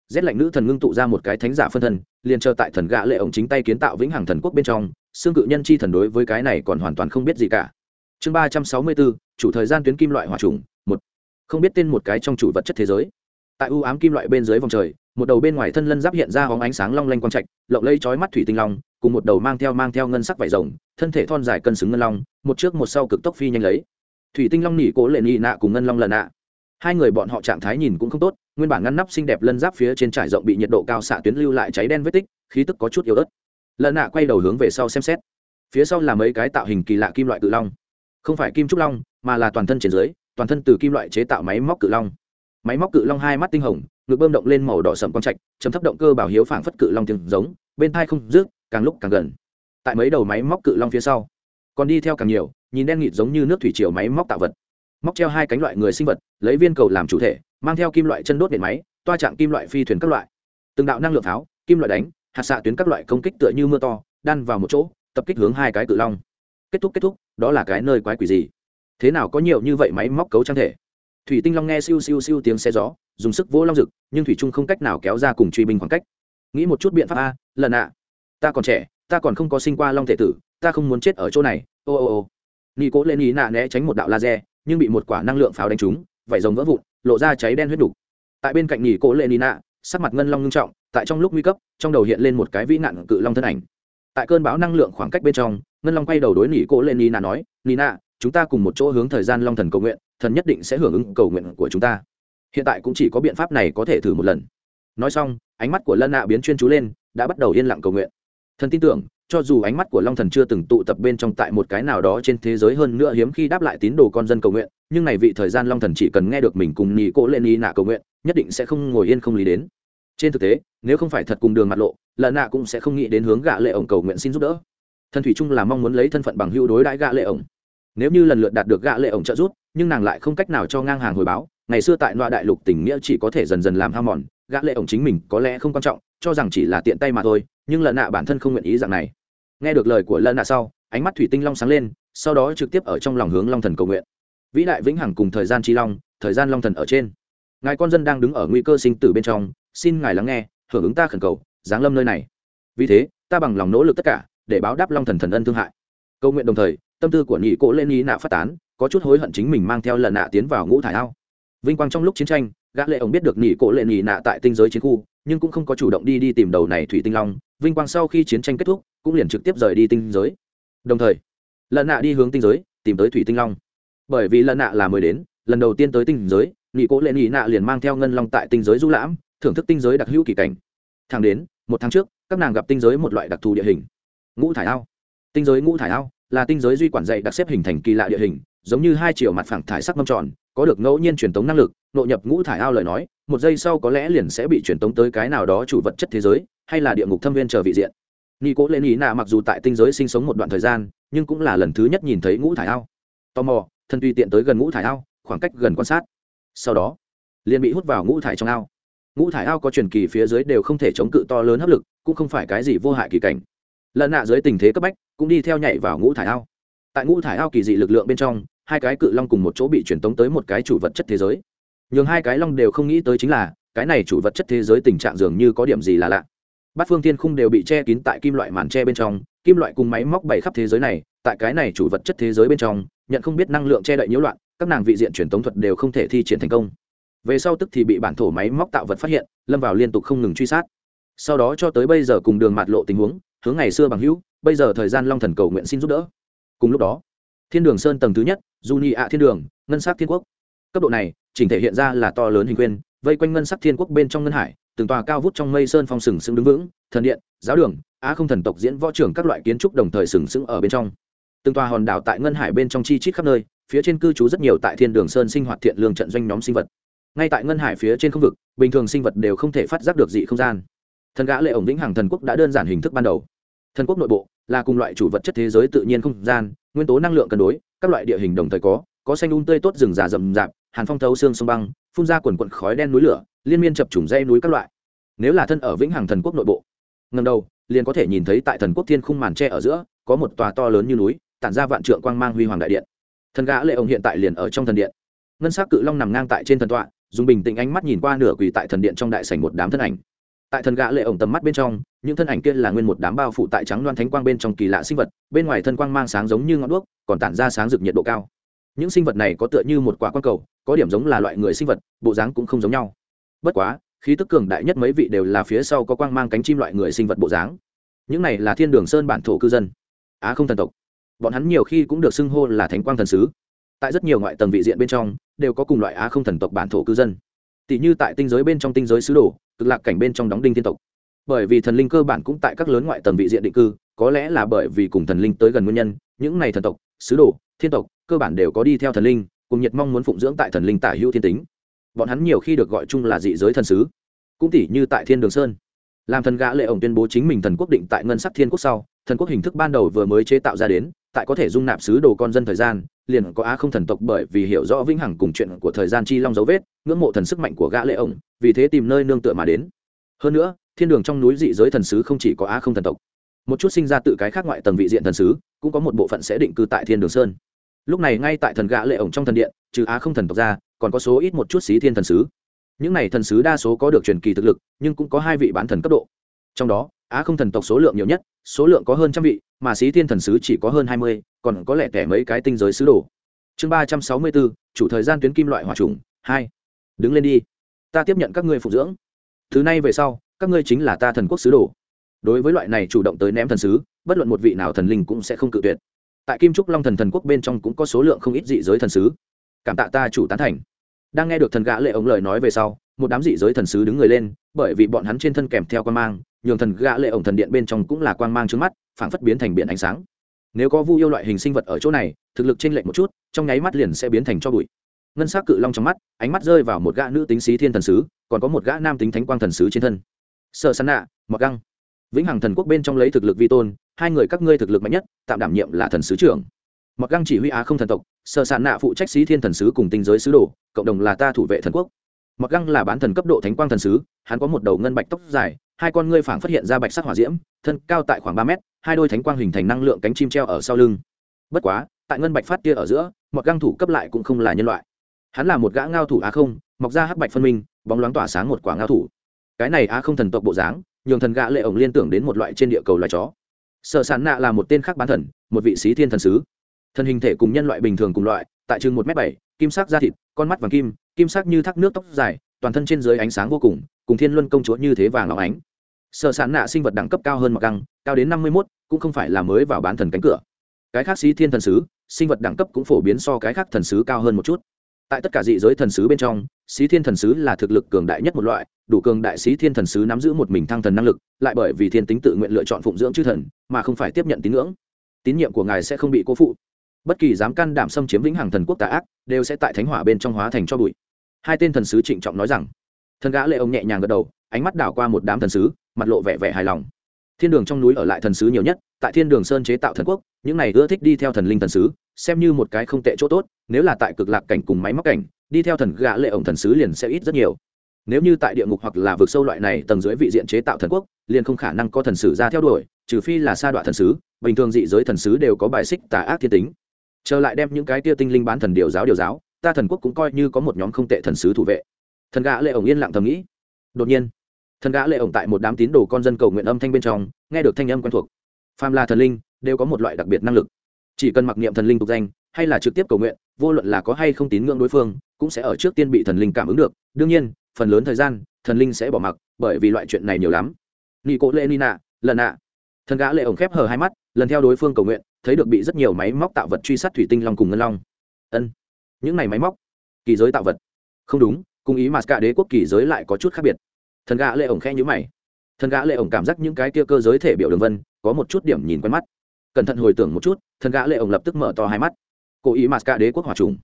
Rét lạnh nữ thần ngưng tụ ra một cái thánh giả phân thân, liền chờ tại thần gã lệ ổng chính tay kiến tạo vĩnh hằng thần quốc bên trong, xương cự nhân chi thần đối với cái này còn hoàn toàn không biết gì cả. Chương ba trăm sáu mươi bốn, chủ thời gian tuyến kim loại hỏa trùng, một. Không biết tên một cái trong chủ vật chất thế giới. Tại u ám kim loại bên dưới vòng trời, một đầu bên ngoài thân lân giáp hiện ra hóng ánh sáng long lanh quang trạch, lộng lây chói mắt thủy tinh long, cùng một đầu mang theo mang theo ngân sắc vải rồng, thân thể thon dài cân xứng ngân long, một trước một sau cực tốc phi nhanh lấy thủy tinh long nỉ cố lệ nị nạ cùng ngân long lần nạ hai người bọn họ trạng thái nhìn cũng không tốt, nguyên bản ngăn nắp xinh đẹp lân giáp phía trên trải rộng bị nhiệt độ cao xạ tuyến lưu lại cháy đen vết tích, khí tức có chút yếu ớt. Lần nạ quay đầu hướng về sau xem xét. Phía sau là mấy cái tạo hình kỳ lạ kim loại cự long. Không phải kim trúc long, mà là toàn thân trên dưới, toàn thân từ kim loại chế tạo máy móc cự long. Máy móc cự long hai mắt tinh hồng, ngực bơm động lên màu đỏ sậm quang trạch, chấm thấp động cơ bảo hiếu phảng phất cự long tiếng giống, bên thai không rước, càng lúc càng gần. Tại mấy đầu máy móc cự long phía sau còn đi theo càng nhiều, nhìn đen nghịt giống như nước thủy triều máy móc tạo vật. Móc treo hai cánh loại người sinh vật, lấy viên cầu làm chủ thể, mang theo kim loại chân đốt điện máy, toa trạng kim loại phi thuyền các loại. Từng đạo năng lượng pháo, kim loại đánh, hạt xạ tuyến các loại công kích tựa như mưa to, đan vào một chỗ, tập kích hướng hai cái cự long. Kết thúc kết thúc, đó là cái nơi quái quỷ gì? Thế nào có nhiều như vậy máy móc cấu trang thể? Thủy tinh long nghe siêu siêu siêu tiếng xe gió, dùng sức vỗ long rực, nhưng thủy trung không cách nào kéo ra cùng truy binh khoảng cách. Nghĩ một chút biện pháp a, lần ạ. Ta còn trẻ, ta còn không có sinh qua long thể tử ta không muốn chết ở chỗ này, ô ô ô. Nghi cố lên ý nạ né tránh một đạo laser, nhưng bị một quả năng lượng pháo đánh trúng, vảy rồng vỡ vụn, lộ ra cháy đen huyết đục. Tại bên cạnh nghỉ cố lên ý nạ, sắc mặt ngân long ngưng trọng, tại trong lúc nguy cấp, trong đầu hiện lên một cái vĩ nạn cự long thân ảnh. Tại cơn bão năng lượng khoảng cách bên trong, ngân long quay đầu đối nỉ cố lên ý nạ nói nina chúng ta cùng một chỗ hướng thời gian long thần cầu nguyện, thần nhất định sẽ hưởng ứng cầu nguyện của chúng ta. Hiện tại cũng chỉ có biện pháp này có thể thử một lần. Nói xong, ánh mắt của lân nạ biến chuyên chú lên, đã bắt đầu yên lặng cầu nguyện. Thần tin tưởng cho dù ánh mắt của long thần chưa từng tụ tập bên trong tại một cái nào đó trên thế giới hơn nữa hiếm khi đáp lại tín đồ con dân cầu nguyện, nhưng này vị thời gian long thần chỉ cần nghe được mình cùng nhị cỗ lên y nạ cầu nguyện, nhất định sẽ không ngồi yên không lý đến. Trên thực tế, nếu không phải thật cùng đường mặt lộ lợn nạ cũng sẽ không nghĩ đến hướng gạ lệ ổng cầu nguyện xin giúp đỡ. Thần thủy trung là mong muốn lấy thân phận bằng hữu đối đãi gạ lệ ổng. Nếu như lần lượt đạt được gạ lệ ổng trợ giúp, nhưng nàng lại không cách nào cho ngang hàng hồi báo, ngày xưa tại loại đại lục tỉnh nghĩa chỉ có thể dần dần làm ham mòn, gã lệ ổng chính mình có lẽ không quan trọng cho rằng chỉ là tiện tay mà thôi, nhưng lần nạ bản thân không nguyện ý dạng này. Nghe được lời của lần nạ sau, ánh mắt thủy tinh long sáng lên, sau đó trực tiếp ở trong lòng hướng long thần cầu nguyện. Vĩ đại vĩnh hằng cùng thời gian chi long, thời gian long thần ở trên. Ngài con dân đang đứng ở nguy cơ sinh tử bên trong, xin ngài lắng nghe, hưởng ứng ta khẩn cầu, giáng lâm nơi này. Vì thế, ta bằng lòng nỗ lực tất cả, để báo đáp long thần thần ân thương hại. Cầu nguyện đồng thời, tâm tư của nhị cỗ lên ý nạ phát tán, có chút hối hận chính mình mang theo lần nạ tiến vào ngũ thải ao. Vinh quang trong lúc chiến tranh, gã lệ ông biết được nhị cỗ lên nhị nạ tại tinh giới chiến khu nhưng cũng không có chủ động đi đi tìm đầu này thủy tinh long, vinh quang sau khi chiến tranh kết thúc, cũng liền trực tiếp rời đi tinh giới. Đồng thời lần nạ đi hướng tinh giới, tìm tới thủy tinh long. Bởi vì lần nạ là mới đến, lần đầu tiên tới tinh giới nghị cỗ lệ nghị nạ liền mang theo ngân long tại tinh giới du lãm, thưởng thức tinh giới đặc hữu kỳ cảnh. Thẳng đến, một tháng trước, các nàng gặp tinh giới một loại đặc thù địa hình. Ngũ thải ao. Tinh giới ngũ thải ao là tinh giới duy quản dạy đặc xếp hình thành kỳ lạ địa hình, giống như hai chiều mặt phẳng thải sắc mâm tròn, có được ngẫu nhiên truyền tống năng lực, nội nhập ngũ thải ao lời nói một giây sau có lẽ liền sẽ bị truyền tống tới cái nào đó chủ vật chất thế giới, hay là địa ngục thâm viên chờ vị diện. Nghi cố lên ý nạ mặc dù tại tinh giới sinh sống một đoạn thời gian, nhưng cũng là lần thứ nhất nhìn thấy ngũ thải ao. Tò mò, thân tùy tiện tới gần ngũ thải ao, khoảng cách gần quan sát. Sau đó, liền bị hút vào ngũ thải trong ao. Ngũ thải ao có truyền kỳ phía dưới đều không thể chống cự to lớn hấp lực, cũng không phải cái gì vô hại kỳ cảnh. Lần nạ dưới tình thế cấp bách, cũng đi theo nhảy vào ngũ thải ao. Tại ngũ thải ao kỳ dị lực lượng bên trong, hai cái cự long cùng một chỗ bị truyền tống tới một cái chủ vật chất thế giới nhường hai cái long đều không nghĩ tới chính là, cái này chủ vật chất thế giới tình trạng dường như có điểm gì là lạ. Bát phương thiên khung đều bị che kín tại kim loại màn tre bên trong, kim loại cùng máy móc bày khắp thế giới này, tại cái này chủ vật chất thế giới bên trong, nhận không biết năng lượng che đậy nhiễu loạn, các nàng vị diện truyền tống thuật đều không thể thi triển thành công. Về sau tức thì bị bản thổ máy móc tạo vật phát hiện, lâm vào liên tục không ngừng truy sát. Sau đó cho tới bây giờ cùng đường mạt lộ tình huống, hướng ngày xưa bằng hữu, bây giờ thời gian long thần cầu nguyện xin giúp đỡ. Cùng lúc đó, thiên đường sơn tầng thứ nhất du nhị ạ thiên đường, ngân sắc thiên quốc cấp độ này, chỉnh thể hiện ra là to lớn hình quyên vây quanh ngân sắc thiên quốc bên trong ngân hải, từng tòa cao vút trong mây sơn phong sừng sững đứng vững, thần điện, giáo đường, á không thần tộc diễn võ trưởng các loại kiến trúc đồng thời sừng sững ở bên trong. Từng tòa hòn đảo tại ngân hải bên trong chi chít khắp nơi, phía trên cư trú rất nhiều tại thiên đường sơn sinh hoạt thiện lương trận doanh nhóm sinh vật. Ngay tại ngân hải phía trên không vực, bình thường sinh vật đều không thể phát giác được dị không gian. Thần gã lệ ổng vĩnh hằng thần quốc đã đơn giản hình thức ban đầu. Thần quốc nội bộ là cùng loại chủ vật chất thế giới tự nhiên không gian, nguyên tố năng lượng cân đối, các loại địa hình đồng thời có có xanh un tươi tốt rừng già rậm rạp hàn phong thấu xương sông băng, phun ra quần quận khói đen núi lửa, liên miên chập trùng dây núi các loại. Nếu là thân ở vĩnh hằng thần quốc nội bộ ngầm đầu, liền có thể nhìn thấy tại thần quốc thiên khung màn tre ở giữa, có một tòa to lớn như núi, tản ra vạn trượng quang mang huy hoàng đại điện. Thần gã lệ ông hiện tại liền ở trong thần điện. Ngân sắc cự long nằm ngang tại trên thần tọa, dùng bình tĩnh ánh mắt nhìn qua nửa quỳ tại thần điện trong đại sảnh một đám thân ảnh. Tại thần gã lệ ổng tầm mắt bên trong, những thân ảnh kia là nguyên một đám bao phủ tại trắng loan thánh quang bên trong kỳ lạ sinh vật, bên ngoài thân quang mang sáng giống như ngọn đuốc, còn tản ra sáng rực nhiệt độ cao những sinh vật này có tựa như một quả quan cầu, có điểm giống là loại người sinh vật, bộ dáng cũng không giống nhau. Bất quá, khí tức cường đại nhất mấy vị đều là phía sau có quang mang cánh chim loại người sinh vật bộ dáng. Những này là thiên đường sơn bản thổ cư dân. Á không thần tộc. Bọn hắn nhiều khi cũng được xưng hô là thánh quang thần sứ. Tại rất nhiều ngoại tầng vị diện bên trong, đều có cùng loại á không thần tộc bản thổ cư dân. Tỷ như tại tinh giới bên trong tinh giới sứ đồ, cực lạc cảnh bên trong đóng đinh thiên tộc. Bởi vì thần linh cơ bản cũng tại các lớn ngoại tầng vị diện định cư, có lẽ là bởi vì cùng thần linh tới gần nguyên nhân, những này thần tộc, sứ đồ, thiên tộc cơ bản đều có đi theo thần linh, cùng nhiệt mong muốn phụng dưỡng tại thần linh tả hữu thiên tính. Bọn hắn nhiều khi được gọi chung là dị giới thần sứ. Cũng tỷ như tại thiên đường sơn, làm thần gã lệ ổng tuyên bố chính mình thần quốc định tại ngân sắc thiên quốc sau, thần quốc hình thức ban đầu vừa mới chế tạo ra đến, tại có thể dung nạp sứ đồ con dân thời gian, liền có á không thần tộc bởi vì hiểu rõ vĩnh hằng cùng chuyện của thời gian chi long dấu vết, ngưỡng mộ thần sức mạnh của gã lệ ổng, vì thế tìm nơi nương tựa mà đến. Hơn nữa, thiên đường trong núi dị giới thần sứ không chỉ có á không thần tộc. Một chút sinh ra tự cái khác ngoại tầng vị diện thần sứ, cũng có một bộ phận sẽ định cư tại thiên đường sơn lúc này ngay tại thần gã lệ ổng trong thần điện, trừ á không thần tộc ra, còn có số ít một chút xí thiên thần sứ. Những này thần sứ đa số có được truyền kỳ thực lực, nhưng cũng có hai vị bán thần cấp độ. Trong đó, á không thần tộc số lượng nhiều nhất, số lượng có hơn trăm vị, mà xí thiên thần sứ chỉ có hơn hai mươi, còn có lẽ tẻ mấy cái tinh giới sứ đồ. Chương ba trăm sáu mươi bốn, chủ thời gian tuyến kim loại hòa trùng, hai. Đứng lên đi. Ta tiếp nhận các ngươi phụ dưỡng. Thứ này về sau, các ngươi chính là ta thần quốc sứ đồ. Đối với loại này chủ động tới ném thần sứ, bất luận một vị nào thần linh cũng sẽ không cự tuyệt tại kim trúc long thần thần quốc bên trong cũng có số lượng không ít dị giới thần sứ. Cảm tạ ta chủ tán thành. Đang nghe được thần gã lệ ống lời nói về sau, một đám dị giới thần sứ đứng người lên, bởi vì bọn hắn trên thân kèm theo quan mang, nhường thần gã lệ ổng thần điện bên trong cũng là quan mang trước mắt, phảng phất biến thành biển ánh sáng. Nếu có vu yêu loại hình sinh vật ở chỗ này, thực lực trên lệch một chút, trong nháy mắt liền sẽ biến thành cho bụi. Ngân s ắ c cự long trong mắt, ánh mắt rơi vào một gã nữ tính sĩ thiên thần sứ, còn có một gã nam tính thánh quang thần sứ trên thân. Sợ sắn nạ mặc găng vĩnh hằng thần quốc bên trong lấy thực lực vi tôn, hai người các ngươi thực lực mạnh nhất, tạm đảm nhiệm là thần sứ trưởng. Mặc găng chỉ huy á không thần tộc sợ sàn nạ phụ trách sĩ thiên thần sứ cùng tinh giới sứ đồ, cộng đồng là ta thủ vệ thần quốc. Mặc găng là bán thần cấp độ thánh quang thần sứ, hắn có một đầu ngân bạch tóc dài, hai con ngươi phảng phát hiện ra bạch sắc hỏa diễm, thân cao tại khoảng ba mét, hai đôi thánh quang hình thành năng lượng cánh chim treo ở sau lưng. Bất quá, tại ngân bạch phát kia ở giữa, mặc găng thủ cấp lại cũng không là nhân loại. Hắn là một gã ngao thủ á không, mọc ra hắc bạch phân minh, bóng loáng tỏa sáng một quả ngao thủ. Cái này á không thần tộc bộ dáng nhường thần gã lệ ổng liên tưởng đến một loại trên địa cầu loài chó. Sở sản nạ là một tên khác bán thần, một vị sĩ thiên thần sứ. Thân hình thể cùng nhân loại bình thường cùng loại, tại chừng một m bảy, kim sắc da thịt, con mắt vàng kim kim sắc như thác nước tóc dài, toàn thân trên dưới ánh sáng vô cùng cùng thiên luân công chúa như thế vàng óng ánh. Sở sản nạ sinh vật đẳng cấp cao hơn mặc găng cao đến năm mươi mốt, cũng không phải là mới vào bán thần cánh cửa. Cái khác sĩ thiên thần sứ, sinh vật đẳng cấp cũng phổ biến so cái khác thần sứ cao hơn một chút tại tất cả dị giới thần sứ bên trong sĩ thiên thần sứ là thực lực cường đại nhất một loại, đủ cường đại sĩ thiên thần sứ nắm giữ một mình thăng thần năng lực, lại bởi vì thiên tính tự nguyện lựa chọn phụng dưỡng chư thần, mà không phải tiếp nhận tín ngưỡng. Tín nhiệm của ngài sẽ không bị cố phụ. Bất kỳ dám can đảm xâm chiếm vĩnh hằng thần quốc tà ác, đều sẽ tại thánh hỏa bên trong hóa thành cho bụi. Hai tên thần sứ trịnh trọng nói rằng. Thần gã lệ ông nhẹ nhàng gật đầu, ánh mắt đảo qua một đám thần sứ, mặt lộ vẻ vẻ hài lòng. Thiên đường trong núi ở lại thần sứ nhiều nhất, tại thiên đường sơn chế tạo thần quốc, những này ưa thích đi theo thần linh thần sứ xem như một cái không tệ chỗ tốt, nếu là tại cực lạc cảnh cùng máy móc cảnh, đi theo thần gã lệ ổng thần sứ liền sẽ ít rất nhiều. Nếu như tại địa ngục hoặc là vực sâu loại này tầng dưới vị diện chế tạo thần quốc, liền không khả năng có thần sử ra theo đuổi, trừ phi là sa đoạn thần sứ, bình thường dị giới thần sứ đều có bài xích tà ác thiên tính. Trở lại đem những cái tia tinh linh bán thần điều giáo điều giáo, ta thần quốc cũng coi như có một nhóm không tệ thần sứ thủ vệ. Thần gã lệ ổng yên lặng thầm nghĩ. Đột nhiên, thần gã lệ ổng tại một đám tín đồ con dân cầu nguyện âm thanh bên trong, nghe được thanh âm quen thuộc. Phàm là thần linh, đều có một loại đặc biệt năng lực chỉ cần mặc niệm thần linh tục danh, hay là trực tiếp cầu nguyện, vô luận là có hay không tín ngưỡng đối phương, cũng sẽ ở trước tiên bị thần linh cảm ứng được. Đương nhiên, phần lớn thời gian, thần linh sẽ bỏ mặc, bởi vì loại chuyện này nhiều lắm. Nghi cố lệ nina lần ạ. Thần gã lệ ổng khép hờ hai mắt, lần theo đối phương cầu nguyện, thấy được bị rất nhiều máy móc tạo vật truy sát thủy tinh long cùng ngân long. Ân, những này máy móc, kỳ giới tạo vật. Không đúng, cùng ý mà cả đế quốc kỳ giới lại có chút khác biệt. Thần gã lệ ổng khe nhữ mày. Thần gã lệ ổng cảm giác những cái kia cơ giới thể biểu đường vân, có một chút điểm nhìn quen mắt cẩn thận hồi tưởng một chút, thần gã lệ ổng lập tức mở to hai mắt. Cố ý mà cả đế quốc hỏa trùng.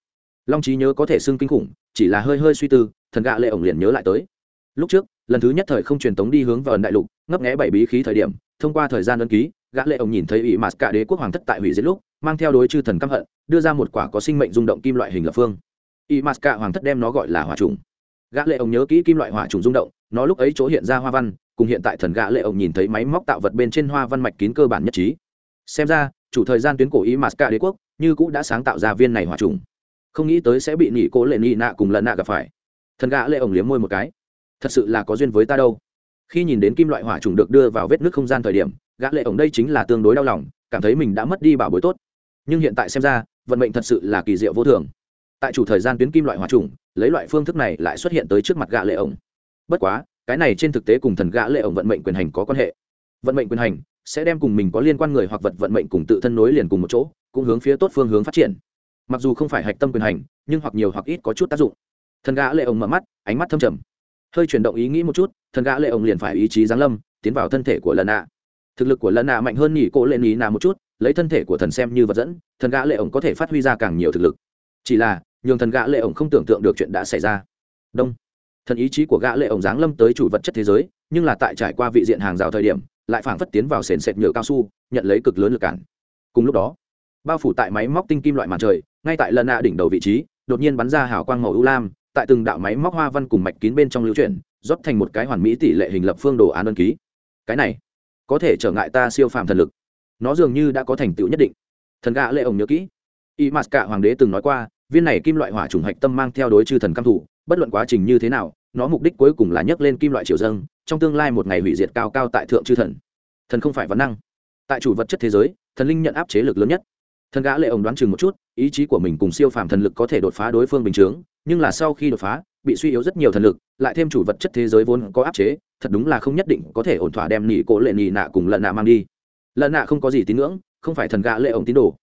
Long trí nhớ có thể xưng kinh khủng, chỉ là hơi hơi suy tư, thần gã lệ ổng liền nhớ lại tới. Lúc trước, lần thứ nhất thời không truyền tống đi hướng vào ẩn đại lục, ngấp nghé bảy bí khí thời điểm, thông qua thời gian ân ký, gã lệ ổng nhìn thấy ủy mà cả đế quốc hoàng thất tại hủy diệt lúc, mang theo đối chư thần căm hận, đưa ra một quả có sinh mệnh rung động kim loại hình lập phương. Ủy mà cả hoàng thất đem nó gọi là hỏa trùng. Gã lệ ổng nhớ kỹ kim loại hỏa trùng rung động, nó lúc ấy chỗ hiện ra hoa văn, cùng hiện tại thần gã lệ ổng nhìn thấy máy móc tạo vật bên trên hoa văn mạch kín cơ bản nhất trí xem ra, chủ thời gian tuyến cổ ý mà cả đế quốc như cũng đã sáng tạo ra viên này hỏa trùng. Không nghĩ tới sẽ bị nhị cố lệ nị nạ cùng lần nạ gặp phải. Thần gã lệ ổng liếm môi một cái. Thật sự là có duyên với ta đâu. Khi nhìn đến kim loại hỏa trùng được đưa vào vết nước không gian thời điểm, gã lệ ổng đây chính là tương đối đau lòng, cảm thấy mình đã mất đi bảo bối tốt. Nhưng hiện tại xem ra, vận mệnh thật sự là kỳ diệu vô thường. Tại chủ thời gian tuyến kim loại hỏa trùng, lấy loại phương thức này lại xuất hiện tới trước mặt gã lệ ổng. Bất quá, cái này trên thực tế cùng thần gã lệ ổng vận mệnh quyền hành có quan hệ. Vận mệnh quyền hành sẽ đem cùng mình có liên quan người hoặc vật vận mệnh cùng tự thân nối liền cùng một chỗ, cũng hướng phía tốt phương hướng phát triển. Mặc dù không phải hạch tâm quyền hành, nhưng hoặc nhiều hoặc ít có chút tác dụng. Thần gã lệ ổng mở mắt, ánh mắt thâm trầm. Hơi chuyển động ý nghĩ một chút, thần gã lệ ổng liền phải ý chí giáng lâm, tiến vào thân thể của lần nạ. Thực lực của lần nạ mạnh hơn nhỉ cổ lên ý nà một chút, lấy thân thể của thần xem như vật dẫn, thần gã lệ ổng có thể phát huy ra càng nhiều thực lực. Chỉ là, nhường thần gã lệ ổng không tưởng tượng được chuyện đã xảy ra. Đông. Thần ý chí của gã lệ ổng giáng lâm tới chủ vật chất thế giới, nhưng là tại trải qua vị diện hàng rào thời điểm lại phảng phất tiến vào sền sệt nhựa cao su, nhận lấy cực lớn lực cản. Cùng lúc đó, bao phủ tại máy móc tinh kim loại màn trời, ngay tại lần nạ đỉnh đầu vị trí, đột nhiên bắn ra hào quang màu ưu lam, tại từng đạo máy móc hoa văn cùng mạch kín bên trong lưu chuyển, rót thành một cái hoàn mỹ tỷ lệ hình lập phương đồ án đơn ký. Cái này, có thể trở ngại ta siêu phàm thần lực. Nó dường như đã có thành tựu nhất định. Thần gã lệ ổng nhớ kỹ. Y mát cả hoàng đế từng nói qua, viên này kim loại hỏa trùng hạch tâm mang theo đối chư thần cam thủ, bất luận quá trình như thế nào, nó mục đích cuối cùng là nhấc lên kim loại triều dâng trong tương lai một ngày hủy diệt cao cao tại thượng chư thần. Thần không phải vấn năng. Tại chủ vật chất thế giới, thần linh nhận áp chế lực lớn nhất. Thần gã lệ ổng đoán chừng một chút, ý chí của mình cùng siêu phàm thần lực có thể đột phá đối phương bình chướng, nhưng là sau khi đột phá, bị suy yếu rất nhiều thần lực, lại thêm chủ vật chất thế giới vốn có áp chế, thật đúng là không nhất định có thể ổn thỏa đem nỉ cổ lệ nỉ nạ cùng lợn nạ mang đi. Lợn nạ không có gì tín ngưỡng, không phải thần gã lệ ổng tín đồ.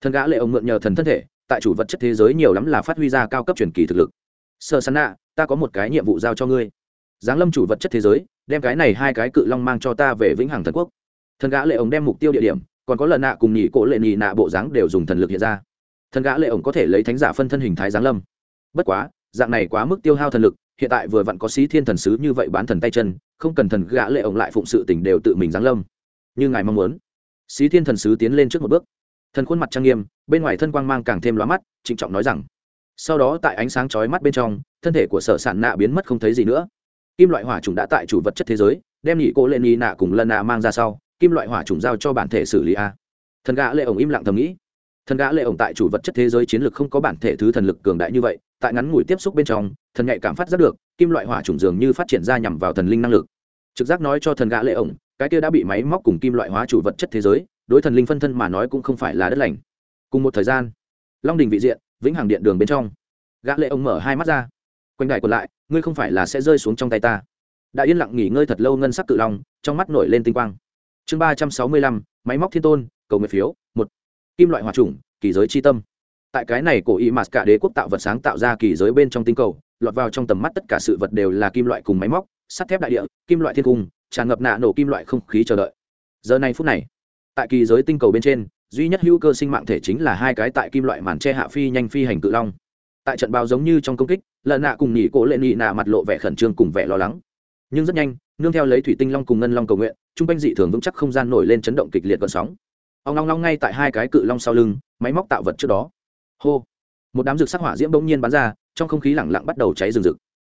Thần gã lệ ổng mượn nhờ thần thân thể, tại chủ vật chất thế giới nhiều lắm là phát huy ra cao cấp truyền kỳ thực lực. Sơ sắn nạ, ta có một cái nhiệm vụ giao cho ngươi. Giáng lâm chủ vật chất thế giới đem cái này hai cái cự long mang cho ta về vĩnh hằng thần quốc. Thần gã lệ ổng đem mục tiêu địa điểm, còn có lần nạ cùng nhị cổ lệ nhị nạ bộ dáng đều dùng thần lực hiện ra. Thần gã lệ ổng có thể lấy thánh giả phân thân hình thái giáng lâm. Bất quá, dạng này quá mức tiêu hao thần lực, hiện tại vừa vặn có sĩ thiên thần sứ như vậy bán thần tay chân, không cần thần gã lệ ổng lại phụng sự tình đều tự mình giáng lâm. Như ngài mong muốn. Sĩ thiên thần sứ tiến lên trước một bước. Thần khuôn mặt trang nghiêm, bên ngoài thân quang mang càng thêm lóa mắt, trịnh trọng nói rằng, sau đó tại ánh sáng chói mắt bên trong, thân thể của sở sản nạ biến mất không thấy gì nữa kim loại hỏa trùng đã tại chủ vật chất thế giới, đem nhị cô lên nhị nạ cùng lần nạ mang ra sau, kim loại hỏa trùng giao cho bản thể xử lý a. Thần gã lệ ổng im lặng thầm nghĩ. Thần gã lệ ổng tại chủ vật chất thế giới chiến lược không có bản thể thứ thần lực cường đại như vậy, tại ngắn ngủi tiếp xúc bên trong, thần nhạy cảm phát giác được, kim loại hỏa trùng dường như phát triển ra nhằm vào thần linh năng lực. Trực giác nói cho thần gã lệ ổng, cái kia đã bị máy móc cùng kim loại hóa chủ vật chất thế giới, đối thần linh phân thân mà nói cũng không phải là đất lành. Cùng một thời gian, long đình vị diện, vĩnh hằng điện đường bên trong. Gã lệ ổng mở hai mắt ra quanh đại còn lại, ngươi không phải là sẽ rơi xuống trong tay ta. Đã yên lặng nghỉ ngơi thật lâu ngân sắc cự long, trong mắt nổi lên tinh quang. Chương ba trăm sáu mươi lăm, máy móc thiên tôn, cầu nguyện phiếu, một. Kim loại hòa trùng, kỳ giới chi tâm. Tại cái này cổ y mạt cả đế quốc tạo vật sáng tạo ra kỳ giới bên trong tinh cầu, lọt vào trong tầm mắt tất cả sự vật đều là kim loại cùng máy móc, sắt thép đại địa, kim loại thiên cung, tràn ngập nạ nổ kim loại không khí chờ đợi. Giờ này phút này, tại kỳ giới tinh cầu bên trên, duy nhất hữu cơ sinh mạng thể chính là hai cái tại kim loại màn che hạ phi nhanh phi hành cự long tại trận bao giống như trong công kích, lợn nạ cùng nhị cổ lệ nhị nạ mặt lộ vẻ khẩn trương cùng vẻ lo lắng. Nhưng rất nhanh, nương theo lấy thủy tinh long cùng ngân long cầu nguyện chung quanh dị thường vững chắc không gian nổi lên chấn động kịch liệt gợn sóng. Ông long long ngay tại hai cái cự long sau lưng, máy móc tạo vật trước đó. Hô! Một đám rực sắc hỏa diễm bỗng nhiên bắn ra, trong không khí lẳng lặng bắt đầu cháy rừng rực.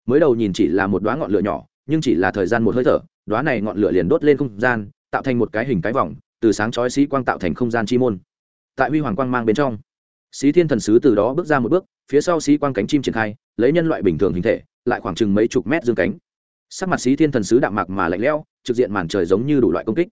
Mới đầu nhìn chỉ là một đoá ngọn lửa nhỏ, nhưng chỉ là thời gian một hơi thở đoá này ngọn lửa liền đốt lên không gian, tạo thành một cái hình cái vòng, từ sáng chói sĩ quang tạo thành không gian chi môn. Tại huy hoàng quang mang bên trong sĩ thiên thần sứ từ đó bước ra một bước phía sau sĩ quang cánh chim triển khai, lấy nhân loại bình thường hình thể, lại khoảng chừng mấy chục mét dương cánh. Sắc mặt sĩ thiên thần sứ đạm mạc mà lạnh lẽo, trực diện màn trời giống như đủ loại công kích.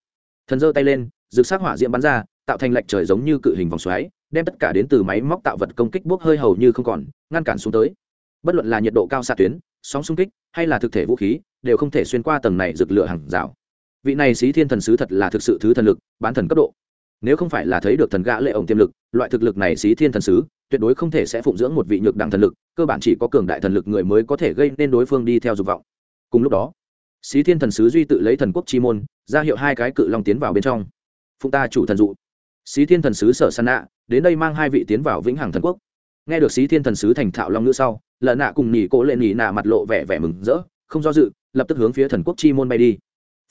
Thần giơ tay lên, rực sắc hỏa diễm bắn ra, tạo thành lệch trời giống như cự hình vòng xoáy, đem tất cả đến từ máy móc tạo vật công kích bốc hơi hầu như không còn, ngăn cản xuống tới. Bất luận là nhiệt độ cao xa tuyến, sóng xung kích, hay là thực thể vũ khí, đều không thể xuyên qua tầng này rực lửa hàng rào. Vị này xí thiên thần sứ thật là thực sự thứ thần lực, bán thần cấp độ nếu không phải là thấy được thần gã lệ ổng tiềm lực, loại thực lực này xí thiên thần sứ, tuyệt đối không thể sẽ phụng dưỡng một vị nhược đẳng thần lực, cơ bản chỉ có cường đại thần lực người mới có thể gây nên đối phương đi theo dục vọng. Cùng lúc đó, xí thiên thần sứ duy tự lấy thần quốc chi môn, ra hiệu hai cái cự long tiến vào bên trong. Phụng ta chủ thần dụ. Xí thiên thần sứ sở san nạ, đến đây mang hai vị tiến vào vĩnh hằng thần quốc. Nghe được xí thiên thần sứ thành thạo long ngữ sau, lợn nạ cùng nhỉ cố lệ nhỉ nạ mặt lộ vẻ vẻ mừng rỡ, không do dự, lập tức hướng phía thần quốc chi môn bay đi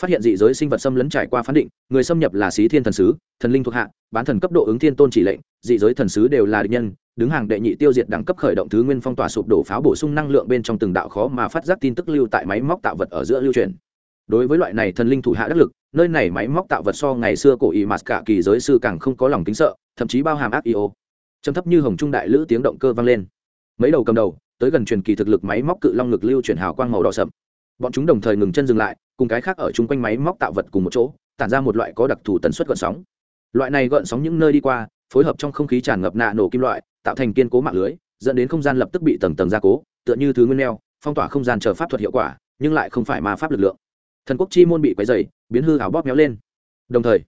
phát hiện dị giới sinh vật xâm lấn trải qua phán định, người xâm nhập là xí thiên thần sứ, thần linh thuộc hạ, bán thần cấp độ ứng thiên tôn chỉ lệnh, dị giới thần sứ đều là địch nhân, đứng hàng đệ nhị tiêu diệt đẳng cấp khởi động thứ nguyên phong tỏa sụp đổ pháo bổ sung năng lượng bên trong từng đạo khó mà phát giác tin tức lưu tại máy móc tạo vật ở giữa lưu truyền. Đối với loại này thần linh thủ hạ đắc lực, nơi này máy móc tạo vật so ngày xưa cổ y mạt cả kỳ giới sư càng không có lòng kính sợ, thậm chí bao hàm ác io trầm thấp như hồng trung đại lữ tiếng động cơ vang lên. Mấy đầu cầm đầu, tới gần truyền kỳ thực lực máy móc cự long ngực lưu chuyển hào quang màu đỏ sậm. Bọn chúng đồng thời ngừng chân dừng lại cùng cái khác ở chung quanh máy móc tạo vật cùng một chỗ, tản ra một loại có đặc thù tần suất gợn sóng. Loại này gợn sóng những nơi đi qua, phối hợp trong không khí tràn ngập nạ nổ kim loại, tạo thành kiên cố mạng lưới, dẫn đến không gian lập tức bị tầng tầng gia cố, tựa như thứ nguyên neo, phong tỏa không gian chờ pháp thuật hiệu quả, nhưng lại không phải ma pháp lực lượng. Thần quốc chi môn bị quấy dày biến hư hào bóp méo lên. Đồng thời,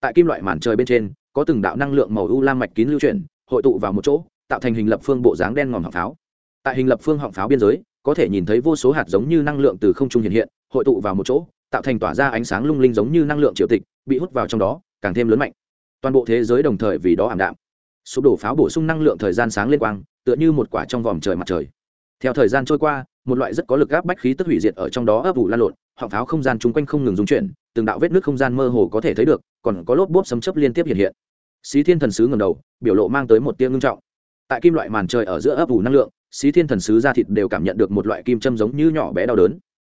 tại kim loại màn trời bên trên, có từng đạo năng lượng màu u lam mạch kín lưu chuyển, hội tụ vào một chỗ, tạo thành hình lập phương bộ dáng đen ngòm họng pháo. Tại hình lập phương họng pháo biên giới có thể nhìn thấy vô số hạt giống như năng lượng từ không trung hiện hiện, hội tụ vào một chỗ, tạo thành tỏa ra ánh sáng lung linh giống như năng lượng triệu tịch, bị hút vào trong đó, càng thêm lớn mạnh. Toàn bộ thế giới đồng thời vì đó ảm đạm. Sụp đổ pháo bổ sung năng lượng thời gian sáng lên quang, tựa như một quả trong vòm trời mặt trời. Theo thời gian trôi qua, một loại rất có lực áp bách khí tức hủy diệt ở trong đó ấp ủ lan lộn, họng pháo không gian chung quanh không ngừng dung chuyển, từng đạo vết nước không gian mơ hồ có thể thấy được, còn có lốp bốp sấm chấp liên tiếp hiện hiện. Xí thiên thần sứ ngầm đầu, biểu lộ mang tới một tia ngưng trọng. Tại kim loại màn trời ở giữa ấp ủ năng lượng xí thiên thần sứ ra thịt đều cảm nhận được một loại kim châm giống như nhỏ bé đau đớn.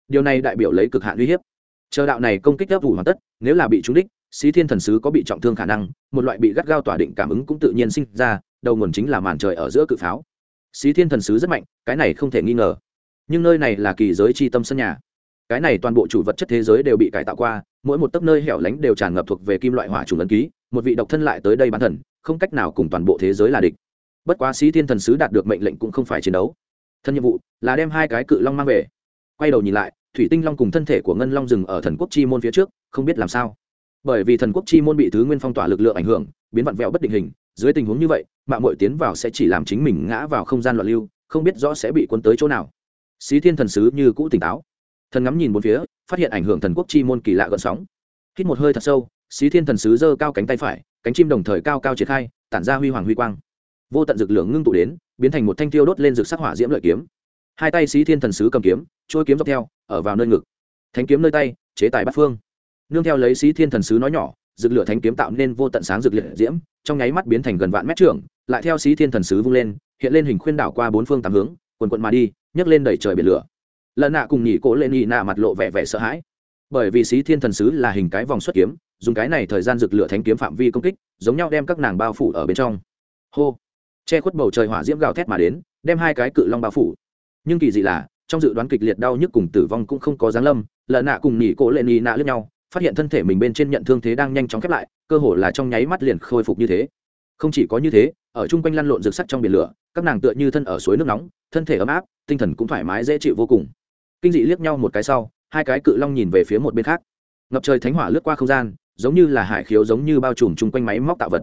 Điều này đại biểu lấy cực hạn uy hiếp. Chờ đạo này công kích ấp ủ hoàn tất, nếu là bị trúng đích, xí thiên thần sứ có bị trọng thương khả năng, một loại bị gắt gao tỏa định cảm ứng cũng tự nhiên sinh ra, đầu nguồn chính là màn trời ở giữa cự pháo. Xí thiên thần sứ rất mạnh, cái này không thể nghi ngờ. Nhưng nơi này là kỳ giới tri tâm sân nhà. Cái này toàn bộ chủ vật chất thế giới đều bị cải tạo qua, mỗi một tấc nơi hẻo lánh đều tràn ngập thuộc về kim loại hỏa trùng ấn ký, một vị độc thân lại tới đây bán thần, không cách nào cùng toàn bộ thế giới là địch bất quá sĩ thiên thần sứ đạt được mệnh lệnh cũng không phải chiến đấu. Thân nhiệm vụ là đem hai cái cự long mang về. Quay đầu nhìn lại, thủy tinh long cùng thân thể của ngân long dừng ở thần quốc chi môn phía trước, không biết làm sao. Bởi vì thần quốc chi môn bị thứ nguyên phong tỏa lực lượng ảnh hưởng, biến vặn vẹo bất định hình, dưới tình huống như vậy, mạng mội tiến vào sẽ chỉ làm chính mình ngã vào không gian loạn lưu, không biết rõ sẽ bị cuốn tới chỗ nào. Xí thiên thần sứ như cũ tỉnh táo. Thần ngắm nhìn bốn phía, phát hiện ảnh hưởng thần quốc chi môn kỳ lạ gợn sóng. Hít một hơi thật sâu, xí thiên thần sứ giơ cao cánh tay phải, cánh chim đồng thời cao cao triển khai, tản ra huy hoàng huy quang vô tận dược lượng ngưng tụ đến, biến thành một thanh tiêu đốt lên rực sắc hỏa diễm lợi kiếm. Hai tay xí thiên thần sứ cầm kiếm, trôi kiếm dọc theo, ở vào nơi ngực. Thánh kiếm nơi tay, chế tài bát phương. Nương theo lấy xí thiên thần sứ nói nhỏ, dược lửa thánh kiếm tạo nên vô tận sáng dược liệt diễm, trong nháy mắt biến thành gần vạn mét trưởng lại theo xí thiên thần sứ vung lên, hiện lên hình khuyên đảo qua bốn phương tám hướng, quần quận mà đi, nhấc lên đẩy trời biển lửa. Lần nạ cùng nhị cố lên nhị nạ mặt lộ vẻ vẻ sợ hãi. Bởi vì xí thiên thần sứ là hình cái vòng xuất kiếm, dùng cái này thời gian rực lửa thánh kiếm phạm vi công kích, giống nhau đem các nàng bao phủ ở bên trong. Hô che khuất bầu trời hỏa diễm gào thét mà đến, đem hai cái cự long bao phủ. Nhưng kỳ dị là, trong dự đoán kịch liệt đau nhức cùng tử vong cũng không có giáng lâm, lợn nạ cùng nỉ cổ lệ nhị nạ lướt nhau, phát hiện thân thể mình bên trên nhận thương thế đang nhanh chóng khép lại, cơ hồ là trong nháy mắt liền khôi phục như thế. Không chỉ có như thế, ở chung quanh lăn lộn rực sắc trong biển lửa, các nàng tựa như thân ở suối nước nóng, thân thể ấm áp, tinh thần cũng thoải mái, dễ chịu vô cùng. Kinh dị liếc nhau một cái sau, hai cái cự long nhìn về phía một bên khác. Ngập trời thánh hỏa lướt qua không gian, giống như là hải khiếu giống như bao trùm chung quanh máy móc tạo vật.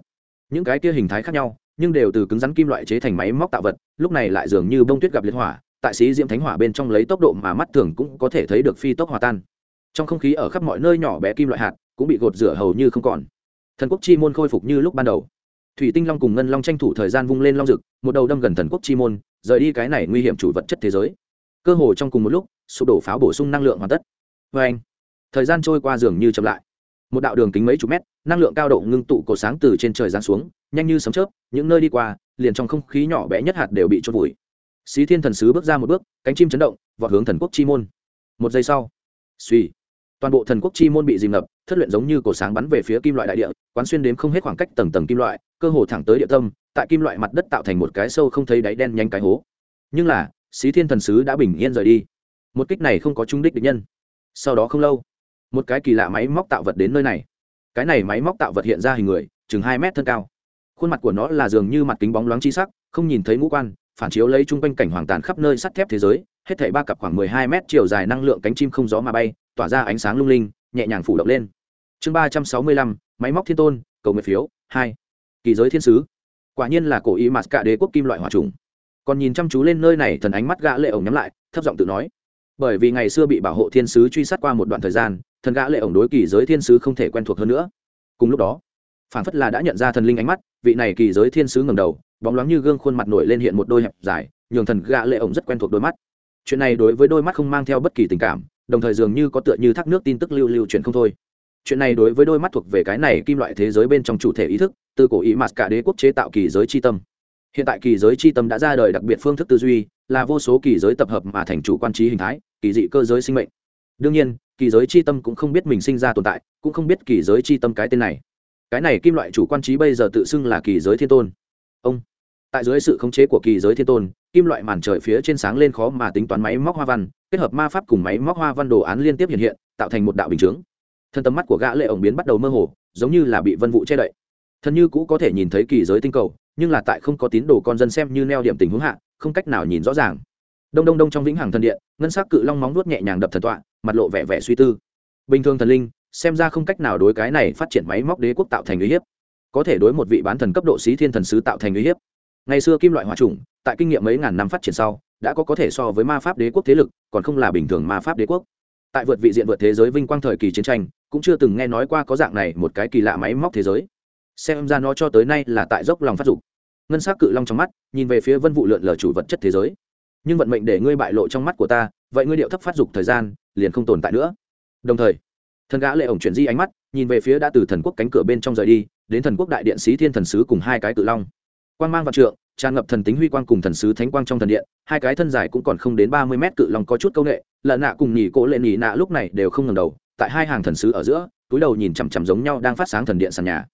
Những cái kia hình thái khác nhau nhưng đều từ cứng rắn kim loại chế thành máy móc tạo vật, lúc này lại dường như bông tuyết gặp liệt hỏa, tại sĩ diễm thánh hỏa bên trong lấy tốc độ mà mắt thường cũng có thể thấy được phi tốc hòa tan. Trong không khí ở khắp mọi nơi nhỏ bé kim loại hạt cũng bị gột rửa hầu như không còn. Thần quốc chi môn khôi phục như lúc ban đầu. Thủy tinh long cùng ngân long tranh thủ thời gian vung lên long rực một đầu đâm gần thần quốc chi môn, rời đi cái này nguy hiểm chủ vật chất thế giới. Cơ hồ trong cùng một lúc, sụp đổ pháo bổ sung năng lượng hoàn tất. Vê anh thời gian trôi qua dường như chậm lại một đạo đường kính mấy chục mét, năng lượng cao độ ngưng tụ cổ sáng từ trên trời giáng xuống, nhanh như sấm chớp, những nơi đi qua, liền trong không khí nhỏ bé nhất hạt đều bị trôn vùi. Xí thiên thần sứ bước ra một bước, cánh chim chấn động, vọt hướng thần quốc chi môn. Một giây sau, suy, toàn bộ thần quốc chi môn bị dìm ngập, thất luyện giống như cổ sáng bắn về phía kim loại đại địa, quán xuyên đếm không hết khoảng cách tầng tầng kim loại, cơ hồ thẳng tới địa tâm, tại kim loại mặt đất tạo thành một cái sâu không thấy đáy đen nhanh cái hố. Nhưng là, xí thiên thần sứ đã bình yên rời đi. Một kích này không có trung đích địch nhân. Sau đó không lâu một cái kỳ lạ máy móc tạo vật đến nơi này. Cái này máy móc tạo vật hiện ra hình người, chừng hai mét thân cao. Khuôn mặt của nó là dường như mặt kính bóng loáng chi sắc, không nhìn thấy ngũ quan, phản chiếu lấy chung quanh cảnh hoàng tàn khắp nơi sắt thép thế giới, hết thảy ba cặp khoảng mười hai mét chiều dài năng lượng cánh chim không gió mà bay, tỏa ra ánh sáng lung linh, nhẹ nhàng phủ động lên. Chương ba trăm sáu mươi lăm, máy móc thiên tôn, cầu nguyện phiếu, hai. Kỳ giới thiên sứ. Quả nhiên là cổ ý mặt cả đế quốc kim loại hòa trùng. Còn nhìn chăm chú lên nơi này, thần ánh mắt gã lệ ổng nhắm lại, thấp giọng tự nói. Bởi vì ngày xưa bị bảo hộ thiên sứ truy sát qua một đoạn thời gian thần gã lệ ổng đối kỳ giới thiên sứ không thể quen thuộc hơn nữa. Cùng lúc đó, phản phất là đã nhận ra thần linh ánh mắt, vị này kỳ giới thiên sứ ngẩng đầu, bóng loáng như gương khuôn mặt nổi lên hiện một đôi hẹp dài, nhường thần gã lệ ổng rất quen thuộc đôi mắt. Chuyện này đối với đôi mắt không mang theo bất kỳ tình cảm, đồng thời dường như có tựa như thác nước tin tức lưu lưu truyền không thôi. Chuyện này đối với đôi mắt thuộc về cái này kim loại thế giới bên trong chủ thể ý thức, từ cổ ý mặt cả đế quốc chế tạo kỳ giới chi tâm. Hiện tại kỳ giới chi tâm đã ra đời đặc biệt phương thức tư duy, là vô số kỳ giới tập hợp mà thành chủ quan trí hình thái, kỳ dị cơ giới sinh mệnh. Đương nhiên kỳ giới chi tâm cũng không biết mình sinh ra tồn tại, cũng không biết kỳ giới chi tâm cái tên này. Cái này kim loại chủ quan trí bây giờ tự xưng là kỳ giới thiên tôn. Ông, tại dưới sự khống chế của kỳ giới thiên tôn, kim loại màn trời phía trên sáng lên khó mà tính toán máy móc hoa văn, kết hợp ma pháp cùng máy móc hoa văn đồ án liên tiếp hiện hiện, tạo thành một đạo bình chướng. Thân tầm mắt của gã lệ ổng biến bắt đầu mơ hồ, giống như là bị vân vụ che đậy. Thân như cũ có thể nhìn thấy kỳ giới tinh cầu, nhưng là tại không có tín đồ con dân xem như neo điểm tình huống hạ, không cách nào nhìn rõ ràng đông đông đông trong vĩnh hằng thần điện, ngân sắc cự long móng nuốt nhẹ nhàng đập thần tọa, mặt lộ vẻ vẻ suy tư. Bình thường thần linh, xem ra không cách nào đối cái này phát triển máy móc đế quốc tạo thành uy hiếp. Có thể đối một vị bán thần cấp độ xí thiên thần sứ tạo thành uy hiếp. Ngày xưa kim loại hòa trùng, tại kinh nghiệm mấy ngàn năm phát triển sau, đã có có thể so với ma pháp đế quốc thế lực, còn không là bình thường ma pháp đế quốc. Tại vượt vị diện vượt thế giới vinh quang thời kỳ chiến tranh, cũng chưa từng nghe nói qua có dạng này một cái kỳ lạ máy móc thế giới. Xem ra nó cho tới nay là tại dốc lòng phát dục. Ngân s á c cự long trong mắt, nhìn về phía vân vụ lượn lờ chủ vật chất thế giới nhưng vận mệnh để ngươi bại lộ trong mắt của ta, vậy ngươi điệu thấp phát dục thời gian liền không tồn tại nữa. Đồng thời, thần gã lệ ổng chuyển di ánh mắt, nhìn về phía đã từ thần quốc cánh cửa bên trong rời đi, đến thần quốc đại điện sĩ thiên thần sứ cùng hai cái cự long. Quan mang vào trượng, tràn ngập thần tính huy quang cùng thần sứ thánh quang trong thần điện, hai cái thân dài cũng còn không đến ba mươi mét cự long có chút công nghệ lợn nạ cùng nhì cỗ lệ nhỉ nạ lúc này đều không ngừng đầu, tại hai hàng thần sứ ở giữa, túi đầu nhìn chằm chằm giống nhau đang phát sáng thần điện sàn nhà.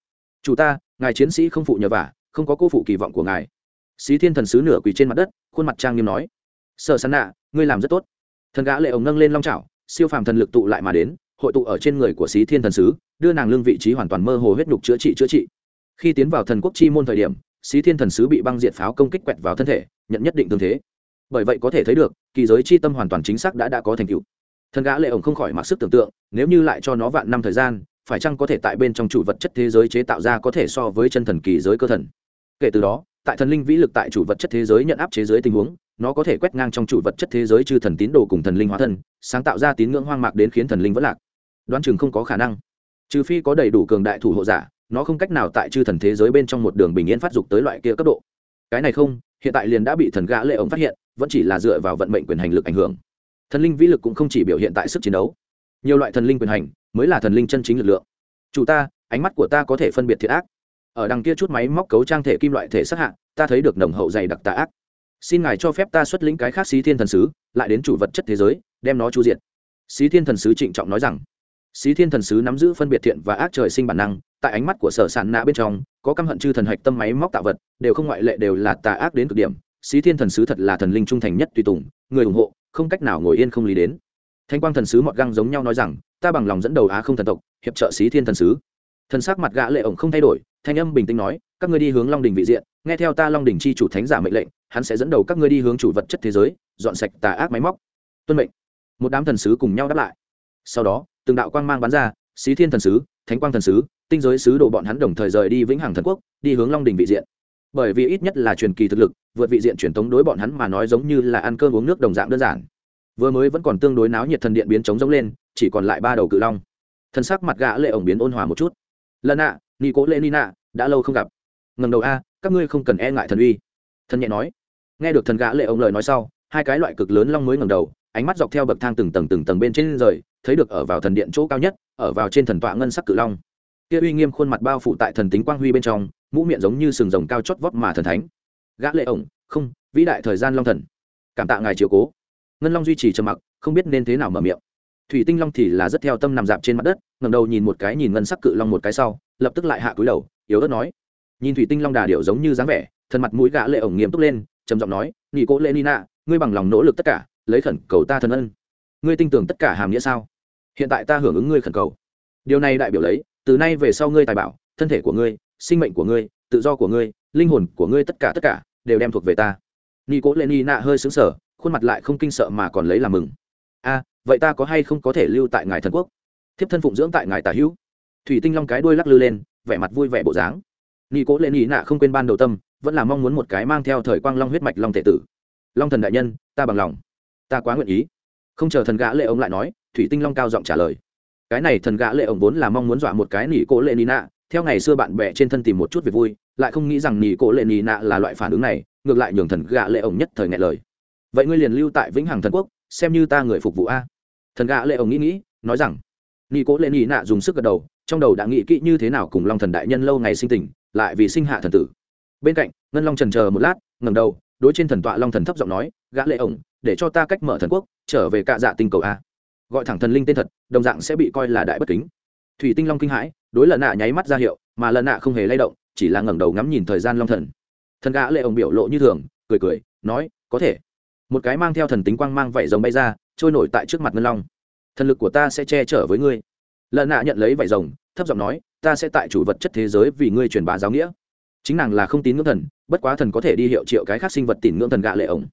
Chủ ta, ngài chiến sĩ không phụ nhờ vả, không có cô phụ kỳ vọng của ngài. Sĩ thiên thần sứ nửa quỳ trên mặt đất, khuôn mặt trang nghiêm nói sợ sán nạ, ngươi làm rất tốt. Thần gã lệ ổng nâng lên long trào siêu phàm thần lực tụ lại mà đến, hội tụ ở trên người của sĩ thiên thần sứ, đưa nàng lương vị trí hoàn toàn mơ hồ huyết nhục chữa trị chữa trị. Khi tiến vào thần quốc chi môn thời điểm sĩ thiên thần sứ bị băng diệt pháo công kích quẹt vào thân thể, nhận nhất định tương thế. Bởi vậy có thể thấy được, kỳ giới chi tâm hoàn toàn chính xác đã đã có thành tựu. Thần gã lệ ổng không khỏi mặc sức tưởng tượng, nếu như lại cho nó vạn năm thời gian, phải chăng có thể tại bên trong chủ vật chất thế giới chế tạo ra có thể so với chân thần kỳ giới cơ thần? Kể từ đó, tại thần linh vĩ lực tại chủ vật chất thế giới nhận áp chế giới tình huống nó có thể quét ngang trong chủ vật chất thế giới chư thần tín đồ cùng thần linh hóa thân, sáng tạo ra tín ngưỡng hoang mạc đến khiến thần linh vỡ lạc. Đoán chừng không có khả năng. Trừ phi có đầy đủ cường đại thủ hộ giả, nó không cách nào tại chư thần thế giới bên trong một đường bình yên phát dục tới loại kia cấp độ. Cái này không, hiện tại liền đã bị thần gã lệ ổng phát hiện, vẫn chỉ là dựa vào vận mệnh quyền hành lực ảnh hưởng. Thần linh vĩ lực cũng không chỉ biểu hiện tại sức chiến đấu. Nhiều loại thần linh quyền hành mới là thần linh chân chính lực lượng. Chủ ta, ánh mắt của ta có thể phân biệt thiệt ác. Ở đằng kia chút máy móc cấu trang thể kim loại thể sát hạ, ta thấy được nồng hậu dày đặc tà ác xin ngài cho phép ta xuất lĩnh cái khác xí thiên thần sứ, lại đến chủ vật chất thế giới, đem nó chu diện xí thiên thần sứ trịnh trọng nói rằng, xí thiên thần sứ nắm giữ phân biệt thiện và ác trời sinh bản năng, tại ánh mắt của sở sản nạ bên trong, có căm hận chư thần hạch tâm máy móc tạo vật, đều không ngoại lệ đều là tà ác đến cực điểm. Xí thiên thần sứ thật là thần linh trung thành nhất tùy tùng, người ủng hộ, không cách nào ngồi yên không lý đến. Thanh quang thần sứ mọt găng giống nhau nói rằng, ta bằng lòng dẫn đầu á không thần tộc, hiệp trợ xí thiên thần sứ. Thần sắc mặt gã lệ ổng không thay đổi, thanh âm bình tĩnh nói, các ngươi đi hướng long đỉnh vị diện, nghe theo ta long đỉnh chi chủ thánh giả mệnh lệnh hắn sẽ dẫn đầu các ngươi đi hướng chủ vật chất thế giới, dọn sạch tà ác máy móc. Tuân mệnh. Một đám thần sứ cùng nhau đáp lại. Sau đó, từng đạo quang mang bắn ra, xí thiên thần sứ, thánh quang thần sứ, tinh giới sứ đồ bọn hắn đồng thời rời đi vĩnh hằng thần quốc, đi hướng long đình vị diện. Bởi vì ít nhất là truyền kỳ thực lực, vượt vị diện truyền tống đối bọn hắn mà nói giống như là ăn cơm uống nước đồng dạng đơn giản. Vừa mới vẫn còn tương đối náo nhiệt thần điện biến chống giống lên, chỉ còn lại ba đầu cự long. Thân sắc mặt gã lệ ổng biến ôn hòa một chút. Lần ạ nghi cố lệ nina đã lâu không gặp. Ngần đầu a, các ngươi không cần e ngại thần uy. Thần nhẹ nói nghe được thần gã lệ ông lời nói sau, hai cái loại cực lớn long mới ngẩng đầu, ánh mắt dọc theo bậc thang từng tầng từng tầng bên trên rời, thấy được ở vào thần điện chỗ cao nhất, ở vào trên thần tọa ngân sắc cự long. Kia uy nghiêm khuôn mặt bao phủ tại thần tính quang huy bên trong, mũ miệng giống như sừng rồng cao chót vót mà thần thánh. Gã lệ ổng không, vĩ đại thời gian long thần. Cảm tạ ngài chiều cố. Ngân long duy trì trầm mặc, không biết nên thế nào mở miệng. Thủy tinh long thì là rất theo tâm nằm dạp trên mặt đất, ngẩng đầu nhìn một cái nhìn ngân sắc cự long một cái sau, lập tức lại hạ cúi đầu, yếu ớt nói. Nhìn thủy tinh long đà điệu giống như dáng vẻ, thân mặt mũi gã lệ ổng nghiêm túc lên trầm giọng nói nhị cố lê nina ngươi bằng lòng nỗ lực tất cả, lấy khẩn cầu ta thân ân. Ngươi tin tưởng tất cả hàm nghĩa sao? Hiện tại ta hưởng ứng ngươi khẩn cầu. Điều này đại biểu lấy, từ nay về sau ngươi tài bảo, thân thể của ngươi, sinh mệnh của ngươi, tự do của ngươi, linh hồn của ngươi tất cả tất cả đều đem thuộc về ta. Nghi cố lê nina hơi sững sờ, khuôn mặt lại không kinh sợ mà còn lấy làm mừng. A, vậy ta có hay không có thể lưu tại ngài thần quốc? Thiếp thân phụng dưỡng tại ngài tả hữu. Thủy tinh long cái đuôi lắc lư lên, vẻ mặt vui vẻ bộ dáng. Nghi cố lệ nina không quên ban đầu tâm vẫn là mong muốn một cái mang theo thời quang long huyết mạch long tệ tử. Long thần đại nhân, ta bằng lòng. Ta quá nguyện ý. Không chờ thần gã lệ ông lại nói, thủy tinh long cao giọng trả lời. Cái này thần gã lệ ông vốn là mong muốn dọa một cái nỉ cỗ lệ nina theo ngày xưa bạn bè trên thân tìm một chút việc vui, lại không nghĩ rằng nỉ cỗ lệ nina là loại phản ứng này, ngược lại nhường thần gã lệ ông nhất thời ngại lời. Vậy ngươi liền lưu tại vĩnh hằng thần quốc, xem như ta người phục vụ a. Thần gã lệ ông nghĩ nghĩ, nói rằng, nỉ cỗ lệ nina dùng sức gật đầu, trong đầu đã nghĩ kỹ như thế nào cùng long thần đại nhân lâu ngày sinh tình, lại vì sinh hạ thần tử bên cạnh, ngân long trần chờ một lát, ngẩng đầu, đối trên thần tọa long thần thấp giọng nói, gã lệ ổng, để cho ta cách mở thần quốc, trở về cạ dạ tinh cầu a. Gọi thẳng thần linh tên thật, đồng dạng sẽ bị coi là đại bất kính. Thủy tinh long kinh hãi, đối lần nạ nháy mắt ra hiệu, mà lần nạ không hề lay động, chỉ là ngẩng đầu ngắm nhìn thời gian long thần. Thần gã lệ ổng biểu lộ như thường, cười cười, nói, có thể. Một cái mang theo thần tính quang mang vảy rồng bay ra, trôi nổi tại trước mặt ngân long. Thần lực của ta sẽ che chở với ngươi. Lần nạ nhận lấy vảy rồng, thấp giọng nói, ta sẽ tại chủ vật chất thế giới vì ngươi truyền bá giáo nghĩa chính nàng là không tín ngưỡng thần, bất quá thần có thể đi hiệu triệu cái khác sinh vật tín ngưỡng thần gã lệ ổng.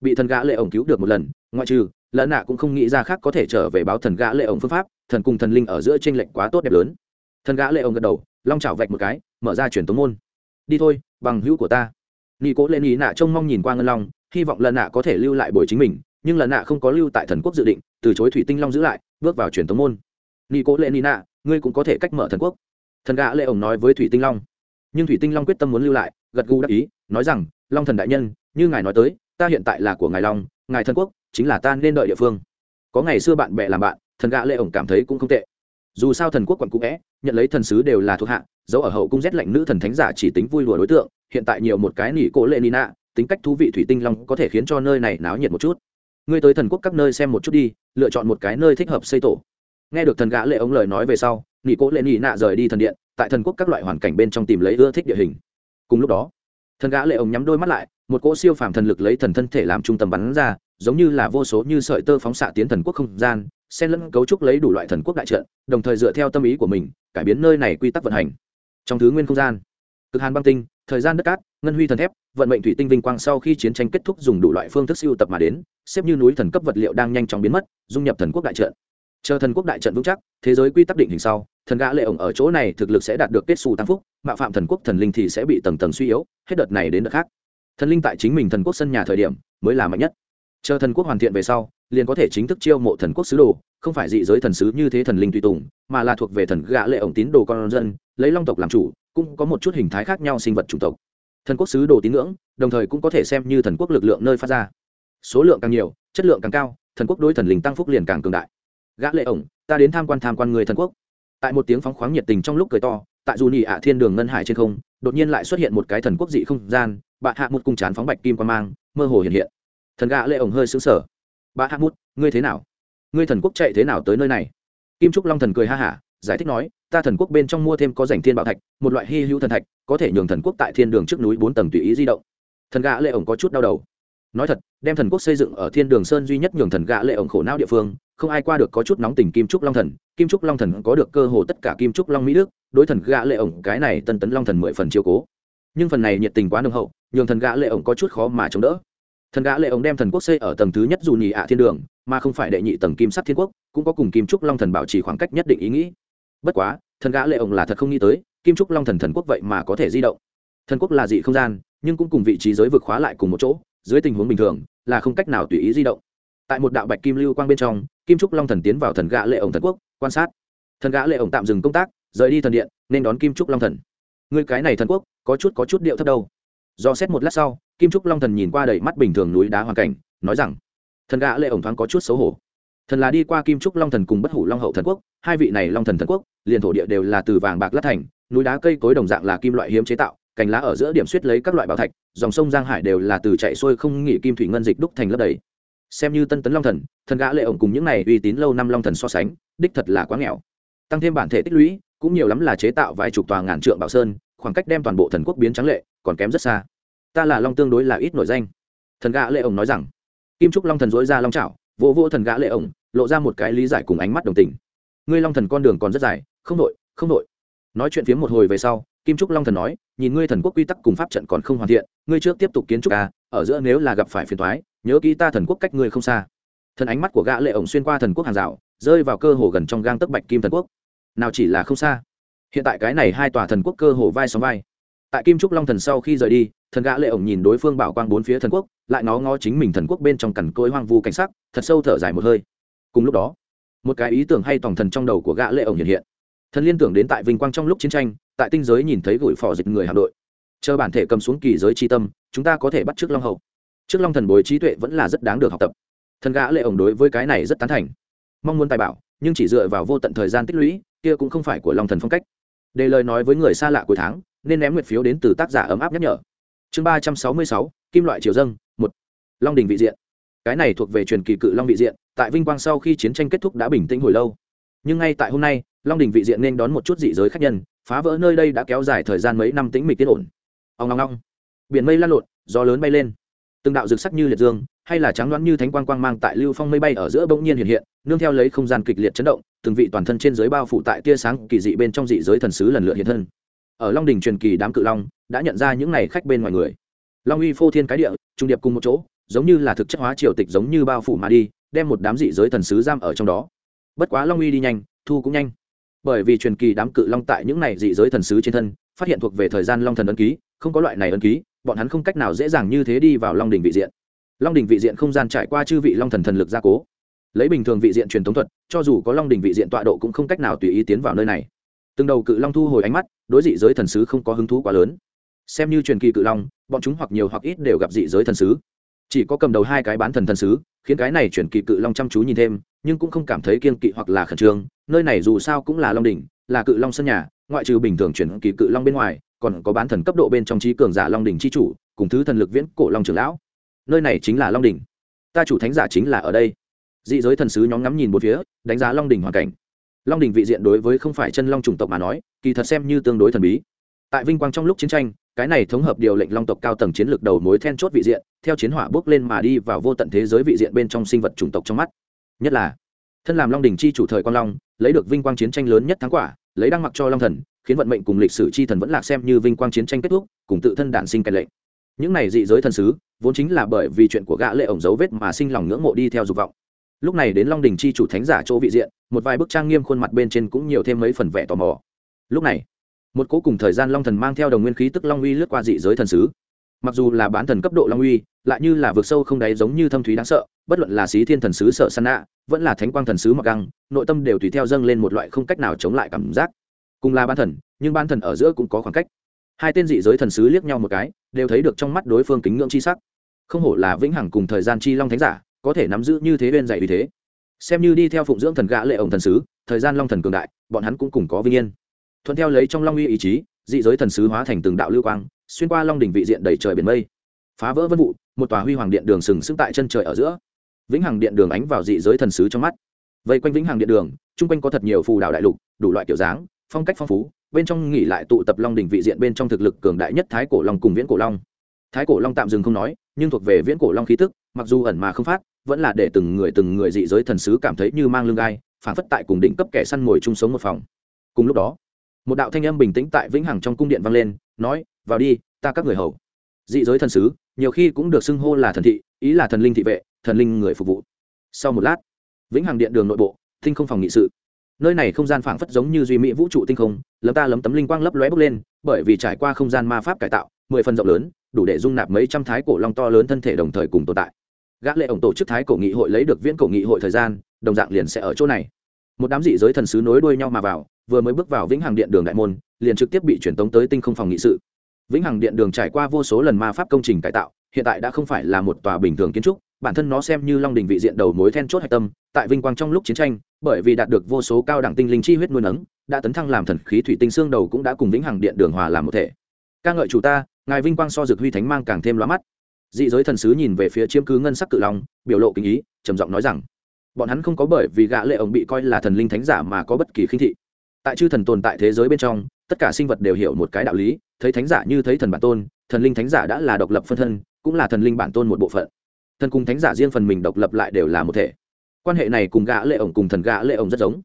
Bị thần gã lệ ổng cứu được một lần, ngoại trừ lợn nạ cũng không nghĩ ra khác có thể trở về báo thần gã lệ ổng phương pháp, thần cùng thần linh ở giữa tranh lệch quá tốt đẹp lớn. Thần gã lệ ổng gật đầu, long chảo vạch một cái, mở ra truyền tống môn. Đi thôi, bằng hữu của ta. Nghi cố lên ý nạ trông mong nhìn qua ngân long, hy vọng lần nạ có thể lưu lại buổi chính mình, nhưng lần nạ không có lưu tại thần quốc dự định, từ chối thủy tinh long giữ lại, bước vào truyền tống môn. Nghi cố lên ý nạ, ngươi cũng có thể cách mở thần quốc. Thần gã lệ ổng nói với thủy tinh long nhưng thủy tinh long quyết tâm muốn lưu lại, gật gù đắc ý, nói rằng, long thần đại nhân, như ngài nói tới, ta hiện tại là của ngài long, ngài thân quốc, chính là ta nên đợi địa phương. Có ngày xưa bạn bè làm bạn, thần gã lệ ổng cảm thấy cũng không tệ. Dù sao thần quốc quận cũ vẽ nhận lấy thần sứ đều là thuộc hạ, dấu ở hậu cung rét lạnh nữ thần thánh giả chỉ tính vui lùa đối tượng, hiện tại nhiều một cái nỉ cổ lệ nina tính cách thú vị thủy tinh long có thể khiến cho nơi này náo nhiệt một chút. Ngươi tới thần quốc các nơi xem một chút đi, lựa chọn một cái nơi thích hợp xây tổ. Nghe được thần gã lệ ống lời nói về sau, nỉ cổ lệ nỉ nạ rời đi thần điện tại thần quốc các loại hoàn cảnh bên trong tìm lấy ưa thích địa hình. Cùng lúc đó, thần gã lệ ông nhắm đôi mắt lại, một cỗ siêu phàm thần lực lấy thần thân thể làm trung tâm bắn ra, giống như là vô số như sợi tơ phóng xạ tiến thần quốc không gian, xen lẫn cấu trúc lấy đủ loại thần quốc đại trận, đồng thời dựa theo tâm ý của mình, cải biến nơi này quy tắc vận hành. Trong thứ nguyên không gian, cực hàn băng tinh, thời gian đất cát, ngân huy thần thép, vận mệnh thủy tinh vinh quang sau khi chiến tranh kết thúc dùng đủ loại phương thức siêu tập mà đến, xếp như núi thần cấp vật liệu đang nhanh chóng biến mất, dung nhập thần quốc đại trận chờ thần quốc đại trận vững chắc, thế giới quy tắc định hình sau, thần gã lệ ổng ở chỗ này thực lực sẽ đạt được kết xù tăng phúc mạo phạm thần quốc thần linh thì sẽ bị tầng tầng suy yếu, hết đợt này đến đợt khác. Thần linh tại chính mình thần quốc sân nhà thời điểm, mới là mạnh nhất. Chờ thần quốc hoàn thiện về sau, liền có thể chính thức chiêu mộ thần quốc sứ đồ, không phải dị giới thần sứ như thế thần linh tùy tùng, mà là thuộc về thần gã lệ ổng tín đồ con dân, lấy long tộc làm chủ, cũng có một chút hình thái khác nhau sinh vật chủng tộc. Thần quốc sứ đồ tín ngưỡng, đồng thời cũng có thể xem như thần quốc lực lượng nơi phát ra. Số lượng càng nhiều, chất lượng càng cao, thần quốc đối thần linh tăng phúc liền càng cường đại gã lệ ổng, ta đến tham quan tham quan người thần quốc. Tại một tiếng phóng khoáng nhiệt tình trong lúc cười to, tại dù nhị ạ thiên đường ngân hải trên không, đột nhiên lại xuất hiện một cái thần quốc dị không gian, bạ hạ một cung chán phóng bạch kim quan mang, mơ hồ hiện hiện. Thần gã lệ ổng hơi sững sờ. Bạ hạ mút ngươi thế nào? Ngươi thần quốc chạy thế nào tới nơi này? Kim trúc long thần cười ha hả, giải thích nói, ta thần quốc bên trong mua thêm có rảnh thiên bảo thạch, một loại hy hữu thần thạch, có thể nhường thần quốc tại thiên đường trước núi bốn tầng tùy ý di động. Thần gã lệ ổng có chút đau đầu. Nói thật, đem thần quốc xây dựng ở thiên đường sơn duy nhất nhường thần gã lệ ổng khổ não địa phương không ai qua được có chút nóng tình kim trúc long thần. Kim trúc long thần có được cơ hồ tất cả kim trúc long mỹ đức, đối thần gã lệ ổng cái này tân tấn long thần mười phần chiếu cố. Nhưng phần này nhiệt tình quá nồng hậu, nhường thần gã lệ ổng có chút khó mà chống đỡ. Thần gã lệ ổng đem thần quốc xây ở tầng thứ nhất dù nhì ạ thiên đường, mà không phải đệ nhị tầng kim sắc thiên quốc, cũng có cùng kim trúc long thần bảo trì khoảng cách nhất định ý nghĩ. Bất quá, thần gã lệ ổng là thật không nghĩ tới, kim trúc long thần thần quốc vậy mà có thể di động. Thần quốc là dị không gian, nhưng cũng cùng vị trí giới vực khóa lại cùng một chỗ, dưới tình huống bình thường, là không cách nào tùy ý di động. Tại một đạo bạch kim lưu quang bên trong kim trúc long thần tiến vào thần gã lệ ổng thần quốc, quan sát. Thần gã lệ ổng tạm dừng công tác, rời đi thần điện, nên đón kim trúc long thần. Người cái này thần quốc, có chút có chút điệu thấp đâu. Do xét một lát sau, kim trúc long thần nhìn qua đầy mắt bình thường núi đá hoàn cảnh, nói rằng, thần gã lệ ổng thoáng có chút xấu hổ. Thần là đi qua kim trúc long thần cùng bất hủ long hậu thần quốc, hai vị này long thần thần quốc, liền thổ địa đều là từ vàng bạc lát thành, núi đá cây cối đồng dạng là kim loại hiếm chế tạo, cành lá ở giữa điểm suýt lấy các loại bảo thạch, dòng sông giang hải đều là từ chạy xuôi không nghỉ kim thủy ngân dịch đúc thành lớp đầy xem như tân tấn long thần thần gã lệ ổng cùng những này uy tín lâu năm long thần so sánh, đích thật là quá nghèo. Tăng thêm bản thể tích lũy, cũng nhiều lắm là chế tạo vài chục tòa ngàn trượng bảo sơn, khoảng cách đem toàn bộ thần quốc biến trắng lệ, còn kém rất xa. Ta là long tương đối là ít nổi danh. Thần gã lệ ổng nói rằng. Kim trúc long thần dối ra long trảo vỗ vỗ thần gã lệ ổng, lộ ra một cái lý giải cùng ánh mắt đồng tình. Ngươi long thần con đường còn rất dài, không đội không đội nói chuyện phía một hồi về sau, kim trúc long thần nói, nhìn ngươi thần quốc quy tắc cùng pháp trận còn không hoàn thiện, ngươi trước tiếp tục kiến trúc à ở giữa nếu là gặp phải phiền toái, nhớ kỹ ta thần quốc cách ngươi không xa. Thần ánh mắt của gã lệ ổng xuyên qua thần quốc hàng rào, rơi vào cơ hồ gần trong gang tấc bạch kim thần quốc. Nào chỉ là không xa. Hiện tại cái này hai tòa thần quốc cơ hồ vai sóng vai. Tại kim trúc long thần sau khi rời đi, thần gã lệ ổng nhìn đối phương bảo quang bốn phía thần quốc, lại ngó ngó chính mình thần quốc bên trong cằn cỗi hoang vu cảnh sắc, thật sâu thở dài một hơi. Cùng lúc đó, một cái ý tưởng hay tổng thần trong đầu của gã lệ ổng hiện hiện. Thần liên tưởng đến tại vinh quang trong lúc chiến tranh, tại tinh giới nhìn thấy gửi phò dịch người hạm đội chờ bản thể cầm xuống kỳ giới chi tâm, chúng ta có thể bắt trước long hậu. Trước long thần bối trí tuệ vẫn là rất đáng được học tập. Thần gã lệ ổng đối với cái này rất tán thành. Mong muốn tài bảo, nhưng chỉ dựa vào vô tận thời gian tích lũy, kia cũng không phải của long thần phong cách. Để lời nói với người xa lạ cuối tháng, nên ném nguyệt phiếu đến từ tác giả ấm áp nhắc nhở. Chương ba trăm sáu mươi sáu, kim loại triều dâng, một. Long đình vị diện. Cái này thuộc về truyền kỳ cự long vị diện, tại vinh quang sau khi chiến tranh kết thúc đã bình tĩnh hồi lâu. Nhưng ngay tại hôm nay, long đình vị diện nên đón một chút dị giới khác nhân, phá vỡ nơi đây đã kéo dài thời gian mấy năm tĩnh mịch tiết ổn ông ngong ngong biển mây lan lộn, gió lớn bay lên. Từng đạo rực sắc như liệt dương, hay là trắng đoán như thánh quang quang mang tại lưu phong mây bay ở giữa bỗng nhiên hiện hiện, nương theo lấy không gian kịch liệt chấn động, từng vị toàn thân trên giới bao phủ tại tia sáng kỳ dị bên trong dị giới thần sứ lần lượt hiện thân. Ở long đình truyền kỳ đám cự long, đã nhận ra những này khách bên ngoài người. Long uy phô thiên cái địa, trung điệp cùng một chỗ, giống như là thực chất hóa triều tịch giống như bao phủ mà đi, đem một đám dị giới thần sứ giam ở trong đó. Bất quá long uy đi nhanh, thu cũng nhanh. Bởi vì truyền kỳ đám cự long tại những này dị giới thần sứ trên thân, phát hiện thuộc về thời gian long thần ấn ký không có loại này ân ký, bọn hắn không cách nào dễ dàng như thế đi vào long đình vị diện. Long đình vị diện không gian trải qua chư vị long thần thần lực gia cố. Lấy bình thường vị diện truyền thống thuật, cho dù có long đình vị diện tọa độ cũng không cách nào tùy ý tiến vào nơi này. Từng đầu cự long thu hồi ánh mắt, đối dị giới thần sứ không có hứng thú quá lớn. Xem như truyền kỳ cự long, bọn chúng hoặc nhiều hoặc ít đều gặp dị giới thần sứ. Chỉ có cầm đầu hai cái bán thần thần sứ, khiến cái này truyền kỳ cự long chăm chú nhìn thêm, nhưng cũng không cảm thấy kiên kỵ hoặc là khẩn trương. Nơi này dù sao cũng là long đỉnh là cự long sân nhà, ngoại trừ bình thường truyền kỳ cự long bên ngoài còn có bán thần cấp độ bên trong trí cường giả long đỉnh chi chủ, cùng thứ thần lực viễn cổ long trưởng lão. Nơi này chính là long đỉnh. Ta chủ thánh giả chính là ở đây. Dị giới thần sứ nhóm ngắm nhìn một phía, đánh giá long đỉnh hoàn cảnh. Long đỉnh vị diện đối với không phải chân long chủng tộc mà nói, kỳ thật xem như tương đối thần bí. Tại vinh quang trong lúc chiến tranh, cái này thống hợp điều lệnh long tộc cao tầng chiến lược đầu mối then chốt vị diện, theo chiến hỏa bước lên mà đi vào vô tận thế giới vị diện bên trong sinh vật chủng tộc trong mắt. Nhất là, thân làm long đình chi chủ thời quang long, lấy được vinh quang chiến tranh lớn nhất thắng quả, lấy đăng mặc cho long thần khiến vận mệnh cùng lịch sử chi thần vẫn lạc xem như vinh quang chiến tranh kết thúc, cùng tự thân đản sinh cai lệnh. Những này dị giới thần sứ, vốn chính là bởi vì chuyện của gã lệ ổng dấu vết mà sinh lòng ngưỡng mộ đi theo dục vọng. Lúc này đến long đình chi chủ thánh giả chỗ vị diện, một vài bức trang nghiêm khuôn mặt bên trên cũng nhiều thêm mấy phần vẻ tò mò. Lúc này, một cố cùng thời gian long thần mang theo đồng nguyên khí tức long uy lướt qua dị giới thần sứ. Mặc dù là bán thần cấp độ long uy, lại như là vượt sâu không đáy giống như thâm thúy đáng sợ, bất luận là xí thiên thần sứ sợ san nạ, vẫn là thánh quang thần sứ mặc găng, nội tâm đều tùy theo dâng lên một loại không cách nào chống lại cảm giác cùng là ban thần, nhưng ban thần ở giữa cũng có khoảng cách. Hai tên dị giới thần sứ liếc nhau một cái, đều thấy được trong mắt đối phương kính ngưỡng chi sắc. Không hổ là vĩnh hằng cùng thời gian chi long thánh giả, có thể nắm giữ như thế bên dạy vì thế. Xem như đi theo phụng dưỡng thần gã lệ ổng thần sứ, thời gian long thần cường đại, bọn hắn cũng cùng có vinh yên. Thuận theo lấy trong long uy ý chí, dị giới thần sứ hóa thành từng đạo lưu quang, xuyên qua long đỉnh vị diện đầy trời biển mây. Phá vỡ vân vụ, một tòa huy hoàng điện đường sừng sững tại chân trời ở giữa. Vĩnh hằng điện đường ánh vào dị giới thần sứ trong mắt. Vây quanh vĩnh hằng điện đường, chung quanh có thật nhiều phù đạo đại lục, đủ loại kiểu dáng phong cách phong phú, bên trong nghỉ lại tụ tập long đỉnh vị diện bên trong thực lực cường đại nhất thái cổ long cùng viễn cổ long. Thái cổ long tạm dừng không nói, nhưng thuộc về viễn cổ long khí tức, mặc dù ẩn mà không phát, vẫn là để từng người từng người dị giới thần sứ cảm thấy như mang lưng gai, phản phất tại cùng đỉnh cấp kẻ săn ngồi chung sống một phòng. Cùng lúc đó, một đạo thanh âm bình tĩnh tại vĩnh hằng trong cung điện vang lên, nói, vào đi, ta các người hầu. Dị giới thần sứ, nhiều khi cũng được xưng hô là thần thị, ý là thần linh thị vệ, thần linh người phục vụ. Sau một lát, vĩnh hằng điện đường nội bộ tinh không phòng nghị sự nơi này không gian phảng phất giống như duy mỹ vũ trụ tinh không, lấm ta lấm tấm linh quang lấp lóe bốc lên, bởi vì trải qua không gian ma pháp cải tạo, mười phần rộng lớn, đủ để dung nạp mấy trăm thái cổ long to lớn thân thể đồng thời cùng tồn tại. Gã lệ ổng tổ chức thái cổ nghị hội lấy được viễn cổ nghị hội thời gian, đồng dạng liền sẽ ở chỗ này. Một đám dị giới thần sứ nối đuôi nhau mà vào, vừa mới bước vào vĩnh hằng điện đường đại môn, liền trực tiếp bị chuyển tống tới tinh không phòng nghị sự. Vĩnh hằng điện đường trải qua vô số lần ma pháp công trình cải tạo, hiện tại đã không phải là một tòa bình thường kiến trúc bản thân nó xem như long đình vị diện đầu mối then chốt hạch tâm, tại vinh quang trong lúc chiến tranh, bởi vì đạt được vô số cao đẳng tinh linh chi huyết nuôi nấng, đã tấn thăng làm thần khí thủy tinh xương đầu cũng đã cùng vĩnh hằng điện đường hòa làm một thể. Ca ngợi chủ ta, ngài vinh quang so dược huy thánh mang càng thêm lóa mắt. Dị giới thần sứ nhìn về phía chiếm cứ ngân sắc cự long, biểu lộ kinh ý, trầm giọng nói rằng, bọn hắn không có bởi vì gã lệ ổng bị coi là thần linh thánh giả mà có bất kỳ khinh thị. Tại chư thần tồn tại thế giới bên trong, tất cả sinh vật đều hiểu một cái đạo lý, thấy thánh giả như thấy thần bản tôn, thần linh thánh giả đã là độc lập phân thân, cũng là thần linh bản tôn một bộ phận thần cùng thánh giả riêng phần mình độc lập lại đều là một thể. Quan hệ này cùng gã lệ ổng cùng thần gã lệ ổng rất giống.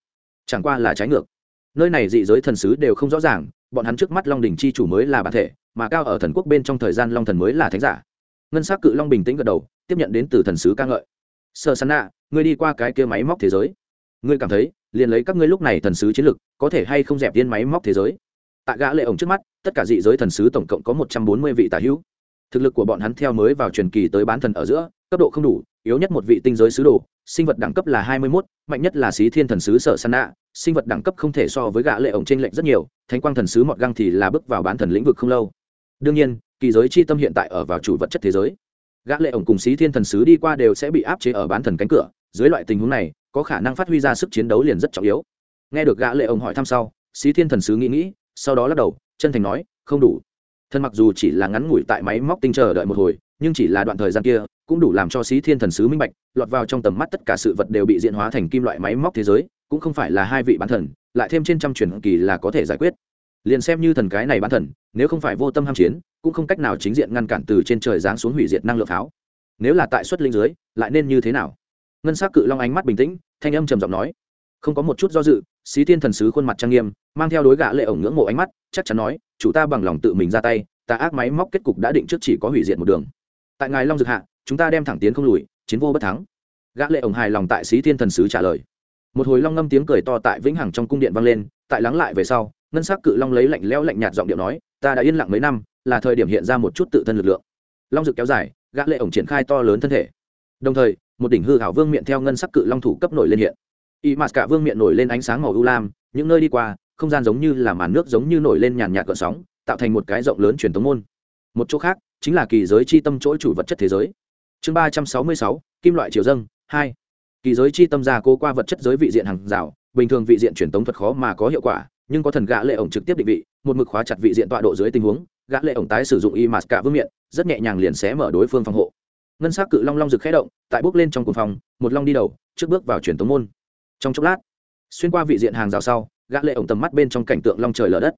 Chẳng qua là trái ngược. Nơi này dị giới thần sứ đều không rõ ràng, bọn hắn trước mắt long đỉnh chi chủ mới là bản thể, mà cao ở thần quốc bên trong thời gian long thần mới là thánh giả. Ngân s c cự long bình tĩnh gật đầu, tiếp nhận đến từ thần sứ ca ngợi. Sợ sán nạ ngươi đi qua cái kia máy móc thế giới. Ngươi cảm thấy, liền lấy các ngươi lúc này thần sứ chiến lực, có thể hay không dẹp viên máy móc thế giới? Tại gã lệ ổng trước mắt, tất cả dị giới thần sứ tổng cộng có một trăm bốn mươi vị tả hữu thực lực của bọn hắn theo mới vào truyền kỳ tới bán thần ở giữa, cấp độ không đủ, yếu nhất một vị tinh giới sứ đồ, sinh vật đẳng cấp là hai mươi mốt, mạnh nhất là xí thiên thần sứ sở san nạ, sinh vật đẳng cấp không thể so với gã lệ ổng trên lệnh rất nhiều, thánh quang thần sứ mọt găng thì là bước vào bán thần lĩnh vực không lâu. Đương nhiên, kỳ giới chi tâm hiện tại ở vào chủ vật chất thế giới. Gã lệ ổng cùng xí thiên thần sứ đi qua đều sẽ bị áp chế ở bán thần cánh cửa, dưới loại tình huống này, có khả năng phát huy ra sức chiến đấu liền rất trọng yếu. Nghe được gã lệ ổng hỏi thăm sau, xí thiên thần sứ nghĩ nghĩ, sau đó lắc đầu, chân thành nói, không đủ thân mặc dù chỉ là ngắn ngủi tại máy móc tinh chờ đợi một hồi, nhưng chỉ là đoạn thời gian kia, cũng đủ làm cho xí thiên thần sứ minh bạch, lọt vào trong tầm mắt tất cả sự vật đều bị diện hóa thành kim loại máy móc thế giới, cũng không phải là hai vị bán thần, lại thêm trên trăm truyền kỳ là có thể giải quyết. Liền xem như thần cái này bán thần, nếu không phải vô tâm ham chiến, cũng không cách nào chính diện ngăn cản từ trên trời giáng xuống hủy diệt năng lượng pháo. Nếu là tại xuất linh dưới, lại nên như thế nào? Ngân s á c cự long ánh mắt bình tĩnh, thanh âm trầm giọng nói. Không có một chút do dự, xí thiên thần sứ khuôn mặt trang nghiêm mang theo đối gã lệ ổng ngưỡng mộ ánh mắt, chắc chắn nói, chủ ta bằng lòng tự mình ra tay, ta ác máy móc kết cục đã định trước chỉ có hủy diệt một đường. Tại ngài long dược hạ, chúng ta đem thẳng tiến không lùi, chiến vô bất thắng. Gã lệ ổng hài lòng tại sĩ thiên thần sứ trả lời. Một hồi long ngâm tiếng cười to tại vĩnh hằng trong cung điện vang lên, tại lắng lại về sau, ngân sắc cự long lấy lạnh lẽo lạnh nhạt giọng điệu nói, ta đã yên lặng mấy năm, là thời điểm hiện ra một chút tự thân lực lượng. Long dực kéo dài, gã lệ ổng triển khai to lớn thân thể. Đồng thời, một đỉnh hư hảo vương miệng theo ngân sắc cự long thủ cấp nổi lên hiện. Y mạt cả vương miệng nổi lên ánh sáng màu u lam, những nơi đi qua không gian giống như là màn nước giống như nổi lên nhàn nhạt gợn sóng, tạo thành một cái rộng lớn truyền thống môn. Một chỗ khác, chính là kỳ giới chi tâm chỗ chủ vật chất thế giới. Chương ba trăm sáu mươi sáu, kim loại triều dâng, hai. Kỳ giới chi tâm gia cố qua vật chất giới vị diện hàng rào, bình thường vị diện truyền tống thuật khó mà có hiệu quả, nhưng có thần gã lệ ổng trực tiếp định vị, một mực khóa chặt vị diện tọa độ dưới tình huống, gã lệ ổng tái sử dụng y mạt cả vương miện, rất nhẹ nhàng liền xé mở đối phương phòng hộ. Ngân sắc cự long long rực khẽ động, tại bước lên trong cuồng phòng, một long đi đầu, trước bước vào truyền tống môn. Trong chốc lát, xuyên qua vị diện hàng rào sau gã lệ ổng tầm mắt bên trong cảnh tượng long trời lở đất.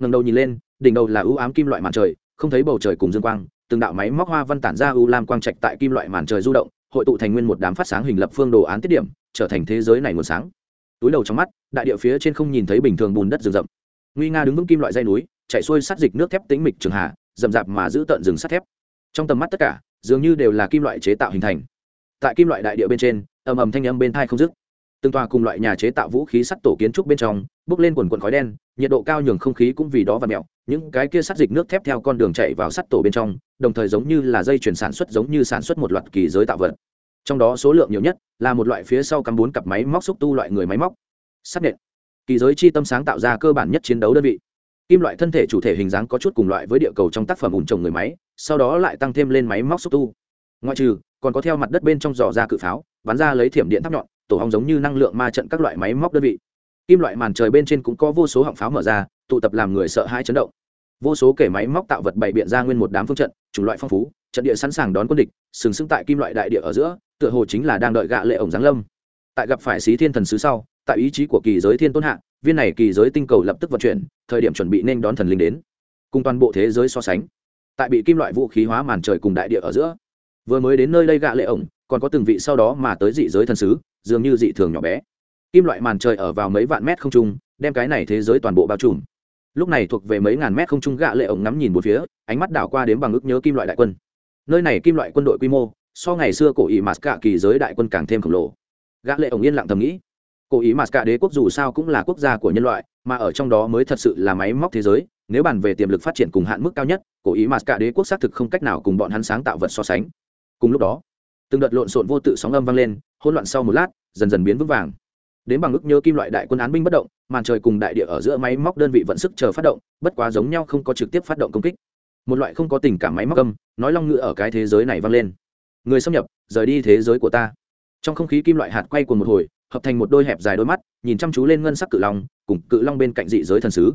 Ngẩng đầu nhìn lên, đỉnh đầu là ưu ám kim loại màn trời, không thấy bầu trời cùng dương quang, từng đạo máy móc hoa văn tản ra ưu lam quang trạch tại kim loại màn trời du động, hội tụ thành nguyên một đám phát sáng hình lập phương đồ án tiết điểm, trở thành thế giới này nguồn sáng. Túi đầu trong mắt, đại địa phía trên không nhìn thấy bình thường bùn đất rừng rậm. Nguy nga đứng vững kim loại dây núi, chạy xuôi sát dịch nước thép tĩnh mịch trường hạ rậm rạp mà giữ tận rừng sắt thép. Trong tầm mắt tất cả, dường như đều là kim loại chế tạo hình thành. Tại kim loại đại địa bên trên, ầm ầm thanh âm bên thai không dứt từng tòa cùng loại nhà chế tạo vũ khí sắt tổ kiến trúc bên trong, bước lên quần quần khói đen, nhiệt độ cao nhường không khí cũng vì đó và mẹo. Những cái kia sắt dịch nước thép theo con đường chạy vào sắt tổ bên trong, đồng thời giống như là dây chuyển sản xuất giống như sản xuất một loạt kỳ giới tạo vật. Trong đó số lượng nhiều nhất là một loại phía sau cắm bốn cặp máy móc xúc tu loại người máy móc. Sắt nện. Kỳ giới chi tâm sáng tạo ra cơ bản nhất chiến đấu đơn vị. Kim loại thân thể chủ thể hình dáng có chút cùng loại với địa cầu trong tác phẩm ủn trồng người máy, sau đó lại tăng thêm lên máy móc xúc tu. Ngoại trừ, còn có theo mặt đất bên trong giò ra cự pháo, bắn ra lấy thiểm điện tháp nhọn tổ hóng giống như năng lượng ma trận các loại máy móc đơn vị. Kim loại màn trời bên trên cũng có vô số họng pháo mở ra, tụ tập làm người sợ hãi chấn động. Vô số kể máy móc tạo vật bày biện ra nguyên một đám phương trận, chủng loại phong phú, trận địa sẵn sàng đón quân địch, sừng sững tại kim loại đại địa ở giữa, tựa hồ chính là đang đợi gạ lệ ổng giáng lâm. Tại gặp phải xí thiên thần sứ sau, tại ý chí của kỳ giới thiên tôn hạ, viên này kỳ giới tinh cầu lập tức vận chuyển, thời điểm chuẩn bị nên đón thần linh đến. Cùng toàn bộ thế giới so sánh, tại bị kim loại vũ khí hóa màn trời cùng đại địa ở giữa, vừa mới đến nơi đây gạ lệ ổng, còn có từng vị sau đó mà tới dị giới thần sứ dường như dị thường nhỏ bé. Kim loại màn trời ở vào mấy vạn mét không trung, đem cái này thế giới toàn bộ bao trùm. Lúc này thuộc về mấy ngàn mét không trung gạ lệ ổng ngắm nhìn một phía, ánh mắt đảo qua đến bằng ước nhớ kim loại đại quân. Nơi này kim loại quân đội quy mô, so ngày xưa cổ ý mạt cả kỳ giới đại quân càng thêm khổng lồ. Gã lệ ổng yên lặng thầm nghĩ, cổ ý mạt cả đế quốc dù sao cũng là quốc gia của nhân loại, mà ở trong đó mới thật sự là máy móc thế giới, nếu bàn về tiềm lực phát triển cùng hạn mức cao nhất, cổ ý mạt cả đế quốc xác thực không cách nào cùng bọn hắn sáng tạo vật so sánh. Cùng lúc đó từng đợt lộn xộn vô tự sóng âm vang lên, hỗn loạn sau một lát, dần dần biến vững vàng. Đến bằng ức nhớ kim loại đại quân án binh bất động, màn trời cùng đại địa ở giữa máy móc đơn vị vận sức chờ phát động, bất quá giống nhau không có trực tiếp phát động công kích. Một loại không có tình cảm máy móc âm, nói long ngữ ở cái thế giới này vang lên. Người xâm nhập, rời đi thế giới của ta. Trong không khí kim loại hạt quay của một hồi, hợp thành một đôi hẹp dài đôi mắt, nhìn chăm chú lên ngân sắc cự long, cùng cự long bên cạnh dị giới thần sứ.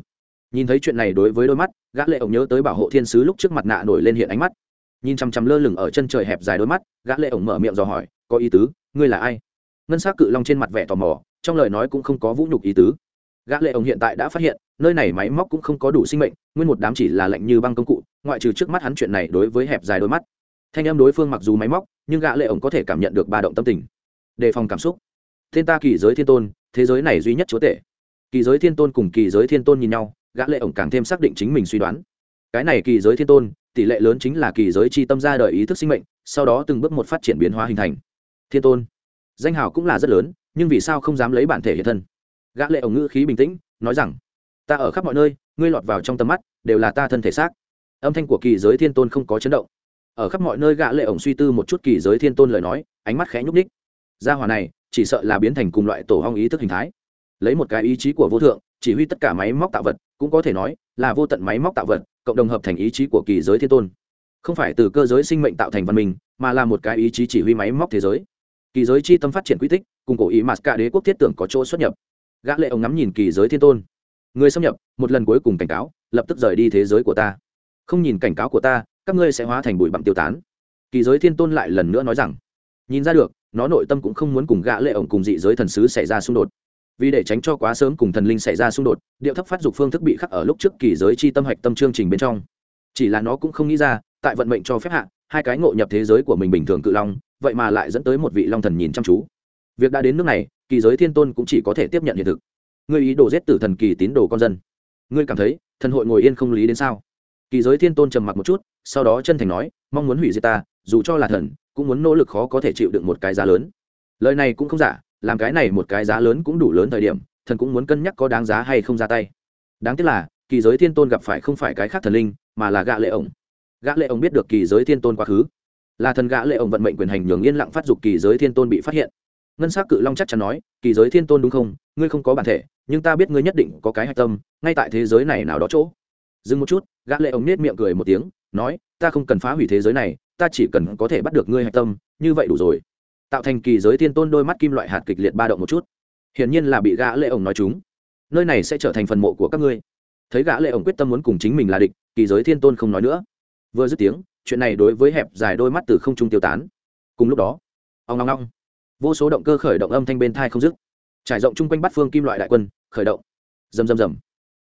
Nhìn thấy chuyện này đối với đôi mắt, gã lệ ổng nhớ tới bảo hộ thiên sứ lúc trước mặt nạ nổi lên hiện ánh mắt nhìn chằm chằm lơ lửng ở chân trời hẹp dài đôi mắt, gã lệ ổng mở miệng dò hỏi, có ý tứ, ngươi là ai? Ngân sắc cự long trên mặt vẻ tò mò, trong lời nói cũng không có vũ nhục ý tứ. Gã lệ ổng hiện tại đã phát hiện, nơi này máy móc cũng không có đủ sinh mệnh, nguyên một đám chỉ là lạnh như băng công cụ, ngoại trừ trước mắt hắn chuyện này đối với hẹp dài đôi mắt. Thanh âm đối phương mặc dù máy móc, nhưng gã lệ ổng có thể cảm nhận được ba động tâm tình. Đề phòng cảm xúc. Thiên ta kỳ giới thiên tôn, thế giới này duy nhất chúa tể. Kỳ giới thiên tôn cùng kỳ giới thiên tôn nhìn nhau, gã lệ ổng càng thêm xác định chính mình suy đoán. Cái này kỳ giới thiên tôn tỷ lệ lớn chính là kỳ giới chi tâm ra đời ý thức sinh mệnh, sau đó từng bước một phát triển biến hóa hình thành. Thiên tôn. Danh hào cũng là rất lớn, nhưng vì sao không dám lấy bản thể hiện thân? Gã lệ ổng ngữ khí bình tĩnh, nói rằng, ta ở khắp mọi nơi, ngươi lọt vào trong tầm mắt, đều là ta thân thể xác. Âm thanh của kỳ giới thiên tôn không có chấn động. Ở khắp mọi nơi gã lệ ổng suy tư một chút kỳ giới thiên tôn lời nói, ánh mắt khẽ nhúc nhích. Gia hỏa này, chỉ sợ là biến thành cùng loại tổ hong ý thức hình thái. Lấy một cái ý chí của vô thượng, chỉ huy tất cả máy móc tạo vật, cũng có thể nói là vô tận máy móc tạo vật cộng đồng hợp thành ý chí của kỳ giới thiên tôn. Không phải từ cơ giới sinh mệnh tạo thành văn minh, mà là một cái ý chí chỉ huy máy móc thế giới. Kỳ giới chi tâm phát triển quy tích, cùng cổ ý mà cả đế quốc thiết tưởng có chỗ xuất nhập. Gã lệ ông ngắm nhìn kỳ giới thiên tôn. Người xâm nhập, một lần cuối cùng cảnh cáo, lập tức rời đi thế giới của ta. Không nhìn cảnh cáo của ta, các ngươi sẽ hóa thành bụi bặm tiêu tán. Kỳ giới thiên tôn lại lần nữa nói rằng, nhìn ra được, nó nội tâm cũng không muốn cùng gã lệ ổng cùng dị giới thần sứ xảy ra xung đột vì để tránh cho quá sớm cùng thần linh xảy ra xung đột, điệu thấp phát dục phương thức bị khắc ở lúc trước kỳ giới chi tâm hạch tâm chương trình bên trong. Chỉ là nó cũng không nghĩ ra, tại vận mệnh cho phép hạ, hai cái ngộ nhập thế giới của mình bình thường cự long, vậy mà lại dẫn tới một vị long thần nhìn chăm chú. Việc đã đến nước này, kỳ giới thiên tôn cũng chỉ có thể tiếp nhận hiện thực. Ngươi ý đồ giết tử thần kỳ tín đồ con dân. Ngươi cảm thấy, thần hội ngồi yên không lý đến sao? Kỳ giới thiên tôn trầm mặc một chút, sau đó chân thành nói, mong muốn hủy diệt ta, dù cho là thần, cũng muốn nỗ lực khó có thể chịu đựng một cái giá lớn. Lời này cũng không giả làm cái này một cái giá lớn cũng đủ lớn thời điểm, thần cũng muốn cân nhắc có đáng giá hay không ra tay. Đáng tiếc là, kỳ giới thiên tôn gặp phải không phải cái khác thần linh, mà là gã lệ ổng. Gã lệ ổng biết được kỳ giới thiên tôn quá khứ. Là thần gã lệ ổng vận mệnh quyền hành nhường yên lặng phát dục kỳ giới thiên tôn bị phát hiện. Ngân sắc cự long chắc chắn nói, kỳ giới thiên tôn đúng không? Ngươi không có bản thể, nhưng ta biết ngươi nhất định có cái hạch tâm, ngay tại thế giới này nào đó chỗ. Dừng một chút, gã lệ ổng nét miệng cười một tiếng, nói, ta không cần phá hủy thế giới này, ta chỉ cần có thể bắt được ngươi hạch tâm, như vậy đủ rồi tạo thành kỳ giới thiên tôn đôi mắt kim loại hạt kịch liệt ba động một chút. Hiển nhiên là bị gã lệ ổng nói chúng. Nơi này sẽ trở thành phần mộ của các ngươi. Thấy gã lệ ổng quyết tâm muốn cùng chính mình là địch, kỳ giới thiên tôn không nói nữa. Vừa dứt tiếng, chuyện này đối với hẹp dài đôi mắt từ không trung tiêu tán. Cùng lúc đó, ong ong ong, vô số động cơ khởi động âm thanh bên thai không dứt. Trải rộng chung quanh bắt phương kim loại đại quân, khởi động. Rầm rầm rầm.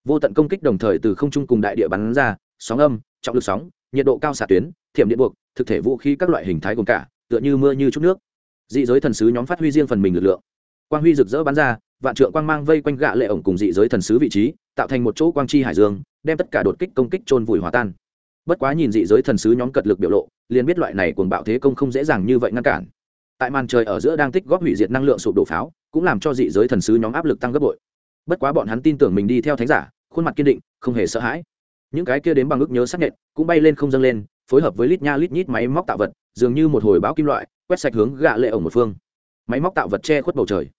Vô tận công kích đồng thời từ không trung cùng đại địa bắn ra, sóng âm, trọng lực sóng, nhiệt độ cao xạ tuyến, thiểm điện buộc, thực thể vũ khí các loại hình thái gồm cả, tựa như mưa như chút nước dị giới thần sứ nhóm phát huy riêng phần mình lực lượng. Quang huy rực rỡ bắn ra, vạn trượng quang mang vây quanh gạ lệ ổng cùng dị giới thần sứ vị trí, tạo thành một chỗ quang chi hải dương, đem tất cả đột kích công kích trôn vùi hòa tan. Bất quá nhìn dị giới thần sứ nhóm cật lực biểu lộ, liền biết loại này cuồng bạo thế công không dễ dàng như vậy ngăn cản. Tại màn trời ở giữa đang tích góp hủy diệt năng lượng sụp đổ pháo, cũng làm cho dị giới thần sứ nhóm áp lực tăng gấp bội. Bất quá bọn hắn tin tưởng mình đi theo thánh giả, khuôn mặt kiên định, không hề sợ hãi. Những cái kia đến bằng ức nhớ xác nhận, cũng bay lên không dâng lên phối hợp với lít nha lít nhít máy móc tạo vật, dường như một hồi báo kim loại, quét sạch hướng gạ lệ ổng một phương. Máy móc tạo vật che khuất bầu trời.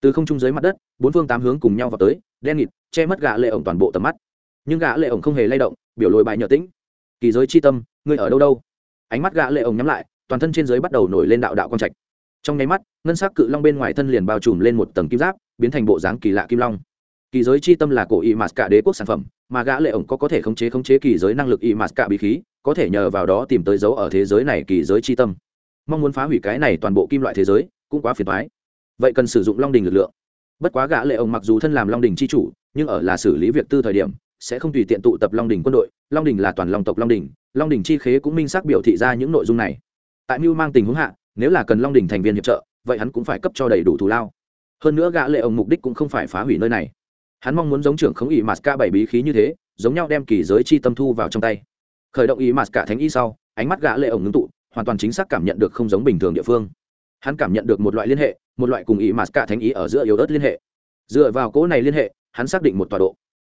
Từ không trung dưới mặt đất, bốn phương tám hướng cùng nhau vào tới, đen nghịt, che mất gạ lệ ổng toàn bộ tầm mắt. Nhưng gạ lệ ổng không hề lay động, biểu lồi bại nhờ tĩnh. Kỳ giới chi tâm, ngươi ở đâu đâu? Ánh mắt gạ lệ ổng nhắm lại, toàn thân trên dưới bắt đầu nổi lên đạo đạo quang trạch. Trong nháy mắt, ngân sắc cự long bên ngoài thân liền bao trùm lên một tầng kim giáp, biến thành bộ dáng kỳ lạ kim long. Kỳ giới chi tâm là cổ y mạt cả đế quốc sản phẩm, mà gã lệ ổng có có thể khống chế khống chế kỳ giới năng lực y mạt cả bí khí có thể nhờ vào đó tìm tới dấu ở thế giới này kỳ giới chi tâm. Mong muốn phá hủy cái này toàn bộ kim loại thế giới, cũng quá phiền thoái vậy cần sử dụng long đình lực lượng. Bất quá gã lệ ông mặc dù thân làm long đình chi chủ, nhưng ở là xử lý việc tư thời điểm, sẽ không tùy tiện tụ tập long đình quân đội. Long đình là toàn long tộc long đình long đình chi khế cũng minh xác biểu thị ra những nội dung này. Tại mưu mang tình huống hạ, nếu là cần long đình thành viên hiệp trợ, vậy hắn cũng phải cấp cho đầy đủ thù lao. Hơn nữa gã lệ ông mục đích cũng không phải phá hủy nơi này. Hắn mong muốn giống trưởng khống ủy mạt ca bảy bí khí như thế, giống nhau đem kỳ giới chi tâm thu vào trong tay khởi động ý mà cả thánh y sau, ánh mắt gã lệ ổng ngưng tụ, hoàn toàn chính xác cảm nhận được không giống bình thường địa phương. Hắn cảm nhận được một loại liên hệ, một loại cùng ý mà cả thánh ý ở giữa yếu ớt liên hệ. Dựa vào cỗ này liên hệ, hắn xác định một tọa độ.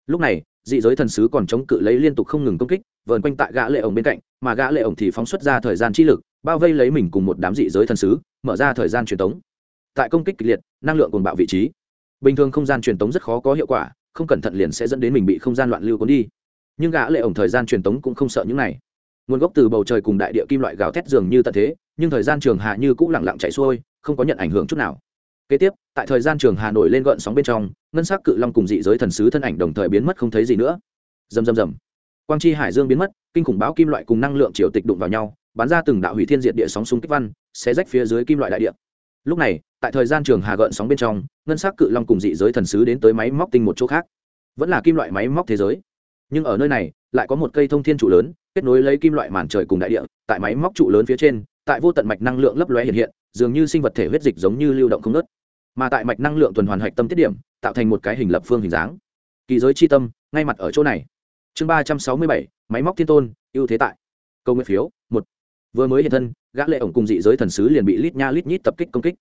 Lúc này, dị giới thần sứ còn chống cự lấy liên tục không ngừng công kích, vờn quanh tại gã lệ ổng bên cạnh, mà gã lệ ổng thì phóng xuất ra thời gian chi lực, bao vây lấy mình cùng một đám dị giới thần sứ, mở ra thời gian truyền tống. Tại công kích kịch liệt, năng lượng cùng bạo vị trí. Bình thường không gian truyền tống rất khó có hiệu quả, không cẩn thận liền sẽ dẫn đến mình bị không gian loạn lưu cuốn đi nhưng gã lệ ổng thời gian truyền tống cũng không sợ những này. Nguồn gốc từ bầu trời cùng đại địa kim loại gào thét dường như tận thế, nhưng thời gian trường hà như cũng lặng lặng chạy xuôi, không có nhận ảnh hưởng chút nào. Kế tiếp, tại thời gian trường hà nổi lên gợn sóng bên trong, ngân sắc cự long cùng dị giới thần sứ thân ảnh đồng thời biến mất không thấy gì nữa. Rầm rầm rầm. Quang chi hải dương biến mất, kinh khủng bão kim loại cùng năng lượng triều tịch đụng vào nhau, bắn ra từng đạo hủy thiên diệt địa sóng súng kích văn sẽ rách phía dưới kim loại đại địa. Lúc này, tại thời gian trường hà gợn sóng bên trong, ngân sắc cự long cùng dị giới thần sứ đến tới máy móc tinh một chỗ khác. Vẫn là kim loại máy móc thế giới nhưng ở nơi này lại có một cây thông thiên trụ lớn kết nối lấy kim loại màn trời cùng đại địa tại máy móc trụ lớn phía trên tại vô tận mạch năng lượng lấp lóe hiện hiện dường như sinh vật thể huyết dịch giống như lưu động không nớt mà tại mạch năng lượng tuần hoàn hạch tâm tiết điểm tạo thành một cái hình lập phương hình dáng kỳ giới chi tâm ngay mặt ở chỗ này chương ba trăm sáu mươi bảy máy móc thiên tôn ưu thế tại câu nguyện phiếu một vừa mới hiện thân gã lệ ổng cùng dị giới thần sứ liền bị lít nha lít nhít tập kích công kích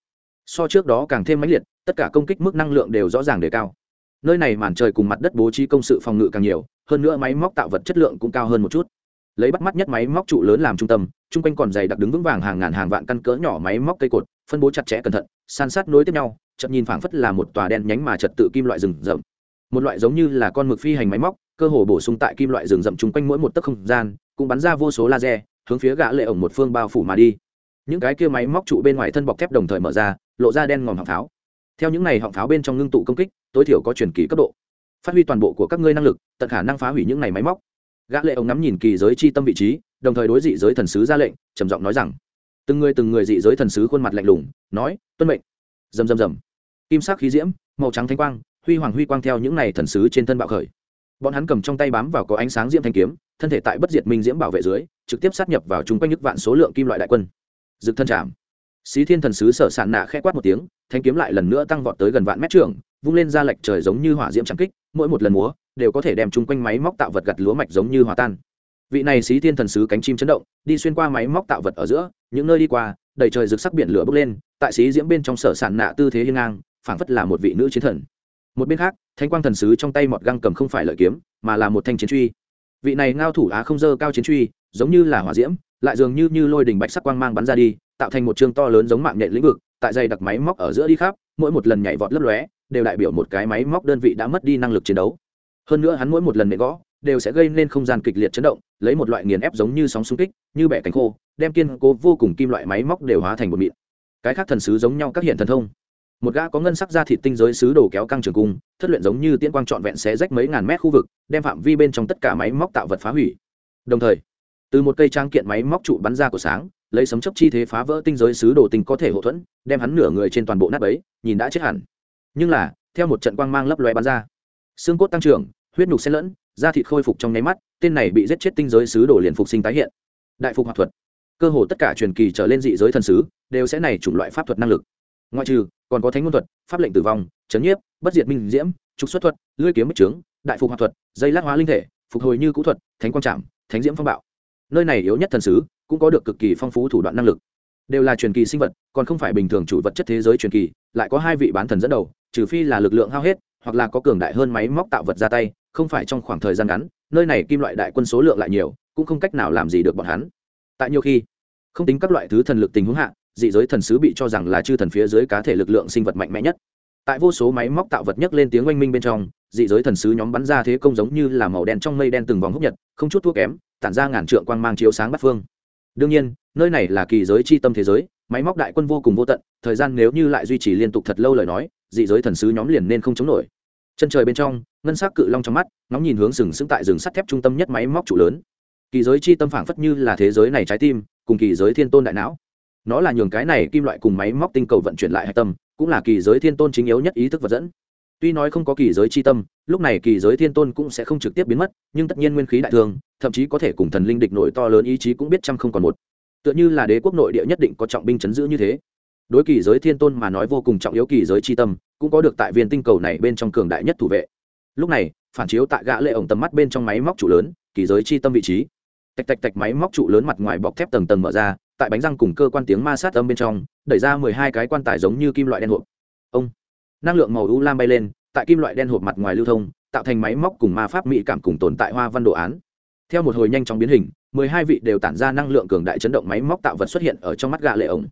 so trước đó càng thêm mãnh liệt tất cả công kích mức năng lượng đều rõ ràng đề cao nơi này màn trời cùng mặt đất bố trí công sự phòng ngự càng nhiều hơn nữa máy móc tạo vật chất lượng cũng cao hơn một chút. Lấy bắt mắt nhất máy móc trụ lớn làm trung tâm, chung quanh còn dày đặc đứng vững vàng hàng ngàn hàng vạn căn cỡ nhỏ máy móc cây cột, phân bố chặt chẽ cẩn thận, san sát nối tiếp nhau, chậm nhìn phảng phất là một tòa đen nhánh mà trật tự kim loại rừng rậm. Một loại giống như là con mực phi hành máy móc, cơ hồ bổ sung tại kim loại rừng rậm chung quanh mỗi một tấc không gian, cũng bắn ra vô số laser, hướng phía gã lệ ổng một phương bao phủ mà đi. Những cái kia máy móc trụ bên ngoài thân bọc thép đồng thời mở ra, lộ ra đen ngòm họng pháo. Theo những này họng pháo bên trong ngưng tụ công kích, tối thiểu có truyền kỳ cấp độ phát huy toàn bộ của các ngươi năng lực, tận khả năng phá hủy những này máy móc. Gã lệ ông ngắm nhìn kỳ giới chi tâm vị trí, đồng thời đối dị giới thần sứ ra lệnh, trầm giọng nói rằng, từng người từng người dị giới thần sứ khuôn mặt lạnh lùng, nói, tuân mệnh. Rầm rầm rầm. Kim sắc khí diễm, màu trắng thanh quang, huy hoàng huy quang theo những này thần sứ trên thân bạo khởi. Bọn hắn cầm trong tay bám vào có ánh sáng diễm thanh kiếm, thân thể tại bất diệt minh diễm bảo vệ dưới, trực tiếp sát nhập vào chúng quanh nhức vạn số lượng kim loại đại quân. Dực thân chạm. Xí thiên thần sứ sở sạn nạ khẽ quát một tiếng, thanh kiếm lại lần nữa tăng vọt tới gần vạn mét trường vung lên ra lệch trời giống như hỏa diễm trắng kích, mỗi một lần múa đều có thể đem chung quanh máy móc tạo vật gặt lúa mạch giống như hòa tan. Vị này xí thiên thần sứ cánh chim chấn động, đi xuyên qua máy móc tạo vật ở giữa, những nơi đi qua, đầy trời rực sắc biển lửa bốc lên, tại xí diễm bên trong sở sản nạ tư thế hiên ngang, phảng phất là một vị nữ chiến thần. Một bên khác thanh quang thần sứ trong tay mọt găng cầm không phải lợi kiếm, mà là một thanh chiến truy. Vị này ngao thủ á không dơ cao chiến truy, giống như là hỏa diễm, lại dường như như lôi đình bạch sắc quang mang bắn ra đi, tạo thành một chương to lớn giống mạng nhện lĩnh vực, tại dây đặc máy móc ở giữa đi khắp, mỗi một lần nhảy vọt lấp lóe đều đại biểu một cái máy móc đơn vị đã mất đi năng lực chiến đấu. Hơn nữa hắn mỗi một lần nệ gõ, đều sẽ gây nên không gian kịch liệt chấn động, lấy một loại nghiền ép giống như sóng xung kích, như bẻ cánh khô, đem kiên cố vô cùng kim loại máy móc đều hóa thành một mịn. Cái khác thần sứ giống nhau các hiện thần thông. Một gã có ngân sắc ra thịt tinh giới sứ đồ kéo căng trường cung, thất luyện giống như tiên quang trọn vẹn xé rách mấy ngàn mét khu vực, đem phạm vi bên trong tất cả máy móc tạo vật phá hủy. Đồng thời, từ một cây trang kiện máy móc trụ bắn ra của sáng, lấy sấm chấp chi thế phá vỡ tinh giới sứ đồ tinh có thể hậu thuẫn, đem hắn nửa người trên toàn bộ nát ấy nhìn đã chết hẳn nhưng là, theo một trận quang mang lấp lóe bắn ra, xương cốt tăng trưởng, huyết nhục xen lẫn, da thịt khôi phục trong nháy mắt, tên này bị giết chết tinh giới sứ đồ liền phục sinh tái hiện. Đại phục hoạt thuật. Cơ hồ tất cả truyền kỳ trở lên dị giới thần sứ đều sẽ này chủng loại pháp thuật năng lực. Ngoại trừ, còn có thánh ngôn thuật, pháp lệnh tử vong, chấn nhiếp, bất diệt minh diễm, trục xuất thuật, lưỡi kiếm bích trướng, đại phục hoạt thuật, dây lát hóa linh thể, phục hồi như cũ thuật, thánh quang trảm, thánh diễm phong bạo. Nơi này yếu nhất thần sứ cũng có được cực kỳ phong phú thủ đoạn năng lực đều là truyền kỳ sinh vật, còn không phải bình thường chủ vật chất thế giới truyền kỳ, lại có hai vị bán thần dẫn đầu, trừ phi là lực lượng hao hết, hoặc là có cường đại hơn máy móc tạo vật ra tay, không phải trong khoảng thời gian ngắn, nơi này kim loại đại quân số lượng lại nhiều, cũng không cách nào làm gì được bọn hắn. Tại nhiều khi, không tính các loại thứ thần lực tình huống hạ, dị giới thần sứ bị cho rằng là chư thần phía dưới cá thể lực lượng sinh vật mạnh mẽ nhất. Tại vô số máy móc tạo vật nhất lên tiếng oanh minh bên trong, dị giới thần sứ nhóm bắn ra thế công giống như là màu đen trong mây đen từng vòng hốc nhật, không chút thua kém, tản ra ngàn trượng quang mang chiếu sáng bắt phương đương nhiên, nơi này là kỳ giới c h i tâm thế giới, máy móc đại quân vô cùng vô tận, thời gian nếu như lại duy trì liên tục thật lâu lời nói, dị giới thần sứ nhóm liền nên không chống nổi. Chân trời bên trong, ngân s ắ c cự long trong mắt, ngóng nhìn hướng sừng sững tại rừng sắt thép trung tâm nhất máy móc trụ lớn. Kỳ giới chi tâm phảng phất như là thế giới này trái tim, cùng kỳ giới thiên tôn đại não. Nó là nhường cái này kim loại cùng máy móc tinh cầu vận chuyển lại hạch tâm, cũng là kỳ giới thiên tôn chính yếu nhất ý thức vật dẫn. Tuy nói không có kỳ giới chi tâm lúc này kỳ giới thiên tôn cũng sẽ không trực tiếp biến mất, nhưng tất nhiên nguyên khí đại thương, thậm chí có thể cùng thần linh địch nội to lớn ý chí cũng biết trăm không còn một. Tựa như là đế quốc nội địa nhất định có trọng binh chấn giữ như thế. Đối kỳ giới thiên tôn mà nói vô cùng trọng yếu kỳ giới chi tâm, cũng có được tại viên tinh cầu này bên trong cường đại nhất thủ vệ. Lúc này, phản chiếu tại gã lệ ổng tầm mắt bên trong máy móc trụ lớn, kỳ giới chi tâm vị trí. Tạch tạch tạch máy móc trụ lớn mặt ngoài bọc thép tầng tầng mở ra, tại bánh răng cùng cơ quan tiếng ma sát âm bên trong, đẩy ra mười hai cái quan tài giống như kim loại đen hộp. Ông, năng lượng màu u lam bay lên tại kim loại đen hộp mặt ngoài lưu thông, tạo thành máy móc cùng ma pháp mỹ cảm cùng tồn tại hoa văn đồ án. Theo một hồi nhanh chóng biến hình, mười hai vị đều tản ra năng lượng cường đại chấn động máy móc tạo vật xuất hiện ở trong mắt gã lệ ổng.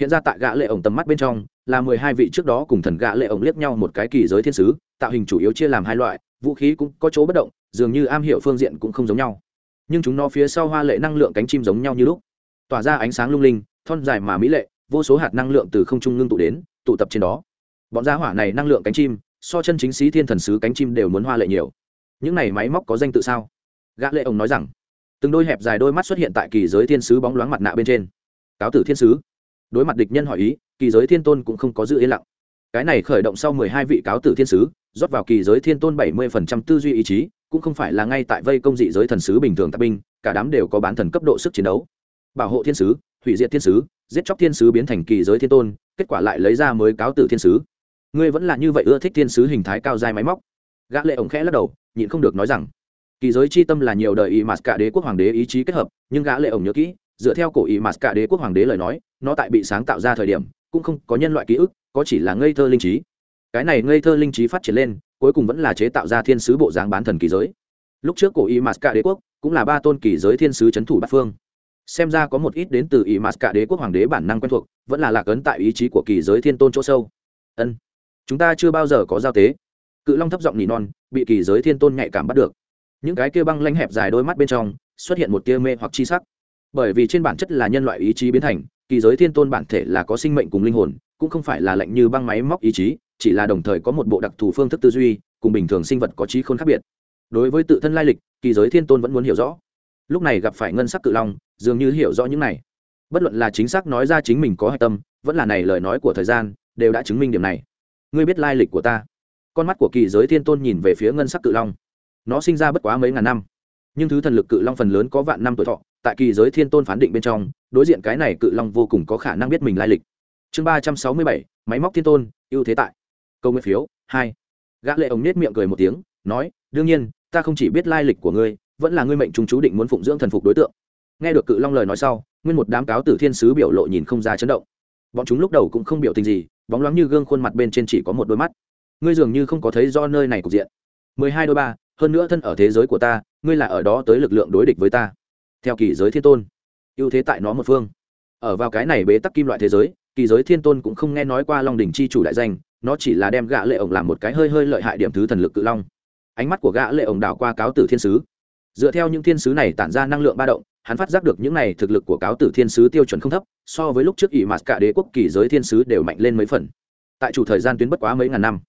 Hiện ra tại gã lệ ổng tầm mắt bên trong, là mười hai vị trước đó cùng thần gã lệ ổng liếc nhau một cái kỳ giới thiên sứ, tạo hình chủ yếu chia làm hai loại, vũ khí cũng có chỗ bất động, dường như am hiểu phương diện cũng không giống nhau. Nhưng chúng nó phía sau hoa lệ năng lượng cánh chim giống nhau như lúc. Tỏa ra ánh sáng lung linh, thon dài mà mỹ lệ, vô số hạt năng lượng từ không trung ngưng tụ đến, tụ tập trên đó. Bọn gia hỏa này năng lượng cánh chim so chân chính sĩ thiên thần sứ cánh chim đều muốn hoa lệ nhiều. Những này máy móc có danh tự sao? Gã lệ ông nói rằng, từng đôi hẹp dài đôi mắt xuất hiện tại kỳ giới thiên sứ bóng loáng mặt nạ bên trên. Cáo tử thiên sứ. Đối mặt địch nhân hỏi ý, kỳ giới thiên tôn cũng không có giữ yên lặng. Cái này khởi động sau mười hai vị cáo tử thiên sứ, rót vào kỳ giới thiên tôn bảy mươi phần trăm tư duy ý chí, cũng không phải là ngay tại vây công dị giới thần sứ bình thường tạp binh, cả đám đều có bán thần cấp độ sức chiến đấu. Bảo hộ thiên sứ, hủy diệt thiên sứ, giết chóc thiên sứ biến thành kỳ giới thiên tôn, kết quả lại lấy ra mới cáo tử thiên sứ ngươi vẫn là như vậy ưa thích thiên sứ hình thái cao dài máy móc. Gã lệ ổng khẽ lắc đầu, nhịn không được nói rằng, kỳ giới chi tâm là nhiều đời y mạt cả đế quốc hoàng đế ý chí kết hợp, nhưng gã lệ ổng nhớ kỹ, dựa theo cổ y mạt cả đế quốc hoàng đế lời nói, nó tại bị sáng tạo ra thời điểm, cũng không có nhân loại ký ức, có chỉ là ngây thơ linh trí. Cái này ngây thơ linh trí phát triển lên, cuối cùng vẫn là chế tạo ra thiên sứ bộ dáng bán thần kỳ giới. Lúc trước cổ y mạt cả đế quốc cũng là ba tôn kỳ giới thiên sứ chấn thủ bát phương. Xem ra có một ít đến từ y mạt cả đế quốc hoàng đế bản năng quen thuộc, vẫn là lạc ấn tại ý chí của kỳ giới thiên tôn chỗ sâu. Ân chúng ta chưa bao giờ có giao tế. Cự long thấp giọng nỉ non, bị kỳ giới thiên tôn nhạy cảm bắt được. Những cái kia băng lanh hẹp dài đôi mắt bên trong, xuất hiện một tia mê hoặc chi sắc. Bởi vì trên bản chất là nhân loại ý chí biến thành, kỳ giới thiên tôn bản thể là có sinh mệnh cùng linh hồn, cũng không phải là lạnh như băng máy móc ý chí, chỉ là đồng thời có một bộ đặc thù phương thức tư duy, cùng bình thường sinh vật có trí khôn khác biệt. Đối với tự thân lai lịch, kỳ giới thiên tôn vẫn muốn hiểu rõ. Lúc này gặp phải ngân sắc cự long, dường như hiểu rõ những này. Bất luận là chính xác nói ra chính mình có hạch tâm, vẫn là này lời nói của thời gian, đều đã chứng minh điểm này ngươi biết lai lịch của ta. Con mắt của kỳ giới thiên tôn nhìn về phía ngân sắc cự long. Nó sinh ra bất quá mấy ngàn năm. Nhưng thứ thần lực cự long phần lớn có vạn năm tuổi thọ, tại kỳ giới thiên tôn phán định bên trong, đối diện cái này cự long vô cùng có khả năng biết mình lai lịch. Chương ba trăm sáu mươi bảy, máy móc thiên tôn, ưu thế tại. Câu nguyện phiếu, hai. Gã lệ ông nết miệng cười một tiếng, nói, đương nhiên, ta không chỉ biết lai lịch của ngươi, vẫn là ngươi mệnh trung chú định muốn phụng dưỡng thần phục đối tượng. Nghe được cự long lời nói sau, nguyên một đám cáo tử thiên sứ biểu lộ nhìn không ra chấn động. Bọn chúng lúc đầu cũng không biểu tình gì bóng loáng như gương khuôn mặt bên trên chỉ có một đôi mắt. Ngươi dường như không có thấy do nơi này cục diện. Mười hai đôi ba, hơn nữa thân ở thế giới của ta, ngươi là ở đó tới lực lượng đối địch với ta. Theo kỳ giới thiên tôn, ưu thế tại nó một phương. Ở vào cái này bế tắc kim loại thế giới, kỳ giới thiên tôn cũng không nghe nói qua long đình chi chủ đại danh, nó chỉ là đem gã lệ ổng làm một cái hơi hơi lợi hại điểm thứ thần lực cự long. Ánh mắt của gã lệ ổng đảo qua cáo tử thiên sứ. Dựa theo những thiên sứ này tản ra năng lượng ba động hắn phát giác được những này thực lực của cáo tử thiên sứ tiêu chuẩn không thấp, so với lúc trước ỷ mạt cả đế quốc kỳ giới thiên sứ đều mạnh lên mấy phần. Tại chủ thời gian tuyến bất quá mấy ngàn năm,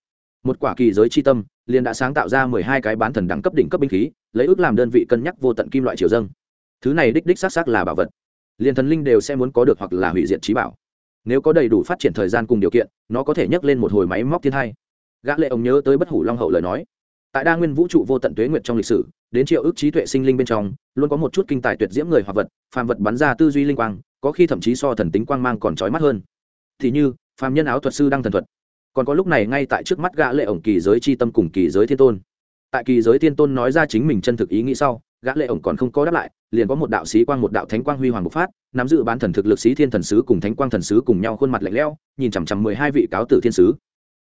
một quả kỳ giới chi tâm, liền đã sáng tạo ra mười hai cái bán thần đẳng cấp đỉnh cấp binh khí, lấy ước làm đơn vị cân nhắc vô tận kim loại triều dâng. Thứ này đích đích xác xác là bảo vật. Liền thần linh đều sẽ muốn có được hoặc là hủy diệt trí bảo. Nếu có đầy đủ phát triển thời gian cùng điều kiện, nó có thể nhấc lên một hồi máy móc thiên hai gã lệ ông nhớ tới bất hủ long hậu lời nói. Tại đa nguyên vũ trụ vô tận tuế nguyệt trong lịch sử đến triệu ước trí tuệ sinh linh bên trong, luôn có một chút kinh tài tuyệt diễm người hoặc vật, phàm vật bắn ra tư duy linh quang, có khi thậm chí so thần tính quang mang còn trói mắt hơn. Thì như, phàm nhân áo thuật sư đăng thần thuật. Còn có lúc này ngay tại trước mắt gã lệ ổng kỳ giới chi tâm cùng kỳ giới thiên tôn. Tại kỳ giới thiên tôn nói ra chính mình chân thực ý nghĩ sau, gã lệ ổng còn không có đáp lại, liền có một đạo sĩ quang, một đạo thánh quang huy hoàng bộc phát, nắm giữ bán thần thực lực sĩ thiên thần sứ cùng thánh quang thần sứ cùng nhau khuôn mặt lạnh lẽo, nhìn chằm chằm mười hai vị cáo tử thiên sứ.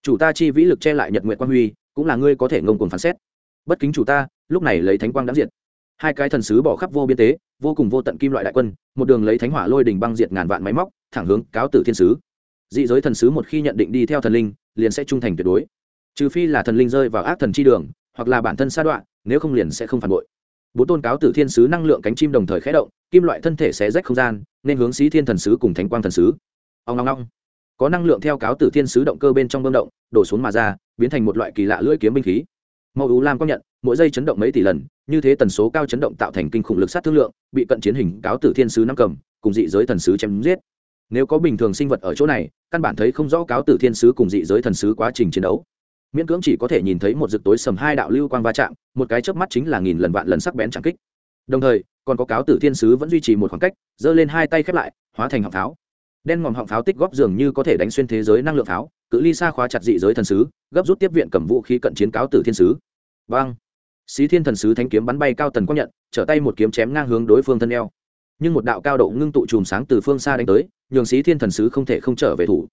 Chủ ta chi vĩ lực che lại nhật nguyện quang huy, cũng là ngươi có thể ngông cuồng phán xét. Bất kính chủ ta lúc này lấy thánh quang đáng diệt. Hai cái thần sứ bỏ khắp vô biên tế, vô cùng vô tận kim loại đại quân, một đường lấy thánh hỏa lôi đỉnh băng diệt ngàn vạn máy móc, thẳng hướng cáo tử thiên sứ. Dị giới thần sứ một khi nhận định đi theo thần linh, liền sẽ trung thành tuyệt đối. Trừ phi là thần linh rơi vào ác thần chi đường, hoặc là bản thân sa đoạn nếu không liền sẽ không phản bội. Bốn tôn cáo tử thiên sứ năng lượng cánh chim đồng thời khé động, kim loại thân thể xé rách không gian, nên hướng sĩ thiên thần sứ cùng thánh quang thần sứ. Ông ngong ngong có năng lượng theo cáo tử thiên sứ động cơ bên trong bơm động, đổ xuống mà ra, biến thành một loại kỳ lạ lưỡi kiếm binh khí. Màu ú lam công nhận mỗi giây chấn động mấy tỷ lần, như thế tần số cao chấn động tạo thành kinh khủng lực sát thương lượng, bị cận chiến hình cáo tử thiên sứ năm cầm, cùng dị giới thần sứ chém giết. Nếu có bình thường sinh vật ở chỗ này, căn bản thấy không rõ cáo tử thiên sứ cùng dị giới thần sứ quá trình chiến đấu. Miễn cưỡng chỉ có thể nhìn thấy một rực tối sầm hai đạo lưu quang va chạm, một cái chớp mắt chính là nghìn lần vạn lần sắc bén chẳng kích. Đồng thời, còn có cáo tử thiên sứ vẫn duy trì một khoảng cách, giơ lên hai tay khép lại, hóa thành họng pháo. Đen ngòm họng pháo tích góp dường như có thể đánh xuyên thế giới năng lượng pháo, cự ly xa khóa chặt dị giới thần sứ, gấp rút tiếp viện cầm vũ khí cận chiến cáo tử thiên sứ. Vang xí thiên thần sứ thanh kiếm bắn bay cao tần quang nhận, trở tay một kiếm chém ngang hướng đối phương thân eo. Nhưng một đạo cao độ ngưng tụ chùm sáng từ phương xa đánh tới, nhường xí thiên thần sứ không thể không trở về thủ.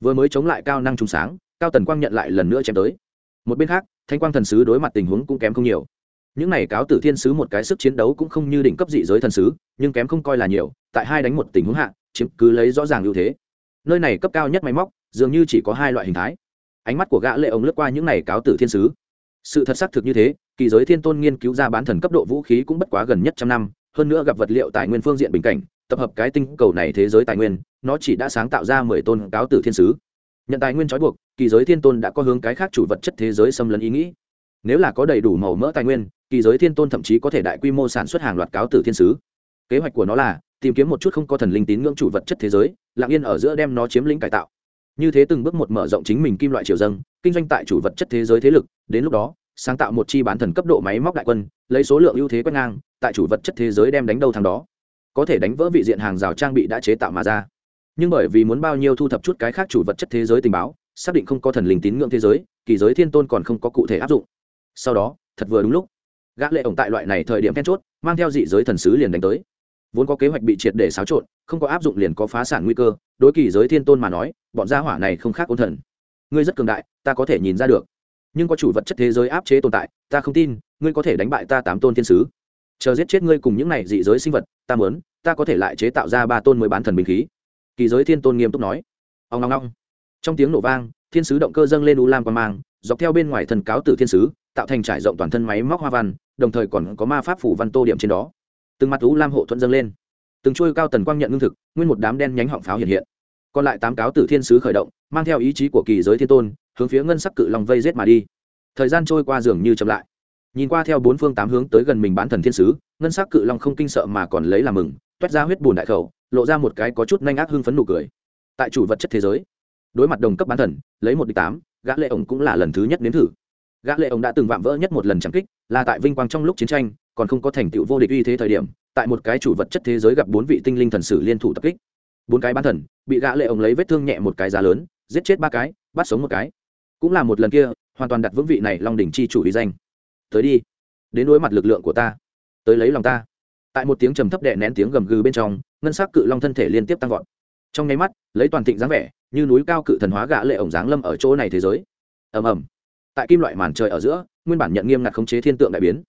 Vừa mới chống lại cao năng chùm sáng, cao tần quang nhận lại lần nữa chém tới. Một bên khác thanh quang thần sứ đối mặt tình huống cũng kém không nhiều. Những này cáo tử thiên sứ một cái sức chiến đấu cũng không như đỉnh cấp dị giới thần sứ, nhưng kém không coi là nhiều, tại hai đánh một tình huống hạ, chiếm cứ lấy rõ ràng ưu thế. Nơi này cấp cao nhất máy móc, dường như chỉ có hai loại hình thái. Ánh mắt của gã lệ ông lướt qua những này cáo tử thiên sứ. Sự thật xác thực như thế kỳ giới thiên tôn nghiên cứu ra bán thần cấp độ vũ khí cũng bất quá gần nhất trăm năm, hơn nữa gặp vật liệu tài nguyên phương diện bình cảnh, tập hợp cái tinh cầu này thế giới tài nguyên, nó chỉ đã sáng tạo ra mười tôn cáo tử thiên sứ. Nhận tài nguyên trói buộc, kỳ giới thiên tôn đã có hướng cái khác chủ vật chất thế giới xâm lấn ý nghĩ. Nếu là có đầy đủ màu mỡ tài nguyên, kỳ giới thiên tôn thậm chí có thể đại quy mô sản xuất hàng loạt cáo tử thiên sứ. Kế hoạch của nó là tìm kiếm một chút không có thần linh tín ngưỡng chủ vật chất thế giới, lặng yên ở giữa đem nó chiếm lĩnh cải tạo. Như thế từng bước một mở rộng chính mình kim loại triều dâng, kinh doanh tại chủ vật chất thế giới thế lực, đến lúc đó sáng tạo một chi bán thần cấp độ máy móc đại quân, lấy số lượng ưu thế quét ngang, tại chủ vật chất thế giới đem đánh đầu thằng đó. Có thể đánh vỡ vị diện hàng rào trang bị đã chế tạo mà ra. Nhưng bởi vì muốn bao nhiêu thu thập chút cái khác chủ vật chất thế giới tình báo, xác định không có thần linh tín ngưỡng thế giới, kỳ giới thiên tôn còn không có cụ thể áp dụng. Sau đó, thật vừa đúng lúc, gã lệ ổng tại loại này thời điểm then chốt, mang theo dị giới thần sứ liền đánh tới. Vốn có kế hoạch bị triệt để xáo trộn, không có áp dụng liền có phá sản nguy cơ, đối kỳ giới thiên tôn mà nói, bọn gia hỏa này không khác ôn thần. Ngươi rất cường đại, ta có thể nhìn ra được nhưng có chủ vật chất thế giới áp chế tồn tại, ta không tin, ngươi có thể đánh bại ta tám tôn thiên sứ. Chờ giết chết ngươi cùng những này dị giới sinh vật, ta muốn, ta có thể lại chế tạo ra ba tôn mới bán thần bình khí. Kỳ giới thiên tôn nghiêm túc nói. Ông ngong ngong trong tiếng nổ vang, thiên sứ động cơ dâng lên u lam quan mang, dọc theo bên ngoài thần cáo tử thiên sứ, tạo thành trải rộng toàn thân máy móc hoa văn, đồng thời còn có ma pháp phủ văn tô điểm trên đó. Từng mặt u lam hộ thuận dâng lên. Từng trôi cao tần quang nhận lương thực, nguyên một đám đen nhánh họng pháo hiện hiện. Còn lại tám cáo tử thiên sứ khởi động mang theo ý chí của kỳ giới thiên tôn, hướng phía ngân sắc cự long vây rết mà đi. Thời gian trôi qua dường như chậm lại. Nhìn qua theo bốn phương tám hướng tới gần mình bán thần thiên sứ, ngân sắc cự long không kinh sợ mà còn lấy làm mừng, toét ra huyết bùn đại khẩu, lộ ra một cái có chút nhanh ác hưng phấn nụ cười. Tại chủ vật chất thế giới, đối mặt đồng cấp bán thần, lấy một địch tám, gã lệ ổng cũng là lần thứ nhất nếm thử. Gã lệ ổng đã từng vạm vỡ nhất một lần chẳng kích, là tại vinh quang trong lúc chiến tranh, còn không có thành tựu vô địch uy thế thời điểm, tại một cái chủ vật chất thế giới gặp bốn vị tinh linh thần sử liên thủ tập kích. Bốn cái bán thần, bị gã lệ ổng lấy vết thương nhẹ một cái giá lớn giết chết ba cái, bắt sống một cái. Cũng là một lần kia, hoàn toàn đặt vững vị này long đỉnh chi chủ uy danh. Tới đi, đến đối mặt lực lượng của ta, tới lấy lòng ta. Tại một tiếng trầm thấp đệ nén tiếng gầm gừ bên trong, ngân sắc cự long thân thể liên tiếp tăng vọt. Trong nháy mắt, lấy toàn thịnh dáng vẻ, như núi cao cự thần hóa gã lệ ổng dáng lâm ở chỗ này thế giới. Ầm ầm. Tại kim loại màn trời ở giữa, nguyên bản nhận nghiêm ngặt khống chế thiên tượng đại biến.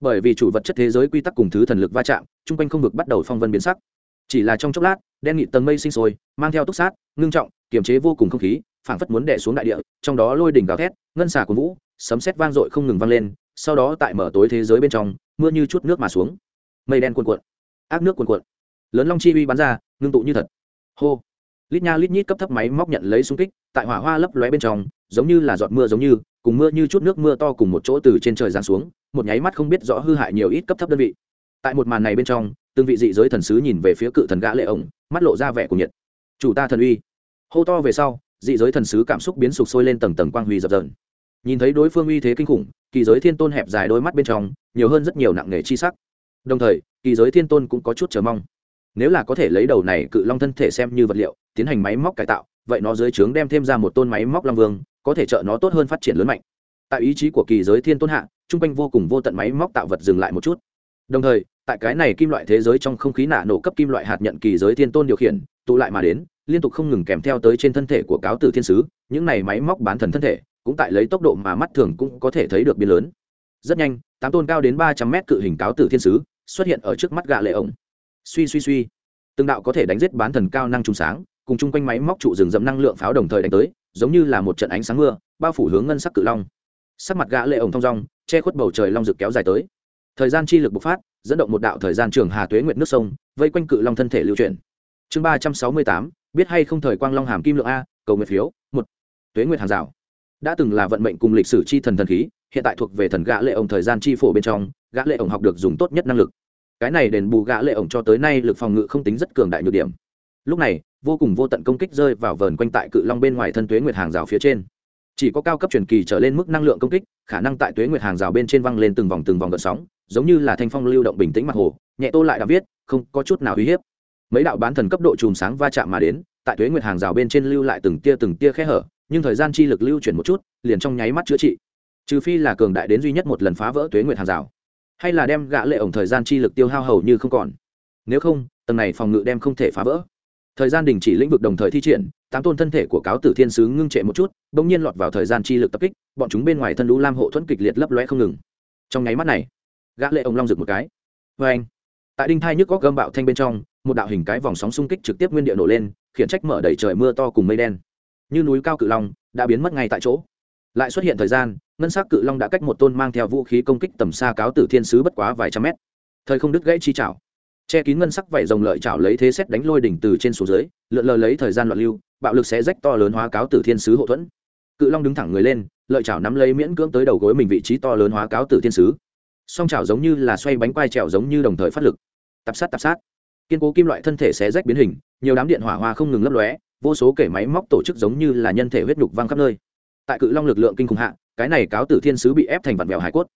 Bởi vì chủ vật chất thế giới quy tắc cùng thứ thần lực va chạm, chung quanh không vực bắt đầu phong vân biến sắc chỉ là trong chốc lát, đen nghị tầng mây sinh sôi, mang theo túc sát, ngưng trọng, kiềm chế vô cùng không khí, phảng phất muốn đè xuống đại địa, trong đó lôi đỉnh gào thét, ngân xà của vũ, sấm sét vang dội không ngừng vang lên, sau đó tại mở tối thế giới bên trong, mưa như chút nước mà xuống. Mây đen cuồn cuộn, ác nước cuồn cuộn. Lớn long chi uy bắn ra, ngưng tụ như thật. Hô. Lít nha lít nhít cấp thấp máy móc nhận lấy xung kích, tại hỏa hoa lấp lóe bên trong, giống như là giọt mưa giống như, cùng mưa như chút nước mưa to cùng một chỗ từ trên trời giáng xuống, một nháy mắt không biết rõ hư hại nhiều ít cấp thấp đơn vị. Tại một màn này bên trong từng vị dị giới thần sứ nhìn về phía cự thần gã lệ ổng, mắt lộ ra vẻ của nhiệt. Chủ ta thần uy. Hô to về sau, dị giới thần sứ cảm xúc biến sục sôi lên tầng tầng quang huy dập dờn. Nhìn thấy đối phương uy thế kinh khủng, kỳ giới thiên tôn hẹp dài đôi mắt bên trong, nhiều hơn rất nhiều nặng nghề chi sắc. Đồng thời, kỳ giới thiên tôn cũng có chút chờ mong. Nếu là có thể lấy đầu này cự long thân thể xem như vật liệu, tiến hành máy móc cải tạo, vậy nó dưới trướng đem thêm ra một tôn máy móc long vương, có thể trợ nó tốt hơn phát triển lớn mạnh. Tại ý chí của kỳ giới thiên tôn hạ trung quanh vô cùng vô tận máy móc tạo vật dừng lại một chút đồng thời, tại cái này kim loại thế giới trong không khí nạ nổ cấp kim loại hạt nhận kỳ giới thiên tôn điều khiển, tụ lại mà đến, liên tục không ngừng kèm theo tới trên thân thể của cáo tử thiên sứ, những này máy móc bán thần thân thể, cũng tại lấy tốc độ mà mắt thường cũng có thể thấy được biến lớn. Rất nhanh, tám tôn cao đến ba trăm mét cự hình cáo tử thiên sứ xuất hiện ở trước mắt gạ lệ ổng. Suy suy suy. Từng đạo có thể đánh giết bán thần cao năng trùng sáng, cùng chung quanh máy móc trụ rừng dẫm năng lượng pháo đồng thời đánh tới, giống như là một trận ánh sáng mưa, bao phủ hướng ngân sắc cự long. Sắc mặt gã lệ ổng thong rong che khuất bầu trời long rực kéo dài tới thời gian chi lực bộc phát, dẫn động một đạo thời gian trường hà tuế nguyệt nước sông, vây quanh cự long thân thể lưu chuyển. Chương ba trăm sáu mươi tám, biết hay không thời quang long hàm kim lượng a, cầu nguyệt phiếu, một. Tuế nguyệt hàng rào. Đã từng là vận mệnh cùng lịch sử chi thần thần khí, hiện tại thuộc về thần gã lệ ổng thời gian chi phổ bên trong, gã lệ ổng học được dùng tốt nhất năng lực. Cái này đền bù gã lệ ổng cho tới nay lực phòng ngự không tính rất cường đại nhược điểm. Lúc này, vô cùng vô tận công kích rơi vào vờn quanh tại cự long bên ngoài thân tuế nguyệt hàng rào phía trên. Chỉ có cao cấp truyền kỳ trở lên mức năng lượng công kích, khả năng tại tuế nguyệt hàng rào bên trên văng lên từng vòng từng vòng gợn sóng giống như là thanh phong lưu động bình tĩnh mặt hồ, nhẹ tô lại đã viết, không có chút nào uy hiếp. Mấy đạo bán thần cấp độ chùm sáng va chạm mà đến, tại tuế nguyệt hàng rào bên trên lưu lại từng tia từng tia khe hở, nhưng thời gian chi lực lưu chuyển một chút, liền trong nháy mắt chữa trị. Trừ phi là cường đại đến duy nhất một lần phá vỡ tuế nguyệt hàng rào, hay là đem gã lệ ổng thời gian chi lực tiêu hao hầu như không còn. Nếu không, tầng này phòng ngự đem không thể phá vỡ. Thời gian đình chỉ lĩnh vực đồng thời thi triển, tám tôn thân thể của cáo tử thiên sứ ngưng trệ một chút, bỗng nhiên lọt vào thời gian chi lực tập kích, bọn chúng bên ngoài thân lũ lam hộ thuẫn kịch liệt lấp loe không ngừng. Trong nháy mắt này gã lệ ông long rực một cái. Vê anh, tại đinh thai nhức góc gâm bạo thanh bên trong, một đạo hình cái vòng sóng xung kích trực tiếp nguyên địa nổ lên khiến trách mở đầy trời mưa to cùng mây đen. Như núi cao cự long, đã biến mất ngay tại chỗ. Lại xuất hiện thời gian, ngân sắc cự long đã cách một tôn mang theo vũ khí công kích tầm xa cáo tử thiên sứ bất quá vài trăm mét. Thời không đứt gãy chi chảo che kín ngân sắc vảy rồng lợi chảo lấy thế xét đánh lôi đỉnh từ trên xuống dưới, lượn lờ lấy thời gian loạn lưu, bạo lực sẽ rách to lớn hóa cáo tử thiên sứ hậu thuẫn. Cự long đứng thẳng người lên, lợi chảo nắm lấy miễn cưỡng tới đầu gối mình vị trí to lớn hóa cáo tử thiên sứ song chảo giống như là xoay bánh quai trèo giống như đồng thời phát lực. Tập sát tập sát. Kiên cố kim loại thân thể xé rách biến hình, nhiều đám điện hỏa hoa không ngừng lấp lóe, vô số kể máy móc tổ chức giống như là nhân thể huyết nhục văng khắp nơi. Tại cự long lực lượng kinh khủng hạ, cái này cáo tử thiên sứ bị ép thành vặn vẹo hải cốt.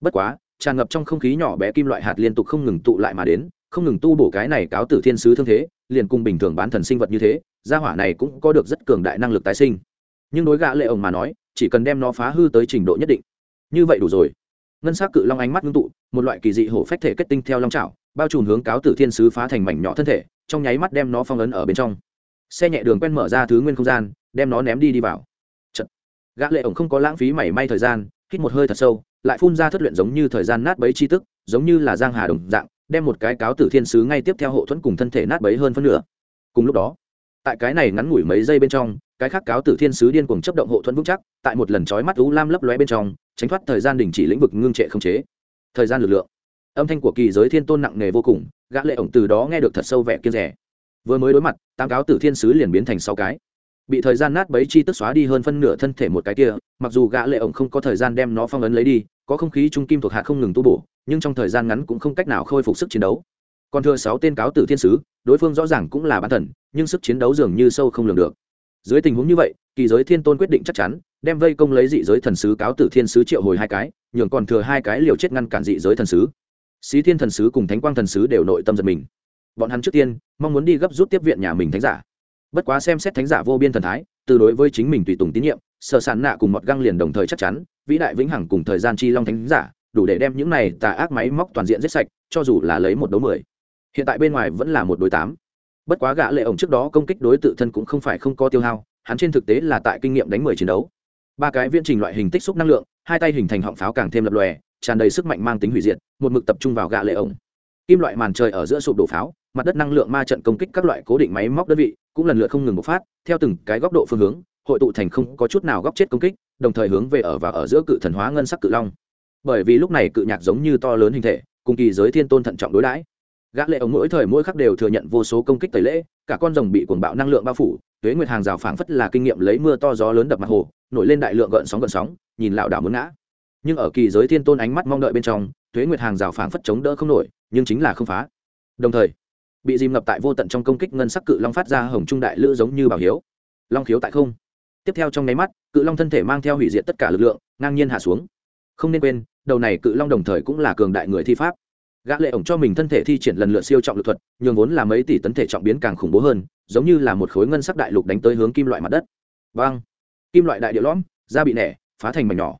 Bất quá, tràn ngập trong không khí nhỏ bé kim loại hạt liên tục không ngừng tụ lại mà đến, không ngừng tu bổ cái này cáo tử thiên sứ thương thế, liền cùng bình thường bán thần sinh vật như thế, gia hỏa này cũng có được rất cường đại năng lực tái sinh. Nhưng đối gã lệ ổng mà nói, chỉ cần đem nó phá hư tới trình độ nhất định. Như vậy đủ rồi ngân sắc cự long ánh mắt ngưng tụ, một loại kỳ dị hổ phách thể kết tinh theo long chảo, bao trùm hướng cáo tử thiên sứ phá thành mảnh nhỏ thân thể, trong nháy mắt đem nó phong ấn ở bên trong. Xe nhẹ đường quen mở ra thứ nguyên không gian, đem nó ném đi đi vào. Chật. gã lệ ổng không có lãng phí mảy may thời gian, hít một hơi thật sâu, lại phun ra thất luyện giống như thời gian nát bấy chi tức, giống như là giang hà đồng dạng, đem một cái cáo tử thiên sứ ngay tiếp theo hộ thuẫn cùng thân thể nát bấy hơn phân nửa. Cùng lúc đó, tại cái này ngắn ngủi mấy giây bên trong, cái khác cáo tử thiên sứ điên cuồng chấp động hộ thuẫn vững chắc, tại một lần chói mắt u lam lấp lóe bên trong tránh thoát thời gian đình chỉ lĩnh vực ngưng trệ không chế. Thời gian lực lượng. Âm thanh của kỳ giới thiên tôn nặng nề vô cùng, gã lệ ổng từ đó nghe được thật sâu vẻ kiên rẻ. Vừa mới đối mặt, tám cáo tử thiên sứ liền biến thành sáu cái. Bị thời gian nát bấy chi tức xóa đi hơn phân nửa thân thể một cái kia, mặc dù gã lệ ổng không có thời gian đem nó phong ấn lấy đi, có không khí trung kim thuộc hạ không ngừng tu bổ, nhưng trong thời gian ngắn cũng không cách nào khôi phục sức chiến đấu. Còn thừa sáu tên cáo tử thiên sứ, đối phương rõ ràng cũng là bán thần, nhưng sức chiến đấu dường như sâu không lường được. Dưới tình huống như vậy, kỳ giới thiên tôn quyết định chắc chắn đem vây công lấy dị giới thần sứ cáo tử thiên sứ triệu hồi hai cái, nhường còn thừa hai cái liều chết ngăn cản dị giới thần sứ. Xí thiên thần sứ cùng thánh quang thần sứ đều nội tâm giật mình. Bọn hắn trước tiên, mong muốn đi gấp rút tiếp viện nhà mình thánh giả. Bất quá xem xét thánh giả vô biên thần thái, từ đối với chính mình tùy tùng tín nhiệm sợ sản nạ cùng mọt găng liền đồng thời chắc chắn, vĩ đại vĩnh hằng cùng thời gian chi long thánh giả, đủ để đem những này tà ác máy móc toàn diện giết sạch, cho dù là lấy một đấu mười. Hiện tại bên ngoài vẫn là một đối tám. Bất quá gã lệ ổng trước đó công kích đối tự thân cũng không phải không có tiêu hao, hắn trên thực tế là tại kinh nghiệm đánh mười chiến đấu ba cái viễn trình loại hình tích xúc năng lượng, hai tay hình thành họng pháo càng thêm lập lòe, tràn đầy sức mạnh mang tính hủy diệt, một mực tập trung vào gạ lệ ổng. Kim loại màn trời ở giữa sụp đổ pháo, mặt đất năng lượng ma trận công kích các loại cố định máy móc đơn vị, cũng lần lượt không ngừng bộc phát, theo từng cái góc độ phương hướng, hội tụ thành không có chút nào góc chết công kích, đồng thời hướng về ở và ở giữa cự thần hóa ngân sắc cự long. Bởi vì lúc này cự nhạc giống như to lớn hình thể, cùng kỳ giới thiên tôn thận trọng đối đãi gã lệ ống mỗi thời mỗi khắc đều thừa nhận vô số công kích tẩy lễ, cả con rồng bị cuồng bạo năng lượng bao phủ, tuế nguyệt hàng rào phảng phất là kinh nghiệm lấy mưa to gió lớn đập mặt hồ, nổi lên đại lượng gợn sóng gợn sóng, nhìn lạo đảo muốn ngã. Nhưng ở kỳ giới thiên tôn ánh mắt mong đợi bên trong, tuế nguyệt hàng rào phảng phất chống đỡ không nổi, nhưng chính là không phá. Đồng thời, bị dìm ngập tại vô tận trong công kích ngân sắc cự long phát ra hồng trung đại lữ giống như bảo hiếu. Long khiếu tại không. Tiếp theo trong nháy mắt, cự long thân thể mang theo hủy diệt tất cả lực lượng, ngang nhiên hạ xuống. Không nên quên, đầu này cự long đồng thời cũng là cường đại người thi pháp gã lệ ổng cho mình thân thể thi triển lần lượt siêu trọng lực thuật, nhường vốn là mấy tỷ tấn thể trọng biến càng khủng bố hơn, giống như là một khối ngân sắc đại lục đánh tới hướng kim loại mặt đất. Vang kim loại đại địa lõm, da bị nẻ, phá thành mảnh nhỏ.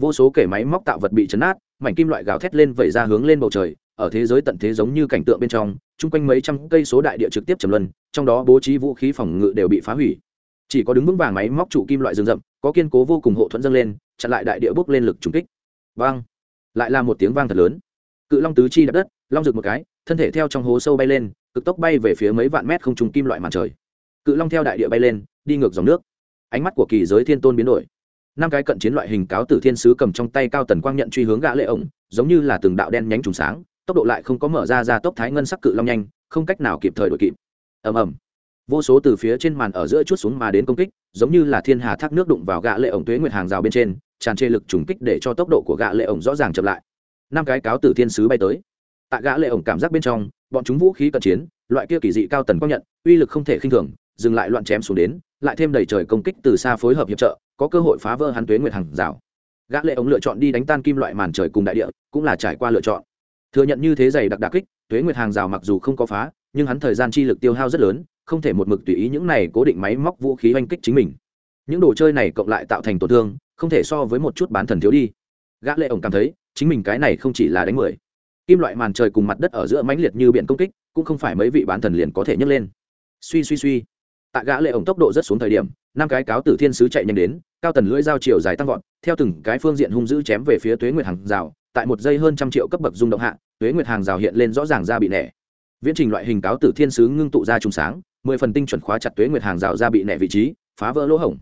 Vô số kể máy móc tạo vật bị chấn nát, mảnh kim loại gào thét lên vẩy ra hướng lên bầu trời, ở thế giới tận thế giống như cảnh tượng bên trong, chung quanh mấy trăm cây số đại địa trực tiếp trầm luân, trong đó bố trí vũ khí phòng ngự đều bị phá hủy. Chỉ có đứng vững vàng máy móc trụ kim loại rừng rậm, có kiên cố vô cùng hộ thuẫn dâng lên, chặn lại đại địa bốc lên lực trùng kích. Vang lại là một tiếng vang thật lớn cự long tứ chi đập đất, long rực một cái, thân thể theo trong hố sâu bay lên, cực tốc bay về phía mấy vạn mét không trùng kim loại màn trời. Cự long theo đại địa bay lên, đi ngược dòng nước. Ánh mắt của kỳ giới thiên tôn biến đổi. Năm cái cận chiến loại hình cáo tử thiên sứ cầm trong tay cao tần quang nhận truy hướng gã lệ ổng, giống như là từng đạo đen nhánh trùng sáng, tốc độ lại không có mở ra ra tốc thái ngân sắc cự long nhanh, không cách nào kịp thời đổi kịp. Ầm ầm. Vô số từ phía trên màn ở giữa chút xuống mà đến công kích, giống như là thiên hà thác nước đụng vào gã lệ ổng tuế nguyệt hàng rào bên trên, tràn trề lực trùng kích để cho tốc độ của gã lệ ổng rõ ràng chậm lại năm cái cáo tử thiên sứ bay tới. Tại gã lệ ổng cảm giác bên trong, bọn chúng vũ khí cận chiến, loại kia kỳ dị cao tần công nhận, uy lực không thể khinh thường, dừng lại loạn chém xuống đến, lại thêm đầy trời công kích từ xa phối hợp hiệp trợ, có cơ hội phá vỡ hắn tuế nguyệt hàng rào. Gã lệ ổng lựa chọn đi đánh tan kim loại màn trời cùng đại địa, cũng là trải qua lựa chọn. Thừa nhận như thế dày đặc đặc kích, tuế nguyệt hàng rào mặc dù không có phá, nhưng hắn thời gian chi lực tiêu hao rất lớn, không thể một mực tùy ý những này cố định máy móc vũ khí oanh kích chính mình. Những đồ chơi này cộng lại tạo thành tổn thương, không thể so với một chút bán thần thiếu đi. Gã lệ ổng cảm thấy chính mình cái này không chỉ là đánh mười. Kim loại màn trời cùng mặt đất ở giữa mãnh liệt như biển công kích, cũng không phải mấy vị bán thần liền có thể nhấc lên. Suy suy suy. Tạ gã lệ ổng tốc độ rất xuống thời điểm, năm cái cáo tử thiên sứ chạy nhanh đến, cao tần lưỡi dao chiều dài tăng vọt, theo từng cái phương diện hung dữ chém về phía tuế nguyệt hàng rào, tại một giây hơn trăm triệu cấp bậc rung động hạ, tuế nguyệt hàng rào hiện lên rõ ràng ra bị nẻ. Viễn trình loại hình cáo tử thiên sứ ngưng tụ ra trùng sáng, mười phần tinh chuẩn khóa chặt tuế nguyệt hàng rào ra bị nẻ vị trí, phá vỡ lỗ hổng.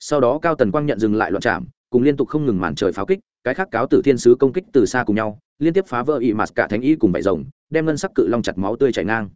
Sau đó cao tần quang nhận dừng lại loạn chạm cùng liên tục không ngừng màn trời pháo kích cái khác cáo tử thiên sứ công kích từ xa cùng nhau, liên tiếp phá vỡ ỵ mạt cả thánh y cùng vải rồng, đem ngân sắc cự long chặt máu tươi chảy ngang.